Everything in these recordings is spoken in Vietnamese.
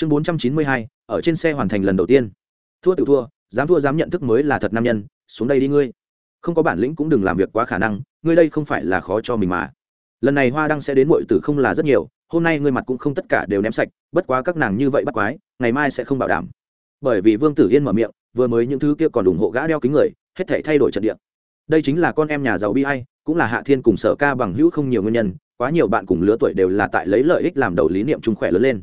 chương bốn trăm chín mươi hai, ở trên xe hoàn thành lần đầu tiên. Thua tự thua, dám thua dám nhận thức mới là thật nam nhân, xuống đây đi ngươi. Không có bản lĩnh cũng đừng làm việc quá khả năng, ngươi đây không phải là khó cho mình mà. Lần này hoa đăng sẽ đến mọi tử không là rất nhiều, hôm nay ngươi mặt cũng không tất cả đều ném sạch, bất quá các nàng như vậy bắt quái, ngày mai sẽ không bảo đảm. Bởi vì vương tử yên mở miệng, vừa mới những thứ kia còn ủng hộ gã đeo kính người, hết thể thay đổi trận địa. Đây chính là con em nhà giàu bi hay cũng là hạ thiên cùng sở ca bằng hữu không nhiều nguyên nhân, quá nhiều bạn cùng lứa tuổi đều là tại lấy lợi ích làm đầu lý niệm chung khỏe lớn lên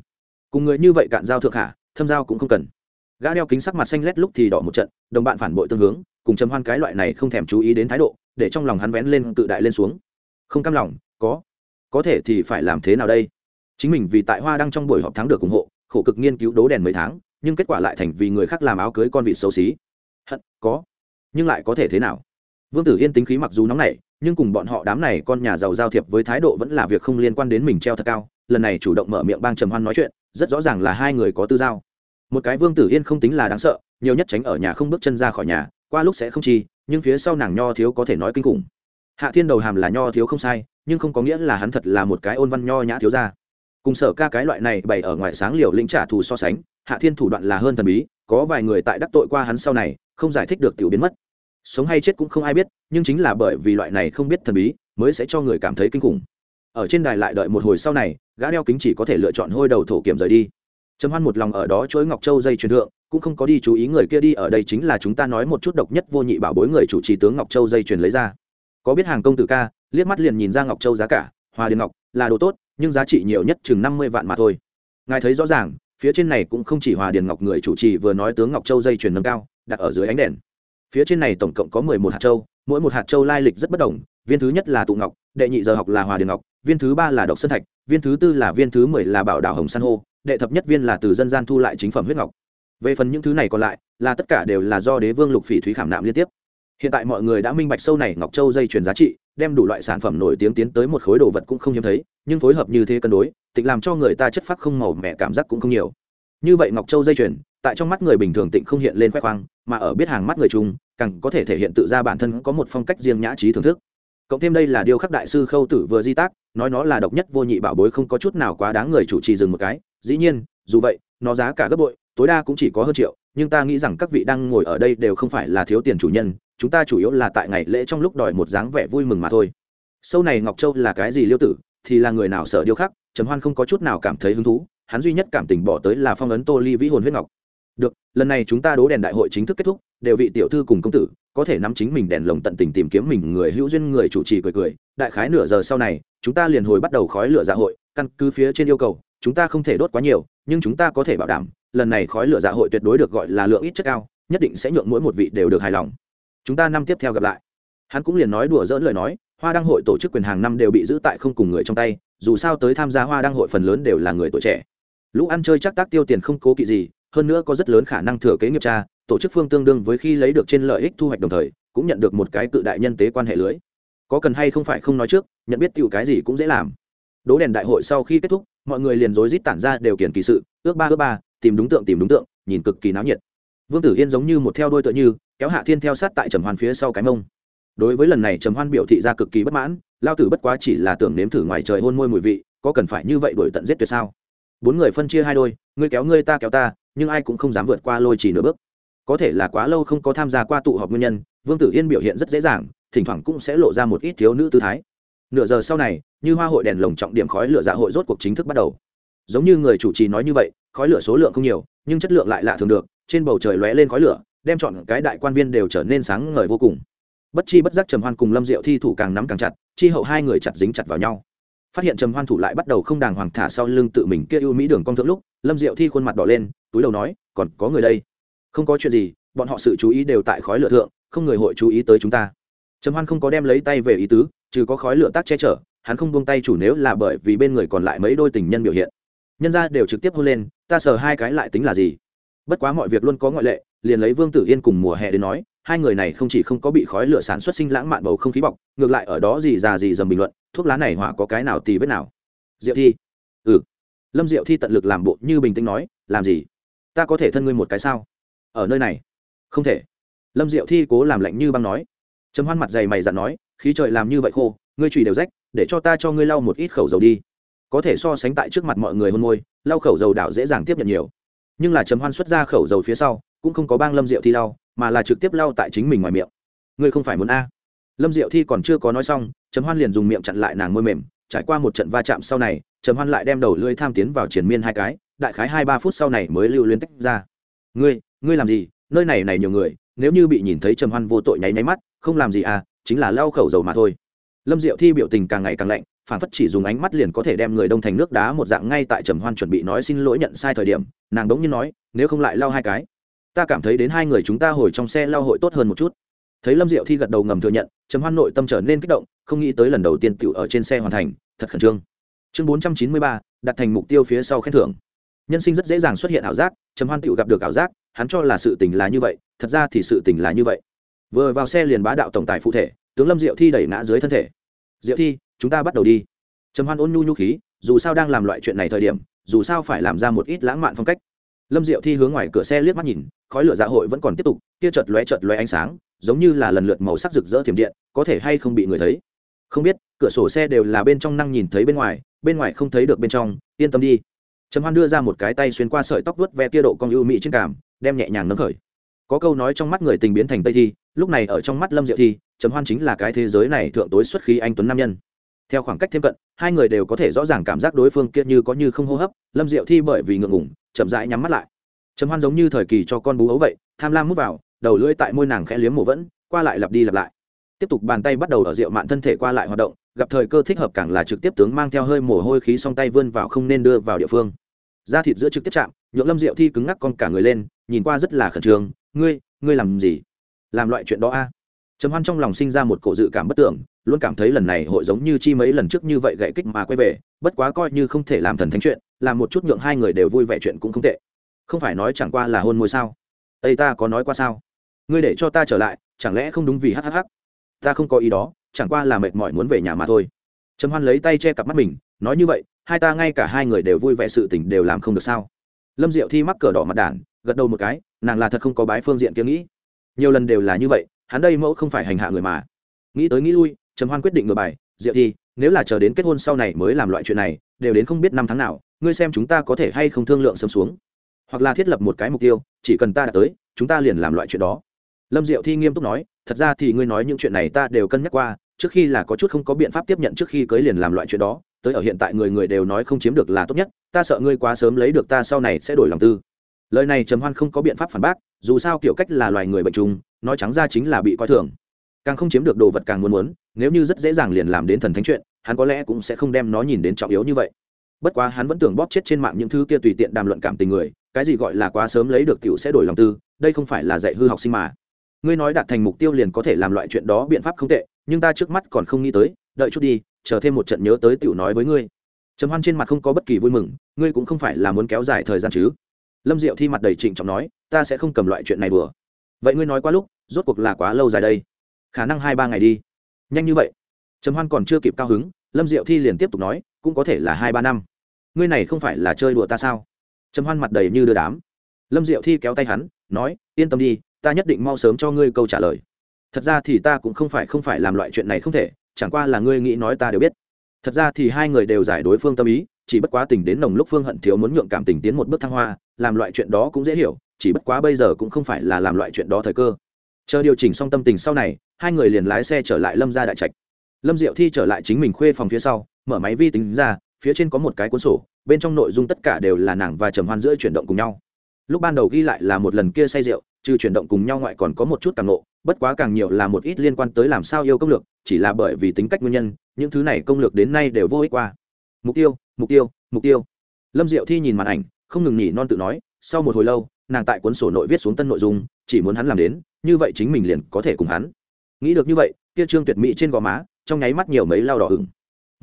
cùng người như vậy cạn giao thượng hạ thâm giao cũng không cần. Gã đeo kính sắc mặt xanh lét lúc thì đỏ một trận, đồng bạn phản bội tương hướng, cùng chấm hoan cái loại này không thèm chú ý đến thái độ, để trong lòng hắn vén lên tự đại lên xuống. Không cam lòng, có. Có thể thì phải làm thế nào đây? Chính mình vì tại hoa đang trong buổi họp thắng được ủng hộ, khổ cực nghiên cứu đố đèn mấy tháng, nhưng kết quả lại thành vì người khác làm áo cưới con vịt xấu xí. Hận, có. Nhưng lại có thể thế nào? Vương tử yên tính khí mặc dù nóng nảy, nhưng cùng bọn họ đám này con nhà giàu giao thiệp với thái độ vẫn là việc không liên quan đến mình treo thật cao. Lần này chủ động mở miệng bang trầm hoan nói chuyện rất rõ ràng là hai người có tư giao. Một cái vương tử yên không tính là đáng sợ, nhiều nhất tránh ở nhà không bước chân ra khỏi nhà, qua lúc sẽ không chi, nhưng phía sau nàng nho thiếu có thể nói kinh khủng. Hạ thiên đầu hàm là nho thiếu không sai, nhưng không có nghĩa là hắn thật là một cái ôn văn nho nhã thiếu ra cùng sở ca cái loại này bày ở ngoài sáng liều lĩnh trả thù so sánh, hạ thiên thủ đoạn là hơn thần bí, có vài người tại đắc tội qua hắn sau này, không giải thích được tiểu biến mất. Sống hay chết cũng không ai biết, nhưng chính là bởi vì loại này không biết thần bí, mới sẽ cho người cảm thấy kinh khủng ở trên đài lại đợi một hồi sau này, gã đeo kính chỉ có thể lựa chọn hôi đầu thổ kiểm rời đi. Trầm hoan một lòng ở đó chuỗi ngọc châu dây truyền thượng, cũng không có đi chú ý người kia đi, ở đây chính là chúng ta nói một chút độc nhất vô nhị bảo bối người chủ trì tướng ngọc châu dây truyền lấy ra. Có biết hàng công tử ca, liếc mắt liền nhìn ra ngọc châu giá cả, hoa điền ngọc, là đồ tốt, nhưng giá trị nhiều nhất chừng năm mươi vạn mà thôi. Ngài thấy rõ ràng, phía trên này cũng không chỉ hòa điền ngọc người chủ trì vừa nói tướng ngọc châu dây truyền nâng cao, đặt ở dưới ánh đèn. Phía trên này tổng cộng có mười một hạt châu, mỗi một hạt châu lai lịch rất bất đồng, viên thứ nhất là tụ ngọc, đệ nhị giờ học là hòa điền ngọc viên thứ ba là độc sơn thạch, viên thứ tư là viên thứ mười là bảo đảo hồng san hô, đệ thập nhất viên là từ dân gian thu lại chính phẩm huyết ngọc. Về phần những thứ này còn lại, là tất cả đều là do đế vương lục phỉ thúy khảm nạm liên tiếp. Hiện tại mọi người đã minh bạch sâu này ngọc châu dây chuyển giá trị, đem đủ loại sản phẩm nổi tiếng tiến tới một khối đồ vật cũng không hiếm thấy, nhưng phối hợp như thế cân đối, tịnh làm cho người ta chất phác không màu mẻ cảm giác cũng không nhiều. Như vậy ngọc châu dây chuyền, tại trong mắt người bình thường tịnh không hiện lên khoe khoang, mà ở biết hàng mắt người chung, càng có thể thể hiện tự ra bản thân có một phong cách riêng nhã trí thưởng thức cộng thêm đây là điều khắc đại sư khâu tử vừa di tác, nói nó là độc nhất vô nhị bảo bối không có chút nào quá đáng người chủ trì dừng một cái. Dĩ nhiên, dù vậy, nó giá cả gấp bội, tối đa cũng chỉ có hơn triệu, nhưng ta nghĩ rằng các vị đang ngồi ở đây đều không phải là thiếu tiền chủ nhân, chúng ta chủ yếu là tại ngày lễ trong lúc đòi một dáng vẻ vui mừng mà thôi. Sâu này ngọc châu là cái gì liêu tử, thì là người nào sợ điêu khắc? Trầm hoan không có chút nào cảm thấy hứng thú, hắn duy nhất cảm tình bỏ tới là phong ấn tô ly vĩ hồn huyết ngọc. Được, lần này chúng ta đố đèn đại hội chính thức kết thúc, đều vị tiểu thư cùng công tử có thể nắm chính mình đèn lồng tận tình tìm kiếm mình người hữu duyên người chủ trì cười cười, đại khái nửa giờ sau này, chúng ta liền hồi bắt đầu khói lửa dạ hội, căn cứ phía trên yêu cầu, chúng ta không thể đốt quá nhiều, nhưng chúng ta có thể bảo đảm, lần này khói lửa dạ hội tuyệt đối được gọi là lượng ít chất cao, nhất định sẽ nhượng mỗi một vị đều được hài lòng. Chúng ta năm tiếp theo gặp lại. Hắn cũng liền nói đùa dỡn lời nói, hoa đăng hội tổ chức quyền hàng năm đều bị giữ tại không cùng người trong tay, dù sao tới tham gia hoa đăng hội phần lớn đều là người tuổi trẻ. Lũ ăn chơi chắc tác tiêu tiền không cố kỵ gì hơn nữa có rất lớn khả năng thừa kế nghiệp cha tổ chức phương tương đương với khi lấy được trên lợi ích thu hoạch đồng thời, cũng nhận được một cái cự đại nhân tế quan hệ lưới. Có cần hay không phải không nói trước, nhận biết tiểu cái gì cũng dễ làm. Đố đèn đại hội sau khi kết thúc, mọi người liền rối rít tản ra đều kiển kỳ sự, ước ba ước ba, tìm đúng tượng tìm đúng tượng, nhìn cực kỳ náo nhiệt. Vương tử yên giống như một theo đôi tựa như, kéo hạ thiên theo sát tại trầm hoan phía sau cái mông. Đối với lần này trầm hoan biểu thị ra cực kỳ bất mãn, lao tử bất quá chỉ là tưởng nếm thử ngoài trời hôn môi mùi vị, có cần phải như vậy đổi tận giết tuyệt sao? Bốn người phân chia hai đôi, ngươi kéo ngươi ta kéo ta, nhưng ai cũng không dám vượt qua lôi chỉ nửa bước. Có thể là quá lâu không có tham gia qua tụ họp nguyên nhân, vương tử yên biểu hiện rất dễ dàng, thỉnh thoảng cũng sẽ lộ ra một ít thiếu nữ tư thái. Nửa giờ sau này, như hoa hội đèn lồng trọng điểm khói lửa dạ hội rốt cuộc chính thức bắt đầu. Giống như người chủ trì nói như vậy, khói lửa số lượng không nhiều, nhưng chất lượng lại lạ thường được, trên bầu trời lóe lên khói lửa, đem chọn cái đại quan viên đều trở nên sáng ngời vô cùng. Bất chi bất giác trầm hoan cùng lâm diệu thi thủ càng nắm càng chặt, chi hậu hai người chặt dính chặt vào nhau phát hiện trầm hoan thủ lại bắt đầu không đàng hoàng thả sau lưng tự mình kia ưu mỹ đường cong thượng lúc, lâm diệu thi khuôn mặt đỏ lên, túi đầu nói, còn có người đây. Không có chuyện gì, bọn họ sự chú ý đều tại khói lửa thượng, không người hội chú ý tới chúng ta. Trầm hoan không có đem lấy tay về ý tứ, trừ có khói lửa tác che chở, hắn không buông tay chủ nếu là bởi vì bên người còn lại mấy đôi tình nhân biểu hiện. Nhân ra đều trực tiếp hôn lên, ta sờ hai cái lại tính là gì? Bất quá mọi việc luôn có ngoại lệ, liền lấy vương tử yên cùng mùa hè đến nói, hai người này không chỉ không có bị khói lửa sản xuất sinh lãng mạn bầu không khí bọc, ngược lại ở đó gì già gì dầm bình luận thuốc lá này hỏa có cái nào tì vết nào? Diệu thi. Ừ. Lâm diệu thi tận lực làm bộ như bình tĩnh nói, làm gì? Ta có thể thân ngươi một cái sao? Ở nơi này. Không thể. Lâm diệu thi cố làm lạnh như băng nói. Chấm hoan mặt dày mày dặn nói, khí trời làm như vậy khô, ngươi trùy đều rách, để cho ta cho ngươi lau một ít khẩu dầu đi. Có thể so sánh tại trước mặt mọi người hôn môi, lau khẩu dầu đảo dễ dàng tiếp nhận nhiều. Nhưng là chấm hoan xuất ra khẩu dầu phía sau, cũng không có bang lâm diệu thi lau, mà là trực tiếp lau tại chính mình ngoài miệng. Ngươi không phải muốn a? Lâm diệu thi còn chưa có nói xong, trầm hoan liền dùng miệng chặn lại nàng môi mềm, trải qua một trận va chạm sau này, trầm hoan lại đem đầu lưỡi tham tiến vào triển miên hai cái, đại khái hai ba phút sau này mới lưu liên tách ra. Ngươi ngươi làm gì? Nơi này này nhiều người, nếu như bị nhìn thấy trầm hoan vô tội nháy nháy mắt, không làm gì à chính là lau khẩu dầu mà thôi. Lâm diệu thi biểu tình càng ngày càng lạnh, phản phất chỉ dùng ánh mắt liền có thể đem người đông thành nước đá một dạng ngay tại trầm hoan chuẩn bị nói xin lỗi nhận sai thời điểm, nàng đống như nói, nếu không lại lau hai cái, ta cảm thấy đến hai người chúng ta hồi trong xe lau hội tốt hơn một chút thấy lâm diệu thi gật đầu ngầm thừa nhận, trầm hoan nội tâm trở nên kích động, không nghĩ tới lần đầu tiên tựu ở trên xe hoàn thành, thật khẩn trương. Chương bốn trăm chín mươi ba, đặt thành mục tiêu phía sau khen thưởng. Nhân sinh rất dễ dàng xuất hiện ảo giác, trầm hoan tựu gặp được ảo giác, hắn cho là sự tình là như vậy, thật ra thì sự tình là như vậy. Vừa vào xe liền bá đạo tổng tài phụ thể, tướng lâm diệu thi đẩy ngã dưới thân thể. Diệu thi, chúng ta bắt đầu đi. Trầm hoan ôn nhu nhu khí, dù sao đang làm loại chuyện này thời điểm, dù sao phải làm ra một ít lãng mạn phong cách. Lâm diệu thi hướng ngoài cửa xe liếc mắt nhìn, khói lửa dạ hội vẫn còn tiếp tục kia chợt lóe chợt lóe ánh sáng giống như là lần lượt màu sắc rực rỡ thiểm điện, có thể hay không bị người thấy? Không biết, cửa sổ xe đều là bên trong năng nhìn thấy bên ngoài bên ngoài không thấy được bên trong, yên tâm đi. Trầm hoan đưa ra một cái tay xuyên qua sợi tóc vớt ve kia độ con ưu mỹ trên cảm đem nhẹ nhàng nâng khởi. Có câu nói trong mắt người tình biến thành tây thi, lúc này ở trong mắt lâm diệu thi, trầm hoan chính là cái thế giới này thượng tối xuất khí anh tuấn nam nhân. Theo khoảng cách thêm cận, hai người đều có thể rõ ràng cảm giác đối phương kia như có như không hô hấp, lâm diệu thi bởi vì ngượng ngủng chậm rãi nhắm mắt lại. Trầm hoan giống như thời kỳ cho con bú ấu vậy, tham lam mút vào đầu lưỡi tại môi nàng khẽ liếm mổ vẫn, qua lại lặp đi lặp lại. Tiếp tục bàn tay bắt đầu ở rượu mạn thân thể qua lại hoạt động, gặp thời cơ thích hợp càng là trực tiếp tướng mang theo hơi mồ hôi khí song tay vươn vào không nên đưa vào địa phương. Da thịt giữa trực tiếp chạm nhượng lâm rượu thi cứng ngắc con cả người lên, nhìn qua rất là khẩn trương, ngươi ngươi làm gì? Làm loại chuyện đó a? Trầm hoan trong lòng sinh ra một cổ dự cảm bất tưởng, luôn cảm thấy lần này hội giống như chi mấy lần trước như vậy gậy kích mà quay về, bất quá coi như không thể làm thần thánh chuyện, làm một chút nhượng hai người đều vui vẻ chuyện cũng không tệ. Không phải nói chẳng qua là hôn môi sao? Ây ta có nói qua sao? Ngươi để cho ta trở lại, chẳng lẽ không đúng vì hhh ta không có ý đó, chẳng qua là mệt mỏi muốn về nhà mà thôi. Trầm hoan lấy tay che cặp mắt mình, nói như vậy, hai ta ngay cả hai người đều vui vẻ sự tình đều làm không được sao? Lâm diệu thi mắc cờ đỏ mặt đản, gật đầu một cái, nàng là thật không có bái phương diện kia nghĩ. Nhiều lần đều là như vậy, hắn đây mẫu không phải hành hạ người mà. Nghĩ tới nghĩ lui, trầm hoan quyết định ngược bài, diệu thi, nếu là chờ đến kết hôn sau này mới làm loại chuyện này, đều đến không biết năm tháng nào, ngươi xem chúng ta có thể hay không thương lượng sớm xuống. Hoặc là thiết lập một cái mục tiêu, chỉ cần ta đã tới, chúng ta liền làm loại chuyện đó lâm diệu thi nghiêm túc nói, thật ra thì ngươi nói những chuyện này ta đều cân nhắc qua, trước khi là có chút không có biện pháp tiếp nhận trước khi cưới liền làm loại chuyện đó, tới ở hiện tại người người đều nói không chiếm được là tốt nhất, ta sợ ngươi quá sớm lấy được ta sau này sẽ đổi lòng tư. Lời này trầm hoan không có biện pháp phản bác, dù sao kiểu cách là loài người bệnh trùng, nói trắng ra chính là bị coi thường. Càng không chiếm được đồ vật càng muốn muốn, nếu như rất dễ dàng liền làm đến thần thánh chuyện, hắn có lẽ cũng sẽ không đem nó nhìn đến trọng yếu như vậy. Bất quá hắn vẫn tưởng bóp chết trên mạng những thứ kia tùy tiện đàm luận cảm tình người, cái gì gọi là quá sớm lấy được tiểu sẽ đổi lòng tư, đây không phải là dạy hư học sinh mà ngươi nói đạt thành mục tiêu liền có thể làm loại chuyện đó biện pháp không tệ, nhưng ta trước mắt còn không nghĩ tới, đợi chút đi, chờ thêm một trận nhớ tới tiểu nói với ngươi. Trầm hoan trên mặt không có bất kỳ vui mừng, ngươi cũng không phải là muốn kéo dài thời gian chứ? Lâm diệu thi mặt đầy trịnh trọng nói, ta sẽ không cầm loại chuyện này đùa. Vậy ngươi nói quá lúc, rốt cuộc là quá lâu dài đây. Khả năng hai ba ngày đi. Nhanh như vậy. Trầm hoan còn chưa kịp cao hứng, lâm diệu thi liền tiếp tục nói, cũng có thể là hai ba năm. Ngươi này không phải là chơi đùa ta sao? Trầm hoan mặt đầy như đưa đám. Lâm diệu thi kéo tay hắn, nói, yên tâm đi ta nhất định mau sớm cho ngươi câu trả lời. Thật ra thì ta cũng không phải không phải làm loại chuyện này không thể, chẳng qua là ngươi nghĩ nói ta đều biết. Thật ra thì hai người đều giải đối phương tâm ý, chỉ bất quá tình đến nồng lúc phương hận thiếu muốn nhượng cảm tình tiến một bước thăng hoa, làm loại chuyện đó cũng dễ hiểu, chỉ bất quá bây giờ cũng không phải là làm loại chuyện đó thời cơ. Chờ điều chỉnh xong tâm tình sau này, hai người liền lái xe trở lại lâm ra đại trạch. Lâm diệu thi trở lại chính mình khuê phòng phía sau, mở máy vi tính ra, phía trên có một cái cuốn sổ, bên trong nội dung tất cả đều là nàng và trầm hoan giữa chuyển động cùng nhau. Lúc ban đầu ghi lại là một lần kia say rượu trừ chuyển động cùng nhau ngoại còn có một chút càng nộ bất quá càng nhiều là một ít liên quan tới làm sao yêu công lược, chỉ là bởi vì tính cách nguyên nhân, những thứ này công lược đến nay đều vô ích qua. Mục tiêu mục tiêu mục tiêu. Lâm diệu thi nhìn màn ảnh, không ngừng nhỉ non tự nói, sau một hồi lâu, nàng tại cuốn sổ nội viết xuống tân nội dung, chỉ muốn hắn làm đến, như vậy chính mình liền có thể cùng hắn. Nghĩ được như vậy, kia trương tuyệt mỹ trên gò má, trong nháy mắt nhiều mấy lao đỏ hừng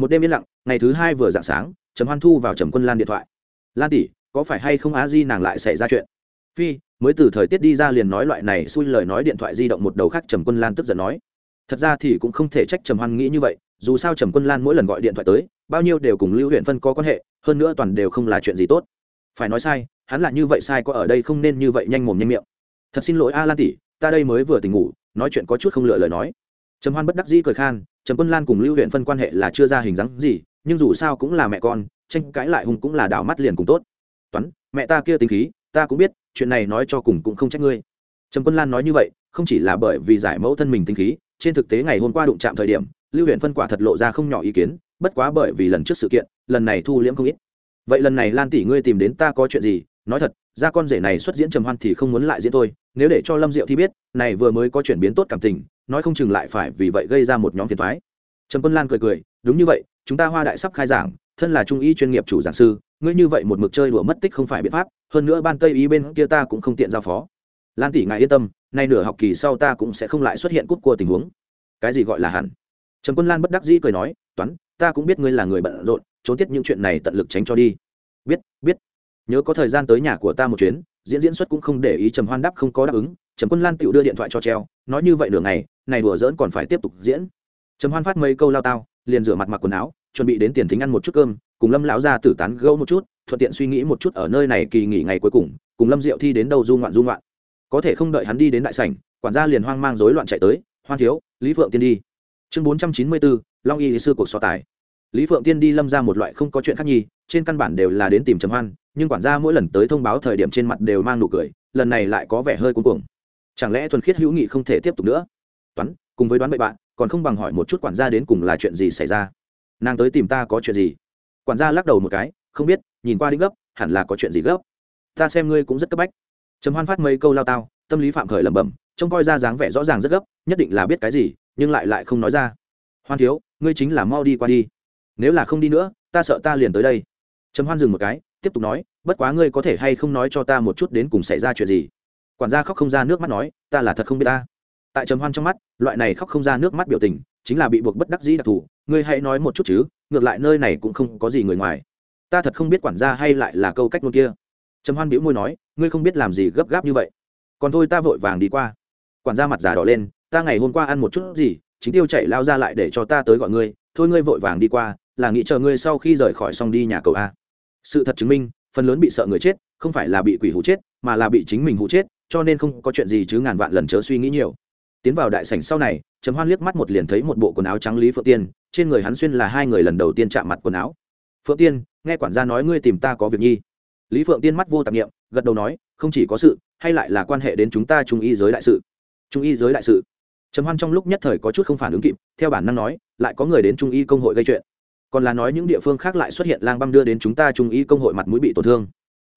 một đêm yên lặng, ngày thứ hai vừa dạng sáng, trầm hoan thu vào trầm quân lan điện thoại. Lan tỷ, có phải hay không á di nàng lại xảy ra chuyện? Phi mới từ thời tiết đi ra liền nói loại này xui lời nói điện thoại di động một đầu khác trầm quân lan tức giận nói. Thật ra thì cũng không thể trách trầm hoan nghĩ như vậy, dù sao trầm quân lan mỗi lần gọi điện thoại tới, bao nhiêu đều cùng lưu huyện phân có quan hệ, hơn nữa toàn đều không là chuyện gì tốt. Phải nói sai, hắn là như vậy sai có ở đây không nên như vậy nhanh mồm nhanh miệng. Thật xin lỗi a lan tỷ, ta đây mới vừa tỉnh ngủ, nói chuyện có chút không lựa lời nói. Trầm hoan bất đắc dĩ cười khan, trầm quân lan cùng lưu huyện phân quan hệ là chưa ra hình dáng gì, nhưng dù sao cũng là mẹ con, tranh cãi lại hùng cũng là đảo mắt liền cùng tốt. Toán, mẹ ta kia tính khí, ta cũng biết chuyện này nói cho cùng cũng không trách ngươi. Trầm quân lan nói như vậy, không chỉ là bởi vì giải mẫu thân mình tính khí, trên thực tế ngày hôm qua đụng chạm thời điểm, lưu huyện phân quả thật lộ ra không nhỏ ý kiến, bất quá bởi vì lần trước sự kiện, lần này thu liễm không ít. Vậy lần này lan tỷ ngươi tìm đến ta có chuyện gì? Nói thật ra con rể này xuất diễn trầm hoan thì không muốn lại diễn thôi, nếu để cho lâm diệu thì biết, này vừa mới có chuyển biến tốt cảm tình, nói không chừng lại phải vì vậy gây ra một nhóm phiền thoái trầm quân lan cười cười, đúng như vậy, chúng ta hoa đại sắp khai giảng, thân là trung y chuyên nghiệp chủ giảng sư ngươi như vậy một mực chơi đùa mất tích không phải biện pháp, hơn nữa ban tây ý bên kia ta cũng không tiện giao phó. Lan tỷ ngài yên tâm, nay nửa học kỳ sau ta cũng sẽ không lại xuất hiện cút cua tình huống. Cái gì gọi là hẳn? Trầm quân lan bất đắc dĩ cười nói, toán, ta cũng biết ngươi là người bận rộn, trốn tiết những chuyện này tận lực tránh cho đi. Biết biết. Nhớ có thời gian tới nhà của ta một chuyến. Diễn diễn xuất cũng không để ý trầm hoan đáp không có đáp ứng. Trầm quân lan tựu đưa điện thoại cho treo, nói như vậy nửa ngày, này đùa dỡn còn phải tiếp tục diễn. Trầm hoan phát mấy câu lao tao, liền rửa mặt mặc quần áo, chuẩn bị đến tiền thính ăn một chút cơm cùng lâm lão ra tử tán gâu một chút, thuận tiện suy nghĩ một chút ở nơi này kỳ nghỉ ngày cuối cùng cùng lâm diệu thi đến đâu du ngoạn du ngoạn. Có thể không đợi hắn đi đến đại sảnh, quản gia liền hoang mang rối loạn chạy tới, hoan thiếu, lý phượng tiên đi. Chương bốn trăm chín mươi bốn long y sư cuộc so tài. Lý phượng tiên đi lâm ra một loại không có chuyện khác nhi trên căn bản đều là đến tìm trầm hoan, nhưng quản gia mỗi lần tới thông báo thời điểm trên mặt đều mang nụ cười, lần này lại có vẻ hơi cuống cuồng. Chẳng lẽ thuần khiết hữu nghị không thể tiếp tục nữa? Toán, cùng với đoán bậy bạn, còn không bằng hỏi một chút quản gia đến cùng là chuyện gì xảy ra? Nàng tới tìm ta có chuyện gì? Quản gia lắc đầu một cái, không biết, nhìn qua đi gấp, hẳn là có chuyện gì gấp. Ta xem ngươi cũng rất cấp bách. Trầm hoan phát mấy câu lao tao, tâm lý phạm khởi lẩm bẩm, trông coi ra dáng vẻ rõ ràng rất gấp, nhất định là biết cái gì, nhưng lại lại không nói ra. Hoan thiếu, ngươi chính là mau đi qua đi. Nếu là không đi nữa, ta sợ ta liền tới đây. Trầm hoan dừng một cái, tiếp tục nói, bất quá ngươi có thể hay không nói cho ta một chút đến cùng xảy ra chuyện gì? Quản gia khóc không ra nước mắt nói, ta là thật không biết ta. Tại trầm hoan trong mắt, loại này khóc không ra nước mắt biểu tình, chính là bị buộc bất đắc dĩ đặc thù, ngươi hãy nói một chút chứ ngược lại nơi này cũng không có gì người ngoài. Ta thật không biết quản gia hay lại là câu cách ngôn kia. Trầm hoan bĩu môi nói, ngươi không biết làm gì gấp gáp như vậy. Còn thôi ta vội vàng đi qua. Quản gia mặt già đỏ lên, ta ngày hôm qua ăn một chút gì, chính tiêu chạy lao ra lại để cho ta tới gọi ngươi. Thôi ngươi vội vàng đi qua, là nghĩ chờ ngươi sau khi rời khỏi xong đi nhà cầu a. Sự thật chứng minh, phần lớn bị sợ người chết, không phải là bị quỷ hụ chết, mà là bị chính mình hụ chết, cho nên không có chuyện gì chứ ngàn vạn lần chớ suy nghĩ nhiều tiến vào đại sảnh sau này, trầm hoan liếc mắt một liền thấy một bộ quần áo trắng lý phượng tiên, trên người hắn xuyên là hai người lần đầu tiên chạm mặt quần áo. Phượng tiên, nghe quản gia nói ngươi tìm ta có việc nhi. Lý phượng tiên mắt vô tạp nghiệm gật đầu nói, không chỉ có sự, hay lại là quan hệ đến chúng ta trung y giới đại sự. Trung y giới đại sự? Trầm hoan trong lúc nhất thời có chút không phản ứng kịp, theo bản năng nói, lại có người đến trung y công hội gây chuyện. Còn là nói những địa phương khác lại xuất hiện lang băm đưa đến chúng ta trung y công hội mặt mũi bị tổn thương.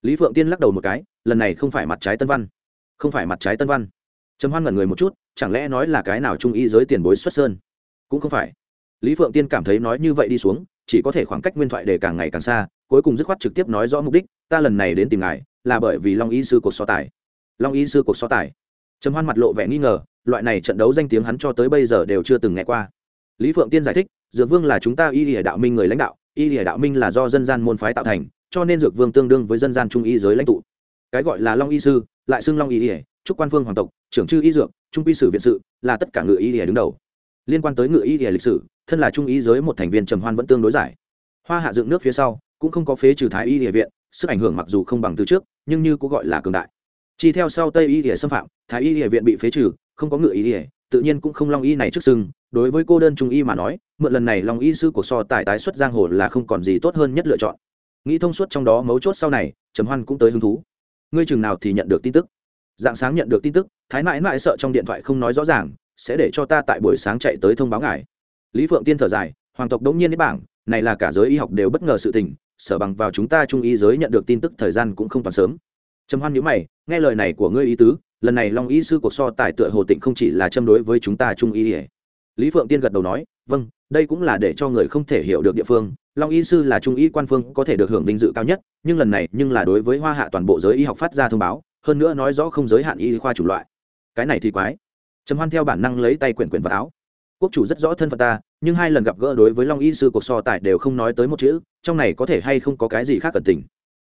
Lý phượng tiên lắc đầu một cái, lần này không phải mặt trái tân văn. Không phải mặt trái tân văn. Trầm hoan ngẩn người một chút chẳng lẽ nói là cái nào trung y giới tiền bối xuất sơn? Cũng không phải. Lý phượng tiên cảm thấy nói như vậy đi xuống, chỉ có thể khoảng cách nguyên thoại để càng ngày càng xa, cuối cùng dứt khoát trực tiếp nói rõ mục đích, ta lần này đến tìm ngài, là bởi vì long y sư cuộc so tài. Long y sư cuộc so tài. Trầm hoan mặt lộ vẻ nghi ngờ, loại này trận đấu danh tiếng hắn cho tới bây giờ đều chưa từng nghe qua. Lý phượng tiên giải thích, dược vương là chúng ta y lìa đạo minh người lãnh đạo, y lìa đạo minh là do dân gian môn phái tạo thành, cho nên dược vương tương đương với dân gian trung y giới lãnh tụ. Cái gọi là long y sư, lại xưng long y lìa chúc quan phương hoàng tộc, trưởng chư y dược trung y sử viện sự, là tất cả ngự y lìa đứng đầu. Liên quan tới ngự y lìa lịch sử, thân là trung y giới một thành viên trầm hoan vẫn tương đối giải. Hoa hạ dựng nước phía sau, cũng không có phế trừ thái y địa viện, sức ảnh hưởng mặc dù không bằng từ trước, nhưng như cũng gọi là cường đại. Chỉ theo sau tây y địa xâm phạm, thái y địa viện bị phế trừ, không có ngự y địa tự nhiên cũng không long y này trước sưng đối với cô đơn trung y mà nói, mượn lần này long y sư của so tài tái xuất giang hồ là không còn gì tốt hơn nhất lựa chọn. Nghĩ thông suốt trong đó mấu chốt sau này, trầm hoan cũng tới hứng thú. Ngươi chừng nào thì nhận được tin tức? Dạng sáng nhận được tin tức thái mãi mãi sợ trong điện thoại không nói rõ ràng, sẽ để cho ta tại buổi sáng chạy tới thông báo ngài. Lý phượng tiên thở dài, hoàng tộc đống nhiên đến bảng, này là cả giới y học đều bất ngờ sự tình, sở bằng vào chúng ta trung y giới nhận được tin tức thời gian cũng không toàn sớm. Trầm hoan nhíu mày, nghe lời này của ngươi ý tứ, lần này long y sư cuộc so tài tựa hồ tịnh không chỉ là châm đối với chúng ta trung y lý phượng tiên gật đầu nói vâng đây cũng là để cho người không thể hiểu được địa phương, long y sư là trung y quan phương, có thể được hưởng vinh dự cao nhất, nhưng lần này nhưng là đối với hoa hạ toàn bộ giới y học phát ra thông báo, hơn nữa nói rõ không giới hạn y khoa chủng loại cái này thì quái. Trầm hoan theo bản năng lấy tay quyển quyển vào áo. Quốc chủ rất rõ thân phận ta, nhưng hai lần gặp gỡ đối với long y sư cuộc so tài đều không nói tới một chữ, trong này có thể hay không có cái gì khác cẩn tình.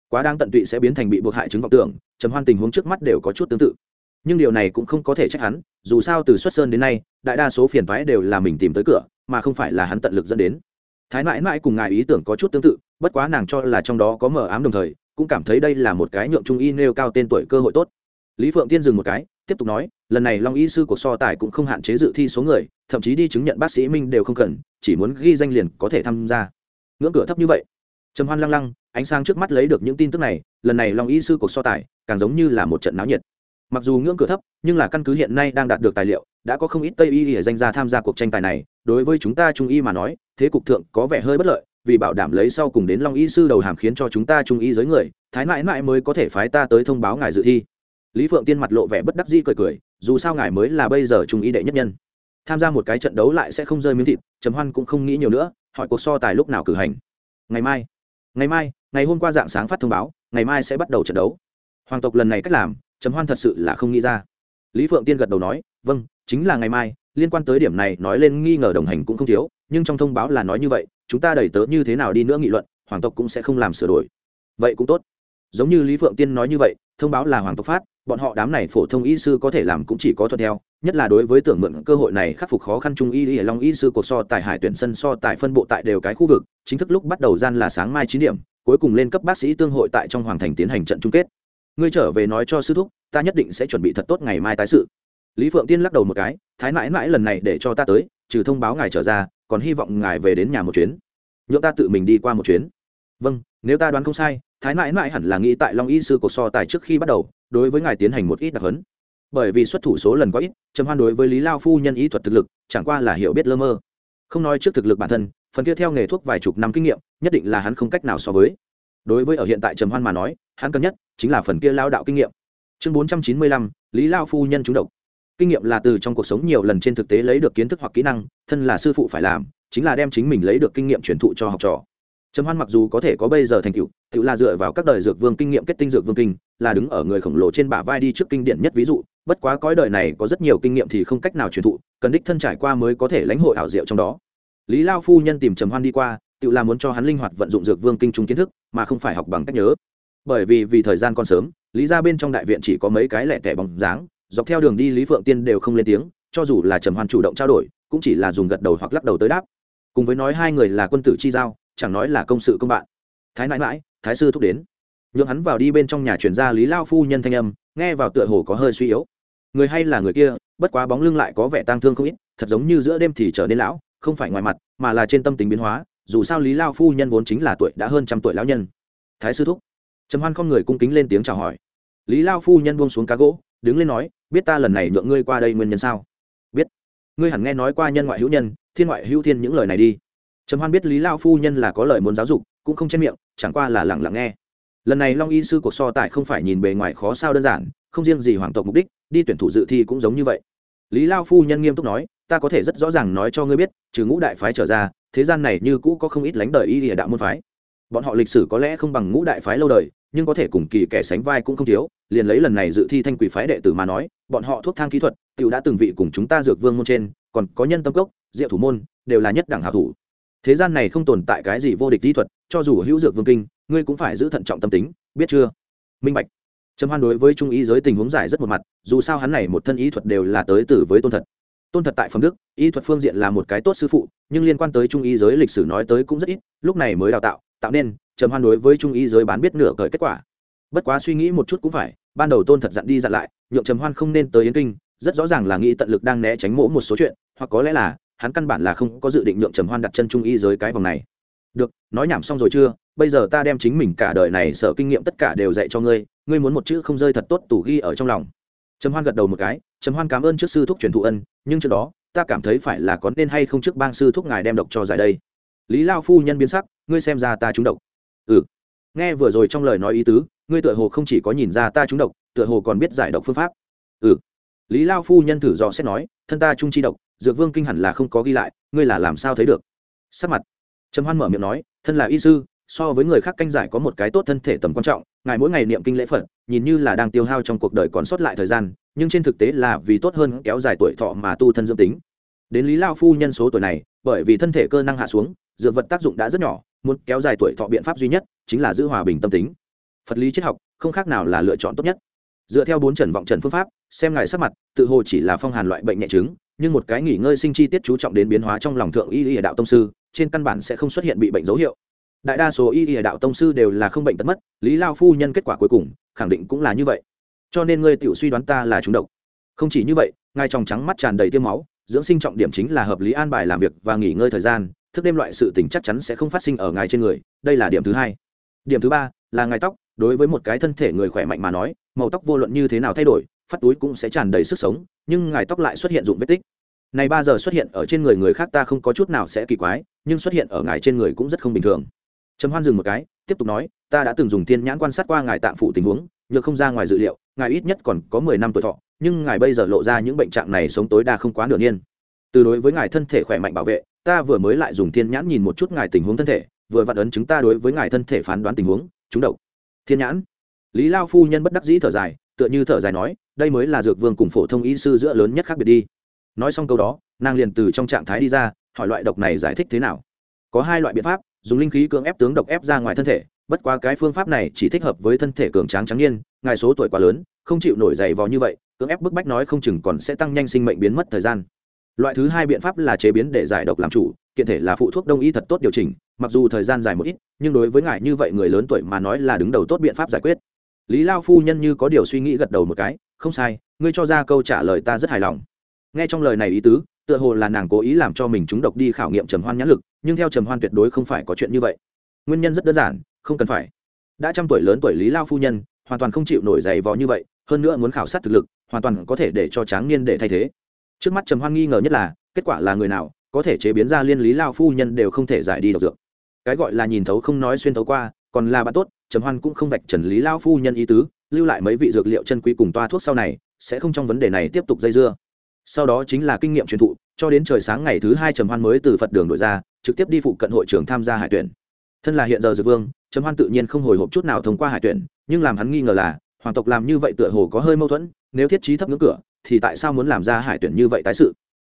Quá đang tận tụy sẽ biến thành bị buộc hại chứng vọng tưởng, trầm hoan tình huống trước mắt đều có chút tương tự. Nhưng điều này cũng không có thể trách hắn, dù sao từ xuất sơn đến nay, đại đa số phiền thoái đều là mình tìm tới cửa, mà không phải là hắn tận lực dẫn đến. Thái mãi mãi cùng ngài ý tưởng có chút tương tự, bất quá nàng cho là trong đó có mờ ám đồng thời, cũng cảm thấy đây là một cái nhượng trung y nêu cao tên tuổi cơ hội tốt. Lý phượng tiên dừng một cái, tiếp tục nói lần này long y sư của so tài cũng không hạn chế dự thi số người, thậm chí đi chứng nhận bác sĩ minh đều không cần, chỉ muốn ghi danh liền có thể tham gia. Ngưỡng cửa thấp như vậy. Trầm hoan lăng lăng, ánh sáng trước mắt lấy được những tin tức này, lần này long y sư cuộc so tài, càng giống như là một trận náo nhiệt. Mặc dù ngưỡng cửa thấp, nhưng là căn cứ hiện nay đang đạt được tài liệu, đã có không ít tây y để danh ra tham gia cuộc tranh tài này, đối với chúng ta trung y mà nói, thế cục thượng có vẻ hơi bất lợi, vì bảo đảm lấy sau cùng đến long y sư đầu hàm khiến cho chúng ta trung y giới người, thái mãi mãi mới có thể phái ta tới thông báo ngài dự thi lý phượng tiên mặt lộ vẻ bất đắc dĩ cười cười, dù sao ngài mới là bây giờ trung y đệ nhất nhân. Tham gia một cái trận đấu lại sẽ không rơi miếng thịt, trầm hoan cũng không nghĩ nhiều nữa, hỏi cuộc so tài lúc nào cử hành. Ngày mai ngày mai, ngày hôm qua dạng sáng phát thông báo, ngày mai sẽ bắt đầu trận đấu. Hoàng tộc lần này cách làm, trầm hoan thật sự là không nghĩ ra. Lý phượng tiên gật đầu nói vâng chính là ngày mai, liên quan tới điểm này nói lên nghi ngờ đồng hành cũng không thiếu, nhưng trong thông báo là nói như vậy, chúng ta đẩy tớ như thế nào đi nữa nghị luận, hoàng tộc cũng sẽ không làm sửa đổi. Vậy cũng tốt. Giống như lý phượng tiên nói như vậy, thông báo là hoàng tộc phát bọn họ đám này phổ thông y sư có thể làm cũng chỉ có thuận theo, nhất là đối với tưởng mượn cơ hội này khắc phục khó khăn trung y y long y sư cuộc so tài hải tuyển sân so tài phân bộ tại đều cái khu vực, chính thức lúc bắt đầu gian là sáng mai chín điểm, cuối cùng lên cấp bác sĩ tương hội tại trong hoàng thành tiến hành trận chung kết. Ngươi trở về nói cho sư thúc, ta nhất định sẽ chuẩn bị thật tốt ngày mai tái sự. Lý phượng tiên lắc đầu một cái, thái mãi mãi lần này để cho ta tới, trừ thông báo ngài trở ra, còn hy vọng ngài về đến nhà một chuyến. Nhượng ta tự mình đi qua một chuyến. Vâng nếu ta đoán không sai thái mãi mãi hẳn là nghĩ tại long y sư cuộc so tài trước khi bắt đầu, đối với ngài tiến hành một ít đặc hấn bởi vì xuất thủ số lần có ít, trầm hoan đối với lý lao phu nhân ý thuật thực lực, chẳng qua là hiểu biết lơ mơ. Không nói trước thực lực bản thân, phần kia theo nghề thuốc vài chục năm kinh nghiệm, nhất định là hắn không cách nào so với. Đối với ở hiện tại trầm hoan mà nói, hắn cần nhất chính là phần kia lao đạo kinh nghiệm. Chương bốn trăm chín mươi lăm, lý lao phu nhân trúng độc. Kinh nghiệm là từ trong cuộc sống nhiều lần trên thực tế lấy được kiến thức hoặc kỹ năng, thân là sư phụ phải làm, chính là đem chính mình lấy được kinh nghiệm truyền thụ cho học trò. Trầm hoan mặc dù có thể có bây giờ thành tựu tự là dựa vào các đời dược vương kinh nghiệm kết tinh dược vương kinh, là đứng ở người khổng lồ trên bả vai đi trước kinh điển nhất ví dụ, bất quá cõi đời này có rất nhiều kinh nghiệm thì không cách nào truyền thụ, cần đích thân trải qua mới có thể lãnh hội ảo diệu trong đó. Lý lao phu nhân tìm trầm hoan đi qua, tự là muốn cho hắn linh hoạt vận dụng dược vương kinh trung kiến thức, mà không phải học bằng cách nhớ. Bởi vì vì thời gian còn sớm, lý ra bên trong đại viện chỉ có mấy cái lẻ tẻ bóng dáng, dọc theo đường đi lý phượng tiên đều không lên tiếng, cho dù là trầm hoan chủ động trao đổi, cũng chỉ là dùng gật đầu hoặc lắc đầu tới đáp. Cùng với nói hai người là quân tử chi giao, chẳng nói là công sự công bạn. Thái nãi mãi thái sư thúc đến. Nhượng hắn vào đi bên trong nhà chuyển ra lý lao phu nhân thanh âm, nghe vào tựa hồ có hơi suy yếu. Người hay là người kia, bất quá bóng lưng lại có vẻ tang thương không ít, thật giống như giữa đêm thì trở nên lão, không phải ngoài mặt, mà là trên tâm tính biến hóa, dù sao lý lao phu nhân vốn chính là tuổi đã hơn trăm tuổi lão nhân. Thái sư thúc. Trầm hoan con người cung kính lên tiếng chào hỏi. Lý lao phu nhân buông xuống cá gỗ, đứng lên nói, biết ta lần này nhượng ngươi qua đây nguyên nhân sao? Biết. Ngươi hẳn nghe nói qua nhân ngoại hữu nhân, thiên ngoại hữu thiên những lời này đi. Trầm hoan biết lý lao phu nhân là có lời muốn giáo dục cũng không chen miệng, chẳng qua là lẳng lặng nghe. Lần này long y sư cuộc so tài không phải nhìn bề ngoài khó sao đơn giản, không riêng gì hoàng tộc mục đích, đi tuyển thủ dự thi cũng giống như vậy. Lý lao phu nhân nghiêm túc nói, ta có thể rất rõ ràng nói cho ngươi biết, trừ ngũ đại phái trở ra, thế gian này như cũ có không ít lánh đời y địa đạo môn phái. Bọn họ lịch sử có lẽ không bằng ngũ đại phái lâu đời, nhưng có thể cùng kỳ kẻ sánh vai cũng không thiếu, liền lấy lần này dự thi thanh quỷ phái đệ tử mà nói, bọn họ thuốc thang kỹ thuật, tiểu đã từng vị cùng chúng ta dược vương môn trên, còn có nhân tâm cốc, diệu thủ môn, đều là nhất đẳng hảo thủ. Thế gian này không tồn tại cái gì vô địch kỹ thuật cho dù hữu dược vương kinh, ngươi cũng phải giữ thận trọng tâm tính, biết chưa? Minh bạch. Trầm hoan đối với trung ý giới tình huống giải rất một mặt, dù sao hắn này một thân ý thuật đều là tới từ với tôn thật. Tôn thật tại phẩm đức y thuật phương diện là một cái tốt sư phụ, nhưng liên quan tới trung y giới lịch sử nói tới cũng rất ít, lúc này mới đào tạo tạo nên, trầm hoan đối với trung y giới bán biết nửa cởi kết quả. Bất quá suy nghĩ một chút cũng phải, ban đầu tôn thật dặn đi dặn lại, nhượng trầm hoan không nên tới yến kinh, rất rõ ràng là nghĩ tận lực đang né tránh mỗ một số chuyện, hoặc có lẽ là, hắn căn bản là không có dự định nhượng trầm hoan đặt chân trung y giới cái vòng này được, nói nhảm xong rồi chưa? Bây giờ ta đem chính mình cả đời này sở kinh nghiệm tất cả đều dạy cho ngươi ngươi muốn một chữ không rơi thật tốt tủ ghi ở trong lòng. Trầm hoan gật đầu một cái, trầm hoan cảm ơn trước sư thúc truyền thụ ân, nhưng trước đó, ta cảm thấy phải là có nên hay không trước bang sư thúc ngài đem độc cho giải đây. Lý lao phu nhân biến sắc, ngươi xem ra ta trúng độc. Ừ. Nghe vừa rồi trong lời nói ý tứ, ngươi tựa hồ không chỉ có nhìn ra ta trúng độc, tựa hồ còn biết giải độc phương pháp. Ừ. Lý lao phu nhân thử dò xét nói, thân ta trung chi độc, dược vương kinh hẳn là không có ghi lại, ngươi là làm sao thấy được? Sắc mặt trầm hoan mở miệng nói, thân là y sư, so với người khác canh giải có một cái tốt thân thể tầm quan trọng, ngài mỗi ngày niệm kinh lễ phật, nhìn như là đang tiêu hao trong cuộc đời còn sót lại thời gian, nhưng trên thực tế là vì tốt hơn kéo dài tuổi thọ mà tu thân dương tính. Đến lý lao phu nhân số tuổi này, bởi vì thân thể cơ năng hạ xuống, dược vật tác dụng đã rất nhỏ, muốn kéo dài tuổi thọ biện pháp duy nhất chính là giữ hòa bình tâm tính. Phật lý triết học, không khác nào là lựa chọn tốt nhất. Dựa theo bốn trần vọng trần phương pháp, xem ngài sắc mặt, tự hồ chỉ là phong hàn loại bệnh nhẹ chứng, nhưng một cái nghỉ ngơi sinh chi tiết chú trọng đến biến hóa trong lòng thượng y y đạo tông sư trên căn bản sẽ không xuất hiện bị bệnh dấu hiệu. Đại đa số y y đạo tông sư đều là không bệnh tật mất, lý lao phu nhân kết quả cuối cùng, khẳng định cũng là như vậy. Cho nên ngươi tự suy đoán ta là trúng độc. Không chỉ như vậy, ngài tròng trắng mắt tràn đầy tiêm máu, dưỡng sinh trọng điểm chính là hợp lý an bài làm việc và nghỉ ngơi thời gian, thức đêm loại sự tình chắc chắn sẽ không phát sinh ở ngài trên người, đây là điểm thứ hai. Điểm thứ ba là ngài tóc, đối với một cái thân thể người khỏe mạnh mà nói, màu tóc vô luận như thế nào thay đổi, phát túi cũng sẽ tràn đầy sức sống, nhưng ngài tóc lại xuất hiện dụng vết tích này ba giờ xuất hiện ở trên người người khác ta không có chút nào sẽ kỳ quái, nhưng xuất hiện ở ngài trên người cũng rất không bình thường. Trầm hoan dừng một cái, tiếp tục nói, ta đã từng dùng thiên nhãn quan sát qua ngài tạm phụ tình huống, nhược không ra ngoài dự liệu, ngài ít nhất còn có mười năm tuổi thọ, nhưng ngài bây giờ lộ ra những bệnh trạng này sống tối đa không quá nửa niên. Từ đối với ngài thân thể khỏe mạnh bảo vệ, ta vừa mới lại dùng thiên nhãn nhìn một chút ngài tình huống thân thể, vừa vặn ấn chứng ta đối với ngài thân thể phán đoán tình huống, chúng độc. Thiên nhãn? Lý lao phu nhân bất đắc dĩ thở dài, tựa như thở dài nói, đây mới là dược vương cùng phổ thông y sư giữa lớn nhất khác biệt đi nói xong câu đó, nàng liền từ trong trạng thái đi ra, hỏi loại độc này giải thích thế nào? Có hai loại biện pháp, dùng linh khí cưỡng ép tướng độc ép ra ngoài thân thể, bất quá cái phương pháp này chỉ thích hợp với thân thể cường tráng trắng niên, ngài số tuổi quá lớn, không chịu nổi dày vò như vậy, cưỡng ép bức bách nói không chừng còn sẽ tăng nhanh sinh mệnh biến mất thời gian. Loại thứ hai biện pháp là chế biến để giải độc làm chủ, kiện thể là phụ thuốc đông y thật tốt điều chỉnh, mặc dù thời gian dài một ít, nhưng đối với ngài như vậy người lớn tuổi mà nói là đứng đầu tốt biện pháp giải quyết. Lý lao phu nhân như có điều suy nghĩ gật đầu một cái, không sai, ngươi cho ra câu trả lời ta rất hài lòng nghe trong lời này ý tứ, tựa hồ là nàng cố ý làm cho mình trúng độc đi khảo nghiệm trầm hoan nhãn lực, nhưng theo trầm hoan tuyệt đối không phải có chuyện như vậy. Nguyên nhân rất đơn giản, không cần phải. Đã trăm tuổi lớn tuổi lý lao phu nhân, hoàn toàn không chịu nổi giày vò như vậy, hơn nữa muốn khảo sát thực lực, hoàn toàn có thể để cho tráng niên để thay thế. Trước mắt trầm hoan nghi ngờ nhất là, kết quả là người nào, có thể chế biến ra liên lý lao phu nhân đều không thể giải đi độc dược. Cái gọi là nhìn thấu không nói xuyên thấu qua, còn là bạn tốt, trầm hoan cũng không vạch trần lý lao phu nhân ý tứ, lưu lại mấy vị dược liệu chân quý cùng toa thuốc sau này, sẽ không trong vấn đề này tiếp tục dây dưa sau đó chính là kinh nghiệm truyền thụ, cho đến trời sáng ngày thứ hai trầm hoan mới từ phật đường đội ra, trực tiếp đi phụ cận hội trưởng tham gia hải tuyển. Thân là hiện giờ dược vương, trầm hoan tự nhiên không hồi hộp chút nào thông qua hải tuyển, nhưng làm hắn nghi ngờ là, hoàng tộc làm như vậy tựa hồ có hơi mâu thuẫn, nếu thiết trí thấp ngưỡng cửa, thì tại sao muốn làm ra hải tuyển như vậy tái sự?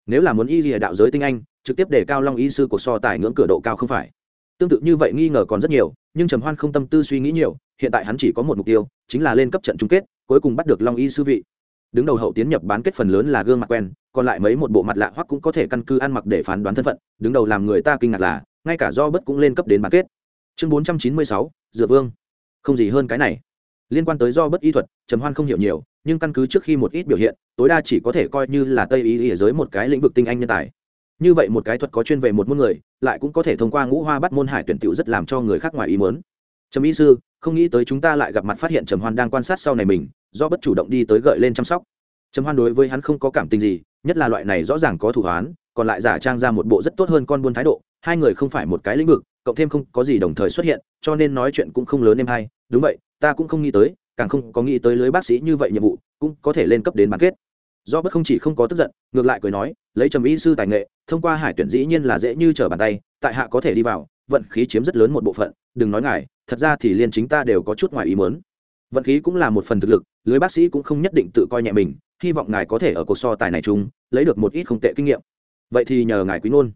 Nếu là muốn y lìa đạo giới tinh anh, trực tiếp để cao long y sư cuộc so tài ngưỡng cửa độ cao không phải. Tương tự như vậy nghi ngờ còn rất nhiều, nhưng trầm hoan không tâm tư suy nghĩ nhiều, hiện tại hắn chỉ có một mục tiêu, chính là lên cấp trận chung kết, cuối cùng bắt được long y sư vị đứng đầu hậu tiến nhập bán kết phần lớn là gương mặt quen, còn lại mấy một bộ mặt lạ hoặc cũng có thể căn cứ ăn mặc để phán đoán thân phận, đứng đầu làm người ta kinh ngạc là, ngay cả do bất cũng lên cấp đến bán kết. Chương bốn trăm chín mươi sáu, dựa vương. Không gì hơn cái này. Liên quan tới do bất y thuật, trầm hoan không hiểu nhiều, nhưng căn cứ trước khi một ít biểu hiện, tối đa chỉ có thể coi như là tây y ở giới một cái lĩnh vực tinh anh nhân tài. Như vậy một cái thuật có chuyên về một môn người, lại cũng có thể thông qua ngũ hoa bắt môn hải tuyển tiểu rất làm cho người khác ngoài ý muốn. Trầm y sư, không nghĩ tới chúng ta lại gặp mặt phát hiện trầm hoan đang quan sát sau này mình do bất chủ động đi tới gợi lên chăm sóc. Trầm hoan đối với hắn không có cảm tình gì, nhất là loại này rõ ràng có thủ hoán, còn lại giả trang ra một bộ rất tốt hơn con buôn thái độ, hai người không phải một cái lĩnh vực, cộng thêm không có gì đồng thời xuất hiện, cho nên nói chuyện cũng không lớn em hay. Đúng vậy, ta cũng không nghĩ tới, càng không có nghĩ tới lưới bác sĩ như vậy nhiệm vụ, cũng có thể lên cấp đến bán kết. Do bất không chỉ không có tức giận, ngược lại cười nói, lấy trầm y sư tài nghệ, thông qua hải tuyển dĩ nhiên là dễ như trở bàn tay, tại hạ có thể đi vào, vận khí chiếm rất lớn một bộ phận, đừng nói ngài thật ra thì liên chính ta đều có chút ngoài ý muốn vận khí cũng là một phần thực lực, lưới bác sĩ cũng không nhất định tự coi nhẹ mình, hy vọng ngài có thể ở cuộc so tài này chung, lấy được một ít không tệ kinh nghiệm. Vậy thì nhờ ngài quý ngôn.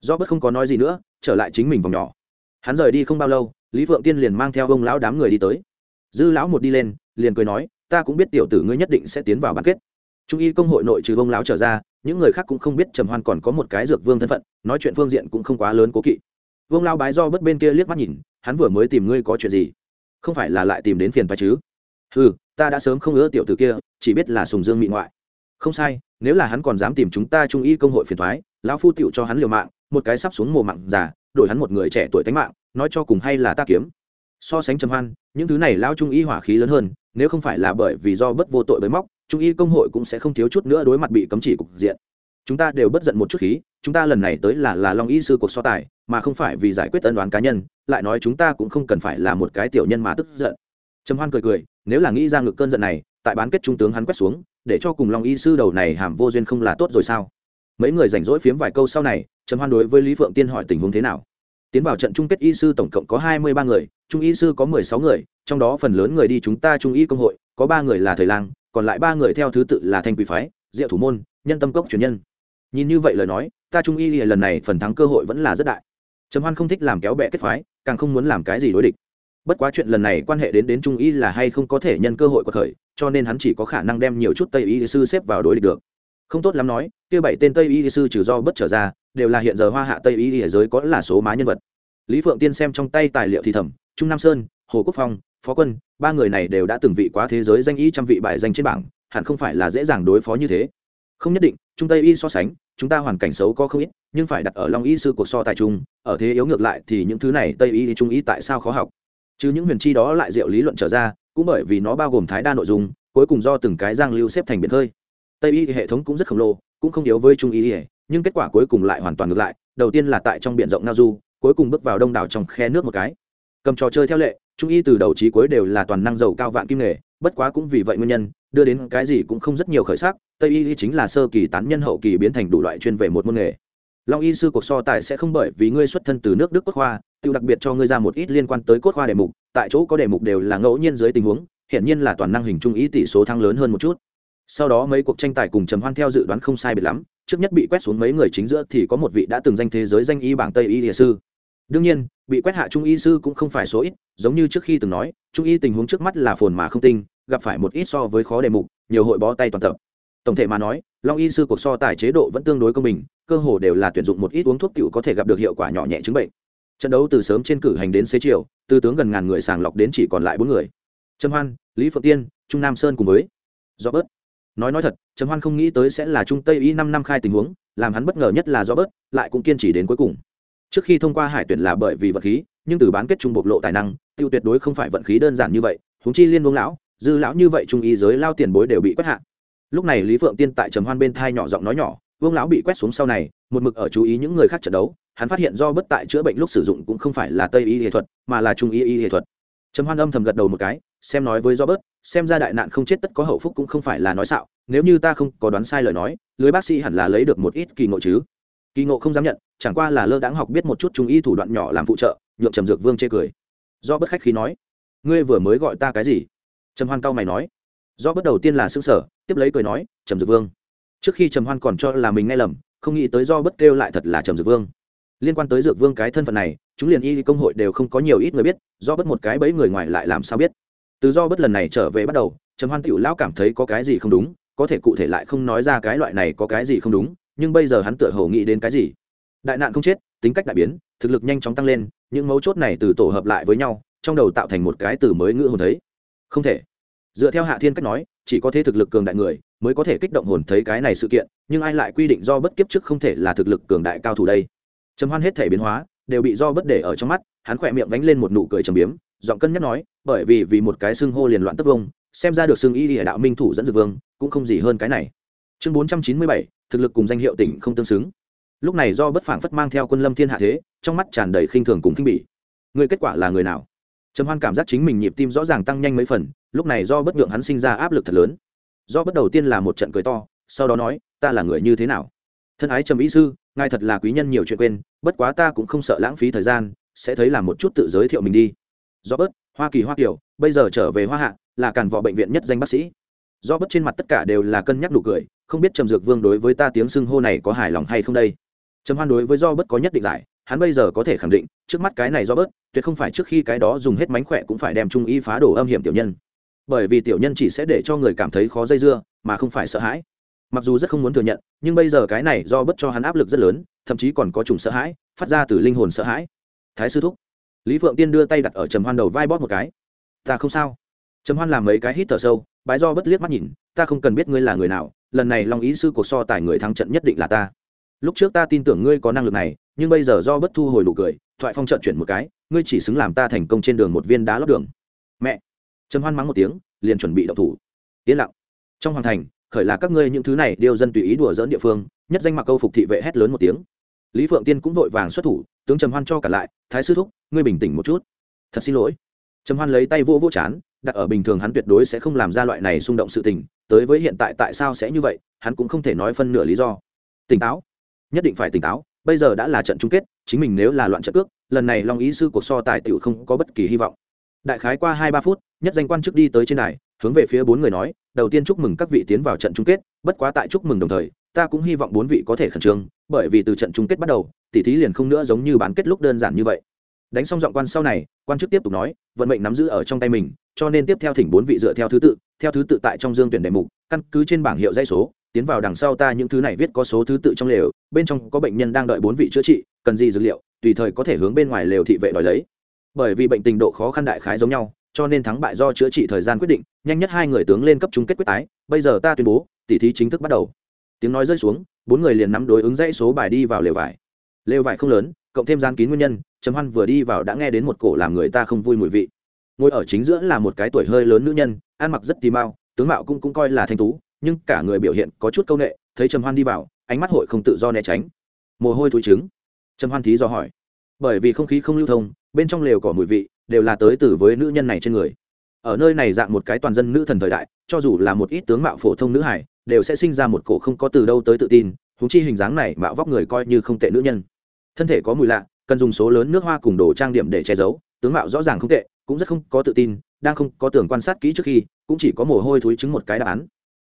Do bất không có nói gì nữa, trở lại chính mình vòng nhỏ. Hắn rời đi không bao lâu, lý phượng tiên liền mang theo ông lão đám người đi tới. Dư lão một đi lên, liền cười nói, ta cũng biết tiểu tử ngươi nhất định sẽ tiến vào bán kết. Trung y công hội nội trừ ông lão trở ra, những người khác cũng không biết trầm hoan còn có một cái dược vương thân phận, nói chuyện phương diện cũng không quá lớn cố kỵ. Vương lao bái do bất bên kia liếc mắt nhìn, hắn vừa mới tìm ngươi có chuyện gì? Không phải là lại tìm đến phiền phải chứ? Ừ ta đã sớm không ưa tiểu tử kia, chỉ biết là sùng dương mị ngoại. Không sai, nếu là hắn còn dám tìm chúng ta trung y công hội phiền thoái, lão phu tựu cho hắn liều mạng, một cái sắp xuống mồ mặn già, đổi hắn một người trẻ tuổi tánh mạng, nói cho cùng hay là ta kiếm. So sánh trầm hoan, những thứ này lao trung y hỏa khí lớn hơn, nếu không phải là bởi vì do bất vô tội với móc, trung y công hội cũng sẽ không thiếu chút nữa đối mặt bị cấm chỉ cục diện chúng ta đều bất giận một chút khí, chúng ta lần này tới là là long y sư cuộc so tài, mà không phải vì giải quyết ân đoán cá nhân, lại nói chúng ta cũng không cần phải là một cái tiểu nhân mà tức giận. Trầm hoan cười cười, nếu là nghĩ ra ngực cơn giận này, tại bán kết trung tướng hắn quét xuống, để cho cùng long y sư đầu này hàm vô duyên không là tốt rồi sao? Mấy người rảnh rỗi phiếm vài câu sau này, trầm hoan đối với lý phượng tiên hỏi tình huống thế nào. Tiến vào trận chung kết y sư tổng cộng có hai mươi ba người trung y sư có mười sáu người, trong đó phần lớn người đi chúng ta trung y công hội, có ba người là thời lang, còn lại ba người theo thứ tự là thanh quỷ phái, diệu thủ môn, nhân tâm cốc truyền nhân nhìn như vậy lời nói, ta trung y lần này phần thắng cơ hội vẫn là rất đại. Trầm hoan không thích làm kéo bẹ kết phái, càng không muốn làm cái gì đối địch. Bất quá chuyện lần này quan hệ đến đến trung y là hay không có thể nhân cơ hội của thời, cho nên hắn chỉ có khả năng đem nhiều chút tây y sư xếp vào đối địch được. Không tốt lắm nói, kia bảy tên tây y sư trừ do bất trở ra, đều là hiện giờ hoa hạ tây y ở giới có là số má nhân vật. Lý phượng tiên xem trong tay tài liệu thì thẩm trung nam sơn, hồ quốc phong, phó quân, ba người này đều đã từng vị quá thế giới danh y trăm vị bài danh trên bảng, hẳn không phải là dễ dàng đối phó như thế. Không nhất định trung tây y so sánh chúng ta hoàn cảnh xấu có không ít nhưng phải đặt ở long y sư cuộc so tài trung, ở thế yếu ngược lại thì những thứ này tây y trung y tại sao khó học? Chứ những huyền chi đó lại diệu lý luận trở ra cũng bởi vì nó bao gồm thái đa nội dung cuối cùng do từng cái giang lưu xếp thành biển khơi. Tây y hệ thống cũng rất khổng lồ cũng không yếu với trung y nhưng kết quả cuối cùng lại hoàn toàn ngược lại đầu tiên là tại trong biển rộng ngao du cuối cùng bước vào đông đảo trong khe nước một cái. Cầm trò chơi theo lệ trung y từ đầu chí cuối đều là toàn năng giàu cao vạn kim nghề bất quá cũng vì vậy nguyên nhân đưa đến cái gì cũng không rất nhiều khởi sắc, tây y chính là sơ kỳ tán nhân hậu kỳ biến thành đủ loại chuyên về một môn nghề. Long y sư cuộc so tài sẽ không bởi vì ngươi xuất thân từ nước đức cốt khoa, tự đặc biệt cho ngươi ra một ít liên quan tới cốt khoa đề mục, tại chỗ có đề mục đều là ngẫu nhiên dưới tình huống hiện nhiên là toàn năng hình trung ý tỷ số thăng lớn hơn một chút. Sau đó mấy cuộc tranh tài cùng trầm hoan theo dự đoán không sai biệt lắm, trước nhất bị quét xuống mấy người chính giữa thì có một vị đã từng danh thế giới danh y bảng tây y địa sư. Đương nhiên, bị quét hạ trung y sư cũng không phải số ít, giống như trước khi từng nói, trung y tình huống trước mắt là phồn mà không tinh gặp phải một ít so với khó đề mục, nhiều hội bó tay toàn tập. Tổng thể mà nói, long y sư cuộc so tài chế độ vẫn tương đối công bình, cơ hồ đều là tuyển dụng một ít uống thuốc tiểu có thể gặp được hiệu quả nhỏ nhẹ chứng bệnh. Trận đấu từ sớm trên cử hành đến xế chiều, tư tướng gần ngàn người sàng lọc đến chỉ còn lại bốn người. Trâm hoan, lý phượng tiên, trung nam sơn cùng với do bớt nói nói thật, Trâm hoan không nghĩ tới sẽ là trung tây y năm năm khai tình huống, làm hắn bất ngờ nhất là do bớt lại cũng kiên trì đến cuối cùng. Trước khi thông qua hải tuyển là bởi vì vật khí, nhưng từ bán kết trung bộc lộ tài năng, tiêu tuyệt đối không phải vận khí đơn giản như vậy, huống chi liên vương lão dư lão như vậy trung y giới lao tiền bối đều bị quét hạ. Lúc này lý phượng tiên tại trầm hoan bên thai nhỏ giọng nói nhỏ, vương lão bị quét xuống sau này, một mực ở chú ý những người khác trận đấu, hắn phát hiện do bất tại chữa bệnh lúc sử dụng cũng không phải là tây y y thuật, mà là trung y y y thuật. Trầm hoan âm thầm gật đầu một cái, xem nói với do bớt, xem ra đại nạn không chết tất có hậu phúc cũng không phải là nói xạo, nếu như ta không có đoán sai lời nói, lưới bác sĩ hẳn là lấy được một ít kỳ ngộ chứ. Kỳ ngộ không dám nhận, chẳng qua là lơ đãng học biết một chút trung y thủ đoạn nhỏ làm phụ trợ, nhượng trầm dược vương chê cười. Do bất khách khí nói, ngươi vừa mới gọi ta cái gì? Trầm hoan cao mày nói. Do bất đầu tiên là xương sở tiếp lấy cười nói, trầm dược vương. Trước khi trầm hoan còn cho là mình nghe lầm, không nghĩ tới do bất kêu lại thật là trầm dược vương. Liên quan tới dược vương cái thân phận này, chúng liền y công hội đều không có nhiều ít người biết, do bất một cái bẫy người ngoài lại làm sao biết. Từ do bất lần này trở về bắt đầu, trầm hoan tiểu lão cảm thấy có cái gì không đúng, có thể cụ thể lại không nói ra cái loại này có cái gì không đúng, nhưng bây giờ hắn tựa hồ nghĩ đến cái gì. Đại nạn không chết, tính cách đại biến, thực lực nhanh chóng tăng lên, những mấu chốt này từ tổ hợp lại với nhau, trong đầu tạo thành một cái từ mới ngữ hồn thấy không thể. Dựa theo hạ thiên cách nói, chỉ có thế thực lực cường đại người mới có thể kích động hồn thấy cái này sự kiện, nhưng ai lại quy định do bất kiếp trước không thể là thực lực cường đại cao thủ đây? Trầm hoan hết thể biến hóa, đều bị do bất để ở trong mắt, hắn khỏe miệng vánh lên một nụ cười trầm biếm, giọng cân nhắc nói, bởi vì vì một cái xưng hô liền loạn tất vông, xem ra được xưng y địa đạo minh thủ dẫn dược vương, cũng không gì hơn cái này. Chương bốn trăm chín mươi bảy, thực lực cùng danh hiệu tỉnh không tương xứng. Lúc này do bất phảng phất mang theo quân lâm thiên hạ thế, trong mắt tràn đầy khinh thường cùng khinh bỉ. Người kết quả là người nào? Trầm hoan cảm giác chính mình nhịp tim rõ ràng tăng nhanh mấy phần, lúc này do bất nhượng hắn sinh ra áp lực thật lớn. Do bất đầu tiên là một trận cười to, sau đó nói, ta là người như thế nào? Thân ái trầm ý sư, ngài thật là quý nhân nhiều chuyện quên, bất quá ta cũng không sợ lãng phí thời gian, sẽ thấy là một chút tự giới thiệu mình đi. Do bớt hoa kỳ hoa kiều, bây giờ trở về hoa hạ, là càn vọ bệnh viện nhất danh bác sĩ. Do bớt trên mặt tất cả đều là cân nhắc đủ cười, không biết trầm dược vương đối với ta tiếng xưng hô này có hài lòng hay không đây. Trầm hoan đối với do bớt có nhất định giải, hắn bây giờ có thể khẳng định, trước mắt cái này do bớt tuyệt không phải trước khi cái đó dùng hết mánh khỏe cũng phải đem trung y phá đổ âm hiểm tiểu nhân. Bởi vì tiểu nhân chỉ sẽ để cho người cảm thấy khó dây dưa, mà không phải sợ hãi. Mặc dù rất không muốn thừa nhận, nhưng bây giờ cái này do bất cho hắn áp lực rất lớn, thậm chí còn có trùng sợ hãi, phát ra từ linh hồn sợ hãi. Thái sư thúc, lý phượng tiên đưa tay đặt ở trầm hoan đầu vai bóp một cái. Ta không sao. Trầm hoan làm mấy cái hít thở sâu, bái do bất liếc mắt nhìn, ta không cần biết ngươi là người nào, lần này long ý sư cuộc so tài người thắng trận nhất định là ta. Lúc trước ta tin tưởng ngươi có năng lực này nhưng bây giờ do bất thu hồi nụ cười, thoại phong trợn chuyển một cái, ngươi chỉ xứng làm ta thành công trên đường một viên đá lót đường. Mẹ! Trầm hoan mắng một tiếng, liền chuẩn bị đậu thủ. Yên lặng. Trong hoàng thành, khởi là các ngươi những thứ này đều dân tùy ý đùa dỡn địa phương, nhất danh mặc câu phục thị vệ hét lớn một tiếng. Lý phượng tiên cũng vội vàng xuất thủ, tướng trầm hoan cho cả lại, thái sư thúc, ngươi bình tĩnh một chút. Thật xin lỗi. Trầm hoan lấy tay vô vô chán, đặt ở bình thường hắn tuyệt đối sẽ không làm ra loại này xung động sự tình, tới với hiện tại tại sao sẽ như vậy, hắn cũng không thể nói phân nửa lý do. Tỉnh táo. Nhất định phải tỉnh táo bây giờ đã là trận chung kết, chính mình nếu là loạn trận cước, lần này long ý sư cuộc so tài tiểu không có bất kỳ hy vọng. Đại khái qua hai ba phút, nhất danh quan chức đi tới trên đài, hướng về phía bốn người nói, đầu tiên chúc mừng các vị tiến vào trận chung kết, bất quá tại chúc mừng đồng thời, ta cũng hy vọng bốn vị có thể khẩn trương, bởi vì từ trận chung kết bắt đầu, tỷ thí liền không nữa giống như bán kết lúc đơn giản như vậy. Đánh xong giọng quan sau này, quan chức tiếp tục nói, vận mệnh nắm giữ ở trong tay mình, cho nên tiếp theo thỉnh bốn vị dựa theo thứ tự, theo thứ tự tại trong dương tuyển đề mục, căn cứ trên bảng hiệu dây số tiến vào đằng sau ta những thứ này viết có số thứ tự trong lều, bên trong có bệnh nhân đang đợi bốn vị chữa trị, cần gì dược liệu, tùy thời có thể hướng bên ngoài lều thị vệ đòi lấy. Bởi vì bệnh tình độ khó khăn đại khái giống nhau, cho nên thắng bại do chữa trị thời gian quyết định, nhanh nhất hai người tướng lên cấp chung kết quyết tái, bây giờ ta tuyên bố, tỉ thí chính thức bắt đầu. Tiếng nói rơi xuống, bốn người liền nắm đối ứng dãy số bài đi vào lều vải. Lều vải không lớn, cộng thêm gian kín nguyên nhân, trầm hoan vừa đi vào đã nghe đến một cổ làm người ta không vui mùi vị. Ngồi ở chính giữa là một cái tuổi hơi lớn nữ nhân, ăn mặc rất tì mao tướng mạo cũng cũng coi là thanh tú nhưng cả người biểu hiện có chút c â u n ệ thấy trầm hoan đi vào, ánh mắt hội không tự do né tránh. Mồ hôi thúi trứng. Trầm hoan thí do hỏi. Bởi vì không khí không lưu thông, bên trong lều cỏ mùi vị đều là tới từ với nữ nhân này trên người. Ở nơi này dạng một cái toàn dân nữ thần thời đại, cho dù là một ít tướng mạo phổ thông nữ hải, đều sẽ sinh ra một cổ không có từ đâu tới tự tin húng chi hình dáng này mạo vóc người coi như không tệ nữ nhân. Thân thể có mùi lạ, cần dùng số lớn nước hoa cùng đồ trang điểm để che giấu, tướng mạo rõ ràng không tệ, cũng rất không có tự tin, đang không có tưởng quan sát kỹ trước khi, cũng chỉ có mồ hôi thúi chứng một cái đáp án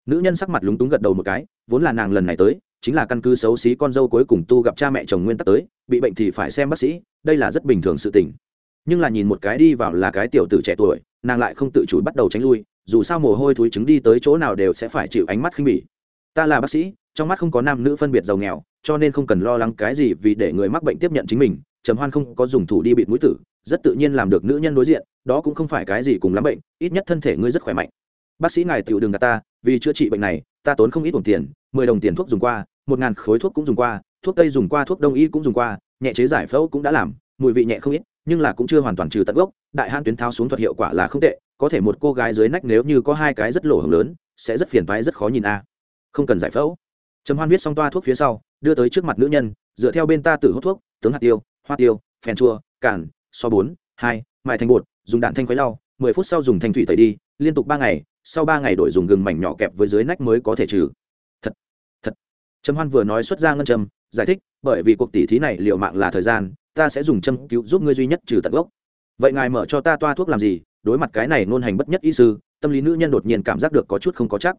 nữ nhân sắc mặt lúng túng gật đầu một cái, vốn là nàng lần này tới, chính là căn cứ xấu xí con dâu cuối cùng tu gặp cha mẹ chồng nguyên tắc tới, bị bệnh thì phải xem bác sĩ, đây là rất bình thường sự tình. Nhưng là nhìn một cái đi vào là cái tiểu tử trẻ tuổi, nàng lại không tự chủ bắt đầu tránh lui, dù sao mồ hôi thúi chứng đi tới chỗ nào đều sẽ phải chịu ánh mắt khinh bỉ. Ta là bác sĩ, trong mắt không có nam nữ phân biệt giàu nghèo, cho nên không cần lo lắng cái gì vì để người mắc bệnh tiếp nhận chính mình, trầm hoan không có dùng thủ đi bịt mũi tử, rất tự nhiên làm được nữ nhân đối diện, đó cũng không phải cái gì cùng lắm bệnh, ít nhất thân thể ngươi rất khỏe mạnh. Bác sĩ ngài tiểu đường gà ta vì chữa trị bệnh này, ta tốn không ít đồng tiền, mười đồng tiền thuốc dùng qua, một ngàn khối thuốc cũng dùng qua, thuốc tây dùng qua, thuốc đông y cũng dùng qua, nhẹ chế giải phẫu cũng đã làm, mùi vị nhẹ không ít, nhưng là cũng chưa hoàn toàn trừ tận gốc, đại han tuyến tháo xuống thuật hiệu quả là không tệ, có thể một cô gái dưới nách nếu như có hai cái rất lỗ hồng lớn, sẽ rất phiền phái rất khó nhìn a. Không cần giải phẫu. Trầm hoan viết xong toa thuốc phía sau, đưa tới trước mặt nữ nhân, dựa theo bên ta tử hút thuốc, tướng hạt tiêu, hoa tiêu, phèn chua cản so bốn, hai mại thành bột, dùng đạn thanh khuấy lau, mười phút sau dùng thanh thủy tẩy đi, liên tục ba ngày sau ba ngày đổi dùng gừng mảnh nhỏ kẹp với dưới nách mới có thể trừ. Thật thật. Trầm hoan vừa nói xuất ra ngân trầm giải thích, bởi vì cuộc tỉ thí này liệu mạng là thời gian, ta sẽ dùng châm cứu giúp ngươi duy nhất trừ tận gốc. Vậy ngài mở cho ta toa thuốc làm gì? Đối mặt cái này nôn hành bất nhất y sư, tâm lý nữ nhân đột nhiên cảm giác được có chút không có chắc.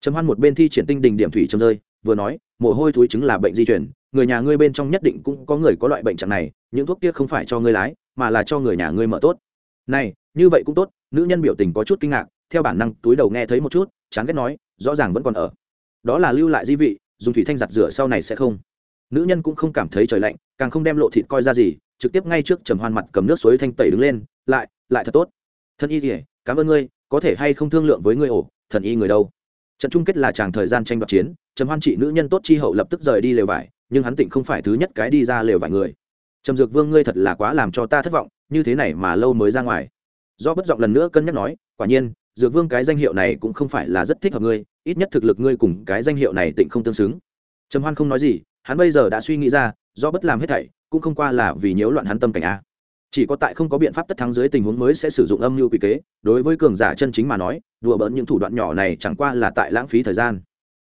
Trầm hoan một bên thi triển tinh đình điểm thủy châm rơi, vừa nói, mồ hôi thúi chứng là bệnh di chuyển người nhà ngươi bên trong nhất định cũng có người có loại bệnh trạng này, những thuốc kia không phải cho ngươi lái, mà là cho người nhà ngươi mở tốt. Này, như vậy cũng tốt. Nữ nhân biểu tình có chút kinh ngạc theo bản năng túi đầu nghe thấy một chút, chán ghét nói, rõ ràng vẫn còn ở. Đó là lưu lại di vị, dùng thủy thanh giặt rửa sau này sẽ không. Nữ nhân cũng không cảm thấy trời lạnh, càng không đem lộ thịt coi ra gì, trực tiếp ngay trước trầm hoan mặt cầm nước suối thanh tẩy đứng lên, lại lại thật tốt. Thân y kể cảm ơn ngươi, có thể hay không thương lượng với ngươi ổ, thần y người đâu? Trận chung kết là chàng thời gian tranh đoạt chiến, trầm hoan trị nữ nhân tốt chi hậu lập tức rời đi lều vải, nhưng hắn tịnh không phải thứ nhất cái đi ra lều vải người. Trầm dược vương ngươi thật là quá làm cho ta thất vọng, như thế này mà lâu mới ra ngoài. Do bất giọng lần nữa cân nhắc nói, quả nhiên dược vương cái danh hiệu này cũng không phải là rất thích hợp ngươi, ít nhất thực lực ngươi cùng cái danh hiệu này tịnh không tương xứng. Trầm hoan không nói gì, hắn bây giờ đã suy nghĩ ra, do bất làm hết thảy, cũng không qua là vì nhiễu loạn hắn tâm cảnh a. Chỉ có tại không có biện pháp tất thắng dưới tình huống mới sẽ sử dụng âm mưu quy kế, đối với cường giả chân chính mà nói, đùa bỡn những thủ đoạn nhỏ này chẳng qua là tại lãng phí thời gian.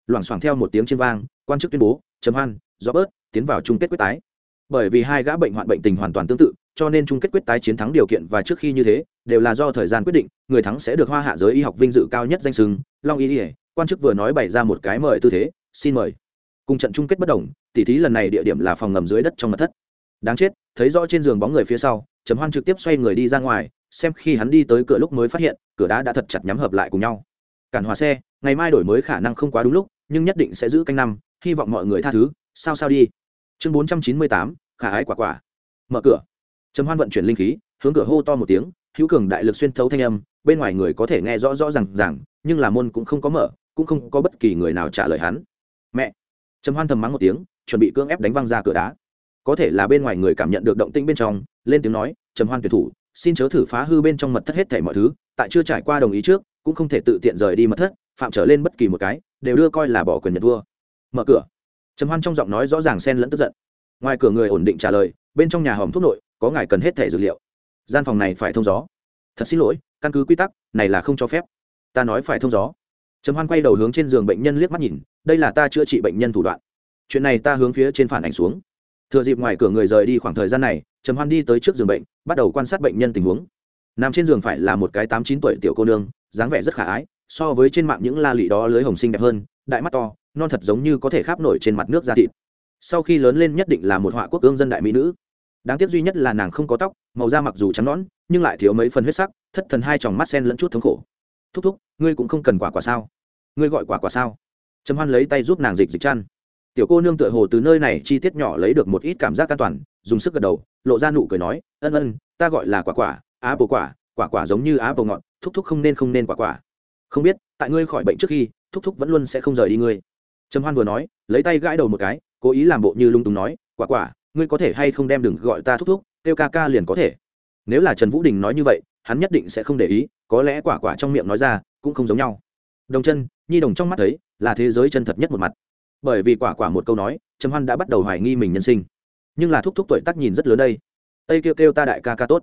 Loảng xoảng theo một tiếng trên vang, quan chức tuyên bố chấm hoan, do bớt, tiến vào chung kết quyết tái. Bởi vì hai gã bệnh hoạn bệnh tình hoàn toàn tương tự cho nên chung kết quyết tái chiến thắng điều kiện và trước khi như thế, đều là do thời gian quyết định, người thắng sẽ được hoa hạ giới y học vinh dự cao nhất danh sừng long y ỉa quan chức vừa nói bày ra một cái mời tư thế, xin mời. Cùng trận chung kết bất đồng, tỉ thí lần này địa điểm là phòng ngầm dưới đất trong mặt thất. Đáng chết, thấy rõ trên giường bóng người phía sau chấm hoan trực tiếp xoay người đi ra ngoài, xem khi hắn đi tới cửa lúc mới phát hiện, cửa đá đã thật chặt nhắm hợp lại cùng nhau. Cản hòa xe, ngày mai đổi mới khả năng không quá đúng lúc, nhưng nhất định sẽ giữ canh năm, hy vọng mọi người tha thứ, sao sao đi. Chương bốn trăm chín mươi tám, khả ái quả quả. Mở cửa trầm hoan vận chuyển linh khí, hướng cửa hô to một tiếng, hữu cường đại lực xuyên thấu thanh âm, bên ngoài người có thể nghe rõ rõ r à n g nhưng là môn cũng không có mở, cũng không có bất kỳ người nào trả lời hắn. Mẹ! Trầm hoan thầm mắng một tiếng, chuẩn bị cưỡng ép đánh văng ra cửa đá. Có thể là bên ngoài người cảm nhận được động tĩnh bên trong, lên tiếng nói, trầm hoan tuyệt thủ, xin chớ thử phá hư bên trong mật thất hết thảy mọi thứ, tại chưa trải qua đồng ý trước, cũng không thể tự tiện rời đi mật thất, phạm trở lên bất kỳ một cái, đều đưa coi là bỏ quyền nhận thua. Mở cửa. Trầm hoan trong giọng nói rõ ràng xen lẫn tức giận. Ngoài cửa người ổn định trả lời, bên trong nhà hòm thuốc nội có ngài cần hết thẻ dược liệu. Gian phòng này phải thông gió. Thật xin lỗi, căn cứ quy tắc, này là không cho phép. Ta nói phải thông gió. Trầm hoan quay đầu hướng trên giường bệnh nhân liếc mắt nhìn, đây là ta chữa trị bệnh nhân thủ đoạn. Chuyện này ta hướng phía trên phản ảnh xuống. Thừa dịp ngoài cửa người rời đi khoảng thời gian này, trầm hoan đi tới trước giường bệnh, bắt đầu quan sát bệnh nhân tình huống. Nằm trên giường phải là một cái tám chín tuổi tiểu cô nương, dáng vẻ rất khả ái, so với trên mạng những la lị đó lưới hồng sinh đẹp hơn, đại mắt to, non thật giống như có thể kháp nổi trên mặt nước da thịt. Sau khi lớn lên nhất định là một họa quốc ương dân đại mỹ nữ đáng tiếc duy nhất là nàng không có tóc, màu da mặc dù trắng nõn, nhưng lại thiếu mấy phần huyết sắc, thất thần hai tròng mắt sen lẫn chút thống khổ. Thúc thúc, ngươi cũng không cần quả quả sao? Ngươi gọi quả quả sao? Trầm hoan lấy tay giúp nàng dịch dịch chăn. Tiểu cô nương tựa hồ từ nơi này chi tiết nhỏ lấy được một ít cảm giác an toàn, dùng sức gật đầu, lộ ra nụ cười nói, ân ân, ta gọi là quả quả, á bồ quả quả quả giống như á bồ ngọn. thúc thúc không nên không nên quả quả. Không biết, tại ngươi khỏi bệnh trước khi, thúc thúc vẫn luôn sẽ không rời đi ngươi. Trầm hoan vừa nói, lấy tay gãi đầu một cái, cố ý làm bộ như lung túng nói, quả quả ngươi có thể hay không đem đừng gọi ta thúc thúc, kêu ca ca liền có thể. Nếu là trần vũ đình nói như vậy, hắn nhất định sẽ không để ý, có lẽ quả quả trong miệng nói ra, cũng không giống nhau. Đồng chân, nhi đồng trong mắt thấy, là thế giới chân thật nhất một mặt. Bởi vì quả quả một câu nói, trầm hoan đã bắt đầu hoài nghi mình nhân sinh. Nhưng là thúc thúc tuổi tác nhìn rất lớn đây. Tây kêu kêu ta đại ca ca tốt.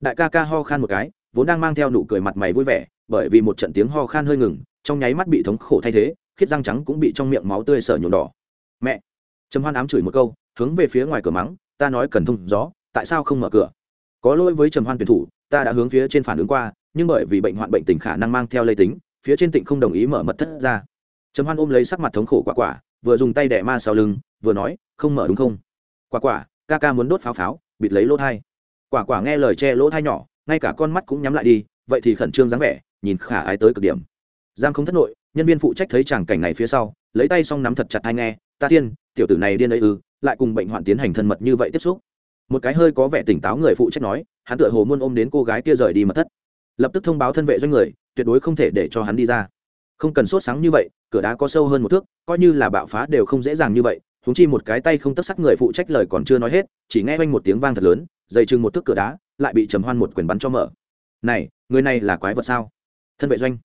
Đại ca ca ho khan một cái, vốn đang mang theo nụ cười mặt mày vui vẻ, bởi vì một trận tiếng ho khan hơi ngừng, trong nháy mắt bị thống khổ thay thế, khiết răng trắng cũng bị trong miệng máu tươi sở nhuộm đỏ. Mẹ! Trầm hoan ám chửi một câu hướng về phía ngoài cửa mắng, ta nói cần thông gió, tại sao không mở cửa? Có lỗi với trầm hoan tuyển thủ, ta đã hướng phía trên phản ứng qua, nhưng bởi vì bệnh hoạn bệnh tình khả năng mang theo lây tính, phía trên tỉnh không đồng ý mở mật thất ra. Trầm hoan ôm lấy sắc mặt thống khổ quả quả, vừa dùng tay đẻ ma sau lưng, vừa nói, không mở đúng không? Quả quả, ca ca muốn đốt pháo pháo, bịt lấy lỗ thai. Quả quả nghe lời che lỗ thai nhỏ, ngay cả con mắt cũng nhắm lại đi, vậy thì khẩn trương dáng vẻ, nhìn khả ái tới cực điểm. Giang không thất nội, nhân viên phụ trách thấy chàng cảnh này phía sau, lấy tay xong nắm thật chặt hai nghe, ta tiên, tiểu tử này điên ấy ư lại cùng bệnh hoạn tiến hành thân mật như vậy tiếp xúc. Một cái hơi có vẻ tỉnh táo người phụ trách nói, hắn tựa hồ muôn ôm đến cô gái kia rời đi mật thất. Lập tức thông báo thân vệ doanh người, tuyệt đối không thể để cho hắn đi ra. Không cần sốt sáng như vậy, cửa đá có sâu hơn một thước, coi như là bạo phá đều không dễ dàng như vậy. Húng chi một cái tay không tất sắc người phụ trách lời còn chưa nói hết, chỉ nghe oanh một tiếng vang thật lớn, dày chừng một thước cửa đá, lại bị trầm hoan một quyền bắn cho mở. Này, người này là quái vật sao? Thân vệ doanh.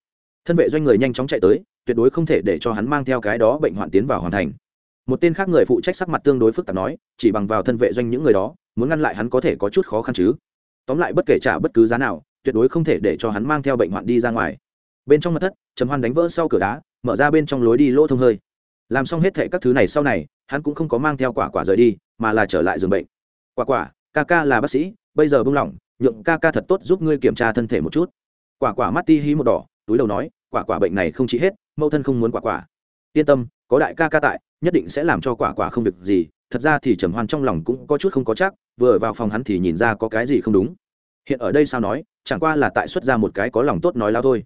Thân vệ doanh người nhanh chóng chạy tới, tuyệt đối không thể để cho hắn mang theo cái đó bệnh hoạn tiến vào hoàn thành một tên khác người phụ trách sắc mặt tương đối phức tạp nói, chỉ bằng vào thân vệ doanh những người đó, muốn ngăn lại hắn có thể có chút khó khăn chứ. Tóm lại bất kể trả bất cứ giá nào, tuyệt đối không thể để cho hắn mang theo bệnh hoạn đi ra ngoài. Bên trong mặt thất, trầm hoan đánh vỡ sau cửa đá, mở ra bên trong lối đi lỗ thông hơi. Làm xong hết thệ các thứ này sau này, hắn cũng không có mang theo quả quả rời đi, mà là trở lại giường bệnh. Quả quả, ca ca là bác sĩ, bây giờ bung lỏng, nhượng ca ca thật tốt giúp ngươi kiểm tra thân thể một chút. Quả quả mắt ti hí một đỏ, túi đầu nói, quả quả bệnh này không trị hết, mẫu thân không muốn quả quả. Yên tâm, có đại ca ca tại nhất định sẽ làm cho quả quả không việc gì, thật ra thì trầm hoan trong lòng cũng có chút không có chắc, vừa vào phòng hắn thì nhìn ra có cái gì không đúng. Hiện ở đây sao nói, chẳng qua là tại xuất ra một cái có lòng tốt nói lao thôi.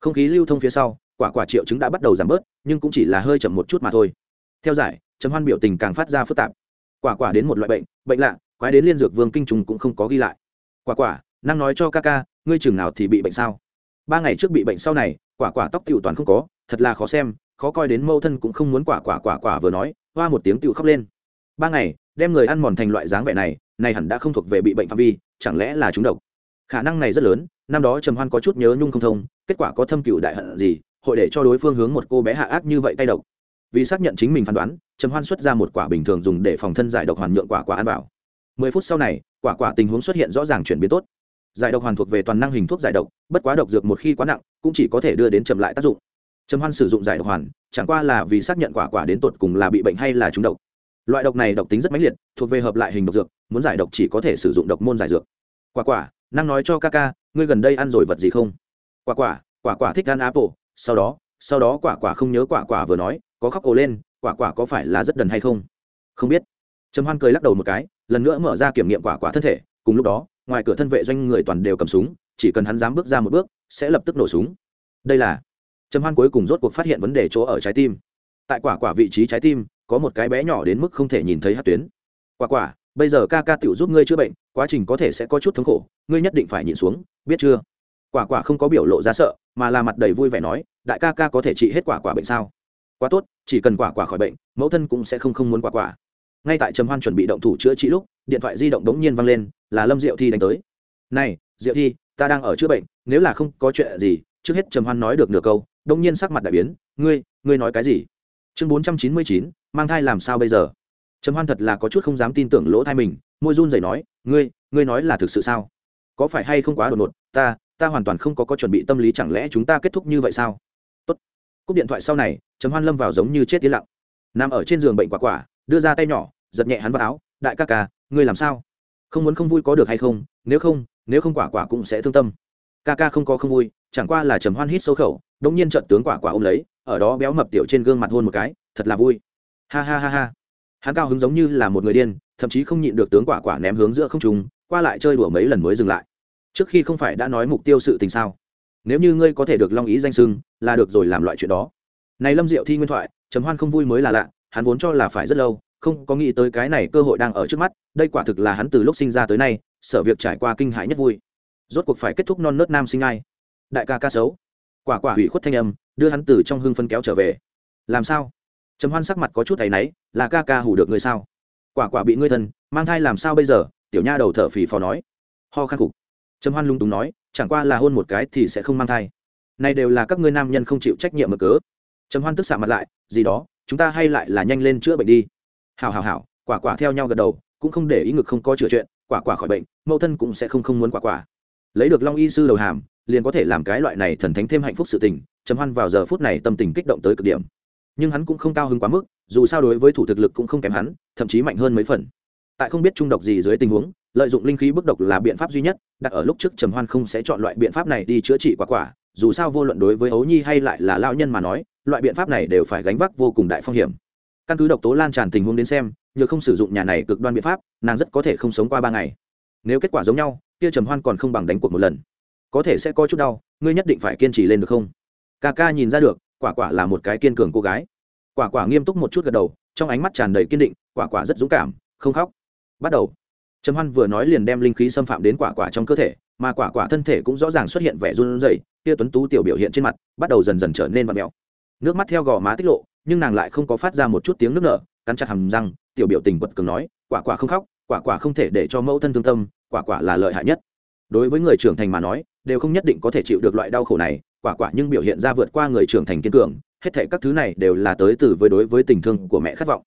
Không khí lưu thông phía sau, quả quả triệu chứng đã bắt đầu giảm bớt, nhưng cũng chỉ là hơi chậm một chút mà thôi. Theo giải, trầm hoan biểu tình càng phát ra phức tạp. Quả quả đến một loại bệnh bệnh lạ, quái đến liên dược vương kinh trùng cũng không có ghi lại. Quả quả, năng nói cho ca ca, ngươi chừng nào thì bị bệnh sao? Ba ngày trước bị bệnh sau này, quả quả tóc tiểu toàn không có, thật là khó xem khó coi đến mâu thân cũng không muốn quả quả quả quả vừa nói, hoa một tiếng tiểu khóc lên. Ba ngày, đem người ăn mòn thành loại dáng vẻ này này hẳn đã không thuộc về bị bệnh phạm vi, chẳng lẽ là chúng độc? Khả năng này rất lớn, năm đó trầm hoan có chút nhớ nhung không thông, kết quả có thâm cựu đại hận gì, hội để cho đối phương hướng một cô bé hạ ác như vậy tay độc. Vì xác nhận chính mình phán đoán, trầm hoan xuất ra một quả bình thường dùng để phòng thân giải độc hoàn nhượng quả quả ăn vào. Mười phút sau này, quả quả tình huống xuất hiện rõ ràng chuyển biến tốt. Giải độc hoàn thuộc về toàn năng hình thuốc giải độc, bất quá độc dược một khi quá nặng, cũng chỉ có thể đưa đến chậm lại tác dụng trầm hoan sử dụng giải độc hoàn, chẳng qua là vì xác nhận quả quả đến tột cùng là bị bệnh hay là trúng độc. Loại độc này độc tính rất mãnh liệt, thuộc về hợp lại hình độc dược, muốn giải độc chỉ có thể sử dụng độc môn giải dược. Quả quả, năng nói cho ca ca, ngươi gần đây ăn rồi vật gì không? Quả quả quả quả thích ăn apple, sau đó sau đó quả quả không nhớ quả quả vừa nói, có khóc ồ lên, quả quả có phải là rất đần hay không? Không biết. Trầm hoan cười lắc đầu một cái, lần nữa mở ra kiểm nghiệm quả quả thân thể, cùng lúc đó, ngoài cửa thân vệ doanh người toàn đều cầm súng, chỉ cần hắn dám bước ra một bước, sẽ lập tức nổ súng. Đây là trầm hoan cuối cùng rốt cuộc phát hiện vấn đề chỗ ở trái tim. Tại quả quả vị trí trái tim, có một cái bé nhỏ đến mức không thể nhìn thấy hát tuyến. Quả quả, bây giờ ca ca tiểu giúp ngươi chữa bệnh, quá trình có thể sẽ có chút thống khổ, ngươi nhất định phải nhịn xuống, biết chưa? Quả quả không có biểu lộ ra sợ, mà là mặt đầy vui vẻ nói, đại ca ca có thể trị hết quả quả bệnh sao? Quá tốt, chỉ cần quả quả khỏi bệnh, mẫu thân cũng sẽ không không muốn quả quả. Ngay tại trầm hoan chuẩn bị động thủ chữa trị lúc, điện thoại di động đống nhiên vang lên, là lâm diệu thi đánh tới. Này, diệu thi, ta đang ở chữa bệnh, nếu là không có chuyện gì, trước hết trầm hoan nói được nửa câu đông nhiên sắc mặt đại biến, ngươi ngươi nói cái gì? Chương bốn trăm chín mươi chín, mang thai làm sao bây giờ? Trầm hoan thật là có chút không dám tin tưởng lỗ thai mình, môi run rẩy nói, ngươi ngươi nói là thực sự sao? Có phải hay không quá đột ngột? Ta ta hoàn toàn không có có chuẩn bị tâm lý, chẳng lẽ chúng ta kết thúc như vậy sao? Tốt. Cúp điện thoại sau này, trầm hoan lâm vào giống như chết tiến lặng. Nằm ở trên giường bệnh quả quả, đưa ra tay nhỏ, giật nhẹ hắn vào áo, đại ca ca, ngươi làm sao? Không muốn không vui có được hay không? Nếu không nếu không quả quả cũng sẽ thương tâm. Ca ca không có không vui, chẳng qua là trầm hoan hít sâu khẩu đống nhiên trận tướng quả quả ôm lấy, ở đó béo mập tiểu trên gương mặt hôn một cái, thật là vui. Ha ha ha ha. Hắn cao hứng giống như là một người điên, thậm chí không nhịn được tướng quả quả ném hướng giữa không trùng qua lại chơi đùa mấy lần mới dừng lại. Trước khi không phải đã nói mục tiêu sự tình sao? Nếu như ngươi có thể được long ý danh sưng là được rồi làm loại chuyện đó. Này lâm diệu thi nguyên thoại, trầm hoan không vui mới là lạ, hắn vốn cho là phải rất lâu, không có nghĩ tới cái này cơ hội đang ở trước mắt, đây quả thực là hắn từ lúc sinh ra tới nay, sở việc trải qua kinh hãi nhất vui. Rốt cuộc phải kết thúc non nớt nam sinh ai? Đại ca ca xấu quả quả hủy khuất thanh âm, đưa hắn từ trong hưng phân kéo trở về. Làm sao? Trầm hoan sắc mặt có chút thấy náy, là ca ca hủ được ngươi sao? Quả quả bị ngươi thân mang thai làm sao bây giờ? Tiểu nha đầu thở phì phò nói. Ho khăn cục. Trầm hoan lung túng nói, chẳng qua là hôn một cái thì sẽ không mang thai. Này đều là các ngươi nam nhân không chịu trách nhiệm mà cớ. Trầm hoan tức xạ mặt lại, gì đó, chúng ta hay lại là nhanh lên chữa bệnh đi. Hào hào hào quả quả theo nhau gật đầu, cũng không để ý ngực không có chữa chuyện, quả quả khỏi bệnh, mẫu thân cũng sẽ không không muốn quả quả. Lấy được long y sư đầu hàm liền có thể làm cái loại này thần thánh thêm hạnh phúc sự tình, trầm hoan vào giờ phút này tâm tình kích động tới cực điểm. Nhưng hắn cũng không cao hứng quá mức, dù sao đối với thủ thực lực cũng không kém hắn, thậm chí mạnh hơn mấy phần. Tại không biết trung độc gì dưới tình huống, lợi dụng linh khí bức độc là biện pháp duy nhất, đặt ở lúc trước trầm hoan không sẽ chọn loại biện pháp này đi chữa trị quả quả, dù sao vô luận đối với ấu nhi hay lại là lao nhân mà nói, loại biện pháp này đều phải gánh vác vô cùng đại phong hiểm. Căn cứ độc tố lan tràn tình huống đến xem nhờ không sử dụng nhà này cực đoan biện pháp, nàng rất có thể không sống qua ba ngày. Nếu kết quả giống nhau, kia trầm hoan còn không bằng đánh cuộc một lần có thể sẽ có chút đau, ngươi nhất định phải kiên trì lên được không? Ca ca nhìn ra được, quả quả là một cái kiên cường cô gái. Quả quả nghiêm túc một chút gật đầu, trong ánh mắt tràn đầy kiên định, quả quả rất dũng cảm, không khóc. Bắt đầu. Trầm hoan vừa nói liền đem linh khí xâm phạm đến quả quả trong cơ thể, mà quả quả thân thể cũng rõ ràng xuất hiện vẻ run rẩy, kia tuấn tú tiểu biểu hiện trên mặt, bắt đầu dần dần trở nên vặn mèo. Nước mắt theo gò má tiết lộ, nhưng nàng lại không có phát ra một chút tiếng nước nở, cắn chặt hàm răng, tiểu biểu tình quật cường nói, quả quả không khóc, quả quả không thể để cho mẫu thân thương tâm, quả quả là lợi hại nhất đối với người trưởng thành mà nói, đều không nhất định có thể chịu được loại đau khổ này, quả quả nhưng biểu hiện ra vượt qua người trưởng thành kiên cường, hết thể các thứ này đều là tới từ với đối với tình thương của mẹ khát vọng.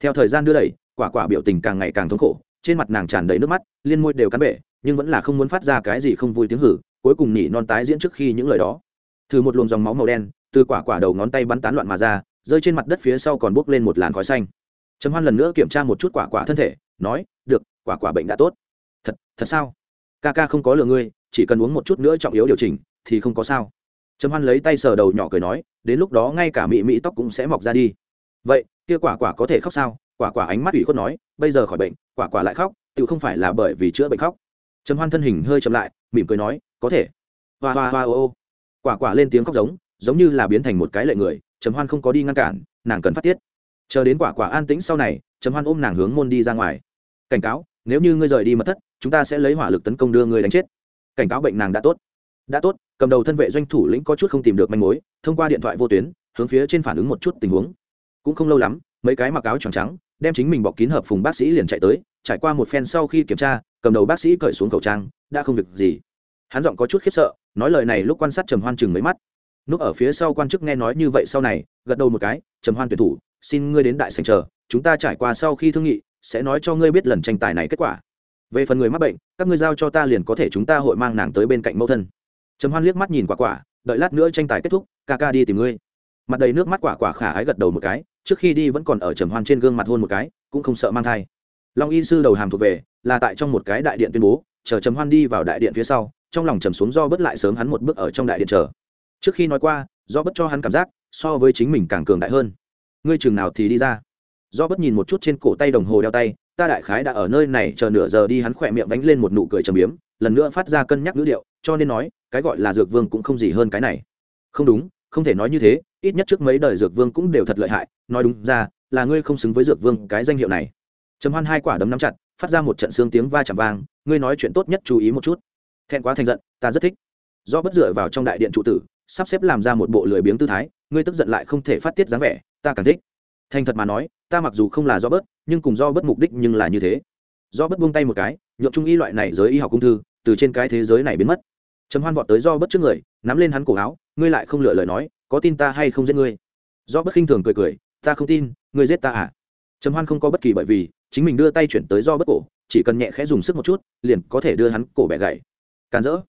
Theo thời gian đưa đẩy, quả quả biểu tình càng ngày càng thống khổ, trên mặt nàng tràn đầy nước mắt, liên môi đều cắn bể, nhưng vẫn là không muốn phát ra cái gì không vui tiếng hử, cuối cùng nhỉ non tái diễn trước khi những lời đó. Thử một luồng dòng máu màu đen, từ quả quả đầu ngón tay bắn tán loạn mà ra, rơi trên mặt đất phía sau còn bốc lên một làn khói xanh. Trầm hoan lần nữa kiểm tra một chút quả quả thân thể, nói, được, quả quả bệnh đã tốt. Thật thật sao? Ca ca không có lừa ngươi, chỉ cần uống một chút nữa trọng yếu điều chỉnh, thì không có sao. Trầm hoan lấy tay sờ đầu nhỏ cười nói, đến lúc đó ngay cả mị mị tóc cũng sẽ mọc ra đi. Vậy, kia quả quả có thể khóc sao? Quả quả ánh mắt ủy khuất nói, bây giờ khỏi bệnh, quả quả lại khóc, tự không phải là bởi vì chữa bệnh khóc. Trầm hoan thân hình hơi chậm lại, mỉm cười nói, có thể. Hoa hoa hoa ô ô. Quả quả lên tiếng khóc giống giống như là biến thành một cái lệ người, trầm hoan không có đi ngăn cản, nàng cần phát tiết. Chờ đến quả quả an tĩnh sau này, trầm hoan ôm nàng hướng môn đi ra ngoài. Cảnh cáo, nếu như ngươi rời đi mất thất chúng ta sẽ lấy hỏa lực tấn công đưa ngươi đánh chết. Cảnh cáo bệnh nàng đã tốt. Đã tốt, cầm đầu thân vệ doanh thủ lĩnh có chút không tìm được manh mối, thông qua điện thoại vô tuyến, hướng phía trên phản ứng một chút tình huống. Cũng không lâu lắm, mấy cái mặc áo trắng trắng, đem chính mình bọc kín hợp phùng bác sĩ liền chạy tới, trải qua một phen sau khi kiểm tra, cầm đầu bác sĩ cởi xuống khẩu trang, đã không việc gì. Hắn giọng có chút khiếp sợ, nói lời này lúc quan sát trầm hoan chừng mấy mắt. Núp ở phía sau quan chức nghe nói như vậy sau này, gật đầu một cái, trầm hoan tuyển thủ, xin ngươi đến đại sành chờ, chúng ta trải qua sau khi thương nghị, sẽ nói cho ngươi biết lần tranh tài này kết quả về phần người mắc bệnh, các ngươi giao cho ta liền có thể chúng ta hội mang nàng tới bên cạnh mẫu thân. Trầm hoan liếc mắt nhìn quả quả, đợi lát nữa tranh tài kết thúc, ca ca đi tìm ngươi. Mặt đầy nước mắt quả quả khả ái gật đầu một cái, trước khi đi vẫn còn ở trầm hoan trên gương mặt hôn một cái, cũng không sợ mang thai. Long y sư đầu hàm thuộc về, là tại trong một cái đại điện tuyên bố, chờ trầm hoan đi vào đại điện phía sau, trong lòng trầm xuống do bất lại sớm hắn một bước ở trong đại điện chờ. Trước khi nói qua, do bất cho hắn cảm giác, so với chính mình càng cường đại hơn. Ngươi chừng nào thì đi ra do bất nhìn một chút trên cổ tay đồng hồ đeo tay, ta đại khái đã ở nơi này chờ nửa giờ đi hắn khỏe miệng vánh lên một nụ cười trầm biếm, lần nữa phát ra cân nhắc ngữ điệu, cho nên nói, cái gọi là dược vương cũng không gì hơn cái này. Không đúng, không thể nói như thế, ít nhất trước mấy đời dược vương cũng đều thật lợi hại, nói đúng ra, là ngươi không xứng với dược vương cái danh hiệu này. Trầm hoan hai quả đấm nắm chặt, phát ra một trận xương tiếng va chạm vang, ngươi nói chuyện tốt nhất chú ý một chút. Thẹn quá thành giận, ta rất thích. Do bất dựa vào trong đại điện trụ tử, sắp xếp làm ra một bộ lười biếng tư thái, ngươi tức giận lại không thể phát tiết dáng vẻ, ta càng thích thành thật mà nói, ta mặc dù không là do bớt, nhưng cùng do bớt mục đích nhưng là như thế. Do bớt buông tay một cái nhuộm trung y loại này giới y học ung thư, từ trên cái thế giới này biến mất. Trầm hoan vọt tới do bớt trước người, nắm lên hắn cổ áo, ngươi lại không lựa lời nói, có tin ta hay không giết ngươi? Do bớt khinh thường cười cười, ta không tin, ngươi giết ta à? Trầm hoan không có bất kỳ bởi vì, chính mình đưa tay chuyển tới do bớt cổ, chỉ cần nhẹ khẽ dùng sức một chút, liền có thể đưa hắn cổ bẻ gãy. Càn rỡ.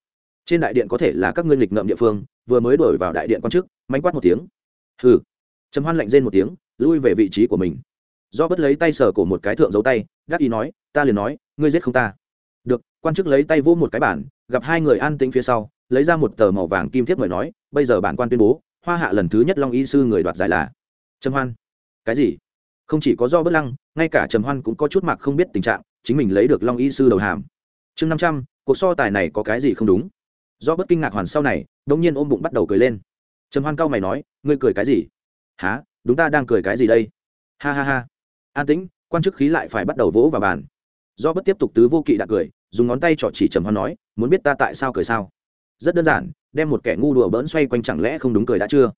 Trên đại điện có thể là các ngươi lịch ngợm địa phương, vừa mới đổi vào đại điện quan chức, mánh quát một tiếng. Hừ. Trầm hoan lạnh rên một tiếng lui về vị trí của mình. Do bất lấy tay sờ cổ một cái thượng dấu tay gác ý nói, ta liền nói, ngươi giết không ta. Được. Quan chức lấy tay vỗ một cái bản gặp hai người an tĩnh phía sau, lấy ra một tờ màu vàng kim thiếp mời nói, bây giờ bản quan tuyên bố, hoa hạ lần thứ nhất long y sư người đoạt giải là trầm hoan. Cái gì? Không chỉ có do bất lăng, ngay cả trầm hoan cũng có chút mặc không biết tình trạng, chính mình lấy được long y sư đầu hàm. Chương năm trăm, cuộc so tài này có cái gì không đúng? Do bất kinh ngạc hoàn sau này đ ỗ n g nhiên ôm bụng bắt đầu cười lên. Trầm hoan cao mày nói, ngươi cười cái gì? Há đúng ta đang cười cái gì đây? Ha ha ha. An tĩnh, quan chức khí lại phải bắt đầu vỗ vào bàn. Do bất tiếp tục tứ vô kỵ đã cười, dùng ngón tay trỏ chỉ trầm hoan nói, muốn biết ta tại sao cười sao? Rất đơn giản, đem một kẻ ngu đùa bỡn xoay quanh chẳng lẽ không đúng cười đã chưa?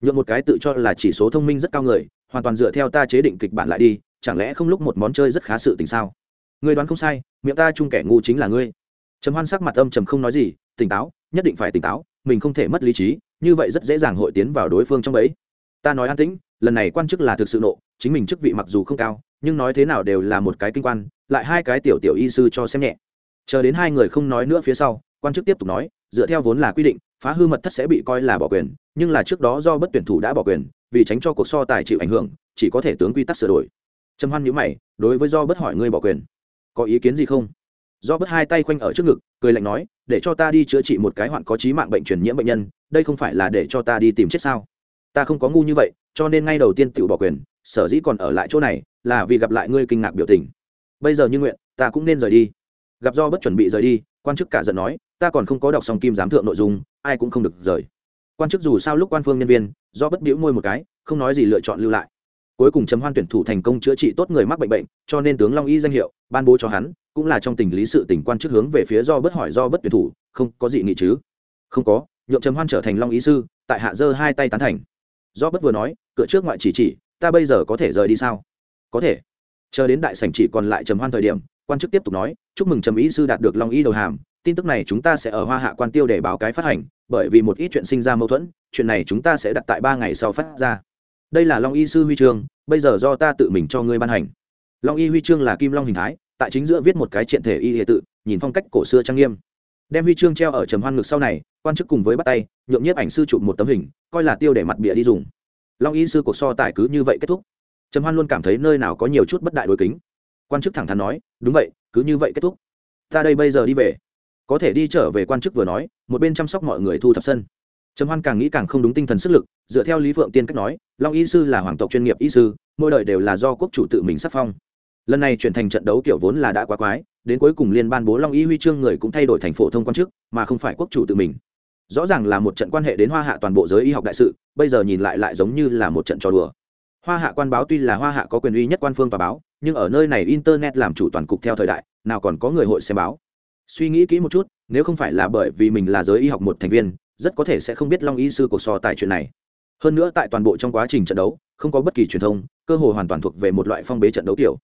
Nhuộm một cái tự cho là chỉ số thông minh rất cao người, hoàn toàn dựa theo ta chế định kịch bản lại đi, chẳng lẽ không lúc một món chơi rất khá sự tình sao? Ngươi đoán không sai, miệng ta chung kẻ ngu chính là ngươi. Trầm hoan sắc mặt âm trầm không nói gì, tỉnh táo, nhất định phải tỉnh táo, mình không thể mất lý trí, như vậy rất dễ dàng hội tiến vào đối phương trong ấy ta nói an tĩnh lần này quan chức là thực sự nộ, chính mình chức vị mặc dù không cao, nhưng nói thế nào đều là một cái kinh quan, lại hai cái tiểu tiểu y sư cho xem nhẹ. Chờ đến hai người không nói nữa phía sau, quan chức tiếp tục nói, dựa theo vốn là quy định, phá hư mật thất sẽ bị coi là bỏ quyền, nhưng là trước đó do bất tuyển thủ đã bỏ quyền, vì tránh cho cuộc so tài chịu ảnh hưởng, chỉ có thể tướng quy tắc sửa đổi. Trầm hoan nhữ mày, đối với do bất hỏi ngươi bỏ quyền, có ý kiến gì không? Do bất hai tay khoanh ở trước ngực, cười lạnh nói, để cho ta đi chữa trị một cái hoạn có trí mạng bệnh truyền nhiễm bệnh nhân, đây không phải là để cho ta đi tìm chết sao? Ta không có ngu như vậy cho nên ngay đầu tiên tự bỏ quyền, sở dĩ còn ở lại chỗ này là vì gặp lại ngươi kinh ngạc biểu tình. Bây giờ như nguyện, ta cũng nên rời đi. Gặp do bất chuẩn bị rời đi, quan chức cả giận nói, ta còn không có đọc xong kim giám thượng nội dung, ai cũng không được rời. Quan chức dù sao lúc quan phương nhân viên, do bất biểu môi một cái, không nói gì lựa chọn lưu lại. Cuối cùng chấm hoan tuyển thủ thành công chữa trị tốt người mắc bệnh bệnh, cho nên tướng long y danh hiệu, ban bố cho hắn, cũng là trong tình lý sự tỉnh quan chức hướng về phía do bất hỏi do bất tuyển thủ, không có gì nghị chứ. Không có, nhượng chấm hoan trở thành long y sư, tại hạ dơ hai tay tán thành do bất vừa nói, cửa trước ngoại chỉ chỉ, ta bây giờ có thể rời đi sao? Có thể. Chờ đến đại sảnh chỉ còn lại trầm hoan thời điểm, quan chức tiếp tục nói, chúc mừng trầm ý sư đạt được long y đầu hàm, tin tức này chúng ta sẽ ở hoa hạ quan tiêu để báo cái phát hành, bởi vì một ít chuyện sinh ra mâu thuẫn, chuyện này chúng ta sẽ đặt tại ba ngày sau phát ra. Đây là long y sư huy chương bây giờ do ta tự mình cho ngươi ban hành. Long y huy chương là kim long hình thái, tại chính giữa viết một cái triện thể y hệ tự, nhìn phong cách cổ xưa trang nghiêm đem huy chương treo ở trầm hoan ngực sau này, quan chức cùng với bắt tay, nhượng nhiếp ảnh sư chụp một tấm hình, coi là tiêu để mặt bịa đi dùng. Long y sư cuộc so tài cứ như vậy kết thúc. Trầm hoan luôn cảm thấy nơi nào có nhiều chút bất đại đối kính. Quan chức thẳng thắn nói, đúng vậy, cứ như vậy kết thúc. Ta đây bây giờ đi về. Có thể đi trở về quan chức vừa nói, một bên chăm sóc mọi người thu thập sân. Trầm hoan càng nghĩ càng không đúng tinh thần sức lực, dựa theo lý phượng tiên cách nói, long y sư là hoàng tộc chuyên nghiệp y sư, mỗi đời đều là do quốc chủ tự mình sắc phong. Lần này chuyển thành trận đấu kiểu vốn là đã quá quái đến cuối cùng liên ban bố long y huy chương người cũng thay đổi thành phổ thông quan chức, mà không phải quốc chủ tự mình. Rõ ràng là một trận quan hệ đến hoa hạ toàn bộ giới y học đại sự, bây giờ nhìn lại lại giống như là một trận trò đùa. Hoa hạ quan báo tuy là hoa hạ có quyền uy nhất quan phương và báo, nhưng ở nơi này internet làm chủ toàn cục theo thời đại, nào còn có người hội xem báo. Suy nghĩ kỹ một chút, nếu không phải là bởi vì mình là giới y học một thành viên, rất có thể sẽ không biết long y sư cuộc so tài chuyện này. Hơn nữa tại toàn bộ trong quá trình trận đấu, không có bất kỳ truyền thông, cơ hội hoàn toàn thuộc về một loại phong bế trận đấu kiểu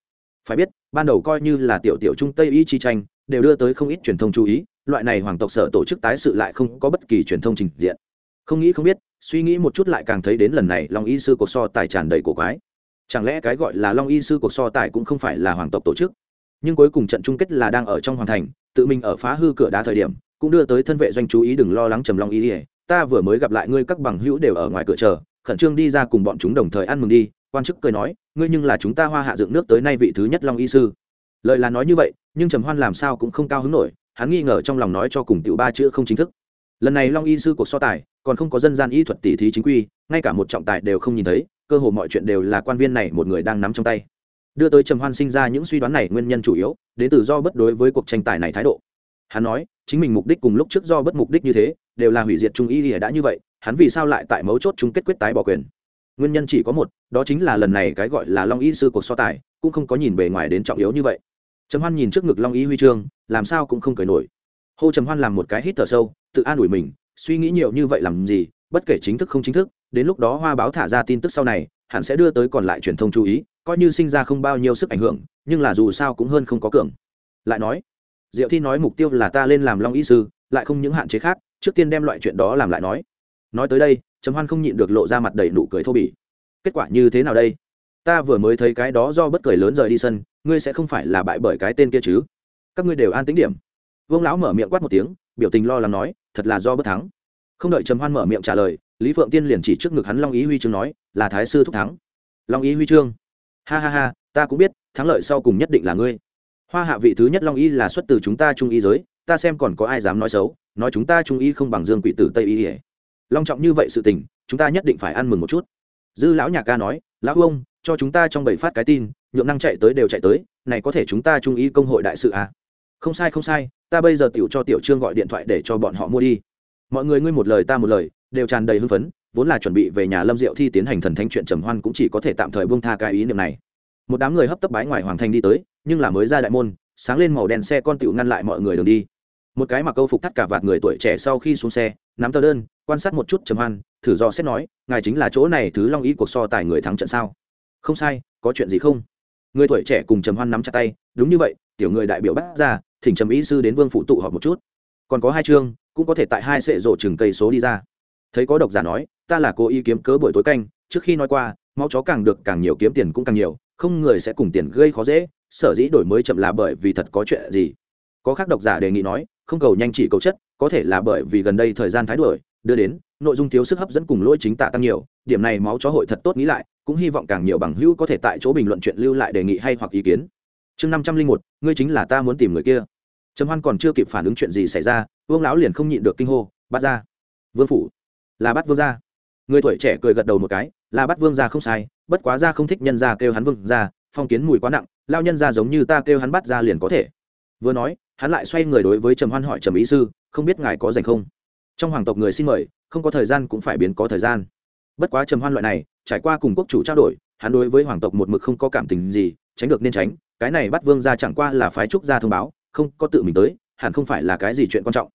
phải biết, ban đầu coi như là tiểu tiểu trung tây y chi tranh, đều đưa tới không ít truyền thông chú ý, loại này hoàng tộc sở tổ chức tái sự lại không có bất kỳ truyền thông trình diện. Không nghĩ không biết, suy nghĩ một chút lại càng thấy đến lần này long y sư cuộc so tài tràn đầy cổ quái. Chẳng lẽ cái gọi là long y sư cuộc so tài cũng không phải là hoàng tộc tổ chức? Nhưng cuối cùng trận chung kết là đang ở trong hoàng thành, tự mình ở phá hư cửa đá thời điểm, cũng đưa tới thân vệ doanh chú ý đừng lo lắng trầm long y ta vừa mới gặp lại ngươi các bằng hữu đều ở ngoài cửa chờ, khẩn trương đi ra cùng bọn chúng đồng thời ăn mừng đi quan chức cười nói, ngươi nhưng là chúng ta hoa hạ dựng nước tới nay vị thứ nhất long y sư. Lời là nói như vậy, nhưng trầm hoan làm sao cũng không cao hứng nổi, hắn nghi ngờ trong lòng nói cho cùng tiểu ba chữ không chính thức. Lần này long y sư cuộc so tài, còn không có dân gian y thuật tỷ thí chính quy, ngay cả một trọng tài đều không nhìn thấy, cơ hồ mọi chuyện đều là quan viên này một người đang nắm trong tay. Đưa tới trầm hoan sinh ra những suy đoán này nguyên nhân chủ yếu, đến từ do bất đối với cuộc tranh tài này thái độ. Hắn nói, chính mình mục đích cùng lúc trước do bất mục đích như thế, đều là hủy diệt trung y thì đã như vậy, hắn vì sao lại tại mấu chốt chung kết quyết tái bỏ quyền? Nguyên nhân chỉ có một, đó chính là lần này cái gọi là long y sư cuộc so tài, cũng không có nhìn bề ngoài đến trọng yếu như vậy. Trầm hoan nhìn trước ngực long y huy chương, làm sao cũng không cười nổi. Hô trầm hoan làm một cái hít thở sâu, tự an ủi mình, suy nghĩ nhiều như vậy làm gì, bất kể chính thức không chính thức, đến lúc đó hoa báo thả ra tin tức sau này, hẳn sẽ đưa tới còn lại truyền thông chú ý, coi như sinh ra không bao nhiêu sức ảnh hưởng, nhưng là dù sao cũng hơn không có cường. Lại nói, diệu thi nói mục tiêu là ta lên làm long y sư, lại không những hạn chế khác, trước tiên đem loại chuyện đó làm lại nói. Nói tới đây trầm hoan không nhịn được lộ ra mặt đầy nụ cười thô bỉ. Kết quả như thế nào đây? Ta vừa mới thấy cái đó do bất cười lớn rời đi sân, ngươi sẽ không phải là bại bởi cái tên kia chứ? Các ngươi đều an tính điểm. Vương lão mở miệng quát một tiếng, biểu tình lo lắng nói, thật là do bất thắng. Không đợi trầm hoan mở miệng trả lời, lý phượng tiên liền chỉ trước ngực hắn long ý huy chương nói, là thái sư thúc thắng. Long ý huy chương. Ha ha ha, ta cũng biết, thắng lợi sau cùng nhất định là ngươi. Hoa hạ vị thứ nhất long Ý là xuất từ chúng ta trung y giới, ta xem còn có ai dám nói xấu, nói chúng ta trung y không bằng dương quỷ tử tây y long trọng như vậy sự tình, chúng ta nhất định phải ăn mừng một chút. Dư lão nhạc ca nói, lão ông cho chúng ta trong bảy phát cái tin, nhượng năng chạy tới đều chạy tới, này có thể chúng ta trung ý công hội đại sự à? Không sai không sai, ta bây giờ tiểu cho tiểu trương gọi điện thoại để cho bọn họ mua đi. Mọi người ngươi một lời ta một lời, đều tràn đầy hưng phấn, vốn là chuẩn bị về nhà lâm diệu thi tiến hành thần thánh chuyện trầm hoan cũng chỉ có thể tạm thời buông tha cái ý niệm này. Một đám người hấp tấp bái ngoài hoàng thành đi tới, nhưng là mới ra đại môn, sáng lên màu đèn xe con tiểu ngăn lại mọi người đường đi. Một cái mặc câu phục thắt cả vạt người tuổi trẻ sau khi xuống xe nắm tờ đơn, quan sát một chút trầm hoan, thử do xét nói, ngài chính là chỗ này thứ long ý cuộc so tài người thắng trận sao? Không sai, có chuyện gì không? Người tuổi trẻ cùng trầm hoan nắm chặt tay, đúng như vậy, tiểu người đại biểu bắt ra, thỉnh trầm ý sư đến vương phụ tụ họp một chút. Còn có hai chương, cũng có thể tại hai sệ rổ chừng cây số đi ra. Thấy có độc giả nói, ta là cố ý kiếm cớ buổi tối canh, trước khi nói qua, máu chó càng được càng nhiều kiếm tiền cũng càng nhiều, không người sẽ cùng tiền gây khó dễ, sở dĩ đổi mới chậm là bởi vì thật có chuyện gì. Có khác độc giả đề nghị nói, không cầu nhanh chỉ cầu chất có thể là bởi vì gần đây thời gian thái đổi đưa đến, nội dung thiếu sức hấp dẫn cùng lỗi chính tạ tăng nhiều, điểm này máu chó hội thật tốt nghĩ lại, cũng hy vọng càng nhiều bằng hữu có thể tại chỗ bình luận chuyện lưu lại đề nghị hay hoặc ý kiến. Chương năm trăm linh một, ngươi chính là ta muốn tìm người kia. Trầm hoan còn chưa kịp phản ứng chuyện gì xảy ra, vương lão liền không nhịn được kinh hô bắt ra vương phủ. Là bắt vương gia. Người tuổi trẻ cười gật đầu một cái, là bắt vương gia không sai, bất quá ra không thích nhân gia kêu hắn vương gia, phong kiến mùi quá nặng lao nhân gia giống như ta kêu hắn bắt ra liền có thể. Vừa nói, hắn lại xoay người đối với trầm hoan hỏi trầm ý sư không biết ngài có dành không? Trong hoàng tộc người xin mời, không có thời gian cũng phải biến có thời gian. Bất quá trầm hoan loại này, trải qua cùng quốc chủ trao đổi, hắn đối với hoàng tộc một mực không có cảm tình gì, tránh được nên tránh, cái này bắt vương ra chẳng qua là phái trúc gia thông báo, không có tự mình tới, hẳn không phải là cái gì chuyện quan trọng.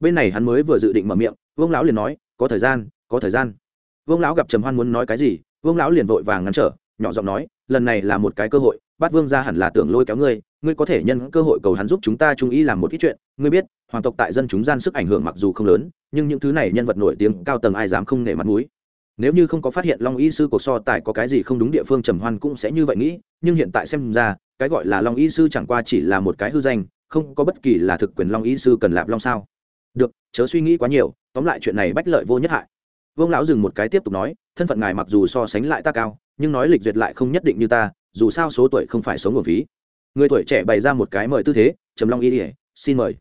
Bên này hắn mới vừa dự định mở miệng, vương lão liền nói, có thời gian, có thời gian. Vương lão gặp trầm hoan muốn nói cái gì, vương lão liền vội vàng ngăn trở, nhỏ giọng nói, lần này là một cái cơ hội, bắt vương ra hẳn là tưởng lôi kéo ngươi ngươi có thể nhân cơ hội cầu hắn giúp chúng ta trung ý làm một ít chuyện ngươi biết, hoàng tộc tại dân chúng gian sức ảnh hưởng mặc dù không lớn, nhưng những thứ này nhân vật nổi tiếng cao tầng ai dám không nể mặt mũi. Nếu như không có phát hiện long y sư cuộc so tài có cái gì không đúng địa phương trầm hoan cũng sẽ như vậy nghĩ, nhưng hiện tại xem ra, cái gọi là long y sư chẳng qua chỉ là một cái hư danh, không có bất kỳ là thực quyền long y sư cần lạp long sao. Được, chớ suy nghĩ quá nhiều, tóm lại chuyện này bách lợi vô nhất hại. Vương lão dừng một cái tiếp tục nói, thân phận ngài mặc dù so sánh lại ta cao, nhưng nói lịch duyệt lại không nhất định như ta, dù sao số tuổi không phải sống ở phí. Người tuổi trẻ bày ra một cái mời tư thế, trầm long y ỉa xin mời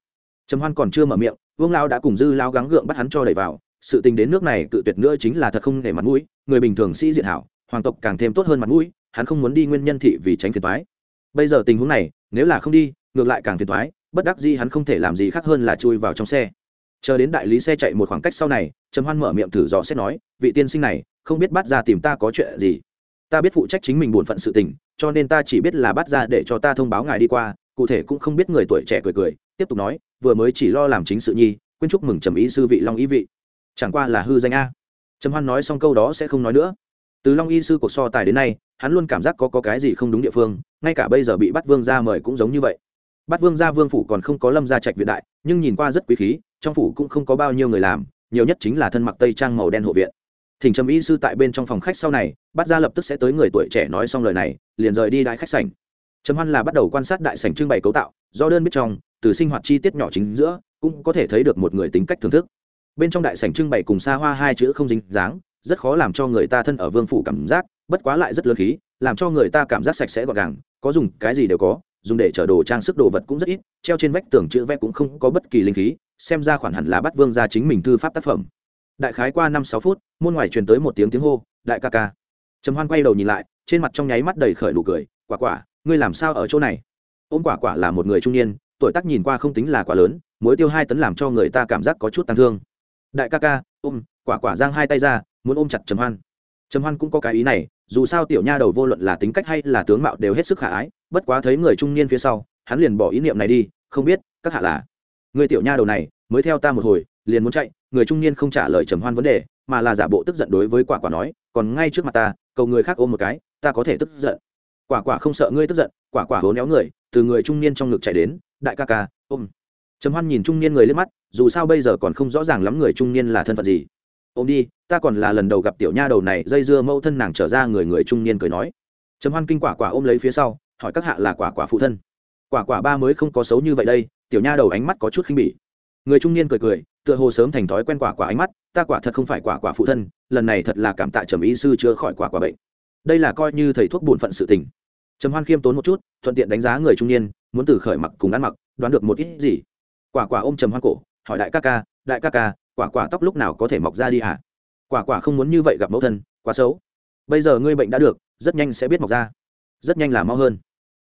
trầm hoan còn chưa mở miệng, vương lao đã cùng dư lao gắng gượng bắt hắn cho đẩy vào. Sự tình đến nước này cự tuyệt nữa chính là thật không để mặt mũi, người bình thường sĩ diện hảo, hoàng tộc càng thêm tốt hơn mặt mũi, hắn không muốn đi nguyên nhân thị vì tránh phiền thoái bây giờ tình huống này, nếu là không đi, ngược lại càng phiền thoái bất đắc gì hắn không thể làm gì khác hơn là chui vào trong xe. Chờ đến đại lý xe chạy một khoảng cách sau này, trầm hoan mở miệng thử dò xét nói, vị tiên sinh này, không biết bắt ra tìm ta có chuyện gì? Ta biết phụ trách chính mình bổn phận sự tình, cho nên ta chỉ biết là bắt ra để cho ta thông báo ngài đi qua cụ thể cũng không biết người tuổi trẻ cười cười tiếp tục nói vừa mới chỉ lo làm chính sự nhi quên chúc mừng trầm ý sư vị long ý vị. Chẳng qua là hư danh a. Trầm hoan nói xong câu đó sẽ không nói nữa. Từ long y sư cuộc so tài đến nay hắn luôn cảm giác có, có cái gì không đúng địa phương ngay cả bây giờ bị bắt vương ra mời cũng giống như vậy. Bắt vương ra vương phủ còn không có lâm gia trạch viện đại nhưng nhìn qua rất quý khí trong phủ cũng không có bao nhiêu người làm nhiều nhất chính là thân mặc tây trang màu đen hộ viện. Thỉnh trầm y sư tại bên trong phòng khách sau này bắt ra lập tức sẽ tới người tuổi trẻ nói xong lời này liền rời đi đại khách sảnh trầm hoan là bắt đầu quan sát đại sảnh trưng bày cấu tạo, do đơn biết trong, từ sinh hoạt chi tiết nhỏ chính giữa, cũng có thể thấy được một người tính cách thưởng thức. Bên trong đại sảnh trưng bày cùng xa hoa hai chữ không dính dáng, rất khó làm cho người ta thân ở vương phủ cảm giác, bất quá lại rất lớn khí, làm cho người ta cảm giác sạch sẽ gọn gàng, có dùng cái gì đều có, dùng để chở đồ trang sức đồ vật cũng rất ít, treo trên vách tường chữ vẽ cũng không có bất kỳ linh khí, xem ra khoản hẳn là bắt vương ra chính mình thư pháp tác phẩm. Đại khái qua năm sáu phút, môn ngoài truyền tới một tiếng tiếng hô, đại ca ca. Trầm hoan quay đầu nhìn lại, trên mặt trong nháy mắt đầy khởi nụ cười, quả quả ngươi làm sao ở chỗ này? Ôm quả quả là một người trung niên, tuổi tác nhìn qua không tính là quá lớn, muối tiêu hai tấn làm cho người ta cảm giác có chút tăng thương. Đại ca ca, ôm, quả quả giang hai tay ra, muốn ôm chặt trầm hoan. Trầm hoan cũng có cái ý này, dù sao tiểu nha đầu vô luận là tính cách hay là tướng mạo đều hết sức khả ái, bất quá thấy người trung niên phía sau, hắn liền bỏ ý niệm này đi, không biết, các hạ là. Người tiểu nha đầu này, mới theo ta một hồi, liền muốn chạy, người trung niên không trả lời trầm hoan vấn đề, mà là giả bộ tức giận đối với quả quả nói, còn ngay trước mặt ta, cầu người khác ôm một cái, ta có thể tức giận quả quả không sợ ngươi tức giận, quả quả hố néo người, từ người trung niên trong ngực chạy đến, đại ca ca, ôm. Trầm hoan nhìn trung niên người lên mắt, dù sao bây giờ còn không rõ ràng lắm người trung niên là thân phận gì. Ôm đi, ta còn là lần đầu gặp tiểu nha đầu này, dây dưa mâu thân nàng trở ra người người trung niên cười nói. Trầm hoan kinh quả quả ôm lấy phía sau, hỏi các hạ là quả quả phụ thân. Quả quả ba mới không có xấu như vậy đây, tiểu nha đầu ánh mắt có chút khinh bỉ. Người trung niên cười cười, tựa hồ sớm thành thói quen quả quả ánh mắt, ta quả thật không phải quả quả phụ thân, lần này thật là cảm tạ trầm ý sư chữa khỏi quả quả bệnh đây là coi như thầy thuốc bổn phận sự tình. Trầm hoan khiêm tốn một chút, thuận tiện đánh giá người trung niên, muốn từ khởi mặc cùng ăn mặc, đoán được một ít gì. Quả quả ôm trầm hoan cổ, hỏi đại ca ca, đại ca ca, quả quả tóc lúc nào có thể mọc ra đi hả quả quả không muốn như vậy gặp mẫu thân, quá xấu. Bây giờ ngươi bệnh đã được, rất nhanh sẽ biết mọc ra. Rất nhanh là mau hơn.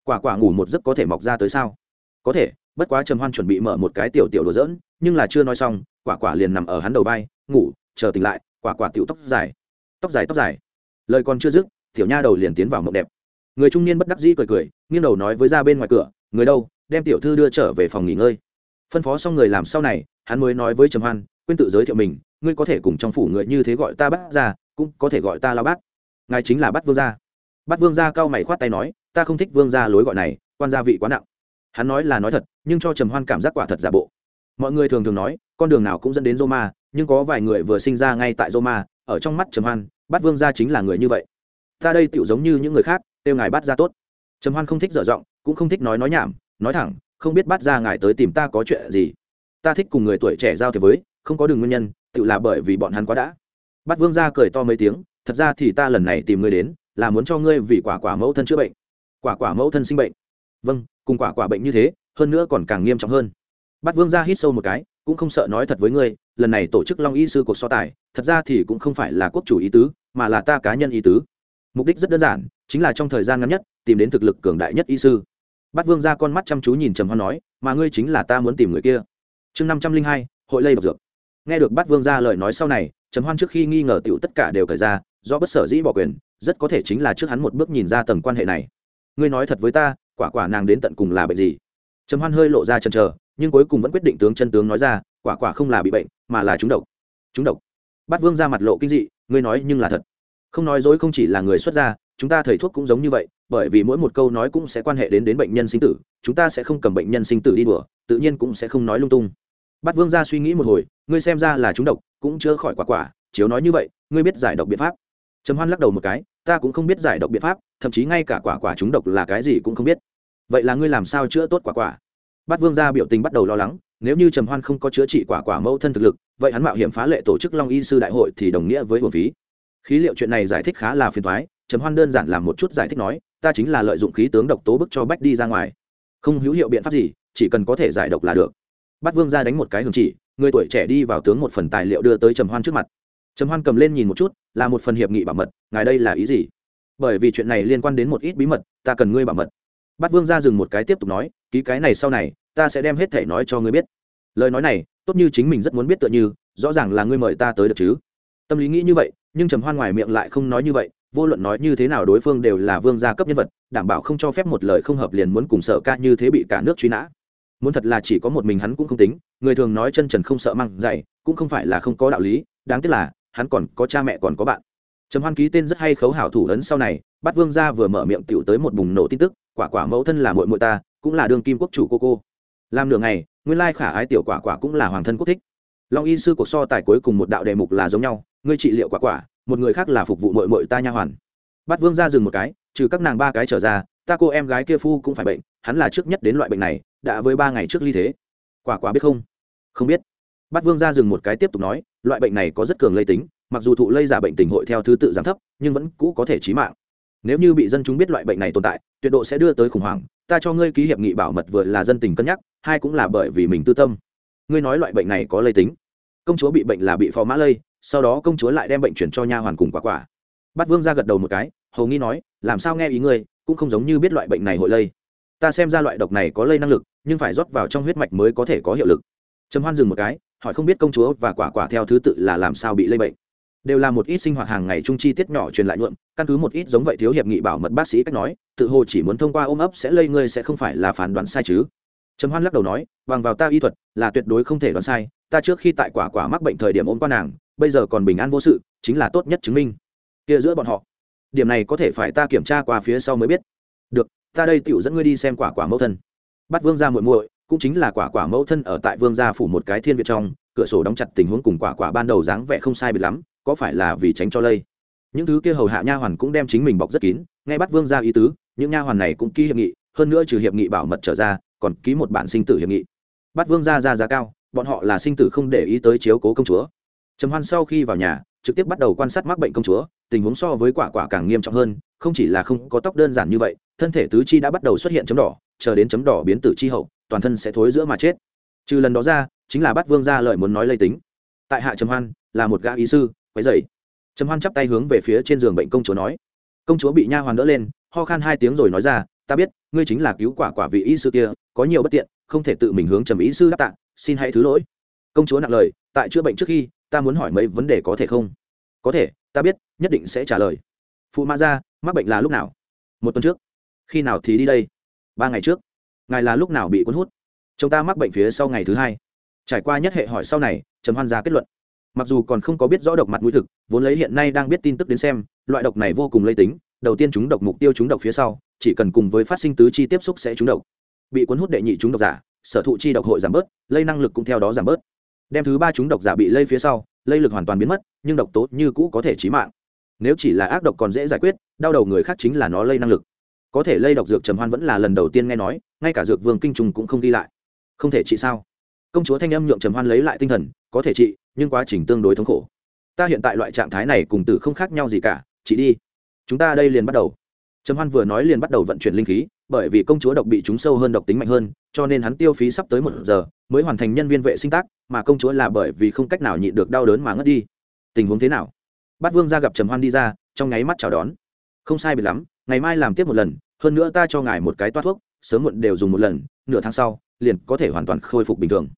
Quả quả ngủ một giấc có thể mọc ra tới sao? Có thể, bất quá trầm hoan chuẩn bị mở một cái tiểu tiểu đồ dỡn nhưng là chưa nói xong, quả quả liền nằm ở hắn đầu vai, ngủ, chờ tỉnh lại, quả quả tiểu tóc dài. Tóc dài tóc dài. Lời còn chưa dứt tiểu nha đầu liền tiến vào mộng đẹp. Người trung niên bất đắc dĩ cười cười, nghiêng đầu nói với ra bên ngoài cửa, người đâu, đem tiểu thư đưa trở về phòng nghỉ ngơi. Phân phó xong người làm sau này, hắn mới nói với trầm hoan, quên tự giới thiệu mình, ngươi có thể cùng trong phủ người như thế gọi ta bắt ra cũng có thể gọi ta lao bác. Ngài chính là bắt vương gia. Bắt vương gia cao mày khoát tay nói, ta không thích vương gia lối gọi này, quan gia vị quá nặng. Hắn nói là nói thật, nhưng cho trầm hoan cảm giác quả thật giả bộ. Mọi người thường thường nói, con đường nào cũng dẫn đến roma nhưng có vài người vừa sinh ra ngay tại roma ở trong mắt trầm hoan bắt vương gia chính là người như vậy ta đây tựu giống như những người khác, kêu ngài bắt ra tốt. Trầm hoan không thích dở giọng, cũng không thích nói nói nhảm, nói thẳng, không biết bắt ra ngài tới tìm ta có chuyện gì. Ta thích cùng người tuổi trẻ giao thế với, không có đường nguyên nhân tự là bởi vì bọn hắn quá đã. Bắt vương gia cười to mấy tiếng, thật ra thì ta lần này tìm ngươi đến, là muốn cho ngươi vì quả quả mẫu thân chữa bệnh. Quả quả mẫu thân sinh bệnh. Vâng cùng quả quả bệnh như thế, hơn nữa còn càng nghiêm trọng hơn. Bắt vương gia hít sâu một cái, cũng không sợ nói thật với ngươi, lần này tổ chức long y sư cuộc so tài, thật ra thì cũng không phải là quốc chủ ý tứ, mà là ta cá nhân ý tứ mục đích rất đơn giản, chính là trong thời gian ngắn nhất, tìm đến thực lực cường đại nhất y sư. Bắt vương ra con mắt chăm chú nhìn trầm hoan nói, mà ngươi chính là ta muốn tìm người kia. Chương năm trăm linh hai, hội lây độc dược. Nghe được bắt vương ra lời nói sau này, trầm hoan trước khi nghi ngờ tựu tất cả đều cởi ra, do bất sở dĩ bỏ quyền, rất có thể chính là trước hắn một bước nhìn ra tầng quan hệ này. Ngươi nói thật với ta, quả quả nàng đến tận cùng là bệnh gì? Trầm hoan hơi lộ ra chần chờ, nhưng cuối cùng vẫn quyết định tướng chân tướng nói ra, quả quả không là bị bệnh, mà là trúng độc. Trúng độc? Bắt vương ra mặt lộ kinh dị, ngươi nói nhưng là thật không nói dối không chỉ là người xuất gia, chúng ta thầy thuốc cũng giống như vậy, bởi vì mỗi một câu nói cũng sẽ quan hệ đến đến bệnh nhân sinh tử, chúng ta sẽ không cầm bệnh nhân sinh tử đi đùa, tự nhiên cũng sẽ không nói lung tung. Bắt vương ra suy nghĩ một hồi, ngươi xem ra là chúng độc, cũng chữa khỏi quả quả, chiếu nói như vậy, ngươi biết giải độc biện pháp. Trầm hoan lắc đầu một cái, ta cũng không biết giải độc biện pháp, thậm chí ngay cả quả quả chúng độc là cái gì cũng không biết. Vậy là ngươi làm sao chữa tốt quả quả? Bắt vương ra biểu tình bắt đầu lo lắng, nếu như trầm hoan không có chữa trị quả quả mẫu thân thực lực, vậy hắn mạo hiểm phá lệ tổ chức long y sư đại hội thì đồng nghĩa với hồn phí khí liệu chuyện này giải thích khá là phiền thoái trầm hoan đơn giản làm một chút giải thích nói, ta chính là lợi dụng khí tướng độc tố bức cho bách đi ra ngoài. Không hữu hiệu biện pháp gì, chỉ cần có thể giải độc là được. Bắt vương ra đánh một cái hưởng chỉ, người tuổi trẻ đi vào tướng một phần tài liệu đưa tới trầm hoan trước mặt. Trầm hoan cầm lên nhìn một chút, là một phần hiệp nghị bảo mật, ngài đây là ý gì? Bởi vì chuyện này liên quan đến một ít bí mật, ta cần ngươi bảo mật. Bắt vương ra dừng một cái tiếp tục nói, ký cái này sau này, ta sẽ đem hết thể nói cho ngươi biết. Lời nói này, tốt như chính mình rất muốn biết tựa như, rõ ràng là ngươi mời ta tới được chứ tâm lý nghĩ như vậy, nhưng trầm hoan ngoài miệng lại không nói như vậy, vô luận nói như thế nào đối phương đều là vương gia cấp nhân vật, đảm bảo không cho phép một lời không hợp liền muốn cùng sợ ca như thế bị cả nước truy nã. Muốn thật là chỉ có một mình hắn cũng không tính, người thường nói chân trần không sợ măng dày cũng không phải là không có đạo lý, đáng tiếc là, hắn còn có cha mẹ còn có bạn. Trầm hoan ký tên rất hay khấu hảo thủ ấn sau này, bắt vương gia vừa mở miệng tiểu tới một bùng nổ tin tức, quả quả mẫu thân là muội muội ta, cũng là đương kim quốc chủ cô cô. Làm nửa ngày, nguyên lai khả ái tiểu quả quả cũng là hoàng thân quốc thích long y sư cuộc so tài cuối cùng một đạo đề mục là giống nhau, ngươi trị liệu quả quả, một người khác là phục vụ mội mội ta nha hoàn. Bắt vương ra dừng một cái, trừ các nàng ba cái trở ra, ta cô em gái kia phu cũng phải bệnh, hắn là trước nhất đến loại bệnh này, đã với ba ngày trước ly thế. Quả quả biết không? Không biết. Bắt vương ra dừng một cái tiếp tục nói, loại bệnh này có rất cường lây tính, mặc dù thụ lây giả bệnh tình hội theo thứ tự giảm thấp, nhưng vẫn cũ có thể trí mạng. Nếu như bị dân chúng biết loại bệnh này tồn tại, tuyệt độ sẽ đưa tới khủng hoảng, ta cho ngươi ký hiệp nghị bảo mật vừa là dân tình cân nhắc, hai cũng là bởi vì mình tư tâm ngươi nói loại bệnh này có lây tính. Công chúa bị bệnh là bị phò mã lây, sau đó công chúa lại đem bệnh chuyển cho nha hoàn cùng quả quả. Bắt vương ra gật đầu một cái, hầu nghi nói, làm sao nghe ý ngươi, cũng không giống như biết loại bệnh này hội lây. Ta xem ra loại độc này có lây năng lực, nhưng phải rót vào trong huyết mạch mới có thể có hiệu lực. Trầm hoan dừng một cái, hỏi không biết công chúa và quả quả theo thứ tự là làm sao bị lây bệnh. Đều là một ít sinh hoạt hàng ngày trung chi tiết nhỏ truyền lại nhuộm, căn cứ một ít giống vậy thiếu hiệp nghị bảo mật bác sĩ cách nói, tự hồ chỉ muốn thông qua ôm ấp sẽ lây ngươi sẽ không phải là phán đoán sai chứ trầm hoan lắc đầu nói, bằng vào ta y thuật, là tuyệt đối không thể đoán sai, ta trước khi tại quả quả mắc bệnh thời điểm ôm qua nàng, bây giờ còn bình an vô sự, chính là tốt nhất chứng minh. Kia giữa bọn họ, điểm này có thể phải ta kiểm tra qua phía sau mới biết. Được, ta đây tựu dẫn ngươi đi xem quả quả mẫu thân. Bắt vương ra muội muội, cũng chính là quả quả mẫu thân ở tại vương gia phủ một cái thiên viện trong, cửa sổ đóng chặt tình huống cùng quả quả ban đầu dáng vẻ không sai biệt lắm, có phải là vì tránh cho lây? Những thứ kia hầu hạ nha hoàn cũng đem chính mình bọc rất kín ngay bắt vương gia ý tứ, những nha hoàn này cũng ký hiệp nghị, hơn nữa trừ hiệp nghị bảo mật trở ra còn ký một bản sinh tử hiệp nghị. Bắt vương ra ra giá cao, bọn họ là sinh tử không để ý tới chiếu cố công chúa. Trầm hoan sau khi vào nhà, trực tiếp bắt đầu quan sát mắc bệnh công chúa, tình huống so với quả quả càng nghiêm trọng hơn, không chỉ là không có tóc đơn giản như vậy, thân thể tứ chi đã bắt đầu xuất hiện chấm đỏ, chờ đến chấm đỏ biến tử chi hậu, toàn thân sẽ thối giữa mà chết. Trừ lần đó ra, chính là bắt vương ra lời muốn nói lây tính. Tại hạ trầm hoan, là một gã ý sư, quấy dày trầm hoan chắp tay hướng về phía trên giường bệnh công chúa nói. Công chúa bị nha hoàn đỡ lên, ho khan hai tiếng rồi nói ra ta biết, ngươi chính là cứu quả quả vị y sư kia, có nhiều bất tiện, không thể tự mình hướng trầm ý sư đáp tạ, xin hãy thứ lỗi. Công chúa nặng lời, tại chữa bệnh trước khi, ta muốn hỏi mấy vấn đề có thể không? Có thể, ta biết, nhất định sẽ trả lời. Phụ mã ra, mắc bệnh là lúc nào? Một tuần trước. Khi nào thì đi đây? Ba ngày trước. Ngài là lúc nào bị cuốn hút? Chúng ta mắc bệnh phía sau ngày thứ hai. Trải qua nhất hệ hỏi sau này, trầm hoan ra kết luận. Mặc dù còn không có biết rõ độc mặt mũi thực, vốn lấy hiện nay đang biết tin tức đến xem, loại độc này vô cùng lây tính đầu tiên chúng độc mục tiêu chúng độc phía sau, chỉ cần cùng với phát sinh tứ chi tiếp xúc sẽ chúng độc. Bị cuốn hút đệ nhị chúng độc giả, sở thụ chi độc hội giảm bớt, lây năng lực cũng theo đó giảm bớt. Đem thứ ba chúng độc giả bị lây phía sau, lây lực hoàn toàn biến mất, nhưng độc tố như cũ có thể chí mạng. Nếu chỉ là ác độc còn dễ giải quyết, đau đầu người khác chính là nó lây năng lực. Có thể lây độc dược trầm hoan vẫn là lần đầu tiên nghe nói, ngay cả dược vương kinh trùng cũng không đi lại. Không thể trị sao? Công chúa thanh âm nhượng trầm hoan lấy lại tinh thần, có thể trị, nhưng quá trình tương đối thống khổ. Ta hiện tại loại trạng thái này cùng tử không khác nhau gì cả chị đi chúng ta đây liền bắt đầu. Trầm hoan vừa nói liền bắt đầu vận chuyển linh khí, bởi vì công chúa độc bị chúng sâu hơn độc tính mạnh hơn, cho nên hắn tiêu phí sắp tới một giờ mới hoàn thành nhân viên vệ sinh tác, mà công chúa là bởi vì không cách nào nhịn được đau đớn mà ngất đi. Tình huống thế nào? Bát vương ra gặp trầm hoan đi ra, trong nháy mắt chào đón. Không sai biệt lắm, ngày mai làm tiếp một lần, hơn nữa ta cho ngài một cái toát thuốc, sớm muộn đều dùng một lần, nửa tháng sau, liền có thể hoàn toàn khôi phục bình thường.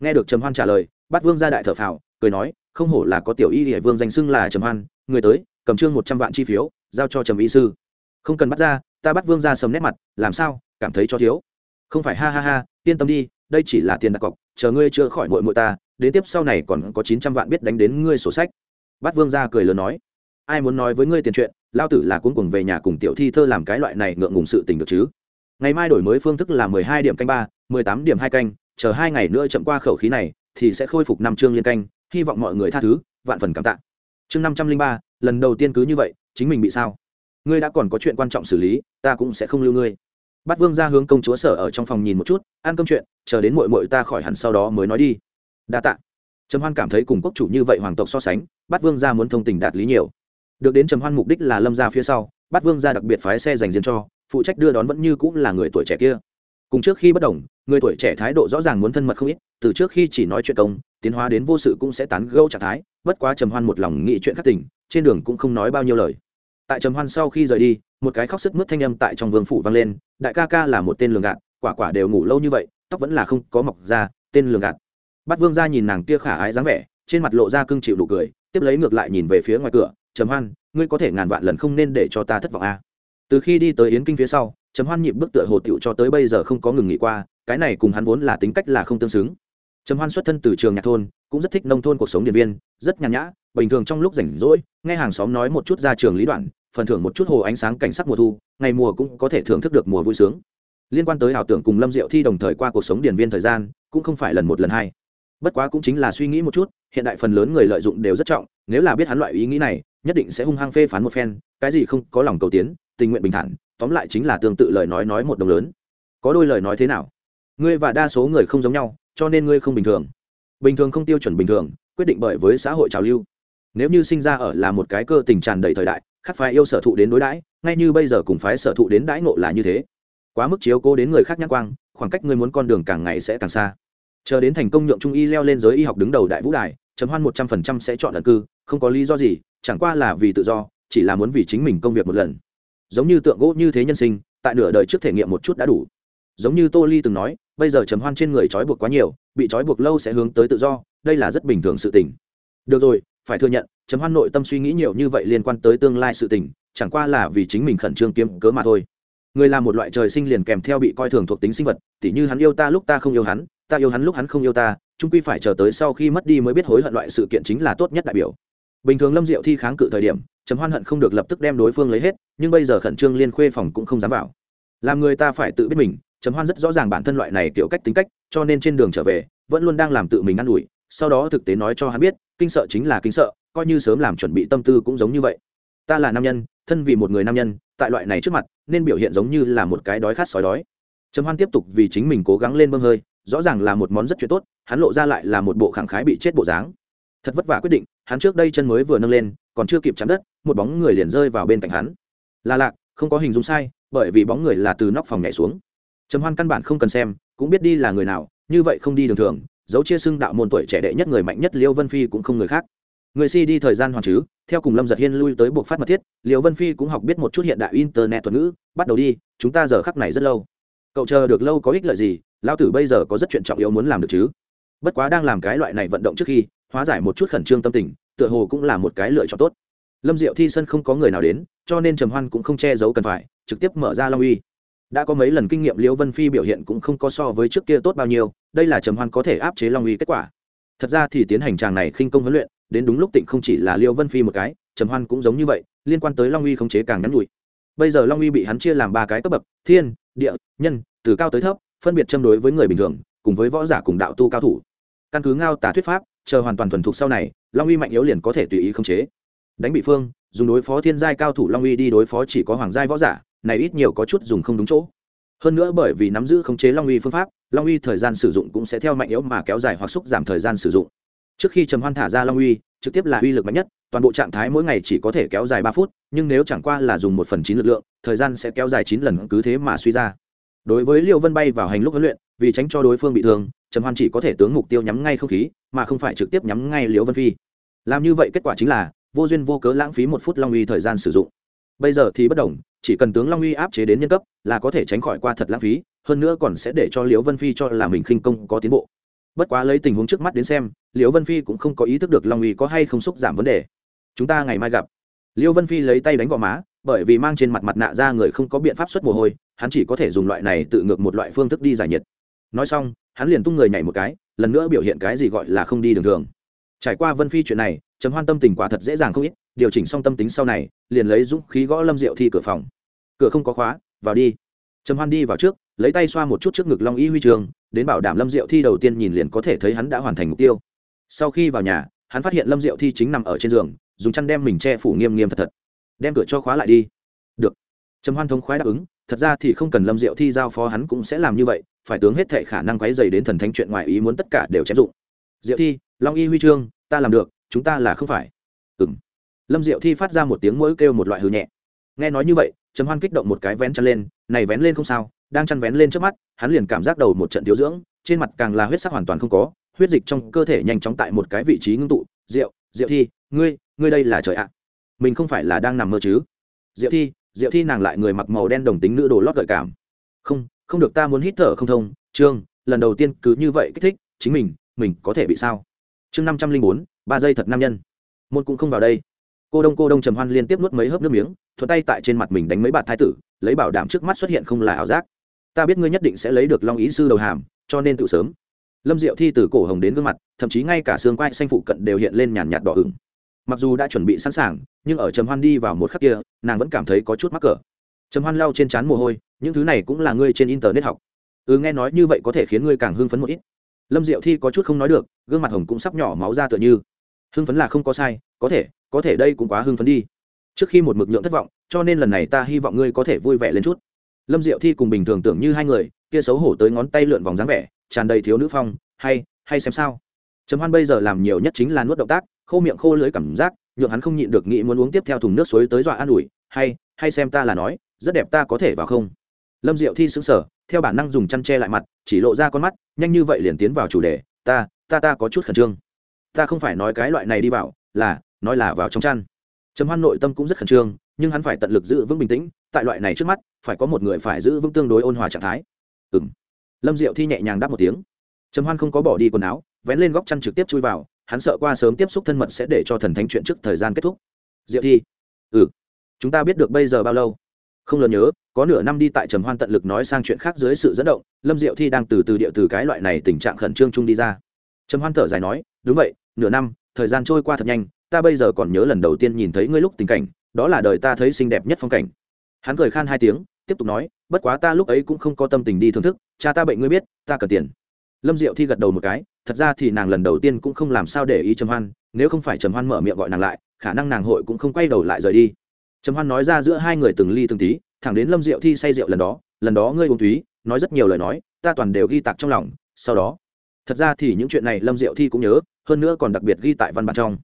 Nghe được trầm hoan trả lời, bát vương ra đại thở phào, cười nói, không hổ là có tiểu y địa vương danh xưng là trầm hoan, người tới, cầm trương một trăm vạn chi phiếu giao cho trầm y sư. Không cần bắt ra, ta bắt vương ra sầm nét mặt, làm sao, cảm thấy cho thiếu. Không phải, ha ha ha, yên tâm đi, đây chỉ là tiền đặt cọc, chờ ngươi chưa khỏi mội mội ta, đến tiếp sau này còn có chín trăm vạn biết đánh đến ngươi sổ sách. Bắt vương ra cười lớn nói, ai muốn nói với ngươi tiền chuyện, lao tử là cuốn cùng về nhà cùng tiểu thi thơ làm cái loại này ngượng ngùng sự tình được chứ. Ngày mai đổi mới phương thức là mười hai điểm canh ba, mười tám điểm hai canh, chờ hai ngày nữa chậm qua khẩu khí này, thì sẽ khôi phục năm chương liên canh, hy vọng mọi người tha thứ, vạn phần cảm tạ. Chương năm trăm linh ba lần đầu tiên cứ như vậy, chính mình bị sao? Ngươi đã còn có chuyện quan trọng xử lý, ta cũng sẽ không lưu ngươi. Bắt vương ra hướng công chúa sở ở trong phòng nhìn một chút, ăn cơm chuyện, chờ đến mội mội ta khỏi hẳn sau đó mới nói đi. Đa t ạ trầm hoan cảm thấy cùng quốc chủ như vậy hoàng tộc so sánh bắt vương ra muốn thông tình đạt lý nhiều. Được đến trầm hoan mục đích là lâm ra phía sau bắt vương ra đặc biệt phái xe dành riêng cho, phụ trách đưa đón vẫn như cũng là người tuổi trẻ kia. Cùng trước khi bất đồng, người tuổi trẻ thái độ rõ ràng muốn thân mật không ít, từ trước khi chỉ nói chuyện công, tiến hóa đến vô sự cũng sẽ tán gâu trạng thái, bất quá trầm hoan một lòng nghĩ chuyện khắc tình trên đường cũng không nói bao nhiêu lời. Tại trầm hoan sau khi rời đi, một cái khóc sức mướt thanh âm tại trong vương phủ vang lên, đại ca ca là một tên lường gạt, quả quả đều ngủ lâu như vậy, tóc vẫn là không có mọc ra, tên lường gạt. Bắt vương ra nhìn nàng kia khả ái dáng vẻ, trên mặt lộ ra cưng chịu đủ cười, tiếp lấy ngược lại nhìn về phía ngoài cửa, trầm hoan, ngươi có thể ngàn vạn lần không nên để cho ta thất vọng a. À. từ khi đi tới yến kinh phía sau, trầm hoan nhịp bước tựa hồ tiệu cho tới bây giờ không có ngừng nghỉ qua, cái này cùng hắn vốn là tính cách là không tương xứng. Trầm hoan xuất thân từ trường nhạc thôn, cũng rất thích nông thôn cuộc sống điện viên, rất nhàn nhã bình thường trong lúc rảnh rỗi, nghe hàng xóm nói một chút ra trường lý đoạn, phần thưởng một chút hồ ánh sáng cảnh sắc mùa thu, ngày mùa cũng có thể thưởng thức được mùa vui sướng. Liên quan tới ảo tưởng cùng lâm diệu thi đồng thời qua cuộc sống điển viên thời gian, cũng không phải lần một lần hai. Bất quá cũng chính là suy nghĩ một chút, hiện đại phần lớn người lợi dụng đều rất trọng, nếu là biết hắn loại ý nghĩ này, nhất định sẽ hung hăng phê phán một phen, cái gì không có lòng cầu tiến, tình nguyện bình thản, tóm lại chính là tương tự lời nói nói một đồng lớn. Có đôi lời nói thế nào? Ngươi và đa số người không giống nhau, cho nên ngươi không bình thường. Bình thường không tiêu chuẩn bình thường, quyết định bởi với xã hội trào lưu nếu như sinh ra ở là một cái cơ tình tràn đầy thời đại khắc phái yêu sở thụ đến đối đãi, ngay như bây giờ cùng phái sở thụ đến đãi ngộ là như thế. Quá mức chiếu cố đến người khác nhắc quang, khoảng cách người muốn con đường càng ngày sẽ càng xa. Chờ đến thành công nhượng trung y leo lên giới y học đứng đầu đại vũ đài chấm hoan một trăm phần trăm sẽ chọn ẩn cư, không có lý do gì, chẳng qua là vì tự do, chỉ là muốn vì chính mình công việc một lần. Giống như tượng gỗ như thế nhân sinh, tại nửa đời trước thể nghiệm một chút đã đủ. Giống như tô ly từng nói, bây giờ chấm hoan trên người trói buộc quá nhiều, bị trói buộc lâu sẽ hướng tới tự do, đây là rất bình thường sự tình. Được rồi phải thừa nhận chấm hoan nội tâm suy nghĩ nhiều như vậy liên quan tới tương lai sự tình, chẳng qua là vì chính mình khẩn trương kiếm cớ mà thôi. Người là một loại trời sinh liền kèm theo bị coi thường thuộc tính sinh vật, tỉ như hắn yêu ta lúc ta không yêu hắn, ta yêu hắn lúc hắn không yêu ta trung quy phải chờ tới sau khi mất đi mới biết hối hận loại sự kiện chính là tốt nhất đại biểu. Bình thường lâm diệu thi kháng cự thời điểm chấm hoan hận không được lập tức đem đối phương lấy hết, nhưng bây giờ khẩn trương liên khuê phòng cũng không dám vào. Làm người ta phải tự biết mình chấm hoan rất rõ ràng bản thân loại này kiểu cách tính cách, cho nên trên đường trở về, vẫn luôn đang làm tự mình ă n ủi, sau đó thực tế nói cho hắn biết kinh sợ chính là kinh sợ, coi như sớm làm chuẩn bị tâm tư cũng giống như vậy. Ta là nam nhân, thân vì một người nam nhân, tại loại này trước mặt, nên biểu hiện giống như là một cái đói khát sói đói. Trầm hoan tiếp tục vì chính mình cố gắng lên bơm hơi, rõ ràng là một món rất chuyện tốt, hắn lộ ra lại là một bộ khẳng khái bị chết bộ dáng. Thật vất vả quyết định, hắn trước đây chân mới vừa nâng lên, còn chưa kịp chạm đất, một bóng người liền rơi vào bên cạnh hắn. Là lạc, không có hình dung sai, bởi vì bóng người là từ nóc phòng nhảy xuống. Trầm hoan căn bản không cần xem, cũng biết đi là người nào, như vậy không đi đường thường dấu chia xưng đạo môn tuổi trẻ đệ nhất người mạnh nhất liêu vân phi cũng không người khác. Người si đi thời gian hoàn chứ, theo cùng lâm giật hiên lui tới buộc phát mật thiết, liêu vân phi cũng học biết một chút hiện đại internet thuật ngữ, bắt đầu đi, chúng ta giờ khắc này rất lâu. Cậu chờ được lâu có ích lợi gì lao tử bây giờ có rất chuyện trọng yếu muốn làm được chứ? Bất quá đang làm cái loại này vận động trước khi, hóa giải một chút khẩn trương tâm tình, tựa hồ cũng là một cái lựa chọn tốt. Lâm diệu thi sân không có người nào đến, cho nên trầm hoan cũng không che giấu cần phải, trực tiếp mở ra long uy đã có mấy lần kinh nghiệm liễu vân phi biểu hiện cũng không có so với trước kia tốt bao nhiêu, đây là trầm hoan có thể áp chế long uy kết quả. Thật ra thì tiến hành tràng này khinh công huấn luyện, đến đúng lúc tịnh không chỉ là liễu vân phi một cái, trầm hoan cũng giống như vậy, liên quan tới long uy khống chế càng ngắn nhủi. Bây giờ long uy bị hắn chia làm ba cái cấp bậc, thiên, địa, nhân, từ cao tới thấp, phân biệt châm đối với người bình thường, cùng với võ giả cùng đạo tu cao thủ. Căn cứ ngao tả thuyết pháp, chờ hoàn toàn thuần thục sau này, long uy mạnh yếu liền có thể tùy ý khống chế. Đánh bị phương, dùng đối phó thiên giai cao thủ long uy đi đối phó chỉ có hoàng giai võ giả này ít nhiều có chút dùng không đúng chỗ. Hơn nữa bởi vì nắm giữ khống chế long uy phương pháp, long uy thời gian sử dụng cũng sẽ theo mạnh yếu mà kéo dài hoặc xúc giảm thời gian sử dụng. Trước khi trầm hoan thả ra long uy, trực tiếp là uy lực mạnh nhất, toàn bộ trạng thái mỗi ngày chỉ có thể kéo dài ba phút, nhưng nếu chẳng qua là dùng một phần chín lực lượng, thời gian sẽ kéo dài chín lần cứ thế mà suy ra. Đối với liệu vân bay vào hành lúc huấn luyện, vì tránh cho đối phương bị thương, trầm hoan chỉ có thể tướng mục tiêu nhắm ngay không khí, mà không phải trực tiếp nhắm ngay liễu vân phi. Làm như vậy kết quả chính là, vô duyên vô cớ lãng phí một phút long uy thời gian sử dụng bây giờ thì bất đồng, chỉ cần tướng long uy áp chế đến nhân cấp là có thể tránh khỏi qua thật lãng phí, hơn nữa còn sẽ để cho liễu vân phi cho là mình khinh công có tiến bộ. Bất quá lấy tình huống trước mắt đến xem, liễu vân phi cũng không có ý thức được long uy có hay không xúc giảm vấn đề. Chúng ta ngày mai gặp. Liễu vân phi lấy tay đánh gò má, bởi vì mang trên mặt mặt nạ ra người không có biện pháp xuất mồ hôi, hắn chỉ có thể dùng loại này tự ngược một loại phương thức đi giải nhiệt. Nói xong, hắn liền tung người nhảy một cái, lần nữa biểu hiện cái gì gọi là không đi đường thường. Trải qua vân phi chuyện này, trầm hoan tâm tình quả thật dễ dàng không ít điều chỉnh xong tâm tính sau này, liền lấy dũng khí gõ lâm diệu thi cửa phòng. Cửa không có khóa, vào đi. Trầm hoan đi vào trước, lấy tay xoa một chút trước ngực long y huy trường, đến bảo đảm lâm diệu thi đầu tiên nhìn liền có thể thấy hắn đã hoàn thành mục tiêu. Sau khi vào nhà, hắn phát hiện lâm diệu thi chính nằm ở trên giường, dùng chăn đem mình che phủ nghiêm nghiêm thật thật. Đem cửa cho khóa lại đi. Được. Trầm hoan thống khoái đáp ứng, thật ra thì không cần lâm diệu thi giao phó hắn cũng sẽ làm như vậy, phải tướng hết thệ khả năng quấy dày đến thần thánh chuyện ngoài ý muốn tất cả đều chém dụng. Diệu thi, long y huy chương ta làm được, chúng ta là không phải. Ừng lâm diệu thi phát ra một tiếng mũi kêu một loại hư nhẹ. Nghe nói như vậy, trầm hoan kích động một cái vén chăn lên, này vén lên không sao, đang chăn vén lên trước mắt, hắn liền cảm giác đầu một trận thiếu dưỡng, trên mặt càng là huyết sắc hoàn toàn không có, huyết dịch trong cơ thể nhanh chóng tại một cái vị trí ngưng tụ. Diệu diệu thi, ngươi ngươi đây là trời ạ. Mình không phải là đang nằm mơ chứ? Diệu thi diệu thi nàng lại người mặc màu đen đồng tính nữ đồ lót gợi cảm. Không không được ta muốn hít thở không thông. Trương, lần đầu tiên cứ như vậy kích thích chính mình mình có thể bị sao? Chương năm trăm linh bốn, ba giây thật nam nhân. Môn cũng không vào đây cô đông cô đông trầm hoan liên tiếp nuốt mấy hớp nước miếng, thuận tay tại trên mặt mình đánh mấy bạt thái tử, lấy bảo đảm trước mắt xuất hiện không là ảo giác. Ta biết ngươi nhất định sẽ lấy được long ý sư đầu hàm, cho nên tự sớm. Lâm diệu thi từ cổ hồng đến gương mặt, thậm chí ngay cả xương quai xanh phụ cận đều hiện lên nhàn nhạt đỏ ửng. Mặc dù đã chuẩn bị sẵn sàng, nhưng ở trầm hoan đi vào một khắc kia, nàng vẫn cảm thấy có chút mắc cỡ. Trầm hoan lau trên trán mồ hôi, những thứ này cũng là ngươi trên internet học. Ừ nghe nói như vậy có thể khiến ngươi càng hưng phấn một ít. Lâm diệu thi có chút không nói được, gương mặt hồng cũng sắp nhỏ máu ra tựa như hưng phấn là không có sai, có thể có thể đây cũng quá hưng phấn đi. Trước khi một mực nhượng thất vọng, cho nên lần này ta hy vọng ngươi có thể vui vẻ lên chút. Lâm diệu thi cùng bình thường tưởng như hai người, kia xấu hổ tới ngón tay lượn vòng dáng vẻ, tràn đầy thiếu nữ phong, hay hay xem sao? Trầm hoan bây giờ làm nhiều nhất chính là nuốt động tác, khô miệng khô lưới cảm giác, nhượng hắn không nhịn được nghĩ muốn uống tiếp theo thùng nước suối tới dọa an ủi, hay hay xem ta là nói, rất đẹp ta có thể vào không? Lâm diệu thi xứng sở theo bản năng dùng chăn che lại mặt, chỉ lộ ra con mắt, nhanh như vậy liền tiến vào chủ đề, ta ta ta có chút khẩn trương ta không phải nói cái loại này đi vào, là, nói là vào trong chăn. Trầm hoan nội tâm cũng rất khẩn trương, nhưng hắn phải tận lực giữ vững bình tĩnh, tại loại này trước mắt, phải có một người phải giữ vững tương đối ôn hòa trạng thái. Ừ m lâm diệu thi nhẹ nhàng đáp một tiếng. Trầm hoan không có bỏ đi quần áo, vén lên góc chăn trực tiếp chui vào, hắn sợ qua sớm tiếp xúc thân mật sẽ để cho thần thánh chuyện trước thời gian kết thúc. Diệu thi. Ừ. Chúng ta biết được bây giờ bao lâu? Không lớn nhớ, có nửa năm đi tại trầm hoan tận lực nói sang chuyện khác dưới sự dẫn động, lâm diệu thi đang từ từ điệu từ cái loại này tình trạng khẩn trương chung đi ra. Trầm hoan thở dài nói, đúng vậy nửa năm, thời gian trôi qua thật nhanh, ta bây giờ còn nhớ lần đầu tiên nhìn thấy ngươi lúc tình cảnh, đó là đời ta thấy xinh đẹp nhất phong cảnh. Hắn cười khan hai tiếng, tiếp tục nói, bất quá ta lúc ấy cũng không có tâm tình đi thưởng thức, cha ta bệnh ngươi biết, ta cần tiền. Lâm diệu thi gật đầu một cái, thật ra thì nàng lần đầu tiên cũng không làm sao để ý trầm hoan, nếu không phải trầm hoan mở miệng gọi nàng lại, khả năng nàng hội cũng không quay đầu lại rời đi. Trầm hoan nói ra giữa hai người từng ly từng tí, thẳng đến lâm diệu thi say rượu lần đó lần đó ngươi uống túy, nói rất nhiều lời nói, ta toàn đều ghi tạc trong lòng, sau đó, thật ra thì những chuyện này lâm diệu thi cũng nhớ hơn nữa còn đặc biệt ghi tại văn bản trong.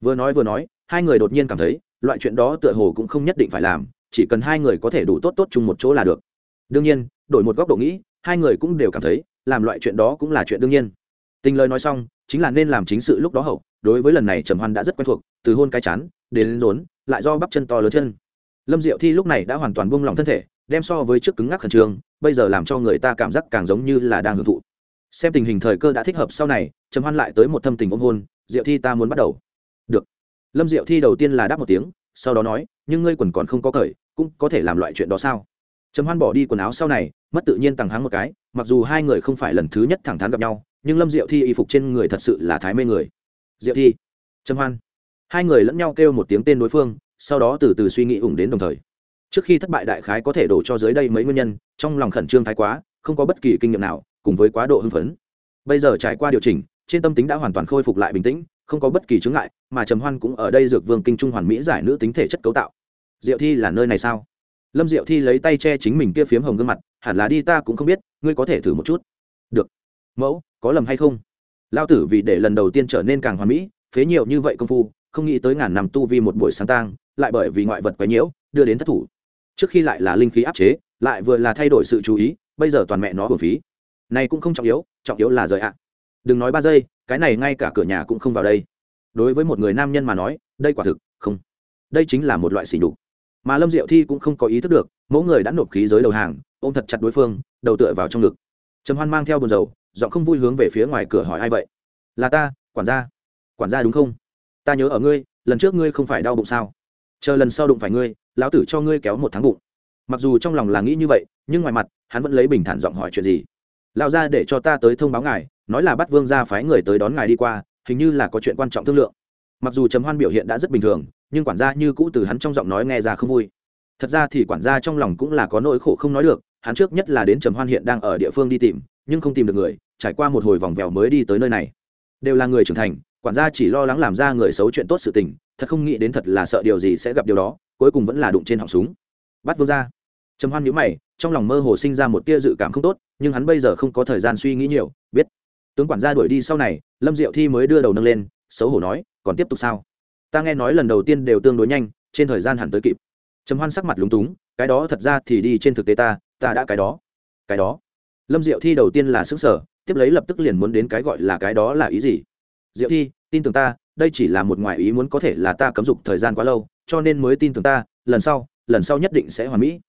Vừa nói vừa nói, hai người đột nhiên cảm thấy, loại chuyện đó tựa hồ cũng không nhất định phải làm, chỉ cần hai người có thể đủ tốt tốt chung một chỗ là được. Đương nhiên, đổi một góc độ nghĩ, hai người cũng đều cảm thấy, làm loại chuyện đó cũng là chuyện đương nhiên. Tình lời nói xong, chính là nên làm chính sự lúc đó hậu, đối với lần này trầm hoan đã rất quen thuộc, từ hôn cái chán, đến lên rốn, lại do bắp chân to lớn chân. Lâm diệu thi lúc này đã hoàn toàn buông lỏng thân thể, đem so với trước cứng ngắc khẩn trương, bây giờ làm cho người ta cảm giác càng giống như là đang hưởng thụ xem tình hình thời cơ đã thích hợp sau này, trầm hoan lại tới một thâm tình ôm hôn, diệu thi ta muốn bắt đầu. Được. Lâm diệu thi đầu tiên là đáp một tiếng, sau đó nói, nhưng ngươi quần còn không có cởi, cũng có thể làm loại chuyện đó sao? Trầm hoan bỏ đi quần áo sau này, mất tự nhiên tăng háng một cái, mặc dù hai người không phải lần thứ nhất thẳng thắn gặp nhau, nhưng lâm diệu thi y phục trên người thật sự là thái mê người. Diệu thi, trầm hoan. Hai người lẫn nhau kêu một tiếng tên đối phương, sau đó từ từ suy nghĩ ủng đến đồng thời. Trước khi thất bại đại khái có thể đổ cho dưới đây mấy nguyên nhân, trong lòng khẩn trương thái quá, không có bất kỳ kinh nghiệm nào cùng với quá độ hưng phấn. Bây giờ trải qua điều chỉnh, trên tâm tính đã hoàn toàn khôi phục lại bình tĩnh, không có bất kỳ chướng ngại, mà trầm hoan cũng ở đây dược vương kinh trung hoàn mỹ giải nữ tính thể chất cấu tạo. Diệu thi là nơi này sao? Lâm diệu thi lấy tay che chính mình kia phiếm hồng gương mặt, hẳn là đi ta cũng không biết, ngươi có thể thử một chút. Được. Mẫu, có lầm hay không? Lao tử vì để lần đầu tiên trở nên càng hoàn mỹ, phế nhiều như vậy công phu, không nghĩ tới ngàn năm tu vi một buổi sáng tang, lại bởi vì ngoại vật quấy nhiễu, đưa đến thất thủ. Trước khi lại là linh khí áp chế, lại vừa là thay đổi sự chú ý, bây giờ toàn mẹ nó hưởng phí này cũng không trọng yếu trọng yếu là rời ạ. Đừng nói ba giây, cái này ngay cả cửa nhà cũng không vào đây. Đối với một người nam nhân mà nói, đây quả thực, không. Đây chính là một loại xỉ đục mà lâm diệu thi cũng không có ý thức được, mỗi người đã nộp khí giới đầu hàng, ôm thật chặt đối phương, đầu tựa vào trong ngực. Trầm hoan mang theo buồn dầu dọn không vui hướng về phía ngoài cửa hỏi ai vậy? Là ta, quản gia. Quản gia đúng không? Ta nhớ ở ngươi, lần trước ngươi không phải đau bụng sao? Chờ lần sau đụng phải ngươi, lão tử cho ngươi kéo một tháng bụng. Mặc dù trong lòng là nghĩ như vậy, nhưng ngoài mặt, hắn vẫn lấy bình thản giọng hỏi chuyện gì lao ra để cho ta tới thông báo ngài, nói là bắt vương ra phái người tới đón ngài đi qua, hình như là có chuyện quan trọng thương lượng. Mặc dù trầm hoan biểu hiện đã rất bình thường, nhưng quản gia như cũ từ hắn trong giọng nói nghe ra không vui. Thật ra thì quản gia trong lòng cũng là có nỗi khổ không nói được, hắn trước nhất là đến trầm hoan hiện đang ở địa phương đi tìm, nhưng không tìm được người, trải qua một hồi vòng vèo mới đi tới nơi này. Đều là người trưởng thành, quản gia chỉ lo lắng làm ra người xấu chuyện tốt sự tình, thật không nghĩ đến thật là sợ điều gì sẽ gặp điều đó, cuối cùng vẫn là đụng trên họng súng. Bắt vương ra trầm hoan nhữ mày trong lòng mơ hồ sinh ra một tia dự cảm không tốt, nhưng hắn bây giờ không có thời gian suy nghĩ nhiều, biết. Tướng quản gia đuổi đi sau này, lâm diệu thi mới đưa đầu nâng lên, xấu hổ nói, còn tiếp tục sao? Ta nghe nói lần đầu tiên đều tương đối nhanh, trên thời gian hẳn tới kịp. Trầm hoan sắc mặt lúng túng, cái đó thật ra thì đi trên thực tế ta ta đã cái đó. Cái đó? Lâm diệu thi đầu tiên là xứng sở tiếp lấy lập tức liền muốn đến cái gọi là cái đó là ý gì? Diệu thi, tin tưởng ta, đây chỉ là một ngoại ý muốn có thể là ta cấm dục thời gian quá lâu, cho nên mới tin tưởng ta, lần sau lần sau nhất định sẽ hoàn mỹ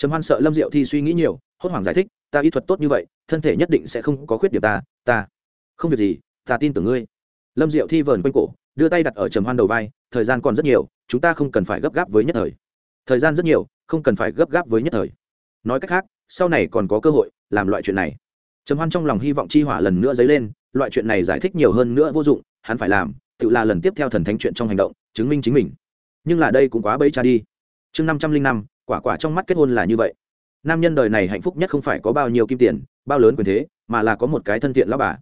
trầm hoan sợ lâm diệu thi suy nghĩ nhiều, hốt hoảng giải thích, ta y thuật tốt như vậy, thân thể nhất định sẽ không có khuyết điểm ta ta không việc gì, ta tin tưởng ngươi. Lâm diệu thi vờn quanh cổ, đưa tay đặt ở trầm hoan đầu vai, thời gian còn rất nhiều, chúng ta không cần phải gấp gáp với nhất thời. Thời gian rất nhiều, không cần phải gấp gáp với nhất thời. Nói cách khác, sau này còn có cơ hội làm loại chuyện này. Trầm hoan trong lòng hy vọng chi hỏa lần nữa dấy lên, loại chuyện này giải thích nhiều hơn nữa vô dụng, hắn phải làm, tự là lần tiếp theo thần thánh chuyện trong hành động, chứng minh chính mình. Nhưng là đây cũng quá bấy cha đi. Chương năm trăm linh năm quả quả trong mắt kết hôn là như vậy. Nam nhân đời này hạnh phúc nhất không phải có bao nhiêu kim tiền, bao lớn quyền thế, mà là có một cái thân thiện lão bà.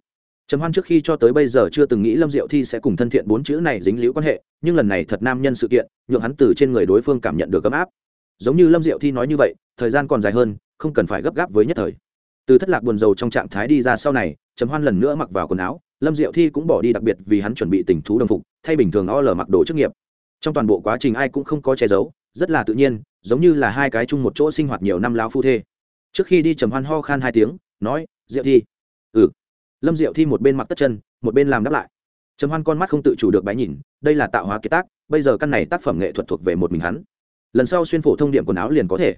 Trầm hoan trước khi cho tới bây giờ chưa từng nghĩ lâm diệu thi sẽ cùng thân thiện bốn chữ này dính liễu quan hệ, nhưng lần này thật nam nhân sự kiện, nhượng hắn từ trên người đối phương cảm nhận được ấm áp. Giống như lâm diệu thi nói như vậy, thời gian còn dài hơn, không cần phải gấp gáp với nhất thời. Từ thất lạc buồn rầu trong trạng thái đi ra sau này, trầm hoan lần nữa mặc vào quần áo, lâm diệu thi cũng bỏ đi đặc biệt vì hắn chuẩn bị tình thú đồng phục, thay bình thường o lờ mặc đồ chức nghiệp. Trong toàn bộ quá trình ai cũng không có che giấu rất là tự nhiên, giống như là hai cái chung một chỗ sinh hoạt nhiều năm lao phu thê. Trước khi đi trầm hoan ho khan hai tiếng, nói, diệu thi. Ừ. Lâm diệu thi một bên mặc tất chân, một bên làm đáp lại. Trầm hoan con mắt không tự chủ được bái nhìn, đây là tạo hóa kiệt tác, bây giờ căn này tác phẩm nghệ thuật thuộc về một mình hắn. Lần sau xuyên phổ thông điểm quần áo liền có thể.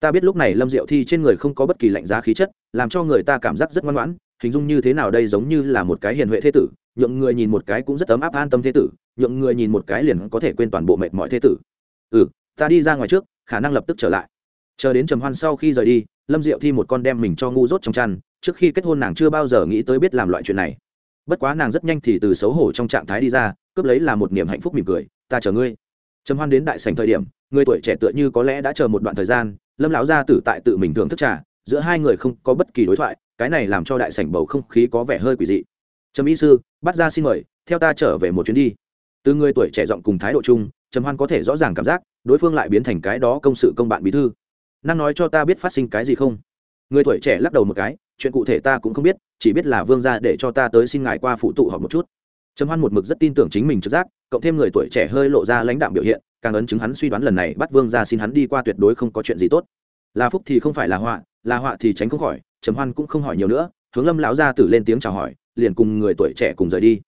Ta biết lúc này lâm diệu thi trên người không có bất kỳ lạnh giá khí chất, làm cho người ta cảm giác rất ngoan ngoãn, hình dung như thế nào đây giống như là một cái hiền huệ thế tử, nhượng người nhìn một cái cũng rất ấm áp an tâm thế tử, nhượng người nhìn một cái liền có thể quên toàn bộ mệt mọi thế tử. Ừ ta đi ra ngoài trước, khả năng lập tức trở lại. Chờ đến trầm hoan sau khi rời đi, lâm diệu thi một con đem mình cho ngu dốt trong chăn, trước khi kết hôn nàng chưa bao giờ nghĩ tới biết làm loại chuyện này. Bất quá nàng rất nhanh thì từ xấu hổ trong trạng thái đi ra, cướp lấy là một niềm hạnh phúc mỉm cười, ta chờ ngươi. Trầm hoan đến đại sành thời điểm, người tuổi trẻ tựa như có lẽ đã chờ một đoạn thời gian, lâm lão gia tử tại tự mình thường thức trà, giữa hai người không có bất kỳ đối thoại, cái này làm cho đại sảnh bầu không khí có vẻ hơi quỷ dị. Trầm y sư bắt ra xin mời, theo ta trở về một chuyến đi. Từ người tuổi trẻ giọng cùng thái độ chung trầm hoan có thể rõ ràng cảm giác, đối phương lại biến thành cái đó công sự công bạn bí thư. Năng nói cho ta biết phát sinh cái gì không? Người tuổi trẻ lắc đầu một cái, chuyện cụ thể ta cũng không biết, chỉ biết là vương gia để cho ta tới xin ngài qua phụ tụ họp một chút. Trầm hoan một mực rất tin tưởng chính mình trực giác, cộng thêm người tuổi trẻ hơi lộ ra lãnh đạm biểu hiện, càng ấn chứng hắn suy đoán lần này bắt vương gia xin hắn đi qua tuyệt đối không có chuyện gì tốt. Là phúc thì không phải là họa là họa thì tránh không khỏi, trầm hoan cũng không hỏi nhiều nữa, hướng lâm lão gia tử lên tiếng chào hỏi, liền cùng người tuổi trẻ cùng rời đi.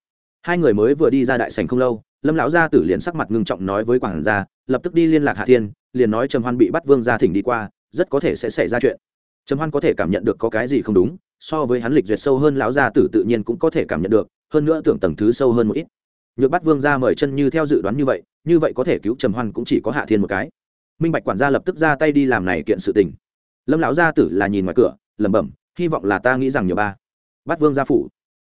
Hai người mới vừa đi ra đại sảnh không lâu lâm lão gia tử liền sắc mặt ngưng trọng nói với quản gia, lập tức đi liên lạc hạ thiên, liền nói trầm hoan bị bắt vương gia thỉnh đi qua, rất có thể sẽ xảy ra chuyện. Trầm hoan có thể cảm nhận được có cái gì không đúng, so với hắn lịch duyệt sâu hơn lão gia tử tự nhiên cũng có thể cảm nhận được, hơn nữa tưởng tầng thứ sâu hơn một ít. Nhược bắt vương gia mời chân như theo dự đoán như vậy như vậy có thể cứu trầm hoan cũng chỉ có hạ thiên một cái. Minh bạch quản gia lập tức ra tay đi làm này kiện sự tình. Lâm lão gia tử là nhìn ngoài cửa, lẩm bẩm, hy vọng là ta nghĩ rằng nhiều ba. Bắt vương gia phủ.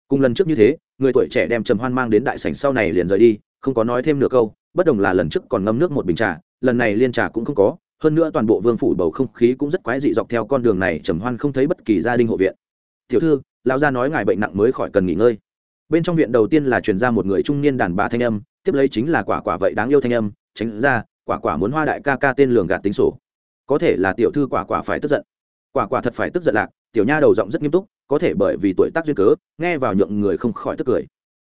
Cùng lần trước như thế, người tuổi trẻ đem trầm hoan mang đến đại sảnh sau này liền rời đi không có nói thêm nửa câu, bất đồng là lần trước còn ngâm nước một bình trà, lần này liên trà cũng không có, hơn nữa toàn bộ vương phủ bầu không khí cũng rất quái dị dọc theo con đường này, trầm hoan không thấy bất kỳ gia đình hộ viện. Tiểu thư, lão gia nói ngài bệnh nặng mới khỏi cần nghỉ ngơi. Bên trong viện đầu tiên là truyền ra một người trung niên đàn bà thanh âm, tiếp lấy chính là quả quả vậy đáng yêu thanh âm, tránh ra, quả quả muốn hoa đại ca ca tên lường gạt tính sổ. Có thể là tiểu thư quả quả phải tức giận. Quả quả thật phải tức giận lạc, tiểu nha đầu giọng rất nghiêm túc, có thể bởi vì tuổi tác duyên cớ, nghe vào nhượng người không khỏi tức cười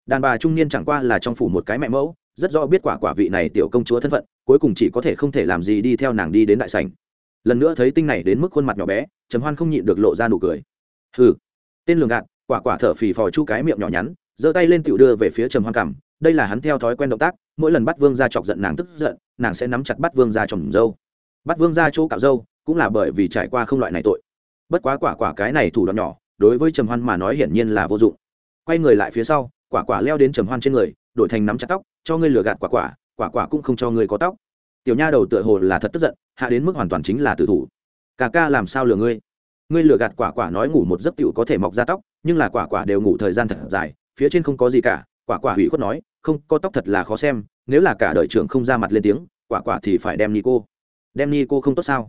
đàn bà trung niên chẳng qua là trong phủ một cái mẹ mẫu, rất rõ biết quả quả vị này tiểu công chúa thân phận, cuối cùng chỉ có thể không thể làm gì đi theo nàng đi đến đại sảnh. Lần nữa thấy tinh này đến mức khuôn mặt nhỏ bé, trầm hoan không nhịn được lộ ra nụ cười. Hừ. Tên lường gạt, quả quả thở phì phò chu cái miệng nhỏ nhắn, giơ tay lên tiểu đưa về phía trầm hoan cằm. Đây là hắn theo thói quen động tác, mỗi lần bắt vương ra chọc giận nàng tức giận, nàng sẽ nắm chặt bắt vương ra trồng dâu. Bắt vương ra chỗ cạo dâu, cũng là bởi vì trải qua không loại này tội. Bất quá quả quả cái này thủ đoạn nhỏ, đối với trầm hoan mà nói hiển nhiên là vô dụng. Quay người lại phía sau quả quả leo đến trầm hoan trên người, đổi thành nắm chặt tóc, cho ngươi lừa gạt quả quả quả quả cũng không cho ngươi có tóc. Tiểu nha đầu tựa hồ là thật tức giận, hạ đến mức hoàn toàn chính là tử thủ. Cả ca làm sao lừa ngươi? Ngươi lừa gạt quả quả nói ngủ một giấc tiểu có thể mọc ra tóc, nhưng là quả quả đều ngủ thời gian thật dài, phía trên không có gì cả, quả quả hủy khuất nói, không, có tóc thật là khó xem, nếu là cả đời trưởng không ra mặt lên tiếng, quả quả thì phải đem ni cô. Đem ni cô không tốt sao?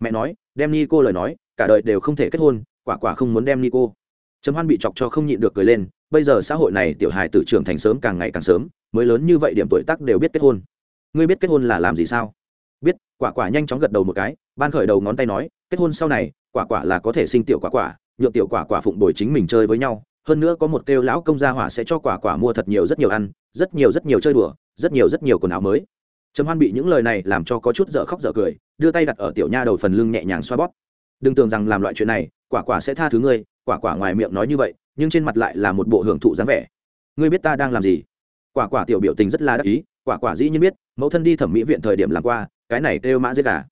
Mẹ nói, đem ni cô lời nói, cả đời đều không thể kết hôn, quả quả không muốn đem ni cô trầm hoan bị chọc cho không nhịn được cười lên, bây giờ xã hội này tiểu hài tử trưởng thành sớm càng ngày càng sớm, mới lớn như vậy điểm tuổi tác đều biết kết hôn. Ngươi biết kết hôn là làm gì sao? Biết, quả quả nhanh chóng gật đầu một cái, ban khởi đầu ngón tay nói, kết hôn sau này, quả quả là có thể sinh tiểu quả quả, nhượng tiểu quả quả phụng bồi chính mình chơi với nhau, hơn nữa có một kêu lão công gia hỏa sẽ cho quả quả mua thật nhiều rất nhiều ăn, rất nhiều rất nhiều chơi đùa, rất nhiều rất nhiều quần áo mới. Trầm hoan bị những lời này làm cho có chút dở khóc dở cười, đưa tay đặt ở tiểu nha đầu phần lưng nhẹ nhàng xoa bóp. Đừng tưởng rằng làm loại chuyện này quả quả sẽ tha thứ ngươi, quả quả ngoài miệng nói như vậy, nhưng trên mặt lại là một bộ hưởng thụ dáng vẻ. Ngươi biết ta đang làm gì? Quả quả tiểu biểu tình rất là đắc ý, quả quả dĩ nhiên biết, mẫu thân đi thẩm mỹ viện thời điểm làm qua, cái này kêu mã giết gà.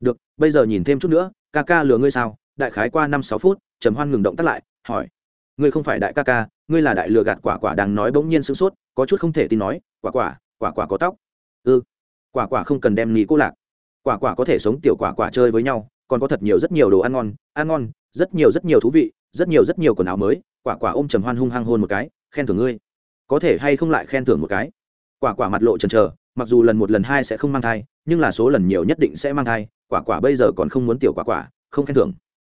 Được, bây giờ nhìn thêm chút nữa, ca ca lừa ngươi sao? Đại khái qua năm sáu phút, trầm hoan ngừng động tắt lại, hỏi. Ngươi không phải đại ca ca, ngươi là đại lừa gạt quả quả đang nói bỗng nhiên sửng sốt, có chút không thể tin nói, quả quả quả quả có tóc. Ư ừ. quả quả không cần đem nghỉ cô lạc. Quả quả có thể sống tiểu quả quả chơi với nhau còn có thật nhiều rất nhiều đồ ăn ngon ăn ngon, rất nhiều rất nhiều thú vị, rất nhiều rất nhiều quần áo mới, quả quả ôm trầm hoan hung hăng hôn một cái, khen thưởng ngươi. Có thể hay không lại khen thưởng một cái? Quả quả mặt lộ trần trờ mặc dù lần một lần hai sẽ không mang thai, nhưng là số lần nhiều nhất định sẽ mang thai, quả quả bây giờ còn không muốn tiểu quả quả, không khen thưởng.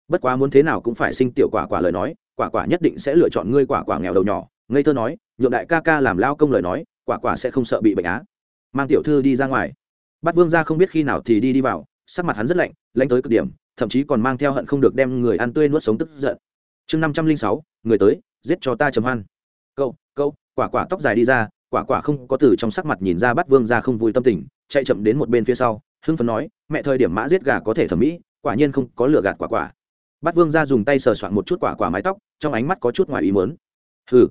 Bất quá muốn thế nào cũng phải sinh tiểu quả quả lời nói, quả quả nhất định sẽ lựa chọn ngươi quả quả nghèo đầu nhỏ, ngây thơ nói, nhượng đại ca ca làm lao công lời nói, quả quả sẽ không sợ bị bệnh á. Mang tiểu thư đi ra ngoài. Bắt vương ra không biết khi nào thì đi đi vào sắc mặt hắn rất lạnh lạnh tới cực điểm, thậm chí còn mang theo hận không được đem người ăn tươi nuốt sống tức giận. Chương năm trăm linh sáu, người tới, giết cho ta chấm hoan. Câu câu quả quả tóc dài đi ra, quả quả không có từ trong sắc mặt nhìn ra bắt vương ra không vui tâm tình, chạy chậm đến một bên phía sau, hưng phấn nói, mẹ thời điểm mã giết gà có thể thẩm mỹ, quả nhiên không có lửa gạt quả quả. Bắt vương ra dùng tay sờ soạn một chút quả quả mái tóc, trong ánh mắt có chút ngoài ý mớn ừ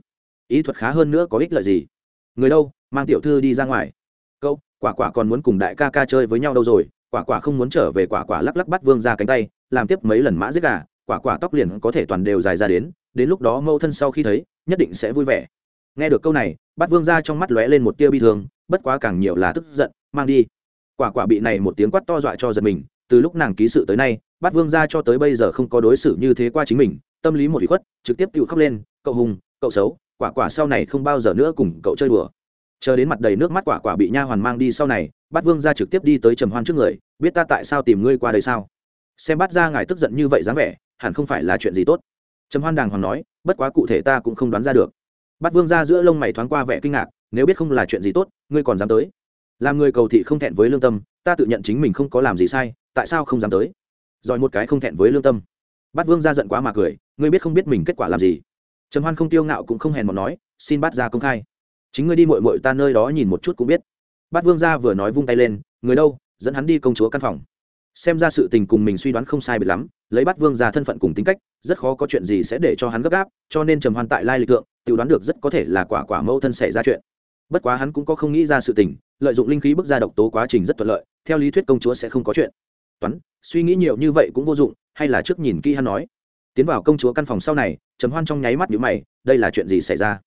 ý thuật khá hơn nữa có ích lợi gì? Người đâu, mang tiểu thư đi ra ngoài. Câu quả quả còn muốn cùng đại ca ca chơi với nhau đâu rồi? Quả quả không muốn trở về quả quả lắc lắc bắt vương ra cánh tay, làm tiếp mấy lần mã giết gà, quả quả tóc liền có thể toàn đều dài ra đến đến lúc đó mâu thân sau khi thấy, nhất định sẽ vui vẻ. Nghe được câu này, bắt vương ra trong mắt lóe lên một tia bi thương, bất quá càng nhiều là tức giận, mang đi. Quả quả bị này một tiếng quát to dọa cho giật mình, từ lúc nàng ký sự tới nay, bắt vương ra cho tới bây giờ không có đối xử như thế qua chính mình, tâm lý một bị khuất, trực tiếp tự khóc lên, cậu hùng, cậu xấu, quả quả sau này không bao giờ nữa cùng cậu chơi đùa. Chờ đến mặt đầy nước mắt quả quả bị nha hoàn mang đi sau này Bát vương ra trực tiếp đi tới trầm hoan trước người, biết ta tại sao tìm ngươi qua đây sao? Xem Bát ra ngài tức giận như vậy dáng vẻ, hẳn không phải là chuyện gì tốt. Trầm hoan đàng hoàng nói, bất quá cụ thể ta cũng không đoán ra được. Bát vương ra giữa lông mày thoáng qua vẻ kinh ngạc, nếu biết không là chuyện gì tốt, ngươi còn dám tới? Làm người cầu thị không thẹn với lương tâm, ta tự nhận chính mình không có làm gì sai, tại sao không dám tới? Giỏi một cái không thẹn với lương tâm. Bát vương ra giận quá mà cười, ngươi biết không biết mình kết quả làm gì? Trầm hoan không tiêu ngạo cũng không hèn một nói, xin Bát ra công khai. Chính ngươi đi mội mội ta nơi đó nhìn một chút cũng biết. Bát vương gia vừa nói vung tay lên, người đâu, dẫn hắn đi công chúa căn phòng. Xem ra sự tình cùng mình suy đoán không sai biệt lắm, lấy bắt vương ra thân phận cùng tính cách, rất khó có chuyện gì sẽ để cho hắn gấp gáp, cho nên trầm hoan tại lai lịch tượng tự đoán được rất có thể là quả quả mẫu thân xảy ra chuyện. Bất quá hắn cũng có không nghĩ ra sự tình, lợi dụng linh khí bước ra độc tố quá trình rất thuận lợi, theo lý thuyết công chúa sẽ không có chuyện. Toán, suy nghĩ nhiều như vậy cũng vô dụng, hay là trước nhìn kỹ hắn nói. Tiến vào công chúa căn phòng sau này, trầm hoan trong nháy mắt nhíu mày, đây là chuyện gì xảy ra?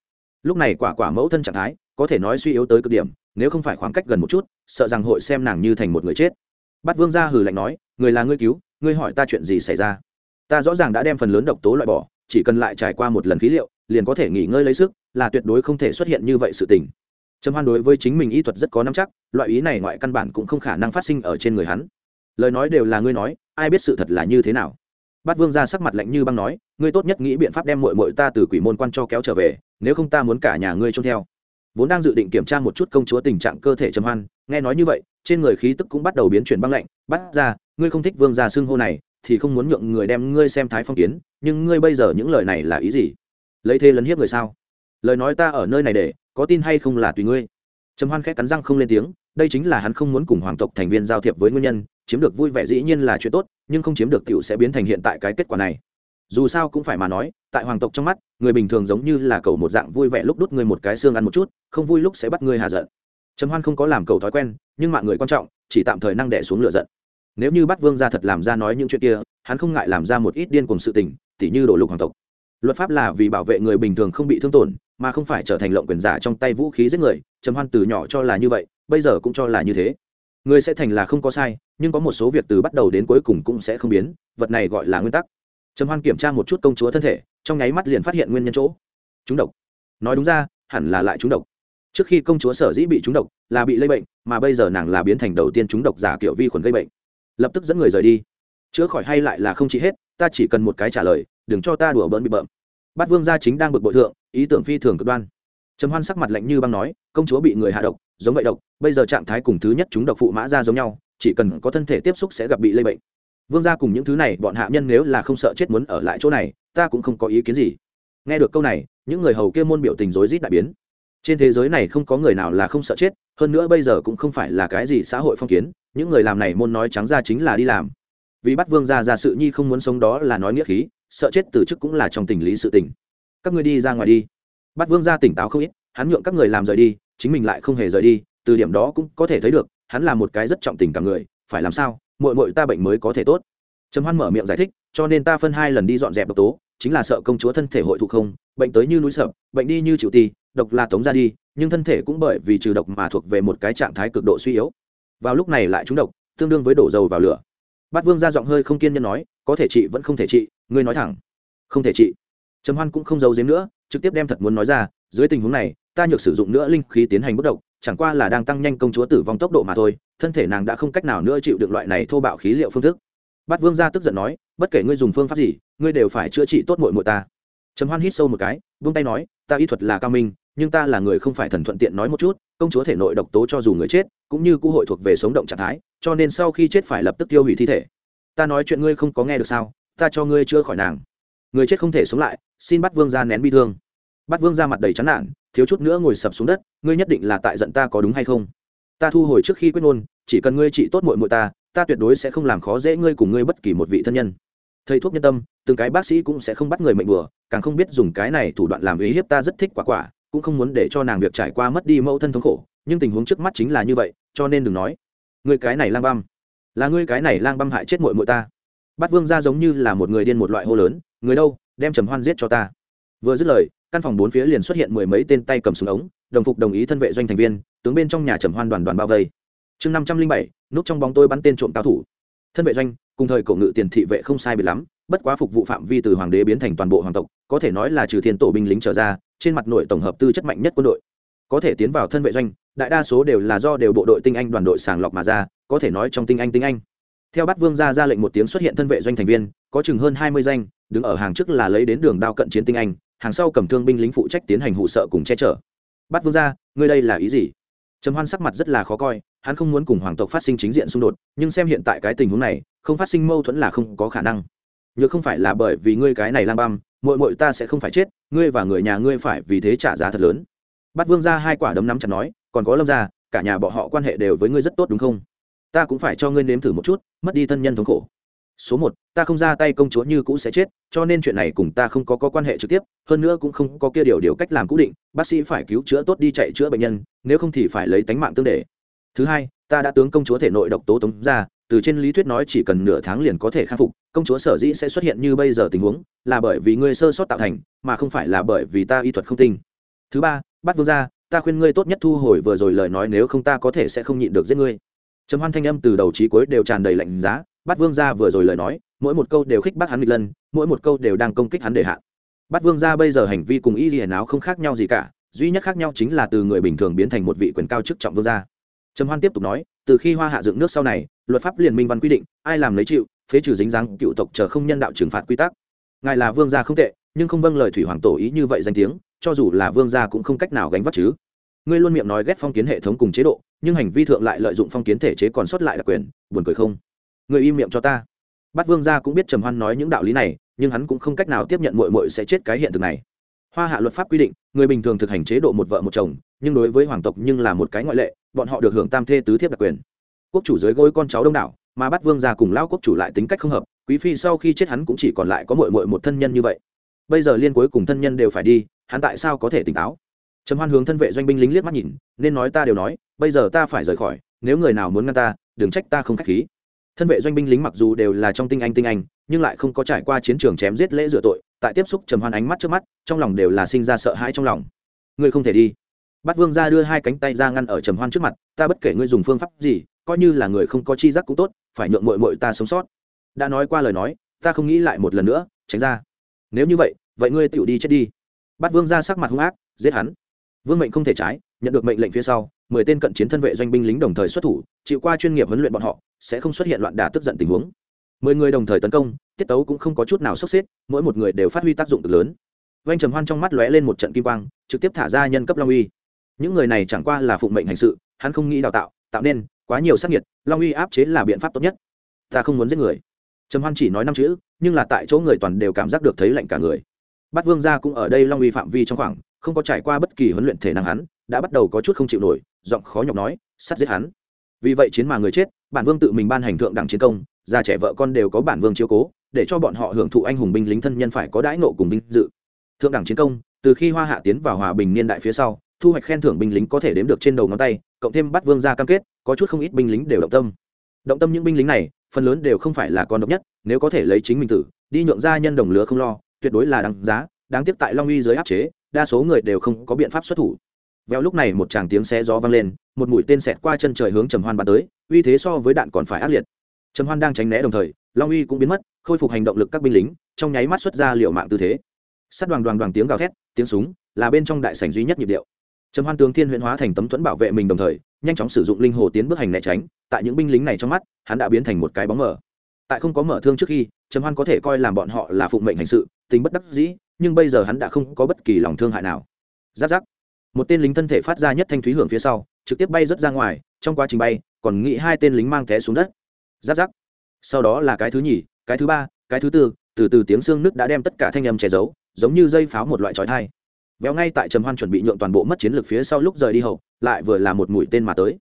Lúc này quả quả mẫu thân trạng thái, có thể nói suy yếu tới cực điểm nếu không phải khoảng cách gần một chút, sợ rằng hội xem nàng như thành một người chết. Bắt vương gia hừ lạnh nói, người là ngươi cứu, ngươi hỏi ta chuyện gì xảy ra? Ta rõ ràng đã đem phần lớn độc tố loại bỏ, chỉ cần lại trải qua một lần khí liệu, liền có thể nghỉ ngơi lấy sức, là tuyệt đối không thể xuất hiện như vậy sự tình. Trầm hoan đối với chính mình y thuật rất có nắm chắc, loại ý này ngoại căn bản cũng không khả năng phát sinh ở trên người hắn. Lời nói đều là ngươi nói, ai biết sự thật là như thế nào? Bát vương ra sắc mặt lạnh như băng nói, ngươi tốt nhất nghĩ biện pháp đem mội mội ta từ quỷ môn quan cho kéo trở về, nếu không ta muốn cả nhà ngươi trông theo vốn đang dự định kiểm tra một chút công chúa tình trạng cơ thể trầm hoan, nghe nói như vậy, trên người khí tức cũng bắt đầu biến chuyển băng lạnh, bắt ra, ngươi không thích vương gia xưng hô này, thì không muốn nhượng người đem ngươi xem thái phong kiến, nhưng ngươi bây giờ những lời này là ý gì? Lấy thế lấn hiếp người sao? Lời nói ta ở nơi này để, có tin hay không là tùy ngươi. Trầm hoan khẽ cắn răng không lên tiếng, đây chính là hắn không muốn cùng hoàng tộc thành viên giao thiệp với nguyên nhân, chiếm được vui vẻ dĩ nhiên là chuyện tốt, nhưng không chiếm được cựu sẽ biến thành hiện tại cái kết quả này. Dù sao cũng phải mà nói tại hoàng tộc trong mắt, người bình thường giống như là cầu một dạng vui vẻ lúc đút người một cái xương ăn một chút, không vui lúc sẽ bắt người hà giận. Trầm hoan không có làm cầu thói quen, nhưng mạng người quan trọng, chỉ tạm thời năng đẻ xuống lửa giận. Nếu như bắt vương ra thật làm ra nói những chuyện kia, hắn không ngại làm ra một ít điên cùng sự tình, tỉ như đổ lục hoàng tộc. Luật pháp là vì bảo vệ người bình thường không bị thương tổn, mà không phải trở thành lộng quyền giả trong tay vũ khí giết người, trầm hoan từ nhỏ cho là như vậy, bây giờ cũng cho là như thế. Người sẽ thành là không có sai, nhưng có một số việc từ bắt đầu đến cuối cùng cũng sẽ không biến, vật này gọi là nguyên tắc. Trầm hoan kiểm tra một chút công chúa thân thể trong nháy mắt liền phát hiện nguyên nhân chỗ. Chúng độc. Nói đúng ra, hẳn là lại chúng độc. Trước khi công chúa sở dĩ bị chúng độc là bị lây bệnh, mà bây giờ nàng là biến thành đầu tiên chúng độc giả kiểu vi khuẩn gây bệnh. Lập tức dẫn người rời đi. Chữa khỏi hay lại là không trị hết, ta chỉ cần một cái trả lời, đừng cho ta đùa bỡn bị bợm. Bát vương gia chính đang bực bội thượng, ý tưởng phi thường cực đoan. Trầm hoan sắc mặt lạnh như băng nói, công chúa bị người hạ độc, giống vậy độc, bây giờ trạng thái cùng thứ nhất chúng độc phụ mã ra giống nhau, chỉ cần có thân thể tiếp xúc sẽ gặp bị lây bệnh. Vương gia cùng những thứ này, bọn hạ nhân nếu là không sợ chết muốn ở lại chỗ này ta cũng không có ý kiến gì. Nghe được câu này, những người hầu kia môn biểu tình rối rít đại biến. Trên thế giới này không có người nào là không sợ chết, hơn nữa bây giờ cũng không phải là cái gì xã hội phong kiến, những người làm này môn nói trắng ra chính là đi làm. Vì bắt vương gia ra sự nhi không muốn sống đó là nói nghĩa khí, sợ chết từ chức cũng là trong tình lý sự tình. Các ngươi đi ra ngoài đi. Bắt vương gia tỉnh táo không ít, hắn nhượng các người làm rời đi, chính mình lại không hề rời đi, từ điểm đó cũng có thể thấy được, hắn là một cái rất trọng tình cả người, phải làm sao, muội muội ta bệnh mới có thể tốt. Trầm hoan mở miệng giải thích, cho nên ta phân hai lần đi dọn dẹp độc tố chính là sợ công chúa thân thể hội thụ không, bệnh tới như núi sập, bệnh đi như chịu ti độc là tống ra đi, nhưng thân thể cũng bởi vì trừ độc mà thuộc về một cái trạng thái cực độ suy yếu. Vào lúc này lại trúng độc, tương đương với đổ dầu vào lửa. Bát vương ra giọng hơi không kiên nhẫn nói, có thể trị vẫn không thể trị, ngươi nói thẳng. Không thể trị. Trầm hoan cũng không giấu giếm nữa, trực tiếp đem thật muốn nói ra, dưới tình huống này, ta nhược sử dụng nữa linh khí tiến hành bất động chẳng qua là đang tăng nhanh công chúa tử vong tốc độ mà thôi, thân thể nàng đã không cách nào nữa chịu được loại này thô bạo khí liệu phương thức. Bát vương gia tức giận nói, bất kể ngươi dùng phương pháp gì ngươi đều phải chữa trị tốt mội mội ta. Trầm hoan hít sâu một cái, vung tay nói, ta y thuật là cao minh, nhưng ta là người không phải thần thuận tiện nói một chút, công chúa thể nội độc tố cho dù người chết, cũng như cụ hội thuộc về sống động trạng thái, cho nên sau khi chết phải lập tức tiêu hủy thi thể. Ta nói chuyện ngươi không có nghe được sao, ta cho ngươi chữa khỏi nàng. Người chết không thể sống lại, xin bắt vương ra nén bi thương. Bắt vương ra mặt đầy chán nản, thiếu chút nữa ngồi sập xuống đất, ngươi nhất định là tại giận ta có đúng hay không? Ta thu hồi trước khi quyết ngôn, chỉ cần ngươi trị tốt mội mội ta ta tuyệt đối sẽ không làm khó dễ ngươi cùng ngươi bất kỳ một vị thân nhân thầy thuốc nhân tâm, từng cái bác sĩ cũng sẽ không bắt người mệnh bừa càng không biết dùng cái này thủ đoạn làm ý hiếp ta rất thích quả quả, cũng không muốn để cho nàng việc trải qua mất đi mẫu thân thống khổ, nhưng tình huống trước mắt chính là như vậy, cho nên đừng nói. Người cái này lang băm. Là ngươi cái này lang băm hại chết mội mội ta. Bắt vương ra giống như là một người điên một loại hô lớn, người đâu, đem trầm hoan giết cho ta. Vừa dứt lời, căn phòng bốn phía liền xuất hiện mười mấy tên tay cầm súng ống, đồng phục đồng ý thân vệ doanh thành viên, tướng bên trong nhà trầm hoan đoàn đoàn bao vây. Chương năm trăm linh bảy, núp trong bóng tôi bắn tên trộm cao thủ. Thân vệ doanh cùng thời cổ ngự tiền thị vệ không sai biệt lắm, bất quá phục vụ phạm vi từ hoàng đế biến thành toàn bộ hoàng tộc, có thể nói là trừ thiên tổ binh lính trở ra, trên mặt nội tổng hợp tư chất mạnh nhất quân đội. Có thể tiến vào thân vệ doanh, đại đa số đều là do đều bộ đội tinh anh đoàn đội sàng lọc mà ra, có thể nói trong tinh anh tinh anh. Theo bát vương gia ra lệnh một tiếng xuất hiện thân vệ doanh thành viên, có chừng hơn hai mươi danh, đứng ở hàng trước là lấy đến đường đao cận chiến tinh anh, hàng sau cầm thương binh lính phụ trách tiến hành hụ sợ cùng che chở. Bát vương gia ngươi đây là ý gì? Trầm hoan sắc mặt rất là khó coi, hắn không muốn cùng hoàng tộc phát sinh chính diện xung đột, nhưng xem hiện tại cái tình huống này, không phát sinh mâu thuẫn là không có khả năng. Nhược không phải là bởi vì ngươi cái này lang băm mội mội ta sẽ không phải chết, ngươi và người nhà ngươi phải vì thế trả giá thật lớn. Bắt vương ra hai quả đấm nắm chặt nói, còn có lâm ra, cả nhà bọn họ quan hệ đều với ngươi rất tốt đúng không? Ta cũng phải cho ngươi nếm thử một chút, mất đi thân nhân thống khổ số một ta không ra tay công chúa như cũ sẽ chết cho nên chuyện này cùng ta không có, có quan hệ trực tiếp hơn nữa cũng không có kia điều điều cách làm cố định bác sĩ phải cứu chữa tốt đi chạy chữa bệnh nhân nếu không thì phải lấy tánh mạng tương để. Thứ hai ta đã tướng công chúa thể nội độc tố tống ra từ trên lý thuyết nói chỉ cần nửa tháng liền có thể khắc phục công chúa sở dĩ sẽ xuất hiện như bây giờ tình huống là bởi vì ngươi sơ sót tạo thành mà không phải là bởi vì ta y thuật không tinh. Thứ ba bắt vương ra ta khuyên ngươi tốt nhất thu hồi vừa rồi lời nói nếu không ta có thể sẽ không nhịn được giết ngươi. Trầm hoan thanh âm từ đầu trí cuối đều tràn đầy lạnh giá bắt vương gia vừa rồi lời nói, mỗi một câu đều khích bác hắn nghịch lân, mỗi một câu đều đang công kích hắn để hạn bắt vương gia bây giờ hành vi cùng y hiển áo không khác nhau gì cả, duy nhất khác nhau chính là từ người bình thường biến thành một vị quyền cao chức trọng vương gia. Trầm hoan tiếp tục nói, từ khi hoa hạ dựng nước sau này, luật pháp liền minh văn quy định, ai làm lấy chịu, phế trừ dính dáng cựu tộc chờ không nhân đạo trừng phạt quy tắc. Ngài là vương gia không tệ, nhưng không vâng lời thủy hoàng tổ ý như vậy danh tiếng, cho dù là vương gia cũng không cách nào gánh vác chứ. Ngươi luôn miệng nói ghét phong kiến hệ thống cùng chế độ, nhưng hành vi thượng lại lợi dụng phong kiến thể chế còn sót lại đặc quyền, buồn cười không? Người im miệng cho ta. Bát vương gia cũng biết trầm hoan nói những đạo lý này, nhưng hắn cũng không cách nào tiếp nhận mội mội sẽ chết cái hiện thực này. Hoa hạ luật pháp quy định, người bình thường thực hành chế độ một vợ một chồng, nhưng đối với hoàng tộc nhưng là một cái ngoại lệ, bọn họ được hưởng tam thê tứ thiếp đặc quyền. Quốc chủ dưới gối con cháu đông đảo, mà bắt vương gia cùng lao quốc chủ lại tính cách không hợp, quý phi sau khi chết hắn cũng chỉ còn lại có mội mội một thân nhân như vậy. Bây giờ liên cuối cùng thân nhân đều phải đi, hắn tại sao có thể tỉnh táo? Trầm hoan hướng thân vệ doanh binh lính liếc mắt nhìn, nên nói ta đều nói, bây giờ ta phải rời khỏi, nếu người nào muốn ngăn ta, đừng trách ta không k h á c h khí thân vệ doanh binh lính mặc dù đều là trong tinh anh tinh anh, nhưng lại không có trải qua chiến trường chém giết lễ dựa tội, tại tiếp xúc trầm hoan ánh mắt trước mắt, trong lòng đều là sinh ra sợ hãi trong lòng. Ngươi không thể đi. Bắt vương ra đưa hai cánh tay ra ngăn ở trầm hoan trước mặt, ta bất kể ngươi dùng phương pháp gì, coi như là người không có chi giác cũng tốt, phải nhượng mội mội ta sống sót. Đã nói qua lời nói, ta không nghĩ lại một lần nữa, tránh ra. Nếu như vậy vậy ngươi tựu đi chết đi. Bắt vương ra sắc mặt hung ác, giết hắn. Vương mệnh không thể trái, nhận được mệnh lệnh phía sau, mười tên cận chiến thân vệ doanh binh lính đồng thời xuất thủ, chịu qua chuyên nghiệp huấn luyện bọn họ sẽ không xuất hiện loạn đả tức giận tình huống. Mười người đồng thời tấn công, tiết tấu cũng không có chút nào sốc xếp, mỗi một người đều phát huy tác dụng cực lớn. Vành trầm hoan trong mắt lóe lên một trận kim quang, trực tiếp thả ra nhân cấp long uy. Những người này chẳng qua là phụng mệnh hành sự, hắn không nghĩ đào tạo tạo nên quá nhiều sắc nhiệt long uy áp chế là biện pháp tốt nhất. Ta không muốn giết người. Trầm hoan chỉ nói năm chữ, nhưng là tại chỗ người toàn đều cảm giác được thấy lạnh cả người. Bát vương gia cũng ở đây long uy phạm vi trong khoảng, không có trải qua bất kỳ huấn luyện thể năng hắn, đã bắt đầu có chút không chịu nổi, giọng khó nhọc nói sát giết hắn. Vì vậy chiến mà người chết bản vương tự mình ban hành thượng đẳng chiến công, già trẻ vợ con đều có bản vương chiếu cố, để cho bọn họ hưởng thụ anh hùng binh lính thân nhân phải có đãi nộ cùng vinh dự. Thượng đẳng chiến công, từ khi hoa hạ tiến vào hòa bình niên đại phía sau, thu hoạch khen thưởng binh lính có thể đếm được trên đầu ngón tay, cộng thêm bắt vương ra cam kết, có chút không ít binh lính đều động tâm. Động tâm những binh lính này, phần lớn đều không phải là con độc nhất, nếu có thể lấy chính mình tử, đi nhượng ra nhân đồng lứa không lo, tuyệt đối là đáng giá, đáng tiếc tại long uy dưới áp chế, đa số người đều không có biện pháp xuất thủ. Veo lúc này một tràng tiếng xé gió vang lên, một mũi tên xẹt qua chân trời hướng trầm hoan bắn tới uy thế so với đạn còn phải ác liệt. Trầm hoan đang tránh né đồng thời, long uy cũng biến mất, khôi phục hành động lực các binh lính, trong nháy mắt xuất ra liệu mạng tư thế. Sắt đoàn đoàn đoàn tiếng gào thét, tiếng súng, là bên trong đại sảnh duy nhất nhịp điệu. Trầm hoan tướng thiên huyễn hóa thành tấm thuẫn bảo vệ mình đồng thời, nhanh chóng sử dụng linh hồ tiến bước hành né tránh, tại những binh lính này trong mắt, hắn đã biến thành một cái bóng mờ. tại không có mở thương trước khi, trầm hoan có thể coi làm bọn họ là phụng mệnh hành sự, tính bất đắc dĩ, nhưng bây giờ hắn đã không có bất kỳ lòng thương hại nào. Giáp giáp. Một tên lính thân thể phát ra nhất thanh thúy hưởng phía sau, trực tiếp bay rớt ra ngoài, trong quá trình bay còn nghĩ hai tên lính mang té xuống đất. Giáp giáp. Sau đó là cái thứ nhì, cái thứ ba, cái thứ tư, từ từ tiếng xương nứt đã đem tất cả thanh âm che giấu, giống như dây pháo một loại trói thai. Véo ngay tại trầm hoan chuẩn bị nhượng toàn bộ mất chiến lược phía sau lúc rời đi hậu, lại vừa là một mũi tên mà tới.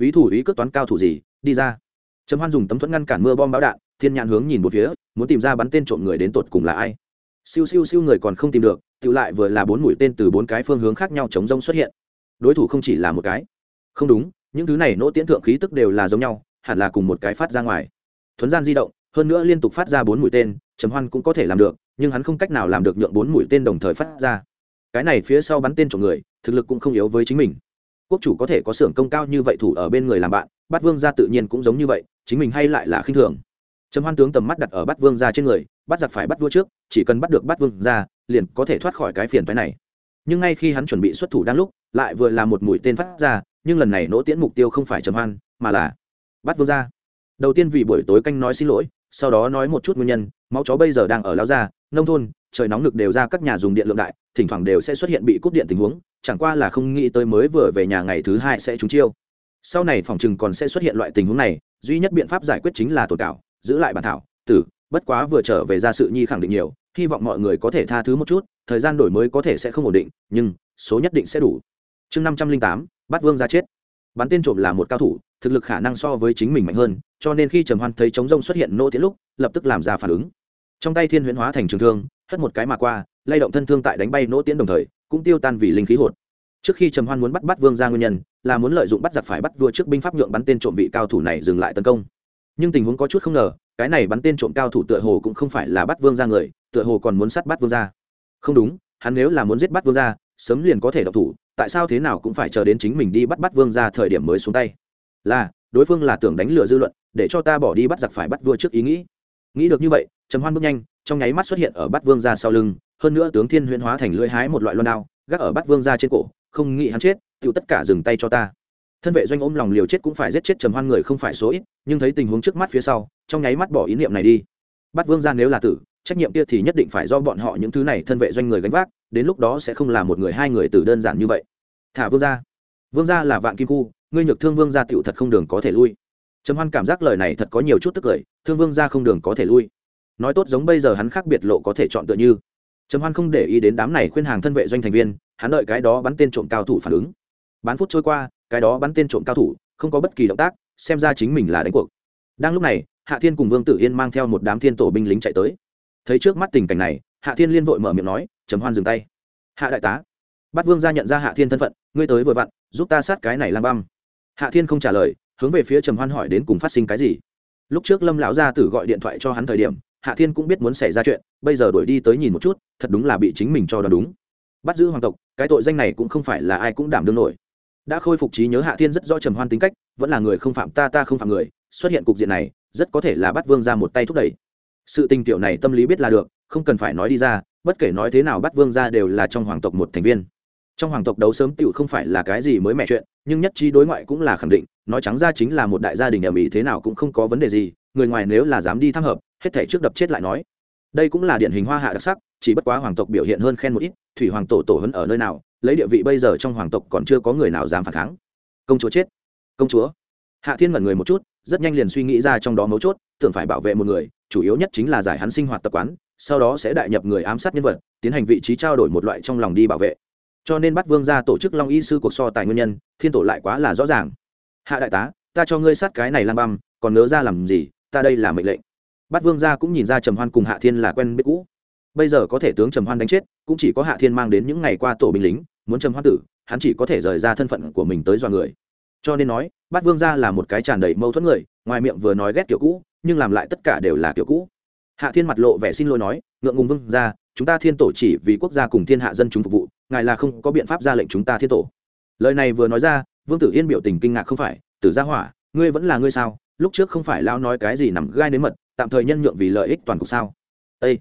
Ý thủ ý cước toán cao thủ gì, đi ra. Trầm hoan dùng tấm thuẫn ngăn cản mưa bom bão đạn, thiên nhãn hướng nhìn một phía, muốn tìm ra bắn tên trộm người đến tột cùng là ai. Siêu siêu siêu người còn không tìm được, tự lại vừa là bốn mũi tên từ bốn cái phương hướng khác nhau chống rông xuất hiện. Đối thủ không chỉ là một cái. Không đúng những thứ này nỗ tiễn thượng khí tức đều là giống nhau, hẳn là cùng một cái phát ra ngoài. Thuấn gian di động, hơn nữa liên tục phát ra bốn mũi tên, trầm hoan cũng có thể làm được, nhưng hắn không cách nào làm được nhượng bốn mũi tên đồng thời phát ra. Cái này phía sau bắn tên trộm người, thực lực cũng không yếu với chính mình. Quốc chủ có thể có xưởng công cao như vậy thủ ở bên người làm bạn, bát vương gia tự nhiên cũng giống như vậy, chính mình hay lại là khinh thường. Trầm hoan tướng tầm mắt đặt ở bát vương gia trên người, bắt giặc phải bắt vua trước, chỉ cần bắt được bát vương gia, liền có thể thoát khỏi cái phiền phái này. Nhưng ngay khi hắn chuẩn bị xuất thủ đang lúc, lại vừa là một mũi tên phát ra nhưng lần này nỗ tiễn mục tiêu không phải trầm hoan, mà là bắt vương gia. Đầu tiên vì buổi tối canh nói xin lỗi, sau đó nói một chút nguyên nhân, máu chó bây giờ đang ở lao gia, nông thôn, trời nóng lực đều ra các nhà dùng điện lượng đại, thỉnh thoảng đều sẽ xuất hiện bị cúp điện tình huống, chẳng qua là không nghĩ tới mới vừa về nhà ngày thứ hai sẽ trúng chiêu. Sau này phòng chừng còn sẽ xuất hiện loại tình huống này, duy nhất biện pháp giải quyết chính là tổn cảo, giữ lại bản thảo, tử, bất quá vừa trở về ra sự nhi khẳng định nhiều, hy vọng mọi người có thể tha thứ một chút, thời gian đổi mới có thể sẽ không ổn định, nhưng số nhất định sẽ đủ. Chương năm trăm linh tám bắt vương ra chết. Bắn tên trộm là một cao thủ, thực lực khả năng so với chính mình mạnh hơn, cho nên khi trầm hoan thấy trống rông xuất hiện nô tiến lúc, lập tức làm ra phản ứng. Trong tay thiên huyễn hóa thành trường thương, hất một cái mà qua, lay động thân thương tại đánh bay nỗ tiến đồng thời, cũng tiêu tan vì linh khí hột. Trước khi trầm hoan muốn bắt bắt vương ra nguyên nhân, là muốn lợi dụng bắt giặc phải bắt vua trước binh pháp nhượng bắn tên trộm vị cao thủ này dừng lại tấn công. Nhưng tình huống có chút không ngờ, cái này bắn tên trộm cao thủ tựa hồ cũng không phải là bắt vương ra người, tựa hồ còn muốn sát bắt vương ra. Không đúng, hắn nếu là muốn giết bắt vương ra, sớm liền có thể độc thủ tại sao thế nào cũng phải chờ đến chính mình đi bắt bắt vương ra thời điểm mới xuống tay? Là, đối phương là tưởng đánh lừa dư luận, để cho ta bỏ đi bắt giặc phải bắt vua trước ý nghĩ. Nghĩ được như vậy, trầm hoan bước nhanh, trong nháy mắt xuất hiện ở bắt vương ra sau lưng, hơn nữa tướng thiên huyễn hóa thành lưỡi hái một loại loan đao, gác ở bắt vương ra trên cổ, không nghĩ hắn chết tự tất cả dừng tay cho ta. Thân vệ doanh ôm lòng liều chết cũng phải giết chết trầm hoan người không phải số ít, nhưng thấy tình huống trước mắt phía sau, trong nháy mắt bỏ ý niệm này đi. Bắt vương ra nếu là tử trách nhiệm kia thì nhất định phải do bọn họ những thứ này thân vệ doanh người gánh vác, đến lúc đó sẽ không là một người hai người từ đơn giản như vậy. Thả vương gia. Vương gia là vạn kim khu, ngươi nhược thương vương gia tựu thật không đường có thể lui. Trầm hoan cảm giác lời này thật có nhiều chút tức cười, thương vương gia không đường có thể lui. Nói tốt giống bây giờ hắn khác biệt lộ có thể chọn tựa như. Trầm hoan không để ý đến đám này khuyên hàng thân vệ doanh thành viên, hắn đợi cái đó bắn tên trộm cao thủ phản ứng. Bán phút trôi qua, cái đó bắn tên trộm cao thủ, không có bất kỳ động tác, xem ra chính mình là đánh cuộc. Đang lúc này, hạ thiên cùng vương tử yên mang theo một đám thiên tổ binh lính chạy tới thấy trước mắt tình cảnh này, hạ thiên liên vội mở miệng nói, trầm hoan dừng tay. Hạ đại tá. Bát vương ra nhận ra hạ thiên thân phận, ngươi tới vừa vặn, giúp ta sát cái này lang băm. Hạ thiên không trả lời, hướng về phía trầm hoan hỏi đến cùng phát sinh cái gì. Lúc trước lâm lão gia tử gọi điện thoại cho hắn thời điểm, hạ thiên cũng biết muốn xảy ra chuyện, bây giờ đổi đi tới nhìn một chút, thật đúng là bị chính mình cho đoán đúng. Bắt giữ hoàng tộc, cái tội danh này cũng không phải là ai cũng đảm đương nổi. Đã khôi phục trí nhớ hạ thiên rất rõ trầm hoan tính cách, vẫn là người không phạm ta ta không phạm người, xuất hiện cục diện này, rất có thể là bắt vương ra một tay thúc đẩy sự tình tiểu này tâm lý biết là được, không cần phải nói đi ra, bất kể nói thế nào bắt vương ra đều là trong hoàng tộc một thành viên. Trong hoàng tộc đấu sớm tựu không phải là cái gì mới mẹ chuyện, nhưng nhất trí đối ngoại cũng là khẳng định, nói trắng ra chính là một đại gia đình ở mỹ thế nào cũng không có vấn đề gì, người ngoài nếu là dám đi tham hợp, hết thể trước đập chết lại nói. Đây cũng là điển hình hoa hạ đặc sắc, chỉ bất quá hoàng tộc biểu hiện hơn khen một ít, thủy hoàng tổ tổ hấn ở nơi nào, lấy địa vị bây giờ trong hoàng tộc còn chưa có người nào dám phản kháng. Công chúa chết. Công chúa. Hạ thiên mật người một chút rất nhanh liền suy nghĩ ra trong đó mấu chốt, tưởng phải bảo vệ một người, chủ yếu nhất chính là giải hắn sinh hoạt tập quán, sau đó sẽ đại nhập người ám sát nhân vật, tiến hành vị trí trao đổi một loại trong lòng đi bảo vệ. Cho nên bắt vương ra tổ chức long y sư cuộc so tài nguyên nhân, thiên tổ lại quá là rõ ràng. Hạ đại tá, ta cho ngươi sát cái này lang băm, còn nỡ ra làm gì, ta đây là mệnh lệnh. Bắt vương gia cũng nhìn ra trầm hoan cùng hạ thiên là quen biết cũ. Bây giờ có thể tướng trầm hoan đánh chết, cũng chỉ có hạ thiên mang đến những ngày qua tổ binh lính, muốn trầm hoan tử, hắn chỉ có thể rời ra thân phận của mình tới dọa người cho nên nói bắt vương gia là một cái tràn đầy mâu thuẫn người, ngoài miệng vừa nói ghét kiểu cũ, nhưng làm lại tất cả đều là kiểu cũ. Hạ thiên mặt lộ vẻ xin lỗi nói, ngượng ngùng vương gia, chúng ta thiên tổ chỉ vì quốc gia cùng thiên hạ dân chúng phục vụ, ngài là không có biện pháp ra lệnh chúng ta thiên tổ. Lời này vừa nói ra, vương tử yên biểu tình kinh ngạc không phải, tử gia hỏa, ngươi vẫn là ngươi sao? Lúc trước không phải lão nói cái gì nằm gai đến mật, tạm thời nhân nhượng vì lợi ích toàn cục sao? Ê!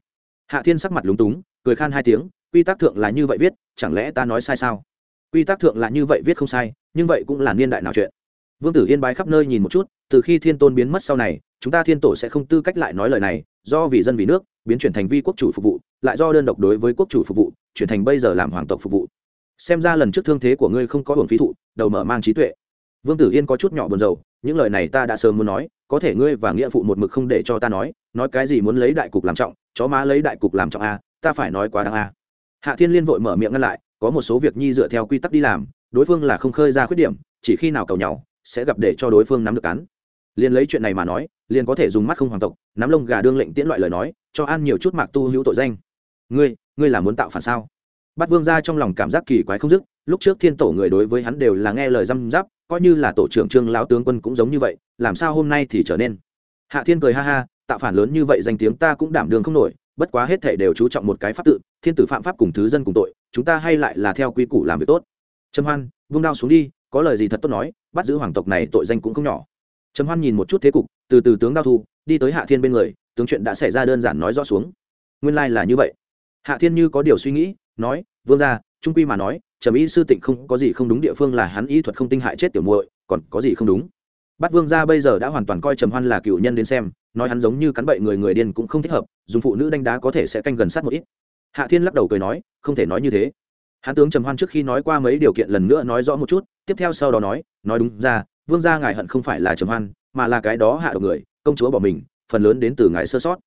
hạ thiên sắc mặt lúng túng, cười khan hai tiếng, quy tắc thượng là như vậy viết, chẳng lẽ ta nói sai sao? Quy tắc thượng là như vậy viết không sai, nhưng vậy cũng là niên đại nào chuyện. Vương tử yên bái khắp nơi nhìn một chút, từ khi thiên tôn biến mất sau này, chúng ta thiên tổ sẽ không tư cách lại nói lời này, do vì dân vì nước, biến chuyển thành vi quốc chủ phục vụ, lại do đơn độc đối với quốc chủ phục vụ, chuyển thành bây giờ làm hoàng tộc phục vụ. Xem ra lần trước thương thế của ngươi không có hưởng phí thụ, đầu mở mang trí tuệ. Vương tử yên có chút nhỏ buồn rầu, những lời này ta đã sớm muốn nói, có thể ngươi và nghĩa phụ một mực không để cho ta nói nói cái gì muốn lấy đại cục làm trọng, chó má lấy đại cục làm trọng a, ta phải nói quá đáng a. Hạ thiên liên vội mở miệng ngăn lại có một số việc nhi dựa theo quy tắc đi làm, đối phương là không khơi ra khuyết điểm, chỉ khi nào cầu nhau, sẽ gặp để cho đối phương nắm được án. Liền lấy chuyện này mà nói, liền có thể dùng mắt không hoàng tộc, nắm lông gà đương lệnh tiễn loại lời nói, cho ăn nhiều chút mạc tu hữu tội danh. Ngươi ngươi là muốn tạo phản sao? Bắt vương ra trong lòng cảm giác kỳ quái không dứt, lúc trước thiên tổ người đối với hắn đều là nghe lời răm giáp coi như là tổ trưởng trương lão tướng quân cũng giống như vậy, làm sao hôm nay thì trở nên? Hạ thiên cười ha ha, tạo phản lớn như vậy danh tiếng ta cũng đảm đường không nổi bất quá hết thể đều chú trọng một cái pháp tự, thiên tử phạm pháp cùng thứ dân cùng tội, chúng ta hay lại là theo quy củ làm việc tốt. Trầm hoan, vung đao xuống đi, có lời gì thật tốt nói, bắt giữ hoàng tộc này tội danh cũng không nhỏ. Trầm hoan nhìn một chút thế cục, từ từ tướng đao thu, đi tới hạ thiên bên người, tướng chuyện đã xảy ra đơn giản nói rõ xuống. Nguyên lai là như vậy. Hạ thiên như có điều suy nghĩ, nói, vương ra trung quy mà nói, trầm y sư tịnh không có gì không đúng địa phương là hắn y thuật không tinh hại chết tiểu muội, còn có gì không đúng? Bắt vương gia bây giờ đã hoàn toàn coi trầm hoan là cựu nhân đến xem nói hắn giống như cắn bậy người người điên cũng không thích hợp, dùng phụ nữ đánh đá có thể sẽ canh gần sát một ít. Hạ thiên lắc đầu cười nói, không thể nói như thế. Hắn tướng trầm hoan trước khi nói qua mấy điều kiện lần nữa nói rõ một chút, tiếp theo sau đó nói nói đúng ra, vương gia ngài hận không phải là trầm hoan, mà là cái đó hạ độc người, công chúa bỏ mình, phần lớn đến từ ngài sơ sót.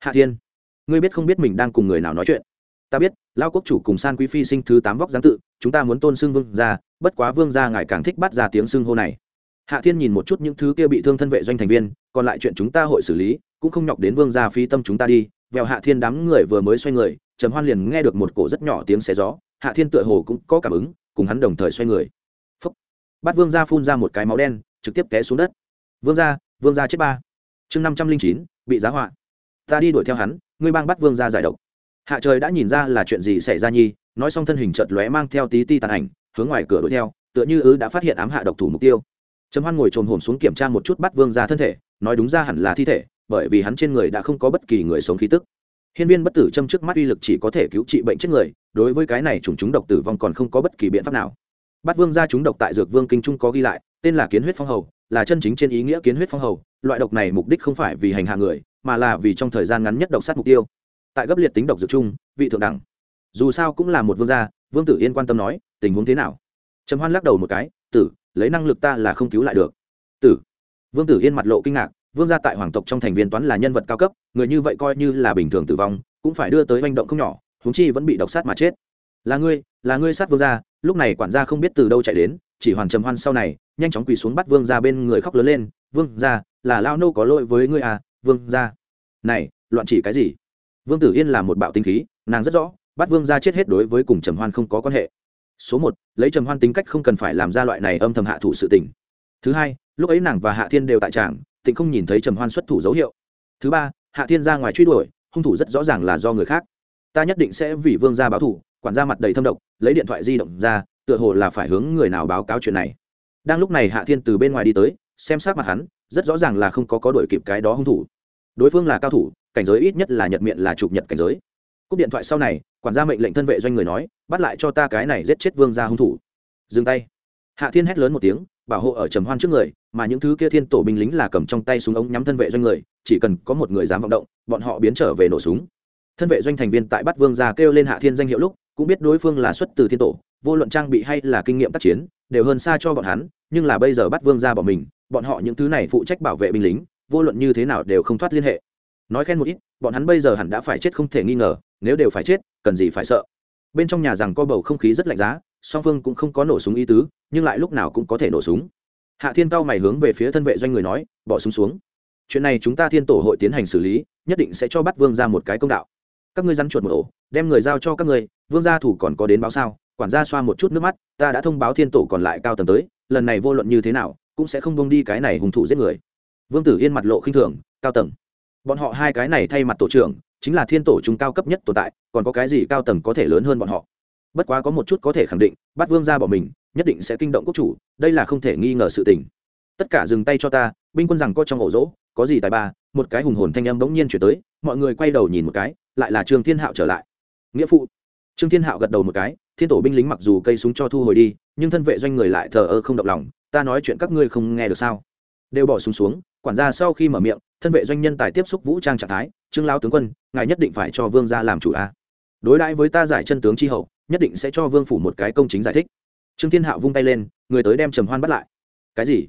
Hạ thiên, ngươi biết không biết mình đang cùng người nào nói chuyện? Ta biết, lao quốc chủ cùng san quý phi sinh thứ tám vóc giáng tự, chúng ta muốn tôn xưng vương gia, bất quá vương gia ngài càng thích bắt ra tiếng xưng hô này hạ thiên nhìn một chút những thứ kia bị thương thân vệ doanh thành viên, còn lại chuyện chúng ta hội xử lý, cũng không nhọc đến vương gia phi tâm chúng ta đi. Vèo hạ thiên đám người vừa mới xoay người, trầm hoan liền nghe được một cổ rất nhỏ tiếng xé gió. Hạ thiên tựa hồ cũng có cảm ứng, cùng hắn đồng thời xoay người. Phúc. bắt vương gia phun ra một cái máu đen, trực tiếp té xuống đất. Vương gia vương gia chết ba. Chương năm trăm linh chín, bị giá họa. Ta đi đuổi theo hắn, ngươi bang bắt vương gia giải độc. Hạ trời đã nhìn ra là chuyện gì xảy ra nhi, nói xong thân hình chợt lóe mang theo tí ti tàn ảnh, hướng ngoài cửa đuổi theo, tựa như ứ đã phát hiện ám hạ độc thủ mục tiêu trầm hoan ngồi trồm hổm xuống kiểm tra một chút bắt vương ra thân thể, nói đúng ra hẳn là thi thể, bởi vì hắn trên người đã không có bất kỳ người sống khí tức. Hiên viên bất tử châm trước mắt uy lực chỉ có thể cứu trị bệnh chết người, đối với cái này trùng chúng độc tử vong còn không có bất kỳ biện pháp nào. Bắt vương ra chúng độc tại dược vương kinh trung có ghi lại, tên là kiến huyết phong hầu, là chân chính trên ý nghĩa kiến huyết phong hầu, loại độc này mục đích không phải vì hành hạ người, mà là vì trong thời gian ngắn nhất độc sát mục tiêu. Tại gấp liệt tính độc dược chung, vị thượng đẳng, dù sao cũng là một vương gia, vương tử yên quan tâm nói, tình huống thế nào? Trầm hoan lắc đầu một cái, tử lấy năng lực ta là không cứu lại được. Tử. Vương tử yên mặt lộ kinh ngạc, vương gia tại hoàng tộc trong thành viên toán là nhân vật cao cấp, người như vậy coi như là bình thường tử vong, cũng phải đưa tới manh động không nhỏ húng chi vẫn bị độc sát mà chết. Là ngươi là ngươi sát vương gia, lúc này quản gia không biết từ đâu chạy đến, chỉ hoàn trầm hoan sau này, nhanh chóng quỳ xuống bắt vương gia bên người khóc lớn lên, vương gia, là lao nô có lỗi với ngươi à vương gia. Này, loạn chỉ cái gì? Vương tử yên là một bạo tinh khí, nàng rất rõ, bắt vương gia chết hết đối với cùng trầm hoan không có quan hệ số một, lấy trầm hoan tính cách không cần phải làm ra loại này âm thầm hạ thủ sự tình. Thứ hai, lúc ấy nàng và hạ thiên đều tại tràng, tịnh không nhìn thấy trầm hoan xuất thủ dấu hiệu. Thứ ba, hạ thiên ra ngoài truy đuổi, hung thủ rất rõ ràng là do người khác. Ta nhất định sẽ vì vương gia báo thủ quản gia mặt đầy thâm độc, lấy điện thoại di động ra, tựa hồ là phải hướng người nào báo cáo chuyện này. Đang lúc này hạ thiên từ bên ngoài đi tới, xem sát mặt hắn, rất rõ ràng là không có có đuổi kịp cái đó hung thủ. Đối phương là cao thủ, cảnh giới ít nhất là nhật miệng là chụp nhật cảnh giới. Cúp điện thoại sau này quản gia mệnh lệnh thân vệ doanh người nói, bắt lại cho ta cái này giết chết vương gia hung thủ. Dừng tay. Hạ thiên hét lớn một tiếng, bảo hộ ở trầm hoan trước người, mà những thứ kia thiên tổ binh lính là cầm trong tay súng ống nhắm thân vệ doanh người, chỉ cần có một người dám vọng động, bọn họ biến trở về nổ súng. Thân vệ doanh thành viên tại bắt vương gia kêu lên hạ thiên danh hiệu lúc, cũng biết đối phương là xuất từ thiên tổ, vô luận trang bị hay là kinh nghiệm tác chiến, đều hơn xa cho bọn hắn, nhưng là bây giờ bắt vương gia bỏ mình, bọn họ những thứ này phụ trách bảo vệ binh lính, vô luận như thế nào đều không thoát liên hệ. Nói khen một ít, bọn hắn bây giờ hẳn đã phải chết không thể nghi ngờ nếu đều phải chết, cần gì phải sợ. Bên trong nhà rằng có bầu không khí rất lạnh giá, song phương cũng không có nổ súng ý tứ, nhưng lại lúc nào cũng có thể nổ súng. Hạ thiên cao mày hướng về phía thân vệ doanh người nói, bỏ súng xuống. Chuyện này chúng ta thiên tổ hội tiến hành xử lý, nhất định sẽ cho bắt vương ra một cái công đạo. Các ngươi rắn chuột một ổ, đem người giao cho các ngươi, vương gia thủ còn có đến báo sao? Quản gia xoa một chút nước mắt, ta đã thông báo thiên tổ còn lại cao tầng tới, lần này vô luận như thế nào, cũng sẽ không bông đi cái này hùng thủ giết người. Vương tử yên mặt lộ khinh thường, cao tầng. Bọn họ hai cái này thay mặt tổ trưởng chính là thiên tổ chúng cao cấp nhất tồn tại còn có cái gì cao tầng có thể lớn hơn bọn họ? Bất quá có một chút có thể khẳng định bắt vương ra bỏ mình nhất định sẽ kinh động quốc chủ đây là không thể nghi ngờ sự tình. Tất cả dừng tay cho ta binh quân rằng có trong ổ rỗ có gì tài ba một cái hùng hồn thanh âm bỗng nhiên chuyển tới mọi người quay đầu nhìn một cái lại là trương thiên hạo trở lại. Nghĩa phụ. Trương thiên hạo gật đầu một cái thiên tổ binh lính mặc dù cây súng cho thu hồi đi nhưng thân vệ doanh người lại thờ ơ không động lòng ta nói chuyện các ngươi không nghe được sao? Đều bỏ súng xuống, xuống quản gia sau khi mở miệng, thân vệ doanh nhân tài tiếp xúc vũ trang trạng thái, trương lao tướng quân, ngài nhất định phải cho vương gia làm chủ a. Đối đãi với ta giải chân tướng tri hậu, nhất định sẽ cho vương phủ một cái công chính giải thích. Trương thiên hạo vung tay lên, người tới đem trầm hoan bắt lại. Cái gì?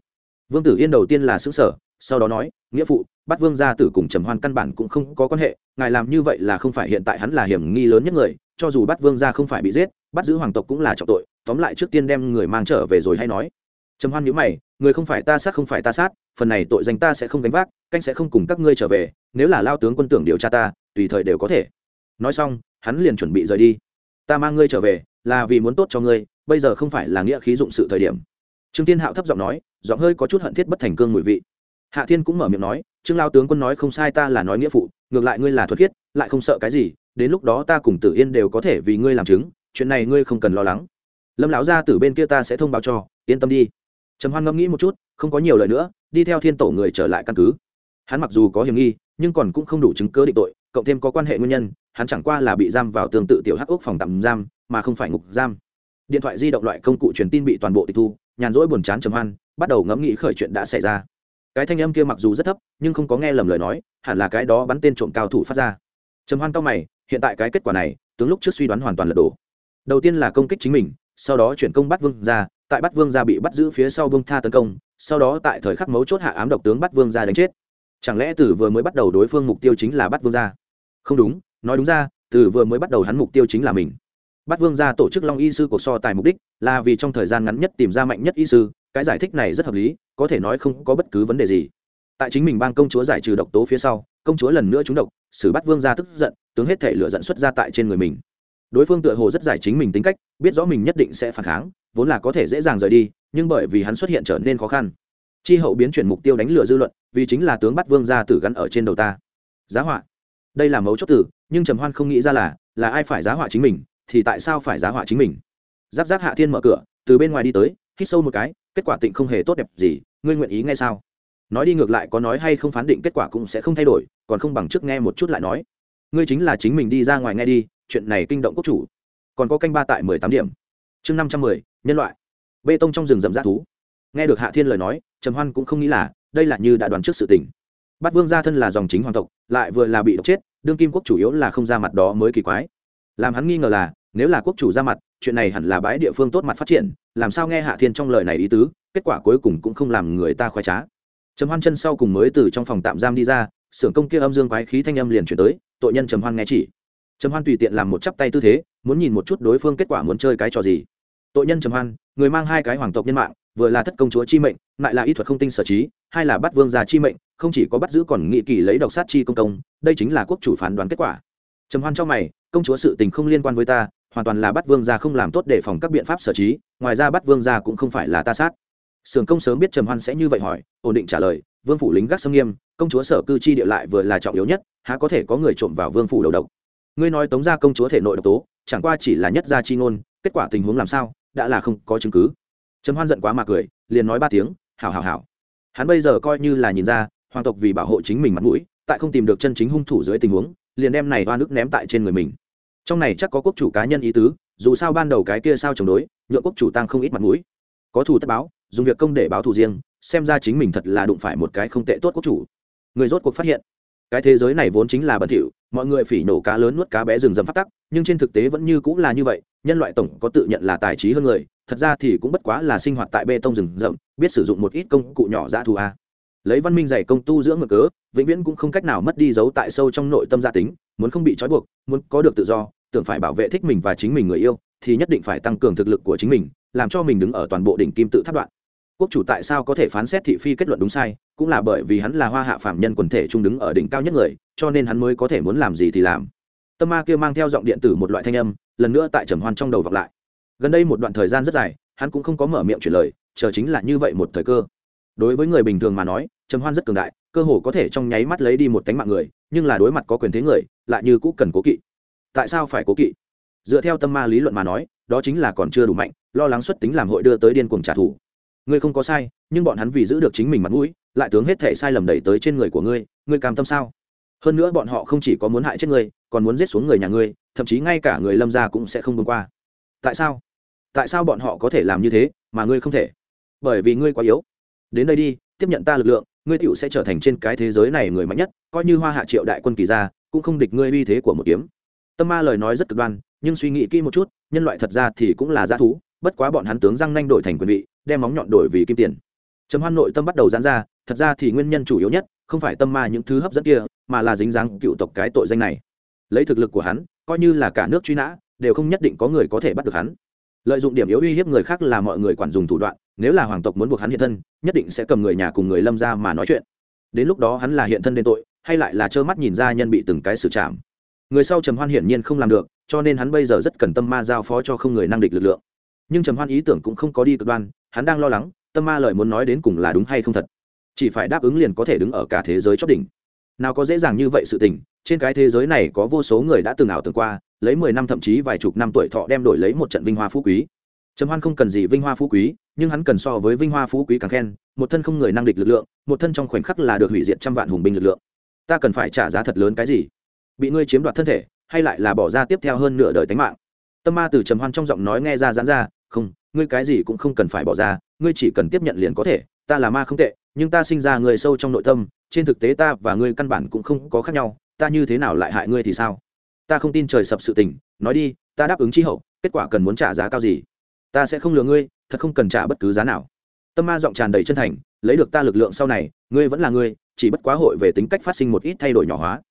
Vương tử yên đầu tiên là xứ sở sau đó nói, nghĩa phụ, bắt vương gia tử cùng trầm hoan căn bản cũng không có quan hệ, ngài làm như vậy là không phải hiện tại hắn là hiểm nghi lớn nhất người, cho dù bắt vương gia không phải bị giết, bắt giữ hoàng tộc cũng là trọng tội, tóm lại trước tiên đem người mang trở về rồi hay nói. Trầm hoan nhíu mày người không phải ta sát không phải ta sát, phần này tội danh ta sẽ không gánh vác, canh sẽ không cùng các ngươi trở về, nếu là lao tướng quân tưởng điều tra ta, tùy thời đều có thể. Nói xong, hắn liền chuẩn bị rời đi. Ta mang ngươi trở về, là vì muốn tốt cho ngươi, bây giờ không phải là nghĩa khí dụng sự thời điểm. Trương tiên hạo thấp giọng nói, giọng hơi có chút hận thiết bất thành cương mùi vị. Hạ thiên cũng mở miệng nói, trương lao tướng quân nói không sai ta là nói nghĩa phụ, ngược lại ngươi là thuật khiết, lại không sợ cái gì, đến lúc đó ta cùng tử yên đều có thể vì ngươi làm chứng, chuyện này ngươi không cần lo lắng. Lâm lão ra từ bên kia ta sẽ thông báo cho, yên tâm đi trầm hoan ngẫm nghĩ một chút, không có nhiều lời nữa, đi theo thiên tổ người trở lại căn cứ. Hắn mặc dù có hiểm nghi, nhưng còn cũng không đủ chứng cớ định tội, cộng thêm có quan hệ nguyên nhân, hắn chẳng qua là bị giam vào tương tự tiểu hắc ốc phòng tạm giam, mà không phải ngục giam. Điện thoại di động loại công cụ truyền tin bị toàn bộ tịch thu, nhàn rỗi buồn chán trầm hoan, bắt đầu ngẫm nghĩ khởi chuyện đã xảy ra. Cái thanh âm kia mặc dù rất thấp, nhưng không có nghe lầm lời nói, hẳn là cái đó bắn tên trộm cao thủ phát ra. Trầm hoan cao mày, hiện tại cái kết quả này, tướng lúc trước suy đoán hoàn toàn lật đổ. Đầu tiên là công kích chính mình, sau đó chuyển công bắt vương ra tại bắt vương gia bị bắt giữ phía sau vương tha tấn công, sau đó tại thời khắc mấu chốt hạ ám độc tướng bắt vương gia đánh chết. Chẳng lẽ từ vừa mới bắt đầu đối phương mục tiêu chính là bắt vương gia? Không đúng, nói đúng ra, từ vừa mới bắt đầu hắn mục tiêu chính là mình. Bắt vương gia tổ chức long y sư cuộc so tài mục đích là vì trong thời gian ngắn nhất tìm ra mạnh nhất y sư, cái giải thích này rất hợp lý, có thể nói không có bất cứ vấn đề gì. Tại chính mình bang công chúa giải trừ độc tố phía sau, công chúa lần nữa trúng độc, xử bắt vương gia tức giận, tướng hết thể lựa dẫn xuất ra tại trên người mình. Đối phương tựa hồ rất giải chính mình tính cách, biết rõ mình nhất định sẽ phản kháng vốn là có thể dễ dàng rời đi, nhưng bởi vì hắn xuất hiện trở nên khó khăn. Chi hậu biến chuyển mục tiêu đánh lừa dư luận, vì chính là tướng bắt vương gia tử gắn ở trên đầu ta. Giá họa. Đây là mấu chốt tử, nhưng trầm hoan không nghĩ ra là là ai phải giá họa chính mình, thì tại sao phải giá họa chính mình? Giáp giáp hạ thiên mở cửa, từ bên ngoài đi tới, hít sâu một cái, kết quả tịnh không hề tốt đẹp gì, ngươi nguyện ý nghe sao? Nói đi ngược lại có nói hay không phán định kết quả cũng sẽ không thay đổi, còn không bằng trước nghe một chút lại nói. Ngươi chính là chính mình đi ra ngoài nghe đi, chuyện này kinh động quốc chủ. Còn có canh ba tại mười tám điểm chương năm trăm mười, nhân loại. Bê tông trong rừng rậm rác thú. Nghe được hạ thiên lời nói, trầm hoan cũng không nghĩ là đây là như đã đoán trước sự tình. Bát vương gia thân là dòng chính hoàng tộc, lại vừa là bị độc chết, đương kim quốc chủ yếu là không ra mặt đó mới kỳ quái. Làm hắn nghi ngờ là, nếu là quốc chủ ra mặt, chuyện này hẳn là bãi địa phương tốt mặt phát triển, làm sao nghe hạ thiên trong lời này ý tứ, kết quả cuối cùng cũng không làm người ta khoái trá. Trầm hoan chân sau cùng mới từ trong phòng tạm giam đi ra, xưởng công kia âm dương quái khí thanh âm liền chuyển tới, tội nhân trầm hoan nghe chỉ. Trầm hoan tùy tiện làm một chắp tay tư thế, muốn nhìn một chút đối phương kết quả muốn chơi cái trò gì tội nhân trầm hoan, người mang hai cái hoàng tộc nhân mạng, vừa là thất công chúa chi mệnh, lại là y thuật không tinh sở trí, hai là bắt vương gia chi mệnh, không chỉ có bắt giữ còn nghị kỳ lấy độc sát chi công công, đây chính là quốc chủ phán đoán kết quả. Trầm hoan cho mày, công chúa sự tình không liên quan với ta, hoàn toàn là bắt vương gia không làm tốt để phòng các biện pháp sở trí, ngoài ra bắt vương gia cũng không phải là ta sát. Sưởng công sớm biết trầm hoan sẽ như vậy hỏi, ổn định trả lời, vương phủ lính gác sâm nghiêm, công chúa sở cư chi địa lại vừa là trọng yếu nhất, há có thể có người trộm vào vương phủ đầu độc. Ngươi nói tống gia công chúa thể nội độc tố, chẳng qua chỉ là nhất gia chi ngôn, kết quả tình huống làm sao? Đã là không có chứng cứ. Trầm hoan giận quá mà cười, liền nói ba tiếng, hảo hảo hảo. Hắn bây giờ coi như là nhìn ra, hoàng tộc vì bảo hộ chính mình mặt mũi, tại không tìm được chân chính hung thủ dưới tình huống, liền đem này oan ức ném tại trên người mình. Trong này chắc có quốc chủ cá nhân ý tứ, dù sao ban đầu cái kia sao chống đối, nhượng quốc chủ tăng không ít mặt mũi. Có thù tất báo, dùng việc công để báo thù riêng, xem ra chính mình thật là đụng phải một cái không tệ tốt quốc chủ. Người rốt cuộc phát hiện cái thế giới này vốn chính là bẩn thỉu, mọi người phỉ nổ cá lớn nuốt cá bé rừng rậm phát tắc, nhưng trên thực tế vẫn như cũng là như vậy, nhân loại tổng có tự nhận là tài trí hơn người, thật ra thì cũng bất quá là sinh hoạt tại bê tông rừng rậm, biết sử dụng một ít công cụ nhỏ dã thù a. Lấy văn minh dày công tu dưỡng ngược cớ, vĩnh viễn cũng không cách nào mất đi dấu tại sâu trong nội tâm gia tính, muốn không bị trói buộc, muốn có được tự do, tưởng phải bảo vệ thích mình và chính mình người yêu, thì nhất định phải tăng cường thực lực của chính mình, làm cho mình đứng ở toàn bộ đỉnh kim tự tháp đoạn quốc chủ tại sao có thể phán xét thị phi kết luận đúng sai, cũng là bởi vì hắn là hoa hạ phạm nhân quần thể trung đứng ở đỉnh cao nhất người, cho nên hắn mới có thể muốn làm gì thì làm. Tâm ma kia mang theo giọng điện tử một loại thanh âm, lần nữa tại trầm hoan trong đầu vọng lại. Gần đây một đoạn thời gian rất dài, hắn cũng không có mở miệng chuyển lời, chờ chính là như vậy một thời cơ. Đối với người bình thường mà nói, trầm hoan rất cường đại, cơ hồ có thể trong nháy mắt lấy đi một tánh mạng người, nhưng là đối mặt có quyền thế người, lại như cũ cần cố kỵ. Tại sao phải cố kỵ? Dựa theo tâm ma lý luận mà nói, đó chính là còn chưa đủ mạnh, lo lắng xuất tính làm hội đưa tới điên cuồng trả thù ngươi không có sai, nhưng bọn hắn vì giữ được chính mình mặt mũi, lại tướng hết thể sai lầm đẩy tới trên người của ngươi ngươi cam tâm sao? Hơn nữa bọn họ không chỉ có muốn hại chết ngươi, còn muốn giết xuống người nhà ngươi, thậm chí ngay cả người lâm gia cũng sẽ không buông qua. Tại sao? Tại sao bọn họ có thể làm như thế, mà ngươi không thể? Bởi vì ngươi quá yếu. Đến đây đi, tiếp nhận ta lực lượng, ngươi tựu sẽ trở thành trên cái thế giới này người mạnh nhất, coi như hoa hạ triệu đại quân kỳ ra cũng không địch ngươi uy thế của một kiếm. Tâm ma lời nói rất cực đoan, nhưng suy nghĩ kỹ một chút, nhân loại thật ra thì cũng là g thú, bất quá bọn hắn tướng răng nanh đổi thành quyền vị đem móng nhọn đổi vì kim tiền. Trầm hoan nội tâm bắt đầu giãn ra, thật ra thì nguyên nhân chủ yếu nhất không phải tâm ma những thứ hấp dẫn kia, mà là dính dáng cựu tộc cái tội danh này. Lấy thực lực của hắn, coi như là cả nước truy nã, đều không nhất định có người có thể bắt được hắn. Lợi dụng điểm yếu uy hiếp người khác là mọi người quản dùng thủ đoạn, nếu là hoàng tộc muốn buộc hắn hiện thân, nhất định sẽ cầm người nhà cùng người lâm ra mà nói chuyện. Đến lúc đó hắn là hiện thân đền tội, hay lại là trơ mắt nhìn ra nhân bị từng cái xử trảm. Người sau trầm hoan hiển nhiên không làm được, cho nên hắn bây giờ rất cần tâm ma giao phó cho không người năng địch lực lượng nhưng trầm hoan ý tưởng cũng không có đi cực đoan, hắn đang lo lắng, tâm ma lời muốn nói đến cùng là đúng hay không thật. Chỉ phải đáp ứng liền có thể đứng ở cả thế giới chót đỉnh. Nào có dễ dàng như vậy sự tình, trên cái thế giới này có vô số người đã từng ảo tưởng qua, lấy mười năm thậm chí vài chục năm tuổi thọ đem đổi lấy một trận vinh hoa phú quý. Trầm hoan không cần gì vinh hoa phú quý, nhưng hắn cần so với vinh hoa phú quý càng khen, một thân không người năng địch lực lượng, một thân trong khoảnh khắc là được hủy diệt trăm vạn hùng binh lực lượng. Ta cần phải trả giá thật lớn cái gì? Bị ngươi chiếm đoạt thân thể, hay lại là bỏ ra tiếp theo hơn nửa đời tính mạng? Tâm ma từ trầm hoan trong giọng nói nghe ra giãn ra không, ngươi cái gì cũng không cần phải bỏ ra, ngươi chỉ cần tiếp nhận liền có thể, ta là ma không tệ, nhưng ta sinh ra người sâu trong nội tâm, trên thực tế ta và ngươi căn bản cũng không có khác nhau, ta như thế nào lại hại ngươi thì sao? Ta không tin trời sập sự tình, nói đi, ta đáp ứng chi hậu, kết quả cần muốn trả giá cao gì? Ta sẽ không lừa ngươi, thật không cần trả bất cứ giá nào. Tâm ma giọng tràn đầy chân thành, lấy được ta lực lượng sau này, ngươi vẫn là ngươi, chỉ bất quá hội về tính cách phát sinh một ít thay đổi nhỏ hóa.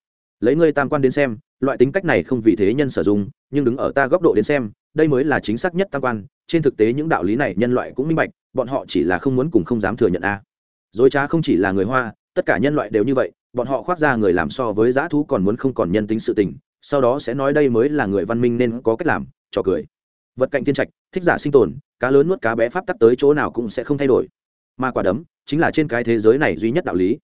Lấy ngươi tam quan đến xem, loại tính cách này không vì thế nhân sử dụng, nhưng đứng ở ta góc độ đến xem, đây mới là chính xác nhất tam quan trên thực tế những đạo lý này nhân loại cũng minh bạch, bọn họ chỉ là không muốn cùng không dám thừa nhận a. Dối trá không chỉ là người hoa, tất cả nhân loại đều như vậy, bọn họ khoác ra người làm so với dã thú còn muốn không còn nhân tính sự tình, sau đó sẽ nói đây mới là người văn minh nên có cách làm cho cười. Vật cạnh thiên trạch, thích giả sinh tồn, cá lớn nuốt cá bé pháp tắc tới chỗ nào cũng sẽ không thay đổi. Mà quả đấm, chính là trên cái thế giới này duy nhất đạo lý.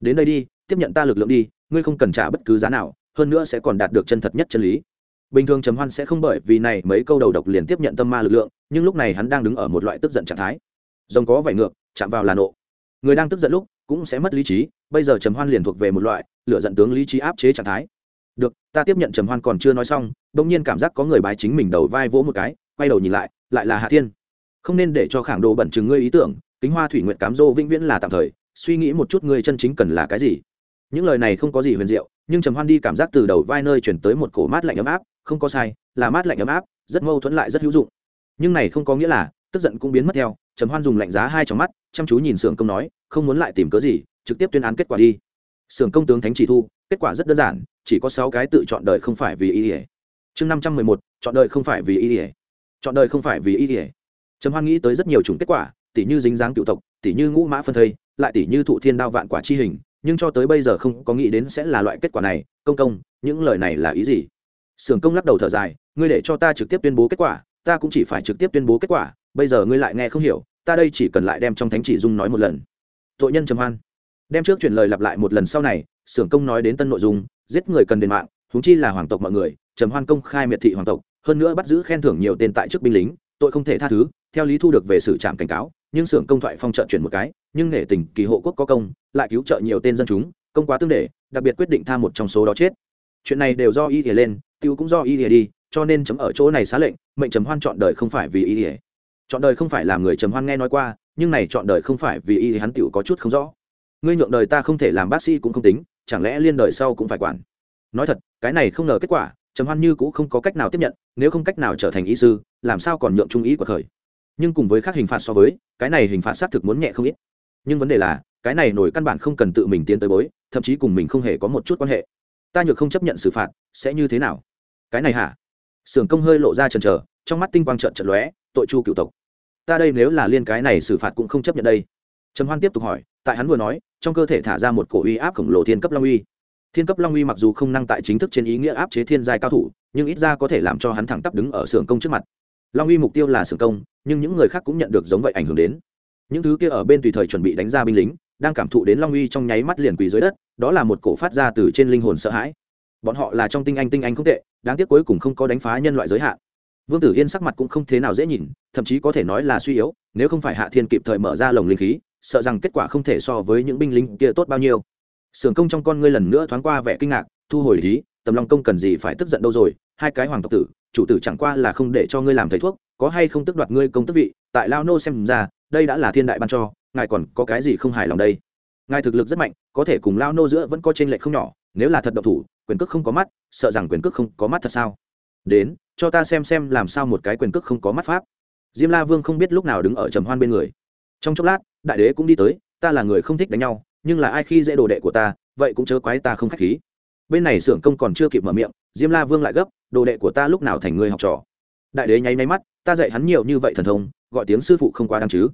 Đến đây đi, tiếp nhận ta lực lượng đi, ngươi không cần trả bất cứ giá nào, hơn nữa sẽ còn đạt được chân thật nhất chân lý bình thường trầm hoan sẽ không bởi vì này mấy câu đầu độc liền tiếp nhận tâm ma lực lượng, nhưng lúc này hắn đang đứng ở một loại tức giận trạng thái. Rồng có vảy ngược, chạm vào là nộ. Người đang tức giận lúc cũng sẽ mất lý trí, bây giờ trầm hoan liền thuộc về một loại lựa giận tướng lý trí áp chế trạng thái. Được, ta tiếp nhận trầm hoan còn chưa nói xong, bỗng nhiên cảm giác có người bái chính mình đầu vai vỗ một cái, quay đầu nhìn lại lại là hạ thiên. Không nên để cho khảng đồ bẩn chừng ngươi ý tưởng, kính hoa thủy nguyện cám dô vĩnh viễn là tạm thời, suy nghĩ một chút ngươi chân chính cần là cái gì. Những lời này không có gì huyền diệu nhưng trầm hoan đi cảm giác từ đầu vai nơi chuyển tới một cổ mát lạnh ấm áp, không có sai, là mát lạnh ấm áp, rất mâu thuẫn lại rất hữu dụng. Nhưng này không có nghĩa là, tức giận cũng biến mất theo, trầm hoan dùng lạnh giá hai trong mắt, chăm chú nhìn sưởng công nói, không muốn lại tìm cớ gì, trực tiếp tuyên án kết quả đi. Sưởng công tướng thánh chỉ thu, kết quả rất đơn giản, chỉ có sáu cái tự chọn đời không phải vì ý ỉa chương năm trăm mười một, chọn đời không phải vì ý ỉa chọn đời không phải vì ý ỉa trầm hoan nghĩ tới rất nhiều chủng kết quả tỷ như dính dáng cựu tộc tỷ như ngũ mã phân thây, lại tỷ như thụ thiên đao vạn quả chi hình nhưng cho tới bây giờ không có nghĩ đến sẽ là loại kết quả này. Công công, những lời này là ý gì? Sưởng công lắc đầu thở dài, ngươi để cho ta trực tiếp tuyên bố kết quả, ta cũng chỉ phải trực tiếp tuyên bố kết quả, bây giờ ngươi lại nghe không hiểu, ta đây chỉ cần lại đem trong thánh chỉ dung nói một lần. Tội nhân trầm hoan. Đem trước chuyển lời lặp lại một lần sau này, sưởng công nói đến tân nội dung, giết người cần đền mạng, huống chi là hoàng tộc mọi người, trầm hoan công khai miệt thị hoàng tộc, hơn nữa bắt giữ khen thưởng nhiều tên tại chức binh lính, tội không thể tha thứ, theo lý thu được về xử trạm cảnh cáo, nhưng sưởng công thoại phong trợ chuyển một cái nhưng nể tình kỳ hộ quốc có công, lại cứu trợ nhiều tên dân chúng, công quá tương để, đặc biệt quyết định tha một trong số đó chết. Chuyện này đều do y ỉa lên, tiêu cũng do y ỉa đi, cho nên chấm ở chỗ này xá lệnh, mệnh chấm hoan chọn đời không phải vì y ỉa chọn đời không phải là người chấm hoan nghe nói qua, nhưng này chọn đời không phải vì y hắn tiểu có chút không rõ. Ngươi nhượng đời ta không thể làm bác sĩ cũng không tính, chẳng lẽ liên đời sau cũng phải quản? Nói thật, cái này không ngờ kết quả chấm hoan như cũng không có cách nào tiếp nhận, nếu không cách nào trở thành y sư, làm sao còn nhượng trung ý của khởi? Nhưng cùng với các hình phạt so với, cái này hình phạt xác thực muốn nhẹ không ít nhưng vấn đề là, cái này nổi căn bản không cần tự mình tiến tới bối, thậm chí cùng mình không hề có một chút quan hệ. Ta nhược không chấp nhận xử phạt, sẽ như thế nào? Cái này hả? Sưởng công hơi lộ ra trần trờ trong mắt tinh quang trợn trợn lóe, tội chu cựu tộc. Ta đây nếu là liên cái này xử phạt cũng không chấp nhận đây. Trầm hoan tiếp tục hỏi, tại hắn vừa nói, trong cơ thể thả ra một cổ uy áp khổng lồ thiên cấp long uy. Thiên cấp long uy mặc dù không năng tại chính thức trên ý nghĩa áp chế thiên giai cao thủ, nhưng ít ra có thể làm cho hắn thẳng tắp đứng ở sưởng công trước mặt. Long uy mục tiêu là sưởng công, nhưng những người khác cũng nhận được giống vậy ảnh hưởng đến những thứ kia ở bên tùy thời chuẩn bị đánh ra binh lính, đang cảm thụ đến long uy trong nháy mắt liền quỳ dưới đất, đó là một cổ phát ra từ trên linh hồn sợ hãi. Bọn họ là trong tinh anh tinh anh không tệ, đáng tiếc cuối cùng không có đánh phá nhân loại giới hạn. Vương tử yên sắc mặt cũng không thế nào dễ nhìn, thậm chí có thể nói là suy yếu, nếu không phải hạ thiên kịp thời mở ra lồng linh khí, sợ rằng kết quả không thể so với những binh lính kia tốt bao nhiêu. Sưởng công trong con ngươi lần nữa thoáng qua vẻ kinh ngạc, thu hồi lý tầm long công cần gì phải tức giận đâu rồi, hai cái hoàng tộc tử, chủ tử chẳng qua là không để cho ngươi làm thầy thuốc, có hay không tức đoạt ngươi công tức vị, tại lao nô xem ra đây đã là thiên đại ban cho, ngài còn có cái gì không hài lòng đây? Ngài thực lực rất mạnh, có thể cùng lao nô giữa vẫn có trên lệch không nhỏ, nếu là thật độc thủ, quyền cước không có mắt, sợ rằng quyền cước không có mắt thật sao? Đến, cho ta xem xem làm sao một cái quyền cước không có mắt pháp. Diêm la vương không biết lúc nào đứng ở trầm hoan bên người. Trong chốc lát, đại đế cũng đi tới, ta là người không thích đánh nhau, nhưng là ai khi dễ đồ đệ của ta, vậy cũng chớ quái ta không khách khí. Bên này xưởng công còn chưa kịp mở miệng, diêm la vương lại gấp, đồ đệ của ta lúc nào thành người học trò? Đại đế nháy máy mắt, ta dạy hắn nhiều như vậy thần thông gọi tiếng sư phụ không quá đáng chứ.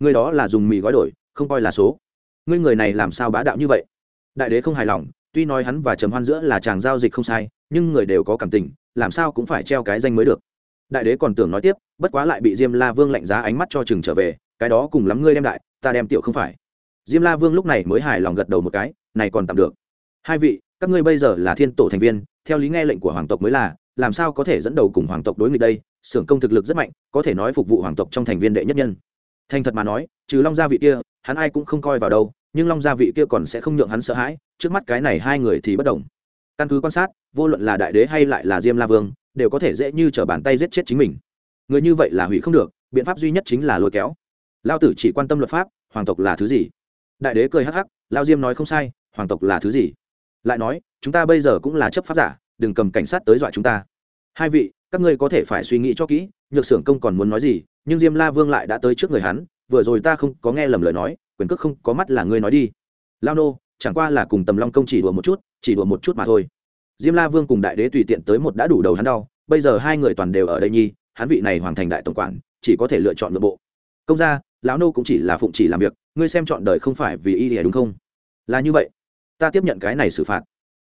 Người đó là dùng mì gói đổi, không coi là số. Ngươi người này làm sao bá đạo như vậy? Đại đế không hài lòng, tuy nói hắn và trầm hoan giữa là chàng giao dịch không sai, nhưng người đều có cảm tình, làm sao cũng phải treo cái danh mới được. Đại đế còn tưởng nói tiếp, bất quá lại bị diêm la vương lạnh giá ánh mắt cho chừng trở về, cái đó cùng lắm ngươi đem đại, ta đem tiểu không phải. Diêm la vương lúc này mới hài lòng gật đầu một cái, này còn tạm được. Hai vị, các ngươi bây giờ là thiên tổ thành viên, theo lý nghe lệnh của hoàng tộc mới là làm sao có thể dẫn đầu cùng hoàng tộc đối nghịch đây? Xưởng công thực lực rất mạnh, có thể nói phục vụ hoàng tộc trong thành viên đệ nhất nhân. Thành thật mà nói, trừ long gia vị kia, hắn ai cũng không coi vào đâu, nhưng long gia vị kia còn sẽ không nhượng hắn sợ hãi, trước mắt cái này hai người thì bất đồng. Căn cứ quan sát, vô luận là đại đế hay lại là diêm la vương, đều có thể dễ như t r ở bàn tay giết chết chính mình. Người như vậy là hủy không được, biện pháp duy nhất chính là lôi kéo. Lao tử chỉ quan tâm luật pháp, hoàng tộc là thứ gì? Đại đế cười hắc hắc, lao diêm nói không sai, hoàng tộc là thứ gì? Lại nói, chúng ta bây giờ cũng là chấp pháp giả đừng cầm cảnh sát tới dọa chúng ta. Hai vị, các ngươi có thể phải suy nghĩ cho kỹ, nhược xưởng công còn muốn nói gì, nhưng diêm la vương lại đã tới trước người hắn, vừa rồi ta không có nghe lầm lời nói, quyền cước không có mắt là ngươi nói đi. Lao nô, chẳng qua là cùng tầm long công chỉ đùa một chút, chỉ đùa một chút mà thôi. Diêm la vương cùng đại đế tùy tiện tới một đã đủ đầu hắn đau, bây giờ hai người toàn đều ở đây nhi, hắn vị này hoàn thành đại tổng quản, chỉ có thể lựa chọn nội bộ. Công gia, lão nô cũng chỉ là phụng chỉ làm việc, ngươi xem chọn đời không phải vì y đúng không? Là như vậy. Ta tiếp nhận cái này xử phạt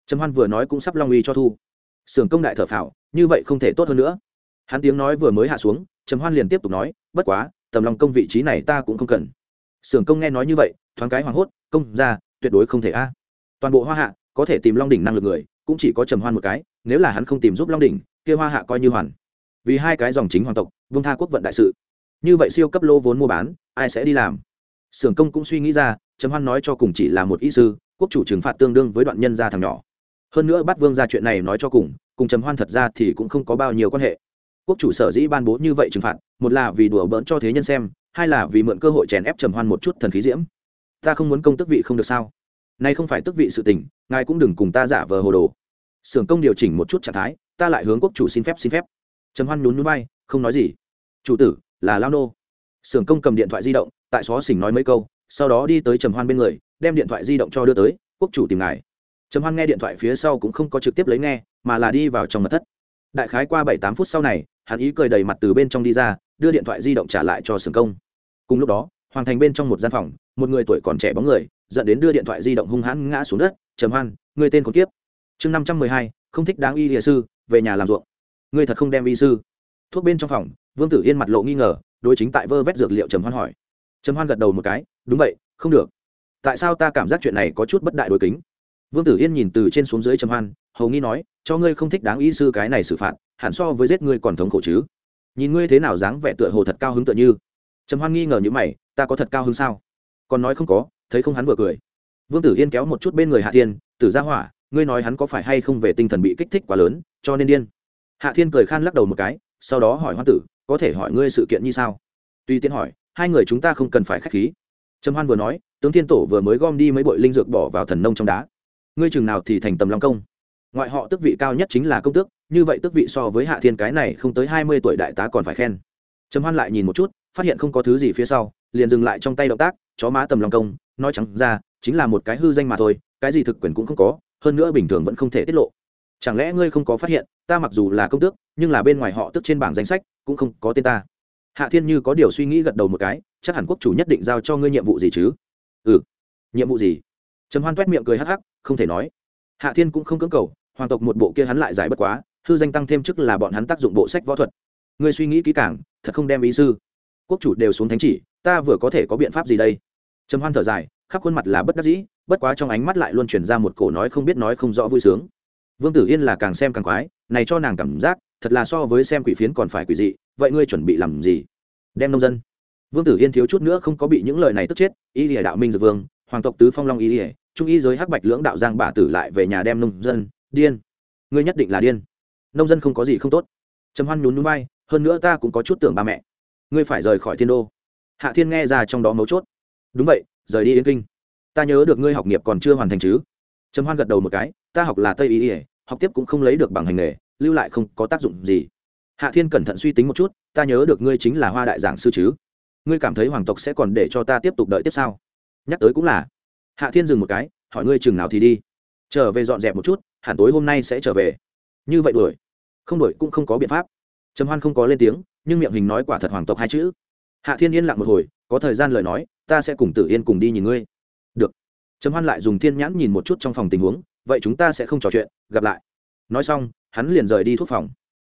trầm hoan vừa nói cũng sắp long uy cho thu. Sưởng công đại thở phào, như vậy không thể tốt hơn nữa. Hắn tiếng nói vừa mới hạ xuống, trầm hoan liền tiếp tục nói, bất quá, tầm lòng công vị trí này ta cũng không cần. Sưởng công nghe nói như vậy, thoáng cái hoảng hốt, công ra, tuyệt đối không thể a. Toàn bộ hoa hạ, có thể tìm long đỉnh năng lực người, cũng chỉ có trầm hoan một cái, nếu là hắn không tìm giúp long đỉnh, kia hoa hạ coi như hoàn. Vì hai cái dòng chính hoàng tộc, vương tha quốc vận đại sự. Như vậy siêu cấp lô vốn mua bán, ai sẽ đi làm? Sưởng công cũng suy nghĩ ra, trầm hoan nói cho cùng chỉ là một ý sư, quốc chủ trừng phạt tương đương với đoạn nhân gia thằng nhỏ hơn nữa bắt vương ra chuyện này nói cho cùng cùng trầm hoan thật ra thì cũng không có bao nhiêu quan hệ. Quốc chủ sở dĩ ban bố như vậy trừng phạt, một là vì đùa bỡn cho thế nhân xem, hai là vì mượn cơ hội chèn ép trầm hoan một chút thần khí diễm. Ta không muốn công tức vị không được sao? Nay không phải tức vị sự tình, ngài cũng đừng cùng ta giả vờ hồ đồ. Xưởng công điều chỉnh một chút trạng thái, ta lại hướng quốc chủ xin phép xin phép. Trầm hoan nhún núi bay không nói gì. Chủ tử, là lao nô. Xưởng công cầm điện thoại di động, tại xó xỉnh nói mấy câu, sau đó đi tới trầm hoan bên người, đem điện thoại di động cho đưa tới, quốc chủ tìm ngài trầm hoan nghe điện thoại phía sau cũng không có trực tiếp lấy nghe, mà là đi vào trong mật thất. Đại khái qua bảy tám phút sau này, hắn ý cười đầy mặt từ bên trong đi ra, đưa điện thoại di động trả lại cho Sừng công. Cùng lúc đó, hoàng thành bên trong một gian phòng, một người tuổi còn trẻ bóng người, dẫn đến đưa điện thoại di động hung hãn ngã xuống đất. Trầm hoan, người tên còn kiếp. Chương năm trăm mười hai, không thích đáng y địa sư, về nhà làm ruộng. Người thật không đem y sư? Thuốc bên trong phòng, vương tử yên mặt lộ nghi ngờ, đối chính tại vơ vét dược liệu trầm hoan hỏi. Trầm hoan gật đầu một cái, đúng vậy, không được. Tại sao ta cảm giác chuyện này có chút bất đại đối kính? Vương tử yên nhìn từ trên xuống dưới trầm hoan, hầu nghi nói, cho ngươi không thích đáng y sư cái này xử phạt, hẳn so với giết ngươi còn thống khổ chứ. Nhìn ngươi thế nào dáng vẻ tựa hồ thật cao hứng tựa như. Trầm hoan nghi ngờ như mày, ta có thật cao hứng sao? Còn nói không có, thấy không hắn vừa cười. Vương tử yên kéo một chút bên người hạ thiên, tử gia hỏa, ngươi nói hắn có phải hay không về tinh thần bị kích thích quá lớn, cho nên điên. Hạ thiên cười khan lắc đầu một cái, sau đó hỏi hoan tử, có thể hỏi ngươi sự kiện như sao? Tuy tiên hỏi, hai người chúng ta không cần phải k h á c h khí. Trầm hoan vừa nói, tướng thiên tổ vừa mới gom đi mấy bội linh dược bỏ vào thần nông trong đá ngươi chừng nào thì thành tầm long công. Ngoại họ tước vị cao nhất chính là công tước, như vậy tước vị so với hạ thiên cái này không tới hai mươi tuổi đại tá còn phải khen. Trầm hoan lại nhìn một chút, phát hiện không có thứ gì phía sau, liền dừng lại trong tay động tác, chó má tầm long công, nói trắng ra, chính là một cái hư danh mà thôi, cái gì thực quyền cũng không có, hơn nữa bình thường vẫn không thể tiết lộ. Chẳng lẽ ngươi không có phát hiện, ta mặc dù là công tước, nhưng là bên ngoài họ tức trên bảng danh sách, cũng không có tên ta. Hạ thiên như có điều suy nghĩ gật đầu một cái, chắc hẳn quốc chủ nhất định giao cho ngươi nhiệm vụ gì chứ? Ừ. Nhiệm vụ gì? Trầm hoan t miệng cười hắc hắc không thể nói. Hạ thiên cũng không cưỡng cầu, hoàng tộc một bộ kia hắn lại giải bất quá, hư danh tăng thêm chức là bọn hắn tác dụng bộ sách võ thuật. Ngươi suy nghĩ kỹ càng, thật không đem ý sư. Quốc chủ đều xuống thánh chỉ, ta vừa có thể có biện pháp gì đây? Trầm hoan thở dài, khắp khuôn mặt là bất đắc dĩ, bất quá trong ánh mắt lại luôn chuyển ra một cổ nói không biết nói không rõ vui sướng. Vương tử yên là càng xem càng quái, này cho nàng cảm giác, thật là so với xem quỷ phiến còn phải quỷ dị, vậy ngươi chuẩn bị làm gì? Đem nông dân. Vương tử yên thiếu chút nữa không có bị những lời này tức chết, y lìa đạo minh dược vương, hoàng tộc tứ phong long y lìa trung y giới hắc bạch lưỡng đạo giang bà tử lại về nhà đem nông dân, điên. Ngươi nhất định là điên. Nông dân không có gì không tốt. Trầm hoan nhún núi bay hơn nữa ta cũng có chút tưởng ba mẹ. Ngươi phải rời khỏi thiên đô. Hạ thiên nghe ra trong đó mấu chốt. Đúng vậy, rời đi yên kinh. Ta nhớ được ngươi học nghiệp còn chưa hoàn thành chứ? Trầm hoan gật đầu một cái, ta học là tây y ỉa học tiếp cũng không lấy được bằng hành nghề, lưu lại không có tác dụng gì. Hạ thiên cẩn thận suy tính một chút, ta nhớ được ngươi chính là hoa đại giảng sư chứ? Ngươi cảm thấy hoàng tộc sẽ còn để cho ta tiếp tục đợi tiếp sau nhắc tới cũng là hạ thiên dừng một cái, hỏi ngươi chừng nào thì đi. Trở về dọn dẹp một chút, hẳn tối hôm nay sẽ trở về. Như vậy đuổi. Không đuổi cũng không có biện pháp. Trầm hoan không có lên tiếng, nhưng miệng hình nói quả thật hoàng tộc hai chữ. Hạ thiên yên lặng một hồi, có thời gian lời nói, ta sẽ cùng tử yên cùng đi nhìn ngươi. Được. Trầm hoan lại dùng thiên nhãn nhìn một chút trong phòng tình huống, vậy chúng ta sẽ không trò chuyện, gặp lại. Nói xong, hắn liền rời đi thuốc phòng.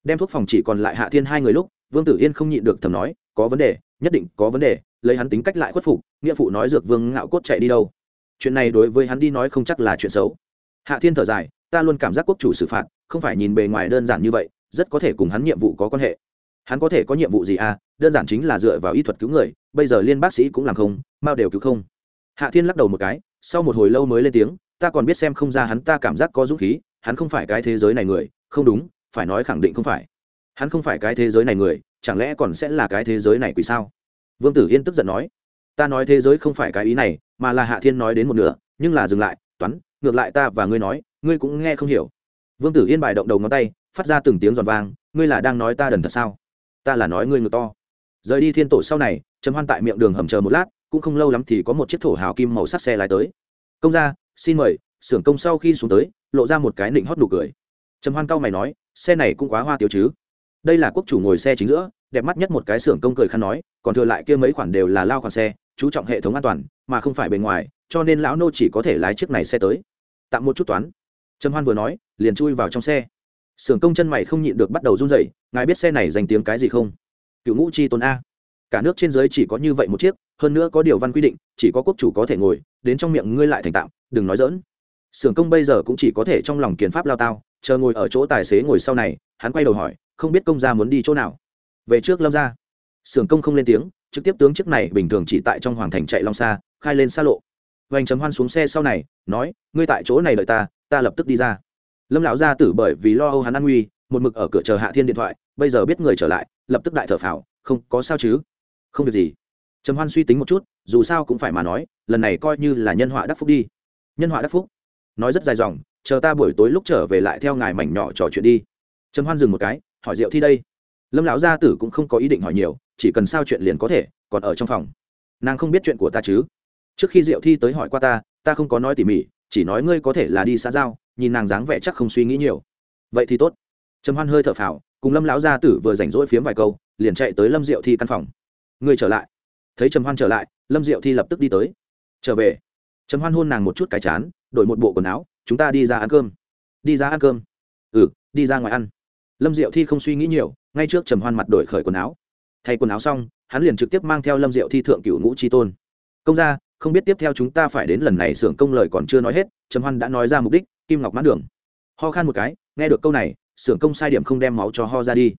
Đem thuốc phòng chỉ còn lại hạ thiên hai người lúc, vương tử yên không nhịn được thầm nói, có vấn đề, nhất định có vấn đề, lấy hắn tính cách lại khuất phục, nghĩa phụ nói dược vương ngạo cốt chạy đi đâu? Chuyện này đối với hắn đi nói không chắc là chuyện xấu. Hạ thiên thở dài, ta luôn cảm giác quốc chủ xử phạt, không phải nhìn bề ngoài đơn giản như vậy, rất có thể cùng hắn nhiệm vụ có quan hệ. Hắn có thể có nhiệm vụ gì à? Đơn giản chính là dựa vào y thuật cứu người, bây giờ liên bác sĩ cũng làm không mao đều cứu không. Hạ thiên lắc đầu một cái, sau một hồi lâu mới lên tiếng, ta còn biết xem không ra hắn ta cảm giác có dũng khí, hắn không phải cái thế giới này người, không đúng, phải nói khẳng định không phải. Hắn không phải cái thế giới này người, chẳng lẽ còn sẽ là cái thế giới này quỷ sao? Vương tử yên tức giận nói, ta nói thế giới không phải cái ý này mà là hạ thiên nói đến một nửa, nhưng là dừng lại, toán, ngược lại ta và ngươi nói, ngươi cũng nghe không hiểu. Vương tử yên bài động đầu ngón tay, phát ra từng tiếng giòn vang, ngươi là đang nói ta đần thật sao? Ta là nói ngươi ngược to. Rời đi thiên tổ sau này chấm hoan tại miệng đường hầm chờ một lát, cũng không lâu lắm thì có một chiếc thổ hào kim màu sắc xe lái tới. Công ra xin mời. Xưởng công sau khi xuống tới, lộ ra một cái nịnh hót nụ cười. Trầm hoan cao mày nói, xe này cũng quá hoa tiêu chứ? Đây là quốc chủ ngồi xe chính giữa, đẹp mắt nhất một cái xưởng công cười khăn nói, còn thừa lại kia mấy khoản đều là lao khoản xe chú trọng hệ thống an toàn, mà không phải bề ngoài, cho nên lão nô chỉ có thể lái chiếc này xe tới. Tạm một chút toán. Trầm hoan vừa nói, liền chui vào trong xe. Xưởng công chân mày không nhịn được bắt đầu run rẩy, ngài biết xe này danh tiếng cái gì không? Cựu ngũ chi tôn a. Cả nước trên giới chỉ có như vậy một chiếc, hơn nữa có điều văn quy định, chỉ có quốc chủ có thể ngồi, đến trong miệng ngươi lại thành tạm, đừng nói dỡn xưởng công bây giờ cũng chỉ có thể trong lòng kiến pháp lao tao, chờ ngồi ở chỗ tài xế ngồi sau này, hắn quay đầu hỏi, không biết công gia muốn đi chỗ nào? Về trước lâm ra xưởng công không lên tiếng trực tiếp tướng chiếc này bình thường chỉ tại trong hoàng thành chạy long xa, khai lên xa lộ. Vành chấm hoan xuống xe sau này, nói, ngươi tại chỗ này đợi ta ta lập tức đi ra. Lâm lão gia tử bởi vì lo âu hắn an nguy, một mực ở cửa chờ hạ thiên điện thoại, bây giờ biết người trở lại, lập tức đại thở phào, không, có sao chứ? Không việc gì. Trầm hoan suy tính một chút, dù sao cũng phải mà nói, lần này coi như là nhân họa đắc phúc đi. Nhân họa đắc phúc? Nói rất dài dòng, chờ ta buổi tối lúc trở về lại theo ngài mảnh nhỏ trò chuyện đi. Trầm hoan dừng một cái, hỏi rượu thi đây? Lâm lão gia tử cũng không có ý định hỏi nhiều, chỉ cần sao chuyện liền có thể, còn ở trong phòng. Nàng không biết chuyện của ta chứ? Trước khi diệu thi tới hỏi qua ta ta không có nói tỉ mỉ, chỉ nói ngươi có thể là đi xã giao, nhìn nàng dáng vẻ chắc không suy nghĩ nhiều. Vậy thì tốt. Trầm hoan hơi thở phào, cùng lâm lão gia tử vừa rảnh rỗi phiếm vài câu, liền chạy tới lâm diệu thi căn phòng. Ngươi trở lại. Thấy trầm hoan trở lại, lâm diệu thi lập tức đi tới. Trở về. Trầm hoan hôn nàng một chút cái chán, đổi một bộ quần áo, chúng ta đi ra ăn cơm. Đi ra ăn cơm. Ừ đi ra ngoài ăn. Lâm diệu thi không suy nghĩ nhiều ngay trước trầm hoan mặt đổi khởi quần áo. Thay quần áo xong, hắn liền trực tiếp mang theo lâm diệu thi thượng cựu ngũ tri tôn. Công ra không biết tiếp theo chúng ta phải đến lần này xưởng công lời còn chưa nói hết, trầm hoan đã nói ra mục đích, kim ngọc mãn đường. Ho khan một cái, nghe được câu này, xưởng công sai điểm không đem máu cho ho ra đi.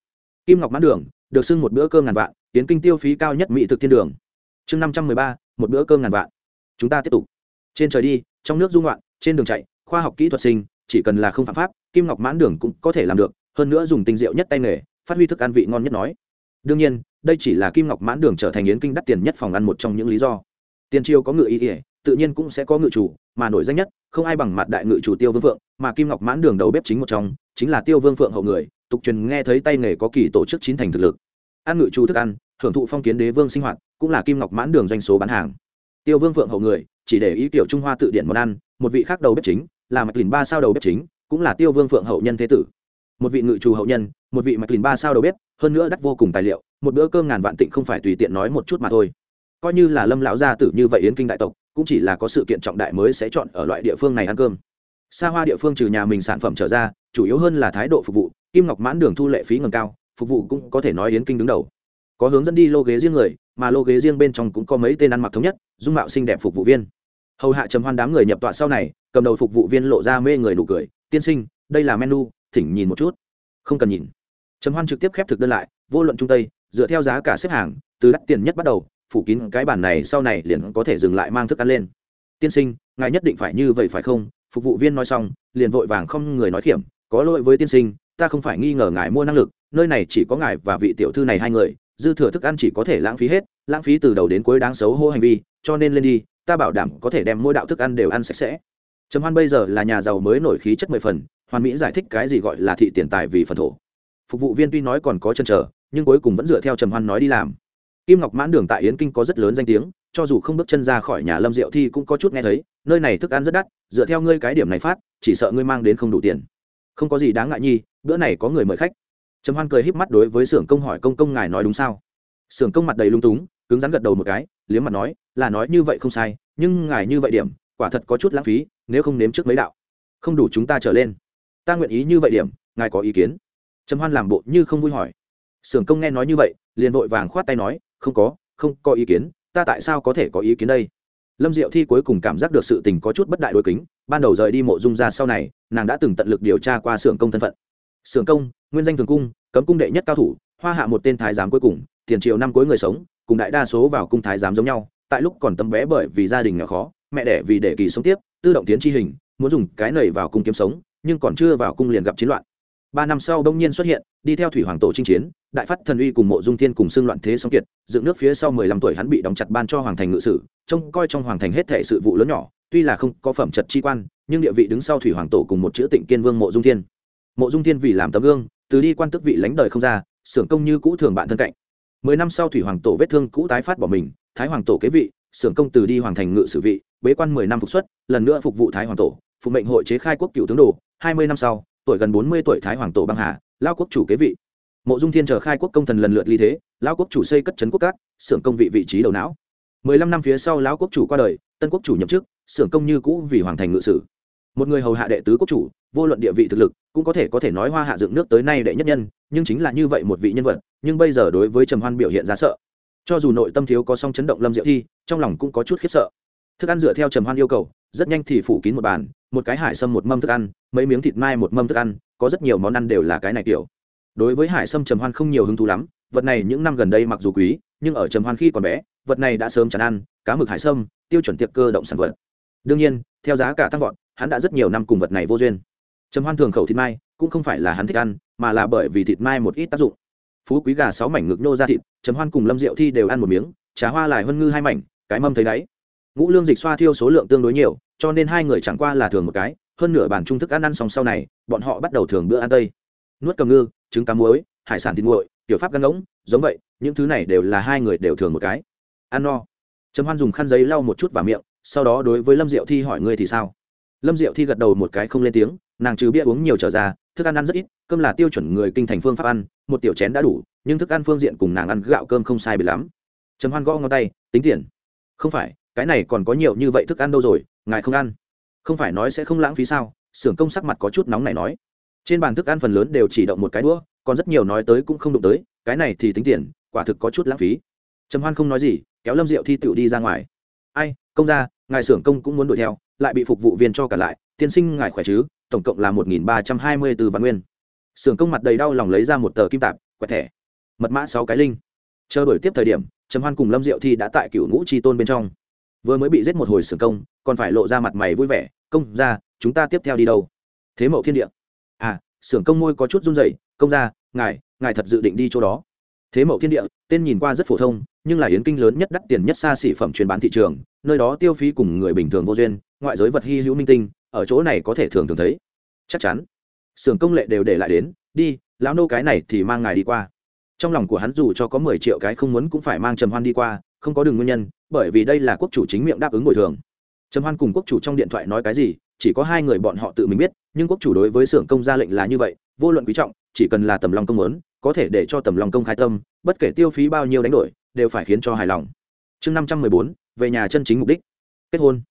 Kim ngọc mãn đường, được xưng một bữa cơm ngàn vạn, tiến kinh tiêu phí cao nhất mỹ thực thiên đường. Chương năm trăm mười ba, một bữa cơm ngàn vạn. Chúng ta tiếp tục. Trên trời đi, trong nước dung loạn trên đường chạy, khoa học kỹ thuật sinh, chỉ cần là không phạm pháp, kim ngọc mãn đường cũng có thể làm được, hơn nữa dùng tinh rượu nhất tay nghề phát huy thức ăn vị ngon nhất nói. Đương nhiên, đây chỉ là kim ngọc mãn đường trở thành yến kinh đắt tiền nhất phòng ăn một trong những lý do. Tiền triều có ngự ý ỉa tự nhiên cũng sẽ có ngự chủ, mà nổi danh nhất, không ai bằng mặt đại ngự chủ tiêu vương phượng, mà kim ngọc mãn đường đầu bếp chính một trong, chính là tiêu vương phượng hậu người, tục truyền nghe thấy tay nghề có kỳ tổ chức chín thành thực lực. Ăn ngự chủ thức ăn hưởng thụ phong kiến đế vương sinh hoạt, cũng là kim ngọc mãn đường doanh số bán hàng. Tiêu vương phượng hậu người, chỉ để ý kiểu trung hoa tự điển món ăn, một vị khác đầu bếp chính, là mạch lìn ba sao đầu bếp chính, cũng là tiêu vương phượng hậu nhân thế tử. Một vị ngự chủ hậu nhân một vị mạch lìn ba sao đầu bếp, hơn nữa đắt vô cùng tài liệu, một bữa cơm ngàn vạn tịnh không phải tùy tiện nói một chút mà thôi. Coi như là lâm lão gia tử như vậy yến kinh đại tộc, cũng chỉ là có sự kiện trọng đại mới sẽ chọn ở loại địa phương này ăn cơm. Xa hoa địa phương trừ nhà mình sản phẩm trở ra, chủ yếu hơn là thái độ phục vụ, kim ngọc mãn đường thu lệ phí ngầm cao, phục vụ cũng có thể nói yến kinh đứng đầu. Có hướng dẫn đi lô ghế riêng người, mà lô ghế riêng bên trong cũng có mấy tên ăn mặc thống nhất, dung mạo xinh đẹp phục vụ viên. Hầu hạ trầm hoan đám người nhập tọa sau này, cầm đầu phục vụ viên lộ ra mê người nụ cười, tiên sinh, đây là menu, thỉnh nhìn một chút. Không cần nhìn trầm hoan trực tiếp khép thực đơn lại, vô luận trung tây, dựa theo giá cả xếp hàng, từ đắt tiền nhất bắt đầu, phủ kín cái bản này sau này liền có thể dừng lại mang thức ăn lên. Tiên sinh, ngài nhất định phải như vậy phải không? Phục vụ viên nói xong, liền vội vàng không người nói kiểm có lỗi với tiên sinh, ta không phải nghi ngờ ngài mua năng lực, nơi này chỉ có ngài và vị tiểu thư này hai người, dư thừa thức ăn chỉ có thể lãng phí hết, lãng phí từ đầu đến cuối đáng xấu hô hành vi, cho nên lên đi, ta bảo đảm có thể đem mỗi đạo thức ăn đều ăn sạch sẽ. Trầm hoan bây giờ là nhà giàu mới nổi khí chất mười phần, hoàn mỹ giải thích cái gì gọi là thị tiền tài vì phần thổ phục vụ viên tuy nói còn có chân trở nhưng cuối cùng vẫn dựa theo trầm hoan nói đi làm. Kim ngọc mãn đường tại yến kinh có rất lớn danh tiếng, cho dù không bước chân ra khỏi nhà lâm diệu thi cũng có chút nghe thấy, nơi này thức ăn rất đắt, dựa theo ngươi cái điểm này phát, chỉ sợ ngươi mang đến không đủ tiền. Không có gì đáng ngại nhi, bữa này có người mời khách. Trầm hoan cười híp mắt đối với xưởng công hỏi công công ngài nói đúng sao? Xưởng công mặt đầy lung túng, cứng rắn gật đầu một cái, liếm mặt nói, là nói như vậy không sai, nhưng ngài như vậy điểm, quả thật có chút lãng phí, nếu không nếm trước mấy đạo. Không đủ chúng ta trở lên. Ta nguyện ý như vậy điểm, ngài có ý kiến? Trầm hoan làm bộ như không vui hỏi. Xưởng công nghe nói như vậy, liền vội vàng khoát tay nói, không có không có ý kiến, ta tại sao có thể có ý kiến đây? Lâm diệu thi cuối cùng cảm giác được sự tình có chút bất đại đôi kính, ban đầu rời đi mộ dung ra sau này, nàng đã từng tận lực điều tra qua xưởng công thân phận. Xưởng công, nguyên danh thường cung, cấm cung đệ nhất cao thủ, hoa hạ một tên thái giám cuối cùng, tiền triệu năm cuối người sống, cùng đại đa số vào cung thái giám giống nhau, tại lúc còn tâm bé bởi vì gia đình nghèo khó, mẹ đẻ vì để kỳ sống tiếp tự động tiến tri hình, muốn dùng cái nảy vào cung kiếm sống, nhưng còn chưa vào cung liền gặp chiến loạn ba năm sau đông nhiên xuất hiện, đi theo thủy hoàng tổ chinh chiến, đại phát thần uy cùng mộ dung thiên cùng xưng loạn thế song kiệt, dựng nước phía sau mười lăm tuổi hắn bị đóng chặt ban cho hoàng thành ngự sử, trông coi trong hoàng thành hết thệ sự vụ lớn nhỏ, tuy là không có phẩm trật chi quan, nhưng địa vị đứng sau thủy hoàng tổ cùng một chữ tịnh kiên vương mộ dung thiên. Mộ dung thiên vì làm tấm gương, từ đi quan tức vị lãnh đời không ra, xưởng công như cũ thường bạn thân cạnh. Mười năm sau thủy hoàng tổ vết thương cũ tái phát bỏ mình, thái hoàng tổ kế vị, xưởng công từ đi hoàng thành ngự sử vị, bế quan mười năm phục xuất, lần nữa phục vụ thái hoàng tổ, phụ mệnh hội chế khai quốc cựu tướng đồ, hai mươi năm sau tuổi gần bốn mươi tuổi thái hoàng tổ băng hà, lao quốc chủ kế vị. Mộ dung thiên chờ khai quốc công thần lần lượt ly thế, lao quốc chủ xây cất trấn quốc cát xưởng công vị vị trí đầu não. Mười lăm năm phía sau lão quốc chủ qua đời, tân quốc chủ nhậm chức, xưởng công như cũ vì hoàng thành ngự sử. Một người hầu hạ đệ tứ quốc chủ, vô luận địa vị thực lực, cũng có thể có thể nói hoa hạ dựng nước tới nay đệ nhất nhân, nhưng chính là như vậy một vị nhân vật, nhưng bây giờ đối với trầm hoan biểu hiện ra sợ. Cho dù nội tâm thiếu có song chấn động lâm diệu thi, trong lòng cũng có chút khiếp sợ. Thức ăn dựa theo trầm hoan yêu cầu rất nhanh thì phủ kín một bàn, một cái hải sâm một mâm thức ăn, mấy miếng thịt mai một mâm thức ăn, có rất nhiều món ăn đều là cái này kiểu. Đối với hải sâm trầm hoan không nhiều hứng thú lắm, vật này những năm gần đây mặc dù quý, nhưng ở trầm hoan khi còn bé, vật này đã sớm chán ăn, cá mực hải sâm, tiêu chuẩn tiệc cơ động sản vật. Đương nhiên, theo giá cả tăng vọt, hắn đã rất nhiều năm cùng vật này vô duyên. Trầm hoan thường khẩu thịt mai, cũng không phải là hắn thích ăn, mà là bởi vì thịt mai một ít tác dụng. Phú quý gà sáu mảnh ngực nô ra thịt, trầm hoan cùng lâm diệu thi đều ăn một miếng, trà hoa lại hơn ngư hai mảnh, cái mâm thấy đáy ngũ lương dịch xoa thiêu số lượng tương đối nhiều, cho nên hai người chẳng qua là thường một cái, hơn nửa bàn trung thức ăn ăn xong sau này, bọn họ bắt đầu thường bữa ăn tây. Nuốt cầm ngư, trứng cá muối, hải sản thịt nguội, tiểu pháp gắn ngỗng, giống vậy, những thứ này đều là hai người đều thường một cái. Ăn no. Trầm hoan dùng khăn giấy lau một chút vào miệng, sau đó đối với lâm diệu thi hỏi ngươi thì sao? Lâm diệu thi gật đầu một cái không lên tiếng, nàng trừ bia uống nhiều trở ra, thức ăn ăn rất ít, cơm là tiêu chuẩn người kinh thành phương pháp ăn, một tiểu chén đã đủ, nhưng thức ăn phương diện cùng nàng ăn gạo cơm không sai biệt lắm. Trầm hoan gõ ngón tay, tính tiền. Không phải cái này còn có nhiều như vậy thức ăn đâu rồi, ngài không ăn. Không phải nói sẽ không lãng phí sao? Xưởng công sắc mặt có chút nóng này nói. Trên bàn thức ăn phần lớn đều chỉ động một cái đũa, còn rất nhiều nói tới cũng không đụng tới, cái này thì tính tiền, quả thực có chút lãng phí. Trầm hoan không nói gì, kéo lâm diệu thi tựu đi ra ngoài. Ai, công ra ngài xưởng công cũng muốn đuổi theo, lại bị phục vụ viên cho cả lại, tiên sinh ngài khỏe chứ, tổng cộng là một nghìn ba trăm hai mươi từ văn nguyên. Xưởng công mặt đầy đau lòng lấy ra một tờ kim tạp, quẹt thẻ. Mật mã sáu cái linh. Chờ đổi tiếp thời điểm, trầm hoan cùng lâm diệu thi đã tại cựu ngũ tri tôn bên trong vừa mới bị giết một hồi sưởng công, còn phải lộ ra mặt mày vui vẻ, công ra chúng ta tiếp theo đi đâu? Thế mậu thiên địa. À sưởng công môi có chút run rẩy, công ra ngài ngài thật dự định đi chỗ đó. Thế mậu thiên địa, tên nhìn qua rất phổ thông, nhưng là yến kinh lớn nhất đắt tiền nhất xa xỉ phẩm truyền bán thị trường, nơi đó tiêu phí cùng người bình thường vô duyên, ngoại giới vật hy hữu minh tinh, ở chỗ này có thể thường thường thấy. Chắc chắn. Xưởng công lệ đều để lại đến, đi, lão nô cái này thì mang ngài đi qua. Trong lòng của hắn dù cho có mười triệu cái không muốn cũng phải mang trầm hoan đi qua không có đường nguyên nhân, bởi vì đây là quốc chủ chính miệng đáp ứng bồi thường. Trầm hoan cùng quốc chủ trong điện thoại nói cái gì, chỉ có hai người bọn họ tự mình biết, nhưng quốc chủ đối với xưởng công ra lệnh là như vậy, vô luận quý trọng, chỉ cần là tầm lòng công muốn, có thể để cho tầm lòng công khai tâm, bất kể tiêu phí bao nhiêu đánh đổi, đều phải khiến cho hài lòng. Chương năm trăm mười bốn, về nhà chân chính mục đích. Kết hôn.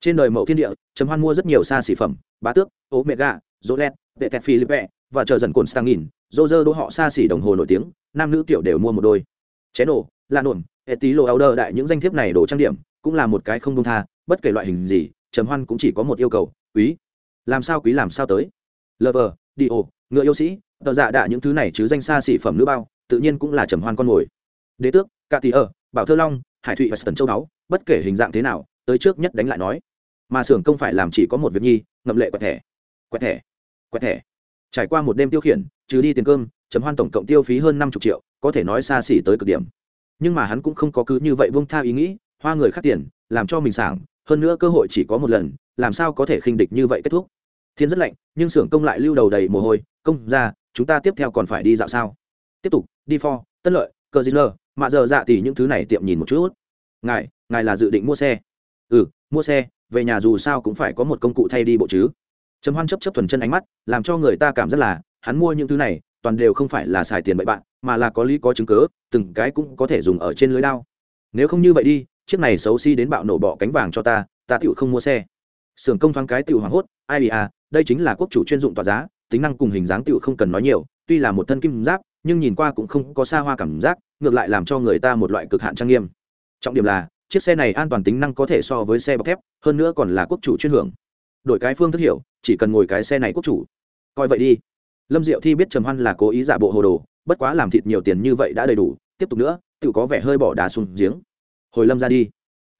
Trên đời mậu thiên địa, trầm hoan mua rất nhiều xa xỉ phẩm, bá tước ố mẹ gà dỗ lét vệ tẹt philippe, và chờ dần cồn stang nghìn dô dơ đỗ họ xa xỉ đồng hồ nổi tiếng, nam nữ kiểu đều mua một đôi. Chén ổ lạ ổn hệ tí lộ áo đơ đại những danh thiếp này đồ trang điểm, cũng là một cái không đông tha, bất kể loại hình gì, trầm hoan cũng chỉ có một yêu cầu, quý. Làm sao quý làm sao tới. Lover đi ồ ngựa yêu sĩ, tờ dạ đạ những thứ này chứ danh xa xỉ phẩm nữ bao, tự nhiên cũng là trầm hoan con mồi đế tước cạ tỷ ở bảo thơ long, hải thụy và sơn châu đáo bất kể hình dạng thế nào, tới trước nhất đánh lại nói. Mà xưởng công phải làm chỉ có một việc nhi, ngậm lệ quẹt thẻ. Quẹt thẻ quẹt thẻ. Trải qua một đêm tiêu khiển, trừ đi tiền cơm chấm hoan tổng cộng tiêu phí hơn năm chục triệu, có thể nói xa xỉ tới cực điểm nhưng mà hắn cũng không có cứ như vậy vung tha ý nghĩ, hoa người khác tiền, làm cho mình sảng, hơn nữa cơ hội chỉ có một lần, làm sao có thể khinh địch như vậy kết thúc. Thiên rất lạnh, nhưng xưởng công lại lưu đầu đầy mồ hôi, công ra chúng ta tiếp theo còn phải đi dạo sao? Tiếp tục, đi for tân lợi, cờ dinh lơ mạ giờ dạ thì những thứ này tiệm nhìn một chút. Ngài ngài là dự định mua xe? Ừ mua xe, về nhà dù sao cũng phải có một công cụ thay đi bộ chứ. Trầm hoan chấp chấp thuần chân ánh mắt, làm cho người ta cảm rất là, hắn mua những thứ này toàn đều không phải là xài tiền bậy bạn, mà là có lý có chứng cớ từng cái cũng có thể dùng ở trên lưới đao. Nếu không như vậy đi, chiếc này xấu xí đến bạo nổ bỏ cánh vàng cho ta ta tựu không mua xe. Xưởng công thoáng cái tựu hoảng hốt, ai bị à đây chính là quốc chủ chuyên dụng tỏa giá, tính năng cùng hình dáng tựu không cần nói nhiều, tuy là một thân kim giáp, nhưng nhìn qua cũng không có xa hoa cảm giác, ngược lại làm cho người ta một loại cực hạn trang nghiêm. Trọng điểm là, chiếc xe này an toàn tính năng có thể so với xe bọc thép, hơn nữa còn là quốc chủ chuyên hưởng. Đổi cái phương thức hiểu, chỉ cần ngồi cái xe này quốc chủ. Coi vậy đi lâm diệu thi biết trầm hoan là cố ý giả bộ hồ đồ, bất quá làm thịt nhiều tiền như vậy đã đầy đủ, tiếp tục nữa, tự có vẻ hơi bỏ đá xuống giếng. Hồi lâm ra đi.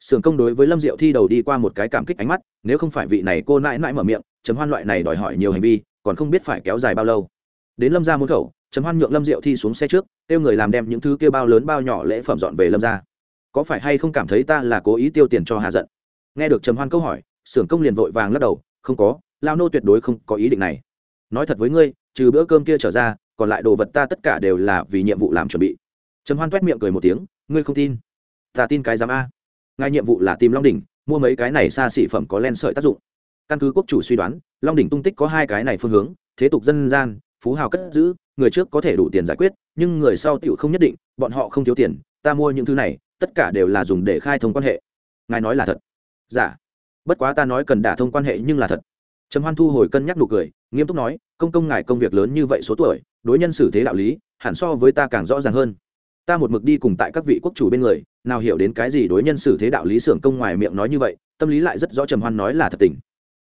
Sưởng công đối với lâm diệu thi đầu đi qua một cái cảm kích ánh mắt, nếu không phải vị này cô nãi nãi mở miệng, trầm hoan loại này đòi hỏi nhiều hành vi, còn không biết phải kéo dài bao lâu. Đến lâm ra môn khẩu, trầm hoan nhượng lâm diệu thi xuống xe trước, kêu người làm đem những thứ kia bao lớn bao nhỏ lễ phẩm dọn về lâm ra. Có phải hay không cảm thấy ta là cố ý tiêu tiền cho hà giận? Nghe được trầm hoan câu hỏi, sưởng công liền vội vàng lắc đầu, không có, lao nô tuyệt đối không có ý định này nói thật với ngươi, trừ bữa cơm kia trở ra, còn lại đồ vật ta tất cả đều là vì nhiệm vụ làm chuẩn bị. Trầm hoan t miệng cười một tiếng, ngươi không tin? Ta tin cái giám a. Ngài nhiệm vụ là tìm long đỉnh, mua mấy cái này xa xỉ phẩm có len sợi tác dụng. Căn cứ quốc chủ suy đoán, long đỉnh tung tích có hai cái này phương hướng, thế tục dân gian, phú hào cất giữ, người trước có thể đủ tiền giải quyết, nhưng người sau tựu không nhất định, bọn họ không thiếu tiền, ta mua những thứ này, tất cả đều là dùng để khai thông quan hệ. Ngài nói là thật. Giả dạ. bất quá ta nói cần đả thông quan hệ nhưng là thật. Trầm hoan thu hồi cân nhắc nụ cười nghiêm túc nói, công công ngài công việc lớn như vậy số tuổi, đối nhân xử thế đạo lý, hẳn so với ta càng rõ ràng hơn. Ta một mực đi cùng tại các vị quốc chủ bên người, nào hiểu đến cái gì đối nhân xử thế đạo lý xưởng công ngoài miệng nói như vậy, tâm lý lại rất rõ trầm hoan nói là thật tình.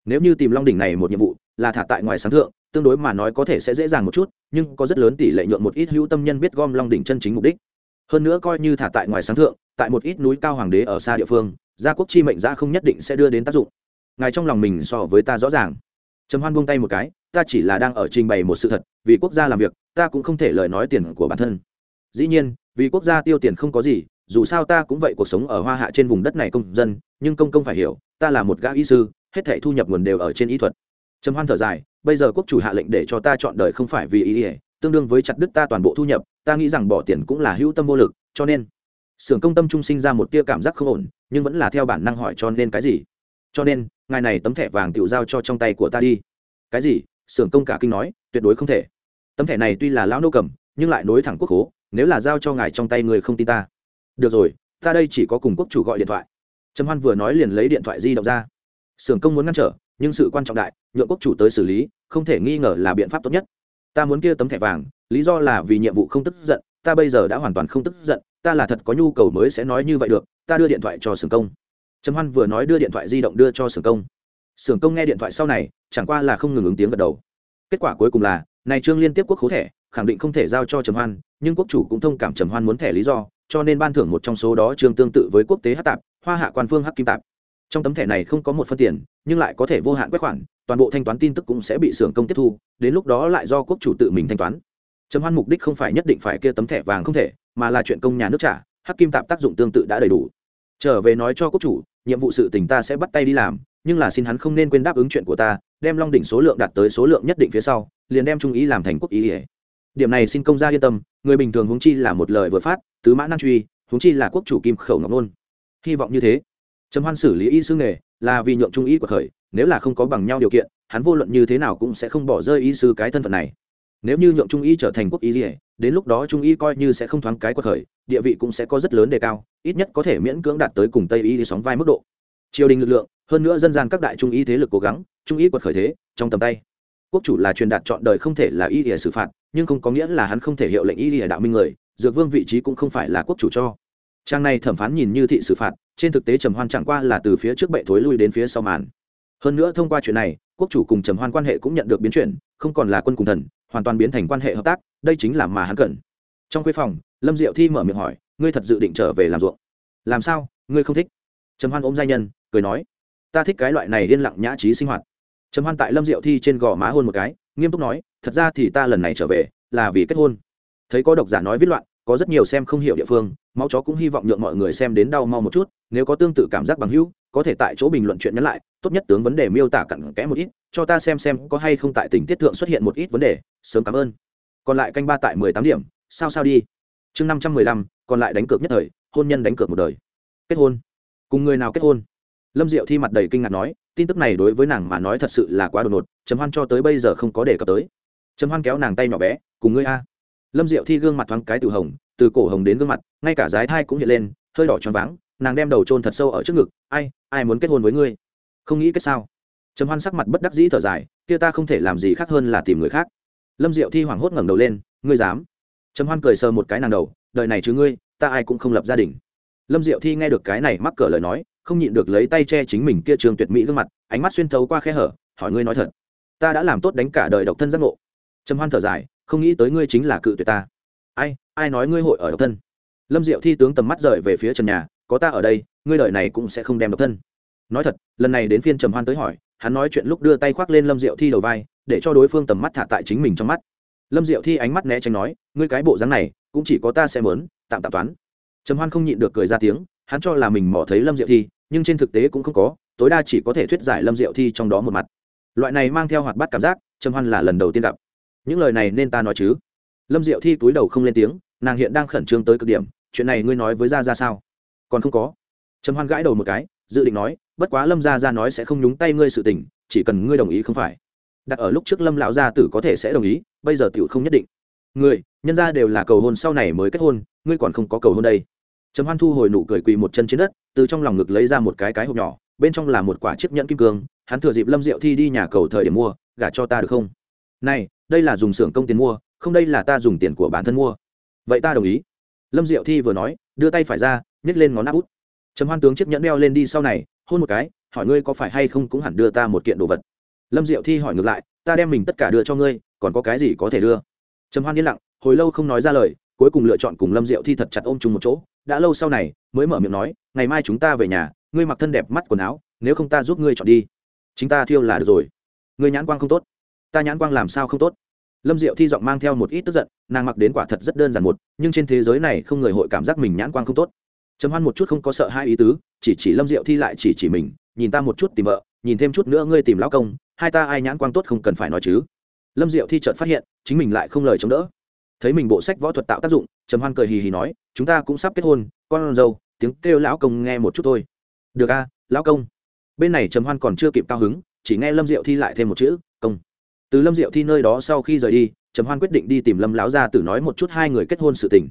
Nếu như tìm long đỉnh này một nhiệm vụ, là thả tại ngoài sáng thượng, tương đối mà nói có thể sẽ dễ dàng một chút, nhưng có rất lớn tỷ lệ nhuận một ít hữu tâm nhân biết gom long đỉnh chân chính mục đích. Hơn nữa coi như thả tại ngoài sáng thượng, tại một ít núi cao hoàng đế ở xa địa phương, gia quốc chi mệnh ra không nhất định sẽ đưa đến tác dụng. Ngài trong lòng mình so với ta rõ ràng trầm hoan buông tay một cái, ta chỉ là đang ở trình bày một sự thật, vì quốc gia làm việc, ta cũng không thể lời nói tiền của bản thân. Dĩ nhiên, vì quốc gia tiêu tiền không có gì, dù sao ta cũng vậy cuộc sống ở hoa hạ trên vùng đất này công dân, nhưng công công phải hiểu, ta là một gã y sư, hết thảy thu nhập nguồn đều ở trên y thuật. Trầm hoan thở dài, bây giờ quốc chủ hạ lệnh để cho ta chọn đời không phải vì ý ỉa tương đương với chặt đứt ta toàn bộ thu nhập, ta nghĩ rằng bỏ tiền cũng là hữu tâm vô lực, cho nên xưởng công tâm trung sinh ra một tia cảm giác không ổn, nhưng vẫn là theo bản năng hỏi cho nên cái gì? Cho nên ngài này tấm thẻ vàng tiểu giao cho trong tay của ta đi. Cái gì? Xưởng công cả kinh nói, tuyệt đối không thể. Tấm thẻ này tuy là lão nô cầm, nhưng lại nối thẳng quốc hố, nếu là giao cho ngài trong tay người không tin ta. Được rồi, ta đây chỉ có cùng quốc chủ gọi điện thoại. Trầm hoan vừa nói liền lấy điện thoại di động ra. Xưởng công muốn ngăn trở, nhưng sự quan trọng đại, nhượng quốc chủ tới xử lý, không thể nghi ngờ là biện pháp tốt nhất. Ta muốn kia tấm thẻ vàng, lý do là vì nhiệm vụ không tức giận, ta bây giờ đã hoàn toàn không tức giận, ta là thật có nhu cầu mới sẽ nói như vậy được, ta đưa điện thoại cho xưởng công trầm hoan vừa nói đưa điện thoại di động đưa cho xưởng công. Xưởng công nghe điện thoại sau này, chẳng qua là không ngừng ứng tiếng gật đầu. Kết quả cuối cùng là, này trương liên tiếp quốc khố thẻ, khẳng định không thể giao cho trầm hoan, nhưng quốc chủ cũng thông cảm trầm hoan muốn thẻ lý do, cho nên ban thưởng một trong số đó trương tương tự với quốc tế hát tạp, hoa hạ quan phương hắc kim tạp. Trong tấm thẻ này không có một phân tiền, nhưng lại có thể vô hạn quét khoản, toàn bộ thanh toán tin tức cũng sẽ bị xưởng công tiếp thu, đến lúc đó lại do quốc chủ tự mình thanh toán. Trầm hoan mục đích không phải nhất định phải kia tấm thẻ vàng không thể, mà là chuyện công nhà nước trả, hắc kim tạp tác dụng tương tự đã đầy đủ. Trở về nói cho quốc chủ nhiệm vụ sự tình ta sẽ bắt tay đi làm, nhưng là xin hắn không nên quên đáp ứng chuyện của ta, đem long đỉnh số lượng đạt tới số lượng nhất định phía sau, liền đem trung ý làm thành quốc ý ỉa điểm này xin công gia yên tâm, người bình thường huống chi là một lời vừa phát, tứ mã năng truy, huống chi là quốc chủ kim khẩu ngọc nôn. Hy vọng như thế. Trầm hoan xử lý y sư nghề, là vì nhượng trung ý của khởi nếu là không có bằng nhau điều kiện, hắn vô luận như thế nào cũng sẽ không bỏ rơi y sư cái thân phận này. Nếu như nhượng trung ý trở thành quốc ý dỉa đến lúc đó trung y coi như sẽ không thoáng cái quật khởi, địa vị cũng sẽ có rất lớn đề cao, ít nhất có thể miễn cưỡng đạt tới cùng tây y sóng vai mức độ. Triều đình lực lượng, hơn nữa dân gian các đại trung y thế lực cố gắng, trung y quật khởi thế, trong tầm tay. Quốc chủ là truyền đạt chọn đời không thể là y ỉa xử phạt, nhưng không có nghĩa là hắn không thể hiệu lệnh y ỉa đạo minh người, dược vương vị trí cũng không phải là quốc chủ cho. Trang này thẩm phán nhìn như thị xử phạt, trên thực tế trầm hoan chẳng qua là từ phía trước bệ thối lui đến phía sau màn. Hơn nữa thông qua chuyện này, quốc chủ cùng trầm hoan quan hệ cũng nhận được biến chuyển, không còn là quân cùng thần hoàn toàn biến thành quan hệ hợp tác, đây chính là mà hắn cần. Trong khuê phòng, lâm diệu thi mở miệng hỏi, ngươi thật dự định trở về làm ruộng? Làm sao? Ngươi không thích? Trầm hoan ôm giai nhân, cười nói, ta thích cái loại này yên lặng nhã trí sinh hoạt. Trầm hoan tại lâm diệu thi trên gò má hôn một cái, nghiêm túc nói, thật ra thì ta lần này trở về là vì kết hôn. Thấy có độc giả nói viết loạn, có rất nhiều xem không hiểu địa phương, máu chó cũng hy vọng nhượng mọi người xem đến đau mau một chút, nếu có tương tự cảm giác bằng hữu có thể tại chỗ bình luận chuyện nhắn lại, tốt nhất tướng vấn đề miêu tả cặn kẽ một ít, cho ta xem xem có hay không tại tình tiết thượng xuất hiện một ít vấn đề, sớm cảm ơn. Còn lại canh ba tại mười tám điểm, sao sao đi. Chương năm trăm mười lăm, còn lại đánh cược nhất thời, hôn nhân đánh cược một đời. Kết hôn. Cùng người nào kết hôn? Lâm diệu thi mặt đầy kinh ngạc nói, tin tức này đối với nàng mà nói thật sự là quá đột ngột chấm hoan cho tới bây giờ không có đề cập tới. Chấm hoan kéo nàng tay nhỏ bé, cùng ngươi a. Lâm diệu thi gương mặt thoáng cái từ hồng, từ cổ hồng đến gương mặt, ngay cả dái thai cũng hiện lên, hơi đỏ tròn váng nàng đem đầu trôn thật sâu ở trước ngực, ai ai muốn kết hôn với ngươi? Không nghĩ kết sao? Trầm hoan sắc mặt bất đắc dĩ thở dài, kia ta không thể làm gì khác hơn là tìm người khác. Lâm diệu thi hoảng hốt ngẩng đầu lên, ngươi dám? Trầm hoan cười sờ một cái nàng đầu, đời này chứ ngươi, ta ai cũng không lập gia đình. Lâm diệu thi nghe được cái này mắc cỡ lời nói, không nhịn được lấy tay che chính mình kia trường tuyệt mỹ gương mặt, ánh mắt xuyên thấu qua khe hở, hỏi ngươi nói thật, ta đã làm tốt đánh cả đời độc thân giác ngộ. Trầm hoan thở dài, không nghĩ tới ngươi chính là cự tuyệt ta. Ai ai nói ngươi hội ở độc thân? Lâm diệu thi tướng tầm mắt rời về phía trần nhà có ta ở đây, ngươi đời này cũng sẽ không đem độc thân. Nói thật, lần này đến phiên trầm hoan tới hỏi, hắn nói chuyện lúc đưa tay khoác lên lâm diệu thi đầu vai, để cho đối phương tầm mắt thả tại chính mình trong mắt. Lâm diệu thi ánh mắt né tránh nói, ngươi cái bộ dáng này, cũng chỉ có ta sẽ mớn tạm tạm toán. Trầm hoan không nhịn được cười ra tiếng, hắn cho là mình mò thấy lâm diệu thi, nhưng trên thực tế cũng không có, tối đa chỉ có thể thuyết giải lâm diệu thi trong đó một mặt. Loại này mang theo hoạt bát cảm giác, trầm hoan là lần đầu tiên gặp. Những lời này nên ta nói chứ? Lâm diệu thi túi đầu không lên tiếng, nàng hiện đang khẩn trương tới cực điểm, chuyện này ngươi nói với ra ra sao? Còn không có. Trầm hoan gãi đầu một cái, dự định nói, bất quá lâm gia ra nói sẽ không nhúng tay ngươi sự tình, chỉ cần ngươi đồng ý không phải. Đặt ở lúc trước lâm lão gia tử có thể sẽ đồng ý, bây giờ tiểu không nhất định. Người nhân gia đều là cầu hôn sau này mới kết hôn, ngươi còn không có cầu hôn đây. Trầm hoan thu hồi nụ cười quỳ một chân trên đất, từ trong lòng ngực lấy ra một cái cái hộp nhỏ, bên trong là một quả chiếc nhẫn kim cương, hắn thừa dịp lâm diệu thi đi nhà cầu thời điểm mua, gả cho ta được không? Này, đây là dùng xưởng công tiền mua, không đây là ta dùng tiền của bản thân mua. Vậy ta đồng ý. Lâm diệu thi vừa nói, đưa tay phải ra nhét lên ngón áp út. Trầm hoan tướng chiếc nhẫn đeo lên đi sau này, hôn một cái, hỏi ngươi có phải hay không cũng hẳn đưa ta một kiện đồ vật. Lâm diệu thi hỏi ngược lại, ta đem mình tất cả đưa cho ngươi, còn có cái gì có thể đưa? Trầm hoan yên lặng, hồi lâu không nói ra lời, cuối cùng lựa chọn cùng lâm diệu thi thật chặt ôm chung một chỗ. Đã lâu sau này, mới mở miệng nói, ngày mai chúng ta về nhà, ngươi mặc thân đẹp mắt quần áo, nếu không ta giúp ngươi chọn đi. Chính ta thiêu là được rồi. Ngươi nhãn quang không tốt. Ta nhãn quang làm sao không tốt? Lâm diệu thi giọng mang theo một ít tức giận, nàng mặc đến quả thật rất đơn giản một, nhưng trên thế giới này không người hội cảm giác mình nhãn quang không tốt trầm hoan một chút không có sợ hai ý tứ, chỉ chỉ lâm diệu thi lại chỉ chỉ mình, nhìn ta một chút tìm vợ, nhìn thêm chút nữa ngươi tìm lão công, hai ta ai nhãn quang tốt không cần phải nói chứ. Lâm diệu thi chợt phát hiện, chính mình lại không lời chống đỡ. Thấy mình bộ sách võ thuật tạo tác dụng, trầm hoan cười hì hì nói, chúng ta cũng sắp kết hôn, con dâu, tiếng kêu lão công nghe một chút thôi. Được a, lão công. Bên này trầm hoan còn chưa kịp cao hứng, chỉ nghe lâm diệu thi lại thêm một chữ, công. Từ lâm diệu thi nơi đó sau khi rời đi, trầm hoan quyết định đi tìm lâm lão gia tử nói một chút hai người kết hôn sự tình.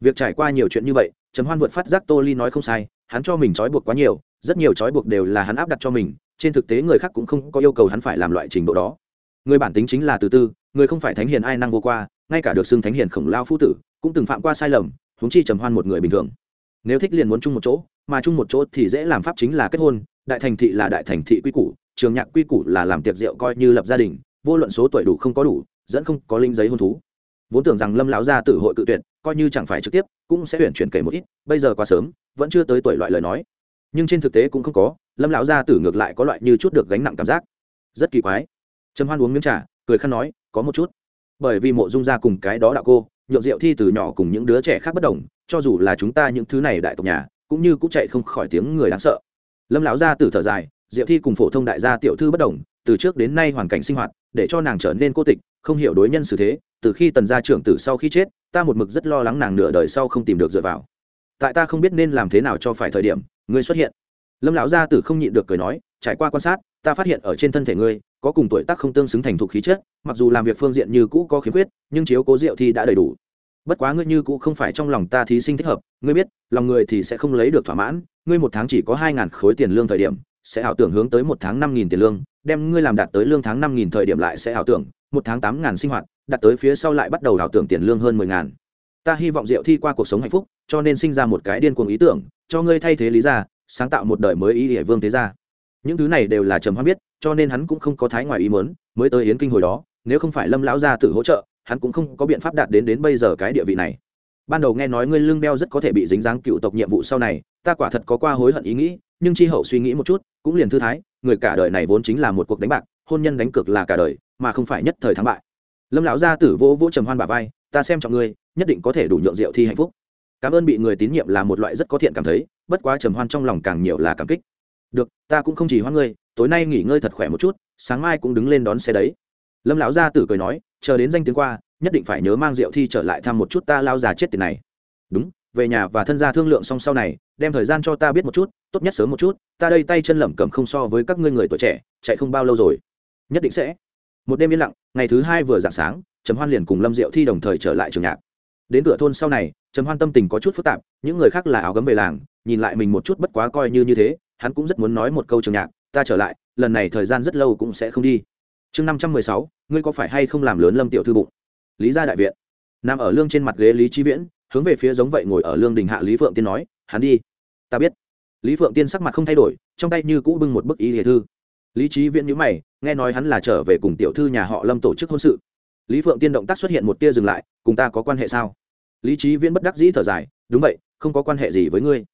Việc trải qua nhiều chuyện như vậy trầm hoan vượt phát giác tô ly nói không sai, hắn cho mình trói buộc quá nhiều, rất nhiều trói buộc đều là hắn áp đặt cho mình, trên thực tế người khác cũng không có yêu cầu hắn phải làm loại trình độ đó. Người bản tính chính là từ tư, người không phải thánh hiền ai năng vô qua, ngay cả được xưng thánh hiền khổng lao phu tử, cũng từng phạm qua sai lầm, huống chi trầm hoan một người bình thường. Nếu thích liền muốn chung một chỗ, mà chung một chỗ thì dễ làm pháp chính là kết hôn, đại thành thị là đại thành thị quy củ, trường nhạc quy củ là làm tiệc rượu coi như lập gia đình, vô luận số tuổi đủ không có đủ, dẫn không có linh giấy hôn thú vốn tưởng rằng lâm lão gia tử hội cự tuyệt, coi như chẳng phải trực tiếp, cũng sẽ tuyển chuyển kể một ít, bây giờ quá sớm, vẫn chưa tới tuổi loại lời nói. Nhưng trên thực tế cũng không có, lâm lão gia tử ngược lại có loại như chút được gánh nặng cảm giác. Rất kỳ quái. Trầm hoan uống miếng trà, cười khăn nói, có một chút. Bởi vì mộ dung gia cùng cái đó đạo cô, nhượng rượu thi từ nhỏ cùng những đứa trẻ khác bất đồng, cho dù là chúng ta những thứ này đại tộc nhà, cũng như cũng chạy không khỏi tiếng người đáng sợ. Lâm lão gia tử thở dài, diệu thi cùng phổ thông đại gia tiểu thư bất đồng, từ trước đến nay hoàn cảnh sinh hoạt, để cho nàng trở nên cô tịch, không hiểu đối nhân xử thế từ khi tần gia trưởng tử sau khi chết, ta một mực rất lo lắng nàng nửa đời sau không tìm được dựa vào. Tại ta không biết nên làm thế nào cho phải thời điểm, ngươi xuất hiện. Lâm lão gia tử không nhịn được cười nói, trải qua quan sát, ta phát hiện ở trên thân thể ngươi, có cùng tuổi tác không tương xứng thành thục khí chất, mặc dù làm việc phương diện như cũ có khiếm khuyết, nhưng chiếu cố rượu thì đã đầy đủ. Bất quá ngươi như cũ không phải trong lòng ta thí sinh thích hợp, ngươi biết, lòng người thì sẽ không lấy được thỏa mãn, ngươi một tháng chỉ có hai ngàn khối tiền lương thời điểm, sẽ ảo tưởng hướng tới một tháng năm nghìn tiền lương đem ngươi làm đạt tới lương tháng năm nghìn thời điểm lại sẽ ảo tưởng, một tháng tám ngàn sinh hoạt, đạt tới phía sau lại bắt đầu ảo tưởng tiền lương hơn mười ngàn. Ta hy vọng diệu thi qua cuộc sống hạnh phúc, cho nên sinh ra một cái điên cuồng ý tưởng, cho ngươi thay thế lý ra sáng tạo một đời mới ý địa vương thế gia. Những thứ này đều là trầm hoan biết, cho nên hắn cũng không có thái ngoài ý mớn mới tới yến kinh hồi đó, nếu không phải lâm lão gia tự hỗ trợ, hắn cũng không có biện pháp đạt đến đến bây giờ cái địa vị này. Ban đầu nghe nói ngươi lương đeo rất có thể bị dính dáng cựu tộc nhiệm vụ sau này, ta quả thật có qua hối hận ý nghĩ nhưng chi hậu suy nghĩ một chút, cũng liền thư thái, người cả đời này vốn chính là một cuộc đánh bạc, hôn nhân đánh cược là cả đời, mà không phải nhất thời thắng bại. Lâm lão gia tử vỗ vỗ trầm hoan bà vai, ta xem trọng ngươi, nhất định có thể đủ nhượng rượu thi hạnh phúc. Cảm ơn bị người tín nhiệm là một loại rất có thiện cảm thấy, bất quá trầm hoan trong lòng càng nhiều là cảm kích. Được, ta cũng không chỉ hoan ngươi, tối nay nghỉ ngơi thật khỏe một chút, sáng mai cũng đứng lên đón xe đấy. Lâm lão gia tử cười nói, chờ đến danh tiếng qua, nhất định phải nhớ mang rượu thi trở lại thăm một chút ta lao già chết tiền này. Đúng về nhà và thân gia thương lượng xong sau này, đem thời gian cho ta biết một chút, tốt nhất sớm một chút, ta đây tay chân lẩm cẩm không so với các ngươi người tuổi trẻ, chạy không bao lâu rồi. Nhất định sẽ. Một đêm yên lặng, ngày thứ hai vừa dạng sáng, trầm hoan liền cùng lâm diệu thi đồng thời trở lại trường nhạc. Đến cửa thôn sau này, trầm hoan tâm tình có chút phức tạp, những người khác là áo gấm về làng, nhìn lại mình một chút bất quá coi như như thế, hắn cũng rất muốn nói một câu trường nhạc, ta trở lại, lần này thời gian rất lâu cũng sẽ không đi. Chương năm trăm mười sáu, ngươi có phải hay không làm lớn lâm tiểu thư bụng? Lý gia đại viện. Nằm ở lương trên mặt ghế lý trí viễn hướng về phía giống vậy ngồi ở lương đình hạ lý phượng tiên nói hắn đi ta biết lý phượng tiên sắc mặt không thay đổi trong tay như cũ bưng một bức ý hệ thư lý trí viễn nhữ mày nghe nói hắn là trở về cùng tiểu thư nhà họ lâm tổ chức hôn sự lý phượng tiên động tác xuất hiện một tia dừng lại cùng ta có quan hệ sao lý trí viễn bất đắc dĩ thở dài đúng vậy không có quan hệ gì với ngươi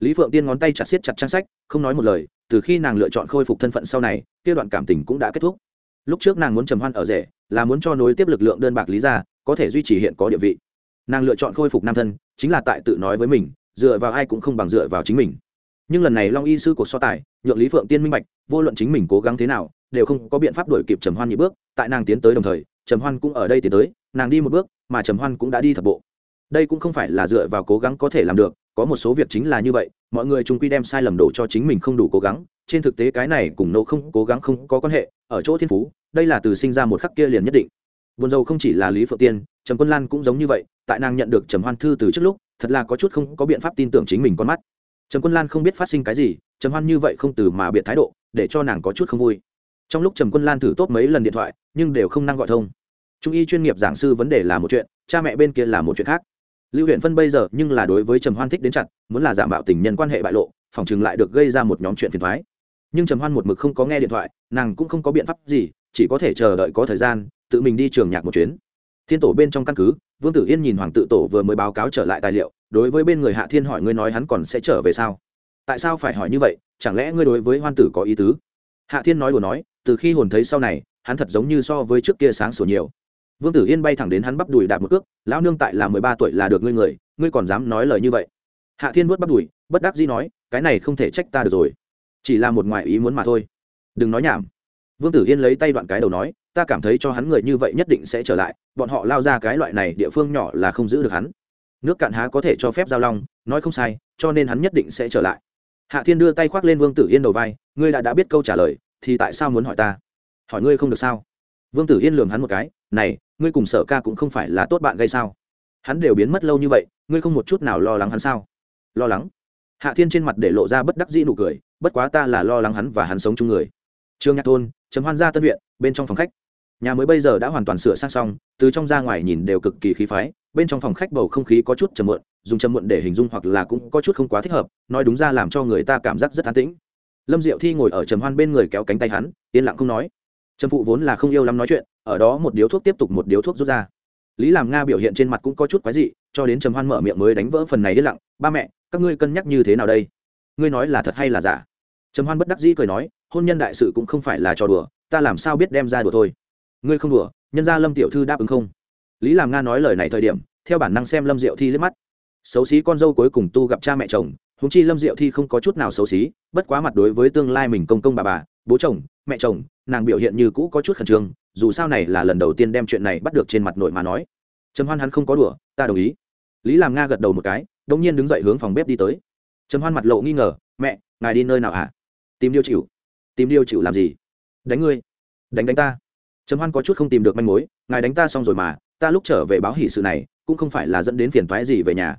lý phượng tiên ngón tay chặt siết chặt trang sách không nói một lời từ khi nàng lựa chọn khôi phục thân phận sau này kia đoạn cảm tình cũng đã kết thúc lúc trước nàng muốn trầm hoan ở rể là muốn cho nối tiếp lực lượng đơn bạc lý ra có thể duy trì hiện có địa vị nàng lựa chọn khôi phục nam thân, chính là tại tự nói với mình, dựa vào ai cũng không bằng dựa vào chính mình. Nhưng lần này long y sư cuộc so tài, nhượng lý phượng tiên minh bạch, vô luận chính mình cố gắng thế nào, đều không có biện pháp đổi kịp trầm hoan nhị bước, tại nàng tiến tới đồng thời, trầm hoan cũng ở đây tiến tới, nàng đi một bước, mà trầm hoan cũng đã đi thập bộ. Đây cũng không phải là dựa vào cố gắng có thể làm được, có một số việc chính là như vậy, mọi người chung quy đem sai lầm đổ cho chính mình không đủ cố gắng, trên thực tế cái này cùng nô không cố gắng không có quan hệ, ở chỗ thiên phú, đây là từ sinh ra một khắc kia liền nhất định. Buồn dầu không chỉ là lý phượng tiên, trầm quân lan cũng giống như vậy tại nàng nhận được trầm hoan thư từ trước lúc, thật là có chút không có biện pháp tin tưởng chính mình con mắt. Trầm quân lan không biết phát sinh cái gì, trầm hoan như vậy không từ mà biệt thái độ, để cho nàng có chút không vui. Trong lúc trầm quân lan thử tốt mấy lần điện thoại, nhưng đều không năng gọi thông. Trung y chuyên nghiệp giảng sư vấn đề là một chuyện, cha mẹ bên kia là một chuyện khác. Lưu huyện phân bây giờ nhưng là đối với trầm hoan thích đến chặt, muốn là giả mạo tình nhân quan hệ bại lộ, phòng chừng lại được gây ra một nhóm chuyện phiền thoái nhưng trầm hoan một mực không có nghe điện thoại, nàng cũng không có biện pháp gì, chỉ có thể chờ đợi có thời gian, tự mình đi trường nhạc một chuyến thiên tổ bên trong căn cứ, vương tử yên nhìn hoàng tự tổ vừa mới báo cáo trở lại tài liệu, đối với bên người hạ thiên hỏi ngươi nói hắn còn sẽ trở về sao? Tại sao phải hỏi như vậy? Chẳng lẽ ngươi đối với hoan tử có ý tứ? Hạ thiên nói đùa nói, từ khi hồn thấy sau này, hắn thật giống như so với trước kia sáng sủa nhiều. Vương tử yên bay thẳng đến hắn bắp đùi đạp một cước, lão nương tại là mười ba tuổi là được ngươi người, ngươi còn dám nói lời như vậy? Hạ thiên vuốt bắp đùi, bất đắc dĩ nói, cái này không thể trách ta được rồi. Chỉ là một ngoại ý muốn mà thôi. Đừng nói nhảm. Vương tử yên lấy tay đoạn cái đầu nói ta cảm thấy cho hắn người như vậy nhất định sẽ trở lại, bọn họ lao ra cái loại này địa phương nhỏ là không giữ được hắn. Nước cạn há có thể cho phép giao long, nói không sai, cho nên hắn nhất định sẽ trở lại. Hạ thiên đưa tay khoác lên vương tử yên đầu vai, ngươi đã đã biết câu trả lời, thì tại sao muốn hỏi ta? Hỏi ngươi không được sao? Vương tử yên lường hắn một cái, này, ngươi cùng sở ca cũng không phải là tốt bạn gây sao? Hắn đều biến mất lâu như vậy, ngươi không một chút nào lo lắng hắn sao? Lo lắng? Hạ thiên trên mặt để lộ ra bất đắc dĩ nụ cười, bất quá ta là lo lắng hắn và hắn sống chung người. Trương nhạc thôn chấm hoan gia tân viện, bên trong phòng khách nhà mới bây giờ đã hoàn toàn sửa sang xong, từ trong ra ngoài nhìn đều cực kỳ khí phái, bên trong phòng khách bầu không khí có chút trầm muộn, dùng trầm muộn để hình dung hoặc là cũng có chút không quá thích hợp, nói đúng ra làm cho người ta cảm giác rất an tĩnh. Lâm diệu thi ngồi ở trầm hoan bên người kéo cánh tay hắn, yên lặng không nói. Trầm phụ vốn là không yêu lắm nói chuyện, ở đó một điếu thuốc tiếp tục một điếu thuốc rút ra. Lý làm nga biểu hiện trên mặt cũng có chút quái dị, cho đến trầm hoan mở miệng mới đánh vỡ phần này yên lặng, ba mẹ, các ngươi cân nhắc như thế nào đây? Ngươi nói là thật hay là giả? Trầm hoan bất đắc dĩ cười nói, hôn nhân đại sự cũng không phải là trò đùa, ta làm sao biết đem ra đùa thôi? Ngươi không đùa, nhân ra lâm tiểu thư đáp ứng không? Lý làm nga nói lời này thời điểm, theo bản năng xem lâm diệu thi liếc mắt. Xấu xí con dâu cuối cùng tu gặp cha mẹ chồng húng chi lâm diệu thi không có chút nào xấu xí, bất quá mặt đối với tương lai mình công công bà bà, bố chồng, mẹ chồng, nàng biểu hiện như cũ có chút khẩn trương, dù sao này là lần đầu tiên đem chuyện này bắt được trên mặt nội mà nói. Trầm hoan hắn không có đùa, ta đồng ý. Lý làm nga gật đầu một cái đông nhiên đứng dậy hướng phòng bếp đi tới. Trầm hoan mặt lộ nghi ngờ, mẹ, ngài đi nơi nào hả? Tìm điều chịu. Tìm điều chịu làm gì? Đánh ngươi. Đánh đánh ta trầm hoan có chút không tìm được manh mối, ngài đánh ta xong rồi mà, ta lúc trở về báo hỷ sự này, cũng không phải là dẫn đến phiền toái gì về nhà.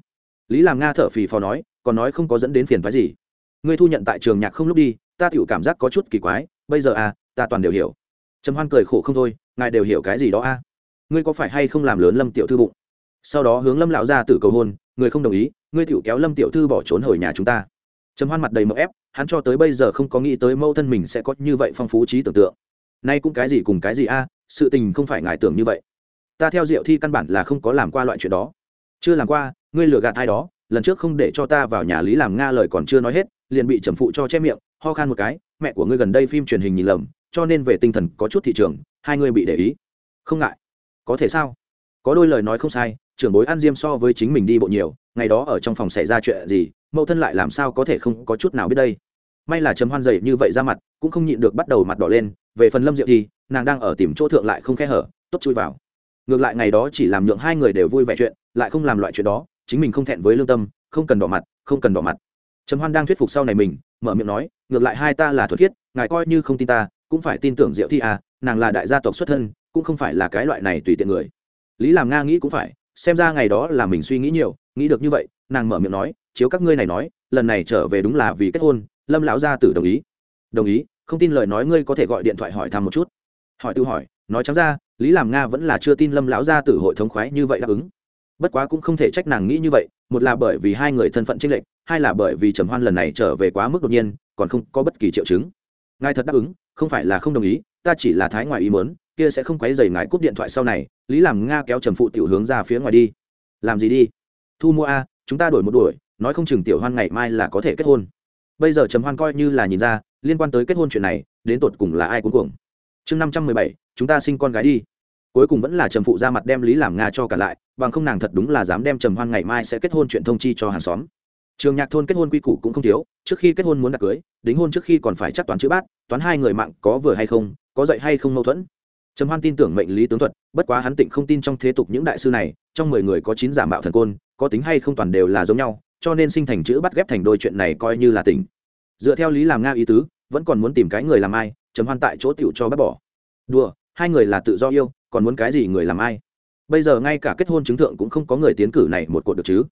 Lý làm nga thở phì phò nói, còn nói không có dẫn đến phiền toái gì. Ngươi thu nhận tại trường nhạc không lúc đi, ta tiểu cảm giác có chút kỳ quái, bây giờ à ta toàn đều hiểu. Trầm hoan cười khổ không thôi, ngài đều hiểu cái gì đó a à? ngươi có phải hay không làm lớn lâm tiểu thư bụng? Sau đó hướng lâm lão ra tử cầu hôn người không đồng ý, ngươi tiểu kéo lâm tiểu thư bỏ trốn hồi nhà chúng ta. Trầm hoan mặt đầy mậu ép, hắn cho tới bây giờ không có nghĩ tới mâu thân mình sẽ có như vậy phong phú trí tưởng tượng nay cũng cái gì cùng cái gì a, sự tình không phải ngài tưởng như vậy. Ta theo diệu thi căn bản là không có làm qua loại chuyện đó. Chưa làm qua, ngươi lừa gạt ai đó, lần trước không để cho ta vào nhà lý làm nga lời còn chưa nói hết, liền bị trầm phụ cho che miệng, ho khan một cái, mẹ của ngươi gần đây phim truyền hình nhìn lầm, cho nên về tinh thần có chút thị trường, hai ngươi bị để ý. Không ngại. Có thể sao? Có đôi lời nói không sai, trưởng bối ăn diêm so với chính mình đi bộ nhiều, ngày đó ở trong phòng xảy ra chuyện gì, mẫu thân lại làm sao có thể không có chút nào biết đây? May là chấm hoan dậy như vậy ra mặt, cũng không nhịn được bắt đầu mặt đỏ lên về phần lâm diệu thì nàng đang ở tìm chỗ thượng lại không khe hở, tốt chui vào. Ngược lại ngày đó chỉ làm nhượng hai người đều vui vẻ chuyện, lại không làm loại chuyện đó, chính mình không thẹn với lương tâm, không cần đỏ mặt, không cần đỏ mặt. Trầm hoan đang thuyết phục sau này mình, mở miệng nói, ngược lại hai ta là thuật thiết ngài coi như không tin ta, cũng phải tin tưởng diệu thi à nàng là đại gia tộc xuất thân, cũng không phải là cái loại này tùy tiện người. Lý làm nga nghĩ cũng phải, xem ra ngày đó là mình suy nghĩ nhiều, nghĩ được như vậy, nàng mở miệng nói, chiếu các ngươi này nói, lần này trở về đúng là vì kết hôn, lâm lão gia tử đồng ý. Đồng ý không tin lời nói ngươi có thể gọi điện thoại hỏi thăm một chút. Hỏi tự hỏi, nói trắng ra, lý làm nga vẫn là chưa tin lâm lão gia tử hội thống khoái như vậy đáp ứng. Bất quá cũng không thể trách nàng nghĩ như vậy, một là bởi vì hai người thân phận tranh lệch, hai là bởi vì trầm hoan lần này trở về quá mức đột nhiên, còn không có bất kỳ triệu chứng. Ngài thật đáp ứng, không phải là không đồng ý, ta chỉ là thái ngoài ý muốn, kia sẽ không quấy dày ngài cúp điện thoại sau này, lý làm nga kéo trầm phụ tiểu hướng ra phía ngoài đi. Làm gì đi? Thu mua a, chúng ta đổi một đuổi, nói không chừng tiểu hoan ngày mai là có thể kết hôn. Bây giờ trầm hoan coi như là nhìn ra liên quan tới kết hôn chuyện này, đến tột cùng là ai cuối cùng chương năm trăm mười bảy, chúng ta sinh con gái đi. Cuối cùng vẫn là trầm phụ ra mặt đem lý làm nga cho cả lại, bằng không nàng thật đúng là dám đem trầm hoan ngày mai sẽ kết hôn chuyện thông chi cho hàng xóm. Trường nhạc thôn kết hôn quy củ cũng không thiếu, trước khi kết hôn muốn đặt cưới, đính hôn trước khi còn phải chắc toán chữ bát, toán hai người mạng có vừa hay không, có dạy hay không mâu thuẫn. Trầm hoan tin tưởng mệnh lý tướng thuật, bất quá hắn tịnh không tin trong thế tục những đại sư này, trong mười người có chín giả mạo thần côn, có tính hay không toàn đều là giống nhau, cho nên sinh thành chữ bắt ghép thành đôi chuyện này coi như là tỉnh dựa theo lý làm nga ý tứ, vẫn còn muốn tìm cái người làm ai, trầm hoan tại chỗ tiểu cho bác bỏ. Đùa, hai người là tự do yêu, còn muốn cái gì người làm ai? Bây giờ ngay cả kết hôn chứng thượng cũng không có người tiến cử này một cuộc được chứ.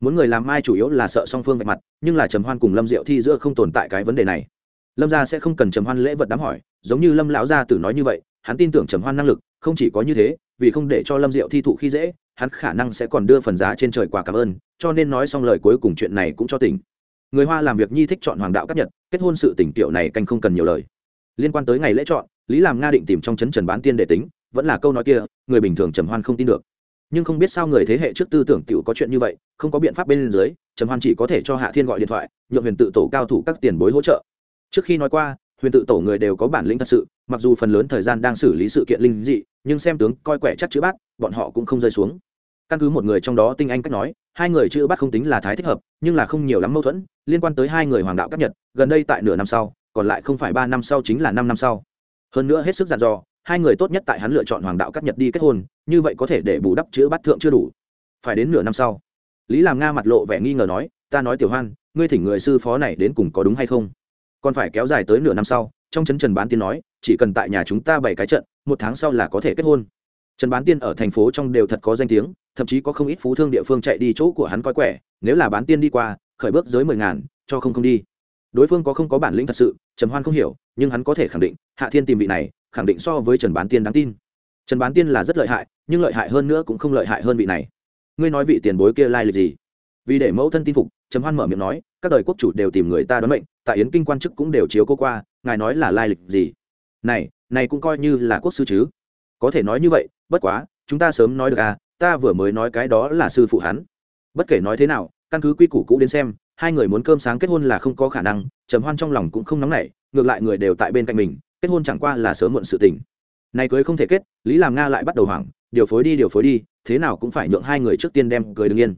Muốn người làm ai chủ yếu là sợ song phương vạch mặt, nhưng là trầm hoan cùng lâm diệu thi giữa không tồn tại cái vấn đề này. Lâm gia sẽ không cần trầm hoan lễ vật đám hỏi, giống như lâm lão gia tử nói như vậy, hắn tin tưởng trầm hoan năng lực, không chỉ có như thế, vì không để cho lâm diệu thi thụ khi dễ, hắn khả năng sẽ còn đưa phần giá trên trời quà cảm ơn, cho nên nói xong lời cuối cùng chuyện này cũng cho tỉnh người hoa làm việc nhi thích chọn hoàng đạo các nhật, kết hôn sự tỉnh tiểu này canh không cần nhiều lời. Liên quan tới ngày lễ chọn, lý làm nga định tìm trong chấn trần bán tiên để tính, vẫn là câu nói kia, người bình thường trầm hoan không tin được. Nhưng không biết sao người thế hệ trước tư tưởng tiểu có chuyện như vậy, không có biện pháp bên dưới, trầm hoan chỉ có thể cho hạ thiên gọi điện thoại, nhượng huyền tự tổ cao thủ các tiền bối hỗ trợ. Trước khi nói qua, huyền tự tổ người đều có bản lĩnh thật sự, mặc dù phần lớn thời gian đang xử lý sự kiện linh dị, nhưng xem tướng coi quẻ chắc chữ bác bọn họ cũng không rơi xuống căn cứ một người trong đó tinh anh cách nói, hai người chữ bắt không tính là thái thích hợp, nhưng là không nhiều lắm mâu thuẫn, liên quan tới hai người hoàng đạo cấp nhật, gần đây tại nửa năm sau, còn lại không phải ba năm sau chính là năm năm sau. Hơn nữa hết sức dặn dò, hai người tốt nhất tại hắn lựa chọn hoàng đạo cấp nhật đi kết hôn, như vậy có thể để bù đắp chữ bắt thượng chưa đủ. Phải đến nửa năm sau, lý làm nga mặt lộ vẻ nghi ngờ nói, ta nói tiểu hoan, ngươi thỉnh người sư phó này đến cùng có đúng hay không? Còn phải kéo dài tới nửa năm sau, trong chấn trần bán tiên nói, chỉ cần tại nhà chúng ta bày cái trận, một tháng sau là có thể kết hôn trần bán tiên ở thành phố trong đều thật có danh tiếng, thậm chí có không ít phú thương địa phương chạy đi chỗ của hắn coi quẻ, nếu là bán tiên đi qua, khởi bước dưới mười ngàn, cho không không đi. Đối phương có không có bản lĩnh thật sự trần hoan không hiểu, nhưng hắn có thể khẳng định, hạ thiên tìm vị này, khẳng định so với trần bán tiên đáng tin. Trần bán tiên là rất lợi hại, nhưng lợi hại hơn nữa cũng không lợi hại hơn vị này. Ngươi nói vị tiền bối kia lai lịch gì? Vì để mẫu thân tin phục, trầm hoan mở miệng nói, các đời quốc chủ đều tìm người ta đoán mệnh, tại yến kinh quan chức cũng đều chiếu cô qua, ngài nói là lai lịch gì? Này này cũng coi như là quốc sư chứ. Có thể nói như vậy bất quá, chúng ta sớm nói được à ta vừa mới nói cái đó là sư phụ hắn. Bất kể nói thế nào, căn cứ quy củ cũ đến xem, hai người muốn cơm sáng kết hôn là không có khả năng, trầm hoan trong lòng cũng không nóng nảy, ngược lại người đều tại bên cạnh mình, kết hôn chẳng qua là sớm muộn sự tình. Này cưới không thể kết, lý làm nga lại bắt đầu hoảng, điều phối đi điều phối đi, thế nào cũng phải nhượng hai người trước tiên đem cưới đương yên.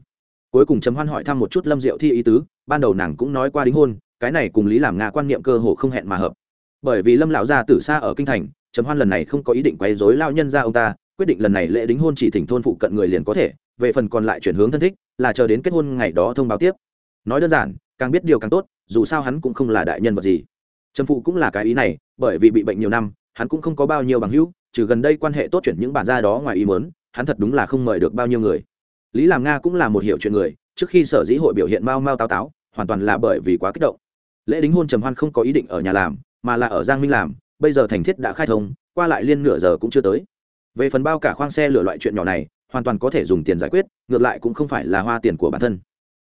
Cuối cùng trầm hoan hỏi thăm một chút lâm diệu thi ý tứ, ban đầu nàng cũng nói qua đính hôn, cái này cùng lý làm nga quan niệm cơ hồ không hẹn mà hợp. Bởi vì lâm lão gia tử xa ở kinh thành, trầm hoan lần này không có ý định quấy rối lao nhân ra ông ta quyết định lần này lễ đính hôn chỉ thỉnh thôn phụ cận người liền có thể, về phần còn lại chuyển hướng thân thích, là chờ đến kết hôn ngày đó thông báo tiếp. Nói đơn giản, càng biết điều càng tốt, dù sao hắn cũng không là đại nhân vật gì. Trầm phụ cũng là cái ý này, bởi vì bị bệnh nhiều năm, hắn cũng không có bao nhiêu bằng hữu, trừ gần đây quan hệ tốt chuyển những bản gia đó ngoài ý muốn, hắn thật đúng là không mời được bao nhiêu người. Lý làm nga cũng là một hiểu chuyện người, trước khi sở dĩ hội biểu hiện mau mau táo táo, hoàn toàn là bởi vì quá kích động. Lễ đính hôn trầm hoan không có ý định ở nhà làm, mà là ở giang minh làm, bây giờ thành thiết đã khai thông, qua lại liên nửa giờ cũng chưa tới về phần bao cả khoang xe lửa loại chuyện nhỏ này, hoàn toàn có thể dùng tiền giải quyết, ngược lại cũng không phải là hoa tiền của bản thân.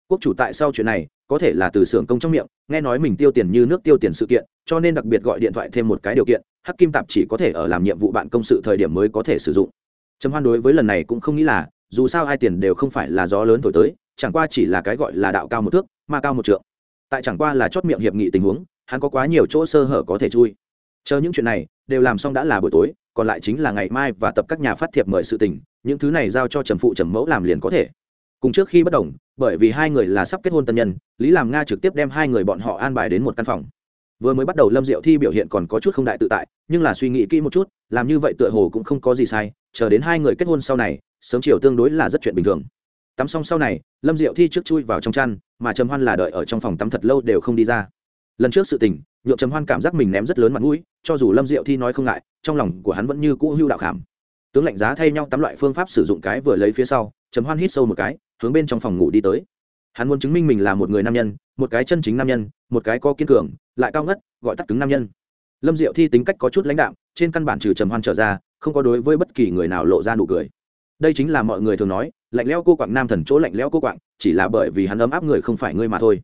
Quốc chủ tại sau chuyện này, có thể là từ xưởng công trong miệng, nghe nói mình tiêu tiền như nước tiêu tiền sự kiện, cho nên đặc biệt gọi điện thoại thêm một cái điều kiện, hắc kim tạp chỉ có thể ở làm nhiệm vụ bạn công sự thời điểm mới có thể sử dụng. Trầm hoan đối với lần này cũng không nghĩ là, dù sao hai tiền đều không phải là gió lớn thổi tới, chẳng qua chỉ là cái gọi là đạo cao một thước, mà cao một trượng. Tại chẳng qua là chót miệng hiệp nghị tình huống, hắn có quá nhiều chỗ sơ hở có thể chui. Chờ những chuyện này, đều làm xong đã là buổi tối còn lại chính là ngày mai và tập các nhà phát thiệp mời sự tình, những thứ này giao cho trầm phụ trầm mẫu làm liền có thể. Cùng trước khi bất đồng, bởi vì hai người là sắp kết hôn tân nhân, lý làm nga trực tiếp đem hai người bọn họ an bài đến một căn phòng. Vừa mới bắt đầu lâm diệu thi biểu hiện còn có chút không đại tự tại, nhưng là suy nghĩ kỹ một chút, làm như vậy tựa hồ cũng không có gì sai, chờ đến hai người kết hôn sau này, sớm chiều tương đối là rất chuyện bình thường. Tắm xong sau này, lâm diệu thi trước chui vào trong chăn, mà trầm hoan là đợi ở trong phòng tắm thật lâu đều không đi ra. Lần trước sự tình nhượng trầm hoan cảm giác mình ném rất lớn mặt mũi, cho dù lâm diệu thi nói không ngại, trong lòng của hắn vẫn như cũ hưu đạo khảm. Tướng lạnh giá thay nhau tắm loại phương pháp sử dụng cái vừa lấy phía sau, trầm hoan hít sâu một cái, hướng bên trong phòng ngủ đi tới. Hắn muốn chứng minh mình là một người nam nhân, một cái chân chính nam nhân, một cái có kiên cường, lại cao ngất, gọi tắt cứng nam nhân. Lâm diệu thi tính cách có chút lãnh đạm, trên căn bản trừ trầm hoan trở ra, không có đối với bất kỳ người nào lộ ra nụ cười. Đây chính là mọi người thường nói, lạnh lẽo cô quạng nam thần chỗ lạnh lẽo cô quạng, chỉ là bởi vì hắn ấm áp người không phải ngươi mà thôi.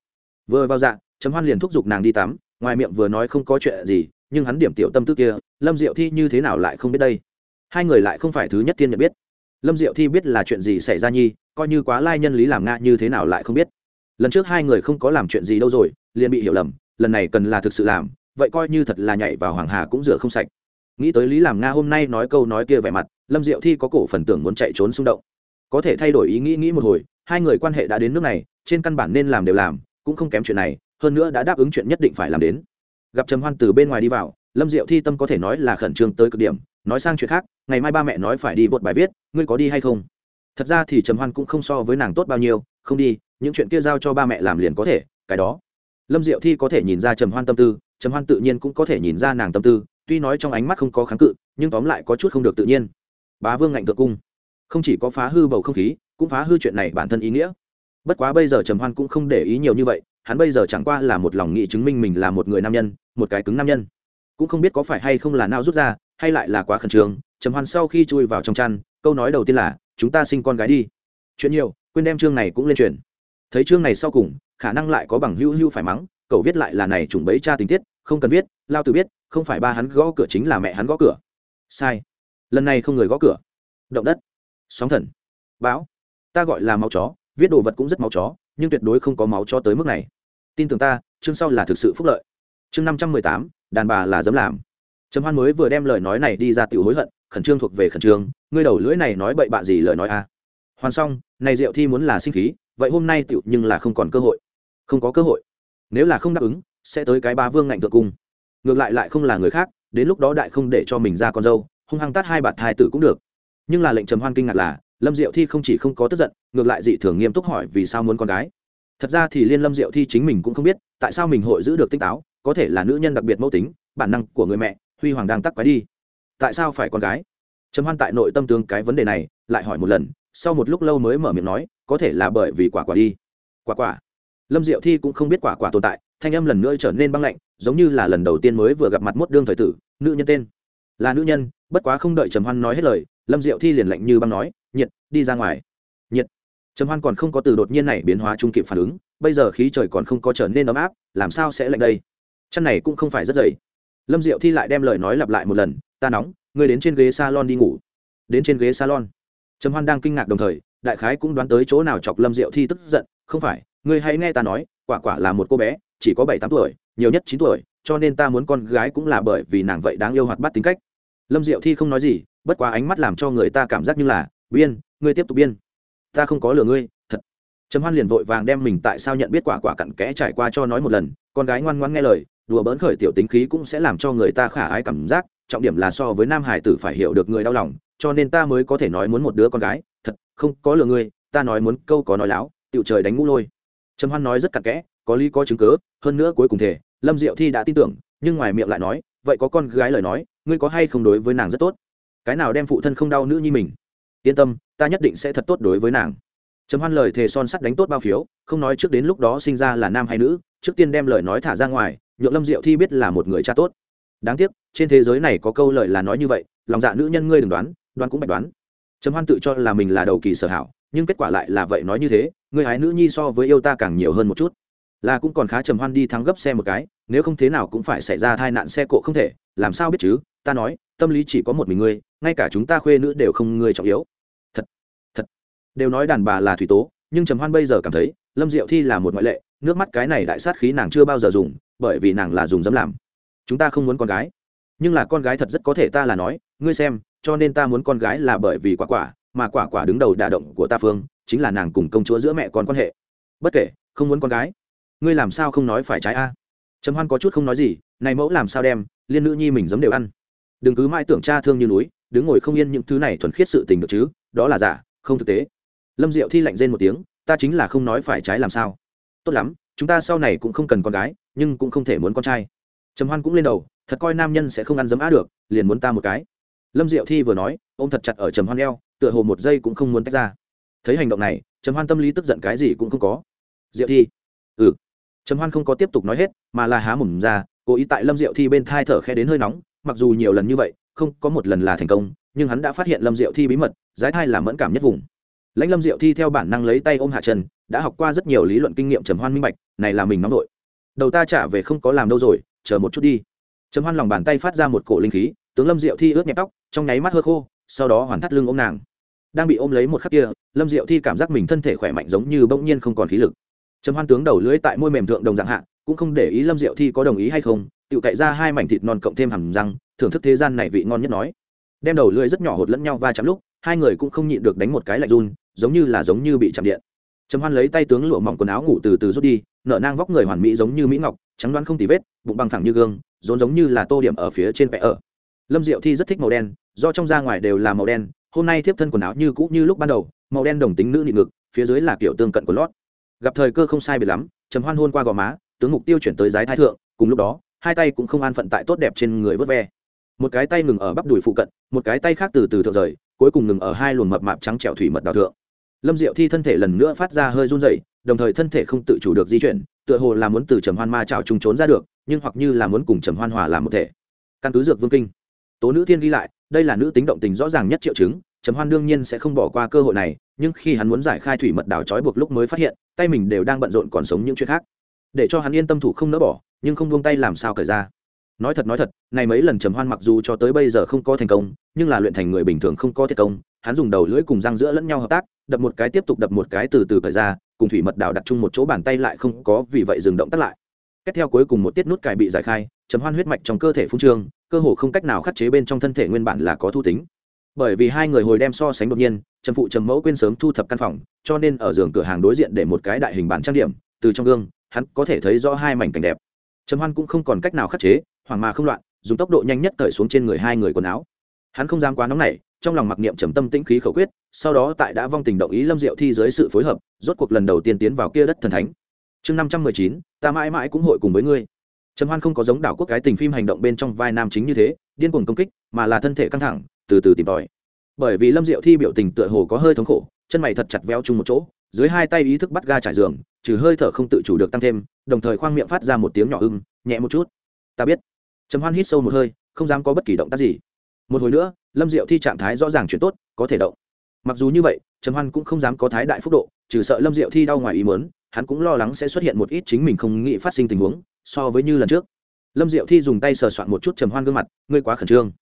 Vừa vào dạ trầm hoan liền thúc giục nàng đi tắm ngoài miệng vừa nói không có chuyện gì, nhưng hắn điểm tiểu tâm tư kia, lâm diệu thi như thế nào lại không biết đây? Hai người lại không phải thứ nhất tiên nhận biết. Lâm diệu thi biết là chuyện gì xảy ra nhi, coi như quá lai nhân lý làm nga như thế nào lại không biết. Lần trước hai người không có làm chuyện gì đâu rồi, liền bị hiểu lầm, lần này cần là thực sự làm, vậy coi như thật là nhảy vào hoàng hà cũng rửa không sạch. Nghĩ tới lý làm nga hôm nay nói câu nói kia vẻ mặt, lâm diệu thi có cổ phần tưởng muốn chạy trốn xung động. Có thể thay đổi ý nghĩ nghĩ một hồi, hai người quan hệ đã đến nước này, trên căn bản nên làm đều làm, cũng không kém chuyện này hơn nữa đã đáp ứng chuyện nhất định phải làm đến. Gặp trầm hoan từ bên ngoài đi vào, lâm diệu thi tâm có thể nói là khẩn trương tới cực điểm. Nói sang chuyện khác, ngày mai ba mẹ nói phải đi vượt bài viết, ngươi có đi hay không? Thật ra thì trầm hoan cũng không so với nàng tốt bao nhiêu, không đi, những chuyện kia giao cho ba mẹ làm liền có thể, cái đó. Lâm diệu thi có thể nhìn ra trầm hoan tâm tư, trầm hoan tự nhiên cũng có thể nhìn ra nàng tâm tư, tuy nói trong ánh mắt không có kháng cự, nhưng tóm lại có chút không được tự nhiên. Bá vương ngạnh tự cung. Không chỉ có phá hư bầu không khí, cũng phá hư chuyện này bản thân ý nghĩa. Bất quá bây giờ trầm hoan cũng không để ý nhiều như vậy hắn bây giờ chẳng qua là một lòng nghị chứng minh mình là một người nam nhân, một cái cứng nam nhân. Cũng không biết có phải hay không là nao rút ra, hay lại là quá khẩn trương, trầm hoan sau khi chui vào trong chăn, câu nói đầu tiên là, chúng ta sinh con gái đi. Chuyện nhiều, quên đem chương này cũng lên truyền. Thấy chương này sau cùng, khả năng lại có bằng hữu hữu phải mắng, cậu viết lại là này trùng bấy cha tình tiết, không cần viết, lao từ biết, không phải ba hắn gõ cửa chính là mẹ hắn gõ cửa. Sai. Lần này không người gõ cửa. Động đất. Sóng thần. Bão. Ta gọi là máu chó, viết đồ vật cũng rất máu chó, nhưng tuyệt đối không có máu cho tới mức này tin tưởng ta, chương sau là thực sự phúc lợi. Chương năm trăm mười tám, đàn bà là dám làm. Trầm hoan mới vừa đem lời nói này đi ra tự hối hận, khẩn trương thuộc về khẩn trương, ngươi đầu lưỡi này nói bậy bạ gì lời nói a hoàn xong, này diệu thi muốn là sinh khí, vậy hôm nay tựu nhưng là không còn cơ hội. Không có cơ hội. Nếu là không đáp ứng, sẽ tới cái ba vương ngạnh thượng cung. Ngược lại lại không là người khác, đến lúc đó đại không để cho mình ra con dâu, hung hăng tát hai bạt thai tử cũng được. Nhưng là lệnh trầm hoan kinh ngạc là, lâm diệu thi không chỉ không có tức giận, ngược lại dị thường nghiêm túc hỏi vì sao muốn con gái thật ra thì liên lâm diệu thi chính mình cũng không biết, tại sao mình hội giữ được tinh táo, có thể là nữ nhân đặc biệt mẫu tính, bản năng của người mẹ, huy hoàng đang tắc quái đi. Tại sao phải con gái? Trầm hoan tại nội tâm tướng cái vấn đề này, lại hỏi một lần, sau một lúc lâu mới mở miệng nói, có thể là bởi vì quả quả đi. Quả quả. Lâm diệu thi cũng không biết quả quả tồn tại, thanh âm lần nữa trở nên băng lạnh, giống như là lần đầu tiên mới vừa gặp mặt mốt đương thời tử, nữ nhân tên. Là nữ nhân, bất quá không đợi trầm hoan nói hết lời, lâm diệu thi liền lạnh như băng nói, nhiệt, đi ra ngoài. Nhiệt trầm hoan còn không có từ đột nhiên này biến hóa trung kịp phản ứng, bây giờ khí trời còn không có trở nên ấm áp, làm sao sẽ lạnh đây? Chăn này cũng không phải rất dày. Lâm diệu thi lại đem lời nói lặp lại một lần, ta nóng, ngươi đến trên ghế salon đi ngủ. Đến trên ghế salon? Trầm hoan đang kinh ngạc đồng thời, đại khái cũng đoán tới chỗ nào chọc lâm diệu thi tức giận, không phải, ngươi hãy nghe ta nói, quả quả là một cô bé, chỉ có bảy tám tuổi, nhiều nhất chín tuổi, cho nên ta muốn con gái cũng là bởi vì nàng vậy đáng yêu hoạt bát tính cách. Lâm diệu thi không nói gì, bất quá ánh mắt làm cho người ta cảm giác như là, biên, ngươi tiếp tục biên ta không có lừa ngươi, thật. Trầm hoan liền vội vàng đem mình tại sao nhận biết quả quả cặn kẽ trải qua cho nói một lần, con gái ngoan ngoan nghe lời, đùa bỡn khởi tiểu tính khí cũng sẽ làm cho người ta khả ái cảm giác, trọng điểm là so với nam hải tử phải hiểu được người đau lòng, cho nên ta mới có thể nói muốn một đứa con gái, thật, không có lừa ngươi, ta nói muốn câu có nói láo, tiểu trời đánh ngũ lôi. Trầm hoan nói rất cặn kẽ, có lý có chứng cớ, hơn nữa cuối cùng thể lâm diệu thi đã tin tưởng, nhưng ngoài miệng lại nói, vậy có con gái lời nói, ngươi có hay không đối với nàng rất tốt? Cái nào đem phụ thân không đau nữ như mình? Yên tâm, ta nhất định sẽ thật tốt đối với nàng. Trầm hoan lời thề son sắt đánh tốt bao phiếu, không nói trước đến lúc đó sinh ra là nam hay nữ, trước tiên đem lời nói thả ra ngoài, nhượng lâm diệu thi biết là một người cha tốt. Đáng tiếc, trên thế giới này có câu lời là nói như vậy, lòng dạ nữ nhân ngươi đừng đoán đoán cũng bạch đoán. Trầm hoan tự cho là mình là đầu kỳ sở hảo, nhưng kết quả lại là vậy nói như thế, ngươi hái nữ nhi so với yêu ta càng nhiều hơn một chút. Là cũng còn khá trầm hoan đi thắng gấp xe một cái, nếu không thế nào cũng phải xảy ra tai nạn xe cộ không thể, làm sao biết chứ, ta nói, tâm lý chỉ có một mình ngươi, ngay cả chúng ta khuê nữ đều không ngươi trọng yếu đều nói đàn bà là thủy tố, nhưng trầm hoan bây giờ cảm thấy, lâm diệu thi là một ngoại lệ, nước mắt cái này đại sát khí nàng chưa bao giờ dùng, bởi vì nàng là dùng dám làm. Chúng ta không muốn con gái. Nhưng là con gái thật rất có thể ta là nói, ngươi xem, cho nên ta muốn con gái là bởi vì quả quả, mà quả quả đứng đầu đả động của ta phương, chính là nàng cùng công chúa giữa mẹ con quan hệ. Bất kể, không muốn con gái. Ngươi làm sao không nói phải trái a? Trầm hoan có chút không nói gì, này mẫu làm sao đem, liên nữ nhi mình giống đều ăn. Đừng cứ mãi tưởng cha thương như núi, đứng ngồi không yên những thứ này thuần khiết sự tình được chứ, đó là giả, không thực tế lâm diệu thi lạnh rên một tiếng, ta chính là không nói phải trái làm sao. Tốt lắm, chúng ta sau này cũng không cần con gái, nhưng cũng không thể muốn con trai. Trầm hoan cũng lên đầu, thật coi nam nhân sẽ không ăn dấm á được, liền muốn ta một cái. Lâm diệu thi vừa nói ô m thật chặt ở trầm hoan eo, tựa hồ một giây cũng không muốn tách ra. Thấy hành động này, trầm hoan tâm lý tức giận cái gì cũng không có. Diệu thi. Ừ. Trầm hoan không có tiếp tục nói hết, mà là há mùm ra, cố ý tại lâm diệu thi bên thai thở khe đến hơi nóng, mặc dù nhiều lần như vậy, không có một lần là thành công, nhưng hắn đã phát hiện lâm diệu thi bí mật, giải thai là mẫn cảm nhất vùng lãnh lâm diệu thi theo bản năng lấy tay ôm hạ chân đã học qua rất nhiều lý luận kinh nghiệm trầm hoan minh bạch, này là mình nóng đội đầu ta trả về không có làm đâu rồi, chờ một chút đi. Trầm hoan lòng bàn tay phát ra một cổ linh khí, tướng lâm diệu thi ướt nhẹp tóc, trong nháy mắt hơ khô, sau đó hoàn thắt lưng ôm nàng. Đang bị ôm lấy một khắc kia, lâm diệu thi cảm giác mình thân thể khỏe mạnh giống như bỗng nhiên không còn khí lực. Trầm hoan tướng đầu lưỡi tại môi mềm thượng đồng dạng hạ, cũng không để ý lâm diệu thi có đồng ý hay không, tự cậy ra hai mảnh thịt non cộng thêm hầm răng, thưởng thức thế gian này vị ngon nhất nói. Đem đầu lưỡi rất nhỏ hột lẫn nhau va chạm lúc, hai người cũng không nhịn được đánh một cái lạnh run giống như là giống như bị chạm điện. Trầm hoan lấy tay tướng lụa mỏng quần áo ngủ từ từ rút đi, nở nang vóc người hoàn mỹ giống như mỹ ngọc, trắng đoán không tì vết, bụng bằng thẳng như gương, rốn giống như là tô điểm ở phía trên vẽ ở. Lâm diệu thi rất thích màu đen, do trong ra ngoài đều là màu đen, hôm nay tiếp thân quần áo như cũ như lúc ban đầu, màu đen đồng tính nữ nị ngực, phía dưới là kiểu tương cận của lót. Gặp thời cơ không sai biệt lắm, trầm hoan hôn qua gò má, tướng mục tiêu chuyển tới giái thái thượng, cùng lúc đó, hai tay cũng không an phận tại tốt đẹp trên người vớt ve. Một cái tay ngừng ở bắp đùi phụ cận, một cái tay khác từ từ thượng rời, cuối cùng ngừng ở hai luồng mập mạp trắng trẻo thủy mật đào thượng lâm diệu thi thân thể lần nữa phát ra hơi run dậy đồng thời thân thể không tự chủ được di chuyển, tựa hồ là muốn từ trầm hoan ma trào trùng trốn ra được, nhưng hoặc như là muốn cùng trầm hoan hòa làm một thể. Căn cứ dược vương kinh, tố nữ thiên ghi lại, đây là nữ tính động tình rõ ràng nhất triệu chứng, trầm hoan đương nhiên sẽ không bỏ qua cơ hội này, nhưng khi hắn muốn giải khai thủy mật đảo trói buộc lúc mới phát hiện, tay mình đều đang bận rộn còn sống những chuyện khác. Để cho hắn yên tâm thủ không nỡ bỏ, nhưng không buông tay làm sao cởi ra. Nói thật nói thật, này mấy lần trầm hoan mặc dù cho tới bây giờ không có thành công, nhưng là luyện thành người bình thường không có thiết công hắn dùng đầu lưỡi cùng răng giữa lẫn nhau hợp tác, đập một cái tiếp tục đập một cái từ từ cởi ra, cùng thủy mật đảo đặt chung một chỗ bàn tay lại không có, vì vậy dừng động tắt lại. Kết theo cuối cùng một tiết nút cài bị giải khai, chấm hoan huyết mạch trong cơ thể phun trương, cơ hồ không cách nào khắc chế bên trong thân thể nguyên bản là có thu tính. Bởi vì hai người hồi đem so sánh đột nhiên trầm phụ trầm mẫu quên sớm thu thập căn phòng, cho nên ở giường cửa hàng đối diện để một cái đại hình bản trang điểm, từ trong gương, hắn có thể thấy rõ hai mảnh cảnh đẹp. Trầm hoan cũng không còn cách nào khắc chế, hoảng mà không loạn, dùng tốc độ nhanh nhất cởi xuống trên người hai người quần áo. Hắn không dám quá nóng nảy trong lòng mặc niệm trầm tâm tĩnh khí khẩu quyết, sau đó tại đã vong tình động ý lâm diệu thi dưới sự phối hợp, rốt cuộc lần đầu tiên tiến vào kia đất thần thánh. Chương năm trăm mười chín, ta mãi mãi cũng hội cùng với ngươi. Trầm hoan không có giống đảo quốc cái tình phim hành động bên trong vai nam chính như thế, điên cuồng công kích, mà là thân thể căng thẳng, từ từ tìm tòi. Bởi vì lâm diệu thi biểu tình tựa hồ có hơi thống khổ, chân mày thật chặt véo chung một chỗ, dưới hai tay ý thức bắt ga trải giường, trừ hơi thở không tự chủ được tăng thêm, đồng thời khoang miệng phát ra một tiếng nhỏ ưng, nhẹ một chút. Ta biết. Trầm hoan hít sâu một hơi, không dám có bất kỳ động tác gì. Một hồi nữa lâm diệu thi trạng thái rõ ràng chuyển tốt, có thể động. Mặc dù như vậy, trầm hoan cũng không dám có thái đại phúc độ, trừ sợ lâm diệu thi đau ngoài ý mớn hắn cũng lo lắng sẽ xuất hiện một ít chính mình không nghĩ phát sinh tình huống, so với như lần trước. Lâm diệu thi dùng tay sờ soạn một chút trầm hoan gương mặt, ngươi quá khẩn trương.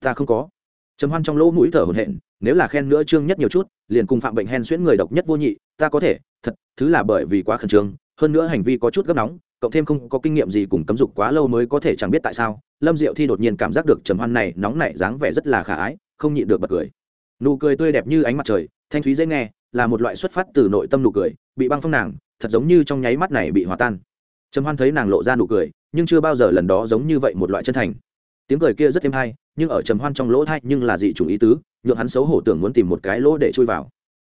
Ta không có. Trầm hoan trong lỗ mũi thở hổn hển, nếu là khen nữa trương nhất nhiều chút, liền cùng phạm bệnh hen xuyễn người độc nhất vô nhị, ta có thể, thật, thứ là bởi vì quá khẩn trương, hơn nữa hành vi có chút gấp nóng, cộng thêm không có kinh nghiệm gì cùng cấm dục quá lâu mới có thể chẳng biết tại sao lâm diệu thi đột nhiên cảm giác được trầm hoan này nóng nảy dáng vẻ rất là khả ái, không nhịn được bật cười. Nụ cười tươi đẹp như ánh mặt trời, thanh thúy dễ nghe, là một loại xuất phát từ nội tâm nụ cười, bị băng phong nàng, thật giống như trong nháy mắt này bị hòa tan. Trầm hoan thấy nàng lộ ra nụ cười, nhưng chưa bao giờ lần đó giống như vậy một loại chân thành. Tiếng cười kia rất êm hay, nhưng ở trầm hoan trong lỗ thay nhưng là dị chủng ý tứ, nhượng hắn xấu hổ tưởng muốn tìm một cái lỗ để chui vào.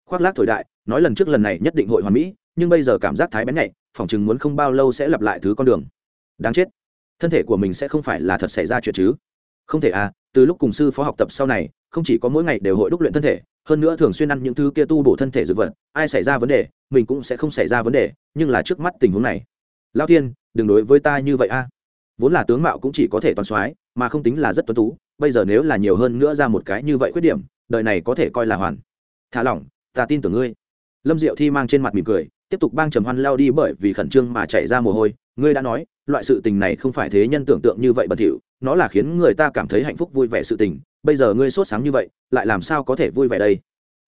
Khoác lác thổi đại, nói lần trước lần này nhất định hội hoàn mỹ, nhưng bây giờ cảm giác thái bén nhạy, phỏng chừng muốn không bao lâu sẽ lặp lại thứ con đường. Đáng chết thân thể của mình sẽ không phải là thật xảy ra chuyện chứ? Không thể à từ lúc cùng sư phó học tập sau này, không chỉ có mỗi ngày đều hội đúc luyện thân thể, hơn nữa thường xuyên ăn những thứ kia tu bổ thân thể dược vật, ai xảy ra vấn đề, mình cũng sẽ không xảy ra vấn đề, nhưng là trước mắt tình huống này. Lao tiên đừng đối với ta như vậy a. Vốn là tướng mạo cũng chỉ có thể toàn soái, mà không tính là rất tuấn tú, bây giờ nếu là nhiều hơn nữa ra một cái như vậy khuyết điểm, đời này có thể coi là hoàn. Thả lỏng, ta tin tưởng ngươi. Lâm diệu thi mang trên mặt mỉm cười tiếp tục bang trầm hoan lao đi bởi vì khẩn trương mà chạy ra mồ hôi. Ngươi đã nói, loại sự tình này không phải thế nhân tưởng tượng như vậy bẩn thỉu, nó là khiến người ta cảm thấy hạnh phúc vui vẻ sự tình. Bây giờ ngươi sốt sáng như vậy, lại làm sao có thể vui vẻ đây?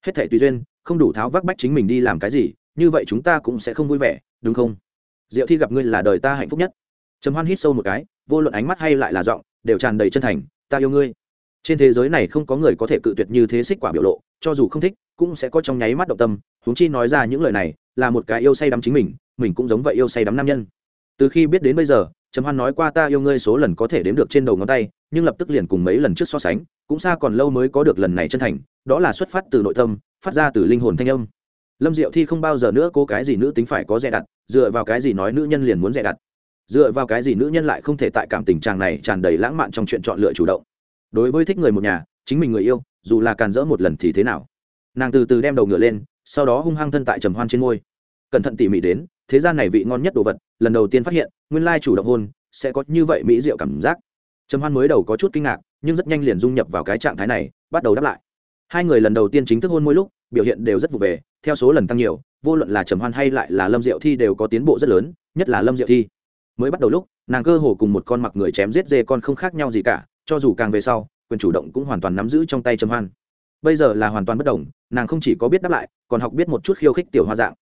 Hết thể tùy duyên, không đủ tháo vác bách chính mình đi làm cái gì, như vậy chúng ta cũng sẽ không vui vẻ, đúng không? Diệu thi gặp ngươi là đời ta hạnh phúc nhất. Trầm hoan hít sâu một cái, vô luận ánh mắt hay lại là giọng, đều tràn đầy chân thành, ta yêu ngươi. Trên thế giới này không có người có thể cự tuyệt như thế xích quả biểu lộ, cho dù không thích, cũng sẽ có trong nháy mắt động tâm. Huống chi nói ra những lời này là một cái yêu say đắm chính mình mình cũng giống vậy yêu say đắm nam nhân. Từ khi biết đến bây giờ, trầm hoan nói qua ta yêu ngươi số lần có thể đếm được trên đầu ngón tay, nhưng lập tức liền cùng mấy lần trước so sánh, cũng xa còn lâu mới có được lần này chân thành, đó là xuất phát từ nội tâm, phát ra từ linh hồn thanh âm. Lâm diệu thi không bao giờ nữa cô cái gì nữ tính phải có dè đặt dựa vào cái gì nói nữ nhân liền muốn dè đặt dựa vào cái gì nữ nhân lại không thể tại cảm tình chàng này tràn đầy lãng mạn trong chuyện chọn lựa chủ động. Đối với thích người một nhà, chính mình người yêu, dù là càn rỡ một lần thì thế nào? Nàng từ từ đem đầu ngựa lên, sau đó hung hăng thân tại trầm hoan trên môi cẩn thận tỉ mỉ đến, thế gian này vị ngon nhất đồ vật, lần đầu tiên phát hiện, nguyên lai chủ động hôn, sẽ có như vậy mỹ diệu cảm giác. Trầm hoan mới đầu có chút kinh ngạc, nhưng rất nhanh liền dung nhập vào cái trạng thái này, bắt đầu đáp lại. Hai người lần đầu tiên chính thức hôn mỗi lúc, biểu hiện đều rất vụ về, theo số lần tăng nhiều, vô luận là trầm hoan hay lại là lâm diệu thi đều có tiến bộ rất lớn, nhất là lâm diệu thi. Mới bắt đầu lúc, nàng cơ hồ cùng một con mặc người chém giết dê con không khác nhau gì cả, cho dù càng về sau, quyền chủ động cũng hoàn toàn nắm giữ trong tay trầm hoan. Bây giờ là hoàn toàn bất đồng, nàng không chỉ có biết đáp lại, còn học biết một chút khiêu khích tiểu hoa dạng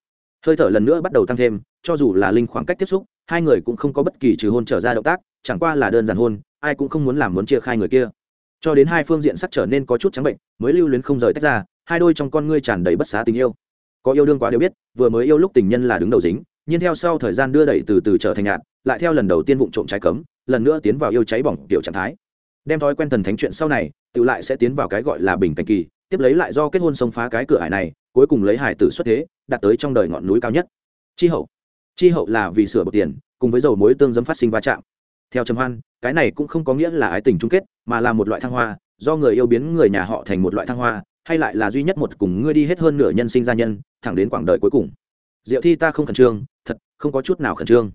hơi thở lần nữa bắt đầu tăng thêm, cho dù là linh khoảng cách tiếp xúc, hai người cũng không có bất kỳ trừ hôn trở ra động tác, chẳng qua là đơn giản hôn, ai cũng không muốn làm muốn chia khai người kia. Cho đến hai phương diện sắc trở nên có chút trắng bệnh, mới lưu luyến không rời tách ra, hai đôi trong con ngươi tràn đầy bất xá tình yêu. Có yêu đương quá đều biết, vừa mới yêu lúc tình nhân là đứng đầu dính, nhưng theo sau thời gian đưa đẩy từ từ trở thành nhạt, lại theo lần đầu tiên vụng trộm trái cấm, lần nữa tiến vào yêu cháy bỏng kiểu trạng thái. Đem thói quen thần thánh chuyện sau này, tự lại sẽ tiến vào cái gọi là bình cảnh kỳ, tiếp lấy lại do kết hôn xông phá cái cửa hải này cuối cùng lấy hải tử xuất thế, đạt tới trong đời ngọn núi cao nhất. Chi hậu. Chi hậu là vì sửa bột tiền, cùng với dầu muối tương dấm phát sinh va chạm. Theo trầm hoan, cái này cũng không có nghĩa là ái tình chung kết, mà là một loại thăng hoa, do người yêu biến người nhà họ thành một loại thăng hoa, hay lại là duy nhất một cùng ngươi đi hết hơn nửa nhân sinh gia nhân, thẳng đến quãng đời cuối cùng. Diệu thi ta không khẩn trương, thật, không có chút nào khẩn trương.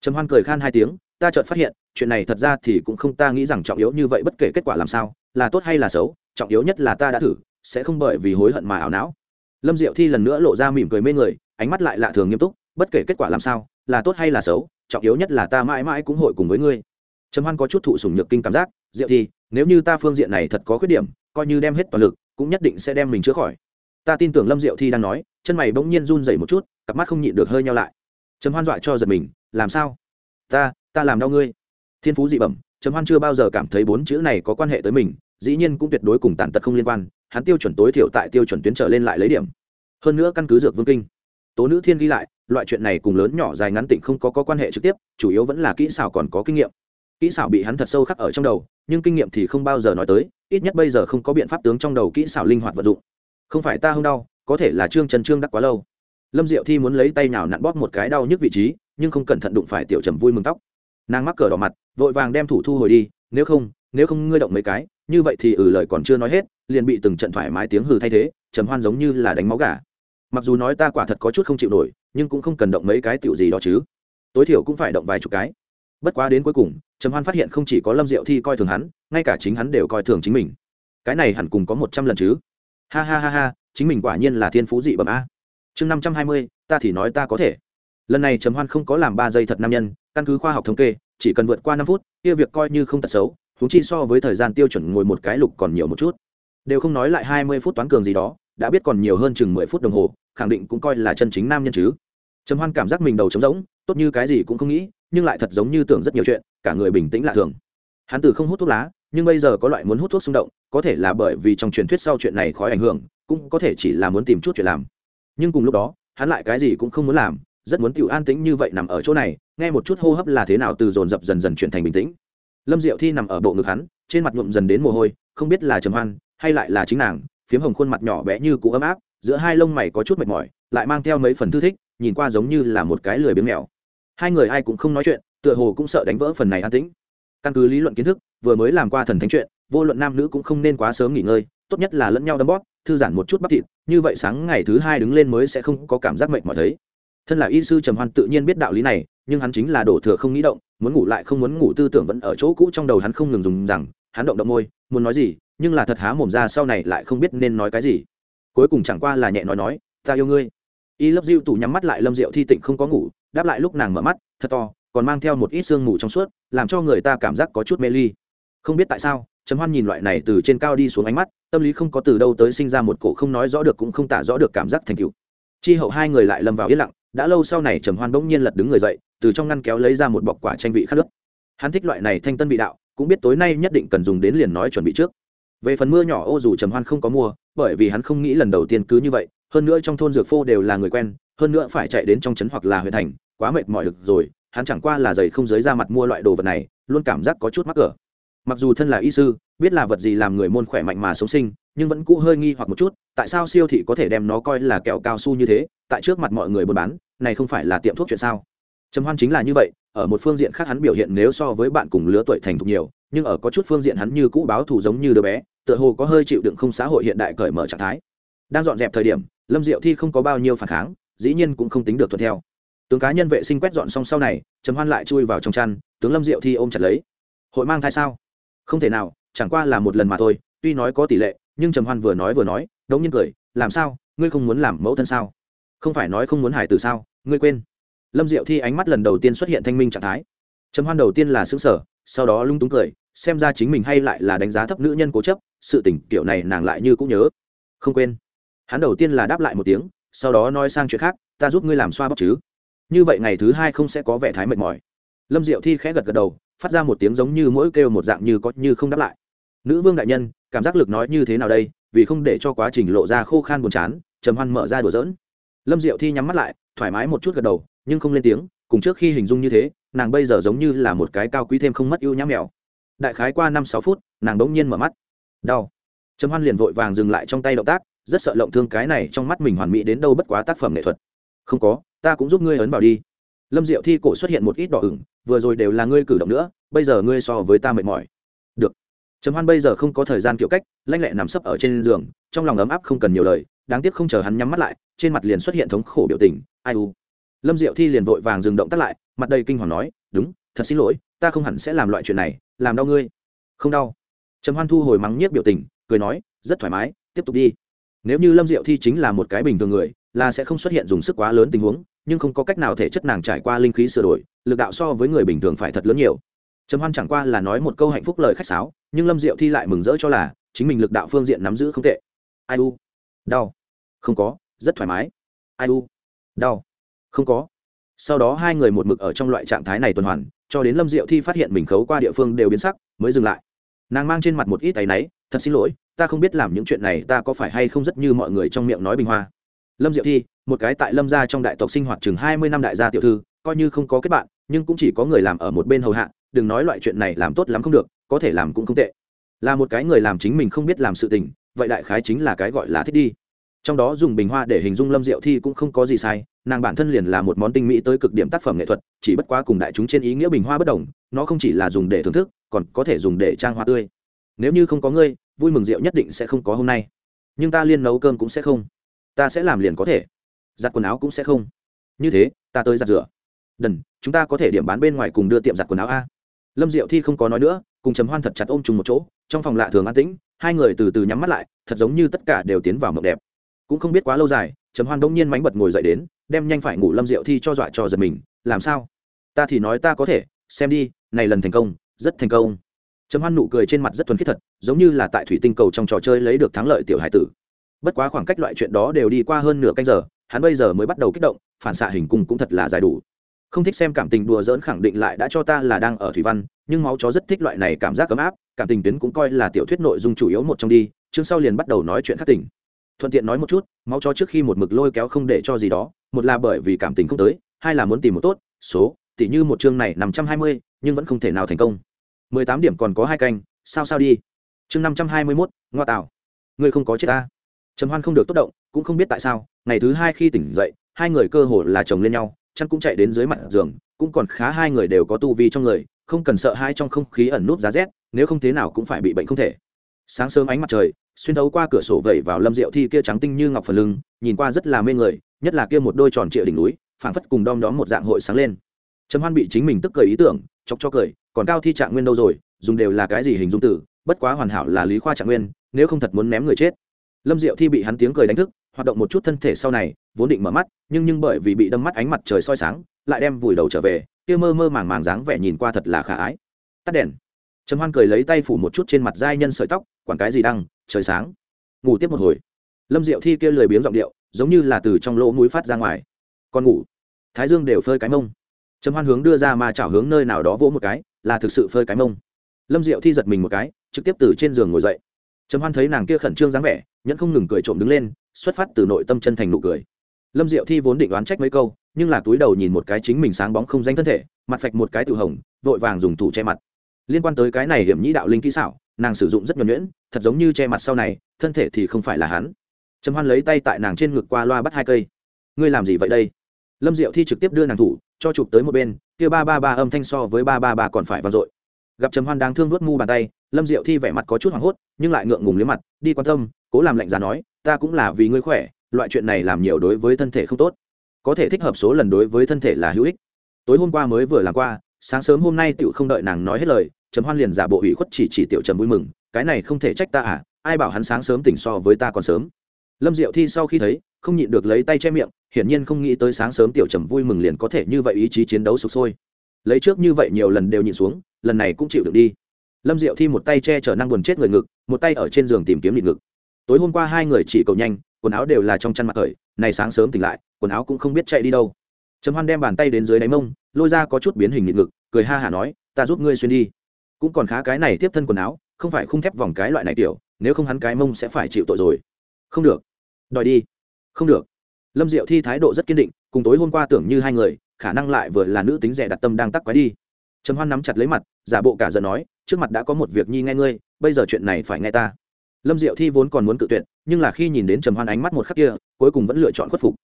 Trầm hoan cười khan hai tiếng, ta chợt phát hiện, chuyện này thật ra thì cũng không ta nghĩ rằng trọng yếu như vậy bất kể kết quả làm sao, là tốt hay là xấu, trọng yếu nhất là ta đã thử, sẽ không bởi vì hối hận mà ảo não lâm diệu thi lần nữa lộ ra mỉm cười mê người, ánh mắt lại lạ thường nghiêm túc, bất kể kết quả làm sao, là tốt hay là xấu, trọng yếu nhất là ta mãi mãi cũng hội cùng với ngươi. Trầm hoan có chút thụ sủng nhược kinh cảm giác, diệu thi, nếu như ta phương diện này thật có khuyết điểm, coi như đem hết toàn lực, cũng nhất định sẽ đem mình chữa khỏi. Ta tin tưởng lâm diệu thi đang nói, chân mày bỗng nhiên run dậy một chút, cặp mắt không nhịn được hơi nhau lại. Trầm hoan dọa cho giật mình, làm sao? Ta ta làm đau ngươi. Thiên phú dị bẩm, trầm hoan chưa bao giờ cảm thấy bốn chữ này có quan hệ tới mình, dĩ nhiên cũng tuyệt đối cùng tàn tật không liên quan hắn tiêu chuẩn tối thiểu tại tiêu chuẩn tuyến trở lên lại lấy điểm. Hơn nữa căn cứ dược vương kinh tố nữ thiên ghi lại loại chuyện này cùng lớn nhỏ dài ngắn tỉnh không có, có quan hệ trực tiếp chủ yếu vẫn là kỹ xảo còn có kinh nghiệm. Kỹ xảo bị hắn thật sâu khắc ở trong đầu nhưng kinh nghiệm thì không bao giờ nói tới ít nhất bây giờ không có biện pháp tướng trong đầu kỹ xảo linh hoạt vận dụng. Không phải ta không đau có thể là trương trần trương đắc quá lâu. Lâm diệu thi muốn lấy tay nào nặn bóp một cái đau nhức vị trí nhưng không cẩn thận đụng phải tiểu trầm vui mừng tóc. Nàng mắc cờ đỏ mặt vội vàng đem thủ thu hồi đi nếu không nếu không ngươi động mấy cái, như vậy thì ừ lời còn chưa nói hết, liền bị từng trận thoải mái tiếng hừ thay thế, trầm hoan giống như là đánh máu gà. Mặc dù nói ta quả thật có chút không chịu nổi, nhưng cũng không cần động mấy cái tiểu gì đó chứ. Tối thiểu cũng phải động vài chục cái. Bất quá đến cuối cùng, trầm hoan phát hiện không chỉ có lâm diệu thi coi thường hắn, ngay cả chính hắn đều coi thường chính mình. Cái này hẳn cùng có một trăm lần chứ. Ha ha ha ha, chính mình quả nhiên là thiên phú dị bẩm a. Chương năm trăm hai mươi, ta thì nói ta có thể. Lần này trầm hoan không có làm ba giây thật nam nhân, căn cứ khoa học thống kê, chỉ cần vượt qua năm phút, kia việc coi như không tật xấu huống chi so với thời gian tiêu chuẩn ngồi một cái lục còn nhiều một chút. Đều không nói lại hai mươi phút toán cường gì đó, đã biết còn nhiều hơn chừng mười phút đồng hồ, khẳng định cũng coi là chân chính nam nhân chứ. Trầm hoan cảm giác mình đầu trống rỗng, tốt như cái gì cũng không nghĩ, nhưng lại thật giống như tưởng rất nhiều chuyện, cả người bình tĩnh lạ thường. Hắn từ không hút thuốc lá, nhưng bây giờ có loại muốn hút thuốc xung động, có thể là bởi vì trong truyền thuyết sau chuyện này khói ảnh hưởng, cũng có thể chỉ là muốn tìm chút chuyện làm. Nhưng cùng lúc đó, hắn lại cái gì cũng không muốn làm, rất muốn tiểu an tĩnh như vậy nằm ở chỗ này, nghe một chút hô hấp là thế nào từ dồn dập dần dần chuyển thành bình tĩnh lâm diệu thi nằm ở bộ ngực hắn, trên mặt nhuộm dần đến mồ hôi, không biết là trầm hoan, hay lại là chính nàng, phiếm hồng khuôn mặt nhỏ bé như cũ ấm áp, giữa hai lông mày có chút mệt mỏi, lại mang theo mấy phần thư thích, nhìn qua giống như là một cái lười biếng mèo. Hai người ai cũng không nói chuyện, tựa hồ cũng sợ đánh vỡ phần này an tĩnh. Căn cứ lý luận kiến thức, vừa mới làm qua thần thánh chuyện, vô luận nam nữ cũng không nên quá sớm nghỉ ngơi, tốt nhất là lẫn nhau đấm bóp, thư giãn một chút bắp thịt, như vậy sáng ngày thứ hai đứng lên mới sẽ không có cảm giác mệt mỏi thấy. Thân là y sư trầm hoan tự nhiên biết đạo lý này, nhưng hắn chính là đổ thừa không nghĩ động muốn ngủ lại không muốn ngủ tư tưởng vẫn ở chỗ cũ trong đầu hắn không ngừng dùng rằng, hắn động động môi, muốn nói gì, nhưng là thật há mồm ra sau này lại không biết nên nói cái gì. Cuối cùng chẳng qua là nhẹ nói nói, ta yêu ngươi. Y lấp diêu tủ nhắm mắt lại lâm diệu thi tịnh không có ngủ, đáp lại lúc nàng mở mắt, thật to, còn mang theo một ít sương mù trong suốt, làm cho người ta cảm giác có chút mê ly. Không biết tại sao, trầm hoan nhìn loại này từ trên cao đi xuống ánh mắt, tâm lý không có từ đâu tới sinh ra một cổ không nói rõ được cũng không tả rõ được cảm giác thành cựu chi hậu hai người lại lâm vào yên lặng, đã lâu sau này trầm hoan bỗng nhiên lật đứng người dậy từ trong ngăn kéo lấy ra một bọc quả tranh vị khát nước. Hắn thích loại này thanh tân vị đạo, cũng biết tối nay nhất định cần dùng đến liền nói chuẩn bị trước. Về phần mưa nhỏ, ô dù trầm hoan không có mua, bởi vì hắn không nghĩ lần đầu tiên cứ như vậy, hơn nữa trong thôn dược phô đều là người quen, hơn nữa phải chạy đến trong trấn hoặc là huyện thành, quá mệt mỏi được rồi, hắn chẳng qua là giày không giới ra mặt mua loại đồ vật này, luôn cảm giác có chút mắc cỡ. Mặc dù thân là y sư, biết là vật gì làm người môn khỏe mạnh mà sống sinh, nhưng vẫn cũ hơi nghi hoặc một chút, tại sao siêu thị có thể đem nó coi là kẹo cao su như thế, tại trước mặt mọi người buôn bán, này không phải là tiệm thuốc chuyện sao? Trầm hoan chính là như vậy, ở một phương diện khác hắn biểu hiện nếu so với bạn cùng lứa tuổi thành thục nhiều, nhưng ở có chút phương diện hắn như cũ báo thù giống như đứa bé, tựa hồ có hơi chịu đựng không xã hội hiện đại cởi mở trạng thái. Đang dọn dẹp thời điểm, lâm diệu thi không có bao nhiêu phản kháng, dĩ nhiên cũng không tính được thuận theo. Tướng cá nhân vệ sinh quét dọn xong sau này, trầm hoan lại chui vào trong chăn, tướng lâm diệu thi ôm chặt lấy. Hội mang thai sao? Không thể nào, chẳng qua là một lần mà thôi, tuy nói có tỷ lệ, nhưng trầm hoan vừa nói vừa nói, đống nhiên cười, làm sao? Ngươi không muốn làm mẫu thân sao? Không phải nói không muốn hải từ sao? Ngươi quên lâm diệu thi ánh mắt lần đầu tiên xuất hiện thanh minh trạng thái. Trầm hoan đầu tiên là xứng sở sau đó lung túng cười, xem ra chính mình hay lại là đánh giá thấp nữ nhân cố chấp, sự tình kiểu này nàng lại như cũng nhớ. Không quên. Hắn đầu tiên là đáp lại một tiếng, sau đó nói sang chuyện khác, ta giúp ngươi làm xoa bóc chứ. Như vậy ngày thứ hai không sẽ có vẻ thái mệt mỏi. Lâm diệu thi khẽ gật gật đầu, phát ra một tiếng giống như mỗi kêu một dạng như có như không đáp lại. Nữ vương đại nhân, cảm giác lực nói như thế nào đây? Vì không để cho quá trình lộ ra khô khan buồn chán. Trầm hoan mở ra đùa dỡn lâm diệu thi nhắm mắt lại, thoải mái một chút gật đầu nhưng không lên tiếng, cùng trước khi hình dung như thế, nàng bây giờ giống như là một cái cao quý thêm không mất ưu nhãm mèo. Đại khái qua năm sáu phút, nàng đống nhiên mở mắt. Đau. Trầm hoan liền vội vàng dừng lại trong tay động tác, rất sợ lộng thương cái này trong mắt mình hoàn mỹ đến đâu bất quá tác phẩm nghệ thuật. Không có, ta cũng giúp ngươi ấn vào đi. Lâm diệu thi cổ xuất hiện một ít đỏ ửng, vừa rồi đều là ngươi cử động nữa, bây giờ ngươi so với ta mệt mỏi. Được. Trầm hoan bây giờ không có thời gian kiểu cách lanh lẹ nằm sấp ở trên giường, trong lòng ấm áp không cần nhiều lời, đáng tiếc không chờ hắn nhắm mắt lại, trên mặt liền xuất hiện thống khổ biểu tình, ai u? Lâm diệu thi liền vội vàng dừng động tắt lại, mặt đầy kinh hoàng nói, đúng, thật xin lỗi, ta không hẳn sẽ làm loại chuyện này, làm đau ngươi. Không đau. Trầm hoan thu hồi mắng nhiếc biểu tình, cười nói, rất thoải mái, tiếp tục đi. Nếu như lâm diệu thi chính là một cái bình thường người, là sẽ không xuất hiện dùng sức quá lớn tình huống, nhưng không có cách nào thể chất nàng trải qua linh khí sửa đổi, lực đạo so với người bình thường phải thật lớn nhiều. Trầm hoan chẳng qua là nói một câu hạnh phúc lời khách sáo, nhưng lâm diệu thi lại mừng rỡ cho là chính mình lực đạo phương diện nắm giữ không tệ. Ai u? Đau. Không có, rất thoải mái. Ai u? Đau không có. Sau đó hai người một mực ở trong loại trạng thái này tuần hoàn, cho đến lâm diệu thi phát hiện mình khấu qua địa phương đều biến sắc, mới dừng lại. Nàng mang trên mặt một ít tay náy, thật xin lỗi, ta không biết làm những chuyện này ta có phải hay không rất như mọi người trong miệng nói bình hoa. Lâm diệu thi, một cái tại lâm gia trong đại tộc sinh hoạt chừng hai mươi năm đại gia tiểu thư, coi như không có kết bạn, nhưng cũng chỉ có người làm ở một bên hầu hạ, đừng nói loại chuyện này làm tốt lắm không được, có thể làm cũng không tệ. Là một cái người làm chính mình không biết làm sự tình, vậy đại khái chính là cái gọi là thích đi trong đó dùng bình hoa để hình dung lâm diệu thi cũng không có gì sai, nàng bản thân liền là một món tinh mỹ tới cực điểm tác phẩm nghệ thuật, chỉ bất quá cùng đại chúng trên ý nghĩa bình hoa bất đồng, nó không chỉ là dùng để thưởng thức, còn có thể dùng để trang hoa tươi. Nếu như không có ngươi, vui mừng rượu nhất định sẽ không có hôm nay. Nhưng ta liên nấu cơm cũng sẽ không. Ta sẽ làm liền có thể. Giặt quần áo cũng sẽ không. Như thế, ta tới giặt rửa. Đần, chúng ta có thể điểm bán bên ngoài cùng đưa tiệm giặt quần áo a. Lâm diệu thi không có nói nữa, cùng chấm hoan thật chặt ôm chung một chỗ, trong phòng lạ thường an tĩnh, hai người từ từ nhắm mắt lại, thật giống như tất cả đều tiến vào mộng đẹp cũng không biết quá lâu dài, trầm hoan đông nhiên mánh bật ngồi dậy đến, đem nhanh phải ngủ lâm diệu thi cho dọa cho giật mình, làm sao? Ta thì nói ta có thể, xem đi, này lần thành công, rất thành công. Trầm hoan nụ cười trên mặt rất thuần khiết thật, giống như là tại thủy tinh cầu trong trò chơi lấy được thắng lợi tiểu hải tử. Bất quá khoảng cách loại chuyện đó đều đi qua hơn nửa canh giờ, hắn bây giờ mới bắt đầu kích động, phản xạ hình cung cũng thật là dài đủ. Không thích xem cảm tình đùa dỡn khẳng định lại đã cho ta là đang ở thủy văn, nhưng máu chó rất thích loại này cảm giác ấm áp, cảm tình tuyến cũng coi là tiểu thuyết nội dung chủ yếu một trong đi, chương sau liền bắt đầu nói chuyện khắc tình thuận tiện nói một chút, máu chó trước khi một mực lôi kéo không để cho gì đó, một là bởi vì cảm tình không tới, hai là muốn tìm một tốt, số, tỉ như một chương này năm trăm hai mươi, nhưng vẫn không thể nào thành công. mười tám điểm còn có hai canh, sao sao đi. Chương năm trăm hai mươi mốt, ngoa tạo. Ngươi không có chết ta. Trầm hoan không được tốt động, cũng không biết tại sao, ngày thứ hai khi tỉnh dậy, hai người cơ hồ là chồng lên nhau, chăn cũng chạy đến dưới mặt giường, cũng còn khá hai người đều có tu vi trong người, không cần sợ hai trong không khí ẩn núp giá rét, nếu không thế nào cũng phải bị bệnh không thể. Sáng sớm ánh mặt trời xuyên thấu qua cửa sổ vẩy vào lâm rượu thi kia trắng tinh như ngọc phần lưng, nhìn qua rất là mê người, nhất là kia một đôi tròn trịa đỉnh núi, phảng phất cùng đom đóm một dạng hội sáng lên. Trầm hoan bị chính mình tức cười ý tưởng, chọc cho cười, còn cao thi trạng nguyên đâu rồi, dùng đều là cái gì hình dung tử bất quá hoàn hảo là lý khoa trạng nguyên, nếu không thật muốn ném người chết. Lâm diệu thi bị hắn tiếng cười đánh thức, hoạt động một chút thân thể sau này, vốn định mở mắt, nhưng nhưng bởi vì bị đâm mắt ánh mặt trời soi sáng, lại đem vùi đầu trở về, kia mơ mơ màng màng dáng vẻ nhìn qua thật là khả ái. Tắt đèn trầm hoan cười lấy tay phủ một chút trên mặt giai nhân sợi tóc, quản cái gì đăng, trời sáng. Ngủ tiếp một hồi. Lâm diệu thi kia lười biếng giọng điệu, giống như là từ trong lỗ mũi phát ra ngoài. Con ngủ. Thái dương đều phơi cái mông. Trầm hoan hướng đưa ra mà chảo hướng nơi nào đó vỗ một cái, là thực sự phơi cái mông. Lâm diệu thi giật mình một cái, trực tiếp từ trên giường ngồi dậy. Trầm hoan thấy nàng kia khẩn trương dáng vẻ, nhẫn không ngừng cười trộm đứng lên, xuất phát từ nội tâm chân thành nụ cười. Lâm diệu thi vốn định đoán trách mấy câu, nhưng là túi đầu nhìn một cái chính mình sáng bóng không danh thân thể, mặt phạch một cái tự hồng, vội vàng dùng thủ che mặt liên quan tới cái này hiểm nhĩ đạo linh kỹ xảo, nàng sử dụng rất nhuẩn nhuyễn, thật giống như che mặt sau này, thân thể thì không phải là hắn. Trầm hoan lấy tay tại nàng trên ngực qua loa bắt hai cây. Ngươi làm gì vậy đây? Lâm diệu thi trực tiếp đưa nàng thủ, cho chụp tới một bên, kia ba ba ba âm thanh so với ba ba ba còn phải vang dội. Gặp trầm hoan đang thương vớt mu bàn tay, lâm diệu thi vẻ mặt có chút hoảng hốt, nhưng lại ngượng ngùng liếm mặt, đi quan tâm, cố làm lạnh giá nói, ta cũng là vì ngươi khỏe, loại chuyện này làm nhiều đối với thân thể không tốt. Có thể thích hợp số lần đối với thân thể là hữu ích. Tối hôm qua mới vừa làm qua sáng sớm hôm nay tựu không đợi nàng nói hết lời, trầm hoan liền giả bộ ủy khuất chỉ chỉ tiểu trầm vui mừng, cái này không thể trách ta à ai bảo hắn sáng sớm tỉnh so với ta còn sớm. Lâm diệu thi sau khi thấy, không nhịn được lấy tay che miệng, hiển nhiên không nghĩ tới sáng sớm tiểu trầm vui mừng liền có thể như vậy ý chí chiến đấu sụp sôi. Lấy trước như vậy nhiều lần đều nhịn xuống, lần này cũng chịu được đi. Lâm diệu thi một tay che chở năng buồn chết người ngực, một tay ở trên giường tìm kiếm nhịn ngực. Tối hôm qua hai người chỉ cầu nhanh, quần áo đều là trong chăn mặt khởi này sáng sớm tỉnh lại, quần áo cũng không biết chạy đi đâu. Trầm hoan đem bàn tay đến dưới đáy mông lôi ra có chút biến hình nhịn ngực, cười ha hả nói, ta giúp ngươi xuyên đi. Cũng còn khá cái này tiếp thân quần áo, không phải khung thép vòng cái loại này kiểu nếu không hắn cái mông sẽ phải chịu tội rồi. Không được. Đòi đi. Không được. Lâm diệu thi thái độ rất kiên định, cùng tối hôm qua tưởng như hai người, khả năng lại vừa là nữ tính rẻ đặt tâm đang tắc quái đi. Trầm hoan nắm chặt lấy mặt, giả bộ cả giận nói, trước mặt đã có một việc nhi nghe ngươi, bây giờ chuyện này phải nghe ta. Lâm diệu thi vốn còn muốn cự tuyệt, nhưng là khi nhìn đến trầm hoan ánh mắt một khắc kia, cuối cùng vẫn lựa chọn khuất phục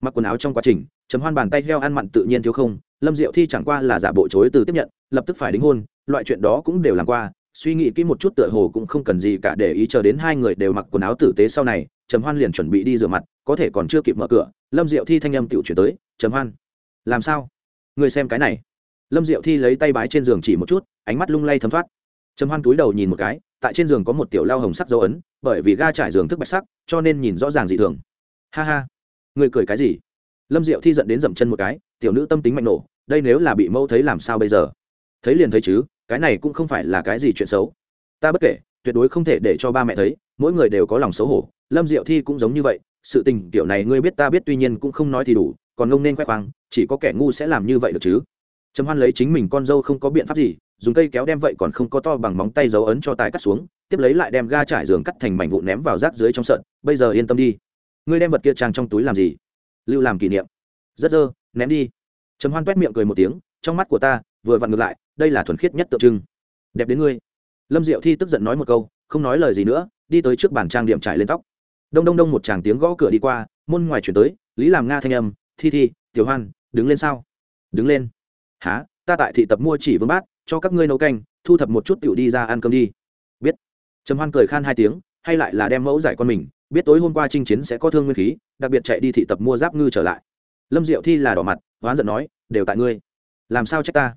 mặc quần áo trong quá trình, trầm hoan bàn tay heo ăn mặn tự nhiên thiếu không, lâm diệu thi chẳng qua là giả bộ chối từ tiếp nhận, lập tức phải đính hôn, loại chuyện đó cũng đều làm qua, suy nghĩ kỹ một chút tựa hồ cũng không cần gì cả để ý chờ đến hai người đều mặc quần áo tử tế sau này, trầm hoan liền chuẩn bị đi rửa mặt, có thể còn chưa kịp mở cửa, lâm diệu thi thanh âm tiểu chuyển tới, trầm hoan, làm sao? Người xem cái này. Lâm diệu thi lấy tay bái trên giường chỉ một chút, ánh mắt lung lay thấm thoát. Trầm hoan túi đầu nhìn một cái, tại trên giường có một tiểu lao hồng sắc dấu ấn, bởi vì ga trải giường thức bạch sắc, cho nên nhìn rõ ràng dị thường. Ha ha. Ngươi cười cái gì? Lâm diệu thi giận đến dậm chân một cái, tiểu nữ tâm tính mạnh nổ, đây nếu là bị mẫu thấy làm sao bây giờ? Thấy liền thấy chứ, cái này cũng không phải là cái gì chuyện xấu. Ta bất kể, tuyệt đối không thể để cho ba mẹ thấy, mỗi người đều có lòng xấu hổ. Lâm diệu thi cũng giống như vậy, sự tình kiểu này ngươi biết ta biết tuy nhiên cũng không nói thì đủ, còn ngông nên khoe khoang, chỉ có kẻ ngu sẽ làm như vậy được chứ. Trầm hoan lấy chính mình con dâu không có biện pháp gì, dùng cây kéo đem vậy còn không có to bằng móng tay dấu ấn cho tài cắt xuống, tiếp lấy lại đem ga trải giường cắt thành mảnh vụ ném vào rác dưới trong sợn. Bây giờ yên tâm đi ngươi đem vật kia trang trong túi làm gì? Lưu làm kỷ niệm. Rất dơ, ném đi. Trầm hoan t miệng cười một tiếng, trong mắt của ta vừa vặn ngược lại, đây là thuần khiết nhất tượng trưng. Đẹp đến ngươi. Lâm diệu thi tức giận nói một câu, không nói lời gì nữa, đi tới trước bàn trang điểm trải lên tóc. Đông đông đông một chàng tiếng gõ cửa đi qua, môn ngoài chuyển tới, lý làm nga thanh âm, thi thi, tiểu hoan, đứng lên sao? Đứng lên. Há ta tại thị tập mua chỉ vương bát, cho các ngươi nấu canh, thu thập một chút tiểu đi ra ăn cơm đi. Biết. Trầm hoan cười khan hai tiếng, hay lại là đem mẫu giải con mình biết tối hôm qua chinh chiến sẽ có thương nguyên khí, đặc biệt chạy đi thị tập mua giáp ngư trở lại. Lâm diệu thi là đỏ mặt oán giận nói, đều tại ngươi. Làm sao trách ta?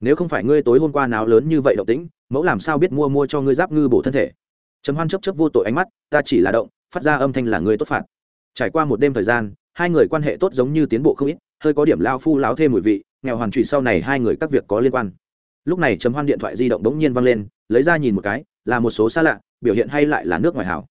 Nếu không phải ngươi tối hôm qua nào lớn như vậy động tĩnh, mẫu làm sao biết mua mua cho ngươi giáp ngư bổ thân thể? Trầm hoan chấp chấp vô tội ánh mắt, ta chỉ là động, phát ra âm thanh là ngươi tốt phạt. Trải qua một đêm thời gian, hai người quan hệ tốt giống như tiến bộ không ít, hơi có điểm lao phu láo thêm mùi vị, nghèo hoàn trụy sau này hai người các việc có liên quan. Lúc này trầm hoan điện thoại di động bỗng nhiên văng lên, lấy ra nhìn một cái, là một số xa lạ, biểu hiện hay lại là nước ngoài hảo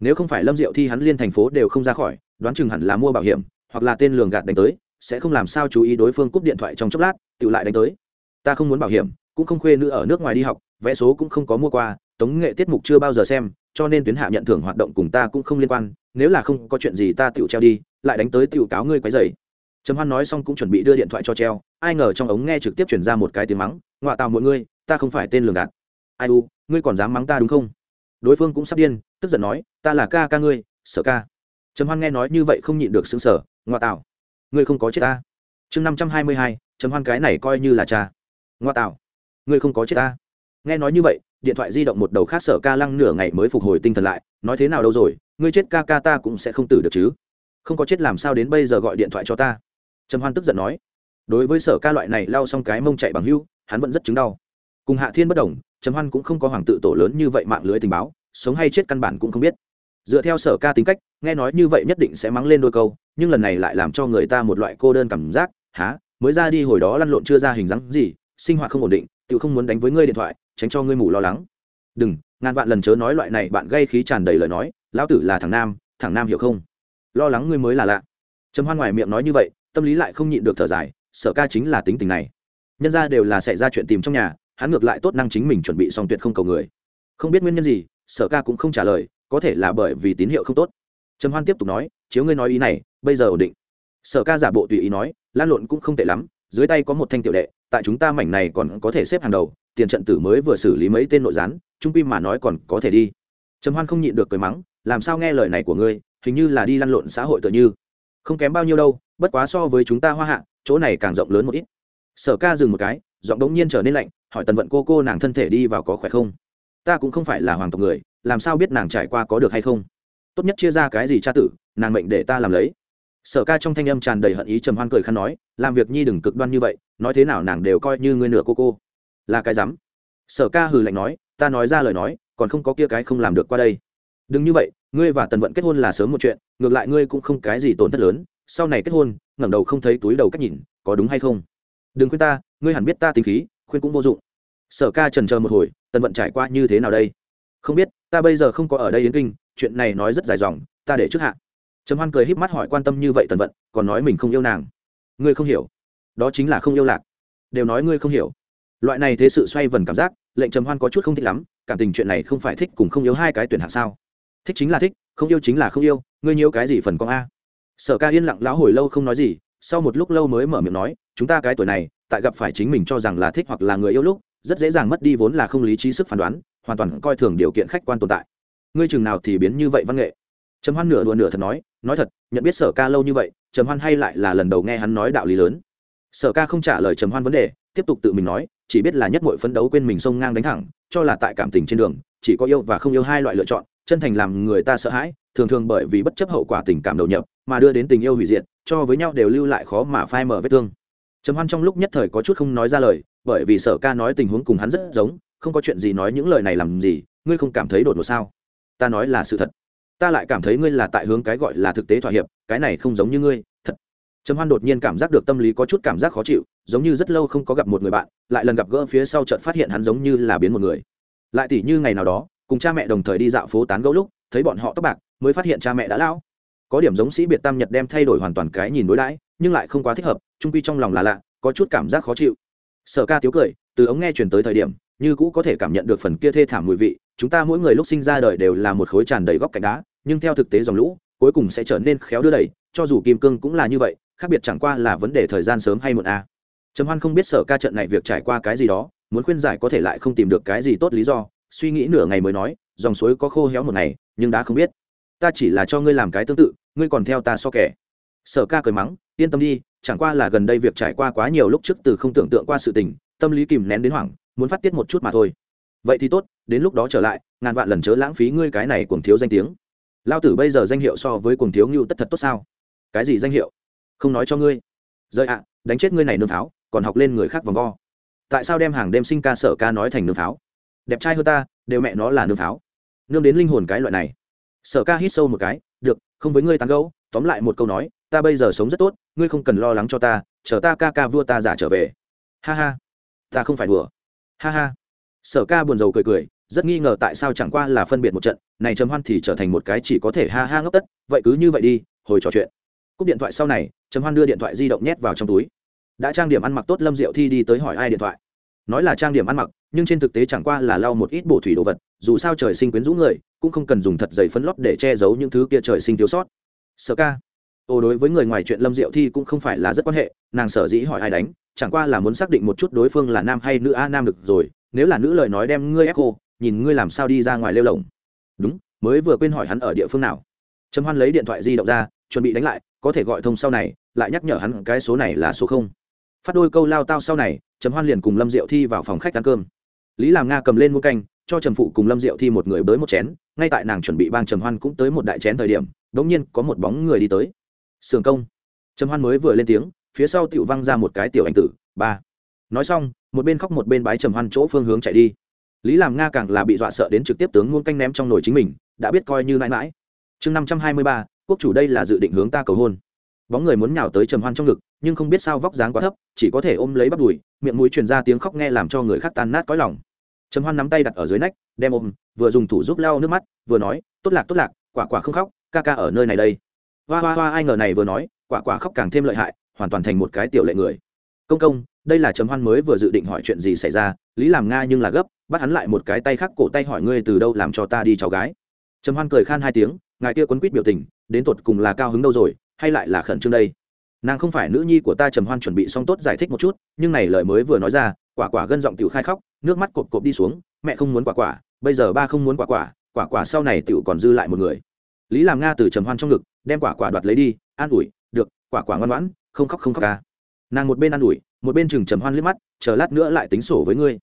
nếu không phải lâm diệu thi hắn liên thành phố đều không ra khỏi, đoán chừng hẳn là mua bảo hiểm, hoặc là tên lường gạt đánh tới, sẽ không làm sao chú ý đối phương cúp điện thoại trong chốc lát, tự lại đánh tới. Ta không muốn bảo hiểm, cũng không khuê nữ ở nước ngoài đi học vẽ số cũng không có mua qua, tống nghệ tiết mục chưa bao giờ xem, cho nên tuyến hạ nhận thưởng hoạt động cùng ta cũng không liên quan, nếu là không có chuyện gì ta tự treo đi, lại đánh tới tự cáo ngươi quấy dày trầm hoan nói xong cũng chuẩn bị đưa điện thoại cho treo, ai ngờ trong ống nghe trực tiếp chuyển ra một cái tiếng mắng ngoạ tào mọi ngươi ta không phải tên lường gạt. Ai u, ngươi còn dám mắng ta đúng không? Đối phương cũng sắp điên, tức giận nói, ta là ca ca ngươi, sở ca. Trầm hoan nghe nói như vậy không nhịn được xứng sở ngoa tạo ngươi không có chết ta. Chương năm trăm hai mươi hai, trầm hoan cái này coi như là cha. Ngoa tạo ngươi không có chết ta. Nghe nói như vậy, điện thoại di động một đầu khác sở ca lăng nửa ngày mới phục hồi tinh thần lại, nói thế nào đâu rồi, ngươi chết ca ca ta cũng sẽ không tử được chứ. Không có chết làm sao đến bây giờ gọi điện thoại cho ta. Trầm hoan tức giận nói. Đối với sở ca loại này lao xong cái mông chạy bằng hưu, hắn vẫn rất chứng đau. Cùng hạ thiên bất đồng trầm hoan cũng không có hoàng tự tổ lớn như vậy mạng lưới tình báo, sống hay chết căn bản cũng không biết. Dựa theo sở ca tính cách, nghe nói như vậy nhất định sẽ mắng lên đôi câu, nhưng lần này lại làm cho người ta một loại cô đơn cảm giác há mới ra đi hồi đó lăn lộn chưa ra hình dáng gì, sinh hoạt không ổn định tự không muốn đánh với ngươi điện thoại, tránh cho ngươi mù lo lắng. Đừng, ngàn vạn lần chớ nói loại này, bạn gây khí tràn đầy lời nói, lão tử là thằng nam thằng nam hiểu không? Lo lắng ngươi mới là lạ. Trầm hoan ngoài miệng nói như vậy, tâm lý lại không nhịn được thở dài, sở ca chính là tính tình này. Nhân ra đều là xảy ra chuyện tìm trong nhà hắn ngược lại tốt năng chính mình chuẩn bị xong tuyệt không cầu người. Không biết nguyên nhân gì, sở ca cũng không trả lời, có thể là bởi vì tín hiệu không tốt. Trầm hoan tiếp tục nói, chiếu ngươi nói ý này, bây giờ ổn định. Sở ca giả bộ tùy ý nói, lan lộn cũng không tệ lắm, dưới tay có một thanh tiểu đệ, tại chúng ta mảnh này còn có thể xếp hàng đầu, tiền trận tử mới vừa xử lý mấy tên nội gián, trung pi mà nói còn có thể đi. Trầm hoan không nhịn được cười mắng, làm sao nghe lời này của ngươi, hình như là đi lăn lộn xã hội tựa như. Không kém bao nhiêu đâu, bất quá so với chúng ta hoa hạ, chỗ này càng rộng lớn một ít. Sở ca dừng một cái giọng đống nhiên trở nên lạnh, hỏi tần vận cô cô nàng thân thể đi vào có khỏe không? Ta cũng không phải là hoàng tộc người, làm sao biết nàng trải qua có được hay không? Tốt nhất chia ra cái gì cha tử, nàng mệnh để ta làm lấy. Sở ca trong thanh âm tràn đầy hận ý trầm hoan cười khăn nói, làm việc nhi đừng cực đoan như vậy, nói thế nào nàng đều coi như ngươi nửa cô cô. Là cái rắm. Sở ca hừ lạnh nói, ta nói ra lời nói, còn không có kia cái không làm được qua đây. Đừng như vậy, ngươi và tần vận kết hôn là sớm một chuyện, ngược lại ngươi cũng không cái gì tổn thất lớn, sau này kết hôn, ngẩng đầu không thấy túi đầu cách nhìn, có đúng hay không? Đừng khuyên ta ngươi hẳn biết ta tính khí, khuyên cũng vô dụng. Sở ca trần chờ một hồi, tần vận trải qua như thế nào đây? Không biết, ta bây giờ không có ở đây yến kinh, chuyện này nói rất dài dòng, ta để trước hạ. Trầm hoan cười híp mắt hỏi quan tâm như vậy tần vận, còn nói mình không yêu nàng. Ngươi không hiểu. Đó chính là không yêu lạc. Đều nói ngươi không hiểu. Loại này thế sự xoay vần cảm giác, lệnh trầm hoan có chút không thích lắm, cảm tình chuyện này không phải thích cùng không yêu hai cái tuyển hạng sao? Thích chính là thích, không yêu chính là không yêu, ngươi nhiêu cái gì phần con a? Sở ca yên lặng lão hồi lâu không nói gì, sau một lúc lâu mới mở miệng nói, chúng ta cái tuổi này tại gặp phải chính mình cho rằng là thích hoặc là người yêu lúc, rất dễ dàng mất đi vốn là không lý trí sức phán đoán, hoàn toàn coi thường điều kiện khách quan tồn tại. Ngươi chừng nào thì biến như vậy văn nghệ? Trầm hoan nửa đùa nửa thật nói nói thật, nhận biết sở ca lâu như vậy, trầm hoan hay lại là lần đầu nghe hắn nói đạo lý lớn. Sở ca không trả lời trầm hoan vấn đề, tiếp tục tự mình nói, chỉ biết là nhất mọi phấn đấu quên mình sông ngang đánh thẳng, cho là tại cảm tình trên đường, chỉ có yêu và không yêu hai loại lựa chọn, chân thành làm người ta sợ hãi, thường thường bởi vì bất chấp hậu quả tình cảm đầu nhập, mà đưa đến tình yêu hủy diệt, cho với nhau đều lưu lại khó mà phai mở vết thương trầm hoan trong lúc nhất thời có chút không nói ra lời, bởi vì sở ca nói tình huống cùng hắn rất giống, không có chuyện gì nói những lời này làm gì, ngươi không cảm thấy đột ngột sao? Ta nói là sự thật. Ta lại cảm thấy ngươi là tại hướng cái gọi là thực tế thỏa hiệp, cái này không giống như ngươi, thật. Trầm hoan đột nhiên cảm giác được tâm lý có chút cảm giác khó chịu, giống như rất lâu không có gặp một người bạn, lại lần gặp gỡ phía sau trận phát hiện hắn giống như là biến một người. Lại tỉ như ngày nào đó, cùng cha mẹ đồng thời đi dạo phố tán gẫu lúc, thấy bọn họ tóc bạc, mới phát hiện cha mẹ đã lão có điểm giống sĩ biệt tam nhật đem thay đổi hoàn toàn cái nhìn đối đãi nhưng lại không quá thích hợp, trung quy trong lòng là lạ, có chút cảm giác khó chịu. Sở ca tiếu cười, từ ống nghe chuyển tới thời điểm, như cũ có thể cảm nhận được phần kia thê thảm mùi vị, chúng ta mỗi người lúc sinh ra đời đều là một khối tràn đầy góc cạnh đá, nhưng theo thực tế dòng lũ, cuối cùng sẽ trở nên khéo đưa đẩy cho dù kim cương cũng là như vậy, khác biệt chẳng qua là vấn đề thời gian sớm hay muộn a à. trầm hoan không biết sở ca trận này việc trải qua cái gì đó, muốn khuyên giải có thể lại không tìm được cái gì tốt lý do, suy nghĩ nửa ngày mới nói, dòng suối có khô héo một ngày, nhưng đã không biết. Ta chỉ là cho ngươi làm cái tương tự, ngươi còn theo ta so kẻ sở ca cười mắng, yên tâm đi, chẳng qua là gần đây việc trải qua quá nhiều lúc trước từ không tưởng tượng qua sự tình, tâm lý kìm nén đến hoảng, muốn phát tiết một chút mà thôi. Vậy thì tốt, đến lúc đó trở lại, ngàn vạn lần chớ lãng phí ngươi cái này cuồng thiếu danh tiếng. Lao tử bây giờ danh hiệu so với cuồng thiếu ngưu tất thật tốt sao? Cái gì danh hiệu? Không nói cho ngươi. Rời ạ, đánh chết ngươi này nương pháo, còn học lên người khác vòng vo. Tại sao đem hàng đêm sinh ca sở ca nói thành nương pháo? Đẹp trai hơn ta, đều mẹ nó là nương pháo. Nương đến linh hồn cái loại này. Sở ca hít sâu một cái, được, không với ngươi tán gấu tóm lại một câu nói ta bây giờ sống rất tốt, ngươi không cần lo lắng cho ta, chờ ta ca ca vua ta giả trở về. Ha ha, ta không phải đùa. Ha ha. Sở ca buồn rầu cười cười, rất nghi ngờ tại sao chẳng qua là phân biệt một trận, này trầm hoan thì trở thành một cái chỉ có thể ha ha ngốc tất, vậy cứ như vậy đi, hồi trò chuyện. Cúp điện thoại sau này, trầm hoan đưa điện thoại di động nhét vào trong túi. Đã trang điểm ăn mặc tốt lâm diệu thi đi tới hỏi ai điện thoại. Nói là trang điểm ăn mặc, nhưng trên thực tế chẳng qua là lau một ít bổ thủy đồ vật, dù sao trời sinh quyến rũ người, cũng không cần dùng thật dày phấn lót để che giấu những thứ kia trời sinh thiếu sót. Sở ca ô, đối với người ngoài chuyện lâm diệu thi cũng không phải là rất quan hệ, nàng sở dĩ hỏi ai đánh, chẳng qua là muốn xác định một chút đối phương là nam hay nữ. A, nam được rồi, nếu là nữ lời nói đem ngươi ép cô, nhìn ngươi làm sao đi ra ngoài lêu lồng. Đúng, mới vừa quên hỏi hắn ở địa phương nào. Trầm hoan lấy điện thoại di động ra, chuẩn bị đánh lại, có thể gọi thông sau này, lại nhắc nhở hắn cái số này là số không. Phát đôi câu lao tao sau này, trầm hoan liền cùng lâm diệu thi vào phòng khách ăn cơm. Lý làm nga cầm lên mua canh, cho trầm phụ cùng lâm diệu thi một người bới một chén, ngay tại nàng chuẩn bị bang trầm hoan cũng tới một đại chén thời điểm đ ỗ n g nhiên có một bóng người đi tới sưởng công. Trầm hoan mới vừa lên tiếng, phía sau tiểu văng ra một cái tiểu anh tử, ba. Nói xong, một bên khóc một bên bái trầm hoan chỗ phương hướng chạy đi. Lý làm nga càng là bị dọa sợ đến trực tiếp tướng ngôn canh ném trong nồi chính mình, đã biết coi như mãi mãi. Chương năm trăm hai mươi ba, quốc chủ đây là dự định hướng ta cầu hôn. Bóng người muốn nhào tới trầm hoan trong ngực, nhưng không biết sao vóc dáng quá thấp, chỉ có thể ôm lấy bắp đùi, miệng mũi truyền ra tiếng khóc nghe làm cho người khác tan nát cõi lòng. Trầm hoan nắm tay đặt ở dưới nách, đem ôm, vừa dùng thủ giúp lau nước mắt, vừa nói, tốt lạc tốt lạc, quả quả không khóc, ca ca ở nơi này đây hoa hoa hoa, ai ngờ này vừa nói, quả quả khóc càng thêm lợi hại, hoàn toàn thành một cái tiểu lệ người. Công công, đây là trầm hoan mới vừa dự định hỏi chuyện gì xảy ra, lý làm nga nhưng là gấp, bắt hắn lại một cái tay khác cổ tay hỏi ngươi từ đâu làm cho ta đi cháu gái. Trầm hoan cười khan hai tiếng, ngài kia quấn quýt biểu tình, đến tột cùng là cao hứng đâu rồi, hay lại là khẩn trương đây? Nàng không phải nữ nhi của ta, trầm hoan chuẩn bị xong tốt giải thích một chút, nhưng này lời mới vừa nói ra, quả quả gân giọng tiểu khai khóc, nước mắt cộp cộp đi xuống, mẹ không muốn quả quả, bây giờ ba không muốn quả quả quả quả sau này tiểu còn dư lại một người. Lý làm nga từ trầm hoan trong ngực đem quả quả đoạt lấy đi, an ủi, được, quả quả ngoan ngoãn, không khóc không khóc ca. Nàng một bên an ủi, một bên chừng trầm hoan liếc mắt, chờ lát nữa lại tính sổ với ngươi.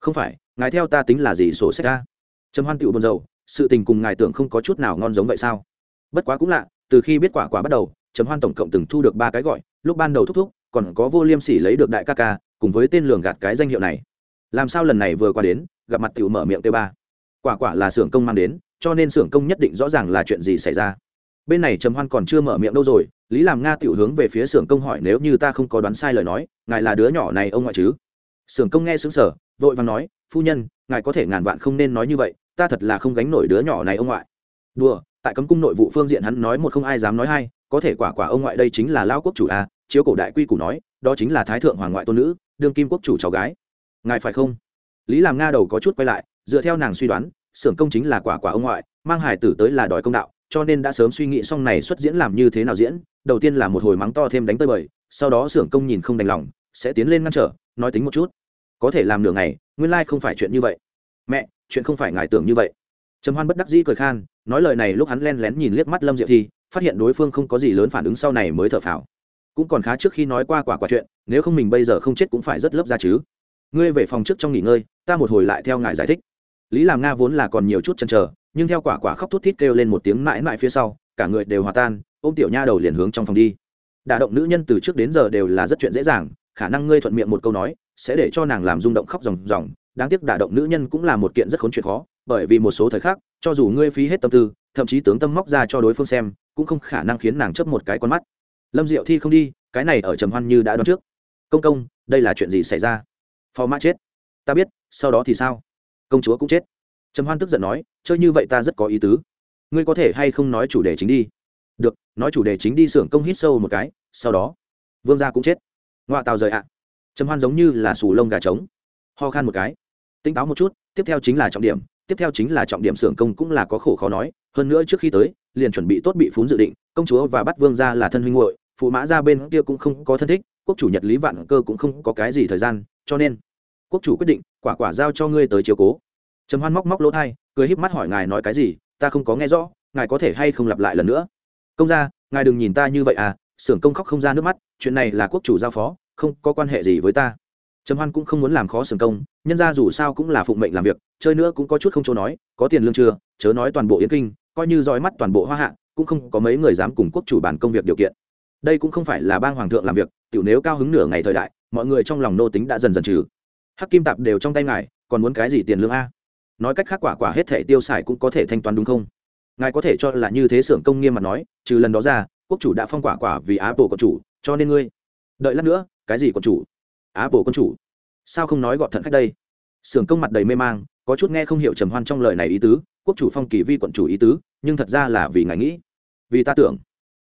Không phải, ngài theo ta tính là gì sổ sách ca? Trầm hoan tựu buồn rầu, sự tình cùng ngài tưởng không có chút nào ngon giống vậy sao? Bất quá cũng lạ, từ khi biết quả quả bắt đầu, trầm hoan tổng cộng từng thu được ba cái gọi, lúc ban đầu thúc thúc, còn có vô liêm sỉ lấy được đại ca ca, cùng với tên lường gạt cái danh hiệu này. Làm sao lần này vừa qua đến, gặp mặt tiểu mở miệng t ba. Quả quả là xưởng công mang đến, cho nên xưởng công nhất định rõ ràng là chuyện gì xảy ra bên này trầm hoan còn chưa mở miệng đâu rồi, lý làm nga tiểu hướng về phía xưởng công hỏi nếu như ta không có đoán sai lời nói, ngài là đứa nhỏ này ông ngoại chứ? Xưởng công nghe xứng sở vội vàng nói, phu nhân, ngài có thể ngàn vạn không nên nói như vậy, ta thật là không gánh nổi đứa nhỏ này ông ngoại. Đùa, tại cấm cung nội vụ phương diện hắn nói một không ai dám nói hai, có thể quả quả ông ngoại đây chính là lao quốc chủ a, chiếu cổ đại quy củ nói, đó chính là thái thượng hoàng ngoại tôn nữ, đương kim quốc chủ cháu gái. Ngài phải không? Lý làm nga đầu có chút quay lại, dựa theo nàng suy đoán, xưởng công chính là quả quả ông ngoại, mang hải tử tới là đòi công đạo cho nên đã sớm suy nghĩ xong này xuất diễn làm như thế nào diễn. Đầu tiên là một hồi mắng to thêm đánh tơi bời, sau đó xưởng công nhìn không đành lòng, sẽ tiến lên ngăn trở, nói tính một chút. Có thể làm nửa ngày, nguyên lai không phải chuyện như vậy. Mẹ, chuyện không phải ngài tưởng như vậy. Trầm hoan bất đắc dĩ cười khan, nói lời này lúc hắn len lén nhìn liếc mắt lâm diệu thi, phát hiện đối phương không có gì lớn phản ứng sau này mới thở phào. Cũng còn khá trước khi nói qua quả quả chuyện, nếu không mình bây giờ không chết cũng phải rất lớp ra chứ. Ngươi về phòng trước trong nghỉ ngơi, ta một hồi lại theo ngài giải thích. Lý làm nga vốn là còn nhiều chút chăn trở nhưng theo quả quả khóc thút thít kêu lên một tiếng mãi mãi phía sau, cả người đều hòa tan, ôm tiểu nha đầu liền hướng trong phòng đi. Đả động nữ nhân từ trước đến giờ đều là rất chuyện dễ dàng, khả năng ngươi thuận miệng một câu nói, sẽ để cho nàng làm rung động khóc ròng ròng, đáng tiếc đả động nữ nhân cũng là một kiện rất khốn chuyện khó, bởi vì một số thời khắc, cho dù ngươi phí hết tâm tư, thậm chí tướng tâm móc ra cho đối phương xem, cũng không khả năng khiến nàng chấp một cái con mắt. Lâm diệu thi không đi, cái này ở trầm hoan như đã đoán trước. Công công, đây là chuyện gì xảy ra? Phò mã chết. Ta biết, sau đó thì sao? Công chúa cũng chết. Trầm hoan tức giận nói chơi như vậy ta rất có ý tứ. Ngươi có thể hay không nói chủ đề chính đi. Được, nói chủ đề chính đi xưởng công hít sâu một cái, sau đó, vương gia cũng chết. Ngoạ tàu rời ạ. Trầm hoan giống như là sù lông gà trống. Ho khan một cái. Tỉnh táo một chút, tiếp theo chính là trọng điểm, tiếp theo chính là trọng điểm xưởng công cũng là có khổ khó nói. Hơn nữa trước khi tới, liền chuẩn bị tốt bị phún dự định, công chúa và bắt vương gia là thân huynh hội phụ mã ra bên kia cũng không có thân thích, quốc chủ nhật lý vạn cơ cũng không có cái gì thời gian, cho nên, quốc chủ quyết định, quả quả giao cho ngươi tới chiều cố trầm hoan móc móc lỗ thai, cười híp mắt hỏi ngài nói cái gì, ta không có nghe rõ, ngài có thể hay không lặp lại lần nữa? Công ra ngài đừng nhìn ta như vậy à xưởng công khóc không ra nước mắt, chuyện này là quốc chủ giao phó, không có quan hệ gì với ta. Trầm hoan cũng không muốn làm khó xưởng công, nhân ra dù sao cũng là phụng mệnh làm việc, chơi nữa cũng có chút không chỗ nói, có tiền lương chưa, chớ nói toàn bộ yến kinh, coi như dõi mắt toàn bộ hoa hạ, cũng không có mấy người dám cùng quốc chủ bàn công việc điều kiện. Đây cũng không phải là bang hoàng thượng làm việc, tiểu nếu cao hứng nửa ngày thời đại, mọi người trong lòng nô tính đã dần dần trừ. Hắc kim tạp đều trong tay ngài, còn muốn cái gì tiền lương a? Nói cách khác quả quả hết thể tiêu xài cũng có thể thanh toán đúng không? Ngài có thể cho là như thế xưởng công nghiêm mặt nói, trừ lần đó ra, quốc chủ đã phong quả quả vì á bộ con chủ, cho nên ngươi đợi lát nữa, cái gì con chủ? Á bộ con chủ. Sao không nói gọn thận khách đây? Xưởng công mặt đầy mê mang, có chút nghe không hiểu trầm hoan trong lời này ý tứ, quốc chủ phong kỳ vi quận chủ ý tứ, nhưng thật ra là vì ngài nghĩ. Vì ta tưởng.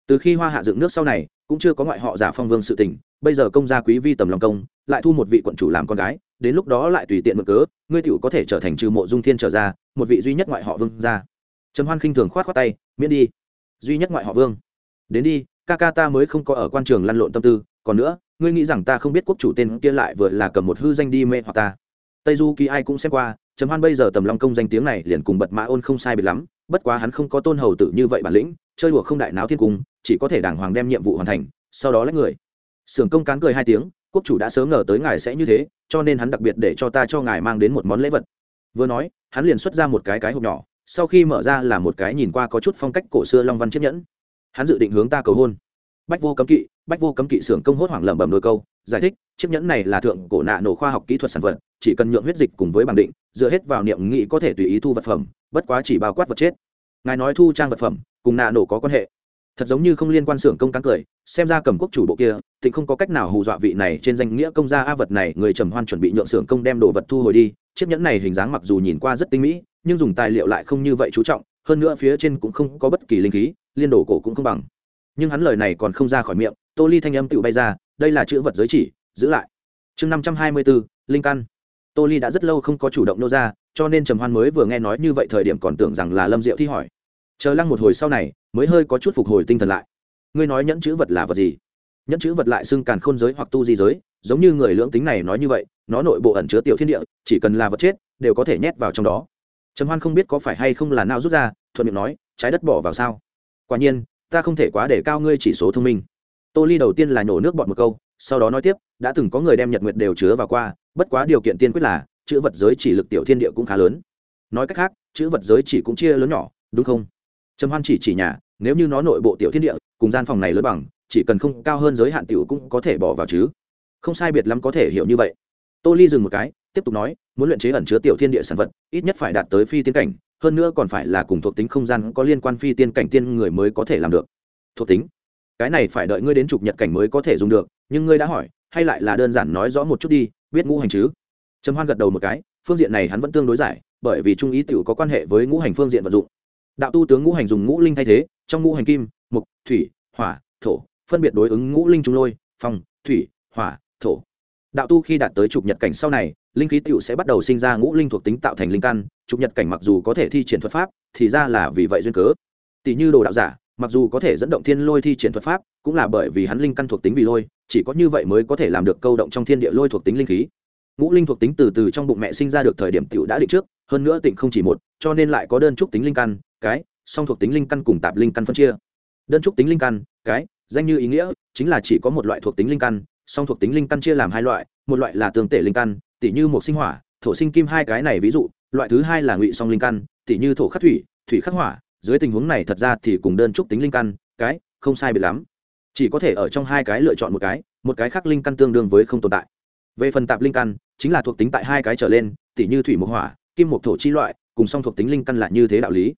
Từ khi hoa hạ dựng nước sau này, cũng chưa có ngoại họ giả phong vương sự tình, bây giờ công gia quý vi tầm lòng công, lại thu một vị quận chủ làm con gái đến lúc đó lại tùy tiện mượn cớ, ngươi tiểu có thể trở thành trừ mộ dung thiên trở ra, một vị duy nhất ngoại họ vương ra. Trần hoan khinh thường khoát khoát tay, miễn đi. Duy nhất ngoại họ vương. Đến đi, ca ca ta mới không có ở quan trường lăn lộn tâm tư, còn nữa, ngươi nghĩ rằng ta không biết quốc chủ tên kia lại vừa là cầm một hư danh đi mê hoặc ta. Tây du kỳ ai cũng xem qua, trầm hoan bây giờ tầm long công danh tiếng này liền cùng bật mã ôn không sai biệt lắm, bất quá hắn không có tôn hầu tử như vậy bản lĩnh, chơi đùa không đại náo thiên cung, chỉ có thể đàng hoàng đem nhiệm vụ hoàn thành, sau đó lấy người. Sưởng công cán cười hai tiếng quốc chủ đã sớm ngờ tới ngài sẽ như thế, cho nên hắn đặc biệt để cho ta cho ngài mang đến một món lễ vật. Vừa nói, hắn liền xuất ra một cái cái hộp nhỏ, sau khi mở ra là một cái nhìn qua có chút phong cách cổ xưa long văn chiếc nhẫn. Hắn dự định hướng ta cầu hôn. Bách vô cấm kỵ, bách vô cấm kỵ xưởng công hốt hoảng lẩm bẩm đôi câu, giải thích, chiếc nhẫn này là thượng cổ nạ nổ khoa học kỹ thuật sản vật, chỉ cần nhượng huyết dịch cùng với bằng định, dựa hết vào niệm nghị có thể tùy ý thu vật phẩm, bất quá chỉ bao quát vật chết. Ngài nói thu trang vật phẩm, cùng nạ nổ có quan hệ thật giống như không liên quan xưởng công cán cười, xem ra cầm quốc chủ bộ kia, tịnh không có cách nào hù dọa vị này trên danh nghĩa công gia a vật này, người trầm hoan chuẩn bị nhượng xưởng công đem đồ vật thu hồi đi, chiếc nhẫn này hình dáng mặc dù nhìn qua rất tinh mỹ, nhưng dùng tài liệu lại không như vậy chú trọng, hơn nữa phía trên cũng không có bất kỳ linh khí, liên đồ cổ cũng không bằng. Nhưng hắn lời này còn không ra khỏi miệng, tô ly thanh âm tự bay ra, đây là chữ vật giới chỉ, giữ lại. Chương năm trăm hai mươi bốn linh căn. Tô ly đã rất lâu không có chủ động nô ra, cho nên trầm hoan mới vừa nghe nói như vậy thời điểm còn tưởng rằng là lâm diệu thi hỏi chờ lăng một hồi sau này, mới hơi có chút phục hồi tinh thần lại. Ngươi nói nhẫn chữ vật là vật gì? Nhẫn chữ vật lại xưng càn khôn giới hoặc tu di giới, giống như người lưỡng tính này nói như vậy, nó nội bộ ẩn chứa tiểu thiên địa, chỉ cần là vật chết, đều có thể nhét vào trong đó. Trầm hoan không biết có phải hay không là nào rút ra, thuận miệng nói, trái đất bỏ vào sao? Quả nhiên, ta không thể quá để cao ngươi chỉ số thông minh. Tô ly đầu tiên là nhổ nước bọn một câu, sau đó nói tiếp, đã từng có người đem nhật nguyệt đều chứa vào qua, bất quá điều kiện tiên quyết là, chữ vật giới chỉ lực tiểu thiên địa cũng khá lớn. Nói cách khác, chữ vật giới chỉ cũng chia lớn nhỏ, đúng không? Trầm hoan chỉ chỉ nhà, nếu như nó nội bộ tiểu thiên địa, cùng gian phòng này lớn bằng, chỉ cần không cao hơn giới hạn tiểu cũng có thể bỏ vào chứ. Không sai biệt lắm có thể hiểu như vậy. Tô ly dừng một cái, tiếp tục nói, muốn luyện chế ẩn chứa tiểu thiên địa sản vật, ít nhất phải đạt tới phi tiên cảnh, hơn nữa còn phải là cùng thuộc tính không gian có liên quan phi tiên cảnh tiên người mới có thể làm được. Thuộc tính? Cái này phải đợi ngươi đến trục nhật cảnh mới có thể dùng được, nhưng ngươi đã hỏi, hay lại là đơn giản nói rõ một chút đi, biết ngũ hành chứ? Trầm hoan gật đầu một cái, phương diện này hắn vẫn tương đối giải, bởi vì trung ý tiểu có quan hệ với ngũ hành phương diện vận dụng đạo tu tướng ngũ hành dùng ngũ linh thay thế, trong ngũ hành kim mục thủy, hỏa, thổ, phân biệt đối ứng ngũ linh trung lôi, phong, thủy, hỏa, thổ. Đạo tu khi đạt tới trục nhật cảnh sau này, linh khí tựu sẽ bắt đầu sinh ra ngũ linh thuộc tính tạo thành linh căn. Trục nhật cảnh mặc dù có thể thi triển thuật pháp, thì ra là vì vậy duyên cớ. Tỷ như đồ đạo giả, mặc dù có thể dẫn động thiên lôi thi triển thuật pháp, cũng là bởi vì hắn linh căn thuộc tính vì lôi, chỉ có như vậy mới có thể làm được câu động trong thiên địa lôi thuộc tính linh khí. Ngũ linh thuộc tính từ từ trong bụng mẹ sinh ra được thời điểm tiểu đã định trước, hơn nữa tịnh không chỉ một, cho nên lại có đơn trúc tính linh căn cái, song thuộc tính linh căn cùng tạp linh căn phân chia. Đơn trúc tính linh căn, cái, danh như ý nghĩa, chính là chỉ có một loại thuộc tính linh căn, song thuộc tính linh căn chia làm hai loại, một loại là tương tể linh căn tỷ như một sinh hỏa, thổ sinh kim hai cái này ví dụ, loại thứ hai là ngụy song linh căn tỷ như thổ khắc thủy thủy khắc hỏa, dưới tình huống này thật ra thì cùng đơn trúc tính linh căn, cái, không sai biệt lắm. Chỉ có thể ở trong hai cái lựa chọn một cái một cái khác linh căn tương đương với không tồn tại. Về phần tạp linh căn, chính là thuộc tính tại hai cái trở lên tỷ như thủy mộc hỏa, kim mộc thổ chi loại, cùng song thuộc tính linh căn là như thế đạo lý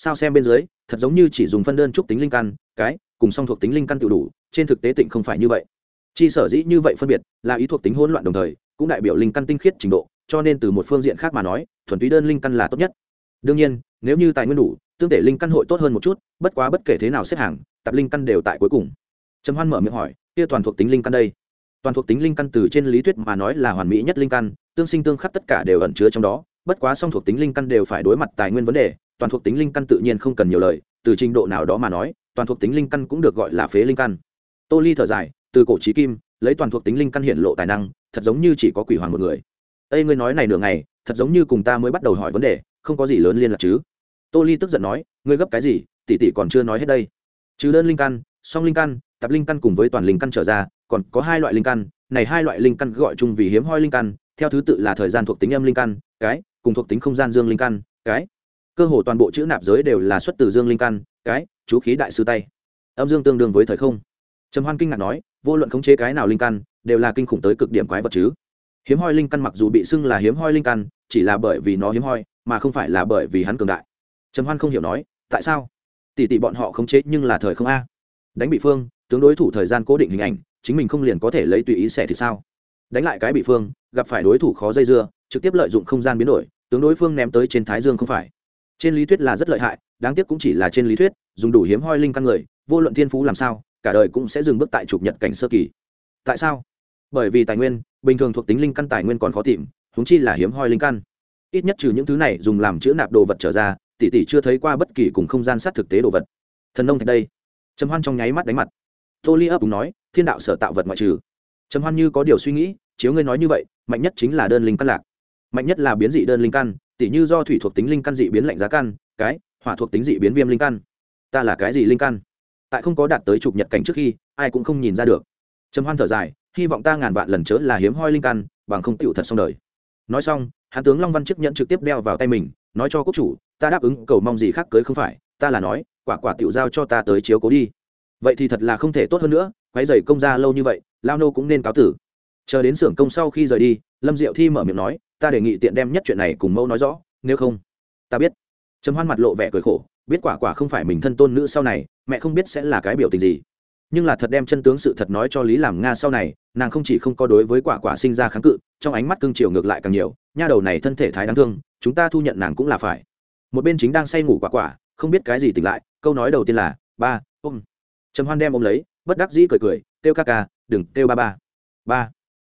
sao xem bên dưới, thật giống như chỉ dùng phân đơn trúc tính linh căn, cái, cùng song thuộc tính linh căn tự đủ, trên thực tế tịnh không phải như vậy. Chi sở dĩ như vậy phân biệt, là ý thuộc tính hỗn loạn đồng thời, cũng đại biểu linh căn tinh khiết trình độ, cho nên từ một phương diện khác mà nói, thuần túy đơn linh căn là tốt nhất. Đương nhiên, nếu như tài nguyên đủ, tương thể linh căn hội tốt hơn một chút, bất quá bất kể thế nào xếp hàng, tập linh căn đều tại cuối cùng. Trầm hoan mở miệng hỏi, kia toàn thuộc tính linh căn đây? Toàn thuộc tính linh căn từ trên lý thuyết mà nói là hoàn mỹ nhất linh căn, tương sinh tương khắc tất cả đều ẩn chứa trong đó, bất quá song thuộc tính linh căn đều phải đối mặt tài nguyên vấn đề toàn thuộc tính linh căn tự nhiên không cần nhiều lời, từ trình độ nào đó mà nói, toàn thuộc tính linh căn cũng được gọi là phế linh căn. Tô ly thở dài, từ cổ trí kim, lấy toàn thuộc tính linh căn hiện lộ tài năng, thật giống như chỉ có quỷ hoàng một người. Ây ngươi nói này nửa ngày, thật giống như cùng ta mới bắt đầu hỏi vấn đề, không có gì lớn liên lạc chứ? Tô ly tức giận nói, ngươi gấp cái gì, tỷ tỷ còn chưa nói hết đây. Trừ đơn linh căn, song linh căn, tập linh căn cùng với toàn linh căn trở ra, còn có hai loại linh căn, này hai loại linh căn gọi chung vì hiếm hoi linh căn, theo thứ tự là thời gian thuộc tính âm linh căn, cái, cùng thuộc tính không gian dương linh căn, cái cơ hồ toàn bộ chữ nạp giới đều là xuất từ dương linh căn, cái, chú khí đại sư tay. Âm dương tương đương với thời không. Trầm hoan kinh ngạc nói, vô luận khống chế cái nào linh căn, đều là kinh khủng tới cực điểm quái vật chứ. Hiếm hoi linh căn mặc dù bị xưng là hiếm hoi linh căn, chỉ là bởi vì nó hiếm hoi, mà không phải là bởi vì hắn cường đại. Trầm hoan không hiểu nói, tại sao? Tỷ tỷ bọn họ khống chế nhưng là thời không a. Đánh bị phương, tướng đối thủ thời gian cố định hình ảnh, chính mình không liền có thể lấy tùy ý xẻ thì sao? Đánh lại cái bị phương, gặp phải đối thủ khó dây dưa, trực tiếp lợi dụng không gian biến đổi, tướng đối phương ném tới trên thái dương không phải trên lý thuyết là rất lợi hại, đáng tiếc cũng chỉ là trên lý thuyết, dùng đủ hiếm hoi linh căn người, vô luận thiên phú làm sao, cả đời cũng sẽ dừng bước tại chụp nhật cảnh sơ kỳ. Tại sao? Bởi vì tài nguyên, bình thường thuộc tính linh căn tài nguyên còn khó tìm húng chi là hiếm hoi linh căn. Ít nhất trừ những thứ này dùng làm chữ nạp đồ vật trở ra, tỷ tỷ chưa thấy qua bất kỳ cùng không gian sát thực tế đồ vật. Thần nông thạch đây. Trầm hoan trong nháy mắt đánh mặt. Tô ly ấp đúng nói, thiên đạo sở tạo vật ngoại trừ. Trầm hoan như có điều suy nghĩ, chiếu ngươi nói như vậy, mạnh nhất chính là đơn linh căn lạc. Mạnh nhất là biến dị đơn linh căn tỷ như do thủy thuộc tính linh căn dị biến lạnh giá căn, cái, hỏa thuộc tính dị biến viêm linh căn. Ta là cái gì linh căn? Tại không có đạt tới trục nhật cảnh trước khi, ai cũng không nhìn ra được. Trầm hoan thở dài, hy vọng ta ngàn vạn lần chớ là hiếm hoi linh căn, bằng không tựu thật xong đời. Nói xong hán tướng long văn chức nhận trực tiếp đeo vào tay mình, nói cho quốc chủ, ta đáp ứng, cầu mong gì khác cưới không phải, ta là nói, quả quả tựu giao cho ta tới chiếu cố đi. Vậy thì thật là không thể tốt hơn nữa quái dày công ra lâu như vậy, lao nô cũng nên cáo tử. Chờ đến xưởng công sau khi rời đi, lâm diệu thi mở miệng nói ta đề nghị tiện đem nhất chuyện này cùng mẫu nói rõ, nếu không, ta biết. Trầm hoan mặt lộ vẻ cười khổ, biết quả quả không phải mình thân tôn nữ sau này, mẹ không biết sẽ là cái biểu tình gì. Nhưng là thật đem chân tướng sự thật nói cho lý làm nga sau này, nàng không chỉ không có đối với quả quả sinh ra kháng cự, trong ánh mắt cưng chiều ngược lại càng nhiều, nha đầu này thân thể thái đáng thương, chúng ta thu nhận nàng cũng là phải. Một bên chính đang say ngủ quả quả, không biết cái gì tỉnh lại, câu nói đầu tiên là, ba, ôm. Trầm hoan đem ôm lấy, bất đắc dĩ cười cười, kêu ca ca, đừng kêu ba ba. Ba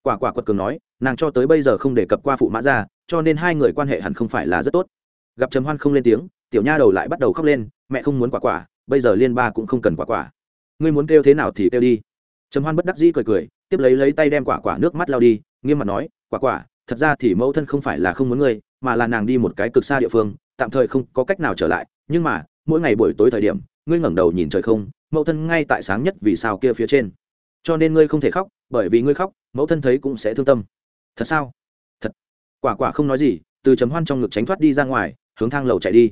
quả quả quật cường nói, nàng cho tới bây giờ không đề cập qua phụ mã ra, cho nên hai người quan hệ hẳn không phải là rất tốt. Gặp trầm hoan không lên tiếng, tiểu nha đầu lại bắt đầu khóc lên, mẹ không muốn quả quả, bây giờ liên ba cũng không cần quả quả. Ngươi muốn kêu thế nào thì kêu đi. Trầm hoan bất đắc dĩ cười cười, tiếp lấy lấy tay đem quả quả nước mắt lao đi, nghiêm mặt nói, quả quả, thật ra thì mẫu thân không phải là không muốn ngươi, mà là nàng đi một cái cực xa địa phương, tạm thời không có cách nào trở lại, nhưng mà, mỗi ngày buổi tối thời điểm, ngươi ngẩng đầu nhìn trời không, mẫu thân ngay tại sáng nhất vì sao kia phía trên. Cho nên ngươi không thể khóc, bởi vì ngươi khóc mẫu thân thấy cũng sẽ thương tâm. Thật sao? Thật. Quả quả không nói gì, từ chấm hoan trong ngực tránh thoát đi ra ngoài, hướng thang lầu chạy đi.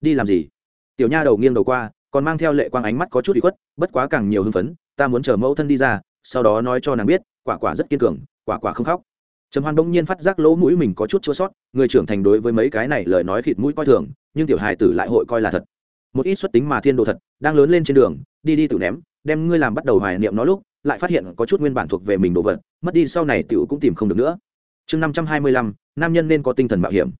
Đi làm gì? Tiểu nha đầu nghiêng đầu qua, còn mang theo lệ quang ánh mắt có chút bị khuất, bất quá càng nhiều hưng phấn, ta muốn chờ mẫu thân đi ra, sau đó nói cho nàng biết, quả quả rất kiên cường, quả quả không khóc. Trầm hoan bỗng nhiên phát giác lỗ mũi mình có chút chua sót, người trưởng thành đối với mấy cái này lời nói khịt mũi coi thường, nhưng tiểu hài tử lại hội coi là thật. Một ít xuất tính mà thiên đồ thật, đang lớn lên trên đường, đi đi tự ném, đem ngươi làm bắt đầu hoài niệm nó lúc lại phát hiện có chút nguyên bản thuộc về mình đồ vật, mất đi sau này tiểu cũng tìm không được nữa. Chương năm trăm hai mươi lăm, nam nhân nên có tinh thần mạo hiểm.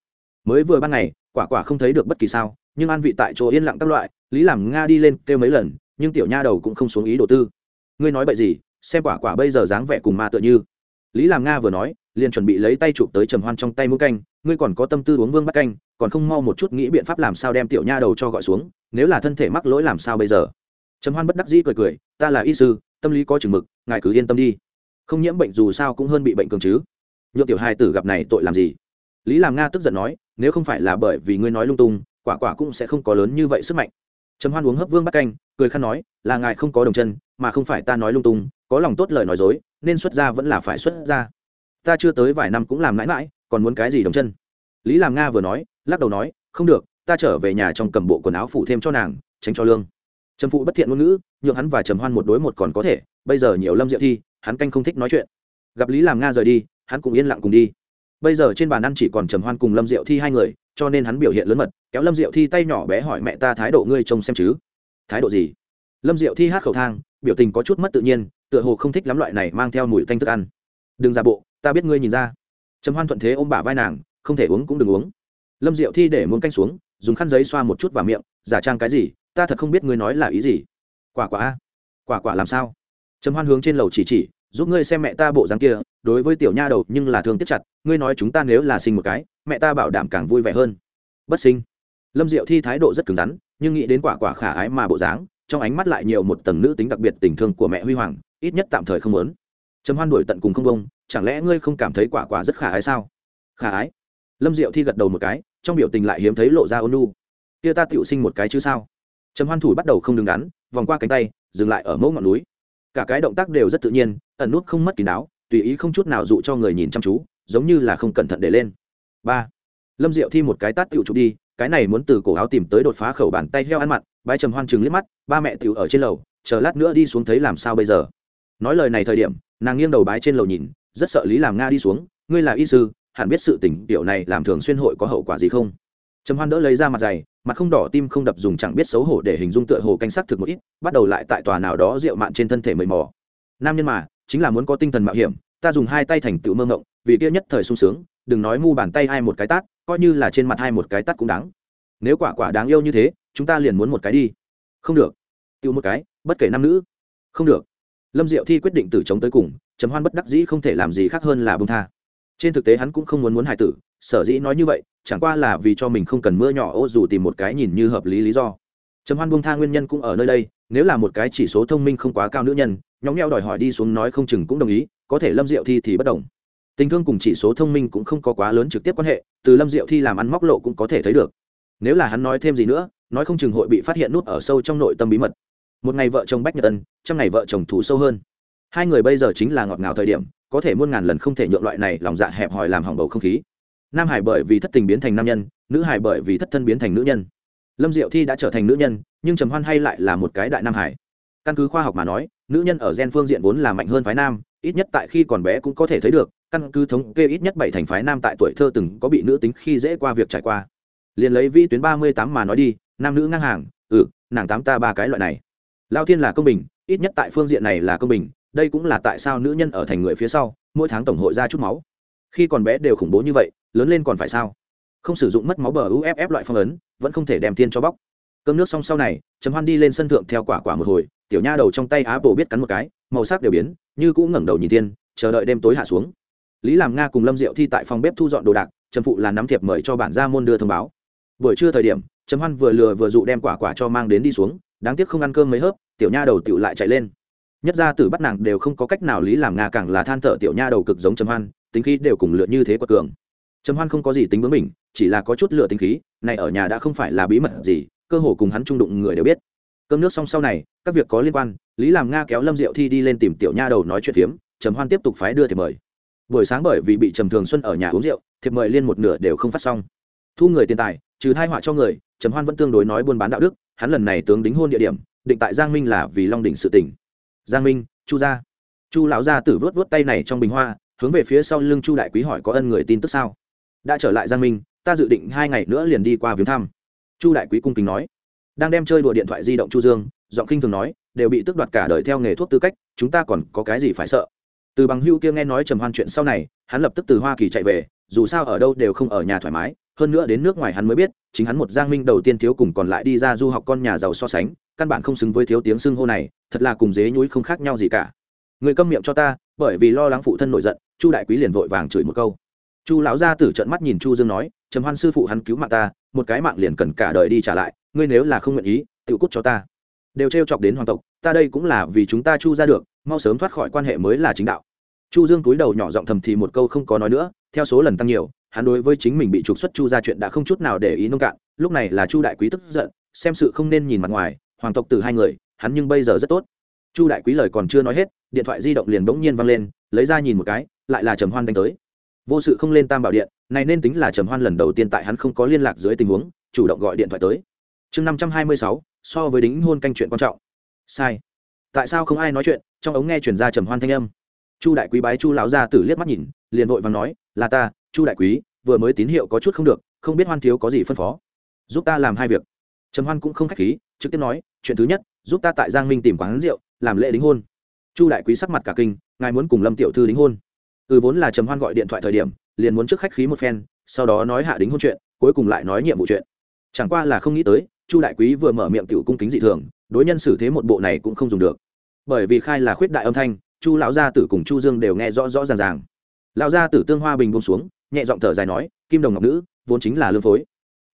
Mới vừa ban ngày, quả quả không thấy được bất kỳ sao, nhưng an vị tại chỗ yên lặng các loại, lý làm nga đi lên kêu mấy lần, nhưng tiểu nha đầu cũng không xuống ý đồ tư. Ngươi nói bậy gì, xem quả quả bây giờ dáng vẻ cùng ma tựa như. Lý làm nga vừa nói, liền chuẩn bị lấy tay chụp tới trầm hoan trong tay mũi canh, ngươi còn có tâm tư uống vương bắt canh, còn không mau một chút nghĩ biện pháp làm sao đem tiểu nha đầu cho gọi xuống, nếu là thân thể mắc lỗi làm sao bây giờ? Trầm hoan bất đắc dĩ cười cười, ta là y sư, tâm lý có chừng mực, ngài cứ yên tâm đi. Không nhiễm bệnh dù sao cũng hơn bị bệnh cường chứ. Nhược tiểu hai tử gặp này tội làm gì? Lý làm nga tức giận nói, nếu không phải là bởi vì ngươi nói lung tung, quả quả cũng sẽ không có lớn như vậy sức mạnh. Trầm hoan uống hấp vương bắt canh, cười khăn nói, là ngài không có đồng chân, mà không phải ta nói lung tung, có lòng tốt lời nói dối, nên xuất ra vẫn là phải xuất ra ta chưa tới vài năm cũng làm mãi mãi, còn muốn cái gì đồng chân? Lý làm nga vừa nói, lắc đầu nói, không được, ta trở về nhà trong cầm bộ quần áo phủ thêm cho nàng, tránh cho lương trầm phụ bất thiện ngôn ngữ, nhượng hắn và trầm hoan một đối một còn có thể, bây giờ nhiều lâm diệu thi, hắn canh không thích nói chuyện. Gặp lý làm nga rời đi, hắn cũng yên lặng cùng đi. Bây giờ trên bàn ăn chỉ còn trầm hoan cùng lâm diệu thi hai người, cho nên hắn biểu hiện lớn mật, kéo lâm diệu thi tay nhỏ bé hỏi mẹ ta thái độ ngươi trông xem chứ? Thái độ gì? Lâm diệu thi hát khẩu thang, biểu tình có chút mất tự nhiên, tựa hồ không thích lắm loại này mang theo mùi thanh thức ăn. Đừng ra bộ, ta biết ngươi nhìn ra. Trầm hoan thuận thế ôm bả vai nàng, không thể uống cũng đừng uống. Lâm diệu thi để muốn canh xuống, dùng khăn giấy xoa một chút vào miệng, giả trang cái gì ta thật không biết ngươi nói là ý gì. Quả quả a, quả quả làm sao? Trầm hoan hướng trên lầu chỉ chỉ, giúp ngươi xem mẹ ta bộ dáng kia, đối với tiểu nha đầu nhưng là thường tiếp chặt, ngươi nói chúng ta nếu là sinh một cái, mẹ ta bảo đảm càng vui vẻ hơn. Bất sinh. Lâm diệu thi thái độ rất cứng rắn, nhưng nghĩ đến quả quả khả ái mà bộ dáng, trong ánh mắt lại nhiều một tầng nữ tính đặc biệt tình thương của mẹ huy hoàng, ít nhất tạm thời không lớn. trầm hoan đuổi tận cùng không bông, chẳng lẽ ngươi không cảm thấy quả quả rất khả ái sao? Khả ái? Lâm diệu thi gật đầu một cái, trong biểu tình lại hiếm thấy lộ ra ôn nu kia ta tựu sinh một cái chứ sao? Trầm hoan thủ bắt đầu không đứng đắn, vòng qua cánh tay, dừng lại ở mẫu ngọn núi. Cả cái động tác đều rất tự nhiên, ẩn nút không mất kín đáo, tùy ý không chút nào dụ cho người nhìn chăm chú, giống như là không cẩn thận để lên. Ba. Lâm diệu thi một cái tát tựu chụp đi, cái này muốn từ cổ áo tìm tới đột phá khẩu bàn tay heo ăn mặn, bái trầm hoan chừng liếc mắt, ba mẹ tựu ở trên lầu, chờ lát nữa đi xuống thấy làm sao bây giờ. Nói lời này thời điểm, nàng nghiêng đầu bái trên lầu nhìn, rất sợ lý làm nga đi xuống, ngươi là y sư, hẳn biết sự tình tiểu này làm thường xuyên hội có hậu quả gì không? Trầm hoan đỡ lấy ra mặt dày, mặt không đỏ tim không đập dùng chẳng biết xấu hổ để hình dung tựa hồ canh sắc thực một ít, bắt đầu lại tại tòa nào đó rượu mạn trên thân thể mầy mò. Nam nhân mà, chính là muốn có tinh thần mạo hiểm, ta dùng hai tay thành tựu mơ ngộng, vì kia nhất thời sung sướng, đừng nói mu bàn tay ai một cái tát, coi như là trên mặt hai một cái tát cũng đáng. Nếu quả quả đáng yêu như thế, chúng ta liền muốn một cái đi. Không được. Tựu một cái, bất kể nam nữ. Không được. Lâm diệu thi quyết định từ chống tới cùng, trầm hoan bất đắc dĩ không thể làm gì khác hơn là bông tha. Trên thực tế hắn cũng không muốn muốn hài tử sở dĩ nói như vậy, chẳng qua là vì cho mình không cần mưa nhỏ ô dù tìm một cái nhìn như hợp lý lý do. Trầm hoan buông tha nguyên nhân cũng ở nơi đây, nếu là một cái chỉ số thông minh không quá cao nữ nhân nhóng nheo đòi hỏi đi xuống nói không chừng cũng đồng ý, có thể lâm diệu thi thì bất đồng. Tình thương cùng chỉ số thông minh cũng không có quá lớn trực tiếp quan hệ, từ lâm diệu thi làm ăn móc lộ cũng có thể thấy được. Nếu là hắn nói thêm gì nữa, nói không chừng hội bị phát hiện nút ở sâu trong nội tâm bí mật. Một ngày vợ chồng bách nhật tân, trăm ngày vợ chồng thủ sâu hơn. Hai người bây giờ chính là ngọt ngào thời điểm, có thể muôn ngàn lần không thể nhượng loại này lòng dạ hẹp hòi làm hỏng bầu không khí nam hải bởi vì thất tình biến thành nam nhân, nữ hải bởi vì thất thân biến thành nữ nhân. Lâm diệu thi đã trở thành nữ nhân, nhưng trầm hoan hay lại là một cái đại nam hải. Căn cứ khoa học mà nói, nữ nhân ở gen phương diện vốn là mạnh hơn phái nam, ít nhất tại khi còn bé cũng có thể thấy được, căn cứ thống kê ít nhất bảy thành phái nam tại tuổi thơ từng có bị nữ tính khi dễ qua việc trải qua. Liền lấy vi tuyến ba mươi tám mà nói đi, nam nữ ngang hàng ừ nàng tám ta ba cái loại này. Lao thiên là công bình, ít nhất tại phương diện này là công bình, đây cũng là tại sao nữ nhân ở thành người phía sau, mỗi tháng tổng hội ra chút máu. Khi còn bé đều khủng bố như vậy lớn lên còn phải sao? Không sử dụng mất máu bờ uff loại phong ấn, vẫn không thể đem thiên cho bóc. Cơm nước xong sau này chấm hoan đi lên sân thượng theo quả quả một hồi, tiểu nha đầu trong tay á bổ biết cắn một cái, màu sắc đều biến, như cũng ngẩng đầu nhìn tiên chờ đợi đêm tối hạ xuống. Lý làm nga cùng lâm diệu thi tại phòng bếp thu dọn đồ đạc Trần phụ là nắm thiệp mời cho bản gia môn đưa thông báo. Buổi trưa thời điểm, trầm hoan vừa lừa vừa dụ đem quả quả cho mang đến đi xuống, đáng tiếc không ăn cơm mấy hớp, tiểu nha đầu tiểu lại chạy lên. Nhất ra từ bắt nàng đều không có cách nào, lý làm nga càng là than thở tiểu nha đầu cực giống trầm hoan, tính khí đều cùng lựa như thế quật cường trầm hoan không có gì tính bướng mình chỉ là có chút lửa tính khí, này ở nhà đã không phải là bí mật gì, cơ hồ cùng hắn trung đụng người đều biết. Cơm nước xong sau này, các việc có liên quan, lý làm nga kéo lâm diệu thi đi lên tìm tiểu nha đầu nói chuyện phiếm, trầm hoan tiếp tục phái đưa thiệp mời. Buổi sáng bởi vì bị trầm thường xuân ở nhà uống rượu, thiệp mời liên một nửa đều không phát xong. Thu người tiền tài, trừ thai họa cho người, trầm hoan vẫn tương đối nói buôn bán đạo đức, hắn lần này tướng đính hôn địa điểm, định tại giang minh là vì long đỉnh sự tỉnh. Giang minh, chu gia. Chu lão gia tử vớt vớt tay này trong bình hoa, hướng về phía sau lưng chu đại quý hỏi có ân người tin tức sao? Đã trở lại giang minh, ta dự định hai ngày nữa liền đi qua viếng thăm. Chu đại quý cung kính nói. Đang đem chơi đùa điện thoại di động chu dương, giọng khinh thường nói, đều bị tước đoạt cả đời theo nghề thuốc tư cách, chúng ta còn có cái gì phải sợ? Từ bằng hưu kia nghe nói trầm hoan chuyện sau này, hắn lập tức từ hoa kỳ chạy về, dù sao ở đâu đều không ở nhà thoải mái, hơn nữa đến nước ngoài hắn mới biết, chính hắn một giang minh đầu tiên thiếu cùng còn lại đi ra du học con nhà giàu so sánh, căn bản không xứng với thiếu tiếng xưng hô này, thật là cùng dế nhúi không khác nhau gì cả. Người câm miệng cho ta, bởi vì lo lắng phụ thân nổi giận, chu đại quý liền vội vàng chửi một câu chu lão gia tử trận mắt nhìn chu dương nói, trầm hoan sư phụ hắn cứu mạng ta, một cái mạng liền cần cả đời đi trả lại, ngươi nếu là không nguyện ý tự cút cho ta. Đều trêu chọc đến hoàng tộc, ta đây cũng là vì chúng ta chu ra được, mau sớm thoát khỏi quan hệ mới là chính đạo. Chu dương túi đầu nhỏ giọng thầm thì một câu không có nói nữa, theo số lần tăng nhiều, hắn đối với chính mình bị trục xuất chu ra chuyện đã không chút nào để ý nông cạn, lúc này là chu đại quý tức giận, xem sự không nên nhìn mặt ngoài, hoàng tộc từ hai người, hắn nhưng bây giờ rất tốt. Chu đại quý lời còn chưa nói hết, điện thoại di động liền bỗng nhiên văng lên, lấy ra nhìn một cái, lại là trầm hoan đánh tới vô sự không lên tam bảo điện, này nên tính là trầm hoan lần đầu tiên tại hắn không có liên lạc dưới tình huống, chủ động gọi điện thoại tới. Chương năm trăm hai mươi sáu, so với đính hôn canh chuyện quan trọng. Sai. Tại sao không ai nói chuyện, trong ống nghe chuyển ra trầm hoan thanh âm. Chu đại quý bái chu lão ra tử liếc mắt nhìn, liền vội và nói, là ta, chu đại quý, vừa mới tín hiệu có chút không được, không biết hoan thiếu có gì phân phó. Giúp ta làm hai việc. Trầm hoan cũng không k h á c h khí, trực tiếp nói, chuyện thứ nhất, giúp ta tại giang minh tìm quán rượu, làm lễ đính hôn. Chu đại quý sắc mặt cả kinh, ngài muốn cùng lâm tiểu thư đính hôn? Ừ vốn là trầm hoan gọi điện thoại thời điểm, liền muốn trước khách khí một phen, sau đó nói hạ đính hôn chuyện, cuối cùng lại nói nhiệm vụ chuyện. Chẳng qua là không nghĩ tới, chu đại quý vừa mở miệng tiểu cung kính dị thường, đối nhân xử thế một bộ này cũng không dùng được. Bởi vì khai là khuyết đại âm thanh, chu lão gia tử cùng chu dương đều nghe rõ rõ ràng ràng. Lão gia tử tương hoa bình buông xuống, nhẹ giọng thở dài nói, kim đồng ngọc nữ, vốn chính là lương phối.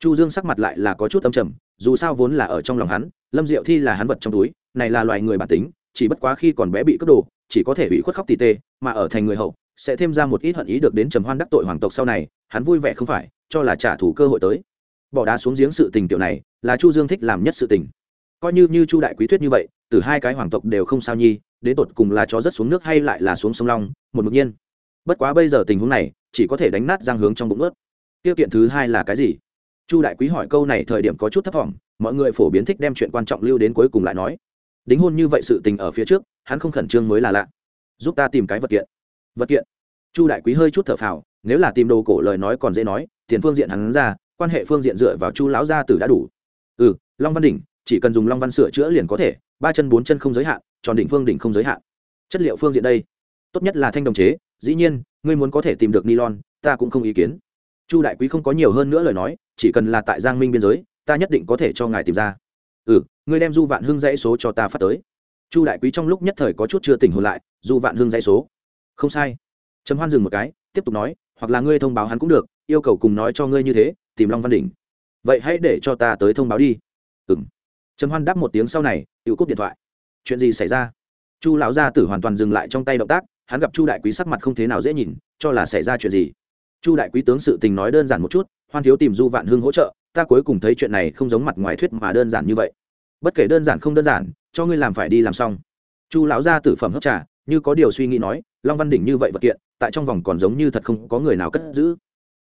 Chu dương sắc mặt lại là có chút âm trầm, dù sao vốn là ở trong lòng hắn, lâm diệu thi là hắn vật trong túi, này là loài người bản tính, chỉ bất quá khi còn bé bị cướp đồ, chỉ có thể bị khuất khóc tỉ tê, mà ở thành người hậu sẽ thêm ra một ít hận ý được đến trầm hoan đắc tội hoàng tộc sau này, hắn vui vẻ không phải, cho là trả thù cơ hội tới. Bỏ đá xuống giếng sự tình tiểu này, là chu dương thích làm nhất sự tình. Coi như như chu đại quý thuyết như vậy, từ hai cái hoàng tộc đều không sao nhi, đến tột cùng là chó rất xuống nước hay lại là xuống sông long, một mực nhiên. Bất quá bây giờ tình huống này, chỉ có thể đánh nát giang hướng trong bụng ướt. Tiêu kiện thứ hai là cái gì? Chu đại quý hỏi câu này thời điểm có chút thấp thỏm, mọi người phổ biến thích đem chuyện quan trọng lưu đến cuối cùng lại nói. Đính hôn như vậy sự tình ở phía trước, hắn không khẩn trương mới là lạ. Giúp ta tìm cái vật kiện vật kiện. Chu đại quý hơi chút thở phào, nếu là tìm đồ cổ lời nói còn dễ nói, tiền phương diện hắn ra, quan hệ phương diện dựa vào chu lão gia tử đã đủ. Ừ long văn đỉnh, chỉ cần dùng long văn sửa chữa liền có thể, ba chân bốn chân không giới hạn, tròn đỉnh phương đỉnh không giới hạn. Chất liệu phương diện đây, tốt nhất là thanh đồng chế, dĩ nhiên, ngươi muốn có thể tìm được nylon, ta cũng không ý kiến. Chu đại quý không có nhiều hơn nữa lời nói, chỉ cần là tại giang minh biên giới, ta nhất định có thể cho ngài tìm ra. Ừ ngươi đem du vạn hưng dãy số cho ta phát tới. Chu đại quý trong lúc nhất thời có chút chưa tỉnh hồn lại, du vạn hưng dãy số không sai. Trầm hoan dừng một cái, tiếp tục nói, hoặc là ngươi thông báo hắn cũng được, yêu cầu cùng nói cho ngươi như thế, tìm long văn đỉnh. Vậy hãy để cho ta tới thông báo đi. Ừng trầm hoan đáp một tiếng sau này, tự cúp điện thoại. Chuyện gì xảy ra? Chu lão gia tử hoàn toàn dừng lại trong tay động tác, hắn gặp chu đại quý sắc mặt không thế nào dễ nhìn, cho là xảy ra chuyện gì? Chu đại quý tướng sự tình nói đơn giản một chút, hoan thiếu tìm du vạn hưng hỗ trợ, ta cuối cùng thấy chuyện này không giống mặt ngoài thuyết mà đơn giản như vậy. Bất kể đơn giản không đơn giản, cho ngươi làm phải đi làm xong. Chu lão gia tử phẩm hấp trà như có điều suy nghĩ nói, long văn đỉnh như vậy vật kiện, tại trong vòng còn giống như thật không có người nào cất giữ.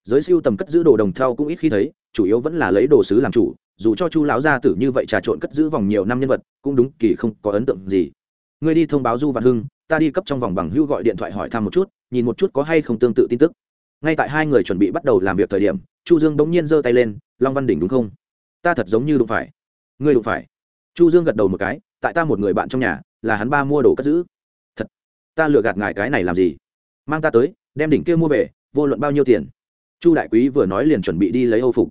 Giới siêu tầm cất giữ đồ đồng thau cũng ít khi thấy, chủ yếu vẫn là lấy đồ sứ làm chủ, dù cho chu lão gia tử như vậy trà trộn cất giữ vòng nhiều năm nhân vật, cũng đúng kỳ không có ấn tượng gì. Ngươi đi thông báo du văn hưng, ta đi cấp trong vòng bằng hưu gọi điện thoại hỏi thăm một chút, nhìn một chút có hay không tương tự tin tức. Ngay tại hai người chuẩn bị bắt đầu làm việc thời điểm, chu dương bỗng nhiên giơ tay lên, long văn đỉnh đúng không? Ta thật giống như đụng phải. Ngươi đụng phải. Chu dương gật đầu một cái, tại ta một người bạn trong nhà, là hắn ba mua đồ cất giữ ta lừa gạt ngài cái này làm gì? Mang ta tới, đem đỉnh kia mua về, vô luận bao nhiêu tiền? Chu đại quý vừa nói liền chuẩn bị đi lấy âu phục.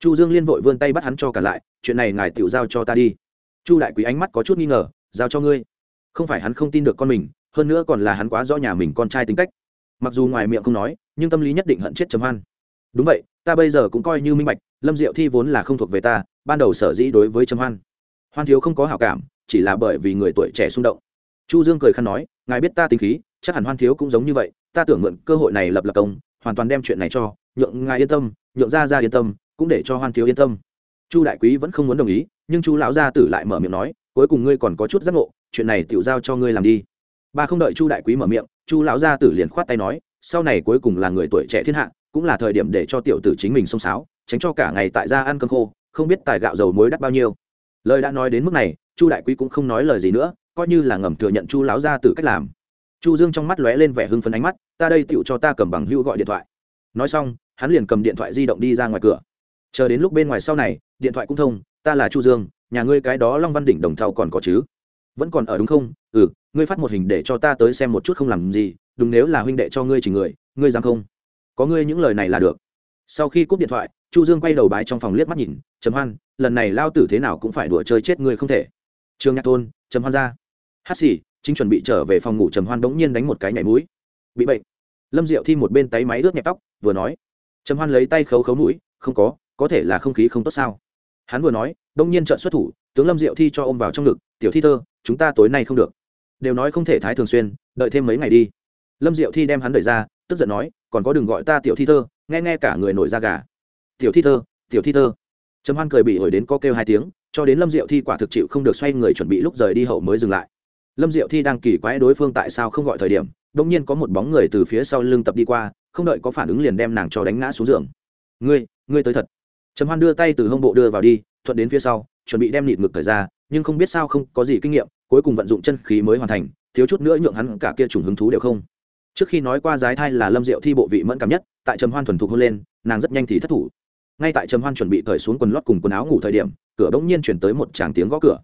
Chu dương liên vội vươn tay bắt hắn cho cả lại, chuyện này ngài tiểu giao cho ta đi. Chu đại quý ánh mắt có chút nghi ngờ, giao cho ngươi. Không phải hắn không tin được con mình, hơn nữa còn là hắn quá rõ nhà mình con trai tính cách. Mặc dù ngoài miệng không nói, nhưng tâm lý nhất định hận chết chấm hoan. Đúng vậy, ta bây giờ cũng coi như minh bạch, lâm diệu thi vốn là không thuộc về ta, ban đầu sở dĩ đối với chấm hoan. Hoan thiếu không có hảo cảm, chỉ là bởi vì người tuổi trẻ xung động chu dương cười khăn nói, ngài biết ta tính khí, chắc hẳn hoan thiếu cũng giống như vậy, ta tưởng mượn cơ hội này lập lập công, hoàn toàn đem chuyện này cho, nhượng ngài yên tâm, nhượng ra ra yên tâm, cũng để cho hoan thiếu yên tâm. Chu đại quý vẫn không muốn đồng ý, nhưng chu lão gia tử lại mở miệng nói, cuối cùng ngươi còn có chút giác ngộ, chuyện này tiểu giao cho ngươi làm đi. Ba không đợi chu đại quý mở miệng, chu lão gia tử liền khoát tay nói, sau này cuối cùng là người tuổi trẻ thiên hạ, cũng là thời điểm để cho tiểu tử chính mình xông xáo, tránh cho cả ngày tại gia ăn cơm khô, không biết tài gạo dầu muối đắt bao nhiêu. Lời đã nói đến mức này, chu đại quý cũng không nói lời gì nữa coi như là ngầm thừa nhận chu láo ra tử cách làm. Chu dương trong mắt lóe lên vẻ hưng phấn ánh mắt, ta đây tựu cho ta cầm bằng hữu gọi điện thoại. Nói xong, hắn liền cầm điện thoại di động đi ra ngoài cửa. Chờ đến lúc bên ngoài sau này, điện thoại cũng thông, ta là chu dương, nhà ngươi cái đó long văn đỉnh đồng thau còn có chứ? Vẫn còn ở đúng không? Ừ ngươi phát một hình để cho ta tới xem một chút không làm gì, đúng nếu là huynh đệ cho ngươi chỉ người, ngươi dám không? Có ngươi những lời này là được. Sau khi cúp điện thoại, chu dương quay đầu bái trong phòng liếc mắt nhìn, trầm hoan, lần này lao tử thế nào cũng phải đùa chơi chết ngươi không thể. Trương nhạc thôn, trầm hoan ra hát xì, chính chuẩn bị trở về phòng ngủ trầm hoan bỗng nhiên đánh một cái nhảy mũi. Bị bệnh. Lâm diệu thi một bên tay máy ướt nhẹp tóc, vừa nói. Trầm hoan lấy tay khấu khấu mũi, không có có thể là không khí không tốt sao? Hắn vừa nói đông nhiên trợn xuất thủ, tướng lâm diệu thi cho ôm vào trong ngực, tiểu thi thơ, chúng ta tối nay không được. Đều nói không thể thái thường xuyên, đợi thêm mấy ngày đi. Lâm diệu thi đem hắn đẩy ra, tức giận nói, còn có đừng gọi ta tiểu thi thơ, nghe nghe cả người nổi da gà. Tiểu thi thơ, tiểu thi thơ. Trầm hoan cười bị ổi đến co kêu hai tiếng, cho đến lâm diệu thi quả thực chịu không được xoay người chuẩn bị lúc rời đi hậu mới dừng lại lâm diệu thi đang kỳ quái đối phương tại sao không gọi thời điểm đông nhiên có một bóng người từ phía sau lưng tập đi qua, không đợi có phản ứng liền đem nàng cho đánh ngã xuống giường. Ngươi ngươi tới thật. Trầm hoan đưa tay từ hông bộ đưa vào đi, thuận đến phía sau, chuẩn bị đem nịt ngực thời ra, nhưng không biết sao không có gì kinh nghiệm, cuối cùng vận dụng chân khí mới hoàn thành, thiếu chút nữa nhượng hắn cả kia trùng hứng thú đều không. Trước khi nói qua giái thai là lâm diệu thi bộ vị mẫn cảm nhất, tại trầm hoan thuần thục hôn lên, nàng rất nhanh thì thất thủ. Ngay tại trầm hoan chuẩn bị cởi xuống quần lót cùng quần áo ngủ thời điểm, cửa bỗng nhiên chuyển tới một tràng tiếng gõ cửa.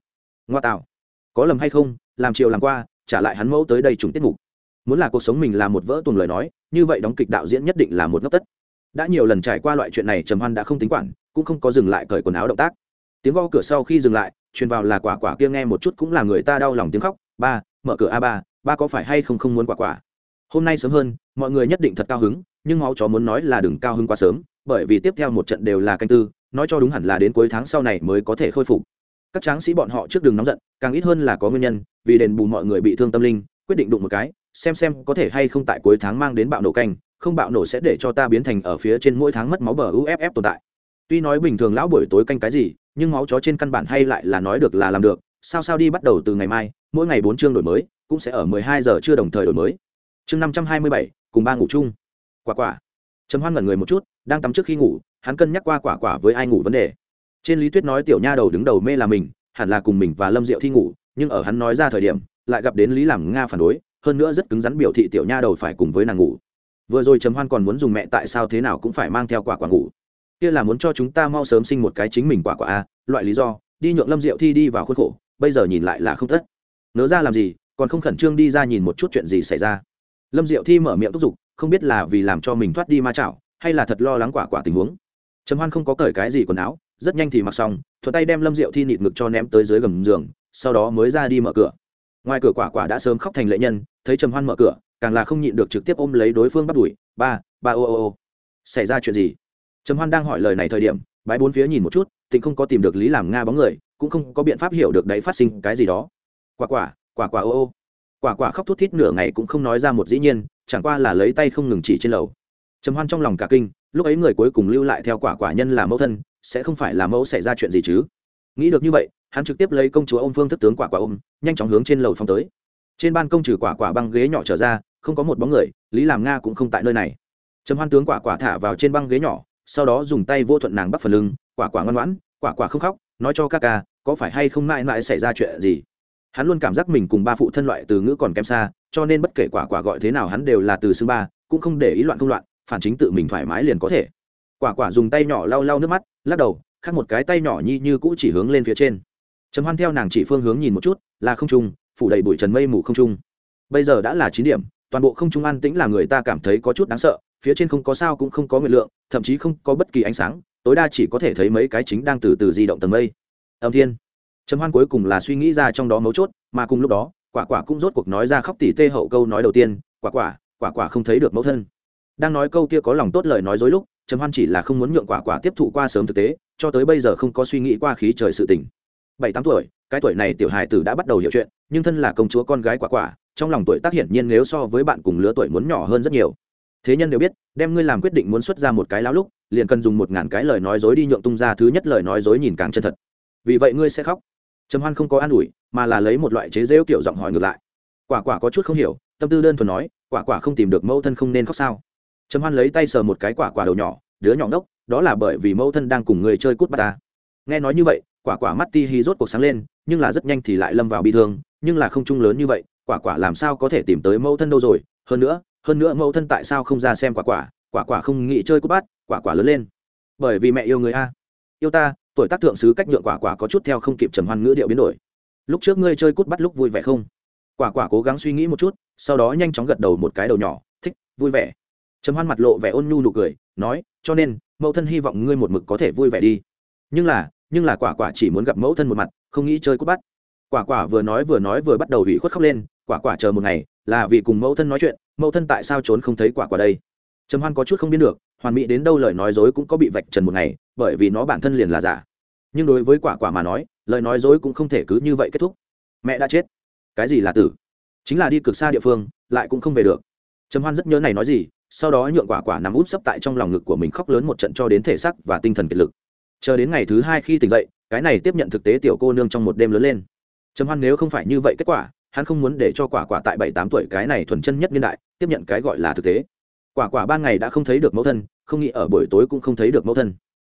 Ngoa tạo có lầm hay không, làm chiều làm qua, trả lại hắn mẫu tới đây trùng tiết mục. Muốn là cuộc sống mình là một vỡ tuồng lời nói, như vậy đóng kịch đạo diễn nhất định là một ngốc tất. Đã nhiều lần trải qua loại chuyện này, trầm hoan đã không tính quản, cũng không có dừng lại cởi quần áo động tác. Tiếng gõ cửa sau khi dừng lại, truyền vào là quả quả kia nghe một chút cũng là người ta đau lòng tiếng khóc. Ba, mở cửa a ba ba có phải hay không không muốn quả quả? Hôm nay sớm hơn, mọi người nhất định thật cao hứng, nhưng máu chó muốn nói là đừng cao hứng quá sớm, bởi vì tiếp theo một trận đều là canh tư, nói cho đúng hẳn là đến cuối tháng sau này mới có thể khôi phục các tráng sĩ bọn họ trước đường nóng giận, càng ít hơn là có nguyên nhân, vì đền bù mọi người bị thương tâm linh, quyết định đụng một cái, xem xem có thể hay không tại cuối tháng mang đến bạo nổ canh, không bạo nổ sẽ để cho ta biến thành ở phía trên mỗi tháng mất máu bờ uff tồn tại. Tuy nói bình thường lão buổi tối canh cái gì, nhưng máu chó trên căn bản hay lại là nói được là làm được, sao sao đi bắt đầu từ ngày mai, mỗi ngày bốn chương đổi mới, cũng sẽ ở mười hai giờ chưa đồng thời đổi mới. Chương năm trăm hai mươi bảy, cùng ba ngủ chung. Quả quả. Trầm hoan ngẩn người một chút, đang tắm trước khi ngủ, hắn cân nhắc qua quả quả với ai ngủ vấn đề trên lý thuyết nói tiểu nha đầu đứng đầu mê là mình, hẳn là cùng mình và lâm diệu thi ngủ, nhưng ở hắn nói ra thời điểm, lại gặp đến lý làm nga phản đối, hơn nữa rất cứng rắn biểu thị tiểu nha đầu phải cùng với nàng ngủ. Vừa rồi trầm hoan còn muốn dùng mẹ tại sao thế nào cũng phải mang theo quả quả ngủ. Kia là muốn cho chúng ta mau sớm sinh một cái chính mình quả quả a, loại lý do, đi nhượng lâm diệu thi đi vào khuôn khổ, bây giờ nhìn lại là không tất nỡ ra làm gì, còn không khẩn trương đi ra nhìn một chút chuyện gì xảy ra. Lâm diệu thi mở miệng thúc giục, không biết là vì làm cho mình thoát đi ma chảo, hay là thật lo lắng quả quả tình huống. Trầm hoan không có cởi cái gì quần áo rất nhanh thì mặc xong, thuận tay đem lâm diệu thi nịt ngực cho ném tới dưới gầm giường, sau đó mới ra đi mở cửa. Ngoài cửa quả quả đã sớm khóc thành lệ nhân, thấy trầm hoan mở cửa, càng là không nhịn được trực tiếp ôm lấy đối phương bắt đuổi. Ba ba, ô ô ô. Xảy ra chuyện gì? Trầm hoan đang hỏi lời này thời điểm bãi bốn phía nhìn một chút, tịnh không có tìm được lý làm nga bóng người, cũng không có biện pháp hiểu được đấy phát sinh cái gì đó. Quả quả quả quả, ô ô. Quả quả khóc thút thít nửa ngày cũng không nói ra một dĩ nhiên, chẳng qua là lấy tay không ngừng chỉ trên lầu. Trầm hoan trong lòng cả kinh, lúc ấy người cuối cùng lưu lại theo quả quả nhân là mẫu thân sẽ không phải là mẫu xảy ra chuyện gì chứ? Nghĩ được như vậy, hắn trực tiếp lấy công chúa ôm phương thức tướng quả quả ôm, nhanh chóng hướng trên lầu phong tới. Trên ban công trừ quả quả băng ghế nhỏ trở ra, không có một bóng người, lý làm nga cũng không tại nơi này. Trầm hoan tướng quả quả thả vào trên băng ghế nhỏ, sau đó dùng tay vô thuận nàng bắt phần lưng, quả quả ngoan ngoãn, quả quả không khóc, nói cho các ca, có phải hay không mãi mãi xảy ra chuyện gì? Hắn luôn cảm giác mình cùng ba phụ thân loại từ ngữ còn kém xa, cho nên bất kể quả quả gọi thế nào hắn đều là từ xưng ba, cũng không để ý loạn không loạn, phản chính tự mình thoải mái liền có thể quả quả dùng tay nhỏ lau lau nước mắt, lắc đầu khác một cái tay nhỏ nhi như cũ chỉ hướng lên phía trên. Trầm hoan theo nàng chỉ phương hướng nhìn một chút, là không trung, phủ đầy bụi trần mây mù không trung. Bây giờ đã là chín điểm, toàn bộ không trung an tĩnh là người ta cảm thấy có chút đáng sợ, phía trên không có sao cũng không có nguyện lượng, thậm chí không có bất kỳ ánh sáng, tối đa chỉ có thể thấy mấy cái chính đang từ từ di động tầng mây. Âm thiên. Trầm hoan cuối cùng là suy nghĩ ra trong đó mấu chốt, mà cùng lúc đó, quả quả cũng rốt cuộc nói ra khóc tỉ tê hậu câu nói đầu tiên, quả quả quả quả không thấy được mẫu thân. Đang nói câu kia có lòng tốt lời nói dối lúc trầm hoan chỉ là không muốn nhượng quả quả tiếp thụ qua sớm thực tế, cho tới bây giờ không có suy nghĩ qua khí trời sự tình. Bảy tám tuổi, cái tuổi này tiểu hài tử đã bắt đầu hiểu chuyện, nhưng thân là công chúa con gái quả quả, trong lòng tuổi tác hiển nhiên nếu so với bạn cùng lứa tuổi muốn nhỏ hơn rất nhiều. Thế nhân đều biết, đem ngươi làm quyết định muốn xuất ra một cái láo lúc, liền cần dùng một ngàn cái lời nói dối đi nhượng tung ra thứ nhất lời nói dối nhìn càng chân thật. Vì vậy ngươi sẽ khóc. Trầm hoan không có an ủi, mà là lấy một loại chế rêu kiểu giọng hỏi ngược lại. Quả quả có chút không hiểu, tâm tư đơn thuần nói, quả quả không tìm được mẫu thân không nên khóc sao? Trầm hoan lấy tay sờ một cái quả quả đầu nhỏ, đứa nhỏ ngốc, đó là bởi vì mẫu thân đang cùng người chơi cút bắt ta. Nghe nói như vậy, quả quả mắt ti hi rốt cuộc sáng lên, nhưng là rất nhanh thì lại lâm vào bi thương, nhưng là không chung lớn như vậy, quả quả làm sao có thể tìm tới mẫu thân đâu rồi? Hơn nữa hơn nữa mẫu thân tại sao không ra xem quả quả? Quả quả không nghĩ chơi cút bắt, quả quả lớn lên. Bởi vì mẹ yêu người a. Yêu ta, tuổi tác thượng sứ cách nhượng quả quả có chút theo không kịp trầm hoan ngữ điệu biến đổi. Lúc trước ngươi chơi cút bắt lúc vui vẻ không? Quả quả cố gắng suy nghĩ một chút, sau đó nhanh chóng gật đầu một cái đầu nhỏ, thích, vui vẻ trầm hoan mặt lộ vẻ ôn nhu nụ cười, nói, cho nên, mẫu thân hy vọng ngươi một mực có thể vui vẻ đi. Nhưng là nhưng là quả quả chỉ muốn gặp mẫu thân một mặt, không nghĩ chơi cút bắt. Quả quả vừa nói vừa nói vừa bắt đầu hủy khuất khóc lên, quả quả chờ một ngày, là vì cùng mẫu thân nói chuyện, mẫu thân tại sao trốn không thấy quả quả đây? Trầm hoan có chút không biết được, hoàn mỹ đến đâu lời nói dối cũng có bị vạch trần một ngày, bởi vì nó bản thân liền là giả. Nhưng đối với quả quả mà nói, lời nói dối cũng không thể cứ như vậy kết thúc. Mẹ đã chết. Cái gì là tử? Chính là đi cực xa địa phương, lại cũng không về được. Trầm hoan rất nhớ này nói gì sau đó nhượng quả quả nằm út sấp tại trong lòng ngực của mình khóc lớn một trận cho đến thể xác và tinh thần kiệt lực. Chờ đến ngày thứ hai khi tỉnh dậy, cái này tiếp nhận thực tế tiểu cô nương trong một đêm lớn lên. Trầm hoan nếu không phải như vậy kết quả, hắn không muốn để cho quả quả tại bảy tám tuổi cái này thuần chân nhất niên đại tiếp nhận cái gọi là thực tế. Quả quả ban ngày đã không thấy được mẫu thân, không nghĩ ở buổi tối cũng không thấy được mẫu thân.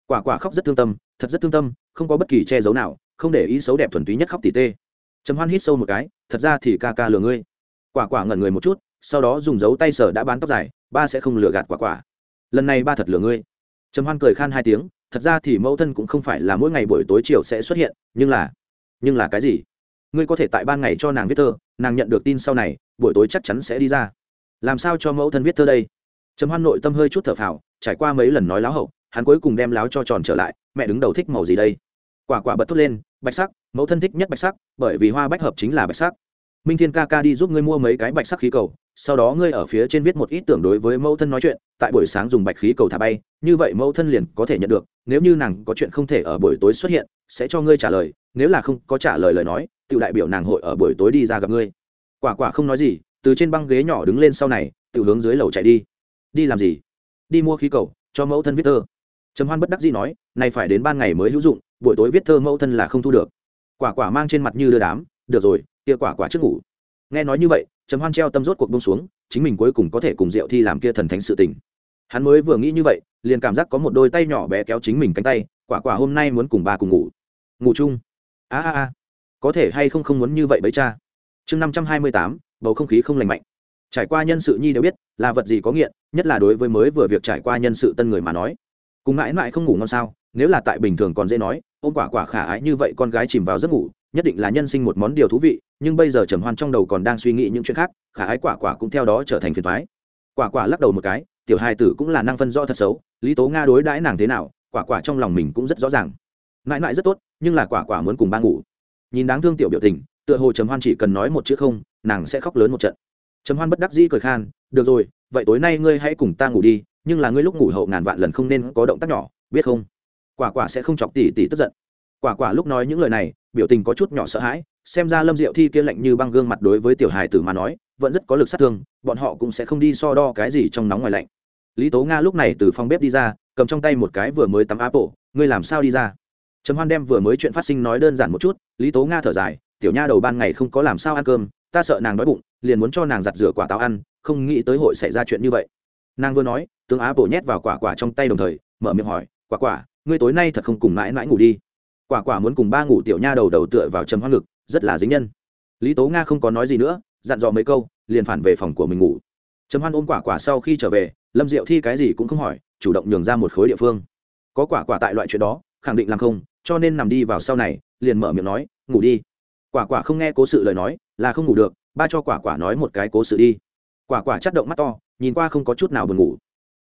Quả quả khóc rất thương tâm, thật rất thương tâm, không có bất kỳ che giấu nào, không để ý xấu đẹp thuần túy nhất khóc tỉ tê. Trầm hoan hít sâu một cái, thật ra thì ca ca lừa ngươi. Quả quả ngẩn người một chút, sau đó dùng dấu tay sở đã bán tóc dài ba sẽ không lừa gạt quả quả. Lần này ba thật lừa ngươi. Trầm hoan cười khan hai tiếng, thật ra thì mẫu thân cũng không phải là mỗi ngày buổi tối chiều sẽ xuất hiện, nhưng là nhưng là cái gì? Ngươi có thể tại ban ngày cho nàng viết thơ, nàng nhận được tin sau này, buổi tối chắc chắn sẽ đi ra. Làm sao cho mẫu thân viết thơ đây? Trầm hoan nội tâm hơi chút thở phào, trải qua mấy lần nói láo hậu, hắn cuối cùng đem láo cho tròn trở lại, mẹ đứng đầu thích màu gì đây? Quả quả bật thốt lên, bạch sắc, mẫu thân thích nhất bạch sắc, bởi vì hoa bách hợp chính là bạch sắc minh thiên ca ca đi giúp ngươi mua mấy cái bạch sắc khí cầu, sau đó ngươi ở phía trên viết một ít tưởng đối với mẫu thân nói chuyện, tại buổi sáng dùng bạch khí cầu thả bay, như vậy mẫu thân liền có thể nhận được, nếu như nàng có chuyện không thể ở buổi tối xuất hiện, sẽ cho ngươi trả lời, nếu là không có trả lời lời nói tự đại biểu nàng hội ở buổi tối đi ra gặp ngươi. Quả quả không nói gì, từ trên băng ghế nhỏ đứng lên sau này tự hướng dưới lầu chạy đi. Đi làm gì? Đi mua khí cầu, cho mẫu thân viết thơ. Trầm hoan bất đắc dĩ nói, này phải đến ban ngày mới hữu dụng, buổi tối viết thơ mẫu thân là không thu được. Quả quả mang trên mặt như đưa đám, được rồi kia quả quả trước ngủ. Nghe nói như vậy, trầm hoan treo tâm rốt cuộc bông xuống, chính mình cuối cùng có thể cùng diệu thi làm kia thần thánh sự tình. Hắn mới vừa nghĩ như vậy, liền cảm giác có một đôi tay nhỏ bé kéo chính mình cánh tay, quả quả hôm nay muốn cùng bà cùng ngủ. Ngủ chung. A a a. Có thể hay không không muốn như vậy bấy cha. Chương năm trăm hai mươi tám, bầu không khí không lành mạnh. Trải qua nhân sự nhi đều biết, là vật gì có nghiện, nhất là đối với mới vừa việc trải qua nhân sự tân người mà nói. Cùng mãi mãi không ngủ ngon sao, nếu là tại bình thường còn dễ nói, ôm quả quả khả ái như vậy con gái chìm vào giấc ngủ nhất định là nhân sinh một món điều thú vị, nhưng bây giờ trầm hoan trong đầu còn đang suy nghĩ những chuyện khác, khả ái quả quả cũng theo đó trở thành phiền thoái quả quả lắc đầu một cái, tiểu hai tử cũng là năng phân rõ thật xấu, lý tố nga đối đãi nàng thế nào, quả quả trong lòng mình cũng rất rõ ràng. Mãi mãi rất tốt, nhưng là quả quả muốn cùng ba ngủ. Nhìn đáng thương tiểu biểu tình, tựa hồ trầm hoan chỉ cần nói một chữ không, nàng sẽ khóc lớn một trận. Trầm hoan bất đắc dĩ cười khan, được rồi, vậy tối nay ngươi hãy cùng ta ngủ đi, nhưng là ngươi lúc ngủ hậu ngàn vạn lần không nên có động tác nhỏ, biết không? Quả quả sẽ không chọc tỉ tỉ tức giận quả quả lúc nói những lời này, biểu tình có chút nhỏ sợ hãi, xem ra lâm diệu thi kia lạnh như băng gương mặt đối với tiểu hài tử mà nói, vẫn rất có lực sát thương, bọn họ cũng sẽ không đi so đo cái gì trong nóng ngoài lạnh. Lý tố nga lúc này từ phòng bếp đi ra, cầm trong tay một cái vừa mới tắm áp bộ ngươi làm sao đi ra? Trầm hoan đem vừa mới chuyện phát sinh nói đơn giản một chút, lý tố nga thở dài, tiểu nha đầu ban ngày không có làm sao ăn cơm, ta sợ nàng đói bụng, liền muốn cho nàng giặt rửa quả táo ăn, không nghĩ tới hội xảy ra chuyện như vậy. Nàng vừa nói, tướng á bộ nhét vào quả quả trong tay đồng thời, mở miệng hỏi, quả quả, ngươi tối nay thật không cùng mãi mãi ngủ đi? Quả quả muốn cùng ba ngủ tiểu nha đầu đầu tựa vào trầm hoan lực, rất là dính nhân. Lý tố nga không có nói gì nữa, dặn dò mấy câu, liền phản về phòng của mình ngủ. Trầm hoan ôm quả quả sau khi trở về, lâm diệu thi cái gì cũng không hỏi, chủ động nhường ra một khối địa phương. Có quả quả tại loại chuyện đó, khẳng định làm không, cho nên nằm đi vào sau này, liền mở miệng nói, ngủ đi. Quả quả không nghe cố sự lời nói, là không ngủ được, ba cho quả quả nói một cái cố sự đi. Quả quả chất động mắt to, nhìn qua không có chút nào buồn ngủ.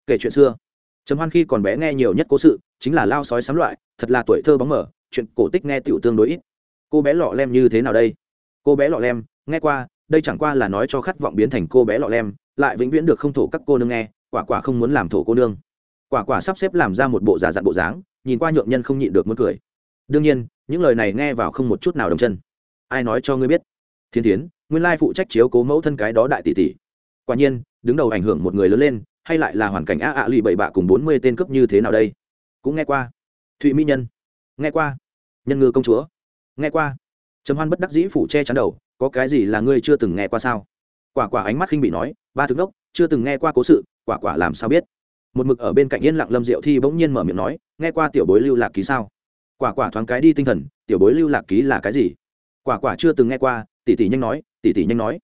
Kể chuyện xưa, trầm hoan khi còn bé nghe nhiều nhất cố sự, chính là lao sói sắm loại, thật là tuổi thơ bóng mở chuyện cổ tích nghe tiểu tương đối ít. Cô bé lọ lem như thế nào đây? Cô bé lọ lem, nghe qua, đây chẳng qua là nói cho khát vọng biến thành cô bé lọ lem, lại vĩnh viễn được không thổ các cô nương nghe, quả quả không muốn làm thổ cô nương. Quả quả sắp xếp làm ra một bộ giả dặn bộ dáng, nhìn qua nhượng nhân không nhịn được muốn cười. Đương nhiên, những lời này nghe vào không một chút nào đồng chân. Ai nói cho ngươi biết? Thiên tiến nguyên lai phụ trách chiếu cố mẫu thân cái đó đại tỷ tỷ. Quả nhiên, đứng đầu ảnh hưởng một người lớn lên, hay lại là hoàn cảnh a ạ lụy bảy bạ cùng bốn mươi tên cấp như thế nào đây? Cũng nghe qua. Thụy mỹ nhân nghe qua. Nhân ngư công chúa. Nghe qua. Trầm hoan bất đắc dĩ phủ che chắn đầu, có cái gì là ngươi chưa từng nghe qua sao? Quả quả ánh mắt khinh bị nói, ba thức đốc, chưa từng nghe qua cố sự, quả quả làm sao biết? Một mực ở bên cạnh yên lặng lâm diệu thi bỗng nhiên mở miệng nói, nghe qua tiểu bối lưu lạc ký sao? Quả quả thoáng cái đi tinh thần, tiểu bối lưu lạc ký là cái gì? Quả quả chưa từng nghe qua, tỷ tỷ nhanh nói, tỷ tỷ nhanh nói.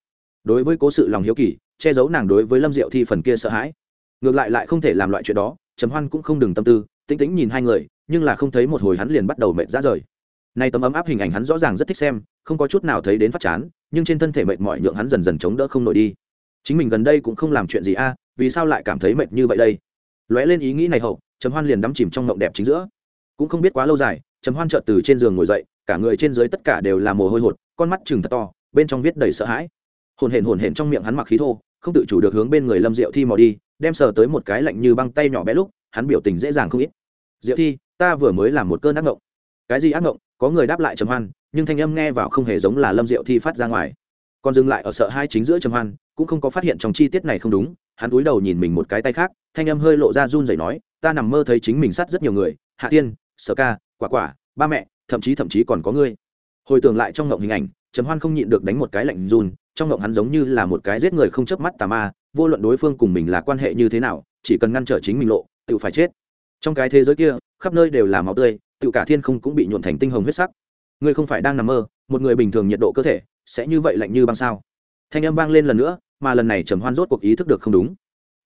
Đối với cố sự lòng hiếu kỳ, che giấu nàng đối với lâm diệu thi phần kia sợ hãi. Ngược lại lại không thể làm loại chuyện đó, trầm hoan cũng không đừng tâm tư, tĩnh tĩnh nhìn hai người nhưng là không thấy một hồi hắn liền bắt đầu mệt ra rời. Nay tấm ấm áp hình ảnh hắn rõ ràng rất thích xem, không có chút nào thấy đến phát chán, nhưng trên thân thể mệt mỏi nhượng hắn dần dần chống đỡ không nổi đi. Chính mình gần đây cũng không làm chuyện gì a à, vì sao lại cảm thấy mệt như vậy đây? Lóe lên ý nghĩ này hậu, trầm hoan liền đắm chìm trong mộng đẹp chính giữa. Cũng không biết quá lâu dài, trầm hoan chợt từ trên giường ngồi dậy, cả người trên dưới tất cả đều là mồ hôi hột, con mắt chừng thật to, bên trong viết đầy sợ hãi. Hồn hển hồn hển trong miệng hắn mặc khí thô, không tự chủ được hướng bên người lâm diệu thi mò đi, đem sờ tới một cái lạnh như băng tay nhỏ bé lúc, hắn biểu tình dễ dàng không ít. Diệu thi ta vừa mới làm một cơn ác ngộng. Cái gì ác ngộng? Có người đáp lại trầm hoan, nhưng thanh âm nghe vào không hề giống là lâm diệu thi phát ra ngoài. Còn dừng lại ở sợ hai chính giữa trầm hoan, cũng không có phát hiện trong chi tiết này không đúng, hắn cúi đầu nhìn mình một cái tay khác, thanh âm hơi lộ ra run rẩy nói, ta nằm mơ thấy chính mình sát rất nhiều người, hạ tiên, sở ca, quả quả, ba mẹ, thậm chí thậm chí còn có ngươi. Hồi tưởng lại trong ngộng hình ảnh, trầm hoan không nhịn được đánh một cái lạnh run, trong ngộng hắn giống như là một cái giết người không chớp mắt tà ma, vô luận đối phương cùng mình là quan hệ như thế nào, chỉ cần ngăn trở chính mình lộ, tự phải chết trong cái thế giới kia, khắp nơi đều là máu tươi, tự cả thiên không cũng bị nhuộn thành tinh hồng huyết sắc. Ngươi không phải đang nằm mơ, một người bình thường nhiệt độ cơ thể, sẽ như vậy lạnh như băng sao? Thanh âm vang lên lần nữa, mà lần này trầm hoan rốt cuộc ý thức được không đúng.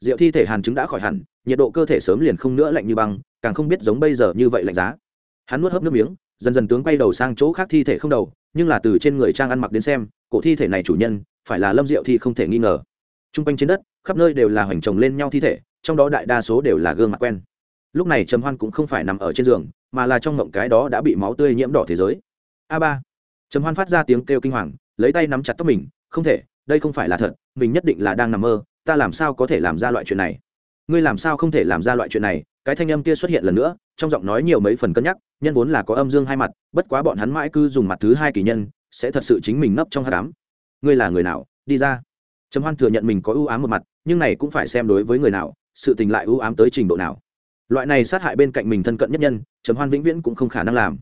Rượu thi thể hàn chứng đã khỏi hẳn, nhiệt độ cơ thể sớm liền không nữa lạnh như băng, càng không biết giống bây giờ như vậy lạnh giá. Hắn nuốt hớp nước miếng, dần dần tướng quay đầu sang chỗ khác thi thể không đầu, nhưng là từ trên người trang ăn mặc đến xem, cổ thi thể này chủ nhân, phải là lâm diệu thi không thể nghi ngờ. T r u n g quanh trên đất, khắp nơi đều là hoành trồng lên nhau thi thể, trong đó đại đa số đều là gương mặt quen lúc này trầm hoan cũng không phải nằm ở trên giường, mà là trong mộng cái đó đã bị máu tươi nhiễm đỏ thế giới. A ba. Trầm hoan phát ra tiếng kêu kinh hoàng, lấy tay nắm chặt tóc mình, không thể, đây không phải là thật, mình nhất định là đang nằm mơ, ta làm sao có thể làm ra loại chuyện này? Ngươi làm sao không thể làm ra loại chuyện này? Cái thanh âm kia xuất hiện lần nữa, trong giọng nói nhiều mấy phần cân nhắc, nhân vốn là có âm dương hai mặt, bất quá bọn hắn mãi cứ dùng mặt thứ hai kỳ nhân, sẽ thật sự chính mình nấp trong hát đám ngươi là người nào? Đi ra. Trầm hoan thừa nhận mình có ưu ám một mặt, nhưng này cũng phải xem đối với người nào, sự tình lại ưu ám tới trình độ nào loại này sát hại bên cạnh mình thân cận nhất nhân, trầm hoan vĩnh viễn cũng không khả năng làm.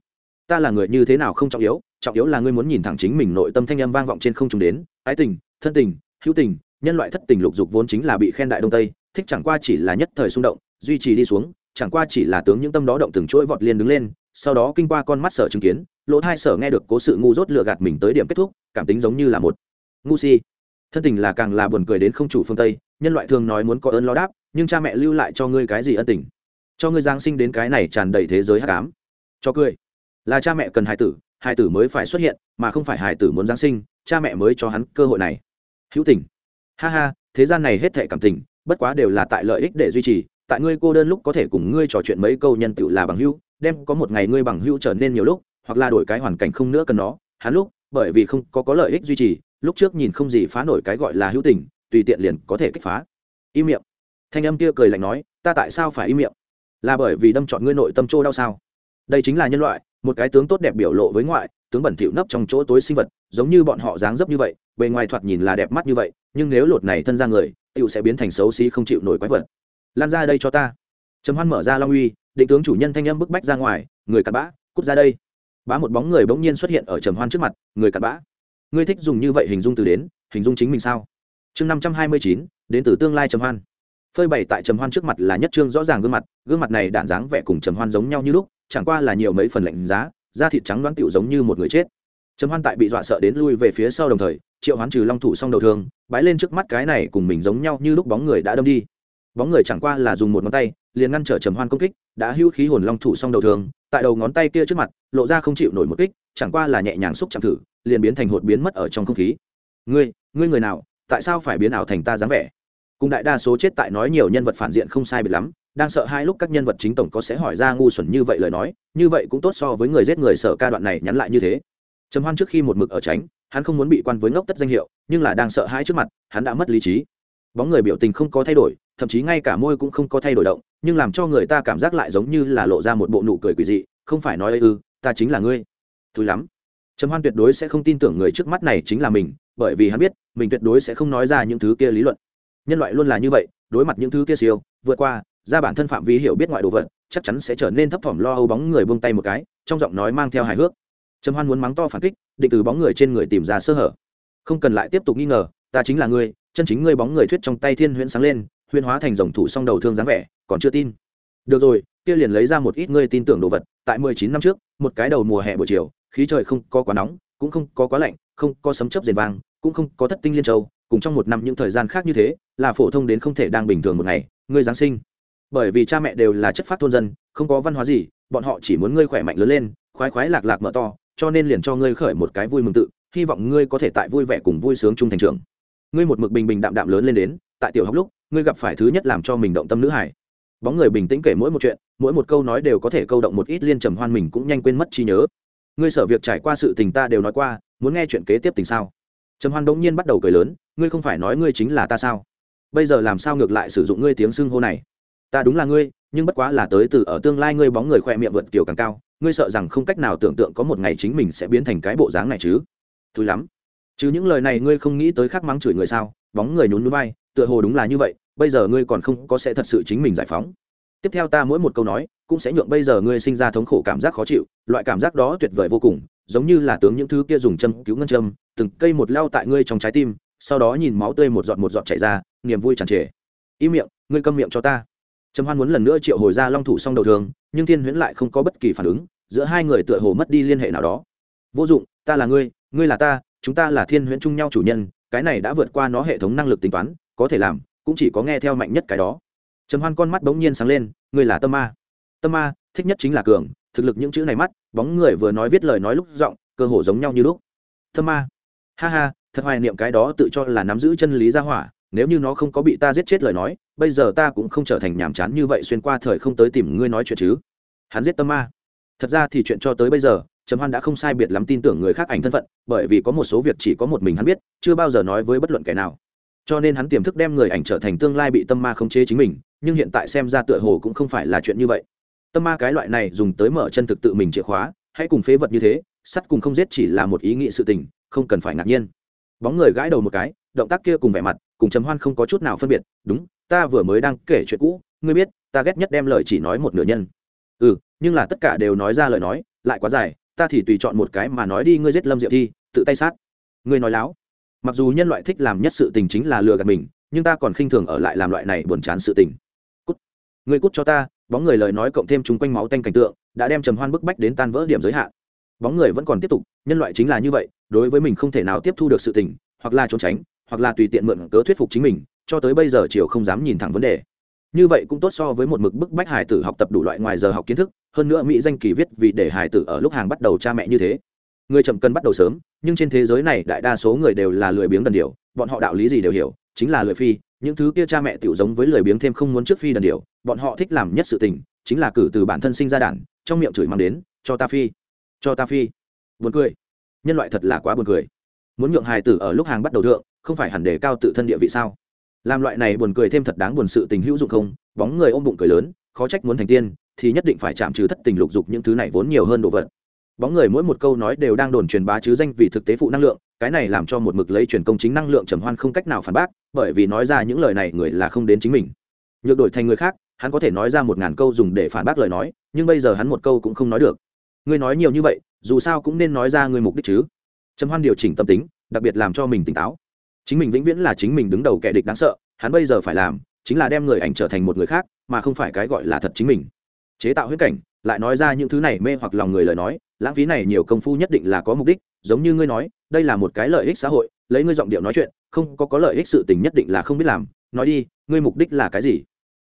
Ta là người như thế nào không trọng yếu trọng yếu là ngươi muốn nhìn thẳng chính mình nội tâm thanh âm vang vọng trên không trùng đến. Ái tình, thân tình, hữu tình, nhân loại thất tình lục dục vốn chính là bị khen đại đông tây, thích chẳng qua chỉ là nhất thời xung động, duy trì đi xuống, chẳng qua chỉ là tướng những tâm đó động từng chuỗi vọt liền đứng lên, sau đó kinh qua con mắt sở chứng kiến, lỗ thai sở nghe được cố sự ngu dốt lựa gạt mình tới điểm kết thúc, cảm tính giống như là một ngu si. Thân tình là càng là buồn cười đến không chủ phương tây, nhân loại thường nói muốn có ơn lo đáp, nhưng cha mẹ lưu lại cho ngươi cái gì ân tình? Cho ngươi giáng sinh đến cái này tràn đầy thế giới hắc ám. Cho cười. Là cha mẹ cần hài tử hài tử mới phải xuất hiện, mà không phải hài tử muốn giáng sinh, cha mẹ mới cho hắn cơ hội này. Hữu tình. Ha ha, thế gian này hết thệ cảm tình, bất quá đều là tại lợi ích để duy trì, tại ngươi cô đơn lúc có thể cùng ngươi trò chuyện mấy câu nhân tựu là bằng hữu, đem có một ngày ngươi bằng hữu trở nên nhiều lúc, hoặc là đổi cái hoàn cảnh không nữa cần nó, hắn lúc, bởi vì không có có lợi ích duy trì, lúc trước nhìn không gì phá nổi cái gọi là hữu tình, tùy tiện liền có thể kích phá. Im miệng. Thanh âm kia cười lạnh nói, ta tại sao phải im miệng? Là bởi vì đâm chọn ngươi nội tâm trô đau sao? Đây chính là nhân loại, một cái tướng tốt đẹp biểu lộ với ngoại, tướng bẩn thỉu nấp trong chỗ tối sinh vật, giống như bọn họ dáng dấp như vậy, bề ngoài thoạt nhìn là đẹp mắt như vậy, nhưng nếu lột này thân ra người tựu sẽ biến thành xấu xí không chịu nổi quái vật. Lan ra đây cho ta. Trầm hoan mở ra long uy, định tướng chủ nhân thanh âm bức bách ra ngoài, người cặn bã, cút ra đây. Bá một bóng người bỗng nhiên xuất hiện ở trầm hoan trước mặt, người cặn bã. Ngươi thích dùng như vậy hình dung từ đến, hình dung chính mình sao? Chương năm trăm hai mươi chín, đến từ tương lai trầm hoan phơi bày tại trầm hoan trước mặt là nhất trương rõ ràng gương mặt gương mặt này đạn dáng vẻ cùng trầm hoan giống nhau như lúc, chẳng qua là nhiều mấy phần lạnh giá, da thịt trắng đoán tựu giống như một người chết. Trầm hoan tại bị dọa sợ đến lui về phía sau đồng thời, triệu hoán trừ long thủ xong đầu thương, bái lên trước mắt cái này cùng mình giống nhau như lúc bóng người đã đâm đi. Bóng người chẳng qua là dùng một ngón tay, liền ngăn trở trầm hoan công kích, đã hưu khí hồn long thủ xong đầu thương, tại đầu ngón tay kia trước mặt, lộ ra không chịu nổi một kích, chẳng qua là nhẹ nhàng xúc chạm thử, liền biến thành hột biến mất ở trong không khí. Ngươi ngươi người nào? Tại sao phải biến ảo thành ta dáng vẻ? Cùng đại đa số chết tại nói nhiều nhân vật phản diện không sai biệt lắm, đang sợ hai lúc các nhân vật chính tổng có sẽ hỏi ra ngu xuẩn như vậy lời nói, như vậy cũng tốt so với người giết người sợ ca đoạn này nhắn lại như thế. Trầm hoan trước khi một mực ở tránh, hắn không muốn bị quan với ngốc tất danh hiệu, nhưng là đang sợ hãi trước mặt, hắn đã mất lý trí. Bóng người biểu tình không có thay đổi, thậm chí ngay cả môi cũng không có thay đổi động, nhưng làm cho người ta cảm giác lại giống như là lộ ra một bộ nụ cười quỷ dị, không phải nói ư ta chính là ngươi. Thúi lắm. Trầm hoan tuyệt đối sẽ không tin tưởng người trước mắt này chính là mình, bởi vì hắn biết, mình tuyệt đối sẽ không nói ra những thứ kia lý luận nhân loại luôn là như vậy, đối mặt những thứ kia siêu, vượt qua, ra bản thân phạm vi hiểu biết ngoại đồ vật, chắc chắn sẽ trở nên thấp thỏm lo âu bóng người buông tay một cái, trong giọng nói mang theo hài hước. Trầm hoan muốn mắng to phản kích, định từ bóng người trên người tìm ra sơ hở. Không cần lại tiếp tục nghi ngờ, ta chính là ngươi, chân chính ngươi bóng người thuyết trong tay thiên huyễn sáng lên huyễn hóa thành dòng thủ song đầu thương dáng vẻ, còn chưa tin. Được rồi, kia liền lấy ra một ít ngươi tin tưởng đồ vật, tại mười chín năm trước, một cái đầu mùa hè buổi chiều, khí trời không có quá nóng, cũng không có quá lạnh, không có sấm chớp rền vang, cũng không có thất tinh liên châu cùng trong một năm những thời gian khác như thế, là phổ thông đến không thể đang bình thường một ngày, ngươi giáng sinh. Bởi vì cha mẹ đều là chất phát thôn dân, không có văn hóa gì, bọn họ chỉ muốn ngươi khỏe mạnh lớn lên, khoái khoái lạc lạc mở to, cho nên liền cho ngươi khởi một cái vui mừng tự, hy vọng ngươi có thể tại vui vẻ cùng vui sướng chung thành trường ngươi một mực bình bình đạm đạm lớn lên đến, tại tiểu học lúc, ngươi gặp phải thứ nhất làm cho mình động tâm nữ hải bóng người bình tĩnh kể mỗi một chuyện, mỗi một câu nói đều có thể câu động một ít liên trầm hoan mình cũng nhanh quên mất trí nhớ. Ngươi sở việc trải qua sự tình ta đều nói qua, muốn nghe chuyện kế tiếp tình sao? Trầm hoan đống nhiên bắt đầu cười lớn ngươi không phải nói ngươi chính là ta sao? Bây giờ làm sao ngược lại sử dụng ngươi tiếng xưng hô này? Ta đúng là ngươi, nhưng bất quá là tới từ ở tương lai ngươi bóng người khoe miệng vượt kiểu càng cao, ngươi sợ rằng không cách nào tưởng tượng có một ngày chính mình sẽ biến thành cái bộ dáng này chứ. Thúi lắm. Chứ những lời này ngươi không nghĩ tới khắc mắng chửi người sao? Bóng người nhún núi bay tựa hồ đúng là như vậy, bây giờ ngươi còn không có sẽ thật sự chính mình giải phóng. Tiếp theo ta mỗi một câu nói, cũng sẽ nhượng bây giờ ngươi sinh ra thống khổ cảm giác khó chịu, loại cảm giác đó tuyệt vời vô cùng, giống như là tướng những thứ kia dùng châm cứu ngân châm, từng cây một lao tại ngươi trong trái tim sau đó nhìn máu tươi một giọt một giọt chảy ra, niềm vui tràn trề. Im miệng, ngươi câm miệng cho ta. Trầm hoan muốn lần nữa triệu hồi ra long thủ xong đầu thường, nhưng thiên huyễn lại không có bất kỳ phản ứng, giữa hai người tựa hồ mất đi liên hệ nào đó. Vô dụng, ta là ngươi ngươi là ta, chúng ta là thiên huyễn chung nhau chủ nhân, cái này đã vượt qua nó hệ thống năng lực tính toán, có thể làm, cũng chỉ có nghe theo mạnh nhất cái đó. Trầm hoan con mắt bỗng nhiên sáng lên, ngươi là tâm ma. Tâm ma, thích nhất chính là cường, thực lực những chữ này mắt, bóng người vừa nói viết lời nói lúc giọng, cơ hồ giống nhau như lúc. Tâm ma. Ha ha thật hoài niệm cái đó tự cho là nắm giữ chân lý gia hỏa, nếu như nó không có bị ta giết chết lời nói, bây giờ ta cũng không trở thành nhàm chán như vậy xuyên qua thời không tới tìm ngươi nói chuyện chứ. Hắn giết tâm ma. Thật ra thì chuyện cho tới bây giờ, trầm hoan đã không sai biệt lắm tin tưởng người khác ảnh thân phận, bởi vì có một số việc chỉ có một mình hắn biết, chưa bao giờ nói với bất luận kẻ nào. Cho nên hắn tiềm thức đem người ảnh trở thành tương lai bị tâm ma khống chế chính mình, nhưng hiện tại xem ra tựa hồ cũng không phải là chuyện như vậy. Tâm ma cái loại này dùng tới mở chân thực tự mình chìa khóa, hãy cùng phế vật như thế, sắt cùng không giết chỉ là một ý nghĩ sự tình, không cần phải ngạc nhiên bóng người gãi đầu một cái, động tác kia cùng vẻ mặt, cùng trầm hoan không có chút nào phân biệt. Đúng, ta vừa mới đang kể chuyện cũ, ngươi biết, ta ghét nhất đem lời chỉ nói một nửa nhân. Ừ nhưng là tất cả đều nói ra lời nói, lại quá dài, ta thì tùy chọn một cái mà nói đi, ngươi giết lâm diệu thi, tự tay sát. Ngươi nói láo. Mặc dù nhân loại thích làm nhất sự tình chính là lừa gạt mình, nhưng ta còn khinh thường ở lại làm loại này buồn chán sự tình. Cút. Ngươi cút cho ta, bóng người lời nói cộng thêm chúng quanh máu tanh cảnh tượng, đã đem trầm hoan bức bách đến tan vỡ điểm giới hạn. Bóng người vẫn còn tiếp tục, nhân loại chính là như vậy đối với mình không thể nào tiếp thu được sự tình, hoặc là trốn tránh, hoặc là tùy tiện mượn cớ thuyết phục chính mình, cho tới bây giờ chiều không dám nhìn thẳng vấn đề. Như vậy cũng tốt so với một mực bức bách hải tử học tập đủ loại ngoài giờ học kiến thức, hơn nữa mỹ danh kỳ viết vì để hải tử ở lúc hàng bắt đầu cha mẹ như thế. Người chậm cần bắt đầu sớm, nhưng trên thế giới này đại đa số người đều là lười biếng đần điều bọn họ đạo lý gì đều hiểu, chính là lười phi, những thứ kia cha mẹ tiểu giống với lười biếng thêm không muốn trước phi đần điều bọn họ thích làm nhất sự tình, chính là cử từ bản thân sinh ra đản, trong miệng chửi mang đến, cho ta phi, cho ta phi. Buồn cười nhân loại thật là quá buồn cười. Muốn nhượng hài tử ở lúc hàng bắt đầu thượng, không phải hẳn đề cao tự thân địa vị sao? Làm loại này buồn cười thêm thật đáng buồn sự tình hữu dụng không? Bóng người ôm bụng cười lớn, khó trách muốn thành tiên, thì nhất định phải chạm trừ thất tình lục dục những thứ này vốn nhiều hơn đồ vật. Bóng người mỗi một câu nói đều đang đồn truyền bá chứ danh vì thực tế phụ năng lượng, cái này làm cho một mực lấy truyền công chính năng lượng trầm hoan không cách nào phản bác, bởi vì nói ra những lời này người là không đến chính mình. Nhược đổi thành người khác, hắn có thể nói ra một ngàn câu dùng để phản bác lời nói, nhưng bây giờ hắn một câu cũng không nói được. Ngươi nói nhiều như vậy dù sao cũng nên nói ra ngươi mục đích chứ. Trầm hoan điều chỉnh tâm tính, đặc biệt làm cho mình tỉnh táo. Chính mình vĩnh viễn là chính mình đứng đầu kẻ địch đáng sợ, hắn bây giờ phải làm chính là đem người ảnh trở thành một người khác, mà không phải cái gọi là thật chính mình. Chế tạo huyết cảnh, lại nói ra những thứ này mê hoặc lòng người lời nói, lãng phí này nhiều công phu nhất định là có mục đích, giống như ngươi nói, đây là một cái lợi ích xã hội, lấy ngươi giọng điệu nói chuyện, không có có lợi ích sự tình nhất định là không biết làm, nói đi, ngươi mục đích là cái gì?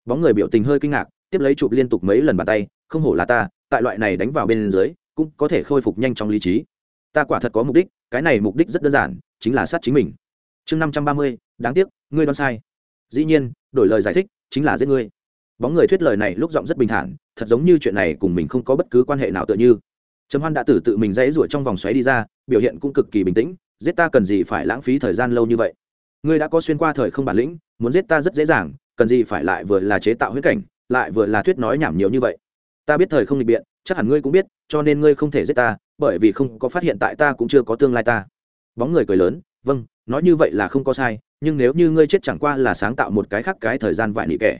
Bóng người biểu tình hơi kinh ngạc, tiếp lấy chụp liên tục mấy lần bàn tay, không hổ là ta, tại loại này đánh vào bên dưới cũng có thể khôi phục nhanh trong lý trí. Ta quả thật có mục đích, cái này mục đích rất đơn giản, chính là sát chính mình. Chương năm trăm ba mươi, đáng tiếc, ngươi đoán sai. Dĩ nhiên, đổi lời giải thích, chính là giết ngươi. Bóng người thuyết lời này lúc giọng rất bình thản, thật giống như chuyện này cùng mình không có bất cứ quan hệ nào tựa như. Trầm hoan đã tử tự mình dãy ruổi trong vòng xoáy đi ra, biểu hiện cũng cực kỳ bình tĩnh, giết ta cần gì phải lãng phí thời gian lâu như vậy? Ngươi đã có xuyên qua thời không bản lĩnh, muốn giết ta rất dễ dàng, cần gì phải lại vừa là chế tạo huyết cảnh, lại vừa là thuyết nói nhảm nhiều như vậy? Ta biết thời không định biện chắc hẳn ngươi cũng biết, cho nên ngươi không thể giết ta, bởi vì không có phát hiện tại ta cũng chưa có tương lai ta. Bóng người cười lớn vâng nói như vậy là không có sai, nhưng nếu như ngươi chết chẳng qua là sáng tạo một cái khác cái thời gian vải nị kẻ.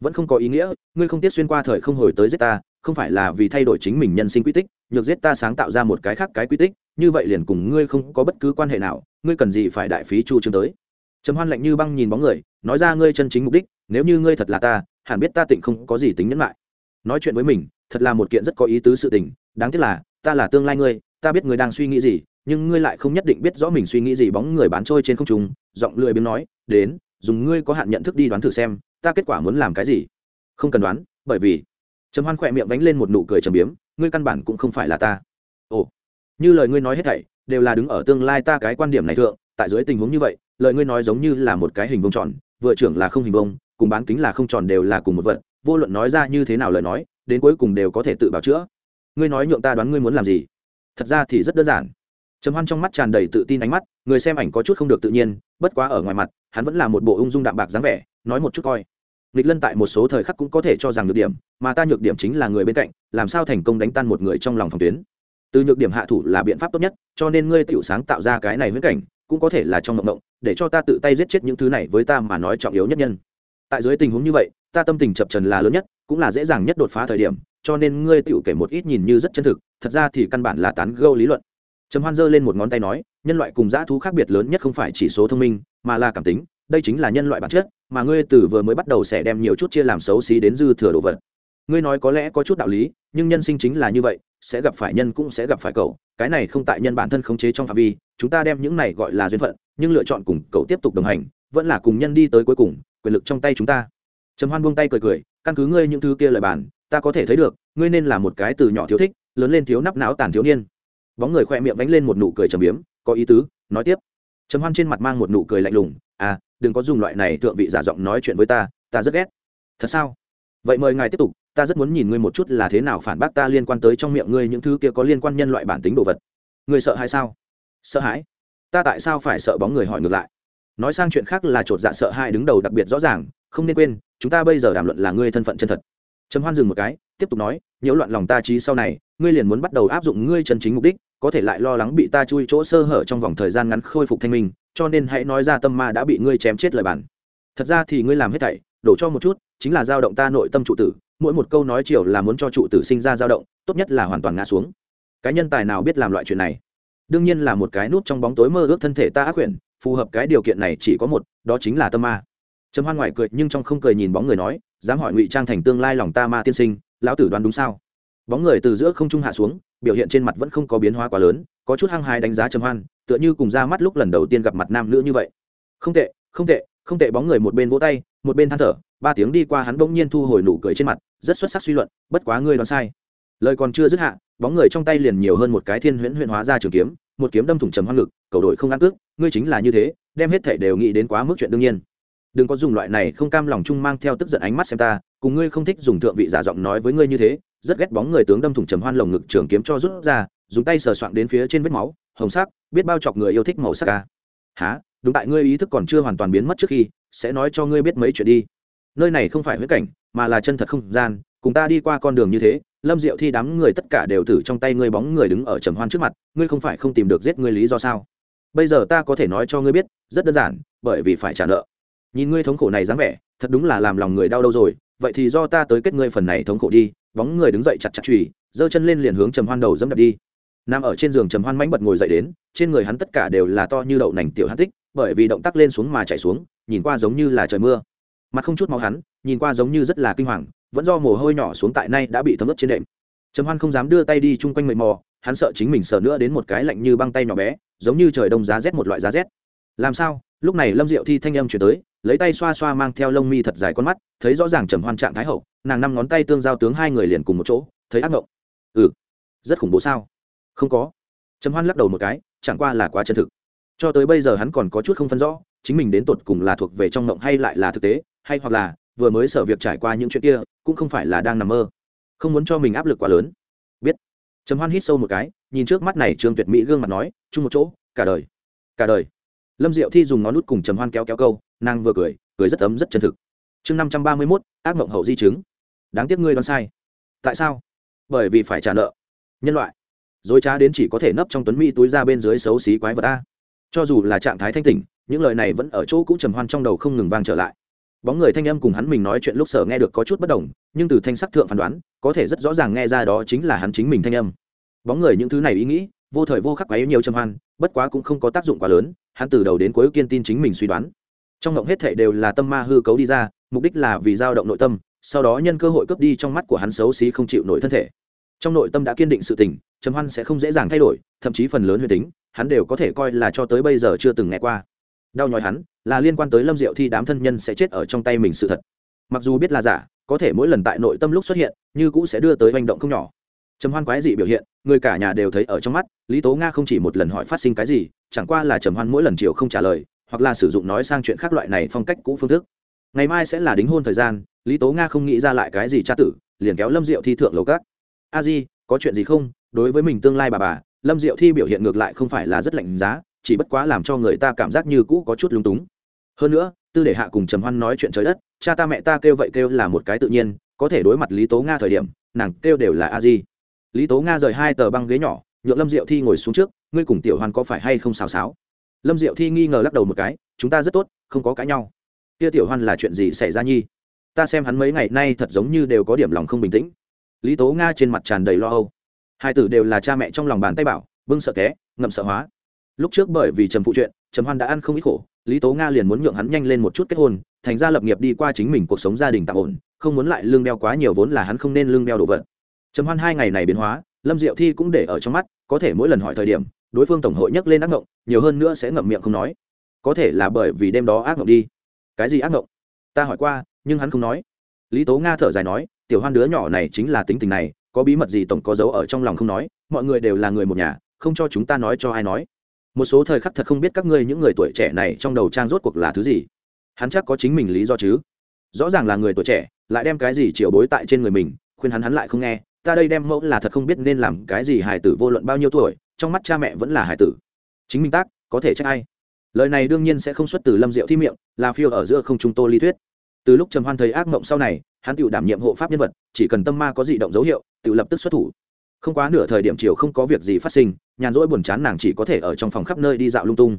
Vẫn không có ý nghĩa, ngươi không tiết xuyên qua thời không hồi tới giết ta, không phải là vì thay đổi chính mình nhân sinh quy tích, nhược giết ta sáng tạo ra một cái khác cái quy tích, như vậy liền cùng ngươi không có bất cứ quan hệ nào, ngươi cần gì phải đại phí chu trương tới. Trầm hoan lạnh như băng nhìn bóng người, nói ra ngươi chân chính mục đích, nếu như ngươi thật là ta, hẳn biết ta tịnh không có gì tính nhẫn lại. Nói chuyện với mình thật là một kiện rất có ý tứ sự tình, đáng tiếc là, ta là tương lai ngươi, ta biết ngươi đang suy nghĩ gì, nhưng ngươi lại không nhất định biết rõ mình suy nghĩ gì bóng người bán trôi trên không trung, giọng lười biếng nói, đến, dùng ngươi có hạn nhận thức đi đoán thử xem, ta kết quả muốn làm cái gì? Không cần đoán, bởi vì trầm hoan khỏe miệng vánh lên một nụ cười trầm biếm, ngươi căn bản cũng không phải là ta. Ồ, như lời ngươi nói hết thảy, đều là đứng ở tương lai ta cái quan điểm này thượng, tại dưới tình huống như vậy, lời ngươi nói giống như là một cái hình vông tròn, vừa trưởng là không hình vông cùng bán kính là không tròn đều là cùng một vật, vô luận nói ra như thế nào lời nói đến cuối cùng đều có thể tự bảo chữa. Ngươi nói nhượng ta đoán ngươi muốn làm gì? Thật ra thì rất đơn giản. Trầm hoan trong mắt tràn đầy tự tin ánh mắt, người xem ảnh có chút không được tự nhiên, bất quá ở ngoài mặt, hắn vẫn là một bộ ung dung đạm bạc dáng vẻ, nói một chút coi. Nghịch lân tại một số thời khắc cũng có thể cho rằng nhược điểm, mà ta nhược điểm chính là người bên cạnh, làm sao thành công đánh tan một người trong lòng phòng tuyến. Từ nhược điểm hạ thủ là biện pháp tốt nhất, cho nên ngươi tiểu sáng tạo ra cái này huyết cảnh, cũng có thể là trong mộng động để cho ta tự tay giết chết những thứ này với ta mà nói trọng yếu nhất nhân. Tại dưới tình huống như vậy, ta tâm tình chập trần là lớn nhất cũng là dễ dàng nhất đột phá thời điểm, cho nên ngươi tựu kể một ít nhìn như rất chân thực, thật ra thì căn bản là tán gâu lý luận. Trầm hoan giơ lên một ngón tay nói, nhân loại cùng dã thú khác biệt lớn nhất không phải chỉ số thông minh, mà là cảm tính, đây chính là nhân loại bản chất, mà ngươi từ vừa mới bắt đầu sẽ đem nhiều chút chia làm xấu xí đến dư thừa đồ vật. Ngươi nói có lẽ có chút đạo lý, nhưng nhân sinh chính là như vậy, sẽ gặp phải nhân cũng sẽ gặp phải cậu, cái này không tại nhân bản thân khống chế trong phạm vi, chúng ta đem những này gọi là duyên phận, nhưng lựa chọn cùng cậu tiếp tục đồng hành, vẫn là cùng nhân đi tới cuối cùng, quyền lực trong tay chúng ta. Trầm hoan buông tay cười cười căn cứ ngươi những thứ kia lời bàn, ta có thể thấy được, ngươi nên là một cái từ nhỏ thiếu thích, lớn lên thiếu nắp não tàn thiếu niên. Bóng người khoe miệng vánh lên một nụ cười trầm biếm, có ý tứ, nói tiếp. Trầm hoan trên mặt mang một nụ cười lạnh lùng à đừng có dùng loại này thượng vị giả giọng nói chuyện với ta ta rất ghét. Thật sao? Vậy mời ngài tiếp tục, ta ta rất muốn nhìn ngươi một chút là thế nào phản bác ta liên quan tới trong miệng ngươi những thứ kia có liên quan nhân loại bản tính đồ vật. Ngươi sợ hay sao? Sợ hãi? Ta tại sao phải sợ bóng người hỏi ngược lại? Nói sang chuyện khác là chột dạ sợ hãi đứng đầu đặc biệt rõ ràng, không nên quên chúng ta bây giờ đàm luận là ngươi thân phận chân thật. Trầm hoan dừng một cái, tiếp tục nói, nhiễu loạn lòng ta trí sau này, ngươi liền muốn bắt đầu áp dụng ngươi chân chính mục đích, có thể lại lo lắng bị ta chui chỗ sơ hở trong vòng thời gian ngắn khôi phục thanh minh, cho nên hãy nói ra tâm ma đã bị ngươi chém chết lời bản. Thật ra thì ngươi làm hết thảy, đổ cho một chút, chính là dao động ta nội tâm trụ tử, mỗi một câu nói chiều là muốn cho trụ tử sinh ra dao động, tốt nhất là hoàn toàn ngã xuống. Cái nhân tài nào biết làm loại chuyện này? Đương nhiên là một cái nút trong bóng tối mơ ước thân thể ta ác quyển, phù hợp cái điều kiện này chỉ có một, đó chính là tâm ma trầm hoan ngoài cười nhưng trong không cười nhìn bóng người nói, dám hỏi ngụy trang thành tương lai lòng ta ma tiên sinh, lão tử đoán đúng sao? Bóng người từ giữa không trung hạ xuống, biểu hiện trên mặt vẫn không có biến hóa quá lớn, có chút hăng hái đánh giá trầm hoan, tựa như cùng ra mắt lúc lần đầu tiên gặp mặt nam nữ như vậy. Không tệ không tệ không tệ. Bóng người một bên vỗ tay, một bên than thở, ba tiếng đi qua hắn bỗng nhiên thu hồi nụ cười trên mặt, rất xuất sắc suy luận, bất quá ngươi đoán sai. Lời còn chưa dứt hạ, bóng người trong tay liền nhiều hơn một cái thiên huyễn huyễn hóa ra trường kiếm, một kiếm đâm thủng trầm hoang ngực, cầu đội không ăn cước ngươi chính là như thế, đem hết thể đều nghĩ đến quá mức chuyện đương nhiên đừng có dùng loại này không cam lòng chung mang theo tức giận ánh mắt xem ta, cùng ngươi không thích dùng thượng vị giả giọng nói với ngươi như thế, rất ghét bóng người tướng đâm thủng trầm hoan lồng ngực trường kiếm cho rút ra, dùng tay sờ soạng đến phía trên vết máu, hồng sắc, biết bao chọc người yêu thích màu sắc à. ca há đúng tại ngươi ý thức còn chưa hoàn toàn biến mất trước khi, sẽ nói cho ngươi biết mấy chuyện đi. Nơi này không phải huyết cảnh, mà là chân thật không gian, cùng ta đi qua con đường như thế, lâm diệu thi đám người tất cả đều thử trong tay ngươi bóng người đứng ở trầm hoan trước mặt, ngươi không phải không tìm được giết ngươi lý do sao? Bây giờ ta có thể nói cho ngươi biết, rất đơn giản, bởi vì phải trả nợ nhìn ngươi thống khổ này dáng vẻ, thật đúng là làm lòng người đau đâu rồi. Vậy thì do ta tới kết ngươi phần này thống khổ đi. Bóng người đứng dậy chặt chặt chùy, giơ chân lên liền hướng trầm hoan đầu dẫm đập đi. Nằm ở trên giường trầm hoan mãnh bật ngồi dậy đến, trên người hắn tất cả đều là to như đậu nành tiểu hát tích, bởi vì động tác lên xuống mà chạy xuống, nhìn qua giống như là trời mưa. Mặt không chút máu hắn, nhìn qua giống như rất là kinh hoàng, vẫn do mồ hôi nhỏ xuống tại nay đã bị thấm ướt trên đệm. Trầm hoan không dám đưa tay đi chung quanh mệt mò, hắn sợ chính mình sợ nữa đến một cái lạnh như băng tay nhỏ bé, giống như trời đông giá rét một loại giá rét. Làm sao? Lúc này lâm diệu thi thanh âm chuyển tới lấy tay xoa xoa mang theo lông mi thật dài con mắt, thấy rõ ràng trầm hoan trạng thái hậu, nàng năm ngón tay tương giao tướng hai người liền cùng một chỗ, thấy ác mộng ừ rất khủng bố sao? Không có. Trầm hoan lắc đầu một cái, chẳng qua là quá chân thực. Cho tới bây giờ hắn còn có chút không phân rõ, chính mình đến tột cùng là thuộc về trong mộng hay lại là thực tế, hay hoặc là vừa mới sở việc trải qua những chuyện kia, cũng không phải là đang nằm mơ. Không muốn cho mình áp lực quá lớn. Biết. Trầm hoan hít sâu một cái, nhìn trước mắt này trương tuyệt mỹ gương mặt nói, chung một chỗ, cả đời cả đời. Lâm diệu thi dùng ngón nút cùng trầm hoan kéo kéo câu nàng vừa cười cười rất ấm, rất chân thực. Chương năm trăm ba mươi mốt, ác mộng hậu di chứng. Đáng tiếc ngươi đoán sai. Tại sao? Bởi vì phải trả nợ. Nhân loại. Dối trá đến chỉ có thể nấp trong tuấn mỹ túi ra bên dưới xấu xí quái vật a. Cho dù là trạng thái thanh tỉnh, những lời này vẫn ở chỗ cũ trầm hoan trong đầu không ngừng vang trở lại. Bóng người thanh âm cùng hắn mình nói chuyện lúc sở nghe được có chút bất đồng, nhưng từ thanh sắc thượng phán đoán, có thể rất rõ ràng nghe ra đó chính là hắn chính mình thanh âm. Bóng người những thứ này ý nghĩ, vô thời vô khắc ấy nhiều trầm hoan, bất quá cũng không có tác dụng quá lớn, hắn từ đầu đến cuối kiên tin chính mình suy đoán trong ngộng hết thể đều là tâm ma hư cấu đi ra, mục đích là vì dao động nội tâm, sau đó nhân cơ hội cướp đi trong mắt của hắn xấu xí không chịu nổi thân thể. Trong nội tâm đã kiên định sự tình, trầm hoan sẽ không dễ dàng thay đổi, thậm chí phần lớn huyền tính, hắn đều có thể coi là cho tới bây giờ chưa từng nghe qua. Đau nhói hắn, là liên quan tới lâm diệu thi đám thân nhân sẽ chết ở trong tay mình sự thật. Mặc dù biết là giả, có thể mỗi lần tại nội tâm lúc xuất hiện, như cũ sẽ đưa tới hành động không nhỏ. Trầm hoan quái dị biểu hiện, người cả nhà đều thấy ở trong mắt, lý tố nga không chỉ một lần hỏi phát sinh cái gì, chẳng qua là trầm hoan mỗi lần chiều không trả lời hoặc là sử dụng nói sang chuyện khác loại này phong cách cũ phương thức. Ngày mai sẽ là đính hôn thời gian, lý tố nga không nghĩ ra lại cái gì tra tử, liền kéo lâm diệu thi thượng lầu cát. A di, có chuyện gì không? Đối với mình tương lai bà bà, lâm diệu thi biểu hiện ngược lại không phải là rất lạnh giá, chỉ bất quá làm cho người ta cảm giác như cũ có chút lung túng. Hơn nữa, tư để hạ cùng trầm hoan nói chuyện trời đất, cha ta mẹ ta kêu vậy kêu là một cái tự nhiên, có thể đối mặt lý tố nga thời điểm, nàng kêu đều là a di. Lý tố nga rời hai tờ băng ghế nhỏ, nhượng lâm diệu thi ngồi xuống trước, ngươi cùng tiểu hoan có phải hay không xào xáo? Lâm diệu thi nghi ngờ lắc đầu một cái, chúng ta rất tốt, không có cãi nhau. Kia tiểu hoan là chuyện gì xảy ra nhi? Ta xem hắn mấy ngày nay thật giống như đều có điểm lòng không bình tĩnh. Lý tố nga trên mặt tràn đầy lo âu. Hai tử đều là cha mẹ trong lòng bàn tay bảo, bưng sợ té, ngậm sợ hóa. Lúc trước bởi vì trầm phụ chuyện, trầm hoan đã ăn không ít khổ, lý tố nga liền muốn nhượng hắn nhanh lên một chút kết hôn, thành ra lập nghiệp đi qua chính mình cuộc sống gia đình tạm ổn, không muốn lại lương đeo quá nhiều vốn là hắn không nên lương đeo đồ vật. Trầm hoan hai ngày này biến hóa, lâm diệu thi cũng để ở trong mắt, có thể mỗi lần hỏi thời điểm đối phương tổng hội nhắc lên ác ngộng, nhiều hơn nữa sẽ ngậm miệng không nói. Có thể là bởi vì đêm đó ác ngộng đi. Cái gì ác ngộng? Ta hỏi qua, nhưng hắn không nói. Lý tố nga thở dài nói, tiểu hoan đứa nhỏ này chính là tính tình này, có bí mật gì tổng có dấu ở trong lòng không nói, mọi người đều là người một nhà, không cho chúng ta nói cho ai nói. Một số thời khắc thật không biết các ngươi những người tuổi trẻ này trong đầu trang rốt cuộc là thứ gì. Hắn chắc có chính mình lý do chứ. Rõ ràng là người tuổi trẻ, lại đem cái gì chiều bối tại trên người mình, khuyên hắn hắn lại không nghe. Ta đây đem mẫu là thật không biết nên làm cái gì hài tử vô luận bao nhiêu tuổi trong mắt cha mẹ vẫn là hải tử. Chính minh tác, có thể trách ai? Lời này đương nhiên sẽ không xuất từ lâm diệu thi miệng, là phiêu ở giữa không chúng tô ly thuyết. Từ lúc trầm hoan thấy ác mộng sau này, hắn tự đảm nhiệm hộ pháp nhân vật, chỉ cần tâm ma có dị động dấu hiệu, tự lập tức xuất thủ. Không quá nửa thời điểm chiều không có việc gì phát sinh, nhàn rỗi buồn chán nàng chỉ có thể ở trong phòng khắp nơi đi dạo lung tung.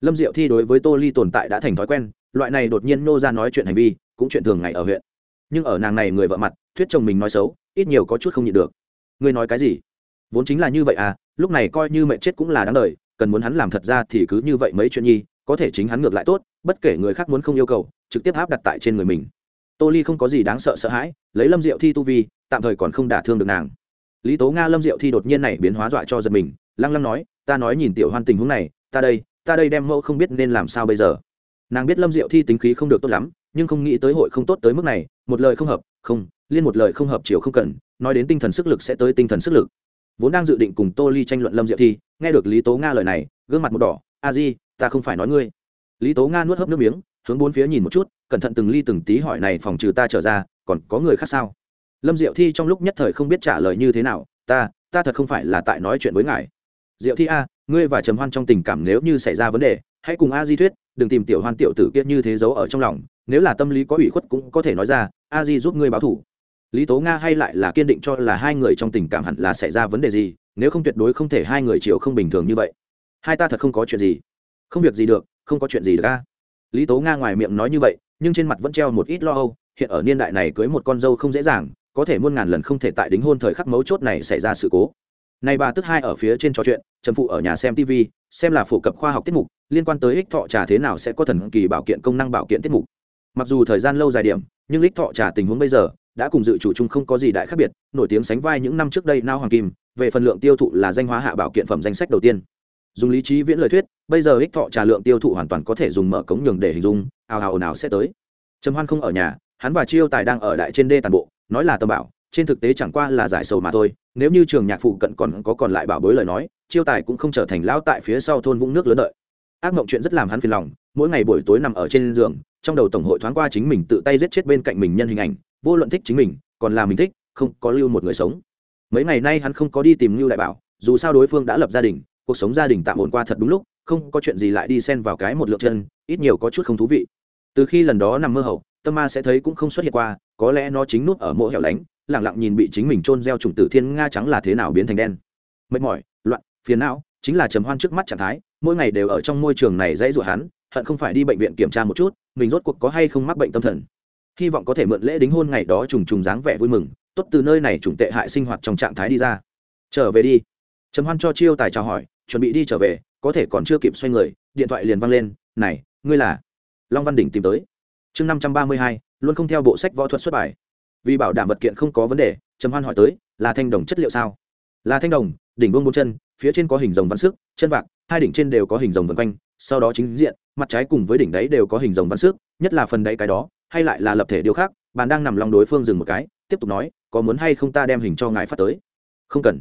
Lâm diệu thi đối với tô ly tồn tại đã thành thói quen, loại này đột nhiên nô ra nói chuyện hành vi, cũng chuyện thường ngày ở huyện. Nhưng ở nàng này người vợ mặt, thuyết chồng mình nói xấu, ít nhiều có chút không nhịn được. Ngươi nói cái gì? Vốn chính là như vậy à lúc này coi như mẹ chết cũng là đáng đời, cần muốn hắn làm thật ra thì cứ như vậy mấy chuyện nhi, có thể chính hắn ngược lại tốt, bất kể người khác muốn không yêu cầu, trực tiếp áp đặt tại trên người mình. Tô ly không có gì đáng sợ sợ hãi, lấy lâm diệu thi tu vi, tạm thời còn không đả thương được nàng. Lý tố nga lâm diệu thi đột nhiên này biến hóa dọa cho giật mình, lăng lăng nói, ta nói nhìn tiểu hoan tình huống này, ta đây ta đây đem mẫu không biết nên làm sao bây giờ. Nàng biết lâm diệu thi tính khí không được tốt lắm, nhưng không nghĩ tới hội không tốt tới mức này, một lời không hợp, không, liên một lời không hợp chiều không cần, nói đến tinh thần sức lực sẽ tới tinh thần sức lực vốn đang dự định cùng tô ly tranh luận lâm diệu thi, nghe được lý tố nga lời này, gương mặt một đỏ, a di, ta không phải nói ngươi. Lý tố nga nuốt hớp nước miếng, hướng bốn phía nhìn một chút, cẩn thận từng ly từng tí hỏi này phòng trừ ta trở ra, còn có người khác sao? Lâm diệu thi trong lúc nhất thời không biết trả lời như thế nào, ta ta thật không phải là tại nói chuyện với ngài. Diệu thi a, ngươi và trầm hoan trong tình cảm nếu như xảy ra vấn đề, hãy cùng a di thuyết, đừng tìm tiểu hoan tiểu tử kiết như thế giấu ở trong lòng, nếu là tâm lý có ủy khuất cũng có thể nói ra, a di giúp ngươi báo thủ lý tố nga hay lại là kiên định cho là hai người trong tình cảm hẳn là xảy ra vấn đề gì, nếu không tuyệt đối không thể hai người chiều không bình thường như vậy. Hai ta thật không có chuyện gì. Không việc gì được, không có chuyện gì được ca lý tố nga ngoài miệng nói như vậy, nhưng trên mặt vẫn treo một ít lo âu, hiện ở niên đại này cưới một con dâu không dễ dàng, có thể muôn ngàn lần không thể tại đính hôn thời khắc mấu chốt này xảy ra sự cố. Này bà tức hai ở phía trên trò chuyện, trầm phụ ở nhà xem tv xem là phổ cập khoa học tiết mục, liên quan tới ích thọ trà thế nào sẽ có thần kỳ bảo kiện công năng bảo kiện tiết mục. Mặc dù thời gian lâu dài điểm, nhưng ích thọ trà tình huống bây giờ đã cùng dự chủ chung không có gì đại khác biệt, nổi tiếng sánh vai những năm trước đây nao hoàng kim, về phần lượng tiêu thụ là danh hóa hạ bảo kiện phẩm danh sách đầu tiên. Dùng lý trí viễn lời thuyết, bây giờ ích thọ trà lượng tiêu thụ hoàn toàn có thể dùng mở cống nhường để hình dung, ào ào nào sẽ tới. Trầm hoan không ở nhà, hắn và chiêu tài đang ở đại trên đê toàn bộ, nói là tầm bảo, trên thực tế chẳng qua là giải sầu mà thôi, nếu như trường nhạc phụ cận còn có còn lại bảo bối lời nói, chiêu tài cũng không trở thành lão tại phía sau thôn vũng nước lớn đợi. Ác mộng chuyện rất làm hắn phiền lòng, mỗi ngày buổi tối nằm ở trên giường, trong đầu tổng hội thoáng qua chính mình tự tay giết chết bên cạnh mình nhân hình ảnh vô luận thích chính mình, còn là mình thích, không có lưu một người sống. Mấy ngày nay hắn không có đi tìm lưu đại bảo, dù sao đối phương đã lập gia đình, cuộc sống gia đình tạm ổn qua thật đúng lúc, không có chuyện gì lại đi xen vào cái một lượng chân, ít nhiều có chút không thú vị. Từ khi lần đó nằm mơ hậu, tâm ma sẽ thấy cũng không xuất hiện qua, có lẽ nó chính nút ở mỗi hẻo lánh lẳng lặng nhìn bị chính mình trôn gieo trùng tử thiên nga trắng là thế nào biến thành đen. Mệt mỏi, loạn, phiền não, chính là trầm hoan trước mắt trạng thái, mỗi ngày đều ở trong môi trường này dãy rủa hắn, hận không phải đi bệnh viện kiểm tra một chút, mình rốt cuộc có hay không mắc bệnh tâm thần hy vọng có thể mượn lễ đính hôn ngày đó trùng trùng dáng vẻ vui mừng, tốt từ nơi này trùng tệ hại sinh hoạt trong trạng thái đi ra. Trở về đi. Trầm hoan cho chiêu tài chào hỏi, chuẩn bị đi trở về, có thể còn chưa kịp xoay người, điện thoại liền văng lên, này, ngươi là? Long văn đỉnh tìm tới. Chương năm trăm ba mươi hai, luôn không theo bộ sách võ thuật xuất bài. Vì bảo đảm vật kiện không có vấn đề, trầm hoan hỏi tới, là thanh đồng chất liệu sao? Là thanh đồng, đỉnh buông bốn chân, phía trên có hình rồng văn sức chân vạc, hai đỉnh trên đều có hình rồng vân quanh, sau đó chính diện, mặt trái cùng với đỉnh đáy đều có hình rồng văn sức nhất là phần đáy cái đó hay lại là lập thể điều khác, bạn đang nằm lòng đối phương dừng một cái, tiếp tục nói, có muốn hay không ta đem hình cho ngài phát tới? Không cần.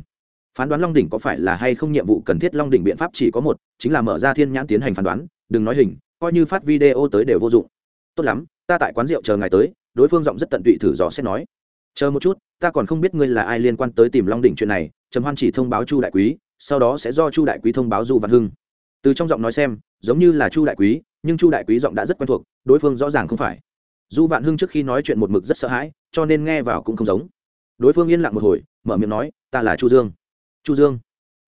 Phán đoán long đỉnh có phải là hay không nhiệm vụ cần thiết long đỉnh biện pháp chỉ có một, chính là mở ra thiên nhãn tiến hành phán đoán, đừng nói hình, coi như phát video tới đều vô dụng. Tốt lắm, ta tại quán rượu chờ ngài tới. Đối phương giọng rất tận tụy thử dò xét nói. Chờ một chút, ta còn không biết ngươi là ai liên quan tới tìm long đỉnh chuyện này, trầm hoan chỉ thông báo chu đại quý, sau đó sẽ do chu đại quý thông báo du văn hưng. Từ trong giọng nói xem, giống như là chu đại quý, nhưng chu đại quý giọng đã rất quen thuộc, đối phương rõ ràng không phải du vạn hưng trước khi nói chuyện một mực rất sợ hãi, cho nên nghe vào cũng không giống. Đối phương yên lặng một hồi, mở miệng nói, ta là chu dương. Chu dương?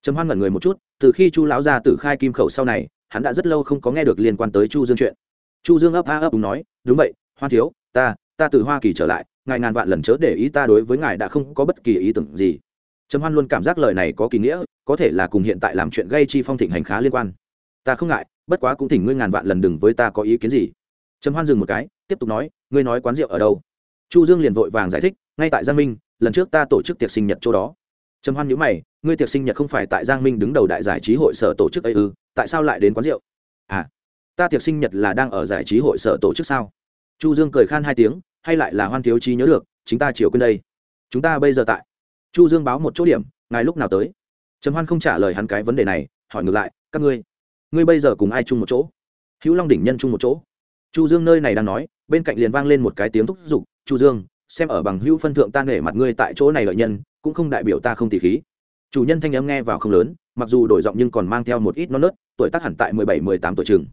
Trầm hoan ngẩn người một chút, từ khi chu lão ra tử khai kim khẩu sau này, hắn đã rất lâu không có nghe được liên quan tới chu dương chuyện. Chu dương ấp a ấp đúng nói, đúng vậy hoa thiếu, ta ta từ hoa kỳ trở lại, ngài ngàn vạn lần chớ để ý ta đối với ngài đã không có bất kỳ ý tưởng gì. Trầm hoan luôn cảm giác lời này có kỳ nghĩa, có thể là cùng hiện tại làm chuyện gây chi phong thịnh hành khá liên quan. Ta không ngại, bất quá cũng thỉnh ngươi ngàn vạn lần đừng với ta có ý kiến gì trầm hoan dừng một cái, tiếp tục nói, ngươi nói quán rượu ở đâu? Chu dương liền vội vàng giải thích, ngay tại giang minh, lần trước ta tổ chức tiệc sinh nhật chỗ đó. Trầm hoan nhíu mày, ngươi tiệc sinh nhật không phải tại giang minh đứng đầu đại giải trí hội sở tổ chức ấy ư? Tại sao lại đến quán rượu? À ta tiệc sinh nhật là đang ở giải trí hội sở tổ chức sao? Chu dương cười khan hai tiếng, hay lại là hoan thiếu chi nhớ được chúng ta chiều quên đây. Chúng ta bây giờ tại. Chu dương báo một chỗ điểm, ngài lúc nào tới? Trầm hoan không trả lời hắn cái vấn đề này, hỏi ngược lại, các ngươi ngươi bây giờ cùng ai chung một chỗ? Hữu long đỉnh nhân chung một chỗ chu dương nơi này đang nói, bên cạnh liền vang lên một cái tiếng thúc giục, chu dương, xem ở bằng hữu phân thượng ta nể mặt ngươi tại chỗ này lợi nhân, cũng không đại biểu ta không tỉ khí. Chủ nhân thanh âm nghe vào không lớn, mặc dù đổi giọng nhưng còn mang theo một ít non nớt, tuổi tác hẳn tại mười bảy, mười tám tuổi chừng.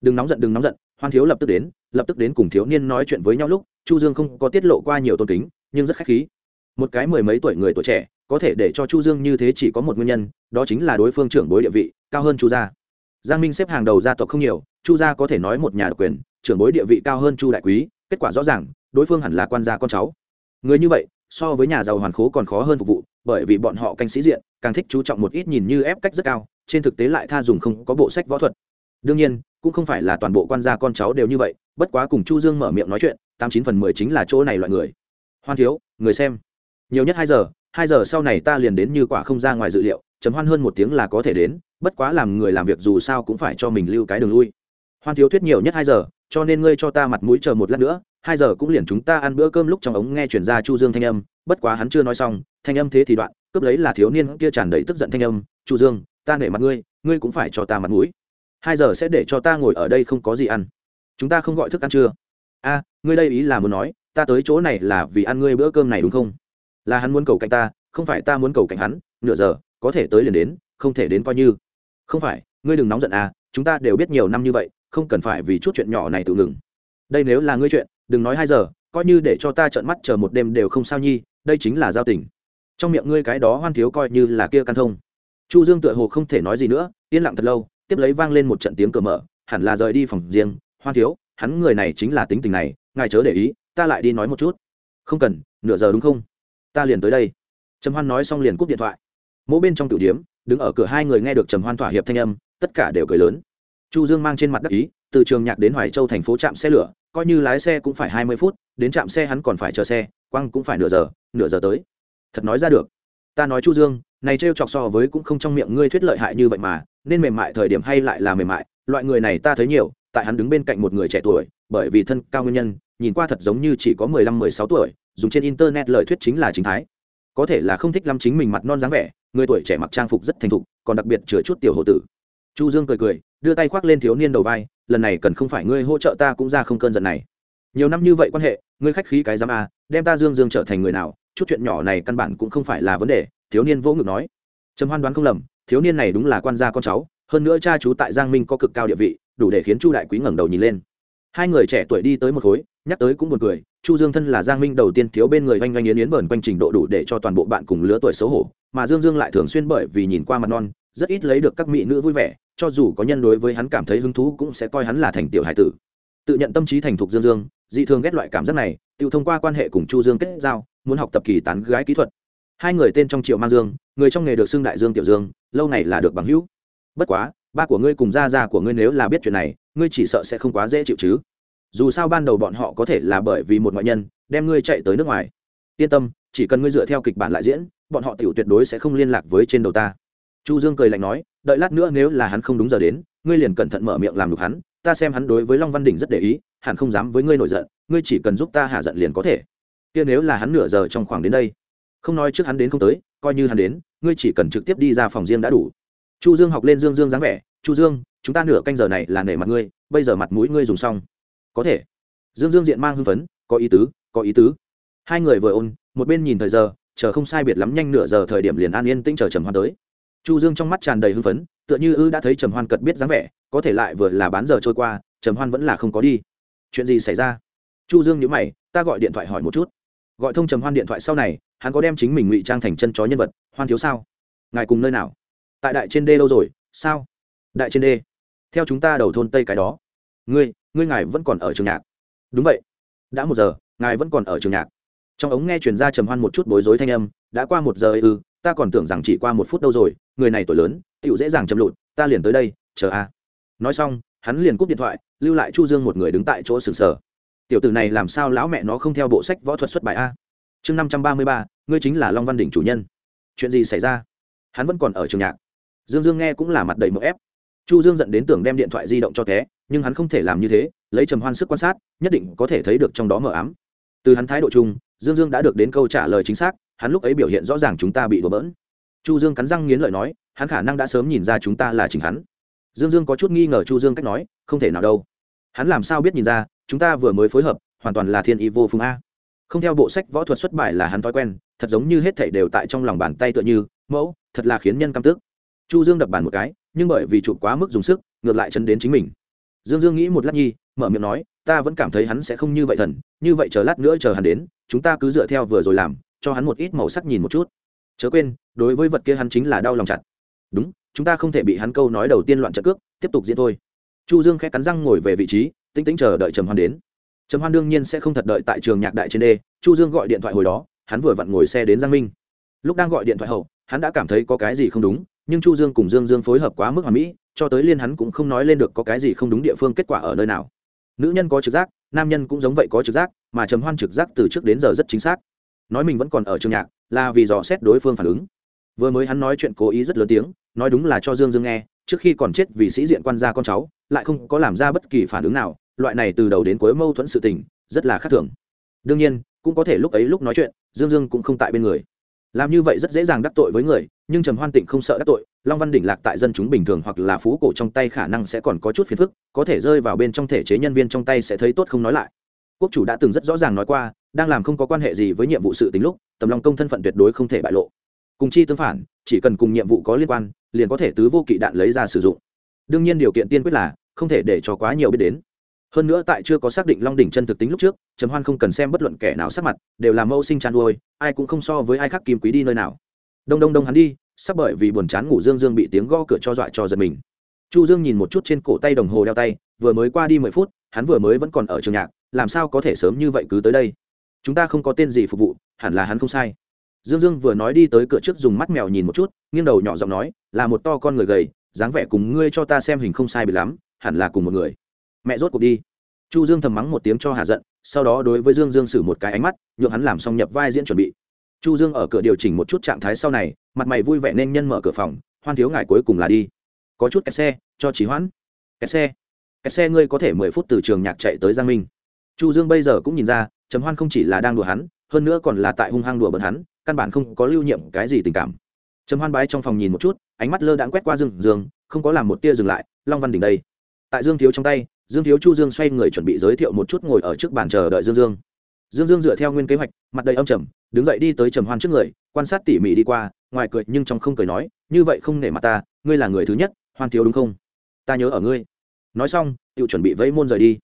Đừng nóng giận, đừng nóng giận, hoan thiếu lập tức đến, lập tức đến cùng thiếu niên nói chuyện với nhau lúc, chu dương không có tiết lộ qua nhiều tôn kính, nhưng rất khách khí. Một cái mười mấy tuổi người tuổi trẻ, có thể để cho chu dương như thế chỉ có một nguyên nhân, đó chính là đối phương trưởng bối địa vị, cao hơn chu gia. Giang minh xếp hàng đầu gia tộc không nhiều, chu gia có thể nói một nhà độc quyền trưởng bối địa vị cao hơn chu đại quý, kết quả rõ ràng, đối phương hẳn là quan gia con cháu. Người như vậy, so với nhà giàu hoàn khố còn khó hơn phục vụ, bởi vì bọn họ canh sĩ diện, càng thích chú trọng một ít nhìn như ép cách rất cao, trên thực tế lại tha dùng không có bộ sách võ thuật. Đương nhiên, cũng không phải là toàn bộ quan gia con cháu đều như vậy, bất quá cùng chu dương mở miệng nói chuyện, tám chín phần mười chính là chỗ này loại người. Hoan thiếu, người xem. Nhiều nhất hai giờ hai giờ sau này ta liền đến như quả không ra ngoài dự liệu, chấm hoan hơn một tiếng là có thể đến, bất quá làm người làm việc dù sao cũng phải cho mình lưu cái đường lui. Hoan thiếu thuyết nhiều nhất hai giờ cho nên ngươi cho ta mặt mũi chờ một lát nữa, hai giờ cũng liền chúng ta ăn bữa cơm lúc trong ống nghe chuyển ra chu dương thanh âm, bất quá hắn chưa nói xong, thanh âm thế thì đoạn, cướp lấy là thiếu niên kia tràn đầy tức giận thanh âm, chu dương, ta nể mặt ngươi ngươi cũng phải cho ta mặt mũi. Hai giờ sẽ để cho ta ngồi ở đây không có gì ăn. Chúng ta không gọi thức ăn chưa? A, ngươi đây ý là muốn nói, ta tới chỗ này là vì ăn ngươi bữa cơm này đúng không? Là hắn muốn cầu cạnh ta, không phải ta muốn cầu cạnh hắn, nửa giờ, có thể tới liền đến, không thể đến coi như. Không phải, ngươi đừng nóng giận à chúng ta đều biết nhiều năm như vậy không cần phải vì chút chuyện nhỏ này tự ngừng. Đây nếu là ngươi chuyện, đừng nói hai giờ, coi như để cho ta trợn mắt chờ một đêm đều không sao nhi, đây chính là giao tình. Trong miệng ngươi cái đó hoan thiếu coi như là kia căn thông. Chu dương tựa hồ không thể nói gì nữa, yên lặng thật lâu, tiếp lấy vang lên một trận tiếng cửa mở, hẳn là rời đi phòng riêng. Hoan thiếu, hắn người này chính là tính tình này, ngài chớ để ý, ta lại đi nói một chút. Không cần, nửa giờ đúng không? Ta liền tới đây. Trầm hoan nói xong liền cúp điện thoại. Mỗi bên trong tử điếm, đứng ở cửa hai người nghe được trầm hoan thỏa hiệp thanh âm, tất cả đều cười lớn chu dương mang trên mặt đắc ý, từ trường nhạc đến hoài châu thành phố trạm xe lửa, coi như lái xe cũng phải hai mươi phút, đến trạm xe hắn còn phải chờ xe, quăng cũng phải nửa giờ nửa giờ tới. Thật nói ra được. Ta nói chu dương, này trêu chọc so với cũng không trong miệng ngươi thuyết lợi hại như vậy mà, nên mềm mại thời điểm hay lại là mềm mại, loại người này ta thấy nhiều, tại hắn đứng bên cạnh một người trẻ tuổi, bởi vì thân cao nguyên nhân, nhìn qua thật giống như chỉ có mười lăm, mười sáu tuổi, dùng trên internet lời thuyết chính là chính thái. Có thể là không thích lắm chính mình mặt non dáng vẻ, người tuổi trẻ mặc trang phục rất thành thục, còn đặc biệt chứa chút tiểu hộ tử chu dương cười cười, đưa tay khoác lên thiếu niên đầu vai, lần này cần không phải ngươi hỗ trợ ta cũng ra không cơn giận này nhiều năm như vậy quan hệ, ngươi khách khí cái giám à? đem ta dương dương trở thành người nào, chút chuyện nhỏ này căn bản cũng không phải là vấn đề, thiếu niên vỗ ngực nói trầm hoan đoán không lầm, thiếu niên này đúng là quan gia con cháu, hơn nữa cha chú tại giang minh có cực cao địa vị, đủ để khiến chu đại quý ngẩng đầu nhìn lên hai người trẻ tuổi đi tới một khối, nhắc tới cũng buồn cười, chu dương thân là giang minh đầu tiên thiếu bên người oanh oanh yến yến vờn quanh trình độ đủ để cho toàn bộ bạn cùng lứa tuổi xấu hổ, mà dương dương lại thường xuyên bởi vì nhìn qua mặt non rất ít lấy được các mỹ nữ vui vẻ, cho dù có nhân đối với hắn cảm thấy hứng thú cũng sẽ coi hắn là thành tiểu hải tử. Tự nhận tâm trí thành thục dương dương, dị thường ghét loại cảm giác này, tự thông qua quan hệ cùng chu dương kết giao, muốn học tập kỳ tán gái kỹ thuật. Hai người tên trong triệu mang dương, người trong nghề được xưng đại dương tiểu dương, lâu này là được bằng hữu. Bất quá, ba của ngươi cùng gia gia của ngươi nếu là biết chuyện này, ngươi chỉ sợ sẽ không quá dễ chịu chứ. Dù sao ban đầu bọn họ có thể là bởi vì một ngoại nhân, đem ngươi chạy tới nước ngoài. Yên tâm, chỉ cần ngươi dựa theo kịch bản lại diễn, bọn họ tiểu tuyệt đối sẽ không liên lạc với trên đầu ta chu dương cười lạnh nói, đợi lát nữa nếu là hắn không đúng giờ đến, ngươi liền cẩn thận mở miệng làm được hắn, ta xem hắn đối với long văn đỉnh rất để ý, hẳn không dám với ngươi nổi giận, ngươi chỉ cần giúp ta hạ giận liền có thể. Kia nếu là hắn nửa giờ trong khoảng đến đây, không nói trước hắn đến không tới, coi như hắn đến, ngươi chỉ cần trực tiếp đi ra phòng riêng đã đủ. Chu dương học lên dương dương dáng vẻ, chu dương, chúng ta nửa canh giờ này là nể mặt ngươi, bây giờ mặt mũi ngươi dùng xong. Có thể. Dương dương diện mang hưng phấn, có ý tứ, có ý tứ. Hai người vừa ôn, một bên nhìn thời giờ, chờ không sai biệt lắm nhanh nửa giờ thời điểm liền an yên tĩnh chờ trầm hoan tới chu dương trong mắt tràn đầy hưng phấn, tựa như ư đã thấy trầm hoan cật biết dáng vẻ, có thể lại vừa là bán giờ trôi qua, trầm hoan vẫn là không có đi. Chuyện gì xảy ra? Chu dương nhíu mày, ta gọi điện thoại hỏi một chút. Gọi thông trầm hoan điện thoại sau này, hắn có đem chính mình ngụy trang thành chân chó nhân vật, hoan thiếu sao? Ngài cùng nơi nào? Tại đại trên đê lâu rồi, sao? Đại trên đê. Theo chúng ta đầu thôn tây cái đó. Ngươi ngươi ngài vẫn còn ở trường nhạc. Đúng vậy. Đã một giờ, ngài vẫn còn ở trường nhạc. Trong ống nghe truyền ra trầm hoan một chút bối rối thanh âm, đã qua một giờ ư ta còn tưởng rằng chỉ qua một phút đâu rồi, người này tuổi lớn tựu dễ dàng chậm lụt, ta liền tới đây, chờ a. Nói xong, hắn liền cúp điện thoại, lưu lại chu dương một người đứng tại chỗ sừng sờ. Tiểu tử này làm sao lão mẹ nó không theo bộ sách võ thuật xuất bài a? Chương năm trăm ba mươi ba, ngươi chính là long văn đỉnh chủ nhân. Chuyện gì xảy ra? Hắn vẫn còn ở trường nhạc. Dương dương nghe cũng là mặt đầy mỡ ép. Chu dương dẫn đến tưởng đem điện thoại di động cho té, nhưng hắn không thể làm như thế, lấy trầm hoan sức quan sát, nhất định có thể thấy được trong đó mờ ám. Từ hắn thái độ chung, dương dương đã được đến câu trả lời chính xác hắn lúc ấy biểu hiện rõ ràng chúng ta bị đổ bỡn. Chu dương cắn răng nghiến lợi nói, hắn khả năng đã sớm nhìn ra chúng ta là chính hắn. Dương dương có chút nghi ngờ chu dương cách nói, không thể nào đâu. Hắn làm sao biết nhìn ra, chúng ta vừa mới phối hợp, hoàn toàn là thiên y vô phương a. Không theo bộ sách võ thuật xuất bài là hắn thói quen, thật giống như hết thảy đều tại trong lòng bàn tay tựa như, mẫu, thật là khiến nhân căm tức. Chu dương đập bàn một cái, nhưng bởi vì chụp quá mức dùng sức, ngược lại chấn đến chính mình. Dương dương nghĩ một lát nhi, mở miệng nói, ta vẫn cảm thấy hắn sẽ không như vậy thần, như vậy chờ lát nữa chờ hắn đến, chúng ta cứ dựa theo vừa rồi làm cho hắn một ít màu sắc nhìn một chút. Chớ quên, đối với vật kia hắn chính là đau lòng chặt. Đúng, chúng ta không thể bị hắn câu nói đầu tiên loạn trận cước, tiếp tục diễn thôi. Chu dương khẽ cắn răng ngồi về vị trí tính tĩnh chờ đợi trầm hoan đến. Trầm hoan đương nhiên sẽ không thật đợi tại trường nhạc đại trên đê, chu dương gọi điện thoại hồi đó, hắn vừa vặn ngồi xe đến giang minh. Lúc đang gọi điện thoại hậu, hắn đã cảm thấy có cái gì không đúng, nhưng chu dương cùng dương dương phối hợp quá mức hoàn mỹ, cho tới liên hắn cũng không nói lên được có cái gì không đúng địa phương kết quả ở nơi nào. Nữ nhân có trực giác, nam nhân cũng giống vậy có trực giác, mà trầm hoan trực giác từ trước đến giờ rất chính xác nói mình vẫn còn ở trường nhạc, là vì dò xét đối phương phản ứng. Vừa mới hắn nói chuyện cố ý rất lớn tiếng, nói đúng là cho dương dương nghe, trước khi còn chết vì sĩ diện quan gia con cháu, lại không có làm ra bất kỳ phản ứng nào, loại này từ đầu đến cuối mâu thuẫn sự tình, rất là khác thường. Đương nhiên, cũng có thể lúc ấy lúc nói chuyện, dương dương cũng không tại bên người. Làm như vậy rất dễ dàng đắc tội với người, nhưng trầm hoan tịnh không sợ đắc tội, long văn đỉnh lạc tại dân chúng bình thường hoặc là phú cổ trong tay khả năng sẽ còn có chút phiền phức, có thể rơi vào bên trong thể chế nhân viên trong tay sẽ thấy tốt không nói lại quốc chủ đã từng rất rõ ràng nói qua, đang làm không có quan hệ gì với nhiệm vụ sự tính lúc, tầm lòng công thân phận tuyệt đối không thể bại lộ. Cùng chi tương phản, chỉ cần cùng nhiệm vụ có liên quan, liền có thể tứ vô kỵ đạn lấy ra sử dụng. Đương nhiên điều kiện tiên quyết là, không thể để cho quá nhiều biết đến. Hơn nữa tại chưa có xác định long đỉnh chân thực tính lúc trước, trầm hoan không cần xem bất luận kẻ nào sắc mặt, đều là mâu sinh chăn nuôi, ai cũng không so với ai khác kim quý đi nơi nào. Đông đông đông hắn đi, sắp bởi vì buồn chán ngủ dương dương bị tiếng gõ cửa cho dọa cho giật mình. Chu dương nhìn một chút trên cổ tay đồng hồ đeo tay, vừa mới qua đi mười phút, hắn vừa mới vẫn còn ở trường nhạc làm sao có thể sớm như vậy cứ tới đây? Chúng ta không có tên gì phục vụ, hẳn là hắn không sai. Dương dương vừa nói đi tới cửa trước dùng mắt mèo nhìn một chút, nghiêng đầu nhỏ giọng nói, là một to con người gầy, dáng vẻ cùng ngươi cho ta xem hình không sai bị lắm, hẳn là cùng một người. Mẹ rốt cuộc đi. Chu dương thầm mắng một tiếng cho hà giận, sau đó đối với dương dương xử một cái ánh mắt, nhượng hắn làm xong nhập vai diễn chuẩn bị. Chu dương ở cửa điều chỉnh một chút trạng thái sau này, mặt mày vui vẻ nên nhân mở cửa phòng, hoan thiếu ngài cuối cùng là đi. Có chút kẹt xe, cho trí hoãn. Kẹt xe? Kẹt xe ngươi có thể mười phút từ trường nhạc chạy tới giang minh chu dương bây giờ cũng nhìn ra, trầm hoan không chỉ là đang đùa hắn, hơn nữa còn là tại hung hăng đùa bận hắn, căn bản không có lưu nhiệm cái gì tình cảm. Trầm hoan bái trong phòng nhìn một chút, ánh mắt lơ đãng quét qua dương dương, không có làm một tia dừng lại, long văn đỉnh đây. Tại dương thiếu trong tay, dương thiếu chu dương xoay người chuẩn bị giới thiệu một chút ngồi ở trước bàn chờ đợi dương dương. Dương dương dựa theo nguyên kế hoạch, mặt đầy âm trầm, đứng dậy đi tới trầm hoan trước người, quan sát tỉ mỉ đi qua, ngoài cười nhưng trong không cười nói, như vậy không nể mặt ta, ngươi là người thứ nhất, hoan thiếu đúng không? Ta nhớ ở ngươi. Nói xong tự chuẩn bị vẫy môn rời đi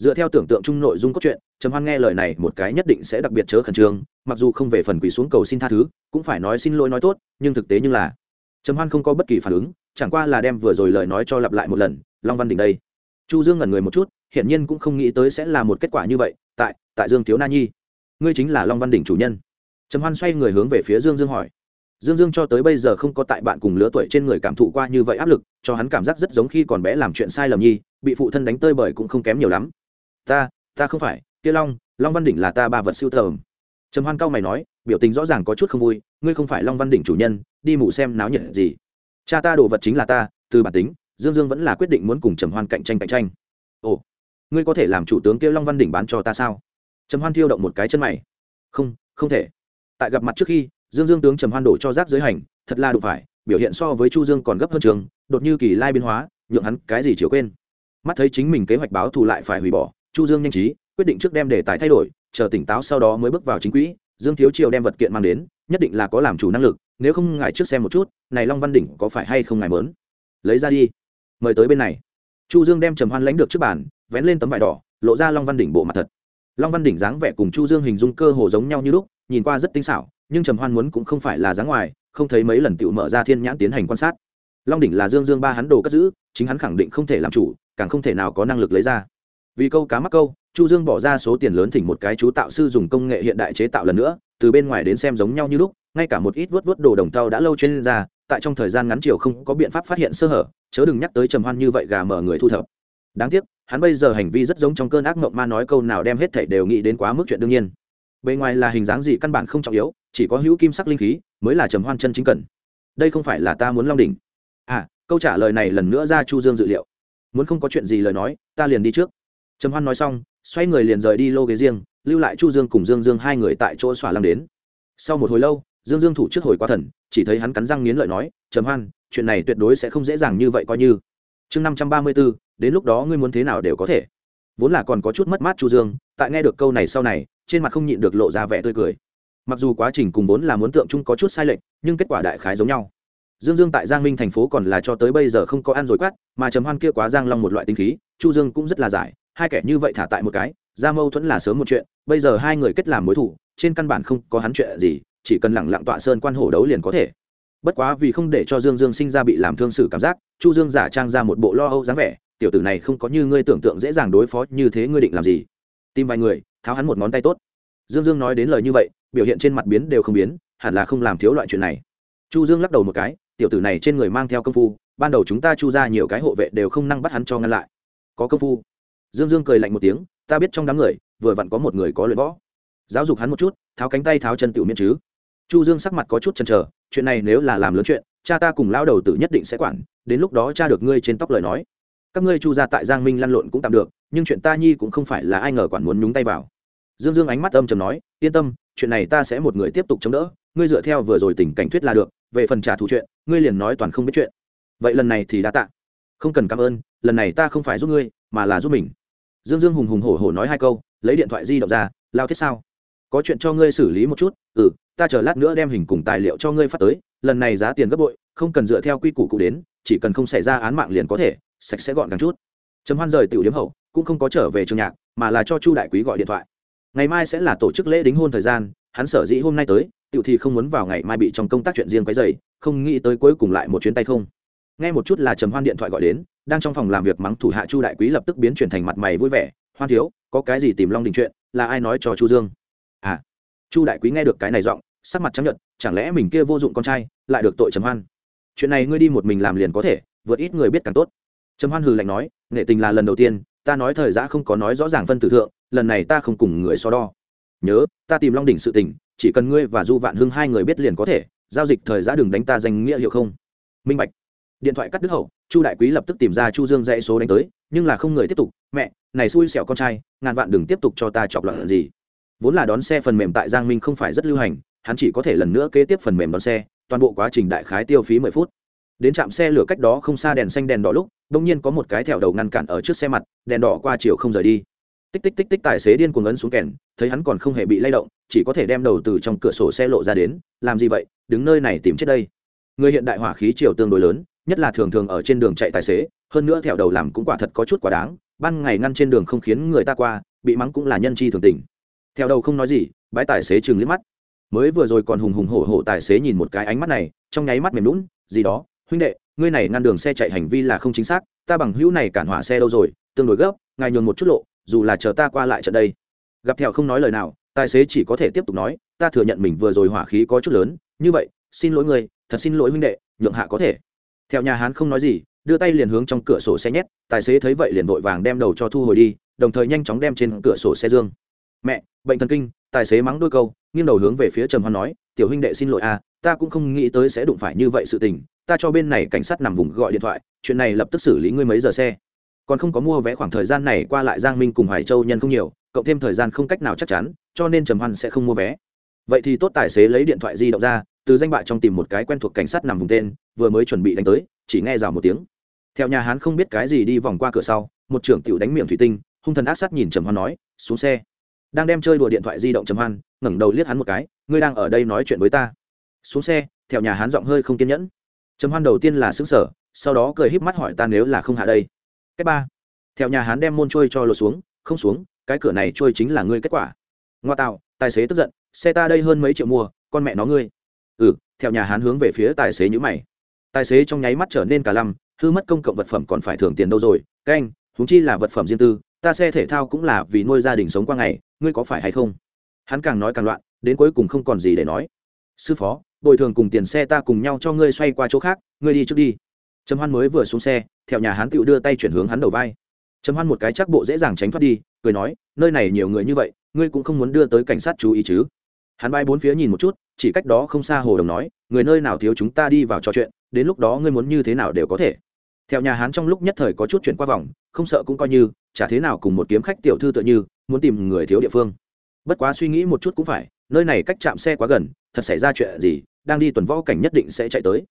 dựa theo tưởng tượng chung nội dung cốt truyện, trầm hoan nghe lời này một cái nhất định sẽ đặc biệt chớ khẩn trương, mặc dù không về phần quỳ xuống cầu xin tha thứ, cũng phải nói xin lỗi nói tốt, nhưng thực tế như là trầm hoan không có bất kỳ phản ứng, chẳng qua là đem vừa rồi lời nói cho lặp lại một lần, long văn đỉnh đây. Chu dương ngẩn người một chút, hiển nhiên cũng không nghĩ tới sẽ là một kết quả như vậy, tại tại dương thiếu na nhi. Ngươi chính là long văn đỉnh chủ nhân. Trầm hoan xoay người hướng về phía dương dương hỏi. Dương dương cho tới bây giờ không có tại bạn cùng lứa tuổi trên người cảm thụ qua như vậy áp lực, cho hắn cảm giác rất giống khi còn bé làm chuyện sai lầm nhi, bị phụ thân đánh tơi bời cũng không kém nhiều lắm ta ta không phải, kia long long văn đỉnh là ta ba vật siêu thờm trầm hoan cao mày nói, biểu tình rõ ràng có chút không vui, ngươi không phải long văn đỉnh chủ nhân, đi mù xem náo nhiệt gì. Cha ta đồ vật chính là ta, từ bản tính, dương dương vẫn là quyết định muốn cùng trầm hoan cạnh tranh cạnh tranh. Ồ, ngươi có thể làm chủ tướng kia long văn đỉnh bán cho ta sao? Trầm hoan thiêu động một cái chân mày. Không không thể. Tại gặp mặt trước khi, dương dương tướng trầm hoan đổ cho rác dưới hành, thật là đủ phải, biểu hiện so với chu dương còn gấp hơn trường, đột như kỳ lai biến hóa, nhượng hắn cái gì chiều quên. Mắt thấy chính mình kế hoạch báo thù lại phải hủy bỏ chu dương nhanh trí, quyết định trước đem đề tài thay đổi, chờ tỉnh táo sau đó mới bước vào chính quỹ, dương thiếu triều đem vật kiện mang đến, nhất định là có làm chủ năng lực, nếu không ngài trước xem một chút, này long văn đỉnh có phải hay không ngài mớn? Lấy ra đi. Mời tới bên này. Chu dương đem trầm hoan lãnh được trước bàn, vén lên tấm vải đỏ, lộ ra long văn đỉnh bộ mặt thật. Long văn đỉnh dáng vẻ cùng chu dương hình dung cơ hồ giống nhau như lúc, nhìn qua rất tinh xảo, nhưng trầm hoan muốn cũng không phải là dáng ngoài, không thấy mấy lần tựu mở ra thiên nhãn tiến hành quan sát. Long đỉnh là dương dương ba hắn đồ cất giữ, chính hắn khẳng định không thể làm chủ, càng không thể nào có năng lực lấy ra vì câu cá mắc câu, chu dương bỏ ra số tiền lớn thỉnh một cái chú tạo sư dùng công nghệ hiện đại chế tạo lần nữa, từ bên ngoài đến xem giống nhau như lúc, ngay cả một ít vớt vớt đồ đồng tàu đã lâu trên ra, tại trong thời gian ngắn chiều không có biện pháp phát hiện sơ hở, chớ đừng nhắc tới trầm hoan như vậy gà mở người thu thập. Đáng tiếc, hắn bây giờ hành vi rất giống trong cơn ác mộng ma nói câu nào đem hết thảy đều nghĩ đến quá mức chuyện đương nhiên. Bề ngoài là hình dáng gì căn bản không trọng yếu, chỉ có hữu kim sắc linh khí, mới là trầm hoan chân chính cần. Đây không phải là ta muốn long đỉnh. À câu trả lời này lần nữa ra chu dương dự liệu. Muốn không có chuyện gì lời nói, ta liền đi trước trầm hoan nói xong xoay người liền rời đi lô ghế riêng lưu lại chu dương cùng dương dương hai người tại chỗ xỏa lăng đến. Sau một hồi lâu dương dương thủ trước hồi qua thần chỉ thấy hắn cắn răng nghiến lợi nói trầm hoan chuyện này tuyệt đối sẽ không dễ dàng như vậy coi như. Chương năm trăm ba mươi 534, đến lúc đó ngươi muốn thế nào đều có thể. Vốn là còn có chút mất mát chu dương tại nghe được câu này sau này trên mặt không nhịn được lộ ra vẻ tươi cười. Mặc dù quá trình cùng vốn là muốn tượng chung có chút sai lệch nhưng kết quả đại khái giống nhau. Dương dương tại giang minh thành phố còn là cho tới bây giờ không có ăn rồi quát mà trầm hoan kia quá giang long một loại tinh khí chu dương cũng rất là giải hai kẻ như vậy thả tại một cái ra mâu thuẫn là sớm một chuyện, bây giờ hai người kết làm mối thủ trên căn bản không có hắn chuyện gì, chỉ cần lẳng lặng tọa sơn quan hổ đấu liền có thể. Bất quá vì không để cho dương dương sinh ra bị làm thương xử cảm giác, chu dương giả trang ra một bộ lo âu dáng vẻ, tiểu tử này không có như ngươi tưởng tượng dễ dàng đối phó, như thế ngươi định làm gì? Tìm vài người, tháo hắn một ngón tay tốt. Dương dương nói đến lời như vậy, biểu hiện trên mặt biến đều không biến, hẳn là không làm thiếu loại chuyện này. Chu dương lắc đầu một cái, tiểu tử này trên người mang theo công phu, ban đầu chúng ta chu ra nhiều cái hộ vệ đều không năng bắt hắn cho ngăn lại. Có công phu dương dương cười lạnh một tiếng, ta biết trong đám người, vừa vặn có một người có luyện võ. Giáo dục hắn một chút, tháo cánh tay tháo chân tiểu miễn chứ. Chu dương sắc mặt có chút chần chờ, chuyện này nếu là làm lớn chuyện, cha ta cùng lão đầu tử nhất định sẽ quản, đến lúc đó cha được ngươi trên tóc lời nói. Các ngươi chu ra tại giang minh lăn lộn cũng tạm được, nhưng chuyện ta nhi cũng không phải là ai ngờ quản muốn nhúng tay vào. Dương dương ánh mắt âm chầm nói, yên tâm, chuyện này ta sẽ một người tiếp tục chống đỡ, ngươi dựa theo vừa rồi tình cảnh thuyết là được, về phần trả thù chuyện, ngươi liền nói toàn không biết chuyện. Vậy lần này thì đã tạ. Không cần cảm ơn, lần này ta không phải giúp ngươi, mà là giúp mình dương dương hùng hùng hổ hổ nói hai câu, lấy điện thoại di động ra, lao thiết sao? Có chuyện cho ngươi xử lý một chút ừ ta chờ lát nữa đem hình cùng tài liệu cho ngươi phát tới, lần này giá tiền gấp bội, không cần dựa theo quy củ cụ đến, chỉ cần không xảy ra án mạng liền có thể, sạch sẽ gọn gàng chút. Trầm hoan rời tiểu điếm hậu, cũng không có trở về trường nhạc, mà là cho chu đại quý gọi điện thoại. Ngày mai sẽ là tổ chức lễ đính hôn thời gian, hắn sở dĩ hôm nay tới, tiểu thì không muốn vào ngày mai bị trong công tác chuyện riêng quấy dày không nghĩ tới cuối cùng lại một chuyến tay không. Nghe một chút là trầm hoan điện thoại gọi đến đang trong phòng làm việc mắng thủ hạ chu đại quý lập tức biến chuyển thành mặt mày vui vẻ, hoan thiếu, có cái gì tìm long đình chuyện, là ai nói cho chu dương? À. Chu đại quý nghe được cái này giọng, sắc mặt chấp nhận chẳng lẽ mình kia vô dụng con trai, lại được tội trầm hoan? Chuyện này ngươi đi một mình làm liền có thể, vượt ít người biết càng tốt. Trầm hoan hừ lạnh nói, nghệ tình là lần đầu tiên, ta nói thời giã không có nói rõ ràng phân tử thượng, lần này ta không cùng người so đo. Nhớ, ta tìm long đỉnh sự tình, chỉ cần ngươi và du vạn hưng hai người biết liền có thể, giao dịch thời giã đừng đánh ta danh nghĩa hiệu không. Minh bạch điện thoại cắt đứt hậu, chu đại quý lập tức tìm ra chu dương dãy số đánh tới, nhưng là không người tiếp tục, mẹ, này xui xẻo con trai, ngàn vạn đừng tiếp tục cho ta chọc loạn gì. Vốn là đón xe phần mềm tại giang minh không phải rất lưu hành, hắn chỉ có thể lần nữa kế tiếp phần mềm đón xe, toàn bộ quá trình đại khái tiêu phí mười phút. Đến trạm xe lửa cách đó không xa đèn xanh đèn đỏ lúc đông nhiên có một cái thẹo đầu ngăn cản ở trước xe mặt, đèn đỏ qua chiều không rời đi. Tích tích tích tích tài xế điên cuồng ấn xuống kèn, thấy hắn còn không hề bị lay động, chỉ có thể đem đầu từ trong cửa sổ xe lộ ra đến, làm gì vậy? Đứng nơi này tìm chết đây. Người hiện đại hỏa khí chiều tương đối lớn nhất là thường thường ở trên đường chạy tài xế, hơn nữa thẹo đầu làm cũng quả thật có chút quá đáng, ban ngày ngăn trên đường không khiến người ta qua, bị mắng cũng là nhân chi thường tình. Theo đầu không nói gì bãi tài xế chừng liếc mắt. Mới vừa rồi còn hùng hùng hổ hổ tài xế nhìn một cái ánh mắt này, trong nháy mắt mềm lún gì đó, huynh đệ, ngươi này ngăn đường xe chạy hành vi là không chính xác, ta bằng hữu này cản hỏa xe đâu rồi, tương đối gấp, ngài nhường một chút lộ, dù là chờ ta qua lại trận đây. Gặp thẹo không nói lời nào, tài xế chỉ có thể tiếp tục nói, ta thừa nhận mình vừa rồi hỏa khí có chút lớn, như vậy, xin lỗi ngươi, thật xin lỗi huynh đệ, nhượng hạ có thể theo nhà hán không nói gì, đưa tay liền hướng trong cửa sổ xe nhét, tài xế thấy vậy liền vội vàng đem đầu cho thu hồi đi, đồng thời nhanh chóng đem trên cửa sổ xe dương. Mẹ, bệnh thần kinh, tài xế mắng đôi câu, nghiêng đầu hướng về phía trầm hoan nói, tiểu huynh đệ xin lỗi à ta cũng không nghĩ tới sẽ đụng phải như vậy sự tình, ta cho bên này cảnh sát nằm vùng gọi điện thoại, chuyện này lập tức xử lý ngươi mấy giờ xe. Còn không có mua vé khoảng thời gian này qua lại giang minh cùng hoài châu nhân không nhiều, cộng thêm thời gian không cách nào chắc chắn, cho nên trầm hoan sẽ không mua vé vậy thì tốt tài xế lấy điện thoại di động ra, từ danh bạ trong tìm một cái quen thuộc cảnh sát nằm vùng tên, vừa mới chuẩn bị đánh tới, chỉ nghe rào một tiếng. Theo nhà hán không biết cái gì đi vòng qua cửa sau, một trưởng tiểu đánh miệng thủy tinh, hung thần ác sát nhìn trầm hoan nói, xuống xe. Đang đem chơi đùa điện thoại di động trầm hoan ngẩng đầu liếc hắn một cái, ngươi đang ở đây nói chuyện với ta. Xuống xe. Theo nhà hán giọng hơi không kiên nhẫn. Trầm hoan đầu tiên là xứng sở sau đó cười híp mắt hỏi ta nếu là không hạ đây. Cách ba. Theo nhà hán đem môn trôi cho lột xuống, không xuống, cái cửa này trôi chính là ngươi kết quả. Ngoa tạo, tài xế tức giận xe ta đây hơn mấy triệu mua, con mẹ nó ngươi. Ừ theo nhà hán hướng về phía tài xế nhữ mày. Tài xế trong nháy mắt trở nên cả lăm, hư mất công cộng vật phẩm còn phải thưởng tiền đâu rồi. Canh húng chi là vật phẩm riêng tư, ta xe thể thao cũng là vì nuôi gia đình sống qua ngày, ngươi có phải hay không? Hắn càng nói càng loạn, đến cuối cùng không còn gì để nói. Sư phó, bồi thường cùng tiền xe ta cùng nhau cho ngươi xoay qua chỗ khác, ngươi đi trước đi. Trầm hoan mới vừa xuống xe, theo nhà hắn tựu đưa tay chuyển hướng hắn đầu vai. Trầm hoan một cái chắc bộ dễ dàng tránh thoát đi, cười nói, nơi này nhiều người như vậy, ngươi cũng không muốn đưa tới cảnh sát chú ý chứ? Hắn bay bốn phía nhìn một chút, chỉ cách đó không xa hồ đồng nói, người nơi nào thiếu chúng ta đi vào trò chuyện, đến lúc đó ngươi muốn như thế nào đều có thể. Theo nhà hán trong lúc nhất thời có chút chuyện qua vòng, không sợ cũng coi như, chả thế nào cùng một kiếm khách tiểu thư tựa như, muốn tìm người thiếu địa phương. Bất quá suy nghĩ một chút cũng phải, nơi này cách chạm xe quá gần, thật xảy ra chuyện gì, đang đi tuần võ cảnh nhất định sẽ chạy tới.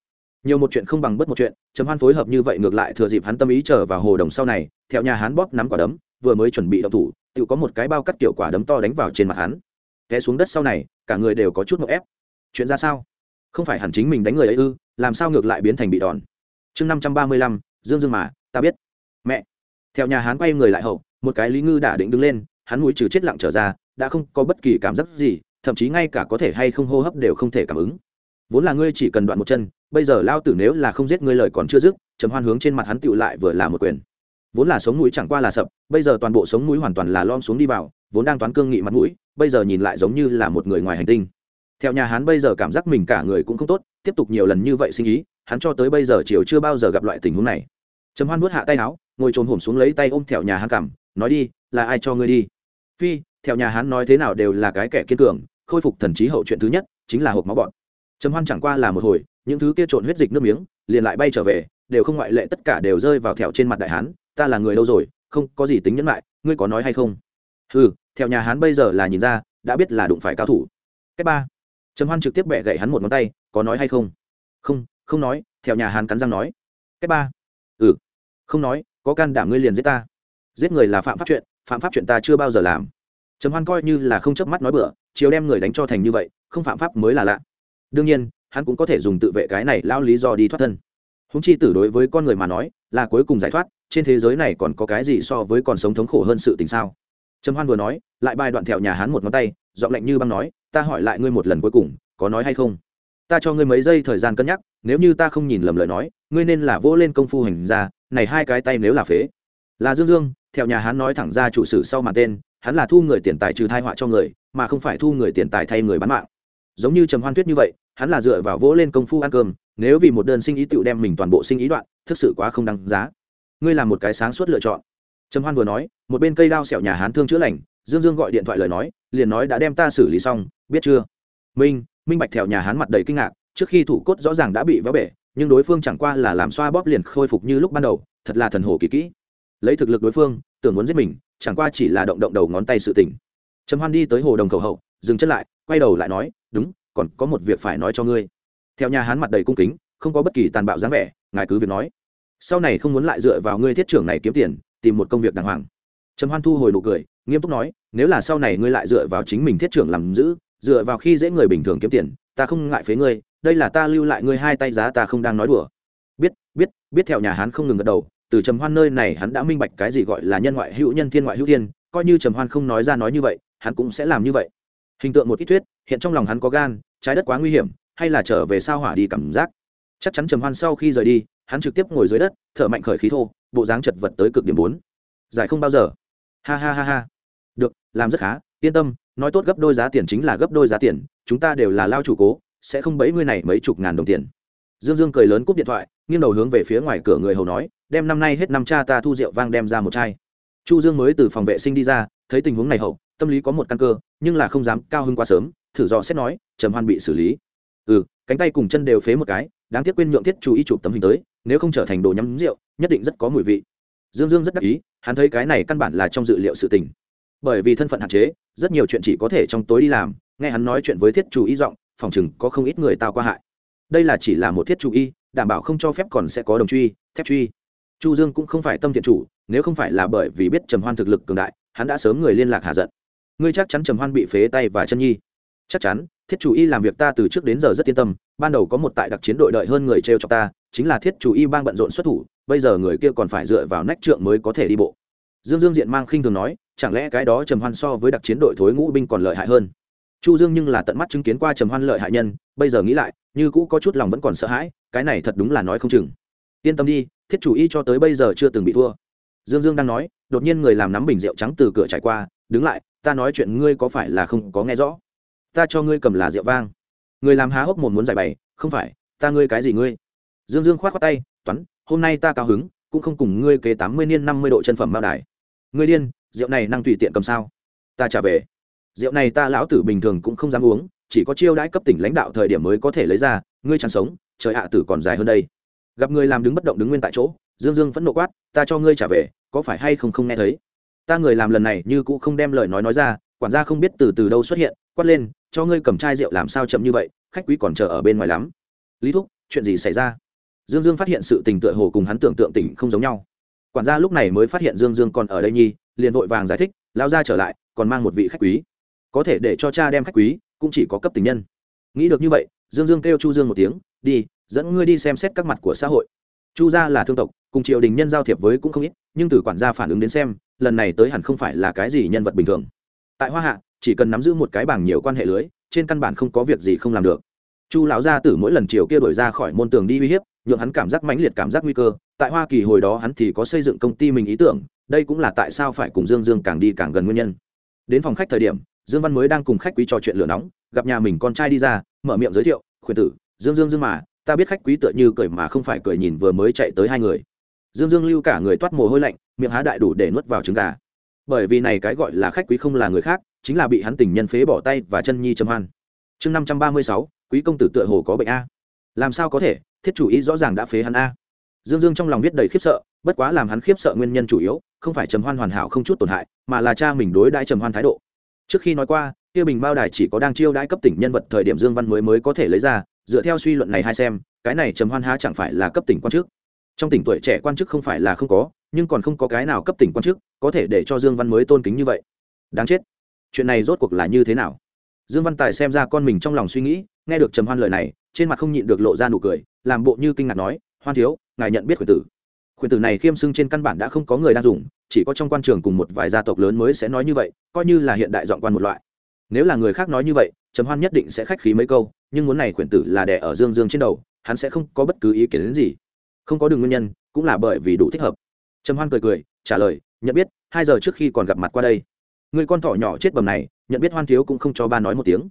Nhiều một chuyện không bằng bất một chuyện chấm hoan phối hợp như vậy ngược lại thừa dịp hắn tâm ý chờ vào hồ đồng sau này, theo nhà hán bóp nắm quả đấm, vừa mới chuẩn bị đậu thủ, tự có một cái bao cắt kiểu quả đấm to đánh vào trên mặt hắn. Té xuống đất sau này cả người đều có chút mậu ép. Chuyện ra sao? Không phải hẳn chính mình đánh người ấy ư, làm sao ngược lại biến thành bị đòn? Chương năm trăm ba mươi lăm, dương dương mà, ta biết. Mẹ. Theo nhà hán quay người lại hậu, một cái lý ngư đã định đứng lên, hắn mũi trừ chết lặng trở ra, đã không có bất kỳ cảm giác gì, thậm chí ngay cả có thể hay không hô hấp đều không thể cảm ứng. Vốn là ngươi chỉ cần đoạn một chân, bây giờ lao tử nếu là không giết ngươi lời còn chưa dứt, trầm hoan hướng trên mặt hắn tựu lại vừa là một quyền. Vốn là sống mũi chẳng qua là sập, bây giờ toàn bộ sống mũi hoàn toàn là lom xuống đi vào, vốn đang toán cương nghị mặt mũi bây giờ nhìn lại giống như là một người ngoài hành tinh. Theo nhà hắn bây giờ cảm giác mình cả người cũng không tốt, tiếp tục nhiều lần như vậy sinh ý, hắn cho tới bây giờ chiều chưa bao giờ gặp loại tình huống này. Trầm hoan vuốt hạ tay áo, ngồi trồn hổm xuống lấy tay ôm theo nhà hắn cảm nói đi, là ai cho ngươi đi? Phi theo nhà hắn nói thế nào đều là cái kẻ kiên cường, khôi phục thần trí hậu chuyện thứ nhất, chính là hộp máu bọn. Trầm hoan chẳng qua là một hồi, những thứ kia trộn huyết dịch nước miếng, liền lại bay trở về, đều không ngoại lệ tất cả đều rơi vào thẹo trên mặt đại hán, ta là người đâu rồi, không có gì tính nhẫn lại, ngươi có nói hay không? Ừ theo nhà hán bây giờ là nhìn ra, đã biết là đụng phải cao thủ. Cách ba. Trầm hoan trực tiếp bẻ gậy hắn một ngón tay, có nói hay không? Không không nói, theo nhà hán cắn răng nói. Cách ba. Ừ. Không nói, có can đảm ngươi liền giết ta. Giết người là phạm pháp chuyện, phạm pháp chuyện ta chưa bao giờ làm. Trầm hoan coi như là không chớp mắt nói bừa, chiều đem người đánh cho thành như vậy, không phạm pháp mới là lạ. Đương nhiên, hắn cũng có thể dùng tự vệ cái này lao lý do đi thoát thân. Húng chi tử đối với con người mà nói, là cuối cùng giải thoát, trên thế giới này còn có cái gì so với còn sống thống khổ hơn sự tình sao? Trầm hoan vừa nói, lại bài đoạn theo nhà hắn một ngón tay, giọng lạnh như băng nói, ta hỏi lại ngươi một lần cuối cùng, có nói hay không? Ta cho ngươi mấy giây thời gian cân nhắc, nếu như ta không nhìn lầm lời nói, ngươi nên là vỗ lên công phu hành ra này hai cái tay nếu là phế. Là dương dương theo nhà hắn nói thẳng ra chủ sử sau màn tên, hắn là thu người tiền tài trừ thai họa cho người, mà không phải thu người tiền tài thay người bán mạng. Giống như trầm hoan tuyết như vậy, hắn là dựa vào vỗ lên công phu ăn cơm, nếu vì một đơn sinh ý tựu đem mình toàn bộ sinh ý đoạn, thực sự quá không đáng giá. Ngươi làm một cái sáng suốt lựa chọn trầm hoan vừa nói, một bên cây đao sẹo nhà hán thương chữa lành, dương dương gọi điện thoại lời nói, liền nói đã đem ta xử lý xong, biết chưa? Minh minh bạch thẹo nhà hán mặt đầy kinh ngạc, trước khi thủ cốt rõ ràng đã bị vỡ bể, nhưng đối phương chẳng qua là làm xoa bóp liền khôi phục như lúc ban đầu, thật là thần hồ kỳ kỹ. Lấy thực lực đối phương, tưởng muốn giết mình, chẳng qua chỉ là động động đầu ngón tay sự tỉnh trầm hoan đi tới hồ đồng cầu hậu, dừng chân lại, quay đầu lại nói, đúng, còn có một việc phải nói cho ngươi. Theo nhà hán mặt đầy cung kính, không có bất kỳ tàn bạo dáng vẻ, ngài cứ việc nói. Sau này không muốn lại dựa vào ngươi thiết trưởng này kiếm tiền tìm một công việc đàng hoàng. Trầm hoan thu hồi nụ cười, nghiêm túc nói, nếu là sau này ngươi lại dựa vào chính mình thiết trưởng làm giữ, dựa vào khi dễ người bình thường kiếm tiền, ta không ngại phế ngươi, đây là ta lưu lại ngươi hai tay giá ta không đang nói đùa. Biết biết biết theo nhà hán không ngừng gật đầu, từ trầm hoan nơi này hắn đã minh bạch cái gì gọi là nhân ngoại hữu nhân thiên ngoại hữu thiên, coi như trầm hoan không nói ra nói như vậy, hắn cũng sẽ làm như vậy. Hình tượng một ít thuyết, hiện trong lòng hắn có gan, trái đất quá nguy hiểm, hay là trở về sao hỏa đi cảm giác. Chắc chắn trầm hoan sau khi rời đi, hắn trực tiếp ngồi dưới đất, thở mạnh khởi khí thô bộ dáng chật vật tới cực điểm bốn. Giải không bao giờ. Ha ha ha ha. Được, làm rất khá, yên tâm, nói tốt gấp đôi giá tiền chính là gấp đôi giá tiền, chúng ta đều là lao chủ cố, sẽ không bấy ngươi này mấy chục ngàn đồng tiền. Dương dương cười lớn cúp điện thoại, nghiêng đầu hướng về phía ngoài cửa người hầu nói, đem năm nay hết năm cha ta thu rượu vang đem ra một chai. Chu dương mới từ phòng vệ sinh đi ra, thấy tình huống này hậu, tâm lý có một căn cơ, nhưng là không dám cao hơn quá sớm, thử dò xét nói, trầm hoan bị xử lý. Ừ cánh tay cùng chân đều phế một cái đáng tiếc quên nhượng thiết chú ý chụp tấm hình tới, nếu không trở thành đồ nhắm rượu, nhất định rất có mùi vị. Dương dương rất đắc ý, hắn thấy cái này căn bản là trong dự liệu sự tình. Bởi vì thân phận hạn chế, rất nhiều chuyện chỉ có thể trong tối đi làm, nghe hắn nói chuyện với thiết chủ y giọng, phòng chừng có không ít người tao qua hại. Đây là chỉ là một thiết chủ y đảm bảo không cho phép còn sẽ có đồng truy, thép truy. Chu dương cũng không phải tâm thiện chủ, nếu không phải là bởi vì biết trầm hoan thực lực cường đại, hắn đã sớm người liên lạc hạ giận. Ngươi chắc chắn trầm hoan bị phế tay và chân nhi chắc chắn, thiết chủ y làm việc ta từ trước đến giờ rất yên tâm, ban đầu có một tại đặc chiến đội đợi hơn người t r e o cho ta, chính là thiết chủ y bang bận rộn xuất thủ, bây giờ người kia còn phải dựa vào nách trượng mới có thể đi bộ. Dương dương diện mang khinh thường nói, chẳng lẽ cái đó trầm hoan so với đặc chiến đội thối ngũ binh còn lợi hại hơn? Chu dương nhưng là tận mắt chứng kiến qua trầm hoan lợi hại nhân, bây giờ nghĩ lại, như cũ có chút lòng vẫn còn sợ hãi, cái này thật đúng là nói không chừng. Yên tâm đi, thiết chủ y cho tới bây giờ chưa từng bị thua. Dương dương đang nói, đột nhiên người làm nắm bình rượu trắng từ cửa trải qua, đứng lại, ta nói chuyện ngươi có phải là không có nghe rõ? Ta cho ngươi cầm là rượu vang. Người làm há hốc mồm muốn giải bày, không phải, ta ngươi cái gì ngươi? Dương dương khoát khoát tay, toán, hôm nay ta cao hứng, cũng không cùng ngươi kế tám mươi niên năm mươi độ chân phẩm bao đài. Ngươi điên, rượu này năng tùy tiện cầm sao? Ta trả về. Rượu này ta lão tử bình thường cũng không dám uống, chỉ có chiêu đãi cấp tỉnh lãnh đạo thời điểm mới có thể lấy ra, ngươi chẳng sống, trời ạ, tử còn dài hơn đây. Gặp người làm đứng bất động đứng nguyên tại chỗ, dương dương vẫn nộ quát, ta cho ngươi trả về, có phải hay không không nghe thấy? Ta người làm lần này như cũ không đem lời nói nói ra, quản gia không biết từ từ đâu xuất hiện, quát lên cho ngươi cầm chai rượu làm sao chậm như vậy, khách quý còn chờ ở bên ngoài lắm. Lý thúc, chuyện gì xảy ra? Dương dương phát hiện sự tình tựa hồ cùng hắn tưởng tượng tỉnh không giống nhau. Quản gia lúc này mới phát hiện dương dương còn ở đây nhi, liền vội vàng giải thích lao ra trở lại, còn mang một vị khách quý. Có thể để cho cha đem khách quý, cũng chỉ có cấp tình nhân. Nghĩ được như vậy, dương dương kêu chu dương một tiếng, đi, dẫn ngươi đi xem xét các mặt của xã hội. Chu gia là thương tộc, cùng triều đình nhân giao thiệp với cũng không ít, nhưng từ quản gia phản ứng đến xem, lần này tới hẳn không phải là cái gì nhân vật bình thường. Tại hoa hạ chỉ cần nắm giữ một cái bảng nhiều quan hệ lưới, trên căn bản không có việc gì không làm được. Chu lão gia tử mỗi lần chiều kia đổi ra khỏi môn tường đi uy hiếp, nhượng hắn cảm giác mãnh liệt cảm giác nguy cơ. Tại hoa kỳ hồi đó hắn thì có xây dựng công ty mình ý tưởng, đây cũng là tại sao phải cùng dương dương càng đi càng gần nguyên nhân. Đến phòng khách thời điểm, dương văn mới đang cùng khách quý trò chuyện lửa nóng, gặp nhà mình con trai đi ra, mở miệng giới thiệu khuyên tử, dương dương dương mà, ta biết khách quý tựa như cười mà không phải cười nhìn vừa mới chạy tới hai người. Dương dương lưu cả người toát mồ hôi lạnh, miệng há đại đủ để nuốt vào trứng gà bởi vì này cái gọi là khách quý không là người khác, chính là bị hắn tình nhân phế bỏ tay và chân nhi trầm hoan. Chương năm trăm ba mươi sáu, quý công tử tựa hồ có bệnh a. Làm sao có thể, thiết chủ ý rõ ràng đã phế hắn a. Dương dương trong lòng viết đầy khiếp sợ, bất quá làm hắn khiếp sợ nguyên nhân chủ yếu, không phải trầm hoan hoàn hảo không chút tổn hại, mà là cha mình đối đãi trầm hoan thái độ. Trước khi nói qua, kia bình bao đài chỉ có đang chiêu đãi cấp tỉnh nhân vật thời điểm dương văn mới mới có thể lấy ra, dựa theo suy luận này hai xem, cái này trầm hoan há chẳng phải là cấp tỉnh quan chức. Trong tỉnh tuổi trẻ quan chức không phải là không có nhưng còn không có cái nào cấp tỉnh quan chức có thể để cho dương văn mới tôn kính như vậy. Đáng chết. Chuyện này rốt cuộc là như thế nào? Dương văn tài xem ra con mình trong lòng suy nghĩ, nghe được trầm hoan lời này, trên mặt không nhịn được lộ ra nụ cười, làm bộ như kinh ngạc nói, hoan thiếu, ngài nhận biết khuyển tử. Khuyển tử này khiêm xưng trên căn bản đã không có người đang dùng, chỉ có trong quan trường cùng một vài gia tộc lớn mới sẽ nói như vậy, coi như là hiện đại dọn quan một loại. Nếu là người khác nói như vậy, trầm hoan nhất định sẽ khách khí mấy câu, nhưng muốn này khuyển tử là đẻ ở dương dương trên đầu, hắn sẽ không có bất cứ ý kiến đến gì. Không có đường nguyên nhân, cũng là bởi vì đủ thích hợp trầm hoan cười cười, trả lời, nhận biết, hai giờ trước khi còn gặp mặt qua đây. Người con thỏ nhỏ chết bầm này, nhận biết hoan thiếu cũng không cho ba nói một tiếng.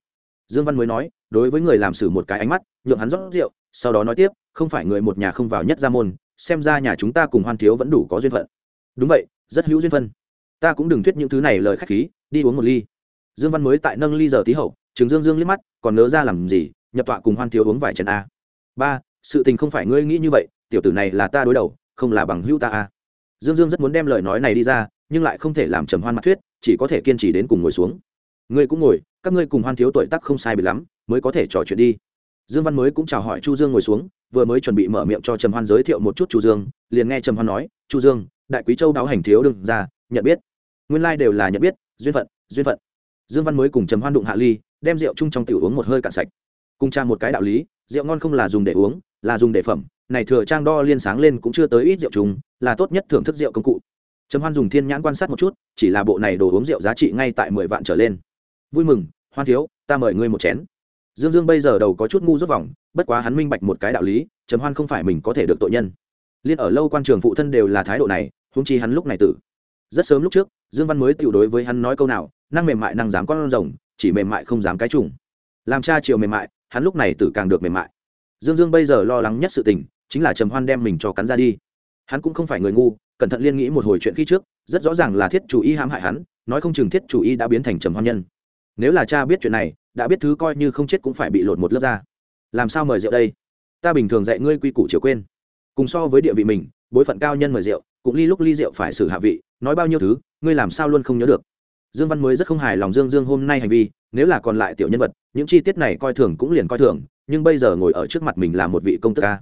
Dương văn mới nói, đối với người làm xử một cái ánh mắt, nhượng hắn rót rượu, sau đó nói tiếp, không phải người một nhà không vào nhất ra môn, xem ra nhà chúng ta cùng hoan thiếu vẫn đủ có duyên phận. Đúng vậy, rất hữu duyên phân ta cũng đừng thuyết những thứ này lời khách khí, đi uống một ly. Dương văn mới tại nâng ly giờ tí hậu chứng dương dương liếc mắt, còn nớ ra làm gì, nhập tọa cùng hoan thiếu uống vài chén a. Ba, sự tình không phải ngươi nghĩ như vậy, tiểu tử này là ta đối đầu, không là bằng hữu ta a dương dương rất muốn đem lời nói này đi ra, nhưng lại không thể làm trầm hoan mặt thuyết, chỉ có thể kiên trì đến cùng ngồi xuống. Ngươi cũng ngồi, các ngươi cùng hoan thiếu tuổi tác không sai bị lắm, mới có thể trò chuyện đi. Dương văn mới cũng chào hỏi chu dương ngồi xuống, vừa mới chuẩn bị mở miệng cho trầm hoan giới thiệu một chút chu dương, liền nghe trầm hoan nói, chu dương, đại quý châu đáo hành thiếu đừng ra, nhận biết. Nguyên lai đều là nhận biết, duyên phận duyên phận. Dương văn mới cùng trầm hoan đụng hạ ly, đem rượu chung trong tiểu uống một hơi cạn sạch. Cùng trang một cái đạo lý, rượu ngon không là dùng để uống, là dùng để phẩm này thừa trang đo liên sáng lên cũng chưa tới ít rượu trùng, là tốt nhất thưởng thức rượu công cụ. Trầm hoan dùng thiên nhãn quan sát một chút, chỉ là bộ này đồ uống rượu giá trị ngay tại mười vạn trở lên. Vui mừng, hoan thiếu, ta mời ngươi một chén. Dương dương bây giờ đầu có chút ngu rút vòng, bất quá hắn minh bạch một cái đạo lý, trầm hoan không phải mình có thể được tội nhân. Liên ở lâu quan trường phụ thân đều là thái độ này, huống chi hắn lúc này tử. Rất sớm lúc trước, dương văn mới tiểu đối với hắn nói câu nào, năng mềm mại năng dám con rồng, chỉ mềm mại không dám cái trùng. Làm cha chiều mềm mại, hắn lúc này tử càng được mềm mại. Dương dương bây giờ lo lắng nhất sự tình chính là trầm hoan đem mình cho cắn ra đi. Hắn cũng không phải người ngu, cẩn thận liên nghĩ một hồi chuyện khi trước, rất rõ ràng là thiết chủ y hãm hại hắn, nói không chừng thiết chủ y đã biến thành trầm hoan nhân. Nếu là cha biết chuyện này, đã biết thứ coi như không chết cũng phải bị lột một lớp ra làm sao mời rượu đây? Ta bình thường dạy ngươi quy củ chiều quên. Cùng so với địa vị mình, bối phận cao nhân mời rượu, cũng ly lúc ly rượu phải xử hạ vị, nói bao nhiêu thứ, ngươi làm sao luôn không nhớ được. Dương văn mới rất không hài lòng dương dương hôm nay hành vi, nếu là còn lại tiểu nhân vật, những chi tiết này coi thường cũng liền coi thường, nhưng bây giờ ngồi ở trước mặt mình là một vị công tước ca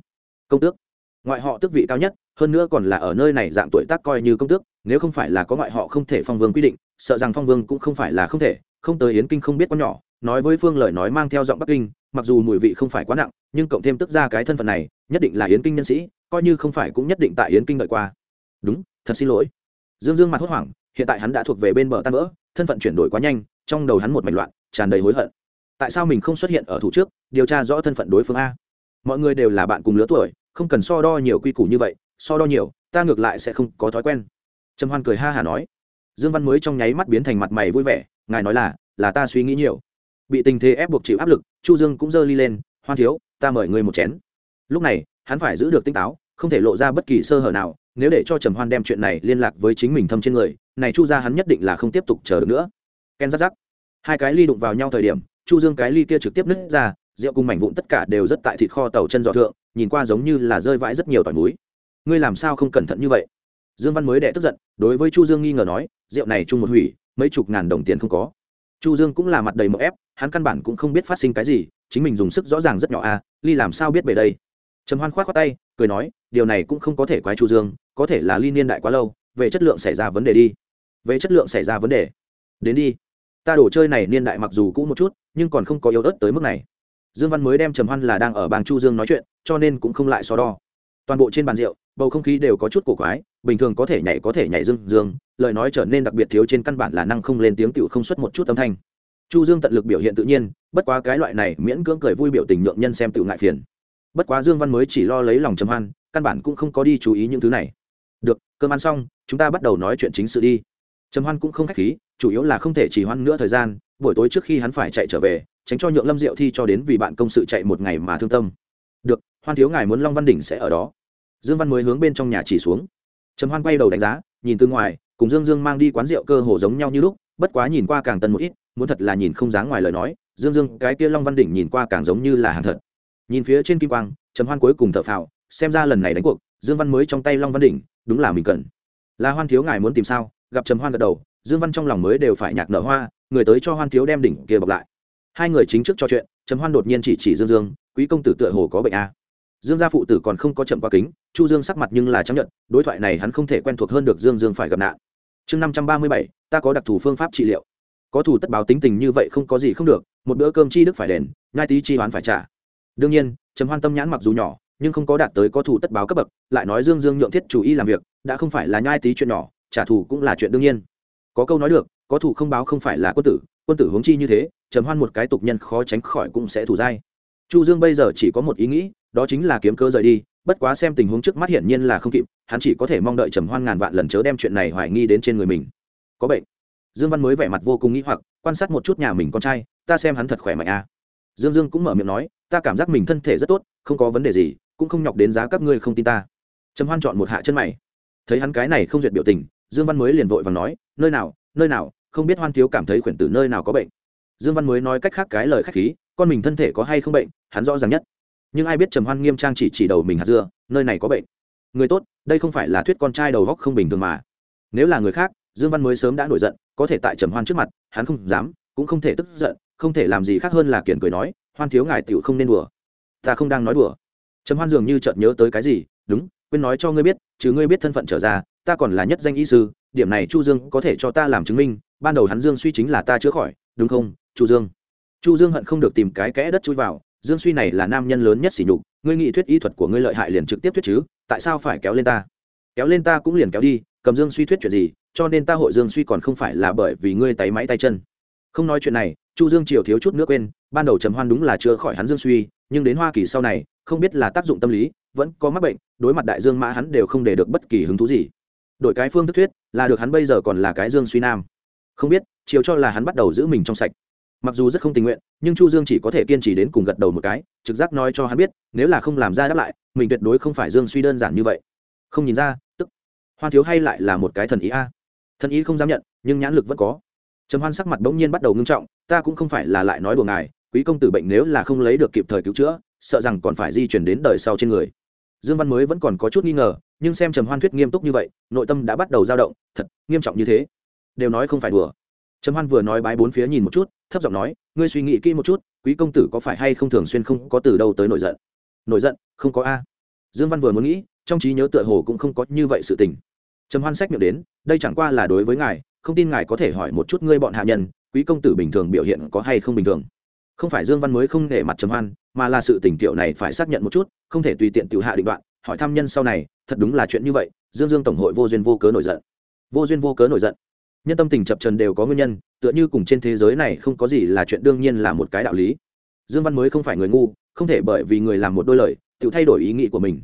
công tước. Ngoại họ tước vị cao nhất, hơn nữa còn là ở nơi này dạng tuổi tác coi như công tước, nếu không phải là có ngoại họ không thể phong vương quy định, sợ rằng phong vương cũng không phải là không thể, không tới yến kinh không biết con nhỏ, nói với phương lời nói mang theo giọng bắc kinh, mặc dù mùi vị không phải quá nặng, nhưng cộng thêm tức ra cái thân phận này, nhất định là yến kinh nhân sĩ, coi như không phải cũng nhất định tại yến kinh đợi qua. Đúng, thật xin lỗi. Dương dương mặt hốt hoảng, hiện tại hắn đã thuộc về bên bờ tan vỡ, thân phận chuyển đổi quá nhanh, trong đầu hắn một mạch loạn, tràn đầy hối hận. Tại sao mình không xuất hiện ở thủ trước, điều tra rõ thân phận đối phương a? Mọi người đều là bạn cùng lứa tuổi, không cần so đo nhiều quy củ như vậy, so đo nhiều, ta ngược lại sẽ không có thói quen. Trầm hoan cười ha hả nói. Dương văn mới trong nháy mắt biến thành mặt mày vui vẻ, ngài nói là là ta suy nghĩ nhiều. Bị tình thế ép buộc chịu áp lực, chu dương cũng giơ ly lên, hoan thiếu, ta mời ngươi một chén. Lúc này, hắn phải giữ được tinh táo, không thể lộ ra bất kỳ sơ hở nào, nếu để cho trầm hoan đem chuyện này liên lạc với chính mình thâm trên người, này chu ra hắn nhất định là không tiếp tục chờ được nữa. Ken rắc rắc. Hai cái ly đụng vào nhau thời điểm, chu dương cái ly kia trực tiếp nứt ra rượu cùng mảnh vụn tất cả đều rất tại thịt kho tàu chân dọ thượng nhìn qua giống như là rơi vãi rất nhiều tỏi muối. Ngươi làm sao không cẩn thận như vậy? Dương văn mới đẻ tức giận đối với chu dương nghi ngờ nói rượu này chung một hủy mấy chục ngàn đồng tiền không có. Chu dương cũng là mặt đầy mậu ép hắn căn bản cũng không biết phát sinh cái gì chính mình dùng sức rõ ràng rất nhỏ a à, ly làm sao biết về đây? Trầm hoan khoát khoát tay cười nói điều này cũng không có thể quái chu dương có thể là ly niên đại quá lâu về chất lượng xảy ra vấn đề đi. Về chất lượng xảy ra vấn đề. Đến đi. Ta đồ chơi này niên đại mặc dù cũ một chút nhưng còn không có yếu ớt tới mức này dương văn mới đem trầm hoan là đang ở bang chu dương nói chuyện, cho nên cũng không lại so đo. Toàn bộ trên bàn rượu, bầu không khí đều có chút cổ quái, bình thường có thể nhảy có thể nhảy dương dương, lời nói trở nên đặc biệt thiếu trên căn bản là năng không lên tiếng tựu không xuất một chút âm thanh. Chu dương tận lực biểu hiện tự nhiên, bất quá cái loại này miễn cưỡng cười vui biểu tình nhượng nhân xem tự ngại phiền. Bất quá dương văn mới chỉ lo lấy lòng trầm hoan, căn bản cũng không có đi chú ý những thứ này. Được, cơm ăn xong, chúng ta bắt đầu nói chuyện chính sự đi. Trầm hoan cũng không khách khí, chủ yếu là không thể chỉ hoan nữa thời gian buổi tối trước khi hắn phải chạy trở về, tránh cho nhượng lâm diệu thi cho đến vì bạn công sự chạy một ngày mà thương tâm. Được, hoan thiếu ngài muốn long văn đỉnh sẽ ở đó. Dương văn mới hướng bên trong nhà chỉ xuống. Trầm hoan quay đầu đánh giá, nhìn từ ngoài, cùng dương dương mang đi quán rượu cơ hồ giống nhau như lúc, bất quá nhìn qua càng tân một ít, muốn thật là nhìn không dáng ngoài lời nói, dương dương, cái kia long văn đỉnh nhìn qua càng giống như là hàng thật. Nhìn phía trên kim quang, trầm hoan cuối cùng thở phào, xem ra lần này đánh cuộc, dương văn mới trong tay long văn đỉnh, đúng là mình cần. Là hoan thiếu ngài muốn tìm sao? Gặp trầm hoan gật đầu, dương văn trong lòng mới đều phải nhạc nở hoa người tới cho hoan thiếu đem đỉnh kia bọc lại. Hai người chính trước trò chuyện, trầm hoan đột nhiên chỉ chỉ dương dương, quý công tử tựa hồ có bệnh a dương gia phụ tử còn không có chậm qua kính, chu dương sắc mặt nhưng là chấp nhận đối thoại này hắn không thể quen thuộc hơn được dương dương phải gặp nạn. Chương năm trăm ba mươi bảy, ta có đặc thù phương pháp trị liệu. Có thủ tất báo tính tình như vậy không có gì không được, một bữa cơm chi đức phải đền ngai tí chi hoán phải trả. Đương nhiên, trầm hoan tâm nhãn mặc dù nhỏ, nhưng không có đạt tới có thủ tất báo cấp bậc, lại nói dương dương nhượng thiết chủ y làm việc, đã không phải là nhai tí chuyện nhỏ, trả thù cũng là chuyện đương nhiên. Có câu nói được có thủ không báo không phải là quân tử quân tử huống chi như thế, trầm hoan một cái tục nhân khó tránh khỏi cũng sẽ thủ dai. Chu dương bây giờ chỉ có một ý nghĩ, đó chính là kiếm cơ rời đi, bất quá xem tình huống trước mắt hiển nhiên là không kịp, hắn chỉ có thể mong đợi trầm hoan ngàn vạn lần chớ đem chuyện này hoài nghi đến trên người mình. Có bệnh. Dương văn mới vẻ mặt vô cùng nghĩ hoặc, quan sát một chút nhà mình con trai, ta xem hắn thật khỏe mạnh à. dương dương cũng mở miệng nói, ta cảm giác mình thân thể rất tốt, không có vấn đề gì, cũng không nhọc đến giá các ngươi không tin ta. Trầm hoan chọn một hạ chân mày. Thấy hắn cái này không duyệt biểu tình, dương văn mới liền vội và nói, nơi nào nơi nào, không biết hoan thiếu cảm thấy khuyển tử nơi nào có bệnh. Dương văn mới nói cách khác cái lời khách khí, con mình thân thể có hay không bệnh, hắn rõ ràng nhất. Nhưng ai biết trầm hoan nghiêm trang chỉ chỉ đầu mình hạt dưa, nơi này có bệnh. Người tốt, đây không phải là thuyết con trai đầu góc không bình thường mà. Nếu là người khác, dương văn mới sớm đã nổi giận, có thể tại trầm hoan trước mặt, hắn không dám, cũng không thể tức giận, không thể làm gì khác hơn là kiển cười nói, hoan thiếu ngài tiểu không nên đùa. Ta không đang nói đùa. Trầm hoan dường như chợt nhớ tới cái gì, đúng, quên nói cho ngươi biết, chứ ngươi biết thân phận trở ra, ta còn là nhất danh y sư điểm này chu dương có thể cho ta làm chứng minh, ban đầu hắn dương suy chính là ta chữa khỏi, đúng không, chu dương? Chu dương hận không được tìm cái kẽ đất chui vào, dương suy này là nam nhân lớn nhất sỉ nhục, ngươi nghị thuyết y thuật của ngươi lợi hại liền trực tiếp thuyết chứ, tại sao phải kéo lên ta? Kéo lên ta cũng liền kéo đi, cầm dương suy thuyết chuyện gì, cho nên ta hội dương suy còn không phải là bởi vì ngươi tay máy tay chân. Không nói chuyện này, chu dương triều thiếu chút nước quên, ban đầu trầm hoan đúng là chưa khỏi hắn dương suy, nhưng đến hoa kỳ sau này, không biết là tác dụng tâm lý, vẫn có mắc bệnh, đối mặt đại dương mã hắn đều không để được bất kỳ hứng thú gì đổi cái phương thức thuyết, là được hắn bây giờ còn là cái dương suy nam. Không biết, chiều cho là hắn bắt đầu giữ mình trong sạch. Mặc dù rất không tình nguyện, nhưng chu dương chỉ có thể kiên trì đến cùng gật đầu một cái, trực giác nói cho hắn biết, nếu là không làm ra đáp lại, mình tuyệt đối không phải dương suy đơn giản như vậy. Không nhìn ra, tức. Hoan thiếu hay lại là một cái thần ý a? Thần ý không dám nhận, nhưng nhãn lực vẫn có. Trầm hoan sắc mặt bỗng nhiên bắt đầu ngưng trọng, ta cũng không phải là lại nói đùa ngài, quý công tử bệnh nếu là không lấy được kịp thời cứu chữa, sợ rằng còn phải di chuyển đến đời sau trên người dương văn mới vẫn còn có chút nghi ngờ, nhưng xem trầm hoan thuyết nghiêm túc như vậy, nội tâm đã bắt đầu dao động, thật, nghiêm trọng như thế. Đều nói không phải đùa. Trầm hoan vừa nói bái bốn phía nhìn một chút, thấp giọng nói, ngươi suy nghĩ kỹ một chút, quý công tử có phải hay không thường xuyên không có từ đâu tới nổi giận? Nổi giận? Không có a. Dương văn vừa muốn nghĩ, trong trí nhớ tựa hồ cũng không có như vậy sự tình. Trầm hoan sách miệng đến, đây chẳng qua là đối với ngài, không tin ngài có thể hỏi một chút ngươi bọn hạ nhân, quý công tử bình thường biểu hiện có hay không bình thường? Không phải dương văn mới không để mặt trầm hoan, mà là sự tình kiểu này phải xác nhận một chút, không thể tùy tiện tiểu hạ định đoạn, hỏi thăm nhân sau này, thật đúng là chuyện như vậy, dương dương tổng hội vô duyên vô cớ nổi giận. Vô duyên vô cớ nổi giận. Nhân tâm tình chập trần đều có nguyên nhân, tựa như cùng trên thế giới này không có gì là chuyện đương nhiên là một cái đạo lý. Dương văn mới không phải người ngu, không thể bởi vì người làm một đôi lời, tự thay đổi ý nghĩ của mình.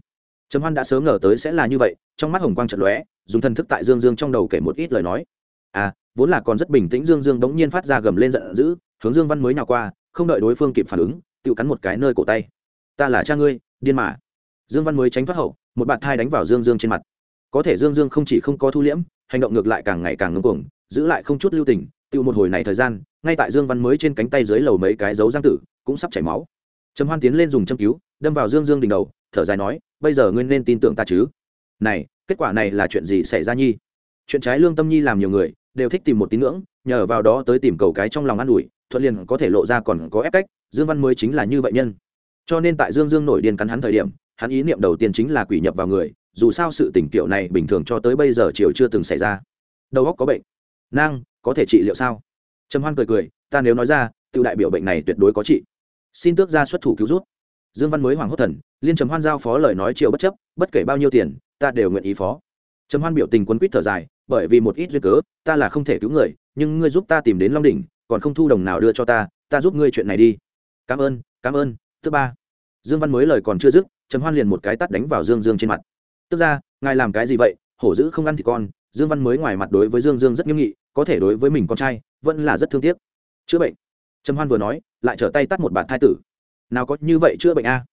Trầm hoan đã sớm ngờ tới sẽ là như vậy, trong mắt hồng quang trận lóe, dùng thần thức tại dương dương trong đầu kể một ít lời nói. À vốn là còn rất bình tĩnh, dương dương bỗng nhiên phát ra gầm lên giận dữ hướng dương văn mới nhào qua, không đợi đối phương kịp phản ứng tự cắn một cái nơi cổ tay. Ta là cha ngươi, điên mà. Dương văn mới tránh thoát hậu, một bạt thai đánh vào dương dương trên mặt. Có thể dương dương không chỉ không có thu liễm, hành động ngược lại càng ngày càng ngưng cuồng, giữ lại không chút lưu tình tiêu một hồi này thời gian, ngay tại dương văn mới trên cánh tay dưới lầu mấy cái dấu giang tử, cũng sắp chảy máu. Trầm hoan tiến lên dùng châm cứu, đâm vào dương dương đỉnh đầu, thở dài nói, bây giờ ngươi nên tin tưởng ta chứ? Này, kết quả này là chuyện gì xảy ra nhi? Chuyện trái lương tâm nhi làm nhiều người, đều thích tìm một tín ngưỡng, nhờ vào đó tới tìm cầu cái trong lòng an ủi thuận liền có thể lộ ra còn có ép cách, dương văn mới chính là như vậy nhân. Cho nên tại dương dương nổi điên cắn hắn thời điểm, hắn ý niệm đầu tiên chính là quỷ nhập vào người, dù sao sự tình kiểu này bình thường cho tới bây giờ chiều chưa từng xảy ra. Đầu óc có bệnh. Nang, có thể trị liệu sao? Trầm hoan cười cười, ta nếu nói ra, tự đại biểu bệnh này tuyệt đối có trị. Xin tước ra xuất thủ cứu rút dương văn mới hoàng hốt thần, liên trầm hoan giao phó lời nói chiều bất chấp, bất kể bao nhiêu tiền, ta đều nguyện ý phó. Trầm hoan biểu tình quấn quýt thở dài, bởi vì một ít duyên cớ, ta là không thể cứu người, nhưng ngươi giúp ta tìm đến long đỉnh còn không thu đồng nào đưa cho ta ta giúp ngươi chuyện này đi. Cảm ơn cảm ơn, thứ ba. Dương văn mới lời còn chưa dứt, trầm hoan liền một cái tắt đánh vào dương dương trên mặt. Tức ra, ngài làm cái gì vậy? Hổ dữ không ăn thì con. Dương văn mới ngoài mặt đối với dương dương rất nghiêm nghị, có thể đối với mình con trai, vẫn là rất thương tiếc. Chữa bệnh. Trầm hoan vừa nói, lại trở tay tắt một bạn thai tử. Nào có như vậy chữa bệnh a?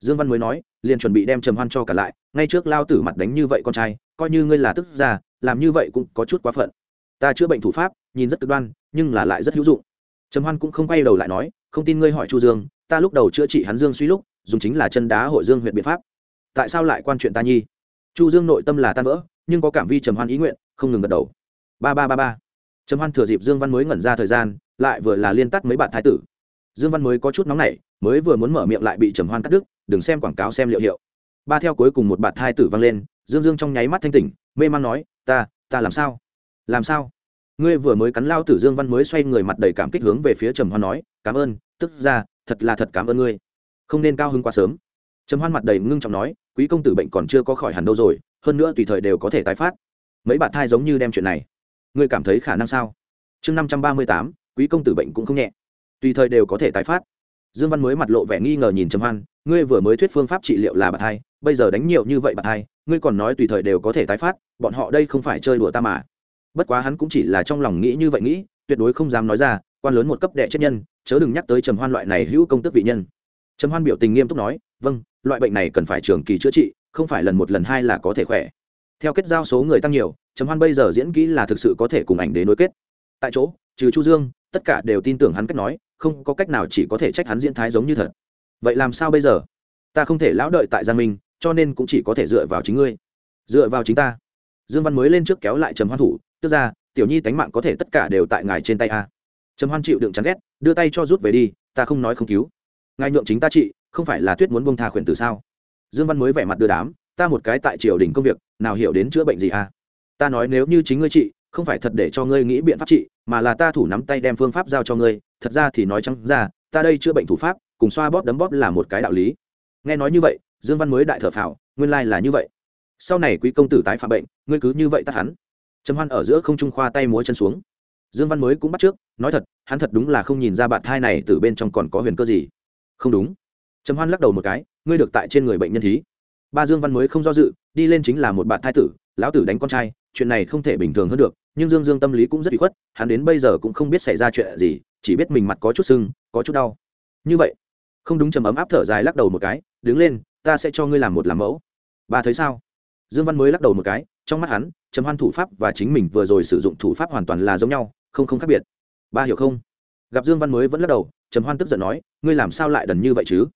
Dương văn mới nói, liền chuẩn bị đem trầm hoan cho cả lại, ngay trước lao tử mặt đánh như vậy con trai, coi như ngươi là tức già làm như vậy cũng có chút quá phận ta chữa bệnh thủ pháp, nhìn rất cực đoan, nhưng là lại rất hữu dụng. Trầm hoan cũng không quay đầu lại nói, không tin ngươi hỏi chu dương, ta lúc đầu chữa trị hắn dương suy lúc, dùng chính là chân đá hội dương huyện biện pháp. Tại sao lại quan chuyện ta nhi? Chu dương nội tâm là tan vỡ, nhưng có cảm vi trầm hoan ý nguyện, không ngừng gật đầu. Ba ba ba ba. Trầm hoan thừa dịp dương văn mới ngẩn ra thời gian, lại vừa là liên tắt mấy bạn thái tử. Dương văn mới có chút nóng nảy, mới vừa muốn mở miệng lại bị trầm hoan cắt đứt, đừng xem quảng cáo xem liệu hiệu. Ba theo cuối cùng một bạn thái tử vang lên, dương dương trong nháy mắt thanh tỉnh, mê man nói, ta ta làm sao? Làm sao? Ngươi vừa mới cắn lao tử dương văn mới xoay người mặt đầy cảm kích hướng về phía trầm hoan nói, cảm ơn, tức ra, thật là thật cảm ơn ngươi. Không nên cao hứng quá sớm. Trầm hoan mặt đầy ngưng trọng nói, quý công tử bệnh còn chưa có khỏi hẳn đâu rồi, hơn nữa tùy thời đều có thể tái phát. Mấy bạn thai giống như đem chuyện này, ngươi cảm thấy khả năng sao? Chương năm trăm ba mươi tám, quý công tử bệnh cũng không nhẹ. Tùy thời đều có thể tái phát. Dương văn mới mặt lộ vẻ nghi ngờ nhìn trầm hoan, ngươi vừa mới thuyết phương pháp trị liệu là bạn thai, bây giờ đánh nhiều như vậy bạn thai, ngươi còn nói tùy thời đều có thể tái phát, bọn họ đây không phải chơi đùa ta mà bất quá hắn cũng chỉ là trong lòng nghĩ như vậy nghĩ, tuyệt đối không dám nói ra, quan lớn một cấp đệ chết nhân, chớ đừng nhắc tới trầm hoan loại này hữu công tức vị nhân. Trầm hoan biểu tình nghiêm túc nói vâng loại bệnh này cần phải trường kỳ chữa trị, không phải lần một lần hai là có thể khỏe. Theo kết giao số người tăng nhiều, trầm hoan bây giờ diễn kỹ là thực sự có thể cùng ảnh đến nối kết. Tại chỗ, trừ chu dương, tất cả đều tin tưởng hắn cách nói, không có cách nào chỉ có thể trách hắn diễn thái giống như thật. Vậy làm sao bây giờ? Ta không thể lão đợi tại gia minh, cho nên cũng chỉ có thể dựa vào chính ngươi. Dựa vào chính ta. Dương văn mới lên trước kéo lại trầm hoan thủ tức ra, tiểu nhi tánh mạng có thể tất cả đều tại ngài trên tay a. Trầm hoan chịu đựng chán ghét, đưa tay cho rút về đi, ta không nói không cứu. Ngài nhượng chính ta trị, không phải là tuyết muốn bông tha khuyển từ sao? Dương văn mới vẻ mặt đưa đám, ta một cái tại triều đình công việc, nào hiểu đến chữa bệnh gì a? Ta nói nếu như chính ngươi trị, không phải thật để cho ngươi nghĩ biện pháp trị, mà là ta thủ nắm tay đem phương pháp giao cho ngươi, thật ra thì nói trắng ra, ta đây chữa bệnh thủ pháp, cùng xoa bóp đấm bóp là một cái đạo lý. Nghe nói như vậy, dương văn mới đại thở phào, nguyên lai là như vậy. Sau này quý công tử tái phạm bệnh, ngươi cứ như vậy tắt hắn trầm hoan ở giữa không trung khoa tay múa chân xuống. Dương văn mới cũng bắt trước, nói thật, hắn thật đúng là không nhìn ra bạn thai này từ bên trong còn có huyền cơ gì. Không đúng. Trầm hoan lắc đầu một cái, ngươi được tại trên người bệnh nhân thí. Ba dương văn mới không do dự, đi lên chính là một bạn thai tử, lão tử đánh con trai, chuyện này không thể bình thường hơn được, nhưng dương dương tâm lý cũng rất bị khuất, hắn đến bây giờ cũng không biết xảy ra chuyện gì, chỉ biết mình mặt có chút sưng, có chút đau. Như vậy, không đúng trầm ấm áp thở dài lắc đầu một cái, đứng lên, ta sẽ cho ngươi làm một làm mẫu. Ba thấy sao? Dương văn mới lắc đầu một cái trong mắt hắn, trầm hoan thủ pháp và chính mình vừa rồi sử dụng thủ pháp hoàn toàn là giống nhau, không không khác biệt. Ba hiểu không? Gặp dương văn mới vẫn lắc đầu, trầm hoan tức giận nói, ngươi làm sao lại đần như vậy chứ?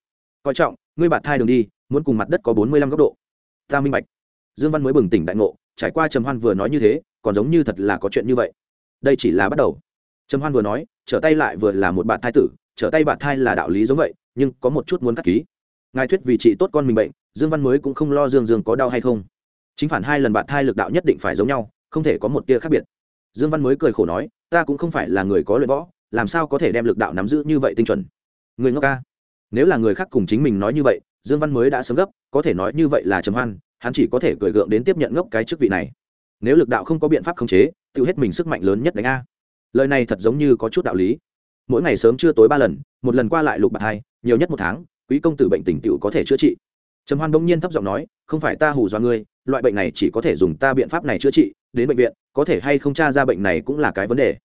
Coi trọng, ngươi bạn thai đường đi, muốn cùng mặt đất có bốn mươi lăm góc độ. Ta minh bạch. Dương văn mới bừng tỉnh đại ngộ, trải qua trầm hoan vừa nói như thế, còn giống như thật là có chuyện như vậy. Đây chỉ là bắt đầu. Trầm hoan vừa nói, trở tay lại vừa là một bạn thai tử, trở tay bạn thai là đạo lý giống vậy, nhưng có một chút muốn cắt ký. Ngài thuyết vì trị tốt con mình bệnh, dương văn mới cũng không lo dương dương có đau hay không chính phản hai lần bạn thai lực đạo nhất định phải giống nhau, không thể có một tia khác biệt. Dương văn mới cười khổ nói, ta cũng không phải là người có luyện võ, làm sao có thể đem lực đạo nắm giữ như vậy tinh chuẩn? Người ngốc ca. Nếu là người khác cùng chính mình nói như vậy, dương văn mới đã sớm gấp, có thể nói như vậy là chấm hoan, hắn chỉ có thể cười gượng đến tiếp nhận ngốc cái chức vị này. Nếu lực đạo không có biện pháp khống chế tự hết mình sức mạnh lớn nhất đánh a. Lời này thật giống như có chút đạo lý. Mỗi ngày sớm trưa tối ba lần, một lần qua lại lục bạc hai, nhiều nhất một tháng, quý công tử bệnh tình tựu có thể chữa trị. Trầm hoan bỗng nhiên thấp giọng nói, không phải ta hù do ngươi loại bệnh này chỉ có thể dùng ta biện pháp này chữa trị, đến bệnh viện, có thể hay không tra ra bệnh này cũng là cái vấn đề.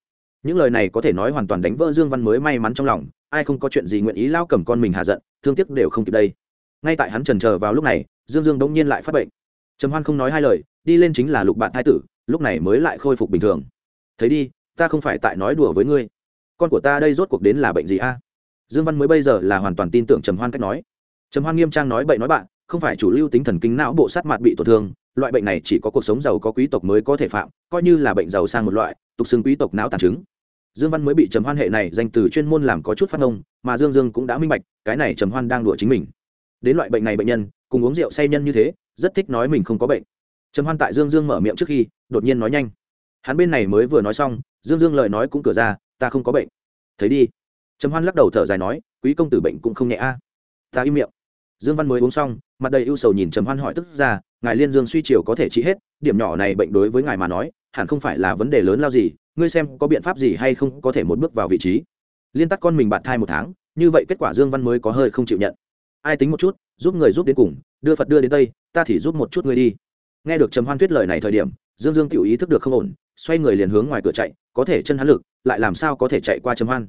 Những lời này có thể nói hoàn toàn đánh vỡ dương văn mới may mắn trong lòng, ai không có chuyện gì nguyện ý lao cầm con mình hạ giận, thương tiếc đều không kịp đây. Ngay tại hắn trần chờ vào lúc này, dương dương đống nhiên lại phát bệnh. Trầm hoan không nói hai lời, đi lên chính là lục bạn thái tử, lúc này mới lại khôi phục bình thường. Thấy đi, ta không phải tại nói đùa với ngươi. Con của ta đây rốt cuộc đến là bệnh gì a? Dương văn mới bây giờ là hoàn toàn tin tưởng trầm hoan cách nói. Trầm hoan nghiêm trang nói, bậy nói bạn không phải chủ lưu tính thần kinh não bộ sát mặt bị tổn thương, loại bệnh này chỉ có cuộc sống giàu có quý tộc mới có thể phạm, coi như là bệnh giàu sang một loại, tục xưng quý tộc não tàn chứng. Dương văn mới bị trầm hoan hệ này danh từ chuyên môn làm có chút phát ngông mà dương dương cũng đã minh bạch, cái này trầm hoan đang đùa chính mình. Đến loại bệnh này bệnh nhân, cùng uống rượu say nhân như thế, rất thích nói mình không có bệnh. Trầm hoan tại dương dương mở miệng trước khi, đột nhiên nói nhanh. Hắn bên này mới vừa nói xong, dương dương lời nói cũng cửa ra, ta không có bệnh. Thấy đi. Trầm hoan lắc đầu thở dài nói, quý công tử bệnh cũng không nhẹ a. Ta im miệng dương văn mới uống xong, mặt đầy ưu sầu nhìn trầm hoan hỏi tức ra, ngài liên dương suy chiều có thể trị hết, điểm nhỏ này bệnh đối với ngài mà nói, hẳn không phải là vấn đề lớn lao gì, ngươi xem có biện pháp gì hay không có thể một bước vào vị trí. Liên tắc con mình bạn thai một tháng, như vậy kết quả dương văn mới có hơi không chịu nhận. Ai tính một chút, giúp người giúp đến cùng, đưa phật đưa đến tây, ta thì giúp một chút ngươi đi. Nghe được trầm hoan thuyết lời này thời điểm, dương dương tự ý thức được không ổn, xoay người liền hướng ngoài cửa chạy, có thể chân hắn lực, lại làm sao có thể chạy qua trầm hoan.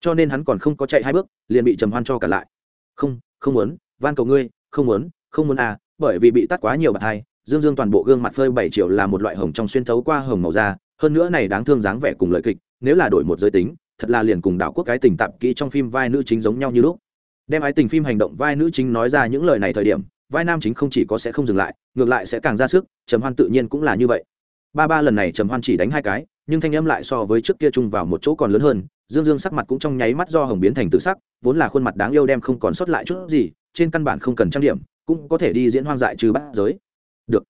Cho nên hắn còn không có chạy hai bước, liền bị trầm hoan cho cả lại. Không không muốn van cầu ngươi, không muốn không muốn à bởi vì bị tắt quá nhiều bạt thai dương dương toàn bộ gương mặt phơi bảy triệu là một loại hồng trong xuyên thấu qua hồng màu da, hơn nữa này đáng thương dáng vẻ cùng lợi kịch, nếu là đổi một giới tính, thật là liền cùng đạo quốc cái tình tạp kỹ trong phim vai nữ chính giống nhau như lúc. Đem ái tình phim hành động vai nữ chính nói ra những lời này thời điểm, vai nam chính không chỉ có sẽ không dừng lại, ngược lại sẽ càng ra sức, trầm hoan tự nhiên cũng là như vậy. Ba ba lần này trầm hoan chỉ đánh hai cái, nhưng thanh âm lại so với trước kia chung vào một chỗ còn lớn hơn, dương dương sắc mặt cũng trong nháy mắt do hồng biến thành tự sắc, vốn là khuôn mặt đáng yêu đem không còn sót lại chút gì trên căn bản không cần trang điểm, cũng có thể đi diễn hoang dại trừ bát giới. Được.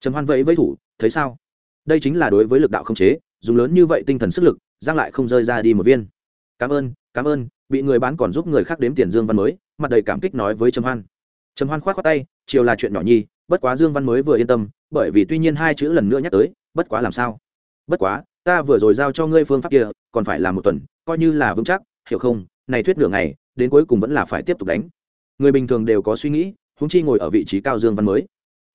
Trầm hoan vẫy với thủ, thấy sao? Đây chính là đối với lực đạo không chế, dùng lớn như vậy tinh thần sức lực, giang lại không rơi ra đi một viên. Cảm ơn cảm ơn, bị người bán còn giúp người khác đếm tiền dương văn mới, mặt đầy cảm kích nói với trầm hoan. Trầm hoan k h o á t khoác tay, chiều là chuyện nhỏ nhi bất quá dương văn mới vừa yên tâm, bởi vì tuy nhiên hai chữ lần nữa nhắc tới, bất quá làm sao? Bất quá, ta vừa rồi giao cho ngươi phương pháp kia, còn phải là một tuần, coi như là vững chắc, hiểu không? Này thuyết nửa ngày, đến cuối cùng vẫn là phải tiếp tục đánh người bình thường đều có suy nghĩ húng chi ngồi ở vị trí cao dương văn mới.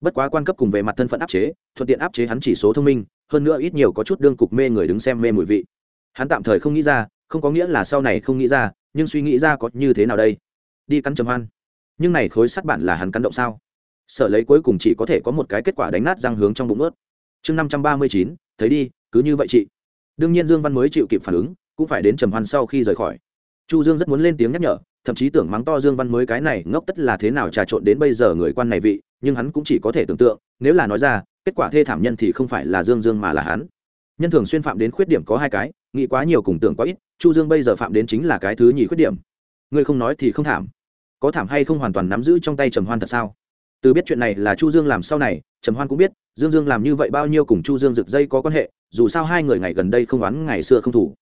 Bất quá quan cấp cùng về mặt thân phận áp chế, thuận tiện áp chế hắn chỉ số thông minh, hơn nữa ít nhiều có chút đương cục mê người đứng xem mê mùi vị. Hắn tạm thời không nghĩ ra, không có nghĩa là sau này không nghĩ ra, nhưng suy nghĩ ra có như thế nào đây? Đi cắn chấm hoan. Nhưng này khối sắt bản là hắn cắn động sao? Sợ lấy cuối cùng chỉ có thể có một cái kết quả đánh nát răng hướng trong bụng ướt. Chương năm trăm ba mươi chín, thấy đi, cứ như vậy chị. Đương nhiên dương văn mới chịu kịp phản ứng, cũng phải đến trầm hoan sau khi rời khỏi chu dương rất muốn lên tiếng nhắc nhở, thậm chí tưởng mắng to dương văn mới cái này, ngốc tất là thế nào trà trộn đến bây giờ người quan này vị, nhưng hắn cũng chỉ có thể tưởng tượng, nếu là nói ra, kết quả thê thảm nhân thì không phải là dương dương mà là hắn. Nhân thường xuyên phạm đến khuyết điểm có hai cái, nghĩ quá nhiều cùng tưởng quá ít, chu dương bây giờ phạm đến chính là cái thứ nhì khuyết điểm. Ngươi không nói thì không thảm. Có thảm hay không hoàn toàn nắm giữ trong tay trầm hoan thật sao? Từ biết chuyện này là chu dương làm sau này, trầm hoan cũng biết, dương dương làm như vậy bao nhiêu cùng chu dương rực dây có quan hệ, dù sao hai người ngày gần đây không oán ngày xưa không thủ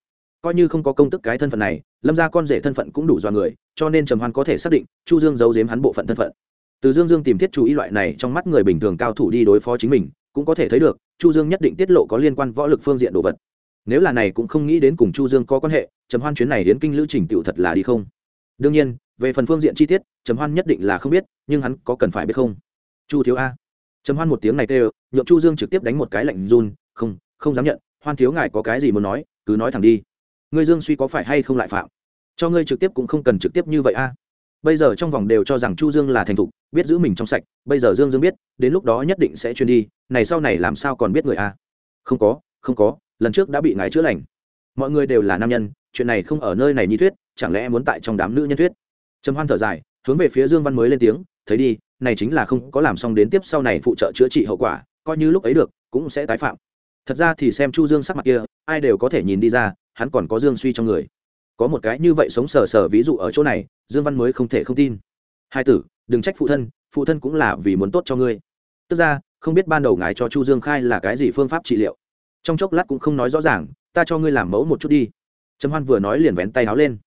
coi như không có công tức cái thân phận này lâm ra con rể thân phận cũng đủ do người cho nên trầm hoan có thể xác định chu dương giấu giếm hắn bộ phận thân phận. Từ dương dương tìm thiết chú ý loại này trong mắt người bình thường cao thủ đi đối phó chính mình cũng có thể thấy được chu dương nhất định tiết lộ có liên quan võ lực phương diện đồ vật. Nếu là này cũng không nghĩ đến cùng chu dương có quan hệ trầm hoan chuyến này đến kinh lữ trình tựu thật là đi không. Đương nhiên về phần phương diện chi tiết trầm hoan nhất định là không biết nhưng hắn có cần phải biết không? Chu thiếu a. Trầm hoan một tiếng này tê, nhượng chu dương trực tiếp đánh một cái lạnh run không không dám nhận hoan thiếu ngài có cái gì muốn nói cứ nói thẳng đi ngươi dương suy có phải hay không lại phạm? Cho ngươi trực tiếp cũng không cần trực tiếp như vậy a. Bây giờ trong vòng đều cho rằng chu dương là thành thục, biết giữ mình trong sạch, bây giờ dương dương biết, đến lúc đó nhất định sẽ chuyên đi, này sau này làm sao còn biết người a? Không có không có, lần trước đã bị ngài chữa lành. Mọi người đều là nam nhân, chuyện này không ở nơi này nhi thuyết, chẳng lẽ muốn tại trong đám nữ nhân thuyết? Trầm hoan thở dài, hướng về phía dương văn mới lên tiếng, thấy đi, này chính là không có làm xong đến tiếp sau này phụ trợ chữa trị hậu quả, coi như lúc ấy được, cũng sẽ tái phạm. Thật ra thì xem chu dương sắc mặt kia, ai đều có thể nhìn đi ra hắn còn có dương suy trong người. Có một cái như vậy sống sờ sờ ví dụ ở chỗ này, dương văn mới không thể không tin. Hai tử, đừng trách phụ thân phụ thân cũng là vì muốn tốt cho ngươi. Tức ra, không biết ban đầu ngài cho chu dương khai là cái gì phương pháp trị liệu. Trong chốc lát cũng không nói rõ ràng, ta cho ngươi làm mẫu một chút đi. Trầm hoan vừa nói liền vén tay áo lên.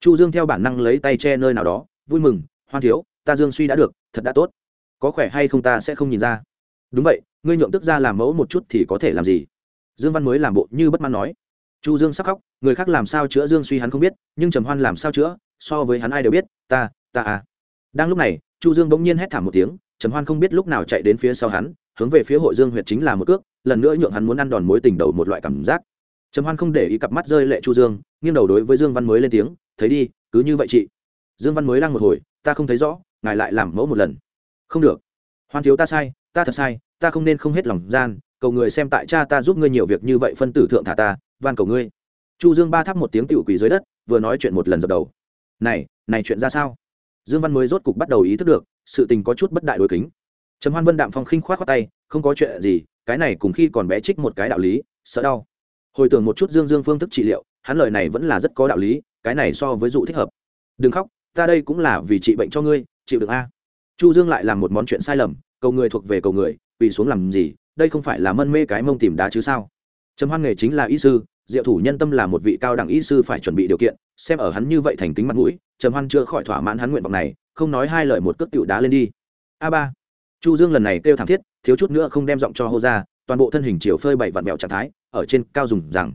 Chu dương theo bản năng lấy tay che nơi nào đó, vui mừng, hoan thiếu, ta dương suy đã được, thật đã tốt. Có khỏe hay không ta sẽ không nhìn ra. Đúng vậy, ngươi nhượng tức ra làm mẫu một chút thì có thể làm gì? Dương văn mới làm bộ như bất mãn nói chu dương sắc khóc, người khác làm sao chữa dương suy hắn không biết, nhưng trầm hoan làm sao chữa, so với hắn ai đều biết, ta ta à. Đang lúc này, chu dương bỗng nhiên hét thảm một tiếng, trầm hoan không biết lúc nào chạy đến phía sau hắn, hướng về phía hội dương huyệt chính là một cước, lần nữa nhượng hắn muốn ăn đòn mối tình đầu một loại cảm giác. Trầm hoan không để ý cặp mắt rơi lệ chu dương, nghiêng đầu đối với dương văn mới lên tiếng, thấy đi, cứ như vậy chị. Dương văn mới lăng một hồi, ta không thấy rõ, ngài lại làm mẫu một lần. Không được. Hoan thiếu ta sai, ta thật sai, ta không nên không hết lòng gian, cầu người xem tại cha ta giúp ngươi nhiều việc như vậy phân tử thượng thả ta van cầu ngươi. Chu dương ba thắp một tiếng tiểu quỷ dưới đất, vừa nói chuyện một lần dập đầu. Này này chuyện ra sao? Dương văn mới rốt cục bắt đầu ý thức được, sự tình có chút bất đại đối kính. Trầm hoan vân đạm phong khinh khoát khoát tay, không có chuyện gì, cái này cùng khi còn bé trích một cái đạo lý, sợ đau. Hồi tưởng một chút dương dương phương thức trị liệu, hắn lời này vẫn là rất có đạo lý, cái này so với dụ thích hợp. Đừng khóc, ta đây cũng là vì trị bệnh cho ngươi, chịu được a. Chu dương lại làm một món chuyện sai lầm, cầu người thuộc về cầu người, quỳ xuống làm gì, đây không phải là mân mê cái mông tìm đá chứ sao? Trầm hoan nghề chính là y sư diệu thủ nhân tâm là một vị cao đẳng y sư phải chuẩn bị điều kiện, xem ở hắn như vậy thành kính mặt mũi, trầm hoan chưa khỏi thỏa mãn hắn nguyện vọng này, không nói hai lời một cước tựu đá lên đi. A ba. Chu dương lần này kêu thảm thiết, thiếu chút nữa không đem giọng cho hô ra, toàn bộ thân hình chiều phơi bảy vạn mẹo trạng thái, ở trên cao dùng rằng.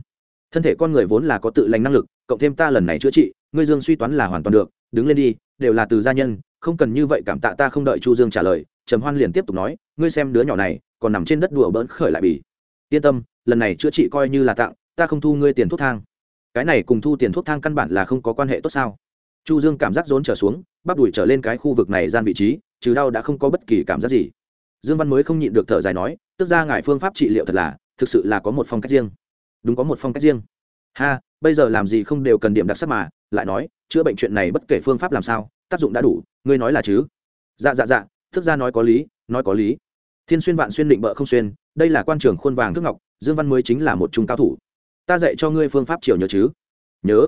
Thân thể con người vốn là có tự lành năng lực, cộng thêm ta lần này chữa trị, ngươi dương suy toán là hoàn toàn được, đứng lên đi, đều là từ gia nhân, không cần như vậy cảm tạ ta không đợi chu dương trả lời, trầm hoan liền tiếp tục nói, ngươi xem đứa nhỏ này, còn nằm trên đất đùa bỡn khởi lại bỉ yên tâm, lần này chữa trị coi như là tặng ta không thu ngươi tiền thuốc thang. Cái này cùng thu tiền thuốc thang căn bản là không có quan hệ tốt sao? Chu dương cảm giác rốn trở xuống, bắp đùi trở lên cái khu vực này gian vị trí, trừ đau đã không có bất kỳ cảm giác gì. Dương văn mới không nhịn được thở dài nói, tức ra ngài phương pháp trị liệu thật là, thực sự là có một phong cách riêng. Đúng có một phong cách riêng. Ha, bây giờ làm gì không đều cần điểm đặc sắc mà, lại nói, chữa bệnh chuyện này bất kể phương pháp làm sao, tác dụng đã đủ, ngươi nói là chứ? Dạ dạ dạ thức ra nói có lý, nói có lý. Thiên xuyên vạn xuyên định bợ không xuyên, đây là quan trường khuôn vàng thức ngọc, dương văn mới chính là một trung cao thủ ta dạy cho ngươi phương pháp chiều nhớ chứ? Nhớ.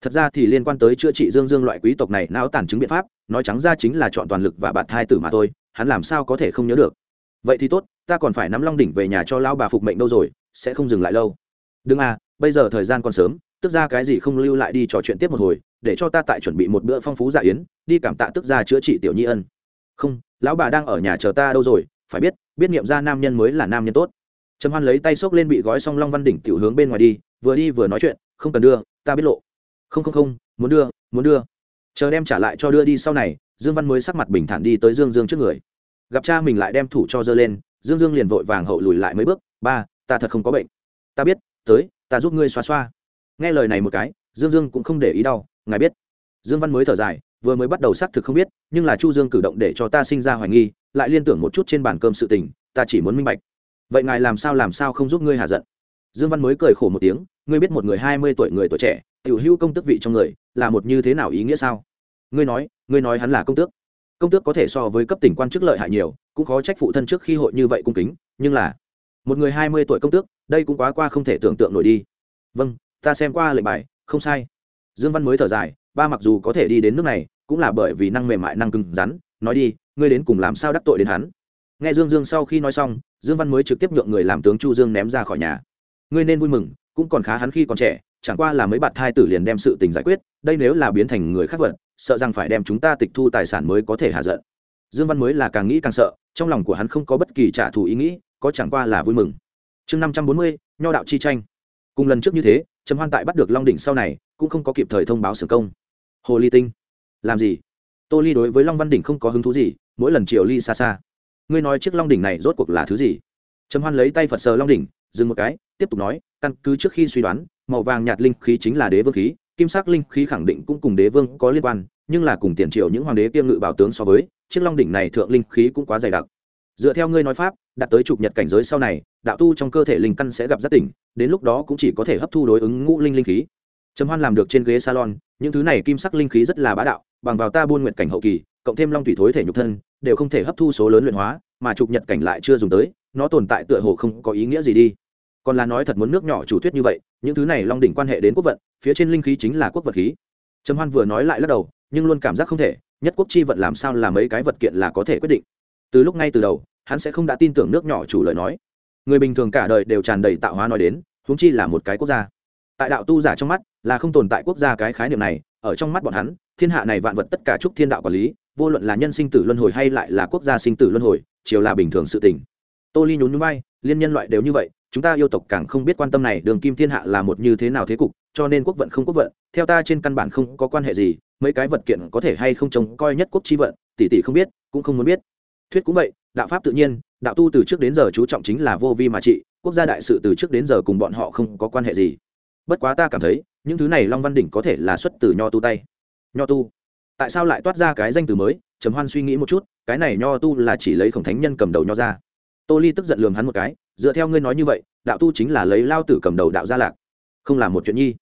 Thật ra thì liên quan tới chữa trị dương dương loại quý tộc này, não tàn chứng biện pháp, nói trắng ra chính là chọn toàn lực và bạn thai tử mà thôi, hắn làm sao có thể không nhớ được? Vậy thì tốt, ta còn phải nắm long đỉnh về nhà cho lão bà phục mệnh đâu rồi, sẽ không dừng lại lâu. Đừng à bây giờ thời gian còn sớm, tức ra cái gì không lưu lại đi trò chuyện tiếp một hồi, để cho ta tại chuẩn bị một bữa phong phú dạ yến, đi cảm tạ tức ra chữa trị tiểu nhi ân. Không, lão bà đang ở nhà chờ ta đâu rồi, phải biết biết nghiệm ra nam nhân mới là nam nhân tốt trầm hoan lấy tay xốc lên bị gói xong long văn đỉnh tiểu hướng bên ngoài đi, vừa đi vừa nói chuyện, không cần đưa, ta biết lộ. Không không không, muốn đưa muốn đưa. Chờ đem trả lại cho đưa đi sau này. Dương văn mới sắc mặt bình thản đi tới dương dương trước người. Gặp cha mình lại đem thủ cho dơ lên, dương dương liền vội vàng hậu lùi lại mấy bước, ba, ta thật không có bệnh. Ta biết, tới, ta giúp ngươi xoa xoa. Nghe lời này một cái, dương dương cũng không để ý đau, ngài biết. Dương văn mới thở dài, vừa mới bắt đầu xác thực không biết, nhưng là chu dương cử động để cho ta sinh ra hoài nghi, lại liên tưởng một chút trên bàn cơm sự tình, ta chỉ muốn minh bạch vậy ngài làm sao làm sao không giúp ngươi hạ giận? Dương văn mới cười khổ một tiếng, ngươi biết một người hai mươi tuổi người tuổi trẻ, tiểu hữu công tước vị trong người, là một như thế nào ý nghĩa sao? Ngươi nói ngươi nói hắn là công tước. Công tước có thể so với cấp tỉnh quan chức lợi hại nhiều, cũng khó trách phụ thân trước khi hội như vậy cung kính, nhưng là, một người hai mươi tuổi công tước, đây cũng quá qua không thể tưởng tượng nổi đi. Vâng ta xem qua lệnh bài, không sai. Dương văn mới thở dài, ba mặc dù có thể đi đến nước này, cũng là bởi vì năng mềm mại năng cứng rắn, nói đi, ngươi đến cùng làm sao đắc tội đến hắn? Nghe dương dương sau khi nói xong, dương văn mới trực tiếp nhượng người làm tướng chu dương ném ra khỏi nhà. Ngươi nên vui mừng, cũng còn khá hắn khi còn trẻ, chẳng qua là mấy bạn thai tử liền đem sự tình giải quyết, đây nếu là biến thành người khác vật, sợ rằng phải đem chúng ta tịch thu tài sản mới có thể hạ giận. Dương văn mới là càng nghĩ càng sợ, trong lòng của hắn không có bất kỳ trả thù ý nghĩ, có chẳng qua là vui mừng. Chương năm trăm bốn mươi, nho đạo chi tranh. Cùng lần trước như thế, trầm hoan tại bắt được long đỉnh sau này, cũng không có kịp thời thông báo sưởng công. Hồ ly tinh. Làm gì? Tô ly đối với long văn đỉnh không có hứng thú gì, mỗi lần triều ly xa xa ngươi nói chiếc long đỉnh này rốt cuộc là thứ gì? Trầm hoan lấy tay phật sờ long đỉnh, dừng một cái, tiếp tục nói, căn cứ trước khi suy đoán, màu vàng nhạt linh khí chính là đế vương khí, kim sắc linh khí khẳng định cũng cùng đế vương có liên quan, nhưng là cùng tiền triệu những hoàng đế kiêm ngự bảo tướng so với, chiếc long đỉnh này thượng linh khí cũng quá dày đặc. Dựa theo ngươi nói pháp, đạt tới chụp nhật cảnh giới sau này, đạo tu trong cơ thể linh căn sẽ gặp rất tỉnh, đến lúc đó cũng chỉ có thể hấp thu đối ứng ngũ linh linh khí. Trầm hoan làm được trên ghế salon, những thứ này kim sắc linh khí rất là bá đạo, bằng vào ta buôn nguyện cảnh hậu kỳ cộng thêm long thủy thối thể nhục thân, đều không thể hấp thu số lớn luyện hóa, mà trục nhật cảnh lại chưa dùng tới, nó tồn tại tựa hồ không có ý nghĩa gì đi. Còn là nói thật muốn nước nhỏ chủ thuyết như vậy, những thứ này long đỉnh quan hệ đến quốc vận, phía trên linh khí chính là quốc vật khí. Trầm hoan vừa nói lại lắc đầu, nhưng luôn cảm giác không thể, nhất quốc chi vận làm sao làm mấy cái vật kiện là có thể quyết định. Từ lúc ngay từ đầu, hắn sẽ không đã tin tưởng nước nhỏ chủ lời nói. Người bình thường cả đời đều tràn đầy tạo hóa nói đến, huống chi là một cái quốc gia. Tại đạo tu giả trong mắt, là không tồn tại quốc gia cái khái niệm này ở trong mắt bọn hắn, thiên hạ này vạn vật tất cả chúc thiên đạo quản lý, vô luận là nhân sinh tử luân hồi hay lại là quốc gia sinh tử luân hồi, chiều là bình thường sự tình. Tô ly nhún nhún bay liên nhân loại đều như vậy, chúng ta yêu tộc càng không biết quan tâm này, đường kim thiên hạ là một như thế nào thế cục, cho nên quốc vận không quốc vận, theo ta trên căn bản không có quan hệ gì, mấy cái vật kiện có thể hay không trông coi nhất quốc chi vận, tỷ tỷ không biết, cũng không muốn biết. Thuyết cũng vậy, đạo pháp tự nhiên, đạo tu từ trước đến giờ chú trọng chính là vô vi mà trị, quốc gia đại sự từ trước đến giờ cùng bọn họ không có quan hệ gì bất quá ta cảm thấy, những thứ này long văn đỉnh có thể là xuất từ nho tu tay. Nho tu? Tại sao lại toát ra cái danh từ mới? Trầm hoan suy nghĩ một chút, cái này nho tu là chỉ lấy khổng thánh nhân cầm đầu nho ra. Tô ly tức giận lường hắn một cái, dựa theo ngươi nói như vậy, đạo tu chính là lấy lao tử cầm đầu đạo gia lạc. Không là một chuyện nhi.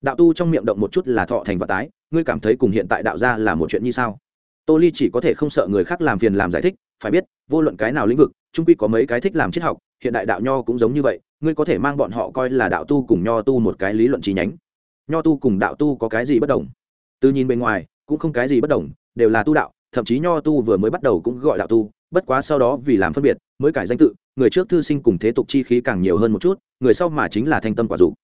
Đạo tu trong miệng động một chút là thọ thành và tái, ngươi cảm thấy cùng hiện tại đạo gia là một chuyện nhi sao? Tô ly chỉ có thể không sợ người khác làm phiền làm giải thích, phải biết, vô luận cái nào lĩnh vực trung quy có mấy cái thích làm triết học hiện đại đạo nho cũng giống như vậy, ngươi có thể mang bọn họ coi là đạo tu cùng nho tu một cái lý luận trí nhánh. Nho tu cùng đạo tu có cái gì bất đồng? Từ nhìn bên ngoài, cũng không cái gì bất đồng, đều là tu đạo, thậm chí nho tu vừa mới bắt đầu cũng gọi đạo tu, bất quá sau đó vì làm phân biệt, mới cải danh tự, người trước thư sinh cùng thế tục chi khí càng nhiều hơn một chút, người sau mà chính là thanh tâm quả dục.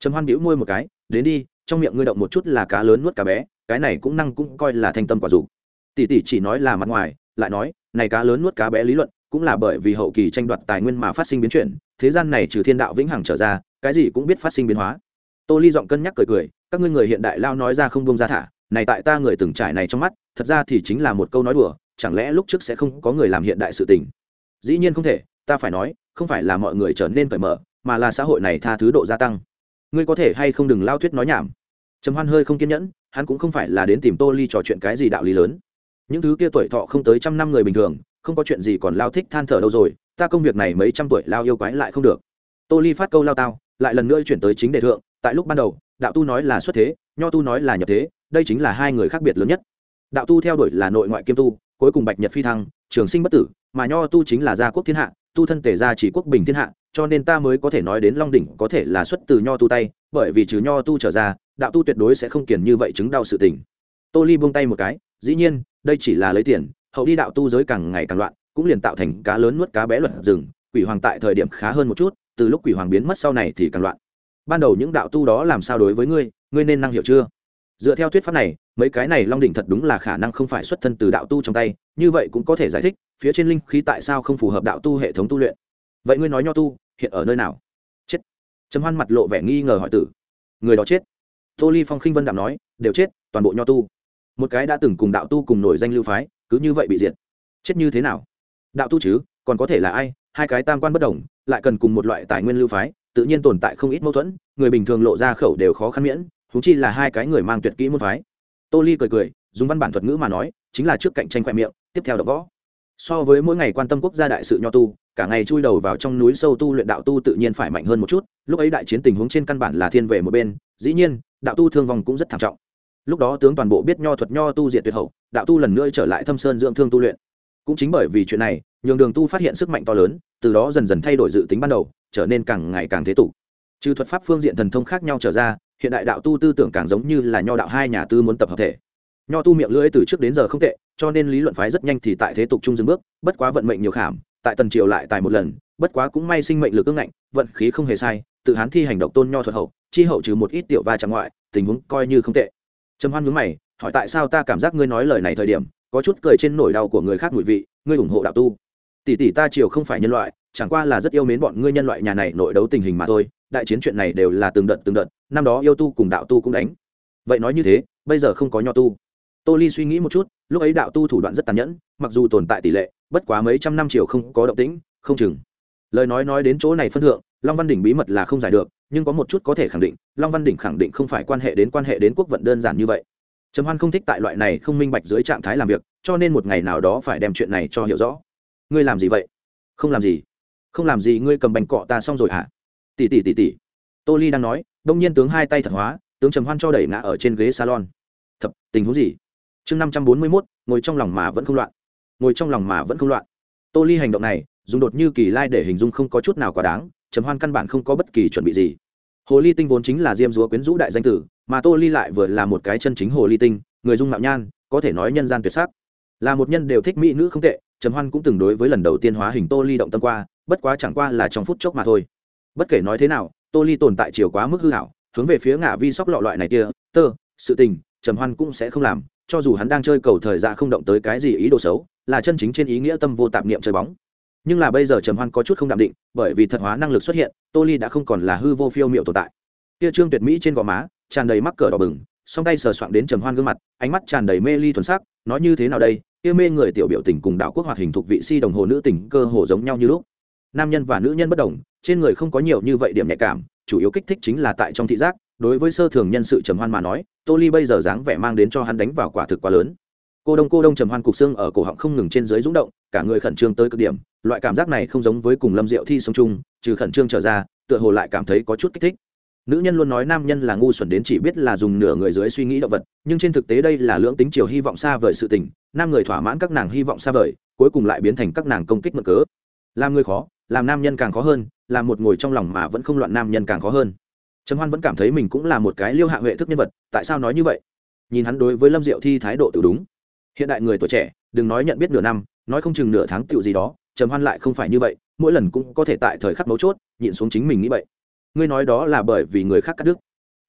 Trầm hoan bĩu môi một cái, đến đi, trong miệng ngươi động một chút là cá lớn nuốt cá bé, cái này cũng năng cũng coi là thanh tâm quả dục. Tỷ tỷ chỉ nói là mặt ngoài, lại nói, này cá lớn nuốt cá bé lý luận cũng là bởi vì hậu kỳ tranh đoạt tài nguyên mà phát sinh biến chuyển, thế gian này trừ thiên đạo vĩnh hằng trở ra, cái gì cũng biết phát sinh biến hóa. Tô ly giọng cân nhắc cười cười, các ngươi người hiện đại lao nói ra không bông ra thả, này tại ta người từng trải này trong mắt, thật ra thì chính là một câu nói đùa, chẳng lẽ lúc trước sẽ không có người làm hiện đại sự tình? Dĩ nhiên không thể, ta phải nói, không phải là mọi người trở nên cởi mở, mà là xã hội này tha thứ độ gia tăng. Ngươi có thể hay không đừng lao thuyết nói nhảm. Trầm hoan hơi không kiên nhẫn, hắn cũng không phải là đến tìm tô ly trò chuyện cái gì đạo lý lớn. Những thứ kia tuổi thọ không tới trăm năm người bình thường không có chuyện gì còn lao thích than thở đâu rồi, ta công việc này mấy trăm tuổi lao yêu quái lại không được. Tô ly phát câu lao tao, lại lần nữa chuyển tới chính đề thượng, tại lúc ban đầu, đạo tu nói là xuất thế, nho tu nói là nhập thế, đây chính là hai người khác biệt lớn nhất. Đạo tu theo đuổi là nội ngoại kiêm tu, cuối cùng bạch nhật phi thăng, trường sinh bất tử, mà nho tu chính là gia quốc thiên hạ, tu thân tể gia chỉ quốc bình thiên hạ, cho nên ta mới có thể nói đến long đỉnh có thể là xuất từ nho tu tay, bởi vì trừ nho tu trở ra, đạo tu tuyệt đối sẽ không kiền như vậy chứng đau sự tình. Tô ly buông tay một cái, dĩ nhiên, đây chỉ là lấy tiền hậu đi đạo tu giới càng ngày càng loạn, cũng liền tạo thành cá lớn nuốt cá bé luật rừng, quỷ hoàng tại thời điểm khá hơn một chút, từ lúc quỷ hoàng biến mất sau này thì càng loạn. Ban đầu những đạo tu đó làm sao đối với ngươi ngươi nên năng hiểu chưa? Dựa theo thuyết pháp này, mấy cái này long đỉnh thật đúng là khả năng không phải xuất thân từ đạo tu trong tay, như vậy cũng có thể giải thích, phía trên linh khí tại sao không phù hợp đạo tu hệ thống tu luyện. Vậy ngươi nói nho tu, hiện ở nơi nào? Chết. Trầm hoan mặt lộ vẻ nghi ngờ hỏi tử. Người đó chết. Tô ly phong khinh vân đạm nói, đều chết, toàn bộ nho tu. Một cái đã từng cùng đạo tu cùng nổi danh lưu phái cứ như vậy bị diệt. Chết như thế nào? Đạo tu chứ, còn có thể là ai? Hai cái tam quan bất đồng, lại cần cùng một loại tài nguyên lưu phái, tự nhiên tồn tại không ít mâu thuẫn, người bình thường lộ ra khẩu đều khó khăn miễn húng chi là hai cái người mang tuyệt kỹ môn phái. Tô ly cười cười, dùng văn bản thuật ngữ mà nói, chính là trước cạnh tranh khoe miệng, tiếp theo đ võ. So với mỗi ngày quan tâm quốc gia đại sự nho tu, cả ngày chui đầu vào trong núi sâu tu luyện đạo tu tự nhiên phải mạnh hơn một chút, lúc ấy đại chiến tình huống trên căn bản là thiên về một bên, dĩ nhiên, đạo tu thương vong cũng rất thảm trọng lúc đó tướng toàn bộ biết nho thuật nho tu diệt tuyệt hậu, đạo tu lần nữa trở lại thâm sơn dưỡng thương tu luyện. Cũng chính bởi vì chuyện này, nhường đường tu phát hiện sức mạnh to lớn, từ đó dần dần thay đổi dự tính ban đầu, trở nên càng ngày càng thế tục. Trừ thuật pháp phương diện thần thông khác nhau trở ra, hiện đại đạo tu tư tưởng càng giống như là nho đạo hai nhà tư muốn tập hợp thể. Nho tu miệng lưỡi từ trước đến giờ không tệ, cho nên lý luận phái rất nhanh thì tại thế tục chung dừng bước, bất quá vận mệnh nhiều khảm, tại tần triều lại tài một lần, bất quá cũng may sinh mệnh lực ương ngạnh, vận khí không hề sai, tự hán thi hành động tôn nho thuật hậu, chi hậu trừ một ít tiểu va chẳng ngoại, tình huống coi như không tệ trầm hoan nhướng mày, hỏi tại sao ta cảm giác ngươi nói lời này thời điểm, có chút cười trên nỗi đau của người khác mùi vị, ngươi ủng hộ đạo tu. Tỷ tỷ ta triều không phải nhân loại, chẳng qua là rất yêu mến bọn ngươi nhân loại nhà này nội đấu tình hình mà thôi, đại chiến chuyện này đều là từng đợt từng đợt, năm đó yêu tu cùng đạo tu cũng đánh. Vậy nói như thế, bây giờ không có nho tu. Tô ly suy nghĩ một chút, lúc ấy đạo tu thủ đoạn rất tàn nhẫn, mặc dù tồn tại tỷ lệ, bất quá mấy trăm năm chiều không có động tĩnh, không chừng. Lời nói nói đến chỗ này phân thượng, long văn đỉnh bí mật là không giải được nhưng có một chút có thể khẳng định, long văn đỉnh khẳng định không phải quan hệ đến quan hệ đến quốc vận đơn giản như vậy. Trầm hoan không thích tại loại này không minh bạch dưới trạng thái làm việc, cho nên một ngày nào đó phải đem chuyện này cho hiểu rõ. Ngươi làm gì vậy? Không làm gì. Không làm gì, ngươi cầm bành cọ ta xong rồi hả? Tỷ tỷ tỷ tỷ. Tô ly đang nói, đông nhiên tướng hai tay thật hóa, tướng trầm hoan cho đẩy ngã ở trên ghế salon. Thập, tình huống gì? Chương năm trăm bốn mươi mốt, ngồi trong lòng mà vẫn không loạn. Ngồi trong lòng mà vẫn không loạn. Tô ly hành động này, dùng đột như kỳ lai để hình dung không có chút nào quá đáng trầm hoan căn bản không có bất kỳ chuẩn bị gì. Hồ ly tinh vốn chính là diêm dúa quyến rũ đại danh tử, mà tô ly lại vừa là một cái chân chính hồ ly tinh, người dung mạo nhan, có thể nói nhân gian tuyệt sắc. Là một nhân đều thích mỹ nữ không tệ, trầm hoan cũng từng đối với lần đầu tiên hóa hình tô ly động tâm qua, bất quá chẳng qua là trong phút chốc mà thôi. Bất kể nói thế nào, tô ly tồn tại chiều quá mức hư hảo hướng về phía ngã vi sóc lọ loại này kia, tơ, sự tình, trầm hoan cũng sẽ không làm, cho dù hắn đang chơi cầu thời gian không động tới cái gì ý đồ xấu, là chân chính trên ý nghĩa tâm vô tạp niệm chơi bóng nhưng là bây giờ trầm hoan có chút không đạm định, bởi vì thật hóa năng lực xuất hiện, tô ly đã không còn là hư vô phiêu miệu tồn tại. Kia trương tuyệt mỹ trên gò má, tràn đầy mắc cỡ đỏ bừng, song tay sờ soạng đến trầm hoan gương mặt, ánh mắt tràn đầy mê ly thuần sắc, nói như thế nào đây yêu mê người tiểu biểu tình cùng đạo quốc hoạt hình thuộc vị si đồng hồ nữ tình cơ hồ giống nhau như lúc. Nam nhân và nữ nhân bất đồng, trên người không có nhiều như vậy điểm nhạy cảm, chủ yếu kích thích chính là tại trong thị giác, đối với sơ thường nhân sự trầm hoan mà nói, tô ly bây giờ dáng vẻ mang đến cho hắn đánh vào quả thực quá lớn. Cô đông cô đông trầm hoan cục xương ở cổ họng không ngừng trên dưới rúng động cả người khẩn trương tới cực điểm, loại cảm giác này không giống với cùng lâm diệu thi sống chung, trừ khẩn trương trở ra, tựa hồ lại cảm thấy có chút kích thích. Nữ nhân luôn nói nam nhân là ngu xuẩn đến chỉ biết là dùng nửa người dưới suy nghĩ động vật, nhưng trên thực tế đây là lưỡng tính chiều hy vọng xa vời sự tình, nam người thỏa mãn các nàng hy vọng xa vời, cuối cùng lại biến thành các nàng công kích mực cớ. Làm người khó, làm nam nhân càng khó hơn, làm một ngồi trong lòng mà vẫn không loạn nam nhân càng khó hơn. Trần hoan vẫn cảm thấy mình cũng là một cái liêu hạ huệ thức nhân vật, tại sao nói như vậy? Nhìn hắn đối với lâm diệu thi thái độ tự đúng. Hiện đại người tuổi trẻ đừng nói nhận biết nửa năm, nói không chừng nửa tháng tựu gì đó, trầm hoan lại không phải như vậy, mỗi lần cũng có thể tại thời khắc mấu chốt, nhịn xuống chính mình nghĩ vậy ngươi nói đó là bởi vì người khác cắt đứt.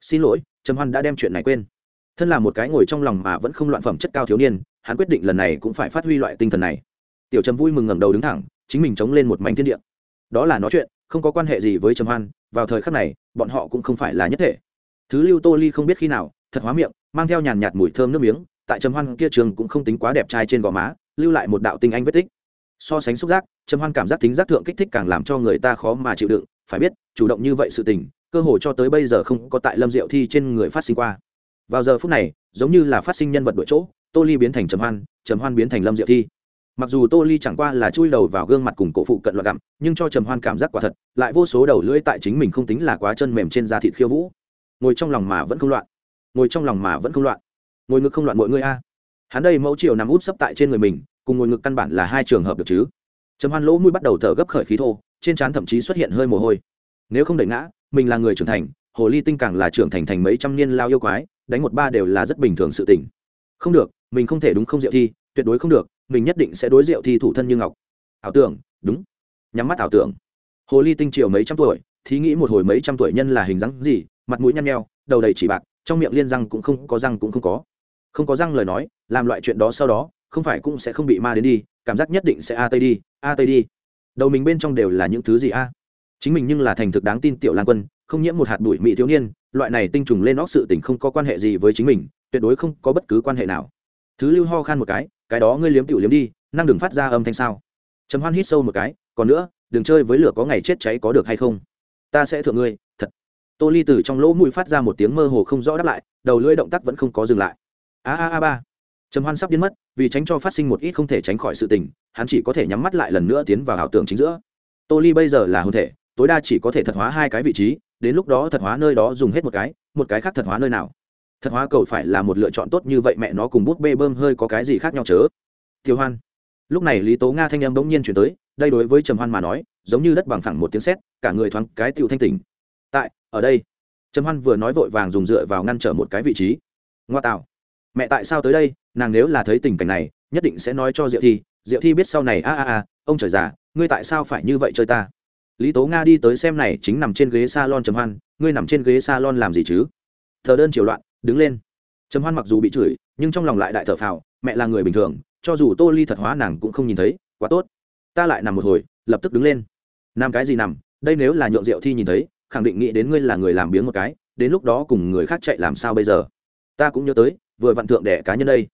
Xin lỗi, trầm hoan đã đem chuyện này quên. Thân là một cái ngồi trong lòng mà vẫn không loạn phẩm chất cao thiếu niên, hắn quyết định lần này cũng phải phát huy loại tinh thần này. Tiểu trầm vui mừng ngẩng đầu đứng thẳng, chính mình chống lên một mảnh thiên địa. Đó là nói chuyện, không có quan hệ gì với trầm hoan, vào thời khắc này, bọn họ cũng không phải là nhất thể. Thứ lưu tô ly không biết khi nào, thật hóa miệng, mang theo nhàn nhạt mùi thơm nước miếng tại trầm hoan kia trường cũng không tính quá đẹp trai trên gò má, lưu lại một đạo tinh anh vết tích. So sánh xúc giác, trầm hoan cảm giác tính giác thượng kích thích càng làm cho người ta khó mà chịu đựng. Phải biết, chủ động như vậy sự tình, cơ hội cho tới bây giờ không có tại lâm diệu thi trên người phát sinh qua. Vào giờ phút này, giống như là phát sinh nhân vật đội chỗ, tô ly biến thành trầm hoan trầm hoan biến thành lâm diệu thi. Mặc dù tô ly chẳng qua là chui đầu vào gương mặt cùng cổ phụ cận loạn gặm, nhưng cho trầm hoan cảm giác quả thật, lại vô số đầu lưỡi tại chính mình không tính là quá chân mềm trên da thịt khiêu vũ. Ngồi trong lòng mà vẫn không loạn. Ngồi trong lòng mà vẫn không loạn ngồi ngực không loạn mọi người a. Hắn đây mẫu chiều nằm út sấp tại trên người mình, cùng ngồi ngực căn bản là hai trường hợp được chứ. Trầm hoan lỗ mũi bắt đầu thở gấp khởi khí thô, trên trán thậm chí xuất hiện hơi mồ hôi. Nếu không đẩy ngã, mình là người trưởng thành, hồ ly tinh càng là trưởng thành thành mấy trăm niên lao yêu quái, đánh một ba đều là rất bình thường sự tình. Không được, mình không thể đúng không diệu thi, tuyệt đối không được, mình nhất định sẽ đối diệu thi thủ thân như ngọc. Ảo tưởng, đúng. Nhắm mắt ảo tưởng. Hồ ly tinh triều mấy trăm tuổi, thí nghĩ một hồi mấy trăm tuổi nhân là hình dáng gì, mặt mũi nhăn nheo, đầu đầy chỉ bạc, trong miệng liên răng cũng không có răng cũng không có không có răng lời nói, làm loại chuyện đó sau đó, không phải cũng sẽ không bị ma đến đi, cảm giác nhất định sẽ a tây đi, a tây đi. Đầu mình bên trong đều là những thứ gì a? Chính mình nhưng là thành thực đáng tin tiểu lan quân, không nhiễm một hạt bụi mỹ thiếu niên, loại này tinh trùng lên óc sự tình không có quan hệ gì với chính mình, tuyệt đối không có bất cứ quan hệ nào. Thứ lưu ho khan một cái cái đó ngươi liếm tiểu liếm đi, năng đừng phát ra âm thanh sao? Trầm hoan hít sâu một cái, còn nữa, đừng chơi với lửa có ngày chết cháy có được hay không? Ta sẽ thượng ngươi, thật. Tô ly từ trong lỗ mũi phát ra một tiếng mơ hồ không rõ đáp lại, đầu lưỡi động tác vẫn không có dừng lại a a a ba. Trầm hoan sắp biến mất, vì tránh cho phát sinh một ít không thể tránh khỏi sự tình, hắn chỉ có thể nhắm mắt lại lần nữa tiến vào ảo tưởng chính giữa. Tô ly bây giờ là hôn thể, tối đa chỉ có thể thật hóa hai cái vị trí, đến lúc đó thật hóa nơi đó dùng hết một cái một cái khác thật hóa nơi nào. Thật hóa cầu phải là một lựa chọn tốt như vậy mẹ nó cùng bút bê bơm hơi có cái gì khác nhau chớ? Tiêu hoan. Lúc này lý tố nga thanh em bỗng nhiên chuyển tới, đây đối với trầm hoan mà nói, giống như đất bằng phẳng một tiếng sét, cả người thoáng cái tựu thanh tỉnh. Tại, ở đây. Trầm hoan vừa nói vội vàng dùng dựa vào ngăn trở một cái vị trí. Ngoa tạo mẹ tại sao tới đây, nàng nếu là thấy tình cảnh này, nhất định sẽ nói cho diệu thi diệu thi biết sau này, a a a, ông trời già, ngươi tại sao phải như vậy chơi ta? Lý tố nga đi tới xem này, chính nằm trên ghế s a lon trầm hoan, ngươi nằm trên ghế s a lon làm gì chứ? Thờ đơn chiều loạn, đứng lên. Trầm hoan mặc dù bị chửi, nhưng trong lòng lại đại thở phào, mẹ là người bình thường, cho dù tô ly thật hóa nàng cũng không nhìn thấy, quá tốt. Ta lại nằm một hồi, lập tức đứng lên. Nam cái gì nằm? Đây nếu là nhượng rượu thi nhìn thấy, khẳng định nghĩ đến ngươi là người làm biếng một cái, đến lúc đó cùng người khác chạy làm sao bây giờ? Ta cũng nhớ tới vừa vặn thượng đẻ cá nhân đây.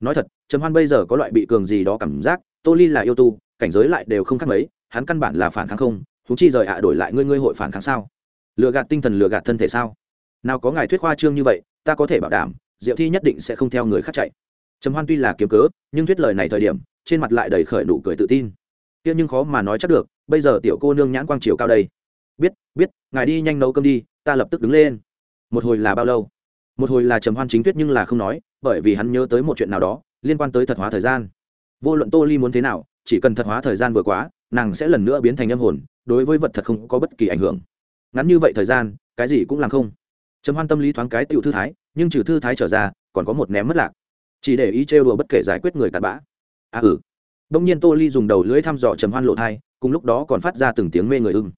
Nói thật, trầm hoan bây giờ có loại bị cường gì đó cảm giác, tô ly là yêu tu, cảnh giới lại đều không khác mấy, hắn căn bản là phản kháng không thú chi rời ạ đổi lại ngươi ngươi hội phản kháng sao? Lừa gạt tinh thần, lừa gạt thân thể sao? Nào có ngài thuyết khoa trương như vậy, ta có thể bảo đảm, diệu thi nhất định sẽ không theo người khác chạy. Trầm hoan tuy là kiếm cớ, nhưng thuyết lời này thời điểm, trên mặt lại đầy khởi nụ cười tự tin. Tiếc nhưng khó mà nói chắc được, bây giờ tiểu cô nương nhãn quang chiều cao đây. Biết biết, ngài đi nhanh nấu cơm đi, ta lập tức đứng lên. Một hồi là bao lâu? Một hồi là trầm hoan chính thuyết nhưng là không nói, bởi vì hắn nhớ tới một chuyện nào đó, liên quan tới thật hóa thời gian. Vô luận tô ly muốn thế nào, chỉ cần thật hóa thời gian vừa quá, nàng sẽ lần nữa biến thành âm hồn, đối với vật thật không có bất kỳ ảnh hưởng. Ngắn như vậy thời gian, cái gì cũng làm không. Trầm hoan tâm lý thoáng cái tựu thư thái, nhưng trừ thư thái trở ra, còn có một ném mất lạc. Chỉ để ý trêu đùa bất kể giải quyết người cặn bã. À ừ. Đông nhiên tô ly dùng đầu lưỡi thăm dò trầm hoan lộ thai, cùng lúc đó còn phát ra từng tiếng mê người ưng.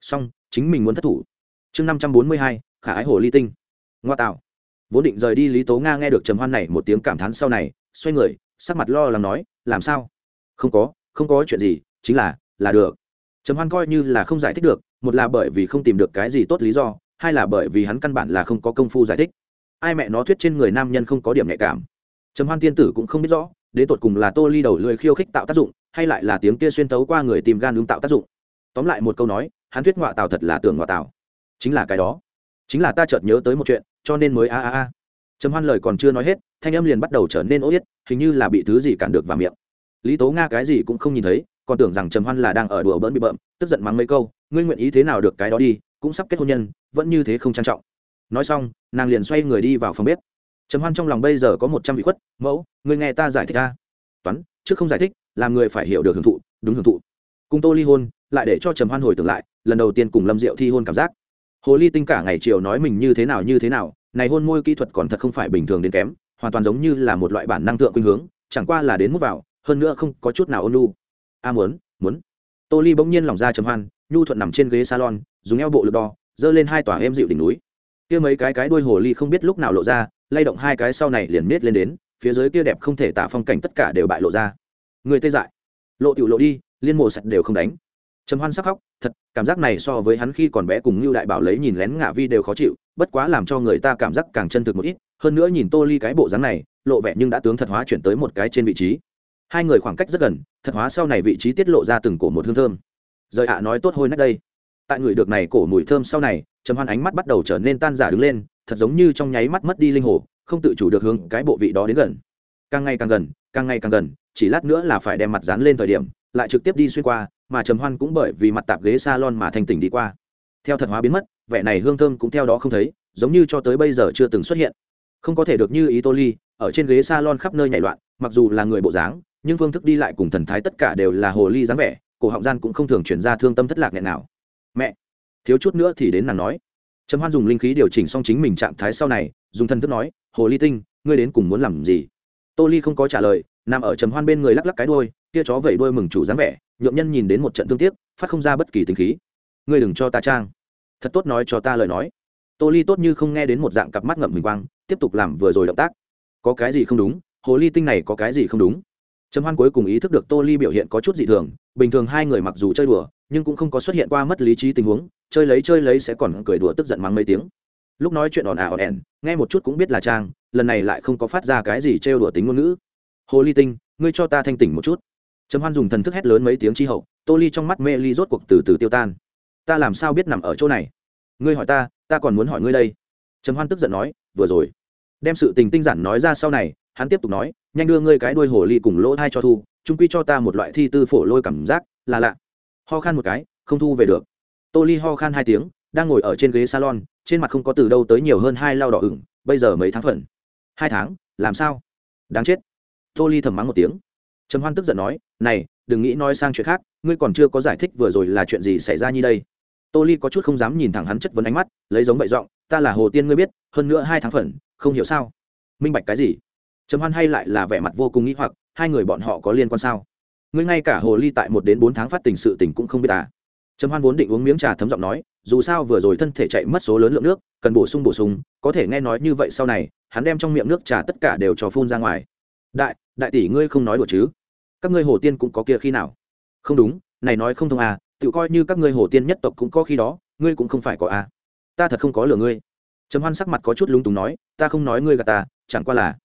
Song chính mình muốn thất thủ. Chương năm trăm bốn mươi hai, khả ái hồ ly tinh. Ngoa tạo vốn định rời đi lý tố nga nghe được trầm hoan này một tiếng cảm thán sau này, xoay người, sắc mặt lo lắng nói, làm sao? Không có không có chuyện gì, chính là là được. Trầm hoan coi như là không giải thích được, một là bởi vì không tìm được cái gì tốt lý do, hai là bởi vì hắn căn bản là không có công phu giải thích. Ai mẹ nó thuyết trên người nam nhân không có điểm nhạy cảm. Trầm hoan tiên tử cũng không biết rõ, đến tột cùng là tô ly đầu lười khiêu khích tạo tác dụng, hay lại là tiếng kia xuyên tấu qua người tìm gan ứng tạo tác dụng. Tóm lại một câu nói, hắn thuyết ngoại tào thật là tưởng ngoại tào. Chính là cái đó. Chính là ta chợt nhớ tới một chuyện cho nên mới a a a. Trầm hoan lời còn chưa nói hết, thanh âm liền bắt đầu trở nên ố yết, hình như là bị thứ gì cản được vào miệng. Lý tố nga cái gì cũng không nhìn thấy, còn tưởng rằng trầm hoan là đang ở đùa bỡn bị bợm, tức giận mắng mấy câu, ngươi nguyện ý thế nào được cái đó đi, cũng sắp kết hôn nhân, vẫn như thế không trang trọng. Nói xong, nàng liền xoay người đi vào phòng bếp. Trầm hoan trong lòng bây giờ có một trăm vị khuất, mẫu, ngươi nghe ta giải thích ta toán, trước không giải thích, làm người phải hiểu được hưởng thụ, đúng hưởng thụ. Cùng tô ly hôn, lại để cho trầm hoan hồi tưởng lại, lần đầu tiên cùng lâm diệu thi hôn cảm giác hồ ly tinh cả ngày chiều nói mình như thế nào, như thế nào, này hôn môi kỹ thuật còn thật không phải bình thường đến kém, hoàn toàn giống như là một loại bản năng tượng khuynh hướng, chẳng qua là đến mút vào, hơn nữa không có chút nào ôn lu a muốn muốn. Tô ly bỗng nhiên lỏng ra trầm hoan, nhu thuận nằm trên ghế salon, dùng eo bộ lực đo, giơ lên hai tòa êm dịu đỉnh núi. Kia mấy cái cái đuôi hồ ly không biết lúc nào lộ ra, lay động hai cái sau này liền miết lên đến, phía dưới kia đẹp không thể tả phong cảnh tất cả đều bại lộ ra. Người tê dại. Lộ tiểu lộ đi, liên mộ sạch đều không đánh trầm hoan sắc khóc, thật, cảm giác này so với hắn khi còn bé cùng như đại bảo lấy nhìn lén ngạ vi đều khó chịu, bất quá làm cho người ta cảm giác càng chân thực một ít, hơn nữa nhìn tô ly cái bộ dáng này, lộ vẻ nhưng đã tướng thật hóa chuyển tới một cái trên vị trí. Hai người khoảng cách rất gần, thật hóa sau này vị trí tiết lộ ra từng cổ một hương thơm. Rời ạ nói tốt hôi nách đây. Tại người được này cổ mùi thơm sau này, trầm hoan ánh mắt bắt đầu trở nên tan giả đứng lên, thật giống như trong nháy mắt mất đi linh hồ, không tự chủ được hướng cái bộ vị đó đến gần. Càng ngày càng gần, càng ngày càng gần, chỉ lát nữa là phải đem mặt dán lên thời điểm, lại trực tiếp đi xuyên qua mà trầm hoan cũng bởi vì mặt tạp ghế salon mà thành tỉnh đi qua. Theo thật hóa biến mất, vẻ này hương thơm cũng theo đó không thấy, giống như cho tới bây giờ chưa từng xuất hiện. Không có thể được như ý tô ly, ở trên ghế salon khắp nơi nhảy loạn, mặc dù là người bộ dáng, nhưng phương thức đi lại cùng thần thái tất cả đều là hồ ly dáng vẻ, cổ họng gian cũng không thường chuyển ra thương tâm thất lạc nghẹn nào mẹ! Thiếu chút nữa thì đến nàng nói. Trầm hoan dùng linh khí điều chỉnh xong chính mình trạng thái sau này, dùng thần thức nói, hồ ly tinh, ngươi đến cùng muốn làm gì? Tô ly không có trả lời nằm ở trầm hoan bên người lắc lắc cái đuôi, kia chó vẩy đuôi mừng chủ dáng vẻ nhượng nhân nhìn đến một trận thương tiếc phát không ra bất kỳ tình khí. Ngươi đừng cho ta trang. Thật tốt nói cho ta lời nói. Tô ly tốt như không nghe đến một dạng cặp mắt ngậm mình quang tiếp tục làm vừa rồi động tác. Có cái gì không đúng? Hồ ly tinh này có cái gì không đúng? Trầm hoan cuối cùng ý thức được tô ly biểu hiện có chút dị thường bình thường hai người mặc dù chơi đùa nhưng cũng không có xuất hiện qua mất lý trí tình huống chơi lấy chơi lấy sẽ còn cười đùa tức giận mắng mấy tiếng. Lúc nói chuyện ồn ào ồn ẻn nghe một chút cũng biết là trang lần này lại không có phát ra cái gì trêu đùa tính ngôn ngữ hồ ly tinh, ngươi cho ta thanh tỉnh một chút. Trầm hoan dùng thần thức hét lớn mấy tiếng chi hậu, tô ly trong mắt mê ly rốt cuộc từ từ tiêu tan. Ta làm sao biết nằm ở chỗ này? Ngươi hỏi ta ta còn muốn hỏi ngươi đây. Trầm hoan tức giận nói, vừa rồi. Đem sự tình tinh giản nói ra sau này, hắn tiếp tục nói, nhanh đưa ngươi cái đuôi hồ ly cùng lỗ thai cho thu trung quy cho ta một loại thi tư phổ lôi cảm giác, là lạ. Ho khan một cái, không thu về được. Tô ly ho khan hai tiếng, đang ngồi ở trên ghế salon, trên mặt không có từ đâu tới nhiều hơn hai lao đỏ ửng, bây giờ mấy tháng phần? Hai tháng, làm sao? Đáng chết tô ly thầm mắng một tiếng. Trầm hoan tức giận nói, này, đừng nghĩ nói sang chuyện khác, ngươi còn chưa có giải thích vừa rồi là chuyện gì xảy ra như đây. Tô ly có chút không dám nhìn thẳng hắn chất vấn ánh mắt, lấy giống vậy giọng, ta là hồ tiên ngươi biết, hơn nữa hai tháng phần, không hiểu sao? Minh bạch cái gì? Trầm hoan hay lại là vẻ mặt vô cùng nghĩ hoặc, hai người bọn họ có liên quan sao? Ngươi ngay cả hồ ly tại một đến bốn tháng phát tình sự tình cũng không biết à? Trầm hoan vốn định uống miếng trà thấm giọng nói, dù sao vừa rồi thân thể chạy mất số lớn lượng nước, cần bổ sung bổ sung, có thể nghe nói như vậy sau này, hắn đem trong miệng nước trà tất cả đều cho phun ra ngoài đại đại tỷ ngươi không nói đùa chứ? Các ngươi hồ tiên cũng có kia khi nào? Không đúng, này nói không thông à tự coi như các ngươi hồ tiên nhất tộc cũng có khi đó, ngươi cũng không phải có à. Ta thật không có lừa ngươi. Trầm hoan sắc mặt có chút lúng túng nói, ta không nói ngươi gà ta, chẳng qua là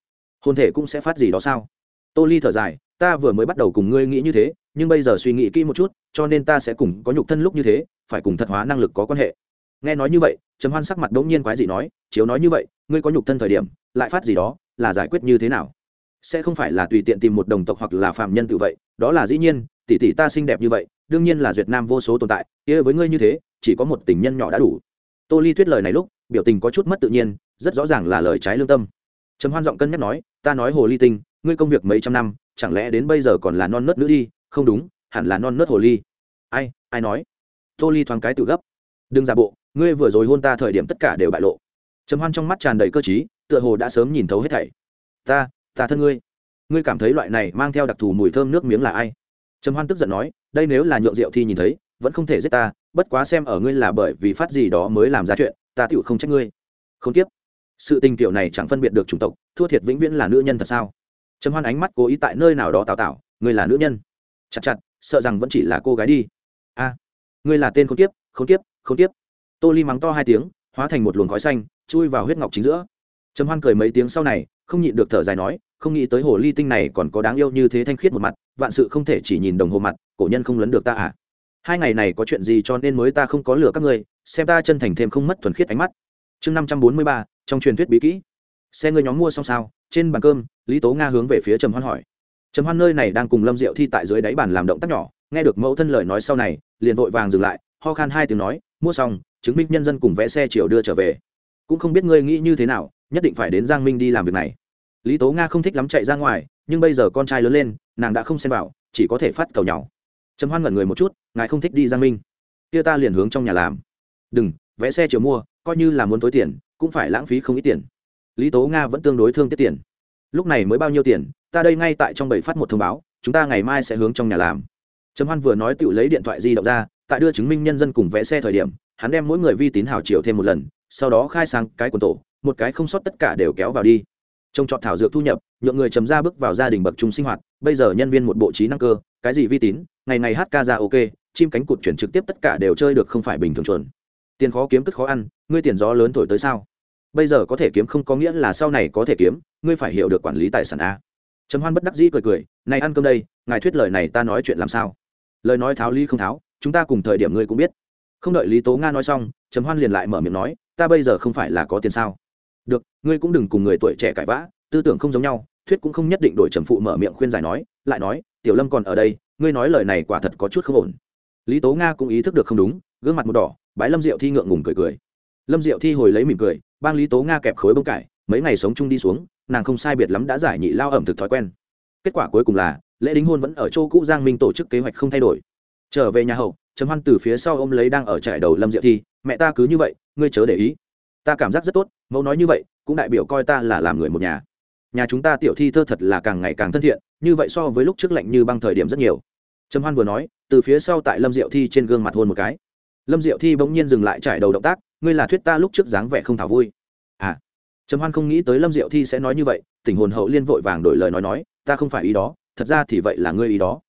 hôn thể cũng sẽ phát gì đó sao? Tô ly thở dài, ta vừa mới bắt đầu cùng ngươi nghĩ như thế, nhưng bây giờ suy nghĩ kỹ một chút, cho nên ta sẽ cùng có nhục thân lúc như thế, phải cùng thật hóa năng lực có quan hệ. Nghe nói như vậy, trầm hoan sắc mặt đ ỗ n g nhiên quái gì nói, chiếu nói như vậy, ngươi có nhục thân thời điểm, lại phát gì đó, là giải quyết như thế nào? Sẽ không phải là tùy tiện tìm một đồng tộc hoặc là phạm nhân tự vậy, đó là dĩ nhiên, tỷ tỷ ta xinh đẹp như vậy, đương nhiên là duyệt nam vô số tồn tại, kia với ngươi như thế, chỉ có một tình nhân nhỏ đã đủ. Tô ly thuyết lời này lúc, biểu tình có chút mất tự nhiên, rất rõ ràng là lời trái lương tâm. Trầm hoan giọng cân nhắc nói, ta nói hồ ly tinh, ngươi công việc mấy trăm năm, chẳng lẽ đến bây giờ còn là non nớt nữa đi? Không đúng, hẳn là non nớt hồ ly. Ai ai nói? Tô ly thoáng cái tự gấp. Đừng giả bộ, ngươi vừa rồi hôn ta thời điểm tất cả đều bại lộ. Trầm hoan trong mắt tràn đầy cơ t tựa hồ đã sớm nhìn thấu hết thảy. Ta ta thân ngươi. Ngươi cảm thấy loại này mang theo đặc thù mùi thơm nước miếng là ai? Trầm hoan tức giận nói, đây nếu là nhượng rượu thì nhìn thấy, vẫn không thể giết ta, bất quá xem ở ngươi là bởi vì phát gì đó mới làm ra chuyện, ta tựu không trách ngươi. Không tiếp. Sự tình tiểu này chẳng phân biệt được chủng tộc, thua thiệt vĩnh viễn là nữ nhân thật sao? Trầm hoan ánh mắt cố ý tại nơi nào đó tào tạo ngươi là nữ nhân. Chặt chặt, sợ rằng vẫn chỉ là cô gái đi. A, ngươi là tên không tiếp không tiếp không tiếp tô ly mắng to hai tiếng, hóa thành một luồng khói xanh, chui vào huyết ngọc chính giữa. Trầm hoan cười mấy tiếng sau này không nhịn được thở dài nói, không nghĩ tới hồ ly tinh này còn có đáng yêu như thế thanh khiết một mặt, vạn sự không thể chỉ nhìn đồng hồ mặt, cổ nhân không lấn được ta à. Hai ngày này có chuyện gì cho nên mới ta không có lừa các ngươi, xem ta chân thành thêm không mất thuần khiết ánh mắt. Chương năm trăm bốn mươi ba, trong truyền thuyết bí kỹ. Xe ngươi nhóm mua xong sao? Trên bàn cơm, lý tố nga hướng về phía trầm hoan hỏi. Trầm hoan nơi này đang cùng lâm diệu thi tại dưới đáy bàn làm động tác nhỏ, nghe được mẫu thân lời nói sau này, liền vội vàng dừng lại, ho khan hai tiếng nói, mua xong, chứng minh nhân dân cùng vẽ xe chiều đưa trở về cũng không biết ngươi nghĩ như thế nào, nhất định phải đến giang minh đi làm việc này. Lý tố nga không thích lắm chạy ra ngoài, nhưng bây giờ con trai lớn lên, nàng đã không xem vào, chỉ có thể phát cầu nhau trầm hoan ngẩn người một chút, ngài không thích đi giang minh. Kia ta liền hướng trong nhà làm. Đừng vẽ xe chiều mua, coi như là muốn tối tiền, cũng phải lãng phí không ít tiền. Lý tố nga vẫn tương đối thương tiết tiền. Lúc này mới bao nhiêu tiền, ta đây ngay tại trong bảy phát một thông báo, chúng ta ngày mai sẽ hướng trong nhà làm. Trầm hoan vừa nói tự lấy điện thoại di động ra, tại đưa chứng minh nhân dân cùng vẽ xe thời điểm hắn đem mỗi người vi tín hào triệu thêm một lần, sau đó khai sang cái quần tổ, một cái không sót tất cả đều kéo vào đi. Trông trọt thảo dược thu nhập, nhượng người chấm ra bước vào gia đình bậc trung sinh hoạt, bây giờ nhân viên một bộ trí năng cơ, cái gì vi tín, ngày ngày hát ca ra ok, chim cánh cụt chuyển trực tiếp tất cả đều chơi được không phải bình thường chuẩn. Tiền khó kiếm tức khó ăn, ngươi tiền gió lớn thổi tới sao? Bây giờ có thể kiếm không có nghĩa là sau này có thể kiếm, ngươi phải hiểu được quản lý tài sản a. Trầm hoan bất đắc dĩ cười cười, này ăn cơm đây, ngài thuyết lời này ta nói chuyện làm sao? Lời nói tháo ly không tháo, chúng ta cùng thời điểm ngươi cũng biết không đợi lý tố nga nói xong, trầm hoan liền lại mở miệng nói, ta bây giờ không phải là có tiền sao? Được, ngươi cũng đừng cùng người tuổi trẻ cãi vã, tư tưởng không giống nhau. Thuyết cũng không nhất định đổi trầm phụ mở miệng khuyên giải nói, lại nói, tiểu lâm còn ở đây, ngươi nói lời này quả thật có chút không ổn. Lý tố nga cũng ý thức được không đúng, gương mặt một đỏ, bái lâm diệu thi ngượng ngùng cười cười. Lâm diệu thi hồi lấy mỉm cười, bang lý tố nga kẹp khối bông cải, mấy ngày sống chung đi xuống, nàng không sai biệt lắm đã giải nhị lao ẩm thực thói quen. Kết quả cuối cùng là, lễ đính hôn vẫn ở chỗ cũ giang minh tổ chức kế hoạch không thay đổi. Trở về nhà hậu trầm hoan từ phía sau ôm lấy đang ở trại đầu lâm diệu thi, mẹ ta cứ như vậy, ngươi chớ để ý. Ta cảm giác rất tốt, mẫu nói như vậy, cũng đại biểu coi ta là làm người một nhà. Nhà chúng ta tiểu thi thơ thật là càng ngày càng thân thiện, như vậy so với lúc trước lạnh như băng thời điểm rất nhiều. Trầm hoan vừa nói, từ phía sau tại lâm diệu thi trên gương mặt hôn một cái. Lâm diệu thi bỗng nhiên dừng lại trải đầu động tác, ngươi là thuyết ta lúc trước dáng vẻ không thảo vui. À. Trầm hoan không nghĩ tới lâm diệu thi sẽ nói như vậy, tình hồn hậu liên vội vàng đổi lời nói nói, ta không phải ý đó, thật ra thì vậy là ngươi ý đó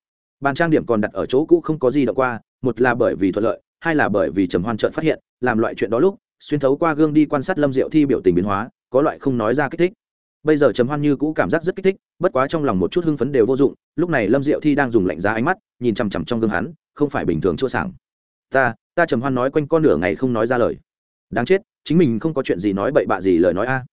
bàn trang điểm còn đặt ở chỗ cũ không có gì động qua, một là bởi vì thuận lợi, hai là bởi vì trầm hoan trợn phát hiện, làm loại chuyện đó lúc, xuyên thấu qua gương đi quan sát lâm diệu thi biểu tình biến hóa, có loại không nói ra kích thích. Bây giờ trầm hoan như cũ cảm giác rất kích thích, bất quá trong lòng một chút hưng phấn đều vô dụng, lúc này lâm diệu thi đang dùng lạnh giá ánh mắt, nhìn chằm chằm trong gương hắn, không phải bình thường chua sảng. Ta ta trầm hoan nói quanh con nửa ngày không nói ra lời. Đáng chết, chính mình không có chuyện gì nói bậy bạ gì lời nói a.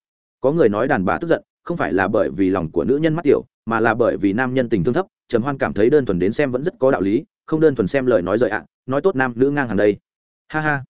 Có người nói đàn bà tức giận, không phải là bởi vì lòng của nữ nhân mắt tiểu mà là bởi vì nam nhân tình thương thấp, trầm hoan cảm thấy đơn thuần đến xem vẫn rất có đạo lý, không đơn thuần xem lời nói rời ạ, nói tốt nam nữ ngang hàng đây. Ha ha.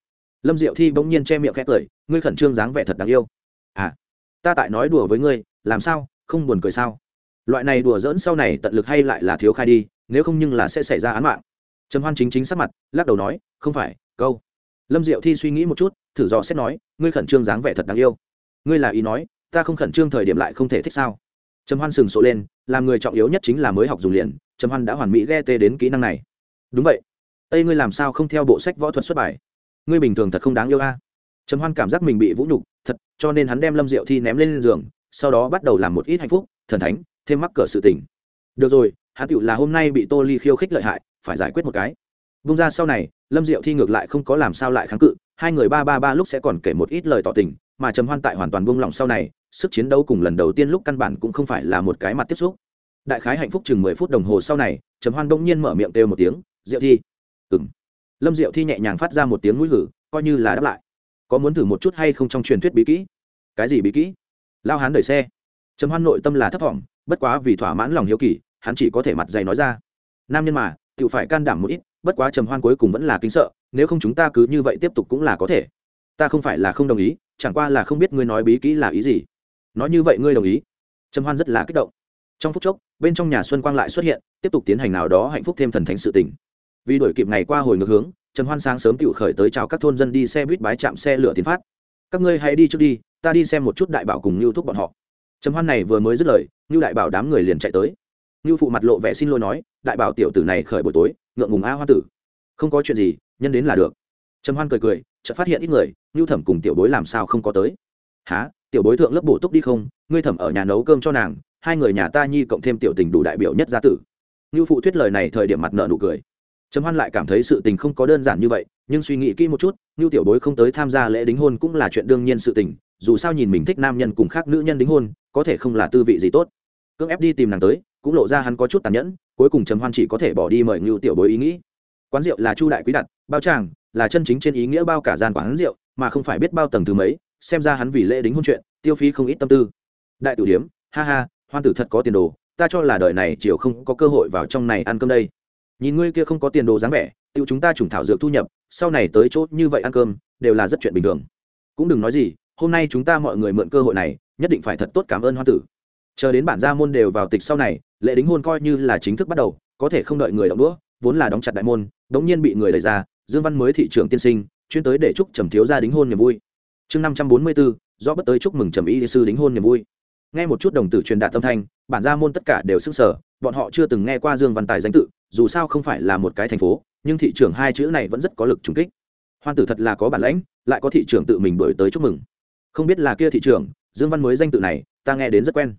Lâm diệu thi bỗng nhiên che miệng khét cười, ngươi khẩn trương dáng vẻ thật đáng yêu. À ta tại nói đùa với ngươi, làm sao, không buồn cười sao? Loại này đùa dỡn sau này tận lực hay lại là thiếu khai đi, nếu không nhưng là sẽ xảy ra án mạng. Trầm hoan chính chính sắc mặt, lắc đầu nói, không phải, câu. Lâm diệu thi suy nghĩ một chút, thử dò xét nói, ngươi khẩn trương dáng vẻ thật đáng yêu. Ngươi là ý nói, ta không khẩn trương thời điểm lại không thể thích sao? Trầm hoan sừng sộ lên, làm người trọng yếu nhất chính là mới học dùng liền, trầm hoan đã hoàn mỹ ghe tê đến kỹ năng này. Đúng vậy. Ây ngươi làm sao không theo bộ sách võ thuật xuất bài? Ngươi bình thường thật không đáng yêu a. Trầm hoan cảm giác mình bị vũ nhục, thật, cho nên hắn đem lâm diệu thi ném lên giường, sau đó bắt đầu làm một ít hạnh phúc, thần thánh, thêm mắc cỡ sự tình. Được rồi, hắn tựu là hôm nay bị tô ly khiêu khích lợi hại, phải giải quyết một cái. Vung ra sau này, lâm diệu thi ngược lại không có làm sao lại kháng cự, hai người ba ba ba lúc sẽ còn kể một ít lời tỏ tình mà trầm hoan tại hoàn toàn buông lỏng sau này, sức chiến đấu cùng lần đầu tiên lúc căn bản cũng không phải là một cái mặt tiếp xúc. Đại khái hạnh phúc chừng mười phút đồng hồ sau này, trầm hoan bỗng nhiên mở miệng kêu một tiếng, diệu thi. Ừng lâm diệu thi nhẹ nhàng phát ra một tiếng mũi hử, coi như là đáp lại. Có muốn thử một chút hay không trong truyền thuyết bí kỹ? Cái gì bí kỹ? Lao hán đẩy xe. Trầm hoan nội tâm là thấp thỏm, bất quá vì thỏa mãn lòng hiếu kỳ, hắn chỉ có thể mặt dày nói ra. Nam nhân mà tự phải can đảm một ít, bất quá trầm hoan cuối cùng vẫn là kính sợ, nếu không chúng ta cứ như vậy tiếp tục cũng là có thể. Ta không phải là không đồng ý chẳng qua là không biết ngươi nói bí kỹ là ý gì. Nói như vậy ngươi đồng ý. Trầm hoan rất là kích động. Trong phút chốc, bên trong nhà xuân quang lại xuất hiện, tiếp tục tiến hành nào đó hạnh phúc thêm thần thánh sự tình. Vì đổi kịp ngày qua hồi ngược hướng, trầm hoan sáng sớm tự khởi tới chào các thôn dân đi xe buýt bái chạm xe lửa tiến phát. Các ngươi hãy đi trước đi, ta đi xem một chút đại bảo cùng lưu thúc bọn họ. Trầm hoan này vừa mới dứt lời như đại bảo đám người liền chạy tới. Như phụ mặt lộ vẻ xin lỗi nói, đại bảo tiểu tử này khởi buổi tối, ngượng ngùng a hoa tử. Không có chuyện gì, nhân đến là được. Trầm hoan cười cười chợt phát hiện ít người Ngưu thẩm cùng tiểu bối làm sao không có tới? Há tiểu bối thượng lớp bổ túc đi không? Ngươi thẩm ở nhà nấu cơm cho nàng, hai người nhà ta nhi cộng thêm tiểu tình đủ đại biểu nhất gia tử. Ngưu phụ thuyết lời này thời điểm mặt nợ nụ cười. Trầm hoan lại cảm thấy sự tình không có đơn giản như vậy, nhưng suy nghĩ kỹ một chút Ngưu tiểu bối không tới tham gia lễ đính hôn cũng là chuyện đương nhiên sự tình, dù sao nhìn mình thích nam nhân cùng khác nữ nhân đính hôn, có thể không là tư vị gì tốt. Cưỡng ép đi tìm nàng tới, cũng lộ ra hắn có chút tàn nhẫn, cuối cùng trầm hoan chỉ có thể bỏ đi mời Ngưu tiểu bối ý nghĩ quán rượu là chu đại quý đặt, bao tràng, là chân chính trên ý nghĩa bao cả gian quán rượu, mà không phải biết bao tầng thứ mấy, xem ra hắn vì lễ đính hôn chuyện, tiêu phí không ít tâm tư. Đại tử điếm, ha ha, hoan tử thật có tiền đồ, ta cho là đời này chiều không có cơ hội vào trong này ăn cơm đây. Nhìn ngươi kia không có tiền đồ dáng vẻ, tiêu chúng ta trùng thảo dược thu nhập, sau này tới chỗ như vậy ăn cơm, đều là rất chuyện bình thường. Cũng đừng nói gì, hôm nay chúng ta mọi người mượn cơ hội này, nhất định phải thật tốt cảm ơn hoan tử. Chờ đến bản gia môn đều vào tịch sau này, lễ đính hôn coi như là chính thức bắt đầu, có thể không đợi người động đũa vốn là đóng chặt đại môn đống nhiên bị người đẩy ra, dương văn mới thị trưởng tiên sinh, chuyên tới để chúc trầm thiếu gia đính hôn niềm vui. Chương năm trăm bốn mươi bốn do bất tới chúc mừng trầm y sư đính hôn niềm vui. Nghe một chút đồng tử truyền đạt tâm thanh, bản gia môn tất cả đều sức sở bọn họ chưa từng nghe qua dương văn tài danh tự, dù sao không phải là một cái thành phố, nhưng thị trường hai chữ này vẫn rất có lực trùng kích. Hoan tử thật là có bản lãnh, lại có thị trưởng tự mình đổi tới chúc mừng. Không biết là kia thị trưởng, dương văn mới danh tự này, ta nghe đến rất quen.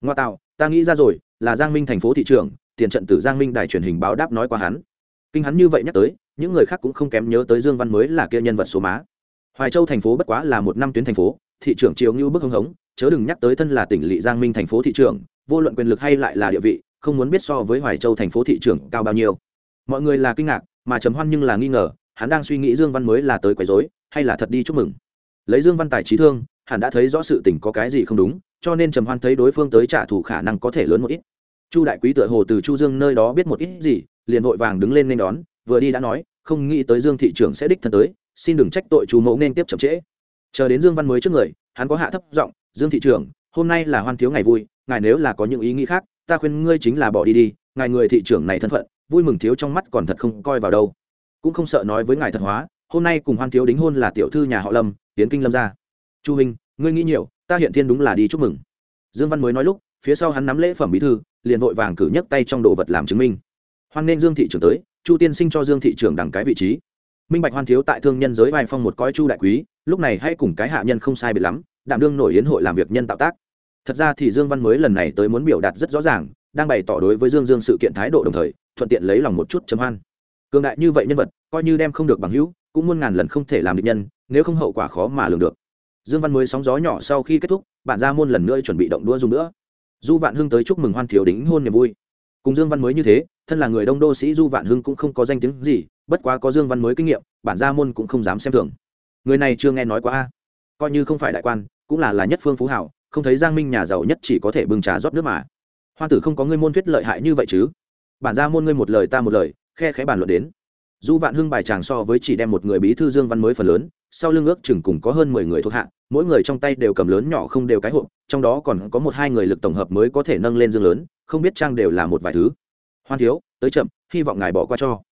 Ngoa tạo, ta nghĩ ra rồi, là giang minh thành phố thị trưởng tiền trận tử giang minh đài truyền hình báo đáp nói qua hắn. Kinh hắn như vậy nhắc tới, những người khác cũng không kém nhớ tới dương văn mới là kia nhân vật số má. Hoài châu thành phố bất quá là một năm tuyến thành phố, thị trưởng triều như bức hưng hống, chớ đừng nhắc tới thân là tỉnh lỵ giang minh thành phố thị trưởng, vô luận quyền lực hay lại là địa vị, không muốn biết so với hoài châu thành phố thị trưởng cao bao nhiêu. Mọi người là kinh ngạc, mà trầm hoan nhưng là nghi ngờ, hắn đang suy nghĩ dương văn mới là tới quấy rối, hay là thật đi chúc mừng. Lấy dương văn tài trí thương, hắn đã thấy rõ sự tình có cái gì không đúng, cho nên trầm hoan thấy đối phương tới trả thù khả năng có thể lớn một ít chu đại quý tựa hồ từ chu dương nơi đó biết một ít gì, liền vội vàng đứng lên nên đón, vừa đi đã nói, không nghĩ tới dương thị trưởng sẽ đích thân tới, xin đừng trách tội chú mẫu nên tiếp chậm trễ. Chờ đến dương văn mới trước người, hắn có hạ thấp giọng, dương thị trưởng, hôm nay là hoan thiếu ngày vui, ngài nếu là có những ý nghĩ khác, ta khuyên ngươi chính là bỏ đi đi, ngài người thị trưởng này thân phận, vui mừng thiếu trong mắt còn thật không coi vào đâu. Cũng không sợ nói với ngài thật hóa, hôm nay cùng hoan thiếu đính hôn là tiểu thư nhà họ lâm, tiến kinh lâm gia. Chu huynh, ngươi nghĩ nhiều, ta hiện thiên đúng là đi chúc mừng. Dương văn mới nói lúc, phía sau hắn nắm lễ phẩm bí thư liền vội vàng cử nhấc tay trong đồ vật làm chứng minh. Hoan nên dương thị trưởng tới, chu tiên sinh cho dương thị trưởng đằng cái vị trí. Minh bạch hoan thiếu tại thương nhân giới vai phong một coi chu đại quý, lúc này hãy cùng cái hạ nhân không sai biệt lắm, đảm đương nổi yến hội làm việc nhân tạo tác. Thật ra thì dương văn mới lần này tới muốn biểu đạt rất rõ ràng, đang bày tỏ đối với dương dương sự kiện thái độ đồng thời, thuận tiện lấy lòng một chút chấm hoan. Cường đại như vậy nhân vật, coi như đem không được bằng hữu, cũng muôn ngàn lần không thể làm được nhân, nếu không hậu quả khó mà lường được. Dương văn mới sóng gió nhỏ sau khi kết thúc, bản ra môn lần nữa chuẩn bị động đua dùng nữa du vạn hưng tới chúc mừng hoan thiếu đính hôn niềm vui. Cùng dương văn mới như thế, thân là người đông đô sĩ du vạn hưng cũng không có danh tiếng gì, bất quá có dương văn mới kinh nghiệm, bản gia môn cũng không dám xem thường. Người này chưa nghe nói quá a. Coi như không phải đại quan, cũng là là nhất phương phú hảo, không thấy giang minh nhà giàu nhất chỉ có thể bưng trà rót nước mà. Hoa tử không có ngươi môn thuyết lợi hại như vậy chứ? Bản gia môn ngươi một lời ta một lời, khe khẽ bàn luận đến. Du vạn hưng bài chàng so với chỉ đem một người bí thư dương văn mới phần lớn sau lưng ước chừng cùng có hơn mười người thuộc hạ, mỗi người trong tay đều cầm lớn nhỏ không đều cái hộp, trong đó còn có một hai người lực tổng hợp mới có thể nâng lên dương lớn, không biết trang đều là một vài thứ. Hoan thiếu, tới chậm, hy vọng ngài bỏ qua cho.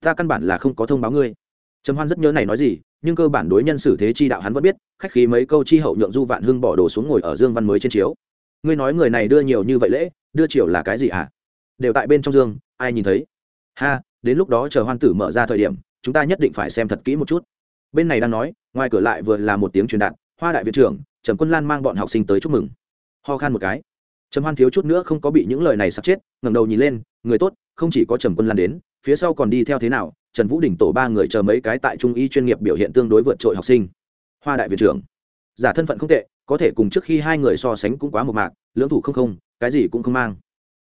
Ta căn bản là không có thông báo ngươi. Trầm hoan rất nhớ này nói gì, nhưng cơ bản đối nhân xử thế chi đạo hắn vẫn biết, khách khí mấy câu chi hậu nhượng du vạn hưng bỏ đồ xuống ngồi ở dương văn mới trên chiếu. Ngươi nói người này đưa nhiều như vậy lễ, đưa chiều là cái gì ạ? à? đều tại bên trong dương, ai nhìn thấy? Ha, đến lúc đó chờ hoan tử mở ra thời điểm, chúng ta nhất định phải xem thật kỹ một chút bên này đang nói, ngoài cửa lại vừa là một tiếng truyền đạt, hoa đại viện trưởng, trầm quân lan mang bọn học sinh tới chúc mừng. Ho khan một cái. Trầm hoan thiếu chút nữa không có bị những lời này sắp chết, ngẩng đầu nhìn lên, người tốt, không chỉ có trầm quân lan đến, phía sau còn đi theo thế nào, trần vũ đình tổ ba người chờ mấy cái tại trung y chuyên nghiệp biểu hiện tương đối vượt trội học sinh. Hoa đại viện trưởng. Giả thân phận không tệ, có thể cùng trước khi hai người so sánh cũng quá một mạc, lưỡng thủ không không, cái gì cũng không mang.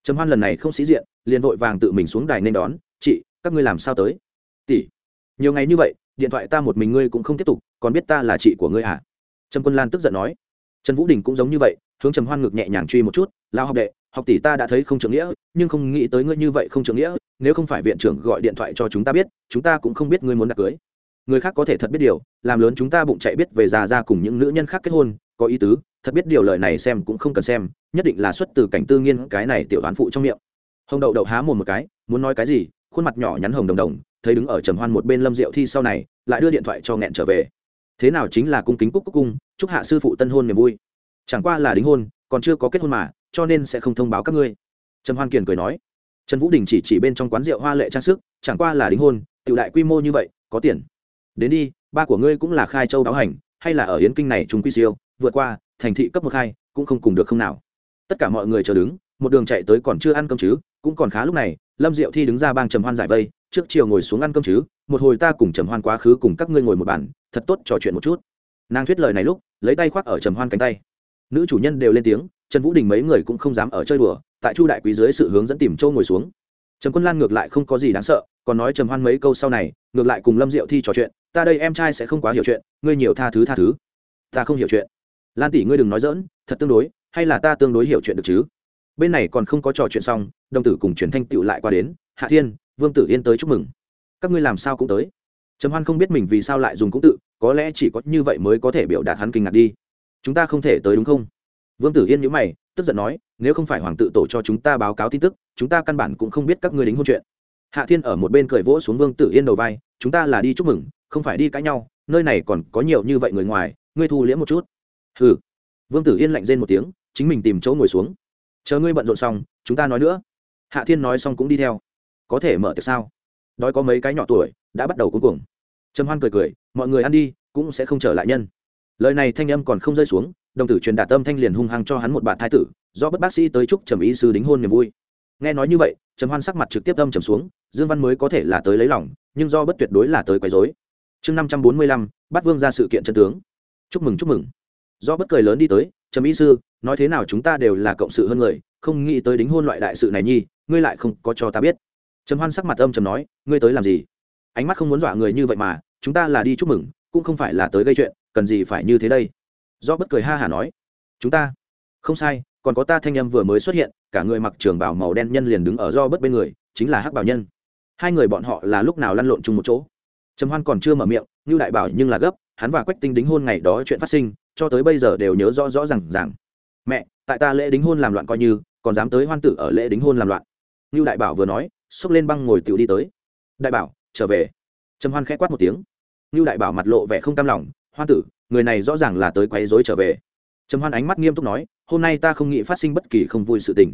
Trầm hoan lần này không sĩ diện, liền vội vàng tự mình xuống đài nên đón, chị, các ngươi làm sao tới? Tỷ, nhiều ngày như vậy điện thoại ta một mình ngươi cũng không tiếp tục, còn biết ta là chị của ngươi à? Trần quân lan tức giận nói. Trần vũ đình cũng giống như vậy, hướng trầm hoan ngực nhẹ nhàng truy một chút lao học đệ, học tỷ ta đã thấy không trưởng nghĩa, nhưng không nghĩ tới ngươi như vậy không trưởng nghĩa, nếu không phải viện trưởng gọi điện thoại cho chúng ta biết, chúng ta cũng không biết ngươi muốn đặt cưới. Người khác có thể thật biết điều, làm lớn chúng ta bụng chạy biết về già ra cùng những nữ nhân khác kết hôn, có ý tứ, thật biết điều lời này xem cũng không cần xem, nhất định là xuất từ cảnh tư nghiên cái này tiểu đoán phụ trong miệng. Hồng đậu đậu há mồm một cái, muốn nói cái gì, khuôn mặt nhỏ nhắn hồng đồng đồng thấy đứng ở trầm hoan một bên lâm diệu thi sau này, lại đưa điện thoại cho nghẹn trở về. Thế nào chính là cung kính cúc cúc cung, chúc hạ sư phụ tân hôn niềm vui. Chẳng qua là đính hôn, còn chưa có kết hôn mà, cho nên sẽ không thông báo các ngươi. Trầm hoan kiền cười nói. Trần vũ đình chỉ chỉ bên trong quán rượu hoa lệ trang sức, chẳng qua là đính hôn tự đại quy mô như vậy, có tiền. Đến đi, ba của ngươi cũng là khai châu báo hành, hay là ở yến kinh này chúng quy siêu, vượt qua, thành thị cấp một hai, cũng không cùng được không nào. Tất cả mọi người chờ đứng, một đường chạy tới còn chưa ăn cơm chứ, cũng còn khá lúc này, lâm diệu thi đứng ra bang trầm hoan giải vây trước chiều ngồi xuống ăn cơm chứ, một hồi ta cùng trầm hoan quá khứ cùng các ngươi ngồi một bàn, thật tốt trò chuyện một chút. Nàng thuyết lời này lúc, lấy tay khoác ở trầm hoan cánh tay. Nữ chủ nhân đều lên tiếng, trần vũ đình mấy người cũng không dám ở chơi đùa, tại chu đại quý dưới sự hướng dẫn tìm châu ngồi xuống. Trầm quân lan ngược lại không có gì đáng sợ, còn nói trầm hoan mấy câu sau này, ngược lại cùng lâm diệu thi trò chuyện, ta đây em trai sẽ không quá hiểu chuyện, ngươi nhiều tha thứ tha thứ. Ta không hiểu chuyện. Lan tỷ ngươi đừng nói dỡn thật tương đối, hay là ta tương đối hiểu chuyện được chứ? Bên này còn không có trò chuyện xong, đồng tử cùng truyền thanh tựu lại qua đến, hạ thiên vương tử yên tới chúc mừng. Các ngươi làm sao cũng tới. Trầm hoan không biết mình vì sao lại dùng cũng tự, có lẽ chỉ có như vậy mới có thể biểu đạt hắn kinh ngạc đi. Chúng ta không thể tới đúng không? Vương tử yên nhữ mày, tức giận nói, nếu không phải hoàng tự tổ cho chúng ta báo cáo tin tức, chúng ta căn bản cũng không biết các ngươi đính hôn chuyện. Hạ thiên ở một bên cười vỗ xuống vương tử yên đầu vai, chúng ta là đi chúc mừng, không phải đi cãi nhau, nơi này còn có nhiều như vậy người ngoài, ngươi thu liễm một chút. Hừ. Vương tử yên lạnh rên một tiếng, chính mình tìm chỗ ngồi xuống. Chờ ngươi bận rộn xong, chúng ta nói nữa. Hạ thiên nói xong cũng đi theo có thể mở tiệc sao? Đói có mấy cái nhỏ tuổi, đã bắt đầu cuối cùng trầm hoan cười cười, mọi người ăn đi, cũng sẽ không trở lại nhân. Lời này thanh âm còn không rơi xuống, đồng tử truyền đạt tâm thanh liền hung hăng cho hắn một bạn thái tử, do bất bác sĩ tới chúc trầm ý sư đính hôn niềm vui. Nghe nói như vậy, trầm hoan sắc mặt trực tiếp âm trầm xuống, dương văn mới có thể là tới lấy lòng, nhưng do bất tuyệt đối là tới quấy rối. Chương năm trăm bốn mươi lăm bắt vương ra sự kiện chân tướng. Chúc mừng chúc mừng. Do bất cười lớn đi tới, trầm ý sư, nói thế nào chúng ta đều là cộng sự hơn người, không nghĩ tới đính hôn loại đại sự này nhi, ngươi lại không có cho ta biết trầm hoan sắc mặt âm trầm nói, ngươi tới làm gì? Ánh mắt không muốn dọa người như vậy mà, chúng ta là đi chúc mừng, cũng không phải là tới gây chuyện, cần gì phải như thế đây? Do bất cười ha hả nói, chúng ta? Không sai, còn có ta thanh âm vừa mới xuất hiện, cả người mặc trường bảo màu đen nhân liền đứng ở do bất bên người, chính là hắc bảo nhân. Hai người bọn họ là lúc nào lăn lộn chung một chỗ? Trầm hoan còn chưa mở miệng như đại bảo nhưng là gấp, hắn và quách tinh đính hôn ngày đó chuyện phát sinh, cho tới bây giờ đều nhớ rõ rõ ràng ràng. rằng mẹ, tại ta lễ đính hôn làm loạn coi như, còn dám tới hoan tử ở lễ đính hôn làm loạn. Như đại bảo vừa nói xốc lên băng ngồi tiểu đi tới. Đại bảo, trở về. Trầm hoan k h ẽ quát một tiếng. Như đại bảo mặt lộ vẻ không cam lòng, hoan tử, người này rõ ràng là tới quấy dối trở về. Trầm hoan ánh mắt nghiêm túc nói, hôm nay ta không nghĩ phát sinh bất kỳ không vui sự tình.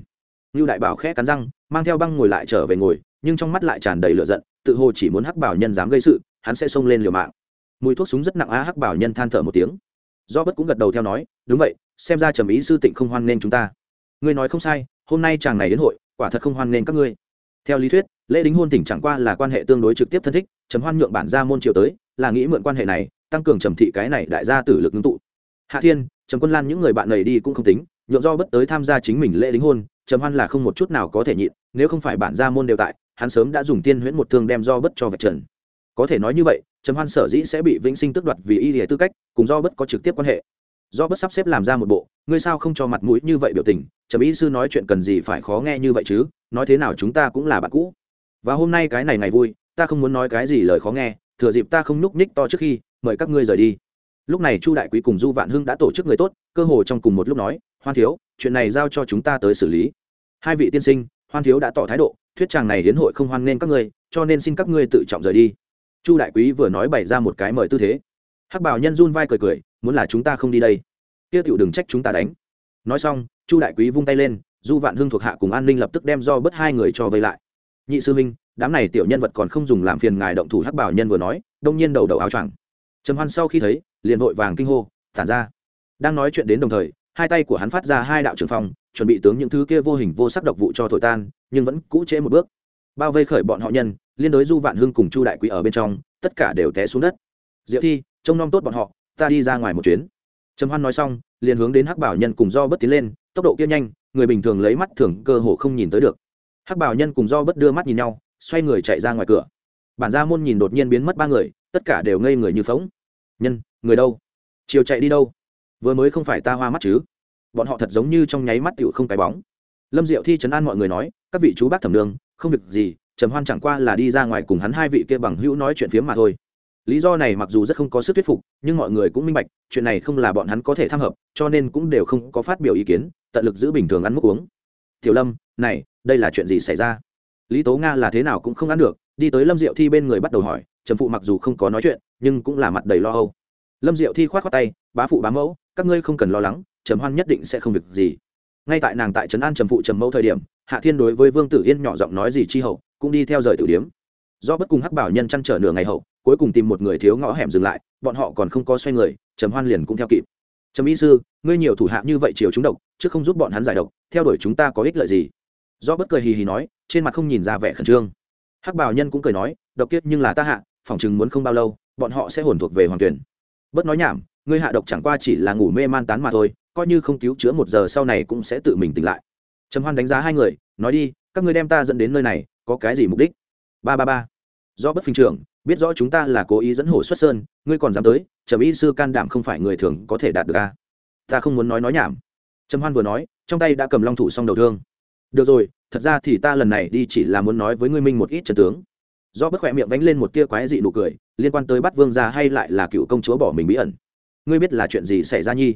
Như đại bảo khẽ cắn răng, mang theo băng ngồi lại trở về ngồi, nhưng trong mắt lại tràn đầy lửa giận, tự hồ chỉ muốn hắc bảo nhân dám gây sự, hắn sẽ xông lên liều mạng. Mùi thuốc súng rất nặng á, hắc bảo nhân than thở một tiếng. Do bất cũng gật đầu theo nói, đúng vậy, xem ra trầm ý sư tịnh không hoan nên chúng ta. Ngươi nói không sai, hôm nay chàng này đến hội, quả thật không hoan nên các ngươi theo lý thuyết, lễ đính hôn tỉnh chẳng qua là quan hệ tương đối trực tiếp thân thích, trầm hoan nhượng bản ra môn triều tới, là nghĩ mượn quan hệ này, tăng cường trầm thị cái này đại gia tử lực ngưng tụ. Hạ thiên, trầm quân lan những người bạn này đi cũng không tính, nhượng do bất tới tham gia chính mình lễ đính hôn, trầm hoan là không một chút nào có thể nhịn, nếu không phải bản gia môn đều tại, hắn sớm đã dùng tiên huyễn một thương đem do bất cho vạch trần. Có thể nói như vậy, trầm hoan sở dĩ sẽ bị vĩnh sinh tước đoạt vì y lìa tư cách, cùng do bất có trực tiếp quan hệ. Do bất sắp xếp làm ra một bộ, ngươi sao không cho mặt mũi như vậy biểu tình, trầm y sư nói chuyện cần gì phải khó nghe như vậy chứ? Nói thế nào chúng ta cũng là bạn cũ. Và hôm nay cái này ngày vui, ta không muốn nói cái gì lời khó nghe, thừa dịp ta không núp ních to trước khi, mời các ngươi rời đi. Lúc này chu đại quý cùng du vạn hưng đã tổ chức người tốt, cơ hồ trong cùng một lúc nói, hoan thiếu, chuyện này giao cho chúng ta tới xử lý. Hai vị tiên sinh, hoan thiếu đã tỏ thái độ, thuyết chàng này hiến hội không hoan nên các ngươi, cho nên xin các ngươi tự trọng rời đi. Chu đại quý vừa nói bày ra một cái mời tư thế. Hắc bảo nhân run vai cười cười, muốn là chúng ta không đi đây, kia tựu đừng trách chúng ta đánh. Nói xong, chu đại quý vung tay lên du vạn hưng thuộc hạ cùng an ninh lập tức đem do bớt hai người cho vây lại. Nhị sư minh đám này tiểu nhân vật còn không dùng làm phiền ngài động thủ hắc bảo nhân vừa nói, đông nhiên đầu đầu áo choàng. Trầm hoan sau khi thấy, liền vội vàng kinh hô tản ra. Đang nói chuyện đến đồng thời, hai tay của hắn phát ra hai đạo trường phong, chuẩn bị tướng những thứ kia vô hình vô sắc độc vụ cho thổi tan, nhưng vẫn cũ trễ một bước. Bao vây khởi bọn họ nhân, liên đối du vạn hưng cùng chu đại quý ở bên trong, tất cả đều té xuống đất. Diệu thi, trông nom tốt bọn họ, ta đi ra ngoài một chuyến. Trầm hoan nói xong, liền hướng đến hắc bảo nhân cùng do bất tiến lên, tốc độ kia nhanh người bình thường lấy mắt thường cơ hồ không nhìn tới được. Hắc bảo nhân cùng do bất đưa mắt nhìn nhau, xoay người chạy ra ngoài cửa. Bản gia môn nhìn đột nhiên biến mất ba người, tất cả đều ngây người như phóng nhân, người đâu? Chiều chạy đi đâu? Vừa mới không phải ta hoa mắt chứ? Bọn họ thật giống như trong nháy mắt tựu không cái bóng. Lâm diệu thi chấn an mọi người nói, các vị chú bác thẩm đường không việc gì, trầm hoan chẳng qua là đi ra ngoài cùng hắn hai vị kia bằng hữu nói chuyện phiếm mà thôi. Lý do này mặc dù rất không có sức thuyết phục, nhưng mọi người cũng minh bạch, chuyện này không là bọn hắn có thể tham hợp, cho nên cũng đều không có phát biểu ý kiến tận lực giữ bình thường ăn mức uống. Tiểu lâm, này, đây là chuyện gì xảy ra? Lý tố nga là thế nào cũng không ăn được, đi tới lâm diệu thi bên người bắt đầu hỏi, trầm phụ mặc dù không có nói chuyện, nhưng cũng là mặt đầy lo âu. Lâm diệu thi k h o á t khoác tay, bá phụ, bá mẫu, các ngươi không cần lo lắng, trầm hoan nhất định sẽ không việc gì. Ngay tại nàng tại trấn an trầm phụ trầm mẫu thời điểm, hạ thiên đối với vương tử yên nhỏ giọng nói gì chi hậu, cũng đi theo rời tử điếm. Do bất cùng hắc bảo nhân chăn trở nửa ngày hậu, cuối cùng tìm một người thiếu ngõ hẻm dừng lại, bọn họ còn không có xoay người, trầm hoan liền cũng theo kịp trầm y sư, ngươi nhiều thủ hạ như vậy chiều chúng độc chứ không giúp bọn hắn giải độc, theo đuổi chúng ta có ích lợi gì? Do bất cười hì hì nói, trên mặt không nhìn ra vẻ khẩn trương. Hắc bảo nhân cũng cười nói, độc kiết nhưng là ta hạ phỏng chừng muốn không bao lâu, bọn họ sẽ hồn thuộc về hoàng tuyển. Bất nói nhảm, ngươi hạ độc chẳng qua chỉ là ngủ mê man tán mà thôi, coi như không cứu chữa một giờ sau này cũng sẽ tự mình tỉnh lại. Trầm hoan đánh giá hai người, nói đi, các ngươi đem ta dẫn đến nơi này, có cái gì mục đích? Ba ba ba. Do bất phình trưởng biết rõ chúng ta là cố ý dẫn hổ xuất sơn, ngươi còn dám tới, trầm y sư can đảm không phải người thường có thể đạt được a ta không muốn nói nói nhảm. Trầm hoan vừa nói, trong tay đã cầm long thủ xong đầu thương. Được rồi, thật ra thì ta lần này đi chỉ là muốn nói với ngươi minh một ít trần tướng. Do bất khỏe miệng vánh lên một tia quái dị nụ cười, liên quan tới bắt vương gia hay lại là cựu công chúa bỏ mình bí ẩn. Ngươi biết là chuyện gì xảy ra nhi?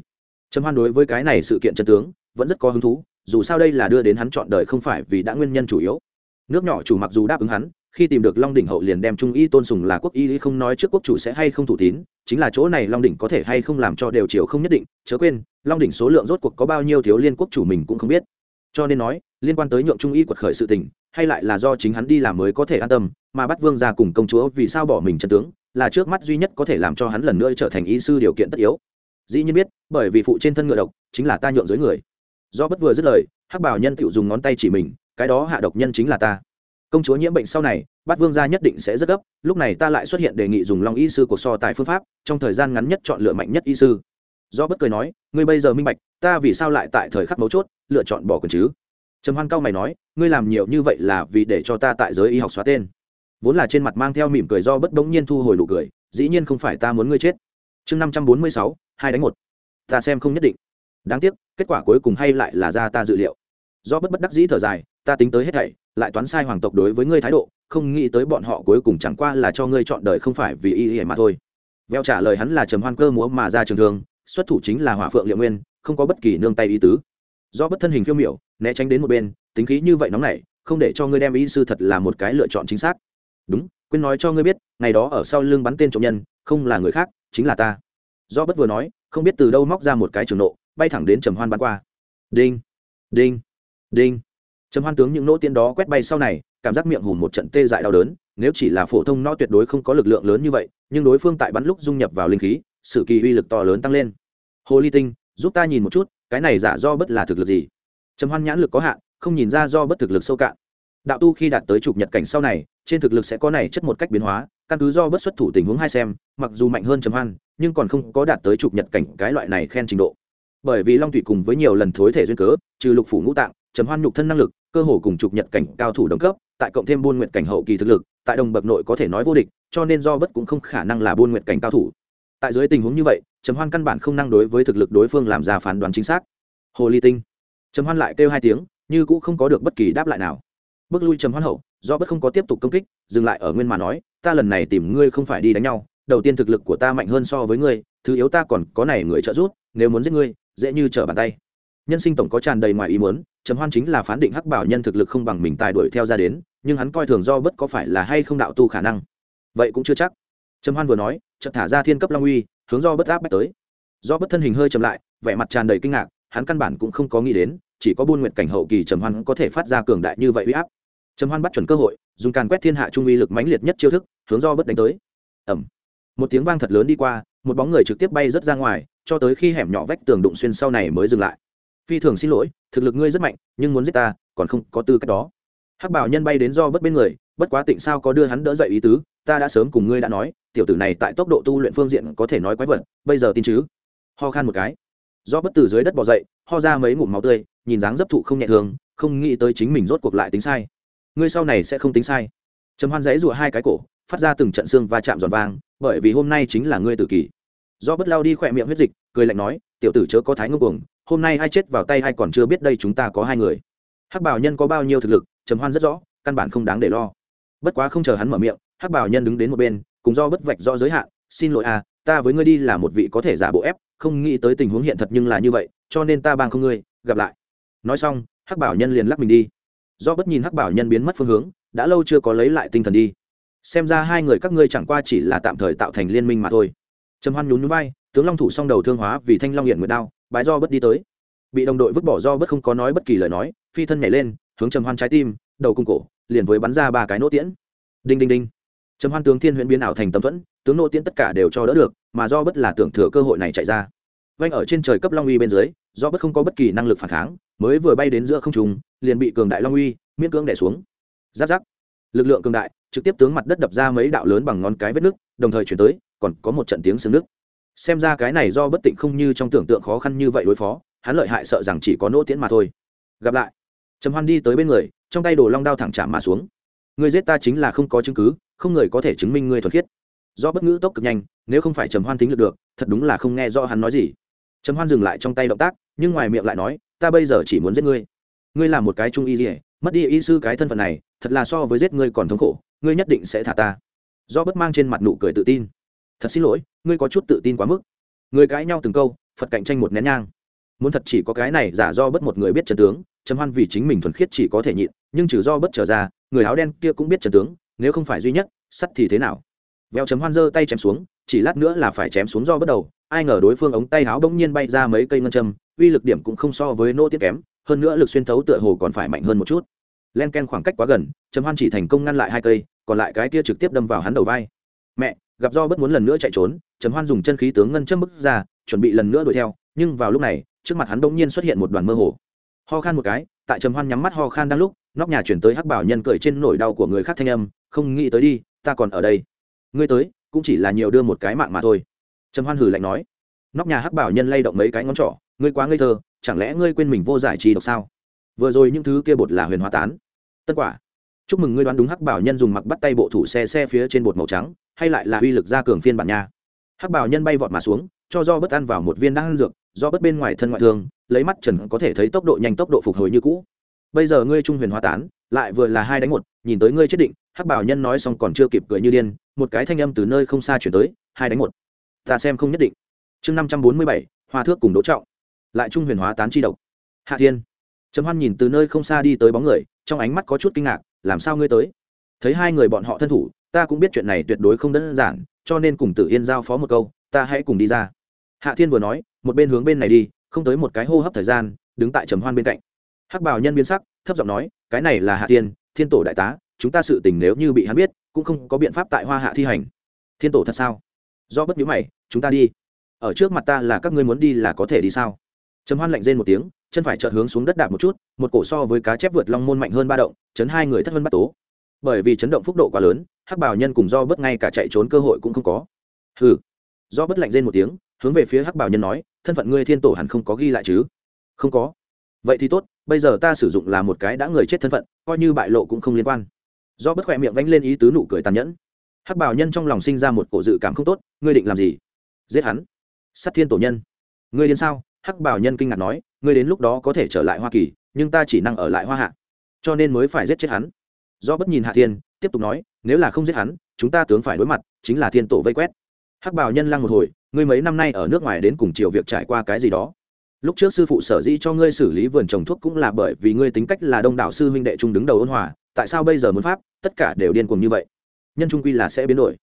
Trầm hoan đối với cái này sự kiện trần tướng, vẫn rất có hứng thú, dù sao đây là đưa đến hắn chọn đời không phải vì đã nguyên nhân chủ yếu nước nhỏ chủ mặc dù đáp ứng hắn, khi tìm được long đỉnh hậu liền đem trung y tôn sùng là quốc y không nói trước quốc chủ sẽ hay không thủ tín, chính là chỗ này long đỉnh có thể hay không làm cho đều chiều không nhất định, chớ quên, long đỉnh số lượng rốt cuộc có bao nhiêu thiếu liên quốc chủ mình cũng không biết. Cho nên nói, liên quan tới nhượng trung y quật khởi sự tình, hay lại là do chính hắn đi làm mới có thể an tâm, mà bắt vương ra cùng công chúa vì sao bỏ mình chân tướng, là trước mắt duy nhất có thể làm cho hắn lần nữa trở thành y sư điều kiện tất yếu. Dĩ nhiên biết, bởi vì phụ trên thân ngựa độc, chính là ta nhượng dưới người. Do bất vừa dứt lời, hắc bảo nhân tựu dùng ngón tay chỉ mình cái đó hạ độc nhân chính là ta. Công chúa nhiễm bệnh sau này, bát vương gia nhất định sẽ rất gấp, lúc này ta lại xuất hiện đề nghị dùng long y sư của so tài phương pháp, trong thời gian ngắn nhất chọn lựa mạnh nhất y sư. Do bất cười nói, ngươi bây giờ minh bạch, ta vì sao lại tại thời khắc mấu chốt, lựa chọn bỏ quyền chứ? Trầm hoan cao mày nói, ngươi làm nhiều như vậy là vì để cho ta tại giới y học xóa tên. Vốn là trên mặt mang theo mỉm cười do bất bỗng nhiên thu hồi nụ cười, dĩ nhiên không phải ta muốn ngươi chết. Chương năm trăm bốn mươi sáu, hai đánh một. Ta xem không nhất định. Đáng tiếc, kết quả cuối cùng hay lại là ra ta dự liệu do bất bất đắc dĩ thở dài, ta tính tới hết thảy, lại toán sai hoàng tộc đối với ngươi thái độ, không nghĩ tới bọn họ cuối cùng chẳng qua là cho ngươi chọn đời không phải vì y y mà thôi. Veo trả lời hắn là trầm hoan cơ múa mà ra trường thường xuất thủ chính là hỏa phượng liệu nguyên, không có bất kỳ nương tay ý tứ. Do bất thân hình phiêu miểu, né tránh đến một bên, tính khí như vậy nóng này không để cho ngươi đem ý sư thật là một cái lựa chọn chính xác. Đúng, quên nói cho ngươi biết, ngày đó ở sau lưng bắn tên trộm nhân, không là người khác, chính là ta. Do bất vừa nói, không biết từ đâu móc ra một cái trường nộ, bay thẳng đến trầm hoan bắn qua. Đinh đinh đinh. Trầm hoan tướng những nỗ tiên đó quét bay sau này, cảm giác miệng hùn một trận tê dại đau đớn, nếu chỉ là phổ thông nó tuyệt đối không có lực lượng lớn như vậy, nhưng đối phương tại bắn lúc dung nhập vào linh khí, sự kỳ uy lực to lớn tăng lên. Hồ ly tinh, giúp ta nhìn một chút, cái này giả do bất là thực lực gì? Trầm hoan nhãn lực có hạn, không nhìn ra do bất thực lực sâu cạn. Đạo tu khi đạt tới trục nhật cảnh sau này, trên thực lực sẽ có này chất một cách biến hóa, căn cứ do bất xuất thủ tình huống hai xem, mặc dù mạnh hơn trầm hoan, nhưng còn không có đạt tới trục nhật cảnh cái loại này khen trình độ. Bởi vì long thủy cùng với nhiều lần thối thể duyên cớ, trừ lục phủ ngũ tạng trầm hoan nhục thân năng lực, cơ hồ cùng trục nhật cảnh cao thủ đồng cấp, tại cộng thêm buôn nguyện cảnh hậu kỳ thực lực, tại đồng bậc nội có thể nói vô địch, cho nên do bất cũng không khả năng là buôn nguyện cảnh cao thủ. Tại dưới tình huống như vậy, trầm hoan căn bản không năng đối với thực lực đối phương làm ra phán đoán chính xác. Hồ ly tinh. Trầm hoan lại kêu hai tiếng, như cũng không có được bất kỳ đáp lại nào. Bước lui trầm hoan hậu, do bất không có tiếp tục công kích, dừng lại ở nguyên mà nói, ta lần này tìm ngươi không phải đi đánh nhau, đầu tiên thực lực của ta mạnh hơn so với ngươi, thứ yếu ta còn có này người trợ giúp, nếu muốn giết ngươi, dễ như trở bàn tay. Nhân sinh tổng có tràn đầy ngoài ý muốn trầm hoan chính là phán định hắc bảo nhân thực lực không bằng mình tài đuổi theo ra đến, nhưng hắn coi thường do bất có phải là hay không đạo tu khả năng. Vậy cũng chưa chắc. Trầm hoan vừa nói, chợt thả ra thiên cấp long uy, hướng do bất áp bách tới. Do bất thân hình hơi chậm lại, vẻ mặt tràn đầy kinh ngạc, hắn căn bản cũng không có nghĩ đến, chỉ có buôn nguyện cảnh hậu kỳ trầm hoan có thể phát ra cường đại như vậy uy áp. Trầm hoan bắt chuẩn cơ hội, dùng càn quét thiên hạ trung uy lực mãnh liệt nhất chiêu thức, hướng do bất đánh tới. Ẩm một tiếng vang thật lớn đi qua, một bóng người trực tiếp bay rất ra ngoài, cho tới khi hẻm nhỏ vách tường đụng xuyên sau này mới dừng lại phi thường xin lỗi, thực lực ngươi rất mạnh, nhưng muốn giết ta, còn không có tư cách đó. Hắc bảo nhân bay đến do bất bên người, bất quá tịnh sao có đưa hắn đỡ dậy ý tứ, ta đã sớm cùng ngươi đã nói, tiểu tử này tại tốc độ tu luyện phương diện có thể nói quái vật, bây giờ tin chứ? Ho khan một cái. Do bất từ dưới đất bỏ dậy, ho ra mấy ngụm máu tươi, nhìn dáng dấp thụ không nhẹ thường, không nghĩ tới chính mình rốt cuộc lại tính sai. Ngươi sau này sẽ không tính sai. Trầm hoan dãy rụa hai cái cổ, phát ra từng trận xương va chạm giòn vang, bởi vì hôm nay chính là ngươi tử kỳ. Do bất lao đi khỏe miệng huyết dịch, cười lạnh nói, tiểu tử chớ có thái ngông cuồng hôm nay ai chết vào tay ai còn chưa biết đây chúng ta có hai người. Hắc bảo nhân có bao nhiêu thực lực, trầm hoan rất rõ, căn bản không đáng để lo. Bất quá không chờ hắn mở miệng, hắc bảo nhân đứng đến một bên, cùng do bất vạch rõ giới hạn, xin lỗi à ta với ngươi đi là một vị có thể giả bộ ép, không nghĩ tới tình huống hiện thật nhưng là như vậy, cho nên ta bang không ngươi, gặp lại. Nói xong, hắc bảo nhân liền lắc mình đi. Do bất nhìn hắc bảo nhân biến mất phương hướng, đã lâu chưa có lấy lại tinh thần đi. Xem ra hai người các ngươi chẳng qua chỉ là tạm thời tạo thành liên minh mà thôi. Trầm hoan nhún nhún vai, tướng long thủ song đầu thương hóa vì thanh long hiện nguyệt đao bái do bất đi tới. Bị đồng đội vứt bỏ do bất không có nói bất kỳ lời nói, phi thân nhảy lên, hướng trầm hoan trái tim, đầu cung cổ, liền với bắn ra ba cái nỗ tiễn. Đinh đinh đinh. Trầm hoan tướng thiên huyễn biến ảo thành tâm thuẫn, tướng nỗ tiễn tất cả đều cho đỡ được, mà do bất là tưởng thừa cơ hội này chạy ra. Vanh ở trên trời cấp long uy bên dưới, do bất không có bất kỳ năng lực phản kháng, mới vừa bay đến giữa không trung, liền bị cường đại long uy, miễn cưỡng đẻ xuống. Giáp giáp. Lực lượng cường đại, trực tiếp tướng mặt đất đập ra mấy đạo lớn bằng ngón cái vết nước đồng thời chuyển tới, còn có một trận tiếng xương nước xem ra cái này do bất tịnh không như trong tưởng tượng khó khăn như vậy đối phó, hắn lợi hại sợ rằng chỉ có nỗ tiễn mà thôi. Gặp lại. Trầm hoan đi tới bên người, trong tay đồ long đao thẳng chạm mà xuống. Người giết ta chính là không có chứng cứ, không người có thể chứng minh ngươi thuật khiết. Do bất ngữ tốc cực nhanh, nếu không phải trầm hoan tính được được, thật đúng là không nghe do hắn nói gì. Trầm hoan dừng lại trong tay động tác, nhưng ngoài miệng lại nói, ta bây giờ chỉ muốn giết ngươi. Ngươi là một cái trung y dỉa mất đi y sư cái thân phận này, thật là so với giết ngươi còn thống khổ, ngươi nhất định sẽ thả ta. Do bất mang trên mặt nụ cười tự tin thật xin lỗi, ngươi có chút tự tin quá mức. Người cãi nhau từng câu, phật cạnh tranh một nén nhang. Muốn thật chỉ có cái này giả do bất một người biết trần tướng, trầm hoan vì chính mình thuần khiết chỉ có thể nhịn, nhưng trừ do bất trở ra, người áo đen kia cũng biết trần tướng, nếu không phải duy nhất, sắt thì thế nào? Veo chấm hoan giơ tay chém xuống, chỉ lát nữa là phải chém xuống do bất đầu, ai ngờ đối phương ống tay áo bỗng nhiên bay ra mấy cây ngân châm, uy lực điểm cũng không so với nô tiết kém, hơn nữa lực xuyên thấu tựa hồ còn phải mạnh hơn một chút. Len ken khoảng cách quá gần chấm hoan chỉ thành công ngăn lại hai cây, còn lại cái kia trực tiếp đâm vào hắn đầu vai. Mẹ gặp do bất muốn lần nữa chạy trốn, trầm hoan dùng chân khí tướng ngân châm bức ra, chuẩn bị lần nữa đuổi theo, nhưng vào lúc này, trước mặt hắn bỗng nhiên xuất hiện một đoàn mơ hồ. Ho khan một cái, tại trầm hoan nhắm mắt ho khan đang lúc, nóc nhà chuyển tới hắc bảo nhân cười trên nỗi đau của người khác thanh âm, không nghĩ tới đi, ta còn ở đây. Ngươi tới, cũng chỉ là nhiều đưa một cái mạng mà thôi. Trầm hoan hử lạnh nói. Nóc nhà hắc bảo nhân lay động mấy cái ngón trỏ, ngươi quá ngây thơ, chẳng lẽ ngươi quên mình vô giải trì độc sao? Vừa rồi những thứ kia bột là huyền hóa tán. Tân quả, chúc mừng ngươi đoán đúng hắc bảo nhân dùng mặc bắt tay bộ thủ xe xe phía trên bột màu trắng hay lại là uy lực gia cường phiên bản nha. Hắc bảo nhân bay vọt mà xuống, cho do bất ăn vào một viên đan dược do bất bên ngoài thân ngoại thương, lấy mắt trần có thể thấy tốc độ nhanh tốc độ phục hồi như cũ. Bây giờ ngươi trung huyền hóa tán, lại vừa là hai đánh một, nhìn tới ngươi chết định, hắc bảo nhân nói xong còn chưa kịp cười như điên, một cái thanh âm từ nơi không xa chuyển tới, hai đánh một. Ta xem không nhất định. Chương năm trăm bốn mươi bảy, hoa thước cùng đỗ trọng. Lại trung huyền hóa tán chi độc. Hạ thiên. Trầm hoan nhìn từ nơi không xa đi tới bóng người, trong ánh mắt có chút kinh ngạc, làm sao ngươi tới? Thấy hai người bọn họ thân thủ ta cũng biết chuyện này tuyệt đối không đơn giản, cho nên cùng tử yên giao phó một câu, ta hãy cùng đi ra. Hạ thiên vừa nói, một bên hướng bên này đi, không tới một cái hô hấp thời gian, đứng tại trầm hoan bên cạnh. Hắc bảo nhân biến sắc, thấp giọng nói, cái này là hạ tiên thiên tổ đại tá, chúng ta sự tình nếu như bị hắn biết, cũng không có biện pháp tại hoa hạ thi hành. Thiên tổ thật sao? Do bất nhữ mày, chúng ta đi. Ở trước mặt ta là các ngươi muốn đi là có thể đi sao? Trầm hoan lạnh rên một tiếng, chân phải chợt hướng xuống đất đạp một chút, một cổ so với cá chép vượt long môn mạnh hơn ba động, chấn hai người thất hơn bắt tố bởi vì chấn động phúc độ quá lớn, hắc bảo nhân cùng do bất ngay cả chạy trốn cơ hội cũng không có. Hừ. Do bất lạnh rên một tiếng, hướng về phía hắc bảo nhân nói, thân phận ngươi thiên tổ hẳn không có ghi lại chứ? Không có. Vậy thì tốt, bây giờ ta sử dụng là một cái đã người chết thân phận, coi như bại lộ cũng không liên quan. Do bất khỏe miệng vánh lên ý tứ nụ cười tàn nhẫn. Hắc bảo nhân trong lòng sinh ra một cổ dự cảm không tốt, ngươi định làm gì? Giết hắn. Sát thiên tổ nhân. Ngươi đến sao? Hắc bảo nhân kinh ngạc nói, ngươi đến lúc đó có thể trở lại hoa kỳ, nhưng ta chỉ năng ở lại hoa hạ, cho nên mới phải giết chết hắn do bất nhìn hạ thiên, tiếp tục nói, nếu là không giết hắn, chúng ta tướng phải đối mặt, chính là thiên tổ vây quét. Hắc bảo nhân lăng một hồi, ngươi mấy năm nay ở nước ngoài đến cùng chiều việc trải qua cái gì đó? Lúc trước sư phụ sở dĩ cho ngươi xử lý vườn trồng thuốc cũng là bởi vì ngươi tính cách là đông đảo sư huynh đệ trung đứng đầu ôn hòa, tại sao bây giờ muốn pháp, tất cả đều điên cuồng như vậy? Nhân trung quy là sẽ biến đổi.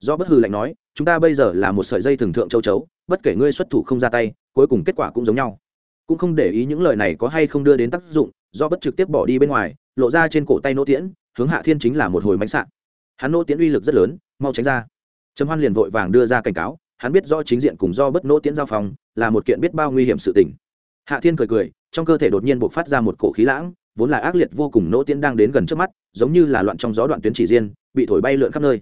Do bất hư lạnh nói, chúng ta bây giờ là một sợi dây thường thượng châu chấu, bất kể ngươi xuất thủ không ra tay, cuối cùng kết quả cũng giống nhau. Cũng không để ý những lời này có hay không đưa đến tác dụng, do bất trực tiếp bỏ đi bên ngoài, lộ ra trên cổ tay nỗ tiễn hướng hạ thiên chính là một hồi mánh sạn hắn nỗ tiễn uy lực rất lớn, mau tránh ra. Trầm hoan liền vội vàng đưa ra cảnh cáo, hắn biết rõ chính diện cùng do bất nỗ tiễn giao phòng là một kiện biết bao nguy hiểm sự tình. Hạ thiên cười cười, trong cơ thể đột nhiên bộc phát ra một cổ khí lãng, vốn là ác liệt vô cùng nỗ tiễn đang đến gần trước mắt, giống như là loạn trong gió đoạn tuyến chỉ riêng, bị thổi bay lượn khắp nơi.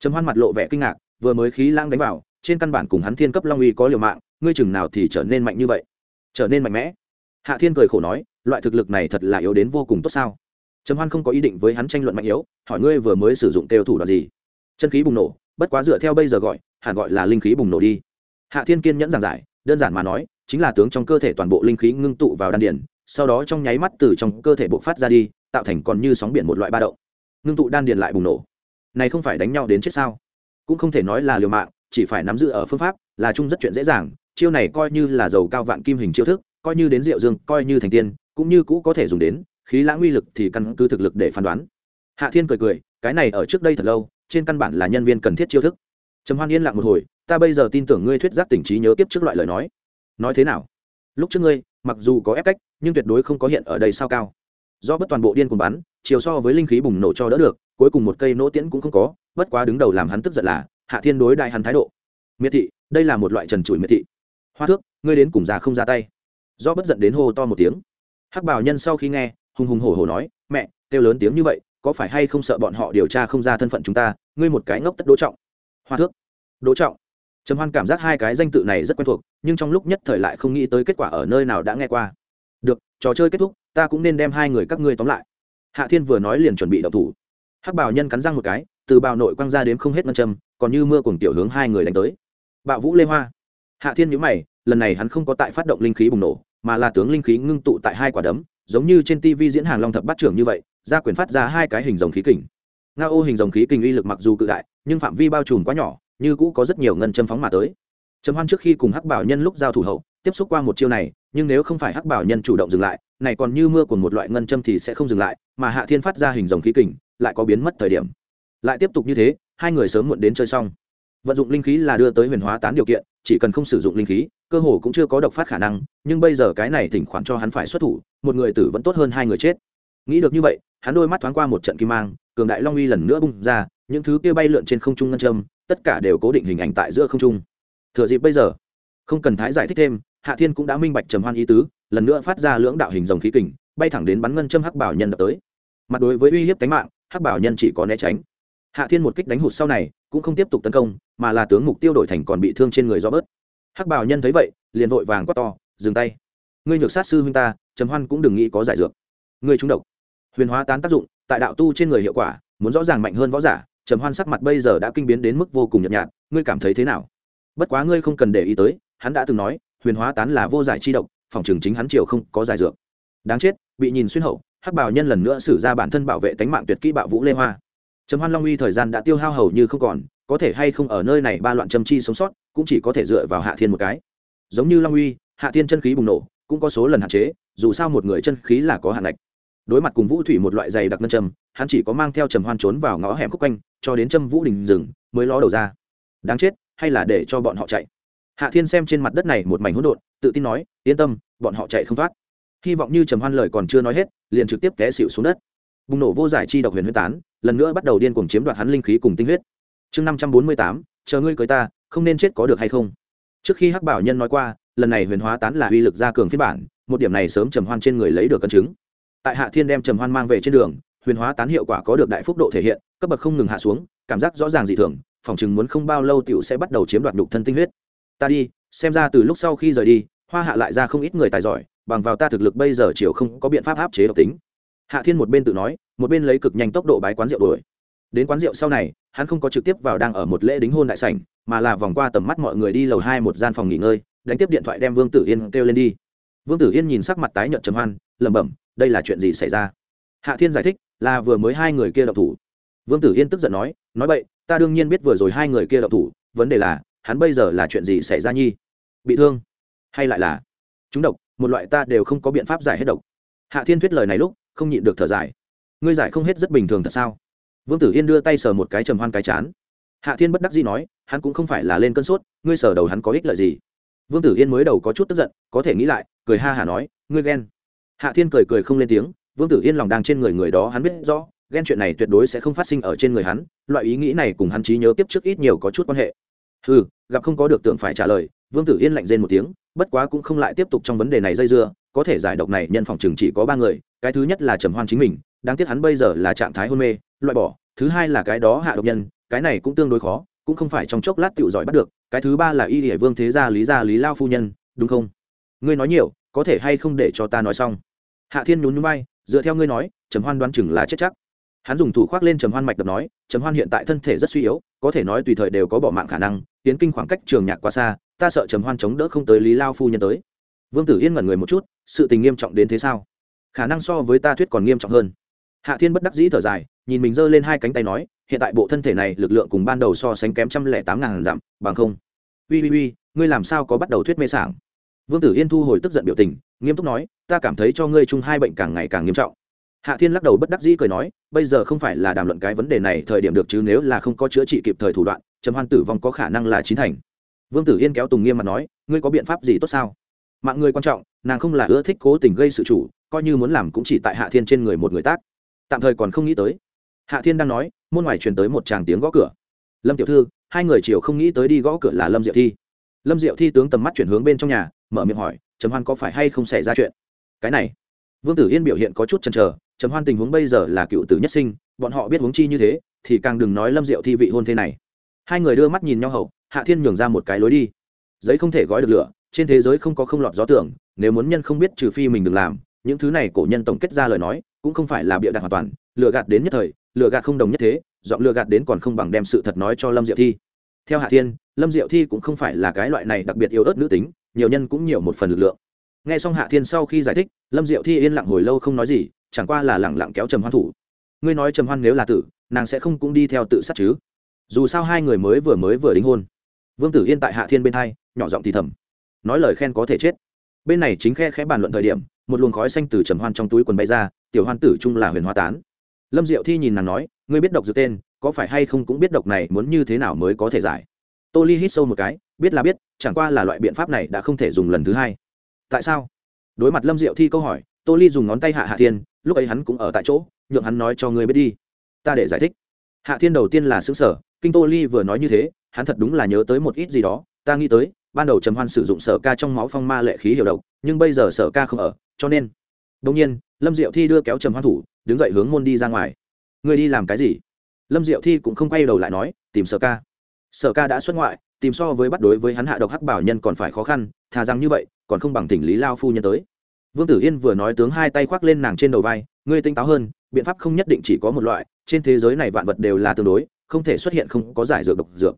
Trầm hoan mặt lộ vẻ kinh ngạc, vừa mới khí lãng đánh vào, trên căn bản cùng hắn thiên cấp long uy có liều mạng, ngươi chừng nào thì trở nên mạnh như vậy? Trở nên mạnh mẽ. Hạ thiên cười khổ nói, loại thực lực này thật là yếu đến vô cùng tốt sao? Trầm hoan không có ý định với hắn tranh luận mạnh yếu, hỏi ngươi vừa mới sử dụng tiêu thủ đoạn gì? Chân khí bùng nổ, bất quá dựa theo bây giờ gọi, hẳn gọi là linh khí bùng nổ đi. Hạ thiên kiên nhẫn giảng giải, đơn giản mà nói, chính là tướng trong cơ thể toàn bộ linh khí ngưng tụ vào đan điển sau đó trong nháy mắt từ trong cơ thể bộc phát ra đi, tạo thành còn như sóng biển một loại ba động. Ngưng tụ đan điền lại bùng nổ. Này không phải đánh nhau đến chết sao? Cũng không thể nói là liều mạng, chỉ phải nắm giữ ở phương pháp, là chung rất chuyện dễ dàng, chiêu này coi như là dầu cao vạn kim hình chiêu thức, coi như đến rượu dương, coi như thành tiên, cũng như cũ có thể dùng đến khí lãng uy lực thì căn cứ thực lực để phán đoán. Hạ thiên cười cười, cái này ở trước đây thật lâu, trên căn bản là nhân viên cần thiết chiêu thức. Trầm hoan yên lặng một hồi, ta bây giờ tin tưởng ngươi thuyết giác tỉnh trí nhớ kiếp trước loại lời nói. Nói thế nào? Lúc trước ngươi, mặc dù có ép cách, nhưng tuyệt đối không có hiện ở đây sao cao. Do bất toàn bộ điên cùng bắn, chiều so với linh khí bùng nổ cho đỡ được, cuối cùng một cây nỗ tiễn cũng không có, bất quá đứng đầu làm hắn tức giận là, hạ thiên đối đại hắn thái độ. Miệt thị, đây là một loại trần trụi miệt thị. Hoa thước, ngươi đến cùng già không ra tay. Do bất giận đến hô to một tiếng. Hắc bảo nhân sau khi nghe hùng hùng hổ hổ nói, mẹ, kêu lớn tiếng như vậy, có phải hay không sợ bọn họ điều tra không ra thân phận chúng ta? Ngươi một cái ngốc tất đỗ trọng. Hoa thước. Đỗ trọng. Trầm hoan cảm giác hai cái danh tự này rất quen thuộc, nhưng trong lúc nhất thời lại không nghĩ tới kết quả ở nơi nào đã nghe qua. Được, trò chơi kết thúc, ta cũng nên đem hai người các ngươi tóm lại. Hạ thiên vừa nói liền chuẩn bị đậu thủ. Hắc bảo nhân cắn răng một cái, từ bào nội quăng ra đến không hết ngân châm, còn như mưa cùng tiểu hướng hai người đánh tới. Bạo vũ lê hoa. Hạ thiên nhíu mày, lần này hắn không có tại phát động linh khí bùng nổ, mà là tướng linh khí ngưng tụ tại hai quả đấm giống như trên tv diễn hàng long thập bát trưởng như vậy ra quyền phát ra hai cái hình dòng khí kình. Nga ô hình dòng khí kình uy lực mặc dù cự đại, nhưng phạm vi bao trùm quá nhỏ, như cũ có rất nhiều ngân châm phóng mà tới. Trầm hoan trước khi cùng hắc bảo nhân lúc giao thủ hậu, tiếp xúc qua một chiêu này, nhưng nếu không phải hắc bảo nhân chủ động dừng lại, này còn như mưa của một loại ngân châm thì sẽ không dừng lại, mà hạ thiên phát ra hình dòng khí kình, lại có biến mất thời điểm. Lại tiếp tục như thế, hai người sớm muộn đến chơi xong. Vận dụng linh khí là đưa tới huyền hóa tán điều kiện chỉ cần không sử dụng linh khí, cơ hồ cũng chưa có độc phát khả năng, nhưng bây giờ cái này thỉnh khoản cho hắn phải xuất thủ, một người tử vẫn tốt hơn hai người chết. Nghĩ được như vậy, hắn đôi mắt thoáng qua một trận kim mang, cường đại long uy lần nữa bung ra, những thứ kia bay lượn trên không trung ngân châm, tất cả đều cố định hình ảnh tại giữa không trung. Thừa dịp bây giờ, không cần thái giải thích thêm, hạ thiên cũng đã minh bạch trầm hoan ý tứ, lần nữa phát ra lưỡng đạo hình dòng khí kình, bay thẳng đến bắn ngân châm hắc bảo nhân đập tới. Mặt đối với uy hiếp tính mạng, hắc bảo nhân chỉ có né tránh. Hạ thiên một kích đánh hụt sau này cũng không tiếp tục tấn công, mà là tướng mục tiêu đổi thành còn bị thương trên người do bớt. Hắc bảo nhân thấy vậy, liền vội vàng quát to, dừng tay. Ngươi nhược sát sư huynh ta, trầm hoan cũng đừng nghĩ có giải dược. Ngươi trúng độc. Huyền hóa tán tác dụng, tại đạo tu trên người hiệu quả, muốn rõ ràng mạnh hơn võ giả, trầm hoan sắc mặt bây giờ đã kinh biến đến mức vô cùng nhợt nhạt, ngươi cảm thấy thế nào? Bất quá ngươi không cần để ý tới, hắn đã từng nói, huyền hóa tán là vô giải chi độc, phòng trường chính hắn triều không có giải dược. Đáng chết, bị nhìn xuyên hậu, hắc bảo nhân lần nữa sử ra bản thân bảo vệ tánh mạng tuyệt kỹ bạo vũ lê hoa trầm hoan long uy thời gian đã tiêu hao hầu như không còn, có thể hay không ở nơi này ba loạn châm chi sống sót, cũng chỉ có thể dựa vào hạ thiên một cái. Giống như long uy, hạ thiên chân khí bùng nổ, cũng có số lần hạn chế, dù sao một người chân khí là có hạn ngạch. Đối mặt cùng vũ thủy một loại dày đặc ngân châm, hắn chỉ có mang theo trầm hoan trốn vào ngõ hẻm khúc quanh, cho đến châm vũ đình rừng mới ló đầu ra. Đáng chết, hay là để cho bọn họ chạy? Hạ thiên xem trên mặt đất này một mảnh hỗn độn, tự tin nói, yên tâm, bọn họ chạy không thoát. Hy vọng như trầm hoan lời còn chưa nói hết, liền trực tiếp té xịu xuống đất. Bùng nổ vô giải chi độc huyền huyết tán lần nữa bắt đầu điên cuồng chiếm đoạt hắn linh khí cùng tinh huyết. Chương năm trăm bốn mươi tám, chờ ngươi cưới ta, không nên chết có được hay không? Trước khi hắc bảo nhân nói qua, lần này huyền hóa tán là uy lực gia cường phiên bản, một điểm này sớm trầm hoan trên người lấy được cân chứng. Tại hạ thiên đem trầm hoan mang về trên đường, huyền hóa tán hiệu quả có được đại phúc độ thể hiện, cấp bậc không ngừng hạ xuống, cảm giác rõ ràng dị thường, phòng chừng muốn không bao lâu tiểu sẽ bắt đầu chiếm đoạt nhục thân tinh huyết. Ta đi, xem ra từ lúc sau khi rời đi, hoa hạ lại ra không ít người tài giỏi, bằng vào ta thực lực bây giờ chiều không có biện pháp áp chế độc tính hạ thiên một bên tự nói, một bên lấy cực nhanh tốc độ bái quán rượu đuổi. Đến quán rượu sau này, hắn không có trực tiếp vào đang ở một lễ đính hôn đại sảnh, mà là vòng qua tầm mắt mọi người đi lầu hai một gian phòng nghỉ ngơi, đánh tiếp điện thoại đem vương tử yên kêu lên đi. Vương tử yên nhìn sắc mặt tái nhợt trầm hoan, lẩm bẩm, đây là chuyện gì xảy ra? Hạ thiên giải thích, là vừa mới hai người kia động thủ. Vương tử yên tức giận nói nói vậy ta đương nhiên biết vừa rồi hai người kia động thủ, vấn đề là, hắn bây giờ là chuyện gì xảy ra nhi? Bị thương, hay lại là, chúng độc, một loại ta đều không có biện pháp giải hết độc. Hạ thiên thuyết lời này lúc không nhịn được thở dài. Ngươi giải không hết rất bình thường thật sao? Vương tử yên đưa tay sờ một cái trầm hoan cái chán. Hạ thiên bất đắc dĩ nói, hắn cũng không phải là lên cơn sốt, ngươi sờ đầu hắn có ích lợi gì? Vương tử yên mới đầu có chút tức giận, có thể nghĩ lại, cười ha hả nói, ngươi ghen. Hạ thiên cười cười không lên tiếng, vương tử yên lòng đang trên người người đó hắn biết rõ, ghen chuyện này tuyệt đối sẽ không phát sinh ở trên người hắn, loại ý nghĩ này cùng hắn trí nhớ tiếp trước ít nhiều có chút quan hệ. Ừ gặp không có được tượng phải trả lời, vương tử yên lạnh rên một tiếng, bất quá cũng không lại tiếp tục trong vấn đề này dây dưa, có thể giải độc này nhân phòng chừng chỉ có ba người cái thứ nhất là trầm hoan chính mình, đáng tiếc hắn bây giờ là trạng thái hôn mê, loại bỏ. Thứ hai là cái đó hạ độc nhân, cái này cũng tương đối khó, cũng không phải trong chốc lát tựu giỏi bắt được. Cái thứ ba là y địa vương thế gia, lý gia, lý lao phu nhân, đúng không? Ngươi nói nhiều, có thể hay không để cho ta nói xong? Hạ thiên nhún nhún bay dựa theo ngươi nói, trầm hoan đoán chừng là chết chắc. Hắn dùng thủ khoác lên trầm hoan mạch đập nói, trầm hoan hiện tại thân thể rất suy yếu, có thể nói tùy thời đều có bỏ mạng khả năng, tiến kinh khoảng cách trường nhạc quá xa, ta sợ trầm hoan chống đỡ không tới lý lao phu nhân tới. Vương tử yên ngẩn người một chút, sự tình nghiêm trọng đến thế sao? Khả năng so với ta thuyết còn nghiêm trọng hơn. Hạ thiên bất đắc dĩ thở dài, nhìn mình giơ lên hai cánh tay nói, hiện tại bộ thân thể này lực lượng cùng ban đầu so sánh kém trăm lẻ tám ngàn dặm, bằng không. Ui ui ui ngươi làm sao có bắt đầu thuyết mê sảng? Vương tử yên thu hồi tức giận biểu tình, nghiêm túc nói, ta cảm thấy cho ngươi chung hai bệnh càng ngày càng nghiêm trọng. Hạ thiên lắc đầu bất đắc dĩ cười nói, bây giờ không phải là đàm luận cái vấn đề này thời điểm được chứ, nếu là không có chữa trị kịp thời thủ đoạn, trầm hoan tử vong có khả năng là chín thành. Vương tử yên kéo tùng nghiêm mặt nói, ngươi có biện pháp gì tốt sao? Mạng người quan trọng nàng không là ưa thích cố tình gây sự chủ, coi như muốn làm cũng chỉ tại hạ thiên trên người một người tác. Tạm thời còn không nghĩ tới. Hạ thiên đang nói, môn ngoài truyền tới một tràng tiếng gõ cửa. Lâm tiểu thư, hai người chiều không nghĩ tới đi gõ cửa là lâm diệu thi. Lâm diệu thi tướng tầm mắt chuyển hướng bên trong nhà, mở miệng hỏi, trầm hoan có phải hay không xảy ra chuyện? Cái này. Vương tử yên biểu hiện có chút chần chờ, trầm hoan tình huống bây giờ là cựu tử nhất sinh, bọn họ biết huống chi như thế, thì càng đừng nói lâm diệu thi vị hôn thế này. Hai người đưa mắt nhìn nhau hậu, hạ thiên nhường ra một cái lối đi. Giấy không thể gói được lửa, trên thế giới không có không lọt gió tưởng nếu muốn nhân không biết trừ phi mình đừng làm, những thứ này cổ nhân tổng kết ra lời nói, cũng không phải là bịa đặt hoàn toàn, lừa gạt đến nhất thời, lừa gạt không đồng nhất thế, dọn lừa gạt đến còn không bằng đem sự thật nói cho lâm diệu thi. Theo hạ thiên, lâm diệu thi cũng không phải là cái loại này đặc biệt yếu ớt nữ tính, nhiều nhân cũng nhiều một phần lực lượng. Nghe xong hạ thiên sau khi giải thích, lâm diệu thi yên lặng hồi lâu không nói gì, chẳng qua là lẳng lặng kéo trầm hoan thủ. Ngươi nói trầm hoan nếu là tử, nàng sẽ không cũng đi theo tự sát chứ? Dù sao hai người mới vừa mới vừa đính hôn. Vương tử yên tại hạ thiên bên thai nhỏ giọng thì thầm, nói lời khen có thể chết bên này chính khe khẽ bàn luận thời điểm, một luồng khói xanh từ trầm hoan trong túi quần bay ra, tiểu hoan tử trung là huyền hoa tán. Lâm diệu thi nhìn nàng nói, ngươi biết độc dược tên, có phải hay không cũng biết độc này muốn như thế nào mới có thể giải? Tô ly hít sâu một cái, biết là biết, chẳng qua là loại biện pháp này đã không thể dùng lần thứ hai. Tại sao? Đối mặt lâm diệu thi câu hỏi, tô ly dùng ngón tay hạ hạ thiên, lúc ấy hắn cũng ở tại chỗ, nhượng hắn nói cho ngươi biết đi. Ta để giải thích. Hạ thiên đầu tiên là xứ sở kinh tô ly vừa nói như thế, hắn thật đúng là nhớ tới một ít gì đó, ta nghĩ tới ban đầu trầm hoan sử dụng sở ca trong máu phong ma lệ khí hiểu độc, nhưng bây giờ sở ca không ở, cho nên đông nhiên, lâm diệu thi đưa kéo trầm hoan thủ, đứng dậy hướng môn đi ra ngoài. Người đi làm cái gì? Lâm diệu thi cũng không quay đầu lại nói, tìm sở ca. Sở ca đã xuất ngoại, tìm so với bắt đối với hắn hạ độc hắc bảo nhân còn phải khó khăn, thà rằng như vậy, còn không bằng tỉnh lý lao phu nhân tới. Vương tử yên vừa nói tướng hai tay khoác lên nàng trên đầu vai, ngươi tinh táo hơn, biện pháp không nhất định chỉ có một loại, trên thế giới này vạn vật đều là tương đối, không thể xuất hiện không có giải dược độc dược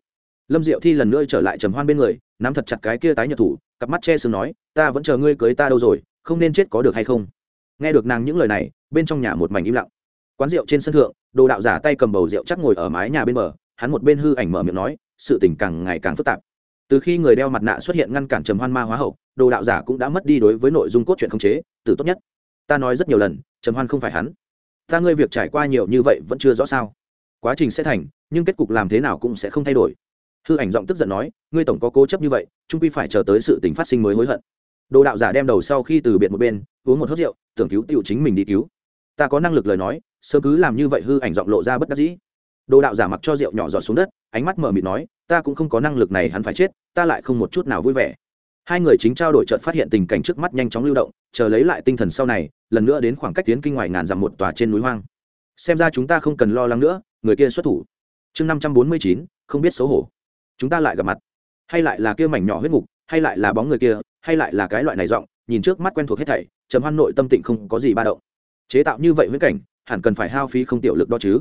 lâm diệu thi lần nữa trở lại trầm hoan bên người, nắm thật chặt cái kia tái nhật thủ, cặp mắt che sương nói, ta vẫn chờ ngươi cưới ta đâu rồi, không nên chết có được hay không? Nghe được nàng những lời này, bên trong nhà một mảnh im lặng. Quán rượu trên sân thượng, đồ đạo giả tay cầm bầu rượu chắc ngồi ở mái nhà bên bờ, hắn một bên hư ảnh mở miệng nói, sự tình càng ngày càng phức tạp. Từ khi người đeo mặt nạ xuất hiện ngăn cản trầm hoan ma hóa hậu, đồ đạo giả cũng đã mất đi đối với nội dung cốt truyện khống chế, từ tốt nhất. Ta nói rất nhiều lần, trầm hoan không phải hắn. Ta ngươi việc trải qua nhiều như vậy vẫn chưa rõ sao. Quá trình sẽ thành, nhưng kết cục làm thế nào cũng sẽ không thay đổi hư ảnh giọng tức giận nói, ngươi tổng có cố chấp như vậy, trung quy phải chờ tới sự tình phát sinh mới hối hận. Đồ đạo giả đem đầu sau khi từ biệt một bên, uống một hớt rượu, tưởng cứu tựu chính mình đi cứu. Ta có năng lực lời nói sơ cứ làm như vậy hư ảnh giọng lộ ra bất đắc dĩ. Đồ đạo giả mặc cho rượu nhỏ giọt xuống đất, ánh mắt mở mịt nói, ta cũng không có năng lực này, hắn phải chết, ta lại không một chút nào vui vẻ. Hai người chính trao đổi chợt phát hiện tình cảnh trước mắt nhanh chóng lưu động, chờ lấy lại tinh thần sau này, lần nữa đến khoảng cách tiến kinh ngoài ngàn dặm một tòa trên núi hoang. Xem ra chúng ta không cần lo lắng nữa, người kia xuất thủ. Chương năm trăm bốn mươi chín, không biết xấu hổ chúng ta lại gặp mặt. Hay lại là kia mảnh nhỏ huyết ngục, hay lại là bóng người kia, hay lại là cái loại này giọng, nhìn trước mắt quen thuộc hết thảy, trầm hoan nội tâm tịnh không có gì ba động. Chế tạo như vậy huyết cảnh, hẳn cần phải hao phí không tiểu lực đó chứ.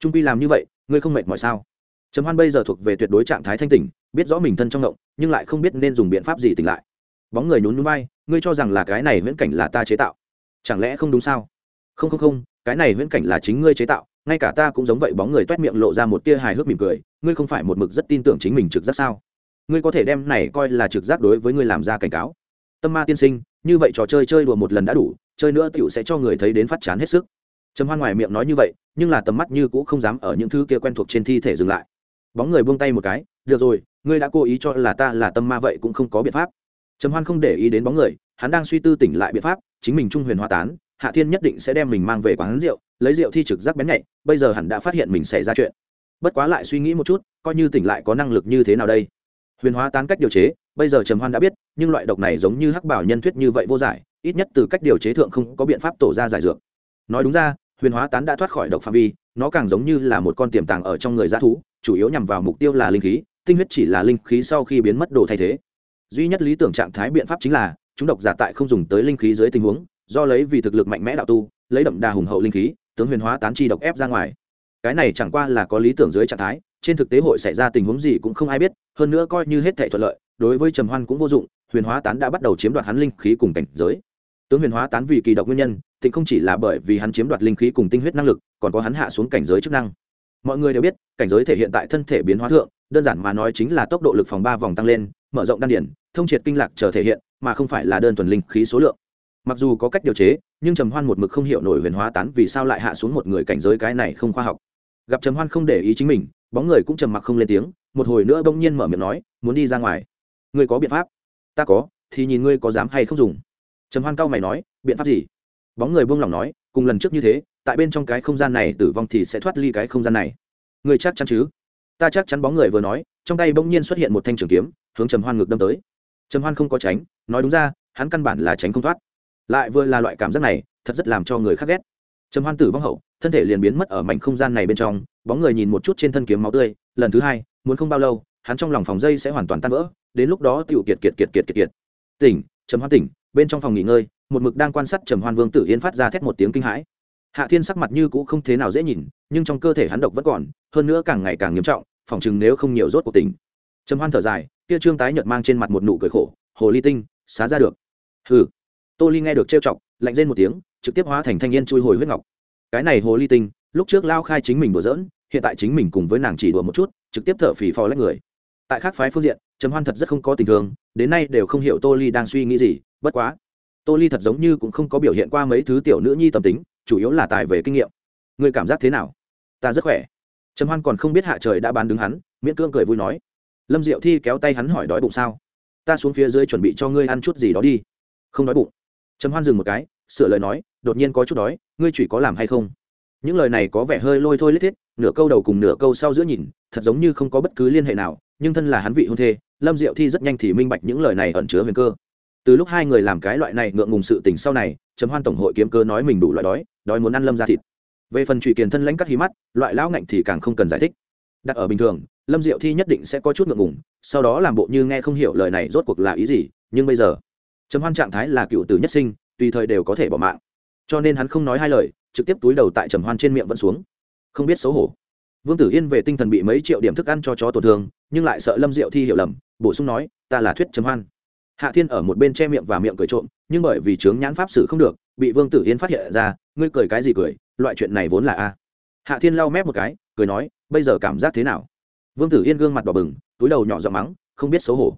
Trung quy làm như vậy, ngươi không mệt mỏi sao? Trầm hoan bây giờ thuộc về tuyệt đối trạng thái thanh tỉnh, biết rõ mình thân trong động, nhưng lại không biết nên dùng biện pháp gì tỉnh lại. Bóng người nhún nhún vai, ngươi cho rằng là cái này huyễn cảnh là ta chế tạo. Chẳng lẽ không đúng sao? Không không không, cái này huyễn cảnh là chính ngươi chế tạo ngay cả ta cũng giống vậy bóng người toét miệng lộ ra một tia hài hước mỉm cười, ngươi không phải một mực rất tin tưởng chính mình trực giác sao? Ngươi có thể đem này coi là trực giác đối với ngươi làm ra cảnh cáo. Tâm ma tiên sinh, như vậy trò chơi chơi đùa một lần đã đủ, chơi nữa tựu sẽ cho người thấy đến phát chán hết sức. Trầm hoan ngoài miệng nói như vậy, nhưng là tầm mắt như cũng không dám ở những thứ kia quen thuộc trên thi thể dừng lại. Bóng người buông tay một cái, được rồi, ngươi đã cố ý cho là ta là tâm ma vậy cũng không có biện pháp. Trầm hoan không để ý đến bóng người, hắn đang suy tư tỉnh lại biện pháp, chính mình trung huyền hoa tán, hạ thiên nhất định sẽ đem mình mang về quán rượu lấy rượu thi trực giác bén nhạy, bây giờ hẳn đã phát hiện mình xảy ra chuyện. Bất quá lại suy nghĩ một chút, coi như tỉnh lại có năng lực như thế nào đây? Huyền hóa tán cách điều chế, bây giờ trầm hoan đã biết, nhưng loại độc này giống như hắc bảo nhân thuyết như vậy vô giải, ít nhất từ cách điều chế thượng không có biện pháp tổ ra giải dược. Nói đúng ra, huyền hóa tán đã thoát khỏi độc phạm vi, nó càng giống như là một con tiềm tàng ở trong người g thú, chủ yếu nhằm vào mục tiêu là linh khí, tinh huyết chỉ là linh khí sau khi biến mất đồ thay thế. Duy nhất lý tưởng trạng thái biện pháp chính là, chúng độc giả tại không dùng tới linh khí dưới tình huống, do lấy vì thực lực mạnh mẽ đạo tu, lấy đậm đà hùng hậu linh khí tướng huyền hóa tán chi độc ép ra ngoài. Cái này chẳng qua là có lý tưởng dưới trạng thái, trên thực tế hội xảy ra tình huống gì cũng không ai biết, hơn nữa coi như hết thể thuận lợi, đối với trầm hoan cũng vô dụng, huyền hóa tán đã bắt đầu chiếm đoạt hắn linh khí cùng cảnh giới. Tướng huyền hóa tán vì kỳ độc nguyên nhân, thịnh không chỉ là bởi vì hắn chiếm đoạt linh khí cùng tinh huyết năng lực, còn có hắn hạ xuống cảnh giới chức năng. Mọi người đều biết, cảnh giới thể hiện tại thân thể biến hóa thượng, đơn giản mà nói chính là tốc độ lực phòng ba vòng tăng lên, mở rộng đan điển, thông triệt kinh lạc chờ thể hiện, mà không phải là đơn thuần linh khí số lượng mặc dù có cách điều chế, nhưng trầm hoan một mực không hiểu nổi huyền hóa tán vì sao lại hạ xuống một người cảnh giới cái này không khoa học. Gặp trầm hoan không để ý chính mình, bóng người cũng trầm mặc không lên tiếng, một hồi nữa bỗng nhiên mở miệng nói, muốn đi ra ngoài. Ngươi có biện pháp? Ta có, thì nhìn ngươi có dám hay không dùng. Trầm hoan cao mày nói, biện pháp gì? Bóng người buông lòng nói, cùng lần trước như thế, tại bên trong cái không gian này tử vong thì sẽ thoát ly cái không gian này. Ngươi chắc chắn chứ? Ta chắc chắn, bóng người vừa nói, trong tay bỗng nhiên xuất hiện một thanh trường kiếm, hướng trầm hoan ngược đâm tới. Trầm hoan không có tránh, nói đúng ra, hắn căn bản là tránh không thoát lại vừa là loại cảm giác này, thật rất làm cho người khác ghét. Trầm hoan tử vong hậu, thân thể liền biến mất ở mảnh không gian này bên trong, bóng người nhìn một chút trên thân kiếm máu tươi, lần thứ hai, muốn không bao lâu, hắn trong lòng phòng dây sẽ hoàn toàn tan vỡ, đến lúc đó tiểu kiệt kiệt kiệt kiệt kiệt kiệt. Tỉnh, trầm hoan tỉnh, bên trong phòng nghỉ ngơi, một mực đang quan sát trầm hoan vương tử yên phát ra thét một tiếng kinh hãi. Hạ thiên sắc mặt như cũ không thế nào dễ nhìn, nhưng trong cơ thể hắn độc vẫn còn, hơn nữa càng ngày càng nghiêm trọng, phòng chừng nếu không nhiều rốt cuộc tỉnh. Trầm hoan thở dài, kia trương tái nhợt mang trên mặt một nụ cười khổ, hồ ly tinh, xá ra được. Hừ tô ly nghe được trêu chọc, lạnh lên một tiếng, trực tiếp hóa thành thanh niên chui hồi huyết ngọc. Cái này hồ ly tinh, lúc trước lao khai chính mình đùa giỡn, hiện tại chính mình cùng với nàng chỉ đùa một chút, trực tiếp thở phì phò lách người. Tại khác phái phương diện, trầm hoan thật rất không có tình thương, đến nay đều không hiểu tô ly đang suy nghĩ gì, bất quá, tô ly thật giống như cũng không có biểu hiện qua mấy thứ tiểu nữ nhi tâm tính, chủ yếu là tài về kinh nghiệm. Người cảm giác thế nào? Ta rất khỏe. Trầm hoan còn không biết hạ trời đã bán đứng hắn, miễn cưỡng cười vui nói. Lâm diệu thi kéo tay hắn hỏi đói bụng sao? Ta xuống phía dưới chuẩn bị cho ngươi ăn chút gì đó đi. Không đói bụng trầm hoan dừng một cái, sửa lời nói, đột nhiên có chút đói, ngươi chỉ có làm hay không? Những lời này có vẻ hơi lôi thôi lết thiết, nửa câu đầu cùng nửa câu sau giữa nhìn, thật giống như không có bất cứ liên hệ nào, nhưng thân là hắn vị hôn thê, lâm diệu thi rất nhanh thì minh bạch những lời này ẩn chứa huyền cơ. Từ lúc hai người làm cái loại này ngượng ngùng sự tình sau này chấm hoan tổng hội kiếm cơ nói mình đủ loại đói đói muốn ăn lâm ra thịt. Về phần trụy kiền thân lãnh cắt hí mắt, loại lão ngạnh thì càng không cần giải thích. Đặt ở bình thường, lâm diệu thi nhất định sẽ có chút ngượng ngùng, sau đó làm bộ như nghe không hiểu lời này rốt cuộc là ý gì, nhưng bây giờ trầm hoan trạng thái là cựu tử nhất sinh, tùy thời đều có thể bỏ mạng. Cho nên hắn không nói hai lời, trực tiếp túi đầu tại trầm hoan trên miệng vẫn xuống. Không biết xấu hổ. Vương tử yên về tinh thần bị mấy triệu điểm thức ăn cho chó tổn thương, nhưng lại sợ lâm diệu thi hiểu lầm, bổ sung nói, ta là thuyết trầm hoan. Hạ thiên ở một bên che miệng và miệng cười trộm, nhưng bởi vì chướng nhãn pháp xử không được, bị vương tử yên phát hiện ra, ngươi cười cái gì cười, loại chuyện này vốn là a. Hạ thiên lau mép một cái, cười nói, bây giờ cảm giác thế nào? Vương tử yên gương mặt đỏ bừng, túi đầu nhỏ giọng mắng, không biết xấu hổ.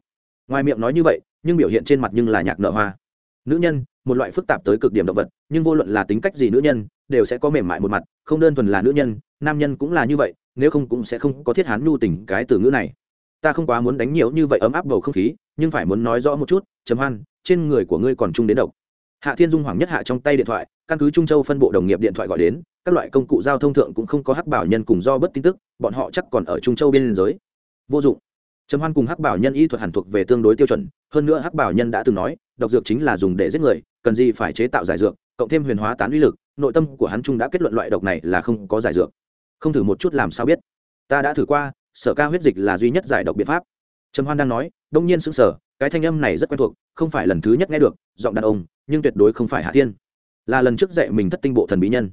Ngoài miệng nói như vậy nhưng biểu hiện trên mặt nhưng là nhạc nợ hoa. Nữ nhân, một loại phức tạp tới cực điểm động vật, nhưng vô luận là tính cách gì nữ nhân, đều sẽ có mềm mại một mặt, không đơn thuần là nữ nhân, nam nhân cũng là như vậy, nếu không cũng sẽ không có thiết hán nhu tình cái từ ngữ này. Ta không quá muốn đánh nhiều như vậy ấm áp bầu không khí, nhưng phải muốn nói rõ một chút chấm hoan, trên người của ngươi còn chung đến độc. Hạ thiên dung hoàng nhất hạ trong tay điện thoại, căn cứ trung châu phân bộ đồng nghiệp điện thoại gọi đến, các loại công cụ giao thông thượng cũng không có hắc bảo nhân cùng do bất tin tức, bọn họ chắc còn ở trung châu biên giới. Vô dụng trầm hoan cùng hắc bảo nhân y thuật hẳn thuộc về tương đối tiêu chuẩn, hơn nữa hắc bảo nhân đã từng nói, độc dược chính là dùng để giết người, cần gì phải chế tạo giải dược, cộng thêm huyền hóa tán uy lực, nội tâm của hắn trung đã kết luận loại độc này là không có giải dược. Không thử một chút làm sao biết. Ta đã thử qua, sở ca huyết dịch là duy nhất giải độc biện pháp. Trầm hoan đang nói, đông nhiên sững sờ, cái thanh âm này rất quen thuộc, không phải lần thứ nhất nghe được, giọng đàn ông, nhưng tuyệt đối không phải hạ thiên. Là lần trước dạy mình thất tinh bộ thần bí nhân.